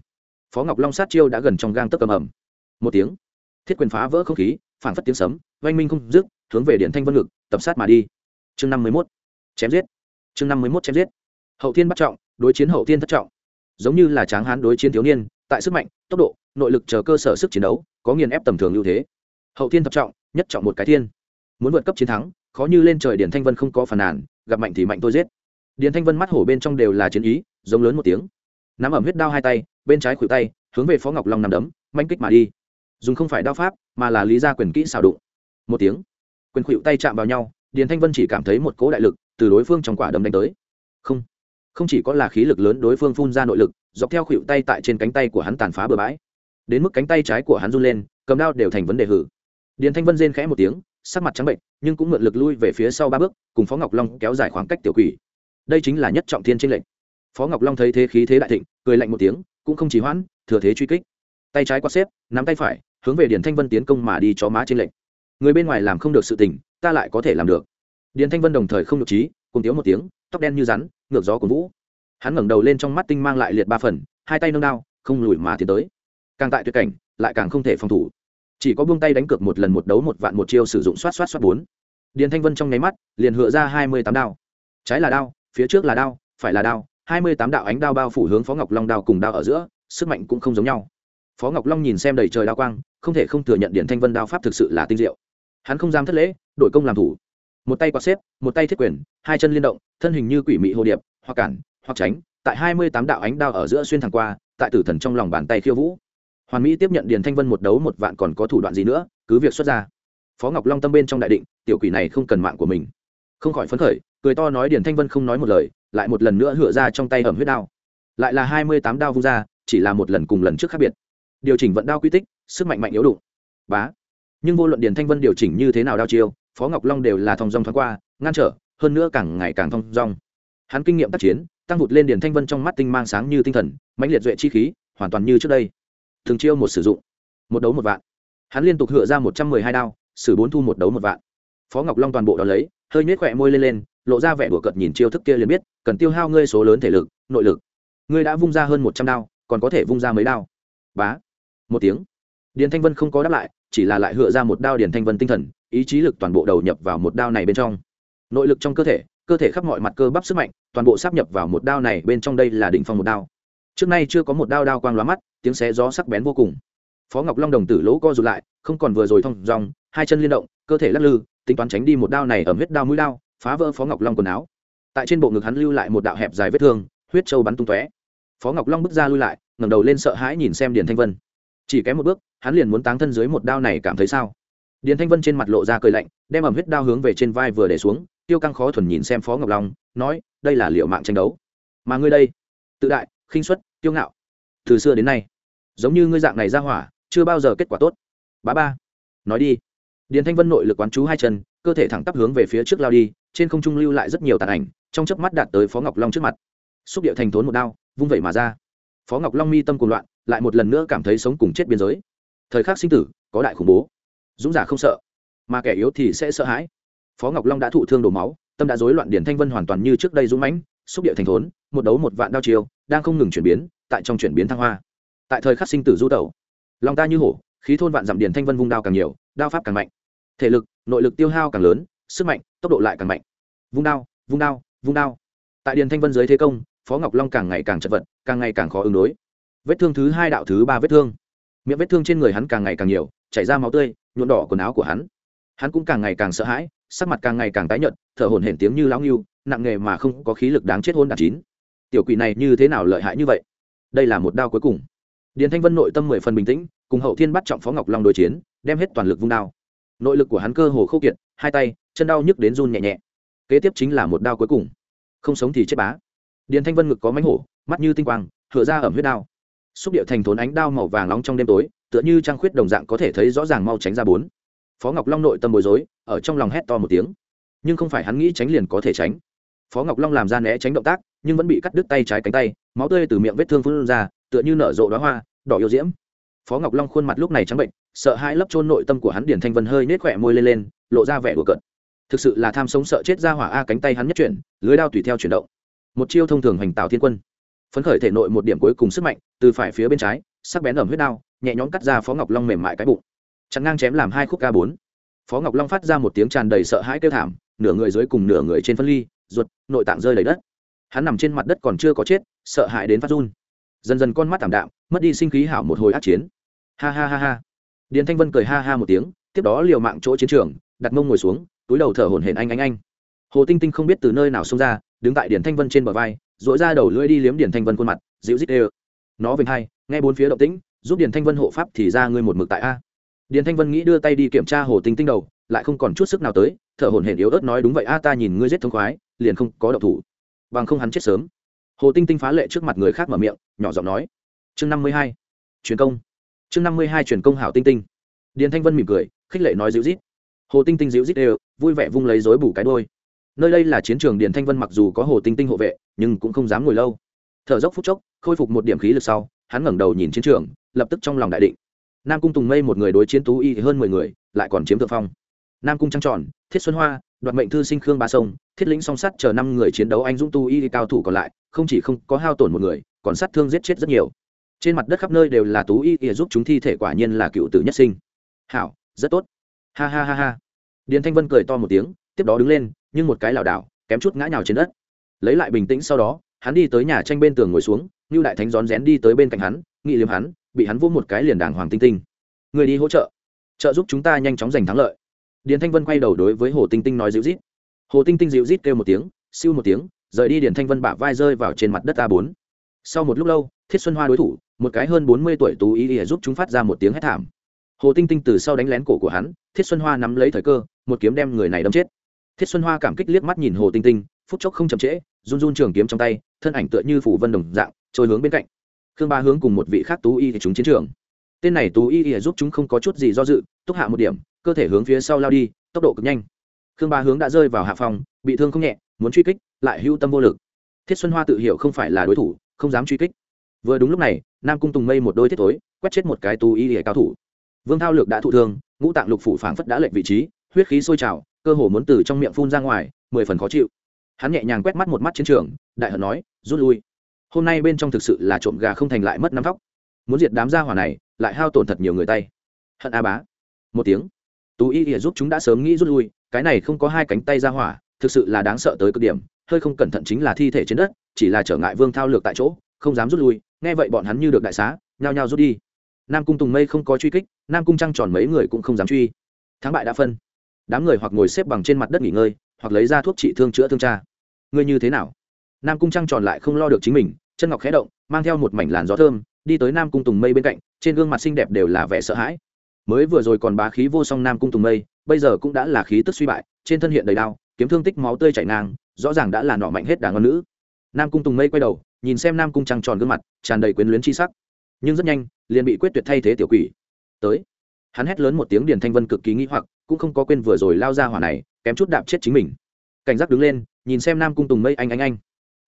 Phó ngọc long sát chiêu đã gần trong gang tấc cầm ẩm một tiếng, thiết quyền phá vỡ không khí phản phất tiếng sấm, oanh minh không dứt, hướng về điện thanh vân ngực, tập sát mà đi. Chương năm mươi mốt, chém giết. Chương năm mươi mốt, chém giết. Hậu thiên bắt trọng, đối chiến hậu thiên thất trọng. Giống như là tráng hán đối chiến thiếu niên tại sức mạnh, tốc độ, nội lực chờ cơ sở sức chiến đấu, có nghiền ép tầm thường ưu thế. Hậu thiên thập trọng, nhất trọng một cái thiên. Muốn vượt cấp chiến thắng, khó như lên trời điển thanh vân không có phản nàn, gặp mạnh thì mạnh tôi giết. Điển thanh vân mắt hổ bên trong đều là chiến ý, giống lớn một tiếng. Nắm ẩm huyết đao hai tay, bên trái khuỷu tay, hướng về phó ngọc long nằm đấm, manh kích mà đi. Dùng không phải đao pháp, mà là lý ra quyền kỹ xào đụng. Một tiếng, quyền khuỵu tay chạm vào nhau, điền thanh vân chỉ cảm thấy một cỗ đại lực từ đối phương trong quả đấm đánh tới. Không không chỉ có là khí lực lớn đối phương phun ra nội lực, dọc theo khuỵu tay tại trên cánh tay của hắn tàn phá bừa bãi. Đến mức cánh tay trái của hắn run lên, cầm đao đều thành vấn đề hử. Điền thanh vân rên khẽ một tiếng, sắc mặt trắng bệnh, nhưng cũng mượn lực lui về phía sau ba bước, cùng phó ngọc long kéo dài khoảng cách tiểu quỷ. Đây chính là nhất trọng thiên trên lệnh phó ngọc long thấy thế khí thế đại thịnh, cười lạnh một tiếng, cũng không chỉ hoãn, thừa thế truy kích. Tay trái quát xếp, nắm tay phải, hướng về điền thanh vân tiến công mà đi cho má trên lệnh người bên ngoài làm không được sự tình, ta lại có thể làm được. Điền thanh vân đồng thời không được trí cùng tiếu một tiếng tóc đen như rắn, ngược gió của vũ. Hắn ngẩng đầu lên trong mắt tinh mang lại liệt ba phần, hai tay nâng đao, không lùi mà tiến tới. Càng tại tuyệt cảnh, lại càng không thể phòng thủ. Chỉ có buông tay đánh cược một lần một đấu một vạn một chiêu sử dụng xoát xoát xoát bốn. Điền thanh vân trong nháy mắt, liền hựa ra hai mươi tám đao. Trái là đao, phía trước là đao, phải là đao, hai mươi tám đạo ánh đao bao phủ hướng phó ngọc long đao cùng đao ở giữa, sức mạnh cũng không giống nhau. Phó ngọc long nhìn xem đầy trời đao quang, không thể không thừa nhận điển thanh vân đao pháp thực sự là tinh diệu. Hắn không dám thất lễ, đội công làm thủ một tay quạt xếp, một tay thiết quyền, hai chân liên động, thân hình như quỷ mị hồ điệp hoặc cản hoặc tránh, tại hai mươi tám đạo ánh đao ở giữa xuyên thẳng qua, tại tử thần trong lòng bàn tay khiêu vũ. Hoàn mỹ tiếp nhận điền thanh vân một đấu một vạn còn có thủ đoạn gì nữa, cứ việc xuất ra. Phó ngọc long tâm bên trong đại định, tiểu quỷ này không cần mạng của mình. Không khỏi phấn khởi, cười to nói điền thanh vân không nói một lời, lại một lần nữa hựa ra trong tay ẩm huyết đao. Lại là hai mươi tám đao vung ra, chỉ là một lần cùng lần trước khác biệt. Điều chỉnh vận đao quy tích, sức mạnh mạnh yếu đụng. Bá. Nhưng vô luận điền thanh vân điều chỉnh như thế nào đao chiêu phó ngọc long đều là thong dong thoáng qua, ngăn trở, hơn nữa càng ngày càng thong dong. Hắn kinh nghiệm tác chiến, tăng vụt lên điền thanh vân trong mắt tinh mang sáng như tinh thần, mãnh liệt duệ chi khí, hoàn toàn như trước đây. Thường chiêu một sử dụng, một đấu một vạn. Hắn liên tục hựa ra một trăm mười hai đao xử bốn thu một đấu một vạn. Phó ngọc long toàn bộ đ ó lấy, hơi nhếch khỏe môi lên lên, lộ ra vẻ đùa cợt nhìn chiêu thức kia liền biết, cần tiêu hao ngươi số lớn thể lực, nội lực. Ngươi đã vung ra hơn một trăm đao, còn có thể vung ra mấy đao? Bá. Một tiếng. Điền thanh vân không có đáp lại, chỉ là lại hựa ra một đao điền thanh vân tinh thần ý chí lực toàn bộ đầu nhập vào một đao này bên trong. Nội lực trong cơ thể cơ thể khắp mọi mặt cơ bắp sức mạnh, toàn bộ sắp nhập vào một đao này bên trong đây là đỉnh phong một đao. Trước nay chưa có một đao đao quang lóa mắt, tiếng xé gió sắc bén vô cùng. Phó ngọc long đồng tử lỗ co rụt lại, không còn vừa rồi thong dòng hai chân liên động, cơ thể lắc lư, tính toán tránh đi một đao này ở huyết đao mũi đao, phá vỡ phó ngọc long quần áo. Tại trên bộ ngực hắn lưu lại một đạo hẹp dài vết thương, huyết trâu bắn tung tóe. Phó ngọc long bước ra lui lại, ngẩng đầu lên sợ hãi nhìn xem điền thanh vân. Chỉ kém một bước, hắn liền muốn táng thân dưới một đao này, cảm thấy sao? Điền thanh vân trên mặt lộ ra cười lạnh, đem ẩm huyết đao hướng về trên vai vừa để xuống, tiêu căng khó thuần nhìn xem phó ngọc long, nói, đây là liệu mạng tranh đấu. Mà ngươi đây, tự đại, khinh suất tiêu ngạo, từ xưa đến nay, giống như ngươi dạng này ra hỏa, chưa bao giờ kết quả tốt. Bá ba, nói đi. Điền thanh vân nội lực quán chú hai chân, cơ thể thẳng tắp hướng về phía trước lao đi, trên không trung lưu lại rất nhiều tàn ảnh, trong chớp mắt đạt tới phó ngọc long trước mặt. Xúc điệu thành thốn một đao, vung vẩy mà ra. Phó ngọc long mi tâm cùng loạn, lại một lần nữa cảm thấy sống cùng chết biên giới. Thời khắc sinh tử, có đại khủng bố dũng giả không sợ, mà kẻ yếu thì sẽ sợ hãi. Phó ngọc long đã thụ thương đổ máu, tâm đã rối loạn điển thanh vân hoàn toàn như trước đây dũng mãnh, xúc địa thành thốn, một đấu một vạn đao chiều đang không ngừng chuyển biến, tại trong chuyển biến thăng hoa. Tại thời khắc sinh tử du tẩu, lòng ta như hổ, khí thôn vạn dặm điển thanh vân vung đao càng nhiều, đao pháp càng mạnh. Thể lực, nội lực tiêu hao càng lớn, sức mạnh, tốc độ lại càng mạnh. Vung đao vung đao vung đao. Tại điền thanh vân dưới thế công, phó ngọc long càng ngày càng chật vật, càng ngày càng khó ứng đối. Vết thương thứ hai đạo thứ ba vết thương. Miệng vết thương trên người hắn càng ngày càng nhiều, chảy ra máu tươi nhuộm đỏ quần áo của hắn. Hắn cũng càng ngày càng sợ hãi, sắc mặt càng ngày càng tái nhợt, thở hổn hển tiếng như lão nghiêu nặng nghề mà không có khí lực đáng chết hôn đản chín. Tiểu quỷ này như thế nào lợi hại như vậy? Đây là một đao cuối cùng. Điền thanh vân nội tâm mười phần bình tĩnh, cùng hậu thiên bắt trọng phó ngọc long đối chiến, đem hết toàn lực vung đao. Nội lực của hắn cơ hồ khâu kiệt, hai tay, chân đau nhức đến run nhẹ nhẹ. Kế tiếp chính là một đao cuối cùng. Không sống thì chết bá. Điền thanh vân ngực có mánh hổ, mắt như tinh quang hựa ra ẩm huyết đao. Xúc điệu thành thốn ánh đao màu vàng nóng trong đêm tối tựa như trang khuyết đồng dạng có thể thấy rõ ràng mau tránh ra bốn. Phó ngọc long nội tâm bối rối, ở trong lòng hét to một tiếng. Nhưng không phải hắn nghĩ tránh liền có thể tránh. Phó ngọc long làm ra né tránh động tác, nhưng vẫn bị cắt đứt tay trái cánh tay, máu tươi từ miệng vết thương phun ra, tựa như nở rộ đóa hoa, đỏ yêu diễm. Phó ngọc long khuôn mặt lúc này trắng bệnh, sợ hãi lấp trôn nội tâm của hắn điển thanh vân hơi nết khỏe môi lên lên, lộ ra vẻ đùa cợt. Thực sự là tham sống sợ chết ra hỏa a cánh tay hắn nhất chuyển, lưới đao tùy theo chuyển động. Một chiêu thông thường hành tạo thiên quân. Phấn khởi thể nội một điểm cuối cùng sức mạnh, từ phải phía bên trái, sắc bén ẩm huyết đao nhẹ nhõm cắt ra phó ngọc long mềm mại cái bụng chặn ngang chém làm hai khúc ca bốn phó ngọc long phát ra một tiếng tràn đầy sợ hãi kêu thảm nửa người dưới cùng nửa người trên phân ly ruột nội tạng rơi đầy đất hắn nằm trên mặt đất còn chưa có chết sợ hãi đến phát run dần dần con mắt thảm đạm mất đi sinh khí hảo một hồi át chiến ha ha ha ha điền thanh vân cười ha ha một tiếng tiếp đó liều mạng chỗ chiến trường đặt mông ngồi xuống túi đầu thở hổn hển anh anh anh hồ tinh tinh không biết từ nơi nào xông ra đứng tại điền thanh vân trên bờ vai dỗi ra đầu lưỡi đi liếm điền thanh vân khuôn mặt dịu dít ê nó vinh hai nghe bốn phía động tĩnh giúp điền thanh vân hộ pháp thì ra ngươi một mực tại a. Điền thanh vân nghĩ đưa tay đi kiểm tra hồ tinh tinh đầu, lại không còn chút sức nào tới, thở hổn hển yếu ớt nói đúng vậy a, ta nhìn ngươi giết thông khoái, liền không có độc thủ. Bằng không hắn chết sớm. Hồ tinh tinh phá lệ trước mặt người khác mở miệng, nhỏ giọng nói. Chương năm mươi hai. Truyền công. Chương năm mươi hai truyền công hảo tinh tinh. Điền thanh vân mỉm cười, khích lệ nói dịu rít hồ tinh tinh dịu rít đều, vui vẻ vung lấy dối bủ cái đôi nơi đây là chiến trường điền thanh vân mặc dù có hồ tinh tinh hộ vệ, nhưng cũng không dám ngồi lâu. Thở dốc phút chốc, khôi phục một điểm khí lực sau, hắn ngẩng đầu nhìn chiến trường lập tức trong lòng đại định. Nam cung tùng mây một người đối chiến tú y hơn mười người, lại còn chiếm thượng phong. Nam cung trăng tròn, thiết xuân hoa, đoạt mệnh thư sinh khương ba sông, thiết lĩnh song sắt chờ năm người chiến đấu anh dũng tu y cao thủ còn lại, không chỉ không có hao tổn một người, còn sát thương giết chết rất nhiều. Trên mặt đất khắp nơi đều là tú y ỉa giúp chúng thi thể quả nhiên là cựu tử nhất sinh. Hảo, rất tốt. Ha ha ha ha. Điền thanh vân cười to một tiếng, tiếp đó đứng lên, nhưng một cái lảo đảo, kém chút ngã nhào trên đất. Lấy lại bình tĩnh sau đó, hắn đi tới nhà tranh bên tường ngồi xuống như đại thánh rón rén đi tới bên cạnh hắn, nghị liếm hắn bị hắn vỗ một cái liền đàng hoàng tinh tinh. Người đi hỗ trợ. Trợ giúp chúng ta nhanh chóng giành thắng lợi. Điền thanh vân quay đầu đối với hồ tinh tinh nói dịu rít hồ tinh tinh dịu rít kêu một tiếng, siêu một tiếng, rời đi điền thanh vân bả vai rơi vào trên mặt đất a bốn. Sau một lúc lâu, thiết xuân hoa đối thủ, một cái hơn bốn mươi tuổi tú ý ỉa giúp chúng phát ra một tiếng hét thảm. Hồ tinh tinh từ sau đánh lén cổ của hắn, thiết xuân hoa nắm lấy thời cơ, một kiếm đem người này đâm chết. Thiết xuân hoa cảm kích liếc mắt nhìn hồ tinh tinh, phút chốc không chậm trễ, run run trường kiếm trong tay, thân ảnh tựa như phủ vân đồng dạng, trôi hướng bên cạnh khương ba hướng cùng một vị khác tú y thì chúng chiến trường. Tên này tú y thì giúp chúng không có chút gì do dự, túc hạ một điểm, cơ thể hướng phía sau lao đi, tốc độ cực nhanh. Khương ba hướng đã rơi vào hạ phòng, bị thương không nhẹ, muốn truy kích, lại hưu tâm vô lực. Thiết xuân hoa tự hiểu không phải là đối thủ, không dám truy kích. Vừa đúng lúc này, nam cung tùng mây một đôi thiết tối quét chết một cái tú y thì cao thủ. Vương thao lược đã thụ thương, ngũ tạng lục phủ phảng phất đã lệnh vị trí, huyết khí sôi trào, cơ hồ muốn từ trong miệng phun ra ngoài, mười phần khó chịu. Hắn nhẹ nhàng quét mắt một mắt chiến trường, đại hận nói, rút lui hôm nay bên trong thực sự là trộm gà không thành lại mất năm thóc muốn diệt đám gia hỏa này, lại hao tổn thật nhiều người tay. Hận a bá. Một tiếng. Tú y ỉa giúp chúng đã sớm nghĩ rút lui, cái này không có hai cánh tay ra hỏa, thực sự là đáng sợ tới cực điểm, hơi không cẩn thận chính là thi thể trên đất, chỉ là trở ngại vương thao lược tại chỗ, không dám rút lui, nghe vậy bọn hắn như được đại xá, nhao nhao rút đi. Nam cung tùng mây không có truy kích, nam cung trăng tròn mấy người cũng không dám truy. Thắng bại đã phân. Đám người hoặc ngồi xếp bằng trên mặt đất nghỉ ngơi, hoặc lấy ra thuốc trị thương chữa thương cha. Ngươi như thế nào? Nam cung trăng tròn lại không lo được chính mình, chân ngọc khẽ động, mang theo một mảnh làn gió thơm, đi tới nam cung tùng mây bên cạnh, trên gương mặt xinh đẹp đều là vẻ sợ hãi. Mới vừa rồi còn bá khí vô song nam cung tùng mây, bây giờ cũng đã là khí tức suy bại, trên thân hiện đầy đau, kiếm thương tích máu tươi chảy ngang, rõ ràng đã là nọ mạnh hết đàn ngon nữ. Nam cung tùng mây quay đầu, nhìn xem nam cung trăng tròn gương mặt, tràn đầy quyến luyến chi sắc. Nhưng rất nhanh, liền bị quyết tuyệt thay thế tiểu quỷ. Tới. Hắn hét lớn một tiếng điền thanh vân cực kỳ nghĩ hoặc, cũng không có quên vừa rồi lao ra hỏa này, kém chút đạp chết chính mình. Cảnh giác đứng lên, nhìn xem nam cung tùng mây anh anh anh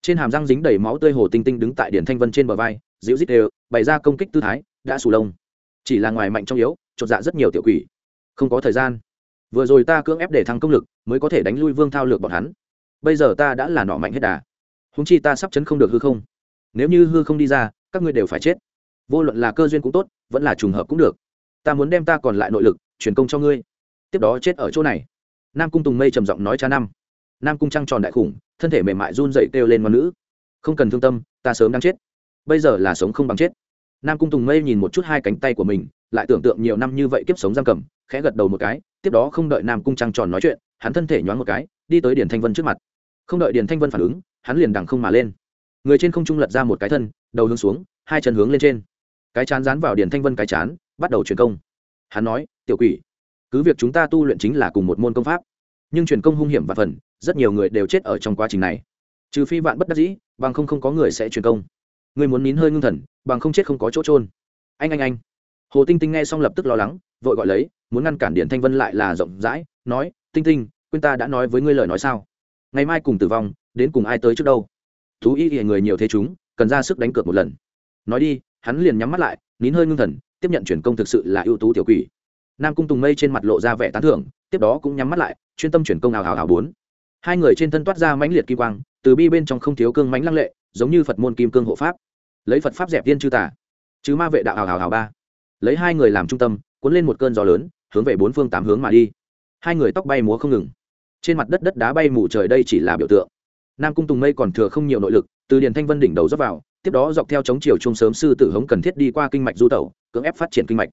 trên hàm răng dính đầy máu tươi hồ tinh tinh đứng tại điển thanh vân trên bờ vai, dịu dít đều, bày ra công kích tư thái, đã sù lông. Chỉ là ngoài mạnh trong yếu, chột dạ rất nhiều tiểu quỷ. Không có thời gian. Vừa rồi ta cưỡng ép để thăng công lực, mới có thể đánh lui vương thao lược bọn hắn. Bây giờ ta đã là nọ mạnh hết đà. Húng chi ta sắp chấn không được hư không. Nếu như hư không đi ra, các ngươi đều phải chết. Vô luận là cơ duyên cũng tốt, vẫn là trùng hợp cũng được. Ta muốn đem ta còn lại nội lực, truyền công cho ngươi. Tiếp đó chết ở chỗ này. Nam cung tùng mây trầm giọng nói cha năm nam cung trăng tròn đại khủng, thân thể mềm mại run dậy kêu lên ngon nữ. Không cần thương tâm, ta sớm đang chết. Bây giờ là sống không bằng chết. Nam cung tùng mây nhìn một chút hai cánh tay của mình, lại tưởng tượng nhiều năm như vậy kiếp sống giam cầm, khẽ gật đầu một cái, tiếp đó không đợi nam cung trăng tròn nói chuyện, hắn thân thể nhoáng một cái, đi tới điền thanh vân trước mặt. Không đợi điền thanh vân phản ứng, hắn liền đằng không mà lên. Người trên không trung lật ra một cái thân, đầu hướng xuống, hai chân hướng lên trên. Cái chán dán vào điền thanh vân cái chán, bắt đầu truyền công. Hắn nói, tiểu quỷ, cứ việc chúng ta tu luyện chính là cùng một môn công pháp, nhưng truyền công hung hiểm và phần rất nhiều người đều chết ở trong quá trình này. Trừ phi vạn bất đắc dĩ, bằng không không có người sẽ truyền công. Người muốn nín hơi ngưng thần, bằng không chết không có chỗ trôn anh anh anh. Hồ tinh tinh nghe xong lập tức lo lắng, vội gọi lấy, muốn ngăn cản điện thanh vân lại là rộng rãi, nói, tinh tinh, quên ta đã nói với ngươi lời nói sao? Ngày mai cùng tử vong, đến cùng ai tới trước đâu? Thú y hiện người nhiều thế chúng, cần ra sức đánh cược một lần. Nói đi, hắn liền nhắm mắt lại, nín hơi ngưng thần, tiếp nhận chuyển công thực sự là ưu tú tiểu quỷ. Nam cung tùng mây trên mặt lộ ra vẻ tán thưởng, tiếp đó cũng nhắm mắt lại, chuyên tâm chuyển công nào hào hào bốn hai người trên thân toát ra mãnh liệt kim quang, từ bi bên trong không thiếu cương mãnh lăng lệ, giống như phật môn kim cương hộ pháp. Lấy phật pháp dẹp tiên chư tả chứ ma vệ đạo hào hào hào ba. Lấy hai người làm trung tâm, cuốn lên một cơn gió lớn, hướng về bốn phương tám hướng mà đi. Hai người tóc bay múa không ngừng. Trên mặt đất đất đá bay mù trời đây chỉ là biểu tượng. Nam cung tùng mây còn thừa không nhiều nội lực, từ điền thanh vân đỉnh đầu dốc vào, tiếp tiếp đó dọc theo chống chiều chung sớm sư tử hống cần thiết đi qua kinh mạch du tẩu, cưỡng ép phát triển kinh mạch.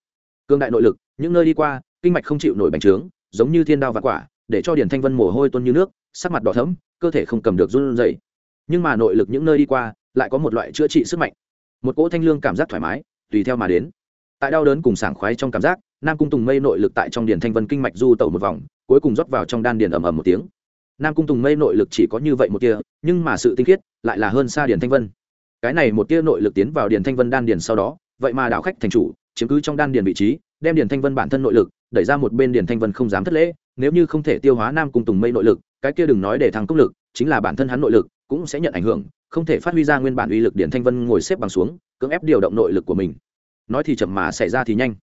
Cương đại nội lực, những nơi đi qua, kinh mạch không chịu nổi bành trướng, giống như thiên đao và quả để cho điển thanh vân mồ hôi tuôn như nước, sắc mặt đỏ thẫm, cơ thể không cầm được run rẩy. Nhưng mà nội lực những nơi đi qua, lại có một loại chữa trị sức mạnh. Một cỗ thanh lương cảm giác thoải mái, tùy theo mà đến. Tại đau đớn cùng sảng khoái trong cảm giác, nam cung tùng mây nội lực tại trong điển thanh vân kinh mạch du tẩu một vòng, cuối cùng rót vào trong đan điền ầm ầm một tiếng. Nam cung tùng mây nội lực chỉ có như vậy một tia, nhưng mà sự tinh khiết lại là hơn xa điển thanh vân. Cái này một tia nội lực tiến vào điển thanh vân đan điền sau đó, vậy mà đảo khách thành chủ, chiếm cứ trong đan điền vị trí, đem điển thanh vân bản thân nội lực đẩy ra một bên điển thanh vân không dám thất lễ nếu như không thể tiêu hóa nam cung tùng mây nội lực, cái kia đừng nói để thăng công lực, chính là bản thân hắn nội lực, cũng sẽ nhận ảnh hưởng, không thể phát huy ra nguyên bản uy lực điện thanh vân ngồi xếp bằng xuống, cưỡng ép điều động nội lực của mình. Nói thì chậm mà xảy ra thì nhanh.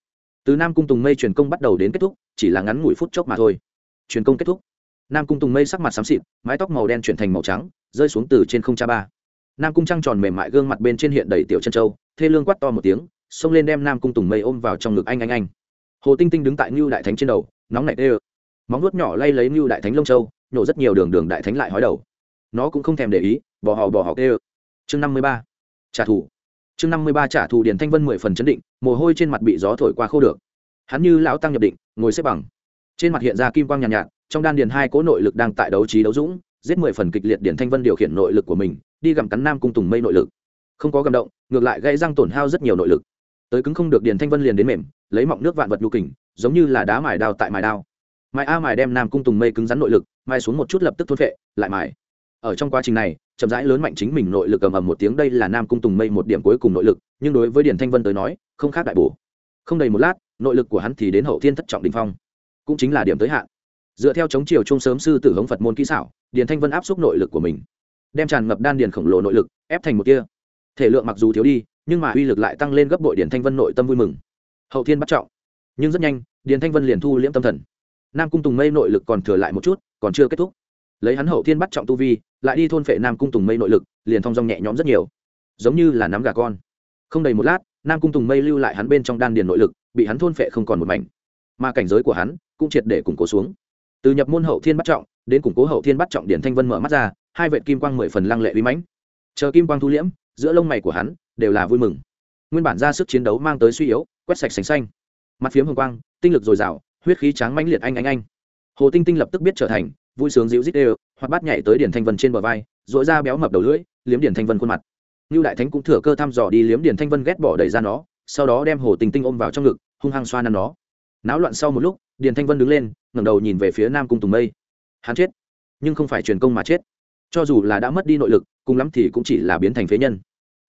Từ nam cung tùng mây truyền công bắt đầu đến kết thúc, chỉ là ngắn ngủi phút chốc mà thôi. Truyền công kết thúc. Nam cung tùng mây sắc mặt xám xịt, mái tóc màu đen chuyển thành màu trắng, rơi xuống từ trên không cha ba. Nam cung trăng tròn mềm mại gương mặt bên trên hiện đầy tiểu chân trâu thê lương quát to một tiếng, xông lên đem nam cung tùng mây ôm vào trong ngực anh anh anh. Hồ tinh tinh đứng tại ngưu đại thánh trên đầu, nóng nảy đê ơ móng nuốt nhỏ lay lấy ngưu đại thánh lông châu nhổ rất nhiều đường đường đại thánh lại hói đầu. Nó cũng không thèm để ý bỏ họ bỏ họ kê ơ chương năm mươi ba trả thù. Chương năm mươi ba trả thù điền thanh vân mười phần chấn định mồ hôi trên mặt bị gió thổi qua khô được. Hắn như lão tăng nhập định ngồi xếp bằng. Trên mặt hiện ra kim quang nhàn nhạt, nhạt trong đan điền hai cố nội lực đang tại đấu trí đấu dũng giết mười phần kịch liệt điển thanh vân điều khiển nội lực của mình đi gặm cắn nam cung tùng mây nội lực. Không có gầm động ngược lại gây răng tổn hao rất nhiều nội lực. Tới cứng không được điển thanh vân liền đến mềm lấy mọng nước vạn vật nhu kình giống như là đá mài đao tại mài đao mài a mài đem nam cung tùng mây cứng rắn nội lực, mai xuống một chút lập tức thôn phệ, lại mài ở trong quá trình này, chậm rãi lớn mạnh chính mình nội lực ầm ầm một tiếng, đây là nam cung tùng mây một điểm cuối cùng nội lực, nhưng đối với điển thanh vân tới nói, không khác đại bổ. Không đầy một lát, nội lực của hắn thì đến hậu thiên thất trọng đình phong. Cũng chính là điểm tới hạn. Dựa theo chống chiều chung sớm sư tử hống phật môn kỹ xảo, điền thanh vân áp xúc nội lực của mình, đem tràn ngập đan điền khổng lồ nội lực, ép thành một kia thể lượng mặc dù thiếu đi, nhưng mà uy lực lại tăng lên gấp bội điền thanh vân nội tâm vui mừng. Hậu thiên bắt trọng. Nhưng rất nhanh, điền thanh vân liền thu liễm tâm thần nam cung tùng mây nội lực còn thừa lại một chút, còn chưa kết thúc. Lấy hắn hậu thiên bắt trọng tu vi, lại đi thôn phệ nam cung tùng mây nội lực, liền thong dong nhẹ nhõm rất nhiều. Giống như là nắm gà con. Không đầy một lát, nam cung tùng mây lưu lại hắn bên trong đan điền nội lực, bị hắn thôn phệ không còn một mảnh. Mà cảnh giới của hắn cũng triệt để củng cố xuống. Từ nhập môn hậu thiên bắt trọng, đến củng cố hậu thiên bắt trọng điển thanh vân mở mắt ra, hai vệ kim quang mười phần lăng lệ uy mãnh. Chờ kim quang thu liễm, giữa lông mày của hắn đều là vui mừng. Nguyên bản ra sức chiến đấu mang tới suy yếu, quét sạch sành xanh. Mặt phiếm hồng quang, tinh lực dồi dào huyết khí tráng mãnh liệt anh anh anh. Hồ tinh tinh lập tức biết trở thành, vui sướng dịu dít đều, hoặc bát nhảy tới điển thanh vân trên bờ vai dội ra béo mập đầu lưỡi, liếm điển thanh vân khuôn mặt. Như đại thánh cũng thừa cơ thăm dò đi liếm điển thanh vân ghét bỏ đẩy ra nó, sau đó đem hồ tinh tinh ôm vào trong ngực, hung hăng xoa năn nó. Náo loạn sau một lúc, điển thanh vân đứng lên, ngẩng đầu nhìn về phía nam cung tùng mây. Hắn chết, nhưng không phải truyền công mà chết. Cho dù là đã mất đi nội lực, cùng lắm thì cũng chỉ là biến thành phế nhân.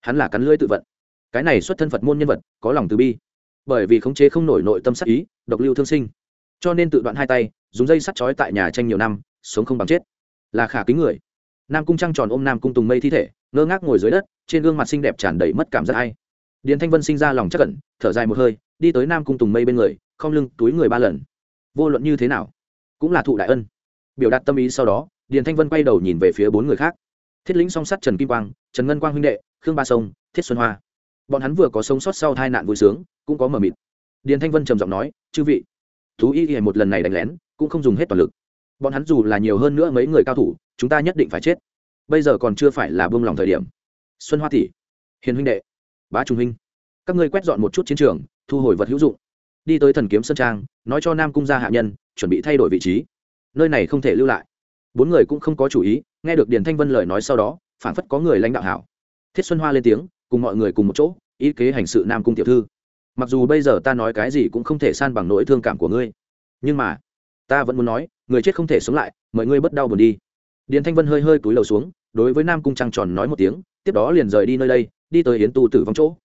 Hắn là cắn lưỡi tự vận. Cái này xuất thân phật môn nhân vật, có lòng từ bi. Bởi vì khống chế không nổi nội tâm sắc ý, độc lưu thương sinh cho nên tự đoạn hai tay, dùng dây sắt chói tại nhà tranh nhiều năm, sống không bằng chết. Là khả kính người. Nam cung trăng tròn ôm nam cung tùng mây thi thể, ngơ ngác ngồi dưới đất, trên gương mặt xinh đẹp tràn đầy mất cảm giác hay điền thanh vân sinh ra lòng chắc cẩn thở dài một hơi, đi tới nam cung tùng mây bên người không lưng túi người ba lần. Vô luận như thế nào, cũng là thụ đại ân. Biểu đạt tâm ý sau đó, điền thanh vân quay đầu nhìn về phía bốn người khác. Thiết lĩnh song sắt trần kim quang, trần ngân quang huynh đệ, khương ba sông, thiết xuân hoa. Bọn hắn vừa có sống sót sau tai nạn vui sướng, cũng có mờ mịt. Điền thanh vân trầm giọng nói, chư vị thú y y một lần này đánh lén, cũng không dùng hết toàn lực. Bọn hắn dù là nhiều hơn nữa mấy người cao thủ, chúng ta nhất định phải chết. Bây giờ còn chưa phải là buông lòng thời điểm. Xuân hoa tỷ, hiền huynh đệ, bá trung huynh, các ngươi quét dọn một chút chiến trường, thu hồi vật hữu dụng. Đi tới thần kiếm sơn trang, nói cho nam cung gia hạ nhân, chuẩn bị thay đổi vị trí. Nơi này không thể lưu lại. Bốn người cũng không có chủ ý, nghe được điền thanh vân lời nói sau đó phản phất có người lãnh đạo hảo. Thiết xuân hoa lên tiếng, cùng mọi người cùng một chỗ, ý kế hành sự nam cung tiểu thư mặc dù bây giờ ta nói cái gì cũng không thể san bằng nỗi thương cảm của ngươi, nhưng mà, ta vẫn muốn nói, người chết không thể sống lại mời ngươi bất đau buồn đi. Điền thanh vân hơi hơi túi lầu xuống, đối với nam cung trăng tròn nói một tiếng, tiếp đó liền rời đi nơi đây, đi tới yến tu tử vong chỗ.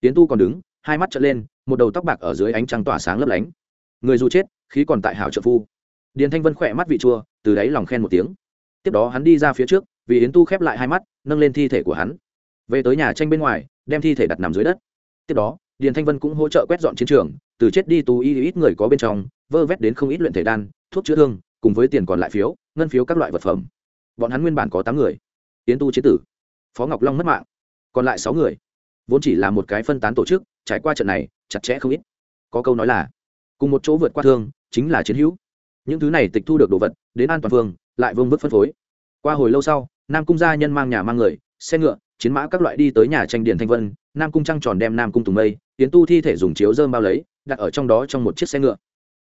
Yến tu còn đứng, hai mắt trợn lên, một đầu tóc bạc ở dưới ánh trăng tỏa sáng lấp lánh. Người dù chết, khí còn tại hảo trợ phu. Điền thanh vân khỏe mắt vị chua, từ đáy lòng khen một tiếng. Tiếp đó hắn đi ra phía trước, vì yến tu khép lại hai mắt, nâng lên thi thể của hắn. Về tới nhà tranh bên ngoài, đem thi thể đặt nằm dưới đất. Tiếp đó điền thanh vân cũng hỗ trợ quét dọn chiến trường, từ chết đi tù y ít người có bên trong, vơ vét đến không ít luyện thể đan, thuốc chữa thương, cùng với tiền còn lại phiếu, ngân phiếu các loại vật phẩm. Bọn hắn nguyên bản có tám người. Tiến tu chế tử, phó ngọc long mất mạng, còn lại sáu người. Vốn chỉ là một cái phân tán tổ chức, trải qua trận này, chặt chẽ không ít. Có câu nói là, cùng một chỗ vượt qua thương, chính là chiến hữu. Những thứ này tịch thu được đồ vật, đến an toàn phương lại vương vức phân phối. Qua hồi lâu sau, nam cung gia nhân mang nhà mang người, xe ngựa, chiến mã các loại đi tới nhà tranh điền thanh vân, nam cung trăng tròn đem nam cung tùng mây tiến tu thi thể dùng chiếu dơm bao lấy, đặt ở trong đó trong một chiếc xe ngựa.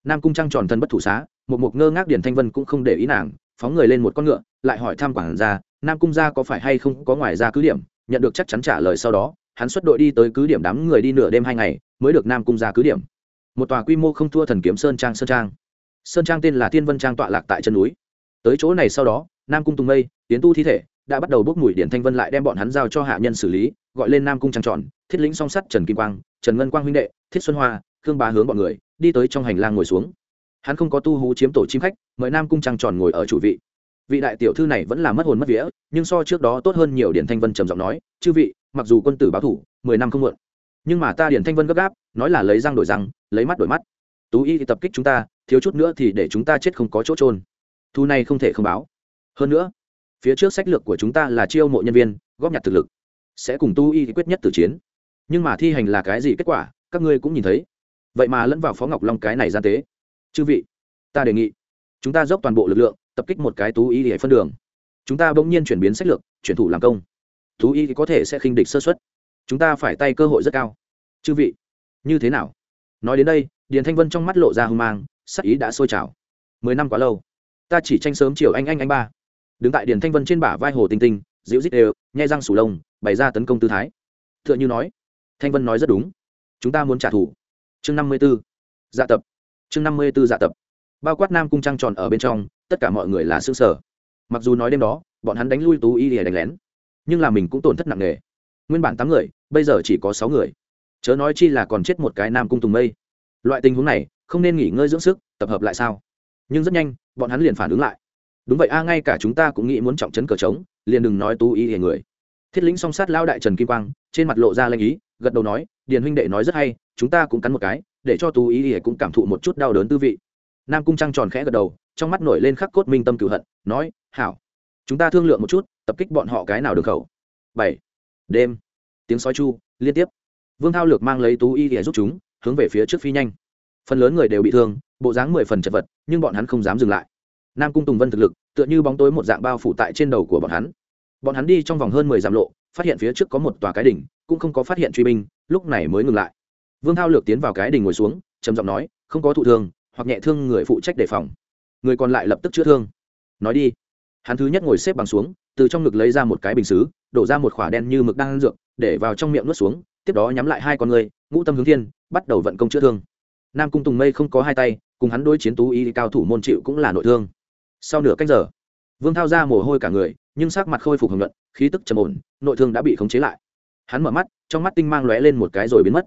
Nam cung trăng tròn thân bất thủ xá, một mục ngơ ngác điển thanh vân cũng không để ý nàng, phóng người lên một con ngựa, lại hỏi thăm quản gia, nam cung gia có phải hay không có ngoài ra cứ điểm, nhận được chắc chắn trả lời sau đó, hắn xuất đội đi tới cứ điểm đám người đi nửa đêm hai ngày, mới được nam cung gia cứ điểm. Một tòa quy mô không thua thần kiếm sơn trang sơn trang. Sơn trang tên là thiên vân trang tọa lạc tại chân núi. Tới chỗ này sau đó, nam cung tùng mây tiến tu thi thể, đã bắt đầu bốc mùi điển thanh vân lại đem bọn hắn giao cho hạ nhân xử lý, gọi lên nam cung trăng tròn thiết lĩnh song sắt trần kim quang, trần ngân quang huynh đệ, thiết xuân hoa, khương bá hướng bọn người, đi tới trong hành lang ngồi xuống. Hắn không có tu hú chiếm tổ chim khách, mời nam cung trăng tròn ngồi ở chủ vị. Vị đại tiểu thư này vẫn là mất hồn mất vía, nhưng so trước đó tốt hơn nhiều điển thanh vân trầm giọng nói, chư vị, mặc dù quân tử báo thủ, mười năm không muộn, nhưng mà ta điển thanh vân gấp gáp, nói là lấy răng đổi răng, lấy mắt đổi mắt. Tú y tập kích chúng ta, thiếu chút nữa thì để chúng ta chết không có chỗ trôn thu này không thể không báo. Hơn nữa, phía trước sách lược của chúng ta là chiêu mộ nhân viên, góp nhặt thực lực. Sẽ cùng tu y quyết nhất tử chiến nhưng mà thi hành là cái gì kết quả, các ngươi cũng nhìn thấy. Vậy mà lẫn vào phó ngọc long cái này gian tế. Chư vị, ta đề nghị, chúng ta dốc toàn bộ lực lượng, tập kích một cái tú y để phân đường. Chúng ta bỗng nhiên chuyển biến sách lược, chuyển thủ làm công. Tú y có thể sẽ khinh địch sơ xuất chúng ta phải tay cơ hội rất cao. Chư vị, như thế nào? Nói đến đây, điền thanh vân trong mắt lộ ra hưng mang, sắc ý đã sôi trào. Mười năm quá lâu, ta chỉ tranh sớm chiều anh anh anh ba. Đứng tại điền thanh vân trên bả vai hồ tinh tinh, dịu dít đều nhai răng sủ lông, bày ra tấn công tư thái. T h ư ợ n h ư nói thanh vân nói rất đúng. Chúng ta muốn trả thù. Chương năm mươi b ố dạ tập. Chương năm mươi b ố dạ tập. Bao quát nam cung trăng tròn ở bên trong, tất cả mọi người là xương sở mặc dù nói đêm đó, bọn hắn đánh lui tú y để đánh lén, nhưng là mình cũng tổn thất nặng nề. Nguyên bản tám người, bây giờ chỉ có sáu người. Chớ nói chi là còn chết một cái nam cung tùng mây. Loại tình huống này, không nên nghỉ ngơi dưỡng sức, tập hợp lại sao? Nhưng rất nhanh, bọn hắn liền phản ứng lại. Đúng vậy a, ngay cả chúng ta cũng nghĩ muốn trọng chấn cờ trống, liền đừng nói tú y hề người thiết lĩnh song sát lao đại trần kim quang, trên mặt lộ ra lanh ý, gật đầu nói, điền huynh đệ nói rất hay, chúng ta cũng cắn một cái, để cho tú ý hề cũng cảm thụ một chút đau đớn tư vị. Nam cung trăng tròn khẽ gật đầu, trong mắt nổi lên khắc cốt minh tâm cửu hận, nói, hảo, chúng ta thương lượng một chút, tập kích bọn họ cái nào được khẩu? Bảy. Đêm. Tiếng sói chu, liên tiếp. Vương thao lược mang lấy tú y để giúp chúng, hướng về phía trước phi nhanh. Phần lớn người đều bị thương, bộ dáng mười phần chật vật, nhưng bọn hắn không dám dừng lại. Nam cung tùng vân thực lực, tựa như bóng tối một dạng bao phủ tại trên đầu của bọn hắn bọn hắn đi trong vòng hơn mười dặm lộ, phát hiện phía trước có một tòa cái đỉnh, cũng không có phát hiện truy binh, lúc này mới ngừng lại. Vương thao lược tiến vào cái đỉnh ngồi xuống, trầm giọng nói, không có thụ thương, hoặc nhẹ thương người phụ trách đề phòng. Người còn lại lập tức chữa thương. Nói đi. Hắn thứ nhất ngồi xếp bằng xuống, từ trong ngực lấy ra một cái bình xứ, đổ ra một khỏa đen như mực đang ăn dược, để vào trong miệng nuốt xuống, tiếp đó nhắm lại hai con người, ngũ tâm hướng thiên, bắt đầu vận công chữa thương. Nam cung tùng mây không có hai tay, cùng hắn đối chiến tú y cao thủ môn chịu cũng là nội thương. Sau nửa cách giờ, vương thao ra mồ hôi cả người nhưng sắc mặt khôi phục hồng luận khí tức trầm ổn, nội thương đã bị khống chế lại. Hắn mở mắt, trong mắt tinh mang lóe lên một cái rồi biến mất.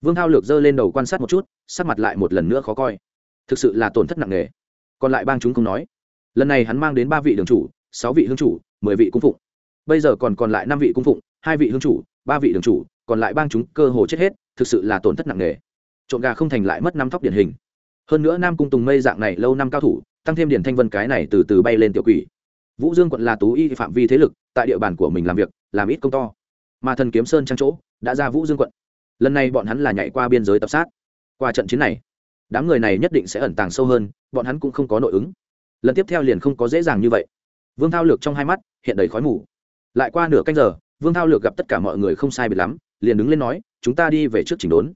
Vương thao lược giơ lên đầu quan sát một chút, sắc mặt lại một lần nữa khó coi. Thực sự là tổn thất nặng nề. Còn lại bang chúng không nói. Lần này hắn mang đến ba vị đường chủ, sáu vị hương chủ, mười vị cung phụng. Bây giờ còn còn lại năm vị cung phụng, hai vị hương chủ, ba vị đường chủ, còn lại bang chúng cơ hồ chết hết, thực sự là tổn thất nặng nề. Trộn gà không thành lại mất năm thóc điển hình. Hơn nữa nam cung tùng mây dạng này lâu năm cao thủ, tăng thêm điển thanh vân cái này từ từ bay lên tiểu quỷ vũ dương quận là tú y phạm vi thế lực, tại địa bàn của mình làm việc, làm ít công to. Mà thần kiếm sơn trang chỗ, đã ra vũ dương quận. Lần này bọn hắn là nhảy qua biên giới tập sát. Qua trận chiến này, đám người này nhất định sẽ ẩn tàng sâu hơn, bọn hắn cũng không có nội ứng. Lần tiếp theo liền không có dễ dàng như vậy. Vương thao lược trong hai mắt, hiện đầy khói mù. Lại qua nửa canh giờ, vương thao lược gặp tất cả mọi người không sai biệt lắm, liền đứng lên nói, chúng ta đi về trước chỉnh đốn.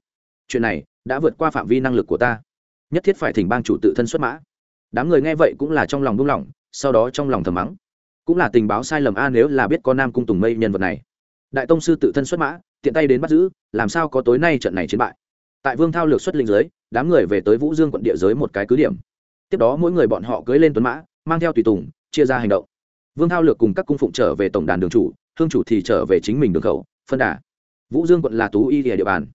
Chuyện này đã vượt qua phạm vi năng lực của ta. Nhất thiết phải thỉnh bang chủ tự thân xuất mã. Đám người nghe vậy cũng là trong lòng buông lỏng sau đó trong lòng thầm mắng. Cũng là tình báo sai lầm a, nếu là biết có nam cung tùng mây nhân vật này. Đại tông sư tự thân xuất mã, tiện tay đến bắt giữ, làm sao có tối nay trận này chiến bại? Tại vương thao lược xuất linh giới đám người về tới vũ dương quận địa giới một cái cứ điểm. Tiếp đó mỗi người bọn họ cưới lên tuấn mã, mang theo tùy tùng, chia ra hành động. Vương thao lược cùng các cung phụng trở về tổng đàn đường chủ, hương chủ thì trở về chính mình đường khẩu, phân đà. Vũ dương quận là tú y địa bàn.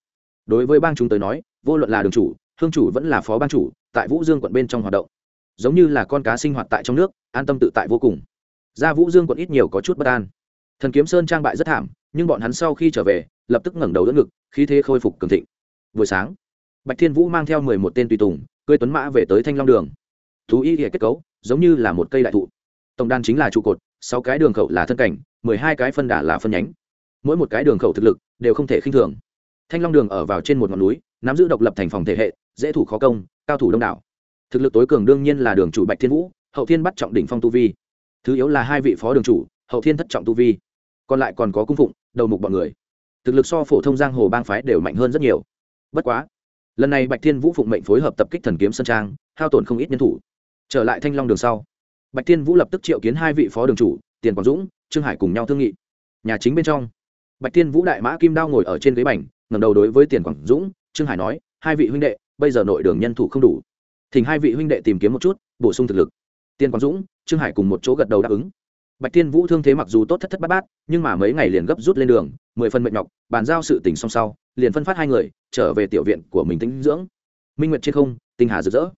Đối với bang chúng tới nói, vô luận là đường chủ, hương chủ vẫn là phó ban chủ, tại vũ dương quận bên trong hoạt động giống như là con cá sinh hoạt tại trong nước, an tâm tự tại vô cùng. Gia vũ dương còn ít nhiều có chút bất an. Thần kiếm sơn trang bại rất thảm, nhưng bọn hắn sau khi trở về, lập tức ngẩng đầu đỡ ngực, khí thế khôi phục cường thịnh. Buổi sáng, bạch thiên vũ mang theo mười một tên tùy tùng cưới tuấn mã về tới thanh long đường. Thú y hệ kết cấu, giống như là một cây đại thụ. Tổng đan chính là trụ cột, sáu cái đường khẩu là thân cảnh, mười hai cái phân đà là phân nhánh. Mỗi một cái đường khẩu thực lực đều không thể khinh thường. Thanh long đường ở vào trên một ngọn núi, nắm giữ độc lập thành phòng thể hệ, dễ thủ khó công, cao thủ đông đảo thực lực tối cường đương nhiên là đường chủ bạch thiên vũ, hậu thiên bắt trọng đỉnh phong tu vi. Thứ yếu là hai vị phó đường chủ, hậu thiên thất trọng tu vi. Còn lại còn có cung phụng, đầu mục bọn người. Thực lực so phổ thông giang hồ bang phái đều mạnh hơn rất nhiều. Bất quá, lần này bạch thiên vũ phụng mệnh phối hợp tập kích thần kiếm sân trang, hao tổn không ít nhân thủ. Trở lại thanh long đường sau, bạch thiên vũ lập tức triệu kiến hai vị phó đường chủ, tiền quảng dũng, trương hải cùng nhau thương nghị. Nhà chính bên trong, bạch thiên vũ đại mã kim đao ngồi ở trên ghế bành ngầm đầu đối với tiền quảng dũng, trương hải nói, hai vị huynh đệ, bây giờ nội đường nhân thủ không đủ thỉnh hai vị huynh đệ tìm kiếm một chút, bổ sung thực lực. Tiên quang dũng, trương hải cùng một chỗ gật đầu đáp ứng. Bạch thiên vũ thương thế mặc dù tốt thất thất bát bát, nhưng mà mấy ngày liền gấp rút lên đường, mười phần mệnh nhọc, bàn giao sự tình song sau, liền phân phát hai người, trở về tiểu viện của mình tính dưỡng. Minh nguyệt trên không, tinh hà rực rỡ.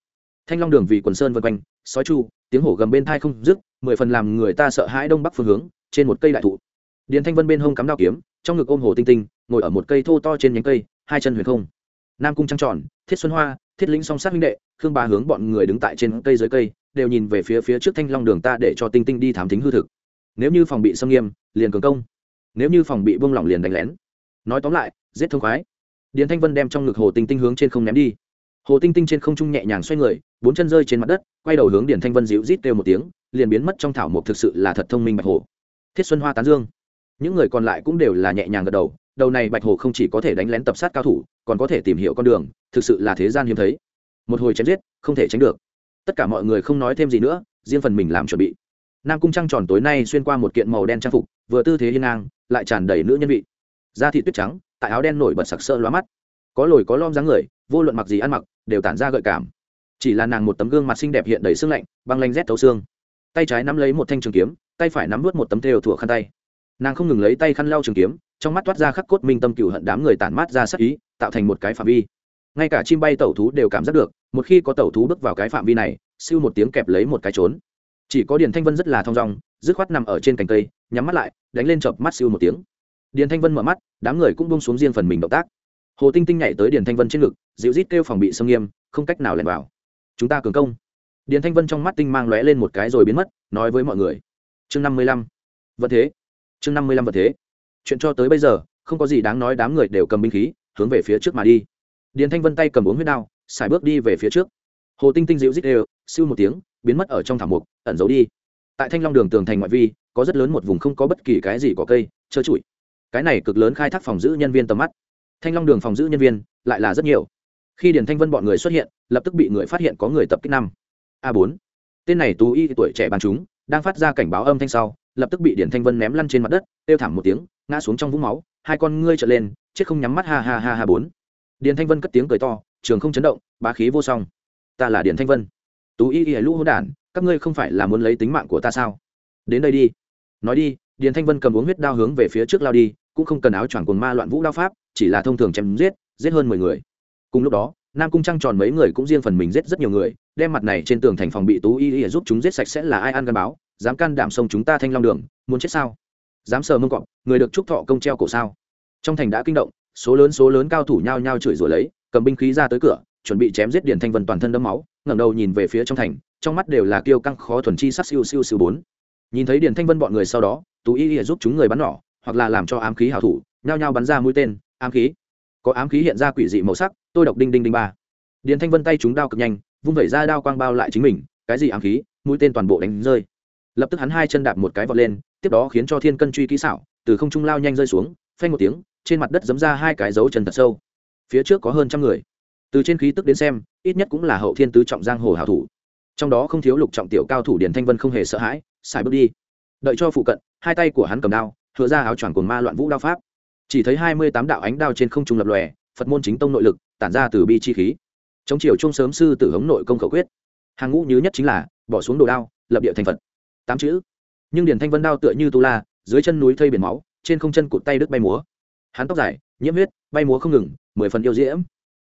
Thanh long đường vì quần sơn vân quanh, sói chu, tiếng hổ gầm bên thai không dứt, mười phần làm người ta sợ hãi đông bắc phương hướng, trên một cây đại thụ. Điền thanh vân bên hông cắm đao kiếm, trong ngực ôm hồ tinh tinh, ngồi ở một cây thô to trên nhánh cây, hai chân huyền không. Nam cung trăng tròn, thiết xuân hoa thiết lĩnh song sát huynh đệ, khương ba hướng bọn người đứng tại trên cây dưới cây, đều nhìn về phía phía trước thanh long đường ta để cho tinh tinh đi thám thính hư thực. Nếu như phòng bị xâm nghiêm, liền cường công. Nếu như phòng bị buông lỏng liền đánh lén. Nói tóm lại, giết thông khoái. Điền thanh vân đem trong ngực hồ tinh tinh hướng trên không ném đi. Hồ tinh tinh trên không trung nhẹ nhàng xoay người, bốn chân rơi trên mặt đất, quay đầu hướng điền thanh vân dịu rít kêu một tiếng, liền biến mất trong thảo mộc thực sự là thật thông minh bạch hồ. Thiết xuân hoa tán dương. Những người còn lại cũng đều là nhẹ nhàng gật đầu đầu này bạch hồ không chỉ có thể đánh lén tập sát cao thủ còn có thể tìm hiểu con đường, thực sự là thế gian hiếm thấy. Một hồi chém giết, không thể tránh được. Tất cả mọi người không nói thêm gì nữa, riêng phần mình làm chuẩn bị. Nam cung trăng tròn tối nay xuyên qua một kiện màu đen trang phục, vừa tư thế hiên ngang, lại tràn đầy nữ nhân vị. Da thị tuyết trắng, tại áo đen nổi bật sặc sỡ lóa mắt. Có lồi có lom dáng người, vô luận mặc gì ăn mặc, đều tản ra gợi cảm. Chỉ là nàng một tấm gương mặt xinh đẹp hiện đầy sương lạnh, băng lanh rét thấu xương. Tay trái nắm lấy một thanh trường kiếm, tay phải nắm vớt một tấm thêu thủa khăn tay. Nàng không ngừng lấy tay khăn lau trường kiếm, trong mắt toát ra khắc cốt minh tâm cựu hận đám người tản mát ra sắc ý tạo thành một cái phạm vi. Ngay cả chim bay tẩu thú đều cảm giác được, một khi có tẩu thú bước vào cái phạm vi này, siêu một tiếng kẹp lấy một cái trốn. Chỉ có điền thanh vân rất là thong dong, dứt khoát nằm ở trên cành cây, nhắm mắt lại, đánh lên chợp mắt siêu một tiếng. Điền thanh vân mở mắt, đám người cũng bông xuống riêng phần mình động tác. Hồ tinh tinh nhảy tới điền thanh vân trên ngực, dịu rít kêu phòng bị xâm nghiêm, không cách nào lẻn vào. Chúng ta cường công. Điền thanh vân trong mắt tinh mang lóe lên một cái rồi biến mất, nói với mọi người. Chương năm mươi lăm. Vật thế. Chương năm mươi lăm vật thế. Chuyện cho tới bây giờ, không có gì đáng nói, đám người đều cầm binh khí hướng về phía trước mà đi. Điền thanh vân tay cầm uống huyết đao, xài bước đi về phía trước. Hồ tinh tinh dịu rít đều, siêu một tiếng, biến mất ở trong thảm mục, ẩn giấu đi. Tại thanh long đường tường thành ngoại vi, có rất lớn một vùng không có bất kỳ cái gì có cây, trơ trụi. Cái này cực lớn khai thác phòng giữ nhân viên tầm mắt. Thanh long đường phòng giữ nhân viên, lại là rất nhiều. Khi điền thanh vân bọn người xuất hiện, lập tức bị người phát hiện có người tập kích năm. A bốn. Tên này tú y tuổi trẻ bàn chúng, đang phát ra cảnh báo âm thanh sau, lập tức bị điền thanh vân ném lăn trên mặt đất, kêu thảm một tiếng, ngã xuống trong vũng máu, hai con ngươi trở lên chết không nhắm mắt, ha ha ha ha, bốn. Điền thanh vân cất tiếng cười to, trường không chấn động, bá khí vô song. Ta là điền thanh vân. Tú y y lũ hỗn đản, các ngươi không phải là muốn lấy tính mạng của ta sao? Đến đây đi. Nói đi, điền thanh vân cầm uống huyết đao hướng về phía trước lao đi, cũng không cần áo choàng cồn ma loạn vũ đao pháp, chỉ là thông thường chém giết giết hơn mười người. Cùng lúc đó, nam cung trăng tròn mấy người cũng riêng phần mình giết rất nhiều người, đem mặt này trên tường thành phòng bị tú y y giúp chúng giết sạch sẽ là ai ăn gắn báo, dám can đảm sông chúng ta thanh long đường, muốn chết sao? Dám sờ mông cọp, người được chúc thọ công treo cổ sao? Trong thành đã kinh động, số lớn số lớn cao thủ nhao nhao chửi rủa lấy, cầm binh khí ra tới cửa, chuẩn bị chém giết điền thanh vân toàn thân đẫm máu, ngẩng đầu nhìn về phía trong thành, trong mắt đều là kiêu căng khó thuần chi sắc siêu siêu siêu bốn. Nhìn thấy điền thanh vân bọn người sau đó, tú y y giúp chúng người bắn nỏ, hoặc là làm cho ám khí hảo thủ, nhao nhao bắn ra mũi tên, ám khí. Có ám khí hiện ra quỷ dị màu sắc, tôi độc đinh đinh đinh ba. Điền thanh vân tay chúng đao cực nhanh, vung vẩy ra đao quang bao lại chính mình, cái gì ám khí, mũi tên toàn bộ đánh rơi. Lập tức hắn hai chân đạp một cái vọt lên, tiếp đó khiến cho thiên cân truy kỹ xảo, từ không trung lao nhanh rơi xuống, phanh một tiếng trên mặt đất giấm ra hai cái dấu chân thật sâu. Phía trước có hơn trăm người. Từ trên khí tức đến xem, ít nhất cũng là hậu thiên tứ trọng giang hồ hảo thủ. Trong đó không thiếu lục trọng tiểu cao thủ điền thanh vân không hề sợ hãi, xài bước đi. Đợi cho phụ cận, hai tay của hắn cầm đao thừa ra áo choàng cồn ma loạn vũ đao pháp. Chỉ thấy hai mươi tám đạo ánh đao trên không trung lập lòe, phật môn chính tông nội lực, tản ra từ bi chi khí. Trong chiều chung sớm sư tử hống nội công khẩu quyết. Hàng ngũ nhứ nhất chính là, bỏ xuống đồ đao, lập địa thành phật. Tám chữ. Nhưng điền thanh vân đao tựa như tu la, dưới chân núi thây biển máu, trên không chân cụt tay đứt bay múa hắn tóc dài, nhiễm huyết, bay múa không ngừng, mười phần yêu diễm.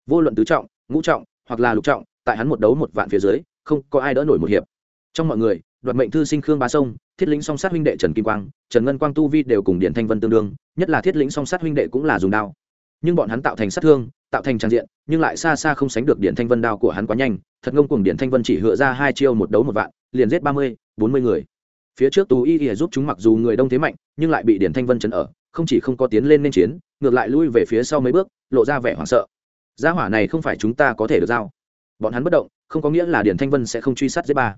Vô luận tứ trọng, ngũ trọng, hoặc là lục trọng, tại hắn một đấu một vạn phía dưới, không có ai đỡ nổi một hiệp. Trong mọi người, đoạt mệnh thư sinh khương bá sông, thiết lĩnh song sát huynh đệ trần kim quang, trần ngân quang tu vi đều cùng điện thanh vân tương đương, nhất là thiết lĩnh song sát huynh đệ cũng là dùng đao. Nhưng bọn hắn tạo thành sát thương, tạo thành trang diện, nhưng lại xa xa không sánh được điện thanh vân đao của hắn quá nhanh, thật ngông cùng điện thanh vân chỉ hựa ra hai chiêu một đấu một vạn, liền giết ba mươi, bốn mươi người. Phía trước tú y y giúp chúng mặc dù người đông thế mạnh, nhưng lại bị điện thanh vân chấn ở không chỉ không có tiến lên nên chiến, ngược lại lui về phía sau mấy bước, lộ ra vẻ hoảng sợ. Gia hỏa này không phải chúng ta có thể được giao. Bọn hắn bất động, không có nghĩa là điền thanh vân sẽ không truy sát giết ba.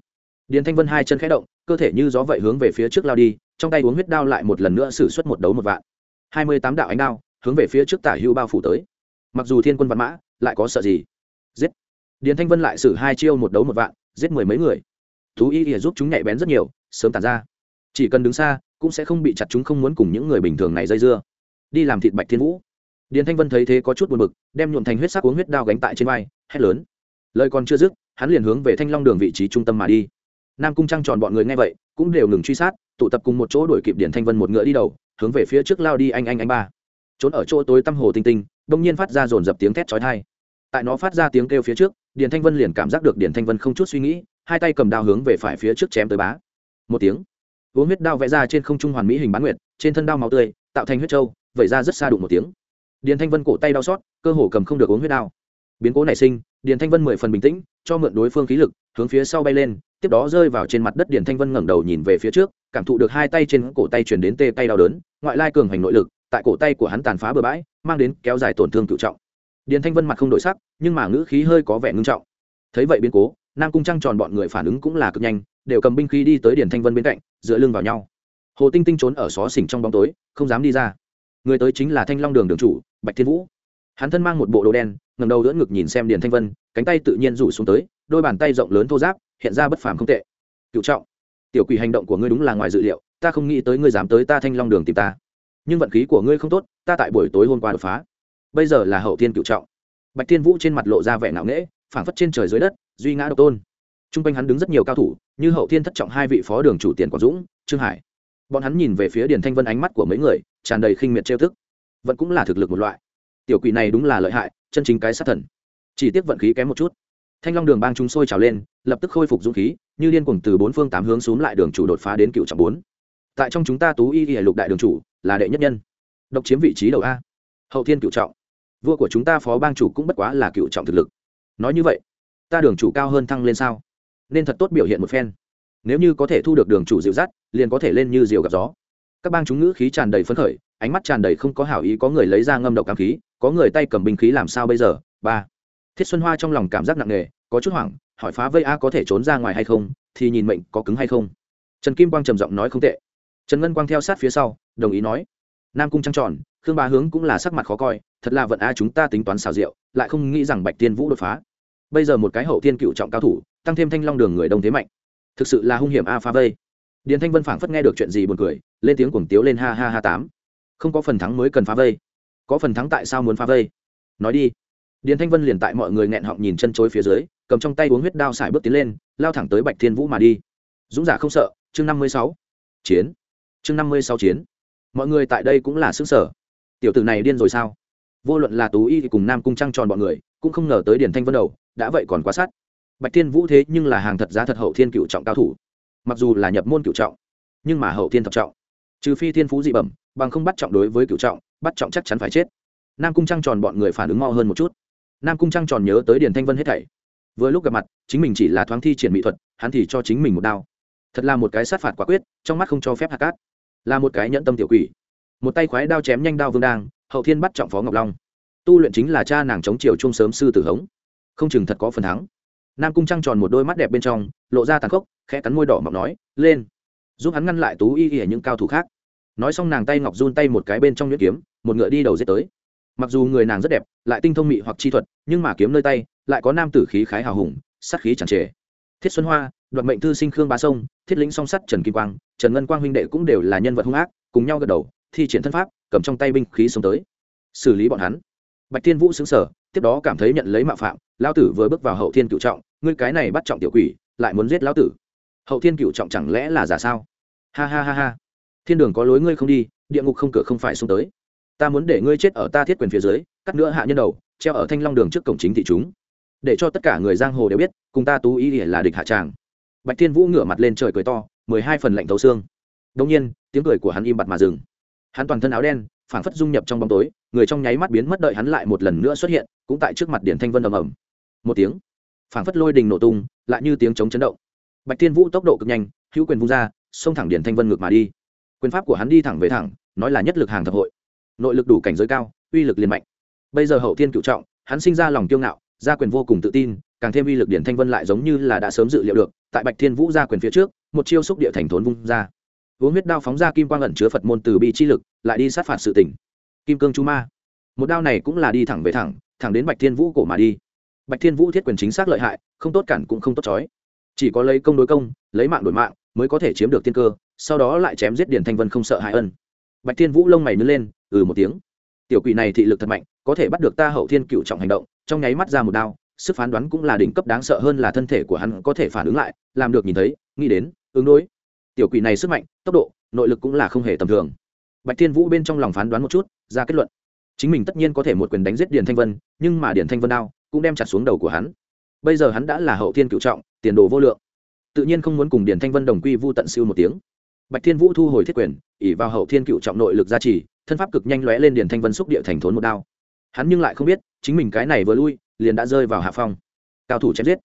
Điền thanh vân hai chân khẽ động, cơ thể như gió vậy hướng về phía trước lao đi, trong tay uống huyết đao lại một lần nữa xử suất một đấu một vạn. Hai mươi tám đạo ánh đao, hướng về phía trước tả hưu bao phủ tới. Mặc dù thiên quân văn mã, lại có sợ gì? Giết. Điền thanh vân lại xử hai chiêu một đấu một vạn, giết mười mấy người. Thú y ỉa giúp chúng nhạy bén rất nhiều, sớm tàn ra. Chỉ cần đứng xa cũng sẽ không bị chặt chúng không muốn cùng những người bình thường này dây dưa. Đi làm thịt bạch thiên vũ. Điền thanh vân thấy thế có chút buồn bực, đem nhuộm thành huyết sắc uống huyết đao gánh tại trên vai, hét lớn. Lời còn chưa dứt, hắn liền hướng về thanh long đường vị trí trung tâm mà đi. Nam cung trăng tròn bọn người nghe vậy, cũng đều ngừng truy sát, tụ tập cùng một chỗ đuổi kịp điền thanh vân một ngựa đi đầu, hướng về phía trước lao đi anh anh anh ba. Trốn ở chỗ tối tăm hồ tinh tinh, đông nhiên phát ra dồn dập tiếng thét chói tai. Tại nó phát ra tiếng kêu phía trước, điền thanh vân liền cảm giác được điền thanh vân không chút suy nghĩ, hai tay cầm đao hướng về phải phía trước chém tới bá. Một tiếng uống huyết đao vẽ ra trên không trung hoàn mỹ hình bán nguyệt, trên thân đao máu tươi, tạo thành huyết trâu vẩy ra rất xa đụng một tiếng. Điền thanh vân cổ tay đau xót, cơ hồ cầm không được uống huyết đao. Biến cố nảy sinh, điền thanh vân mười phần bình tĩnh, cho mượn đối phương khí lực, hướng phía sau bay lên, tiếp đó rơi vào trên mặt đất điền thanh vân ngẩng đầu nhìn về phía trước, cảm thụ được hai tay trên cổ tay chuyển đến tê tay đau đớn, ngoại lai cường hành nội lực, tại cổ tay của hắn tàn phá bừa bãi, mang đến kéo dài tổn thương cựu trọng. Điền thanh vân mặt không đổi sắc, nhưng mà ngữ khí hơi có vẻ ngưng trọng. Thấy vậy biến cố, nam cung trăng tròn bọn người phản ứng cũng là cực nhanh, đều cầm binh khí đi tới điền thanh vân bên cạnh dựa lưng vào nhau. Hồ tinh tinh trốn ở xó xỉnh trong bóng tối, không dám đi ra. Người tới chính là thanh long đường đường chủ, bạch thiên vũ. Hắn thân mang một bộ đồ đen ngầm đầu đỡ ngực nhìn xem điền thanh vân, cánh tay tự nhiên rủ xuống tới, đôi bàn tay rộng lớn thô giáp, hiện ra bất phàm không tệ. Cựu trọng, tiểu quỷ hành động của ngươi đúng là ngoài dự liệu, ta không nghĩ tới ngươi dám tới ta thanh long đường tìm ta. Nhưng vận khí của ngươi không tốt, ta tại buổi tối hôm qua đột phá. Bây giờ là hậu thiên cựu trọng. Bạch thiên vũ trên mặt lộ ra vẻ ngạo nghễ, phảng phất trên trời dưới đất, duy ngã độc tôn t r u n g quanh hắn đứng rất nhiều cao thủ, như hậu thiên thất trọng hai vị phó đường chủ tiền quảng dũng, trương hải. Bọn hắn nhìn về phía điền thanh vân ánh mắt của mấy người, tràn đầy khinh miệt trêu thức vẫn cũng là thực lực một loại. Tiểu quỷ này đúng là lợi hại, chân chính cái sát thần. Chỉ tiếc vận khí kém một chút. Thanh long đường bang chúng sôi trào lên, lập tức khôi phục dũng khí, như liên cùng từ bốn phương tám hướng xuống lại đường chủ đột phá đến cựu trọng bốn. Tại trong chúng ta tú y y lục đại đường chủ, là đệ nhất nhân. Độc chiếm vị trí đầu a. Hậu thiên cựu trọng. Vua của chúng ta phó bang chủ cũng bất quá là cựu trọng thực lực. Nói như vậy, ta đường chủ cao hơn thăng lên sao? Nên thật tốt biểu hiện một phen. Nếu như có thể thu được đường chủ dịu dắt, liền có thể lên như diều gặp gió. Các bang chúng ngữ khí tràn đầy phấn khởi, ánh mắt tràn đầy không có hảo ý có người lấy ra ngâm độc cảm khí, có người tay cầm binh khí làm sao bây giờ? Ba. Thiết xuân hoa trong lòng cảm giác nặng nề, có chút hoảng, hỏi phá vây a có thể trốn ra ngoài hay không, thì nhìn mệnh có cứng hay không. Trần kim quang trầm giọng nói không tệ. Trần ngân quang theo sát phía sau, đồng ý nói. Nam cung trăng tròn, khương bá hướng cũng là sắc mặt khó coi, thật là vận a chúng ta tính toán xào rượu lại không nghĩ rằng bạch tiên vũ đột phá. Bây giờ một cái hậu thiên cựu trọng cao thủ tăng thêm thanh long đường người đông thế mạnh. Thực sự là hung hiểm a phá vây. Điền thanh vân phảng phất nghe được chuyện gì buồn cười, lên tiếng cuồng tiếu lên ha ha ha tám. Không có phần thắng mới cần phá vây. Có phần thắng tại sao muốn phá vây? Nói đi. Điền thanh vân liền tại mọi người nghẹn họng nhìn chân chối phía dưới, cầm trong tay uống huyết đao xài bước tiến lên, lao thẳng tới bạch thiên vũ mà đi. Dũng giả không sợ, chương năm mươi sáu. Chiến. Chương năm mươi sáu chiến. Mọi người tại đây cũng là xứng sở tiểu tử này điên rồi sao? Vô luận là tú y thì cùng nam cung trăng tròn bọn người, cũng không ngờ tới điển thanh vân đầu, đã vậy còn quá sát bạch thiên vũ thế nhưng là hàng thật giá thật hậu thiên cựu trọng cao thủ. Mặc dù là nhập môn cựu trọng, nhưng mà hậu thiên thập trọng. Trừ phi thiên phú dị bẩm, bằng không bắt trọng đối với cựu trọng, bắt trọng chắc chắn phải chết. Nam cung trăng tròn bọn người phản ứng mau hơn một chút. Nam cung trăng tròn nhớ tới Điền thanh vân hết thảy. Vừa lúc gặp mặt, chính mình chỉ là thoáng thi triển mỹ thuật, hắn thì cho chính mình một đao. Thật là một cái sát phạt quả quyết, trong mắt không cho phép hạt cát. Là một cái nhẫn tâm tiểu quỷ. Một tay khoái đao chém nhanh đao vương đang, hậu thiên bắt trọng phó ngọc long. Tu luyện chính là cha nàng chống chiều chung sớm sư tử hống. Không chừng thật có phần thắng nam cung trăng tròn một đôi mắt đẹp bên trong, lộ ra tàn khốc, khẽ cắn môi đỏ mọc nói, lên, giúp hắn ngăn lại tú y y những cao thủ khác. Nói xong nàng tay ngọc run tay một cái bên trong nhuyễn kiếm, một ngựa đi đầu giết tới. Mặc dù người nàng rất đẹp, lại tinh thông mị hoặc chi thuật, nhưng mà kiếm nơi tay, lại có nam tử khí khái hào hùng, sát khí chẳng trề. Thiết xuân hoa, đoạt mệnh thư sinh khương bá sông, thiết lĩnh song sắt trần kim quang, trần ngân quang huynh đệ cũng đều là nhân vật hung ác, cùng nhau gật đầu, thi triển thân pháp, cầm trong tay binh khí xông tới. Xử lý bọn hắn. Bạch thiên vũ xứng sở tiếp đó cảm thấy nhận lấy mạo phạm lao tử vừa bước vào hậu thiên cựu trọng ngươi cái này bắt trọng tiểu quỷ, lại muốn giết lão tử. Hậu thiên cựu trọng chẳng lẽ là giả sao? Ha ha ha ha. Thiên đường có lối ngươi không đi, địa ngục không cửa không phải xuống tới. Ta muốn để ngươi chết ở ta thiết quyền phía dưới, cắt nữa hạ nhân đầu, treo ở thanh long đường trước cổng chính thị chúng. Để cho tất cả người giang hồ đều biết, cùng ta tú ý là địch hạ tràng. Bạch thiên vũ ngửa mặt lên trời cười to, mười hai phần lạnh thấu xương. Đông nhiên, tiếng cười của hắn im bặt mà dừng. Hắn toàn thân áo đen, phảng phất dung nhập trong bóng tối, người trong nháy mắt biến mất đợi hắn lại một lần nữa xuất hiện, cũng tại trước mặt điển thanh vân ầm ầm. Một tiếng phảng phất lôi đình nổ tung, lại như tiếng chống chấn động. Bạch thiên vũ tốc độ cực nhanh, hữu quyền vung ra, xông thẳng điển thanh vân ngược mà đi. Quyền pháp của hắn đi thẳng về thẳng, nói là nhất lực hàng thập hội. Nội lực đủ cảnh giới cao, uy lực liền mạnh. Bây giờ hậu thiên cựu trọng, hắn sinh ra lòng kiêu ngạo, gia quyền vô cùng tự tin, càng thêm uy lực điển thanh vân lại giống như là đã sớm dự liệu được, tại bạch thiên vũ ra quyền phía trước, một chiêu xúc địa thành thốn vung ra. Uống huyết đao phóng ra kim quang ẩn chứa phật môn từ bi chi lực, lại đi sát phạt sự tỉnh kim cương chu ma. Một đao này cũng là đi thẳng về thẳng thẳng đến bạch thiên vũ cổ mà đi bạch thiên vũ thiết quyền chính xác lợi hại, không tốt cản cũng không tốt chói chỉ có lấy công đối công, lấy mạng đổi mạng, mới có thể chiếm được tiên cơ, sau đó lại chém giết điền thanh vân không sợ hại ân. Bạch thiên vũ lông mày nứt lên ừ một tiếng. Tiểu quỷ này thị lực thật mạnh, có thể bắt được ta hậu thiên cựu trọng hành động, trong nháy mắt ra một đao, sức phán đoán cũng là đỉnh cấp đáng sợ hơn là thân thể của hắn có thể phản ứng lại, làm được nhìn thấy, nghĩ đến, ứng đối. Tiểu quỷ này sức mạnh, tốc độ, nội lực cũng là không hề tầm thường. Bạch thiên vũ bên trong lòng phán đoán một chút, ra kết luận. Chính mình tất nhiên có thể một quyền đánh giết điền thanh vân, nhưng mà điền thanh vân đao cũng đem chặt xuống đầu của hắn. Bây giờ hắn đã là hậu thiên cựu trọng, tiền đồ vô lượng. Tự nhiên không muốn cùng điền thanh vân đồng quy vu tận siêu một tiếng. Bạch thiên vũ thu hồi thiết quyền ỉ vào hậu thiên cựu trọng nội lực gia trì, thân pháp cực nhanh lóe lên điền thanh vân xúc địa thành thốn một đao. Hắn nhưng lại không biết, chính mình cái này vừa lui, liền đã rơi vào hạ phong. Cao thủ chém giết.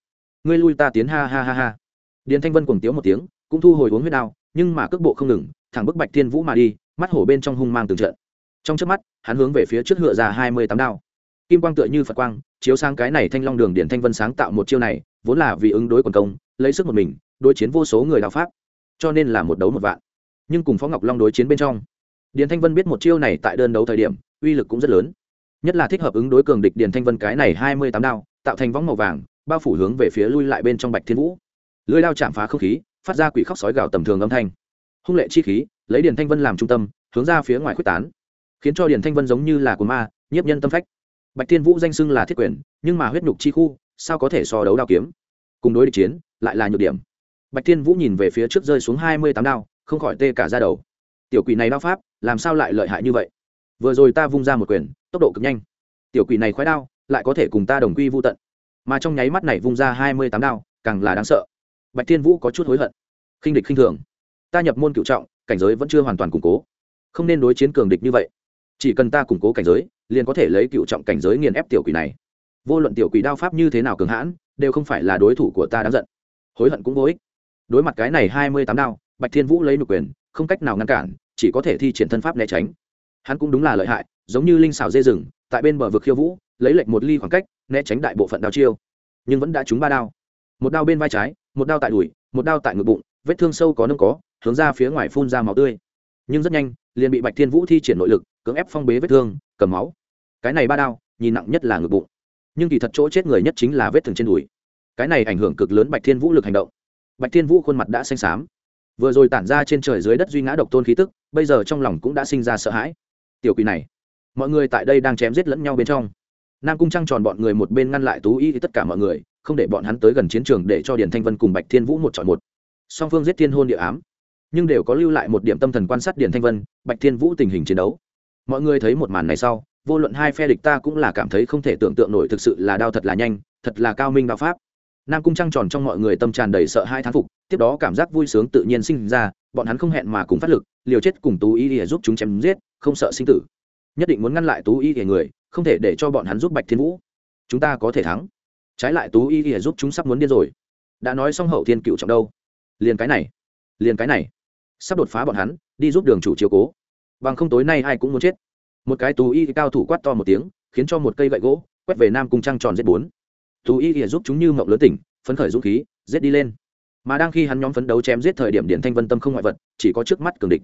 Ngươi lui ta tiến ha ha ha ha. Điền thanh vân cuồng tiếu một tiếng, cũng thu hồi uống huyết đao, nhưng mà cước bộ không ngừng, thẳng bức bạch thiên vũ mà đi, mắt hổ bên trong hung mang từng trận. Trong trước mắt, hắn hướng về phía trước hựa ra hai mươi tám đao. Kim quang tựa như phật quang chiếu sang cái này thanh long đường điển thanh vân sáng tạo một chiêu này, vốn là vì ứng đối quần công, lấy sức một mình, đối chiến vô số người đạo pháp, cho nên là một đấu một vạn. Nhưng cùng phó ngọc long đối chiến bên trong, điển thanh vân biết một chiêu này tại đơn đấu thời điểm, uy lực cũng rất lớn. Nhất là thích hợp ứng đối cường địch điển thanh vân cái này hai mươi tám đao, tạo thành võng màu vàng, bao phủ hướng về phía lui lại bên trong bạch thiên vũ. Lưới đao chạm phá không khí, phát ra quỷ khóc sói gào tầm thường âm thanh. Hung lệ chi khí, lấy điển thanh vân làm trung tâm, hướng ra phía ngoài quyết tán, khiến cho điển thanh vân giống như là của ma, nhiếp nhân tâm phách bạch thiên vũ danh xưng là thiết quyền, nhưng mà huyết nhục chi khu, sao có thể so đấu đao kiếm? Cùng đối địch chiến, lại là nhược điểm. Bạch thiên vũ nhìn về phía trước rơi xuống hai mươi tám đao, không khỏi tê cả ra đầu. Tiểu quỷ này đao pháp, làm sao lại lợi hại như vậy? Vừa rồi ta vung ra một quyền, tốc độ cực nhanh. Tiểu quỷ này khoái đao, lại có thể cùng ta đồng quy vô tận. Mà trong nháy mắt này vung ra hai mươi tám đao, càng là đáng sợ. Bạch thiên vũ có chút hối hận. Khinh địch khinh thường. Ta nhập môn cựu trọng, cảnh giới vẫn chưa hoàn toàn củng cố. Không nên đối chiến cường địch như vậy. Chỉ cần ta củng cố cảnh giới liền có thể lấy cựu trọng cảnh giới nghiền ép tiểu quỷ này. Vô luận tiểu quỷ đao pháp như thế nào cường hãn, đều không phải là đối thủ của ta đáng giận. Hối hận cũng vô ích. Đối mặt cái này hai mươi tám đao, bạch thiên vũ lấy nụ quyền, không cách nào ngăn cản, chỉ có thể thi triển thân pháp né tránh. Hắn cũng đúng là lợi hại, giống như linh xảo dê rừng, tại bên bờ vực khiêu vũ, lấy lệnh một ly khoảng cách, né tránh đại bộ phận đao chiêu. Nhưng vẫn đã trúng ba đao. Một đao bên vai trái, một đao tại đùi, một đao tại ngực bụng, vết thương sâu có nâng có, hướng ra phía ngoài phun ra máu tươi. Nhưng rất nhanh, liền bị bạch thiên vũ thi triển nội lực, cưỡng ép phong bế vết thương, cầm máu cái này ba đao, nhìn nặng nhất là ngực bụng. Nhưng kỳ thật chỗ chết người nhất chính là vết thương trên đùi. Cái này ảnh hưởng cực lớn bạch thiên vũ lực hành động. Bạch thiên vũ khuôn mặt đã xanh xám. Vừa rồi tản ra trên trời dưới đất duy ngã độc tôn khí tức, bây giờ trong lòng cũng đã sinh ra sợ hãi. Tiểu quỷ này, mọi người tại đây đang chém giết lẫn nhau bên trong. Nam cung trăng tròn bọn người một bên ngăn lại tú y tất cả mọi người, không để bọn hắn tới gần chiến trường để cho điền thanh vân cùng bạch thiên vũ một chọn một. Song phương giết thiên hôn địa ám, nhưng đều có lưu lại một điểm tâm thần quan sát điền thanh vân, bạch thiên vũ tình hình chiến đấu. Mọi người thấy một màn này sau vô luận hai phe địch ta cũng là cảm thấy không thể tưởng tượng nổi thực sự là đao thật là nhanh, thật là cao minh đao pháp. Nam cung trăng tròn trong mọi người tâm tràn đầy sợ hai thán phục, tiếp đó cảm giác vui sướng tự nhiên sinh ra, bọn hắn không hẹn mà cùng phát lực, liều chết cùng tú y để giúp chúng chém giết, không sợ sinh tử. Nhất định muốn ngăn lại tú y để người, không thể để cho bọn hắn giúp bạch thiên vũ. Chúng ta có thể thắng. Trái lại tú y để giúp chúng sắp muốn điên rồi. Đã nói xong hậu thiên cựu trọng đâu? Liền cái này, liền cái này. Sắp đột phá bọn hắn, đi giúp đường chủ chiếu cố. Bằng không tối nay ai cũng muốn chết một cái tú y cao thủ quát to một tiếng, khiến cho một cây gậy gỗ quét về nam cung trăng tròn giết bốn. Tú y ỉa giúp chúng như mộng lớn tỉnh, phấn khởi dũng khí, giết đi lên. Mà đang khi hắn nhóm phấn đấu chém giết thời điểm điện thanh vân tâm không ngoại vật, chỉ có trước mắt cường địch.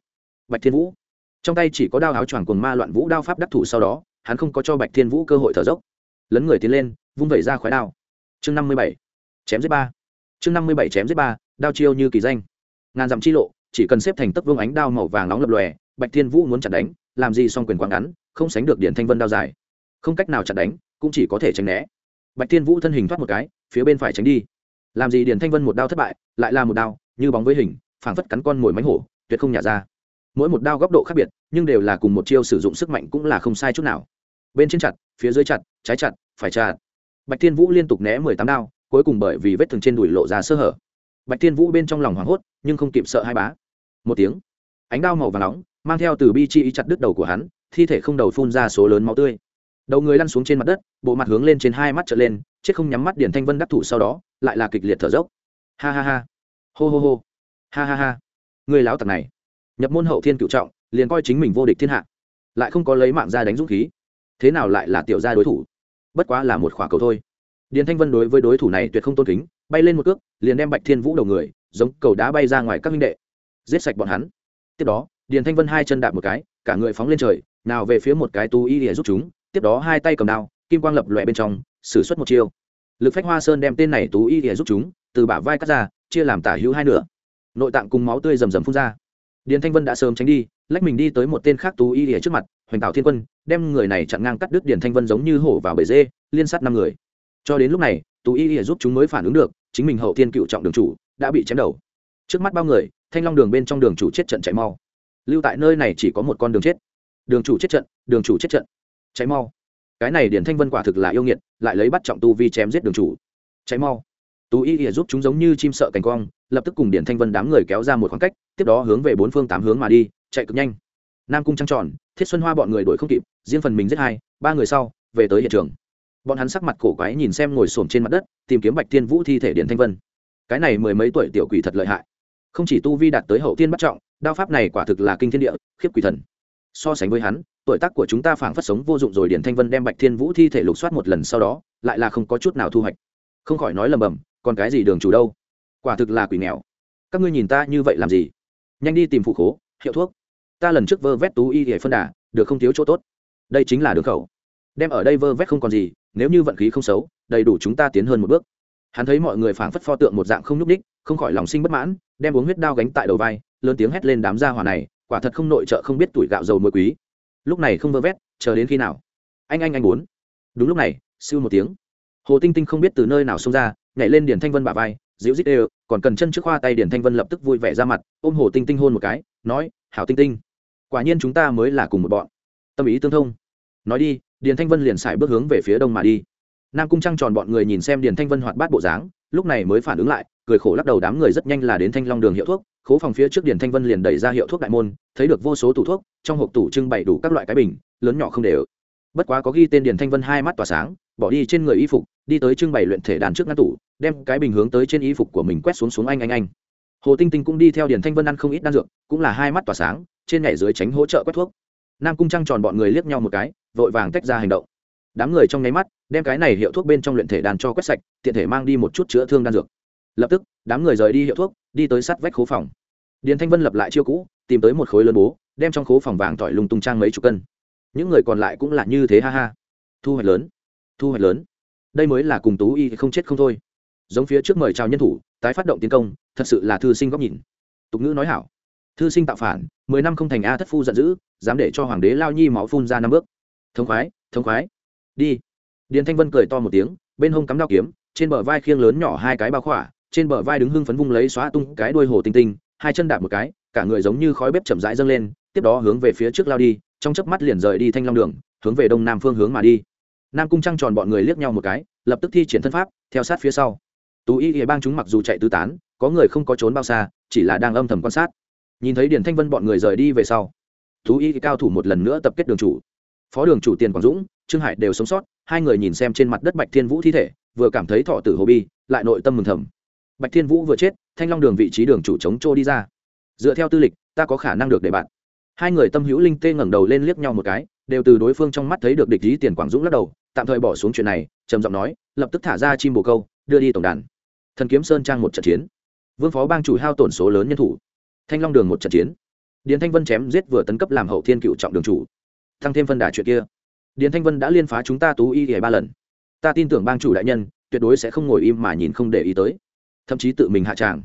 Bạch thiên vũ. Trong tay chỉ có đao áo choàng cùng ma loạn vũ đao pháp đắc thủ sau đó, hắn không có cho bạch thiên vũ cơ hội thở dốc. Lấn người tiến lên, vung vẩy ra khói đao. Chương năm mươi bảy. Chém giết ba. Chương năm mươi bảy chém giết ba, đao chiêu như kỳ danh. Ngàn dặm chi lộ, chỉ cần xếp thành tấc vương ánh đao màu vàng nóng lập lòe, bạch thiên vũ muốn chặt đánh làm gì xong quyền quang ngắn, không sánh được điện thanh vân đao dài. Không cách nào chặn đánh, cũng chỉ có thể tránh né. Bạch thiên vũ thân hình thoát một cái, phía bên phải tránh đi. Làm gì điện thanh vân một đao thất bại, lại là một đao, như bóng với hình, phảng phất cắn con mồi mánh hổ, tuyệt không nhả ra. Mỗi một đao góc độ khác biệt, nhưng đều là cùng một chiêu sử dụng sức mạnh cũng là không sai chút nào. Bên trên chặt, phía dưới chặt, trái chặt, phải chặt. Bạch thiên vũ liên tục né mười tám đao, cuối cùng bởi vì vết thương trên đùi lộ ra sơ hở. Bạch thiên vũ bên trong lòng hoảng hốt, nhưng không kịp sợ hai bá. Một tiếng, ánh đao màu và nóng mang theo từ bi chi ý chặt đứt đầu của hắn, thi thể không đầu phun ra số lớn máu tươi. Đầu người lăn xuống trên mặt đất, bộ mặt hướng lên trên hai mắt trở lên, chết không nhắm mắt điển thanh vân đắc thủ sau đó, lại là kịch liệt thở dốc. Ha ha ha. Hô hô hô. Ha ha ha. Người láo tặc này. Nhập môn hậu thiên cựu trọng, liền coi chính mình vô địch thiên hạ. Lại không có lấy mạng ra đánh dũng khí. Thế nào lại là tiểu gia đối thủ? Bất quá là một khỏa cầu thôi. Điền thanh vân đối với đối thủ này tuyệt không tôn kính, bay lên một cước, liền đem bạch thiên vũ đầu người, giống cầu đá bay ra ngoài các minh đệ, giết sạch bọn hắn. Tiếp đó điền thanh vân hai chân đạp một cái, cả người phóng lên trời, nào về phía một cái tu y để giúp chúng, tiếp đó hai tay cầm đao, kim quang lập lòe bên trong xử suất một chiêu. Lực phách hoa sơn đem tên này tú y để giúp chúng, từ bả vai cắt ra, chia làm tả hữu hai nửa. Nội tạng cùng máu tươi rầm rầm phun ra. Điền thanh vân đã sớm tránh đi, lách mình đi tới một tên khác tú y để trước mặt, hoành tạo thiên quân, đem người này chặn ngang cắt đứt điền thanh vân giống như hổ vào bể dê, liên sát năm người. Cho đến lúc này, tú y để giúp chúng mới phản ứng được, chính mình hậu thiên cựu trọng đường chủ, đã bị chém đầu. Trước mắt bao người, thanh long đường bên trong đường chủ chết trận chạy mau lưu tại nơi này chỉ có một con đường chết. Đường chủ chết trận, đường chủ chết trận. Cháy mau. Cái này điển thanh vân quả thực là yêu nghiệt, lại lấy bắt trọng tu vi chém giết đường chủ. Cháy mau. Tú y ỉa giúp chúng giống như chim sợ cành quang, lập tức cùng điển thanh vân đám người kéo ra một khoảng cách, tiếp đó hướng về bốn phương tám hướng mà đi, chạy cực nhanh. Nam cung trăng tròn, thiết xuân hoa bọn người đuổi không kịp, riêng phần mình giết hai, ba người sau, về tới hiện trường. Bọn hắn sắc mặt cổ quái nhìn xem ngồi xổm trên mặt đất, tìm kiếm bạch thiên vũ thi thể điển thanh vân. Cái này mười mấy tuổi tiểu quỷ thật lợi hại. Không chỉ tu vi đạt tới hậu tiên bắt trọng đao pháp này quả thực là kinh thiên địa, khiếp quỷ thần. So sánh với hắn, tuổi tác của chúng ta phảng phất sống vô dụng rồi điển thanh vân đem bạch thiên vũ thi thể lục soát một lần sau đó, lại là không có chút nào thu hoạch. Không khỏi nói lầm bầm, còn cái gì đường chủ đâu? Quả thực là quỷ nghèo. Các ngươi nhìn ta như vậy làm gì? Nhanh đi tìm phụ khố, hiệu thuốc. Ta lần trước vơ vét tú y để phân đà, được không thiếu chỗ tốt. Đây chính là đường khẩu. Đem ở đây vơ vét không còn gì, nếu như vận khí không xấu, đầy đủ chúng ta tiến hơn một bước hắn thấy mọi người phảng phất pho tượng một dạng không nhúc đích, không khỏi lòng sinh bất mãn đem uống huyết đao gánh tại đầu vai lớn tiếng hét lên đám gia hỏa này quả thật không nội trợ không biết tuổi gạo dầu mới quý. Lúc này không vơ vét chờ đến khi nào? Anh anh anh muốn? đúng lúc này siêu một tiếng. Hồ tinh tinh không biết từ nơi nào xông ra nhảy lên điền thanh vân bả vai dịu dít đều còn cần chân trước khoa tay điền thanh vân lập tức vui vẻ ra mặt ôm hồ tinh tinh hôn một cái nói hảo tinh tinh quả nhiên chúng ta mới là cùng một bọn. Tâm ý tương thông. Nói đi điền thanh vân liền xài bước hướng về phía đông mà đi nam cung trăng tròn bọn người nhìn xem điền thanh vân hoạt bát bộ dáng, lúc này mới phản ứng lại, cười khổ lắc đầu đám người rất nhanh là đến thanh long đường hiệu thuốc, khố phòng phía trước điền thanh vân liền đẩy ra hiệu thuốc đại môn, thấy được vô số tủ thuốc, trong hộp tủ trưng bày đủ các loại cái bình, lớn nhỏ không đều. Bất quá có ghi tên điền thanh vân hai mắt tỏa sáng, bỏ đi trên người y phục, đi tới trưng bày luyện thể đàn trước ngăn tủ, đem cái bình hướng tới trên y phục của mình quét xuống xuống anh anh anh. Hồ tinh tinh cũng đi theo điền thanh vân ăn không ít đan dược, cũng là hai mắt tỏa sáng, trên nhảy dưới tránh hỗ trợ quét thuốc. Nam cung trăng tròn bọn người liếc nhau một cái, vội vàng tách ra hành động đám người trong nháy mắt, đem cái này hiệu thuốc bên trong luyện thể đàn cho quét sạch, tiện thể mang đi một chút chữa thương đan dược. Lập tức, đám người rời đi hiệu thuốc, đi tới sát vách khố phòng. Điền thanh vân lập lại chiêu cũ, tìm tới một khối lớn bố, đem trong khố phòng vàng tỏi lung tung trang mấy chục cân. Những người còn lại cũng là như thế ha ha. Thu hoạch lớn, thu hoạch lớn. Đây mới là cùng tú y không chết không thôi. Giống phía trước mời chào nhân thủ, tái phát động tiến công, thật sự là thư sinh góc nhìn. Tục ngữ nói hảo. Thư sinh tạo phản, mười năm không thành a thất phu giận dữ, dám để cho hoàng đế lao nhi máu phun ra năm bước. Thống khoái thống khoái đi. Điền thanh vân cười to một tiếng, bên hông cắm đao kiếm, trên bờ vai khiêng lớn nhỏ hai cái bao khỏa, trên bờ vai đứng hưng phấn vung lấy xóa tung cái đuôi hồ tinh tinh, hai chân đạp một cái, cả người giống như khói bếp chậm rãi dâng lên, tiếp đó hướng về phía trước lao đi, trong chớp mắt liền rời đi thanh long đường, hướng về đông nam phương hướng mà đi. Nam cung trăng tròn bọn người liếc nhau một cái, lập tức thi triển thân pháp, theo sát phía sau. Tú y y bang chúng mặc dù chạy tứ tán, có người không có trốn bao xa, chỉ là đang âm thầm quan sát. Nhìn thấy Điền thanh vân bọn người rời đi về sau, tú y cao thủ một lần nữa tập kết đường chủ. Phó đường chủ tiền quảng dũng trương hải đều sống sót, hai người nhìn xem trên mặt đất bạch thiên vũ thi thể, vừa cảm thấy thọ tử hồ bi, lại nội tâm mừng thầm. Bạch thiên vũ vừa chết, thanh long đường vị trí đường chủ chống trô đi ra. Dựa theo tư lịch, ta có khả năng được để bạn. Hai người tâm hữu linh tê ngẩng đầu lên liếc nhau một cái, đều từ đối phương trong mắt thấy được địch ý tiền quảng dũng lắc đầu, tạm thời bỏ xuống chuyện này, trầm giọng nói, lập tức thả ra chim bồ câu, đưa đi tổng đàn. Thần kiếm sơn trang một trận chiến. Vương phó bang chủ hao tổn số lớn nhân thủ. Thanh long đường một trận chiến. Điền thanh vân chém giết vừa tấn cấp làm hậu thiên cựu trọng đường chủ. Thăng thêm phân đà chuyện kia điền thanh vân đã liên phá chúng ta tú y ỉa ba lần. Ta tin tưởng bang chủ đại nhân, tuyệt đối sẽ không ngồi im mà nhìn không để ý tới. Thậm chí tự mình hạ tràng.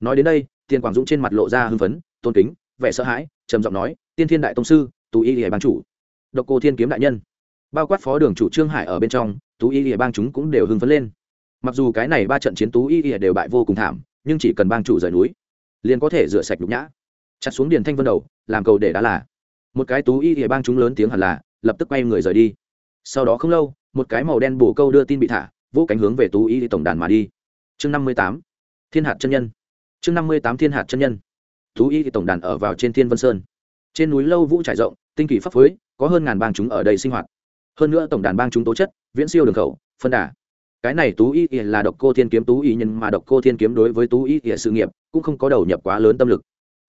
Nói đến đây, tiền quảng dũng trên mặt lộ ra hưng phấn, tôn kính, vẻ sợ hãi, trầm giọng nói, tiên thiên đại tông sư, tú y ỉa bang chủ. Độc cô thiên kiếm đại nhân. Bao quát phó đường chủ trương hải ở bên trong, tú y ỉa bang chúng cũng đều hưng phấn lên. Mặc dù cái này ba trận chiến tú y ỉa đều bại vô cùng thảm, nhưng chỉ cần bang chủ rời núi, liền có thể rửa sạch nhục nhã. Chặt xuống điền thanh vân đầu, làm cầu để đá là. Một cái tú y ỉa bang chúng lớn tiếng hẳn là lập tức quay người rời đi. Sau đó không lâu, một cái màu đen bổ câu đưa tin bị thả vỗ cánh hướng về tú y tổng đàn mà đi. Chương năm mươi tám, thiên hạt chân nhân. Chương năm mươi tám, thiên hạt chân nhân. Tú y tổng đàn ở vào trên thiên vân sơn. Trên núi lâu vũ trải rộng, tinh kỳ pháp phối có hơn ngàn bang chúng ở đây sinh hoạt. Hơn nữa tổng đàn bang chúng tố chất, viễn siêu đường khẩu, phân đà. Cái này tú y là độc cô thiên kiếm tú y nhân mà độc cô thiên kiếm đối với tú y sự nghiệp cũng không có đầu nhập quá lớn tâm lực.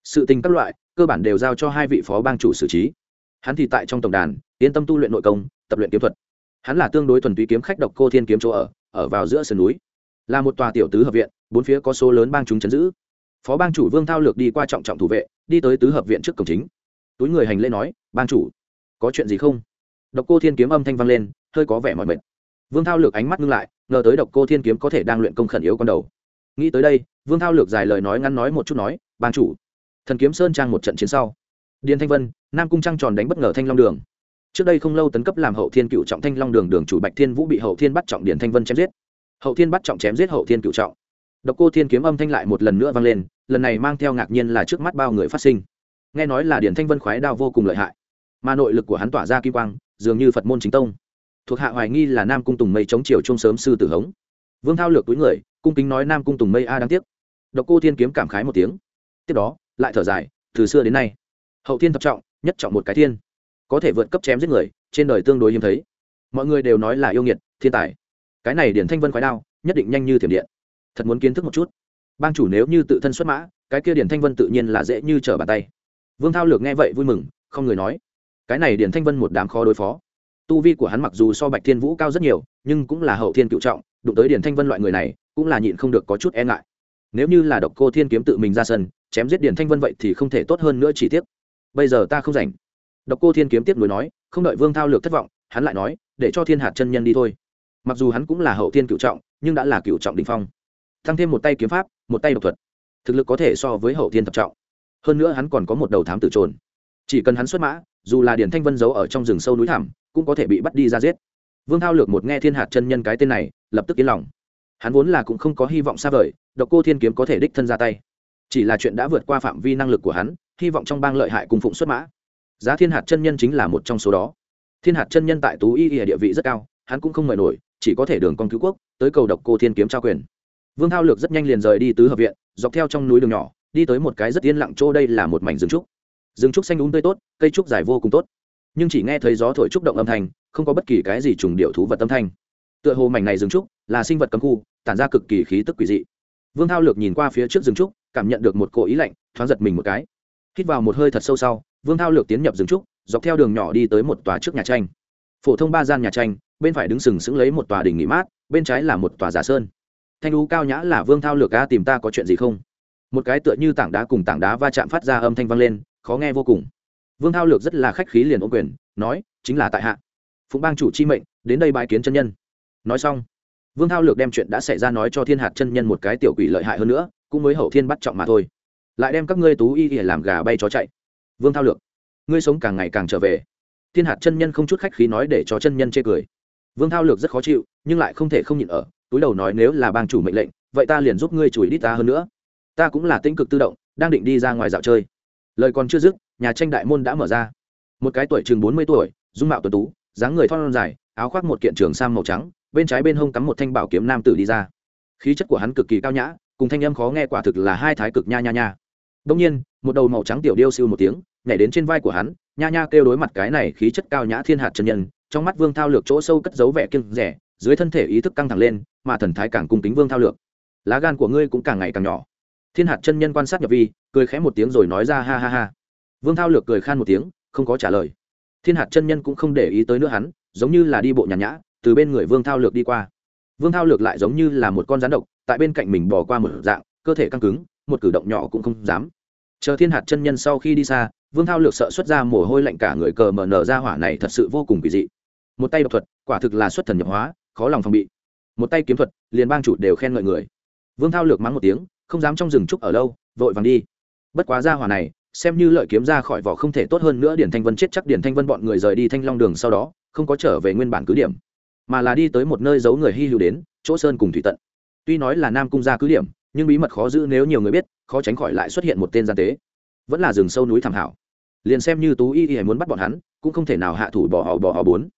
Sự tình các loại, cơ bản đều giao cho hai vị phó bang chủ xử trí. Hắn thì tại trong tổng đàn yên tâm tu luyện nội công, tập luyện kiếm thuật. Hắn là tương đối thuần túy kiếm khách độc cô thiên kiếm chỗ ở ở vào giữa sườn núi. Là một tòa tiểu tứ hợp viện, bốn phía có số lớn bang chúng chấn giữ. Phó bang chủ vương thao lược đi qua trọng trọng thủ vệ, đi tới tứ hợp viện trước cổng chính. Túi người hành lễ nói, bang chủ, có chuyện gì không? Độc cô thiên kiếm âm thanh vang lên, hơi có vẻ mỏi mệt. Vương thao lược ánh mắt ngưng lại, ngờ tới độc cô thiên kiếm có thể đang luyện công khẩn yếu con đầu. Nghĩ tới đây, vương thao lược dài lời nói ngắn nói một chút nói, bang chủ, thần kiếm sơn trang một trận chiến sau. Điền thanh vân, nam cung trăng tròn đánh bất ngờ thanh long đường trước đây không lâu tấn cấp làm hậu thiên cựu trọng thanh long đường đường chủ bạch thiên vũ bị hậu thiên bắt trọng điển thanh vân chém giết. Hậu thiên bắt trọng chém giết hậu thiên cựu trọng. Độc cô thiên kiếm âm thanh lại một lần nữa vang lên, lần này mang theo ngạc nhiên là trước mắt bao người phát sinh. Nghe nói là điển thanh vân khoái đao vô cùng lợi hại, mà nội lực của hắn tỏa ra kim quang, dường như phật môn chính tông. Thuộc hạ hoài nghi là nam cung tùng mây chống chiều chung sớm sư tử hống. Vương thao lược túi người, cung kính nói nam cung tùng mây a đáng tiếc. Độc cô thiên kiếm cảm khái một tiếng. Tiếp đó, lại thở dài, từ xưa đến nay, hậu thiên thập trọng, nhất trọng một cái thiên có thể vượt cấp chém giết người, trên đời tương đối hiếm thấy. Mọi người đều nói là yêu nghiệt, thiên tài. Cái này điển thanh vân khoái đao, nhất định nhanh như thiểm điện. Thật muốn kiến thức một chút. Bang chủ nếu như tự thân xuất mã, cái kia điển thanh vân tự nhiên là dễ như trở bàn tay. Vương thao lược nghe vậy vui mừng, không người nói. Cái này điển thanh vân một đám khó đối phó. Tu vi của hắn mặc dù so bạch thiên vũ cao rất nhiều, nhưng cũng là hậu thiên cựu trọng, đụng tới điển thanh vân loại người này, cũng là nhịn không được có chút e ngại. Nếu như là độc cô thiên kiếm tự mình ra sân, chém giết điển thanh vân vậy thì không thể tốt hơn nữa chỉ tiếc. Bây giờ ta không rảnh độc cô thiên kiếm tiếp nối nói, không đợi vương thao lược thất vọng, hắn lại nói, để cho thiên hạt chân nhân đi thôi. Mặc dù hắn cũng là hậu thiên cựu trọng, nhưng đã là cựu trọng đình phong. Tăng thêm một tay kiếm pháp, một tay độc thuật, thực lực có thể so với hậu thiên thập trọng. Hơn nữa hắn còn có một đầu thám tử trồn. Chỉ cần hắn xuất mã, dù là điển thanh vân giấu ở trong rừng sâu núi thảm cũng có thể bị bắt đi ra giết. Vương thao lược một nghe thiên hạt chân nhân cái tên này, lập tức yên lòng. Hắn vốn là cũng không có hy vọng xa vời, độc cô thiên kiếm có thể đích thân ra tay. Chỉ là chuyện đã vượt qua phạm vi năng lực của hắn, hy vọng trong bang lợi hại cùng phụng xuất mã giá thiên hạt chân nhân chính là một trong số đó. Thiên hạt chân nhân tại tú y y địa vị rất cao, hắn cũng không mời nổi, chỉ có thể đường con cứu quốc, tới cầu độc cô thiên kiếm trao quyền. Vương thao lược rất nhanh liền rời đi tứ hợp viện, dọc theo trong núi đường nhỏ, đi tới một cái rất yên lặng chỗ đây là một mảnh rừng trúc. Rừng trúc xanh đúng tươi tốt, cây trúc dài vô cùng tốt. Nhưng chỉ nghe thấy gió thổi trúc động âm thanh, không có bất kỳ cái gì trùng điệu thú vật âm thanh. Tựa hồ mảnh này rừng trúc là sinh vật cấm khu, tản ra cực kỳ khí tức quỷ dị. Vương thao lược nhìn qua phía trước rừng trúc, cảm nhận được một cỗ ý lạnh, thoáng giật mình một cái. Hít vào một hơi thật sâu sau vương thao lược tiến nhập rừng trúc, dọc theo đường nhỏ đi tới một tòa trước nhà tranh. Phổ thông ba gian nhà tranh, bên phải đứng sừng sững lấy một tòa đình nghỉ mát, bên trái là một tòa giả sơn. Thanh lũ cao nhã là vương thao lược ca tìm ta có chuyện gì không? Một cái tựa như tảng đá cùng tảng đá va chạm phát ra âm thanh vang lên, khó nghe vô cùng. Vương thao lược rất là khách khí liền ô quyền, nói, chính là tại hạ. Phụng bang chủ chi mệnh, đến đây bãi kiến chân nhân. Nói xong, vương thao lược đem chuyện đã xảy ra nói cho thiên hạt chân nhân một cái tiểu quỷ lợi hại hơn nữa, cũng mới hậu thiên bắt trọng mà thôi. Lại đem các ngươi tú y để làm gà bay chó chạy vương thao lược. Ngươi sống càng ngày càng trở về. Thiên hạt chân nhân không chút khách khí nói để cho chân nhân chê cười. Vương thao lược rất khó chịu, nhưng lại không thể không nhịn ở, túi đầu nói nếu là bang chủ mệnh lệnh, vậy ta liền giúp ngươi chùi đít ta hơn nữa. Ta cũng là tĩnh cực tự động, đang định đi ra ngoài dạo chơi. Lời còn chưa dứt, nhà tranh đại môn đã mở ra. Một cái tuổi chừng bốn mươi tuổi, dung mạo tuần tú, dáng người thon dài, áo khoác một kiện trường sam màu trắng, bên trái bên hông cắm một thanh bảo kiếm nam tử đi ra. Khí chất của hắn cực kỳ cao nhã, cùng thanh âm khó nghe quả thực là hai thái cực nha nha nha. Đông nhiên, một đầu màu trắng tiểu điêu siêu một tiếng nhảy đến trên vai của hắn, nha nha kêu đối mặt cái này khí chất cao nhã thiên hạt chân nhân, trong mắt vương thao lược chỗ sâu cất giấu vẻ kiêng rẻ, dưới thân thể ý thức căng thẳng lên, mà thần thái càng cung kính vương thao lược. Lá gan của ngươi cũng càng ngày càng nhỏ. Thiên hạt chân nhân quan sát nhập vi, cười khẽ một tiếng rồi nói ra ha ha ha. Vương thao lược cười khan một tiếng, không có trả lời. Thiên hạt chân nhân cũng không để ý tới nữa hắn, giống như là đi bộ nhàn nhã, từ bên người vương thao lược đi qua. Vương thao lược lại giống như là một con rắn độc, tại bên cạnh mình bỏ qua một dạng, cơ thể căng cứng, một cử động nhỏ cũng không dám chờ thiên hạt chân nhân sau khi đi xa, vương thao lược sợ xuất ra mồ hôi lạnh cả người cờ mở nở ra hỏa này thật sự vô cùng kỳ dị. Một tay độc thuật, quả thực là xuất thần nhập hóa, khó lòng phòng bị. Một tay kiếm thuật, liền bang chủ đều khen ngợi người. Vương thao lược mắng một tiếng, không dám trong rừng trúc ở lâu, vội vàng đi. Bất quá ra hỏa này, xem như lợi kiếm ra khỏi vỏ không thể tốt hơn nữa điển thanh vân chết chắc điển thanh vân bọn người rời đi thanh long đường sau đó, không có trở về nguyên bản cứ điểm, mà là đi tới một nơi giấu người hy hữu đến, chỗ sơn cùng thủy tận. Tuy nói là nam cung ra cứ điểm, nhưng bí mật khó giữ nếu nhiều người biết khó tránh khỏi lại xuất hiện một tên gian tế. Vẫn là rừng sâu núi thảm hảo. Liền xem như tú y y muốn bắt bọn hắn cũng không thể nào hạ thủ bỏ họ bỏ họ bốn.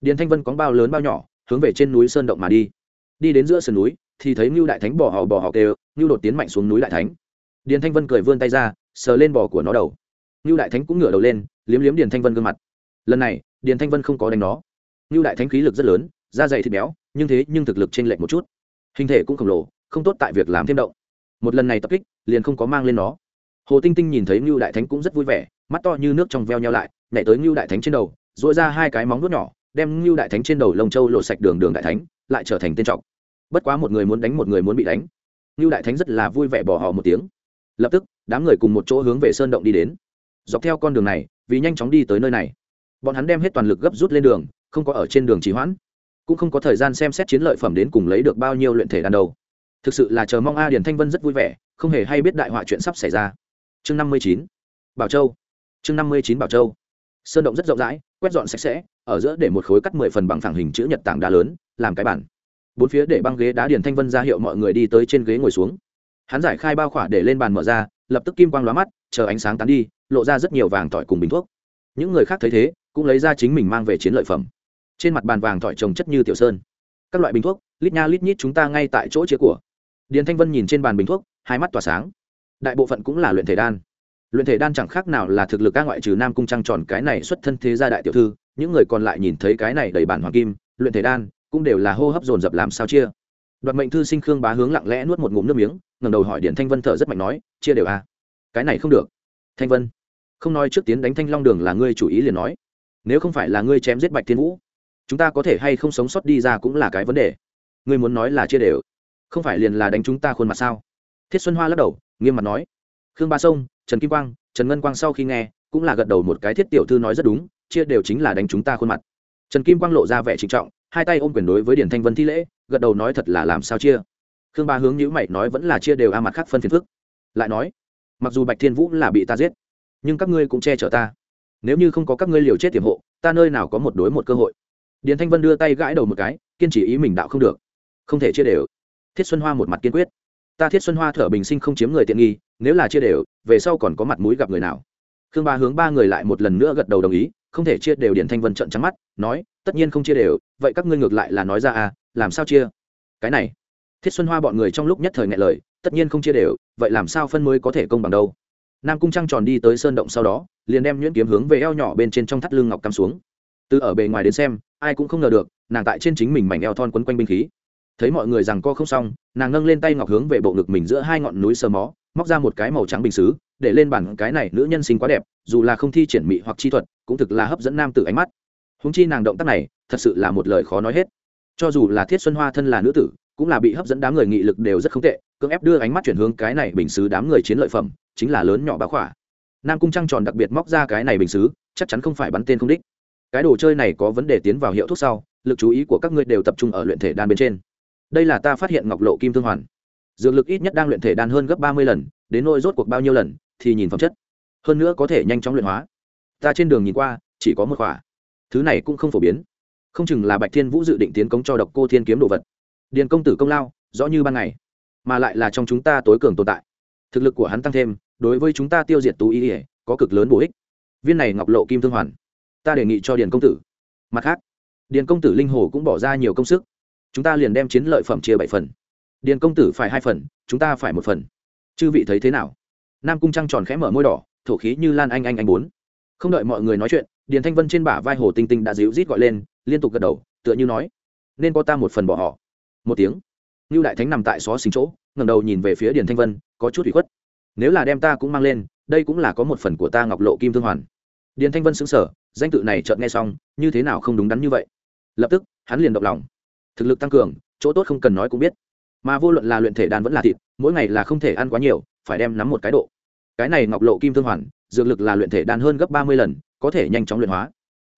Điền thanh vân có bao lớn bao nhỏ hướng về trên núi sơn động mà đi. Đi đến giữa sườn núi thì thấy ngưu đại thánh bỏ họ bỏ họ kêu, ngưu đột tiến mạnh xuống núi đại thánh. Điền thanh vân cười vươn tay ra sờ lên bò của nó đầu. Ngưu đại thánh cũng ngửa đầu lên liếm liếm điền thanh vân gương mặt. Lần này điền thanh vân không có đánh nó. Ngưu đại thánh khí lực rất lớn da dày thịt béo nhưng thế nhưng thực lực t r ê n lệch một chút. Hình thể cũng khổng lồ không tốt tại việc làm thêm động một lần này tập kích, liền không có mang lên nó. Hồ tinh tinh nhìn thấy ngưu đại thánh cũng rất vui vẻ, mắt to như nước trong veo nhau lại, nhảy tới ngưu đại thánh trên đầu dội ra hai cái móng nuốt nhỏ, đem ngưu đại thánh trên đầu lông châu lộ sạch đường đường đại thánh, lại trở thành tên trọc bất quá một người muốn đánh một người muốn bị đánh. Ngưu đại thánh rất là vui vẻ bỏ họ một tiếng. Lập tức, đám người cùng một chỗ hướng về sơn động đi đến. Dọc theo con đường này, vì nhanh chóng đi tới nơi này. Bọn hắn đem hết toàn lực gấp rút lên đường, không có ở trên đường trì hoãn. Cũng không có thời gian xem xét chiến lợi phẩm đến cùng lấy được bao nhiêu luyện thể đàn đầu thực sự là chờ mong a điển thanh vân rất vui vẻ, không hề hay biết đại họa chuyện sắp xảy ra. Chương năm mươi chín, bảo châu. Chương năm mươi chín bảo châu. Sơn động rất rộng rãi, quét dọn sạch sẽ, ở giữa để một khối cắt mười phần bằng phẳng hình chữ nhật tảng đá lớn, làm cái bản bốn phía để băng ghế đá điển thanh vân ra hiệu mọi người đi tới trên ghế ngồi xuống. Hắn giải khai bao khỏa để lên bàn mở ra, lập tức kim quang lóa mắt, chờ ánh sáng tán đi, lộ ra rất nhiều vàng tỏi cùng bình thuốc. Những người khác thấy thế, cũng lấy ra chính mình mang về chiến lợi phẩm. Trên mặt bàn vàng tỏi trồng chất như tiểu sơn. Các loại bình thuốc, lít nha lít nhít chúng ta ngay tại chỗ chia của điền thanh vân nhìn trên bàn bình thuốc, hai mắt tỏa sáng. Đại bộ phận cũng là luyện thể đan. Luyện thể đan chẳng khác nào là thực lực các ngoại trừ nam cung trăng tròn cái này xuất thân thế gia đại tiểu thư, những người còn lại nhìn thấy cái này đầy bản hoàng kim, luyện thể đan, cũng đều là hô hấp dồn dập làm sao chia. Đoạt mệnh thư sinh khương bá hướng lặng lẽ nuốt một ngụm nước miếng ngầm đầu hỏi điển thanh vân thở rất mạnh nói, chia đều à? Cái này không được. Thanh vân, không nói trước tiến đánh thanh long đường là ngươi chủ ý liền nói. Nếu không phải là ngươi chém giết bạch thiên vũ, chúng ta có thể hay không sống sót đi ra cũng là cái vấn đề. Ngươi muốn nói là chia đều không phải liền là đánh chúng ta khuôn mặt sao? Thiết xuân hoa lắc đầu, nghiêm mặt nói. Khương ba sông, trần kim quang, trần ngân quang sau khi nghe, cũng là gật đầu một cái thiết tiểu thư nói rất đúng, chia đều chính là đánh chúng ta khuôn mặt. Trần kim quang lộ ra vẻ trịnh trọng, hai tay ôm quyền đối với điển thanh vân thi lễ, gật đầu nói thật là làm sao chia. Khương ba hướng nhữ mày nói vẫn là chia đều a, mặt khác phân phiền phức. Lại nói, mặc dù bạch thiên vũ là bị ta giết, nhưng các ngươi cũng che chở ta. Nếu như không có các ngươi liều chết tiềm hộ, ta nơi nào có một đối một cơ hội. Điền thanh vân đưa tay gãi đầu một cái, kiên trì ý mình đạo không được. Không thể chia đều thiết xuân hoa một mặt kiên quyết. Ta thiết xuân hoa thở bình sinh không chiếm người tiện nghi, nếu là chia đều, về sau còn có mặt mũi gặp người nào? Khương ba hướng ba người lại một lần nữa gật đầu đồng ý, không thể chia đều điền thanh vân trận trắng mắt, nói, tất nhiên không chia đều, vậy các ngươi ngược lại là nói ra à làm sao chia? Cái này, thiết xuân hoa bọn người trong lúc nhất thời ngại lời, tất nhiên không chia đều, vậy làm sao phân mới có thể công bằng đâu? Nam cung trăng tròn đi tới sơn động sau đó, liền đem nhuyễn kiếm hướng về eo nhỏ bên trên trong thắt lưng ngọc cắm xuống. Từ ở bề ngoài đến xem, ai cũng không ngờ được, nàng tại trên chính mình mảnh eo thon quấn quanh binh khí thấy mọi người rằng co không xong, nàng nâng lên tay ngọc hướng về bộ ngực mình giữa hai ngọn núi sờ mó, móc ra một cái màu trắng bình xứ, để lên bản cái này nữ nhân sinh quá đẹp, dù là không thi triển mị hoặc chi thuật, cũng thực là hấp dẫn nam tử ánh mắt. Húng chi nàng động tác này, thật sự là một lời khó nói hết. Cho dù là thiết xuân hoa thân là nữ tử, cũng là bị hấp dẫn đám người nghị lực đều rất không tệ, cưỡng ép đưa ánh mắt chuyển hướng cái này bình xứ đám người chiến lợi phẩm, chính là lớn nhỏ bá khỏa. Nam cung trăng tròn đặc biệt móc ra cái này bình xứ, chắc chắn không phải bắn tên không đích. Cái đồ chơi này có vấn đề tiến vào hiệu thuốc sau, lực chú ý của các ngươi đều tập trung ở luyện thể đan bên trên đây là ta phát hiện ngọc lộ kim thương hoàn. Dược lực ít nhất đang luyện thể đan hơn gấp ba mươi lần, đến nỗi rốt cuộc bao nhiêu lần, thì nhìn phẩm chất. Hơn nữa có thể nhanh chóng luyện hóa. Ta trên đường nhìn qua, chỉ có một khỏa. Thứ này cũng không phổ biến. Không chừng là bạch thiên vũ dự định tiến công cho độc cô thiên kiếm đồ vật. Điền công tử công lao, rõ như ban ngày. Mà lại là trong chúng ta tối cường tồn tại. Thực lực của hắn tăng thêm, đối với chúng ta tiêu diệt tú ý ỉa có cực lớn bổ ích. Viên này ngọc lộ kim thương hoàn. Ta đề nghị cho điền công tử. Mặt khác, điền công tử linh hồ cũng bỏ ra nhiều công sức chúng ta liền đem chiến lợi phẩm chia bảy phần. Điền công tử phải hai phần, chúng ta phải một phần. Chư vị thấy thế nào? Nam cung trăng tròn khẽ mở môi đỏ, thổ khí như lan anh anh anh bốn. Không đợi mọi người nói chuyện, điền thanh vân trên bả vai hồ tinh tinh đã dịu rít gọi lên, liên tục gật đầu, tựa như nói, nên có ta một phần bỏ họ. Một tiếng như đại thánh nằm tại xó xính chỗ, ngẩng đầu nhìn về phía điền thanh vân, có chút ủy khuất. Nếu là đem ta cũng mang lên, đây cũng là có một phần của ta ngọc lộ kim thương hoàn. Điền thanh vân xứng sở danh tự này chợt nghe xong, như thế nào không đúng đắn như vậy. Lập tức, hắn liền động lòng thực lực tăng cường, chỗ tốt không cần nói cũng biết. Mà vô luận là luyện thể đan vẫn là thịt, mỗi ngày là không thể ăn quá nhiều, phải đem nắm một cái độ. Cái này ngọc lộ kim thương hoàn, dược lực là luyện thể đan hơn gấp ba mươi lần, có thể nhanh chóng luyện hóa.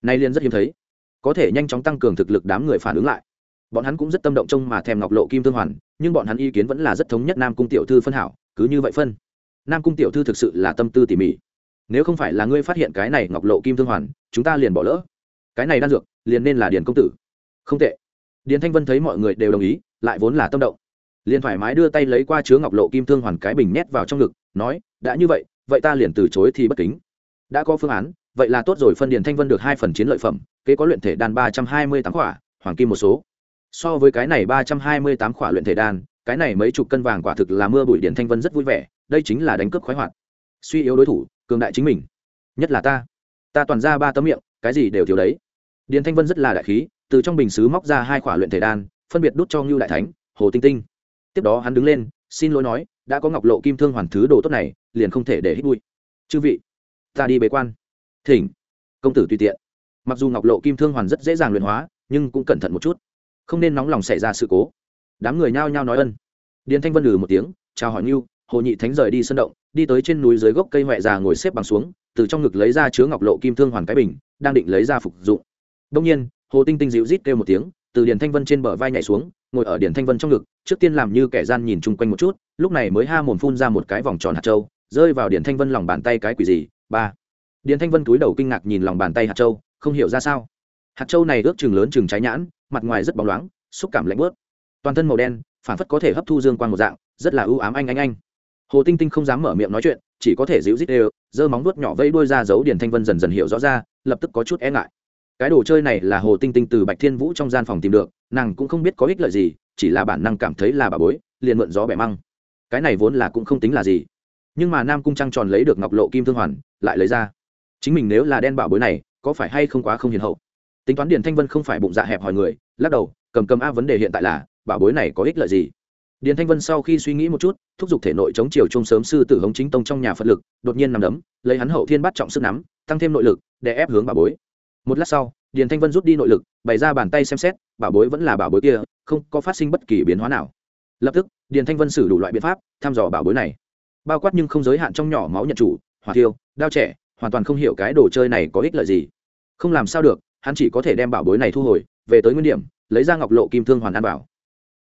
Nay liên rất hiếm thấy. Có thể nhanh chóng tăng cường thực lực đám người phản ứng lại. Bọn hắn cũng rất tâm động trông mà thèm ngọc lộ kim thương hoàn, nhưng bọn hắn ý kiến vẫn là rất thống nhất nam cung tiểu thư phân hảo, cứ như vậy phân. Nam cung tiểu thư thực sự là tâm tư tỉ mỉ. Nếu không phải là ngươi phát hiện cái này ngọc lộ kim thương hoàn, chúng ta liền bỏ lỡ. Cái này đan dược, liền nên là điền công tử. Không tệ điền thanh vân thấy mọi người đều đồng ý lại vốn là tâm động. Liền thoải mái đưa tay lấy qua chứa ngọc lộ kim thương hoàn cái bình nhét vào trong ngực nói đã như vậy vậy ta liền từ chối thì bất kính. Đã có phương án vậy là tốt rồi. Phân điền thanh vân được hai phần chiến lợi phẩm kế có luyện thể đan ba trăm hai mươi tám quả, hoàng kim một số. So với cái này ba trăm hai mươi tám quả luyện thể đan cái này mấy chục cân vàng quả thực là mưa bụi điền thanh vân rất vui vẻ đây chính là đánh cướp khoái hoạt. Suy yếu đối thủ cường đại chính mình. Nhất là ta. Ta toàn ra ba tấm miệng cái gì đều thiếu đấy. Điền thanh vân rất là đại khí từ trong bình xứ móc ra hai khỏa luyện thể đan, phân biệt đút cho ngưu đại thánh, hồ tinh tinh. Tiếp đó hắn đứng lên, xin lỗi nói, đã có ngọc lộ kim thương hoàn thứ đồ tốt này, liền không thể để hít bụi. Chư vị, ta đi bế quan. Thỉnh, công tử tùy tiện. Mặc dù ngọc lộ kim thương hoàn rất dễ dàng luyện hóa, nhưng cũng cẩn thận một chút. Không nên nóng lòng xảy ra sự cố. Đám người nhao nhao nói ân. Điền thanh vân lừ một tiếng, chào hỏi ngưu, hồ nhị thánh rời đi sân động, đi tới trên núi dưới gốc cây huệ già ngồi xếp bằng xuống, từ trong ngực lấy ra chứa ngọc lộ kim thương hoàn cái bình, đang định lấy ra phục dụng. Đông nhiên hồ tinh tinh dịu rít kêu một tiếng, từ điền thanh vân trên bờ vai nhảy xuống, ngồi ở điền thanh vân trong ngực, trước tiên làm như kẻ gian nhìn chung quanh một chút, lúc này mới ha mồm phun ra một cái vòng tròn hạt trâu rơi vào điền thanh vân lòng bàn tay cái quỷ gì, ba. Điền thanh vân cúi đầu kinh ngạc nhìn lòng bàn tay hạt trâu không hiểu ra sao. Hạt trâu này ước chừng lớn chừng trái nhãn, mặt ngoài rất bóng loáng, xúc cảm lạnh bớt toàn thân màu đen, phản phất có thể hấp thu dương quan một dạng, rất là ưu ám anh anh anh. Hồ tinh tinh không dám mở miệng nói chuyện, chỉ có thể dịu rít đều, giơ móng vuốt nhỏ vây đuôi ra giấu điền thanh vân dần dần hiểu rõ ra, lập tức có chút e ngại cái đồ chơi này là hồ tinh tinh từ bạch thiên vũ trong gian phòng tìm được, nàng cũng không biết có ích lợi gì, chỉ là bản năng cảm thấy là bà bối, liền mượn gió bẻ măng. Cái này vốn là cũng không tính là gì. Nhưng mà nam cung trăng tròn lấy được ngọc lộ kim thương hoàn, lại lấy ra. Chính mình nếu là đen bảo bối này, có phải hay không quá không hiền hậu? Tính toán điền thanh vân không phải bụng dạ hẹp hỏi người, lắc đầu, cầm cầm a vấn đề hiện tại là bảo bối này có ích lợi gì? Điền thanh vân sau khi suy nghĩ một chút, thúc giục thể nội chống chiều chung sớm sư tử hống chính tông trong nhà phật lực, đột nhiên nằm đấm, lấy hắn hậu thiên bắt trọng sức nắm, tăng thêm nội lực để ép hướng bảo bối một lát sau, điền thanh vân rút đi nội lực, bày ra bàn tay xem xét, bảo bối vẫn là bảo bối kia, không có phát sinh bất kỳ biến hóa nào. Lập tức, điền thanh vân xử đủ loại biện pháp, thăm dò bảo bối này. Bao quát nhưng không giới hạn trong nhỏ máu nhận chủ, hỏa tiêu đao trẻ, hoàn toàn không hiểu cái đồ chơi này có ích lợi gì. Không làm sao được, hắn chỉ có thể đem bảo bối này thu hồi, về tới nguyên điểm, lấy ra ngọc lộ kim thương hoàn an bảo.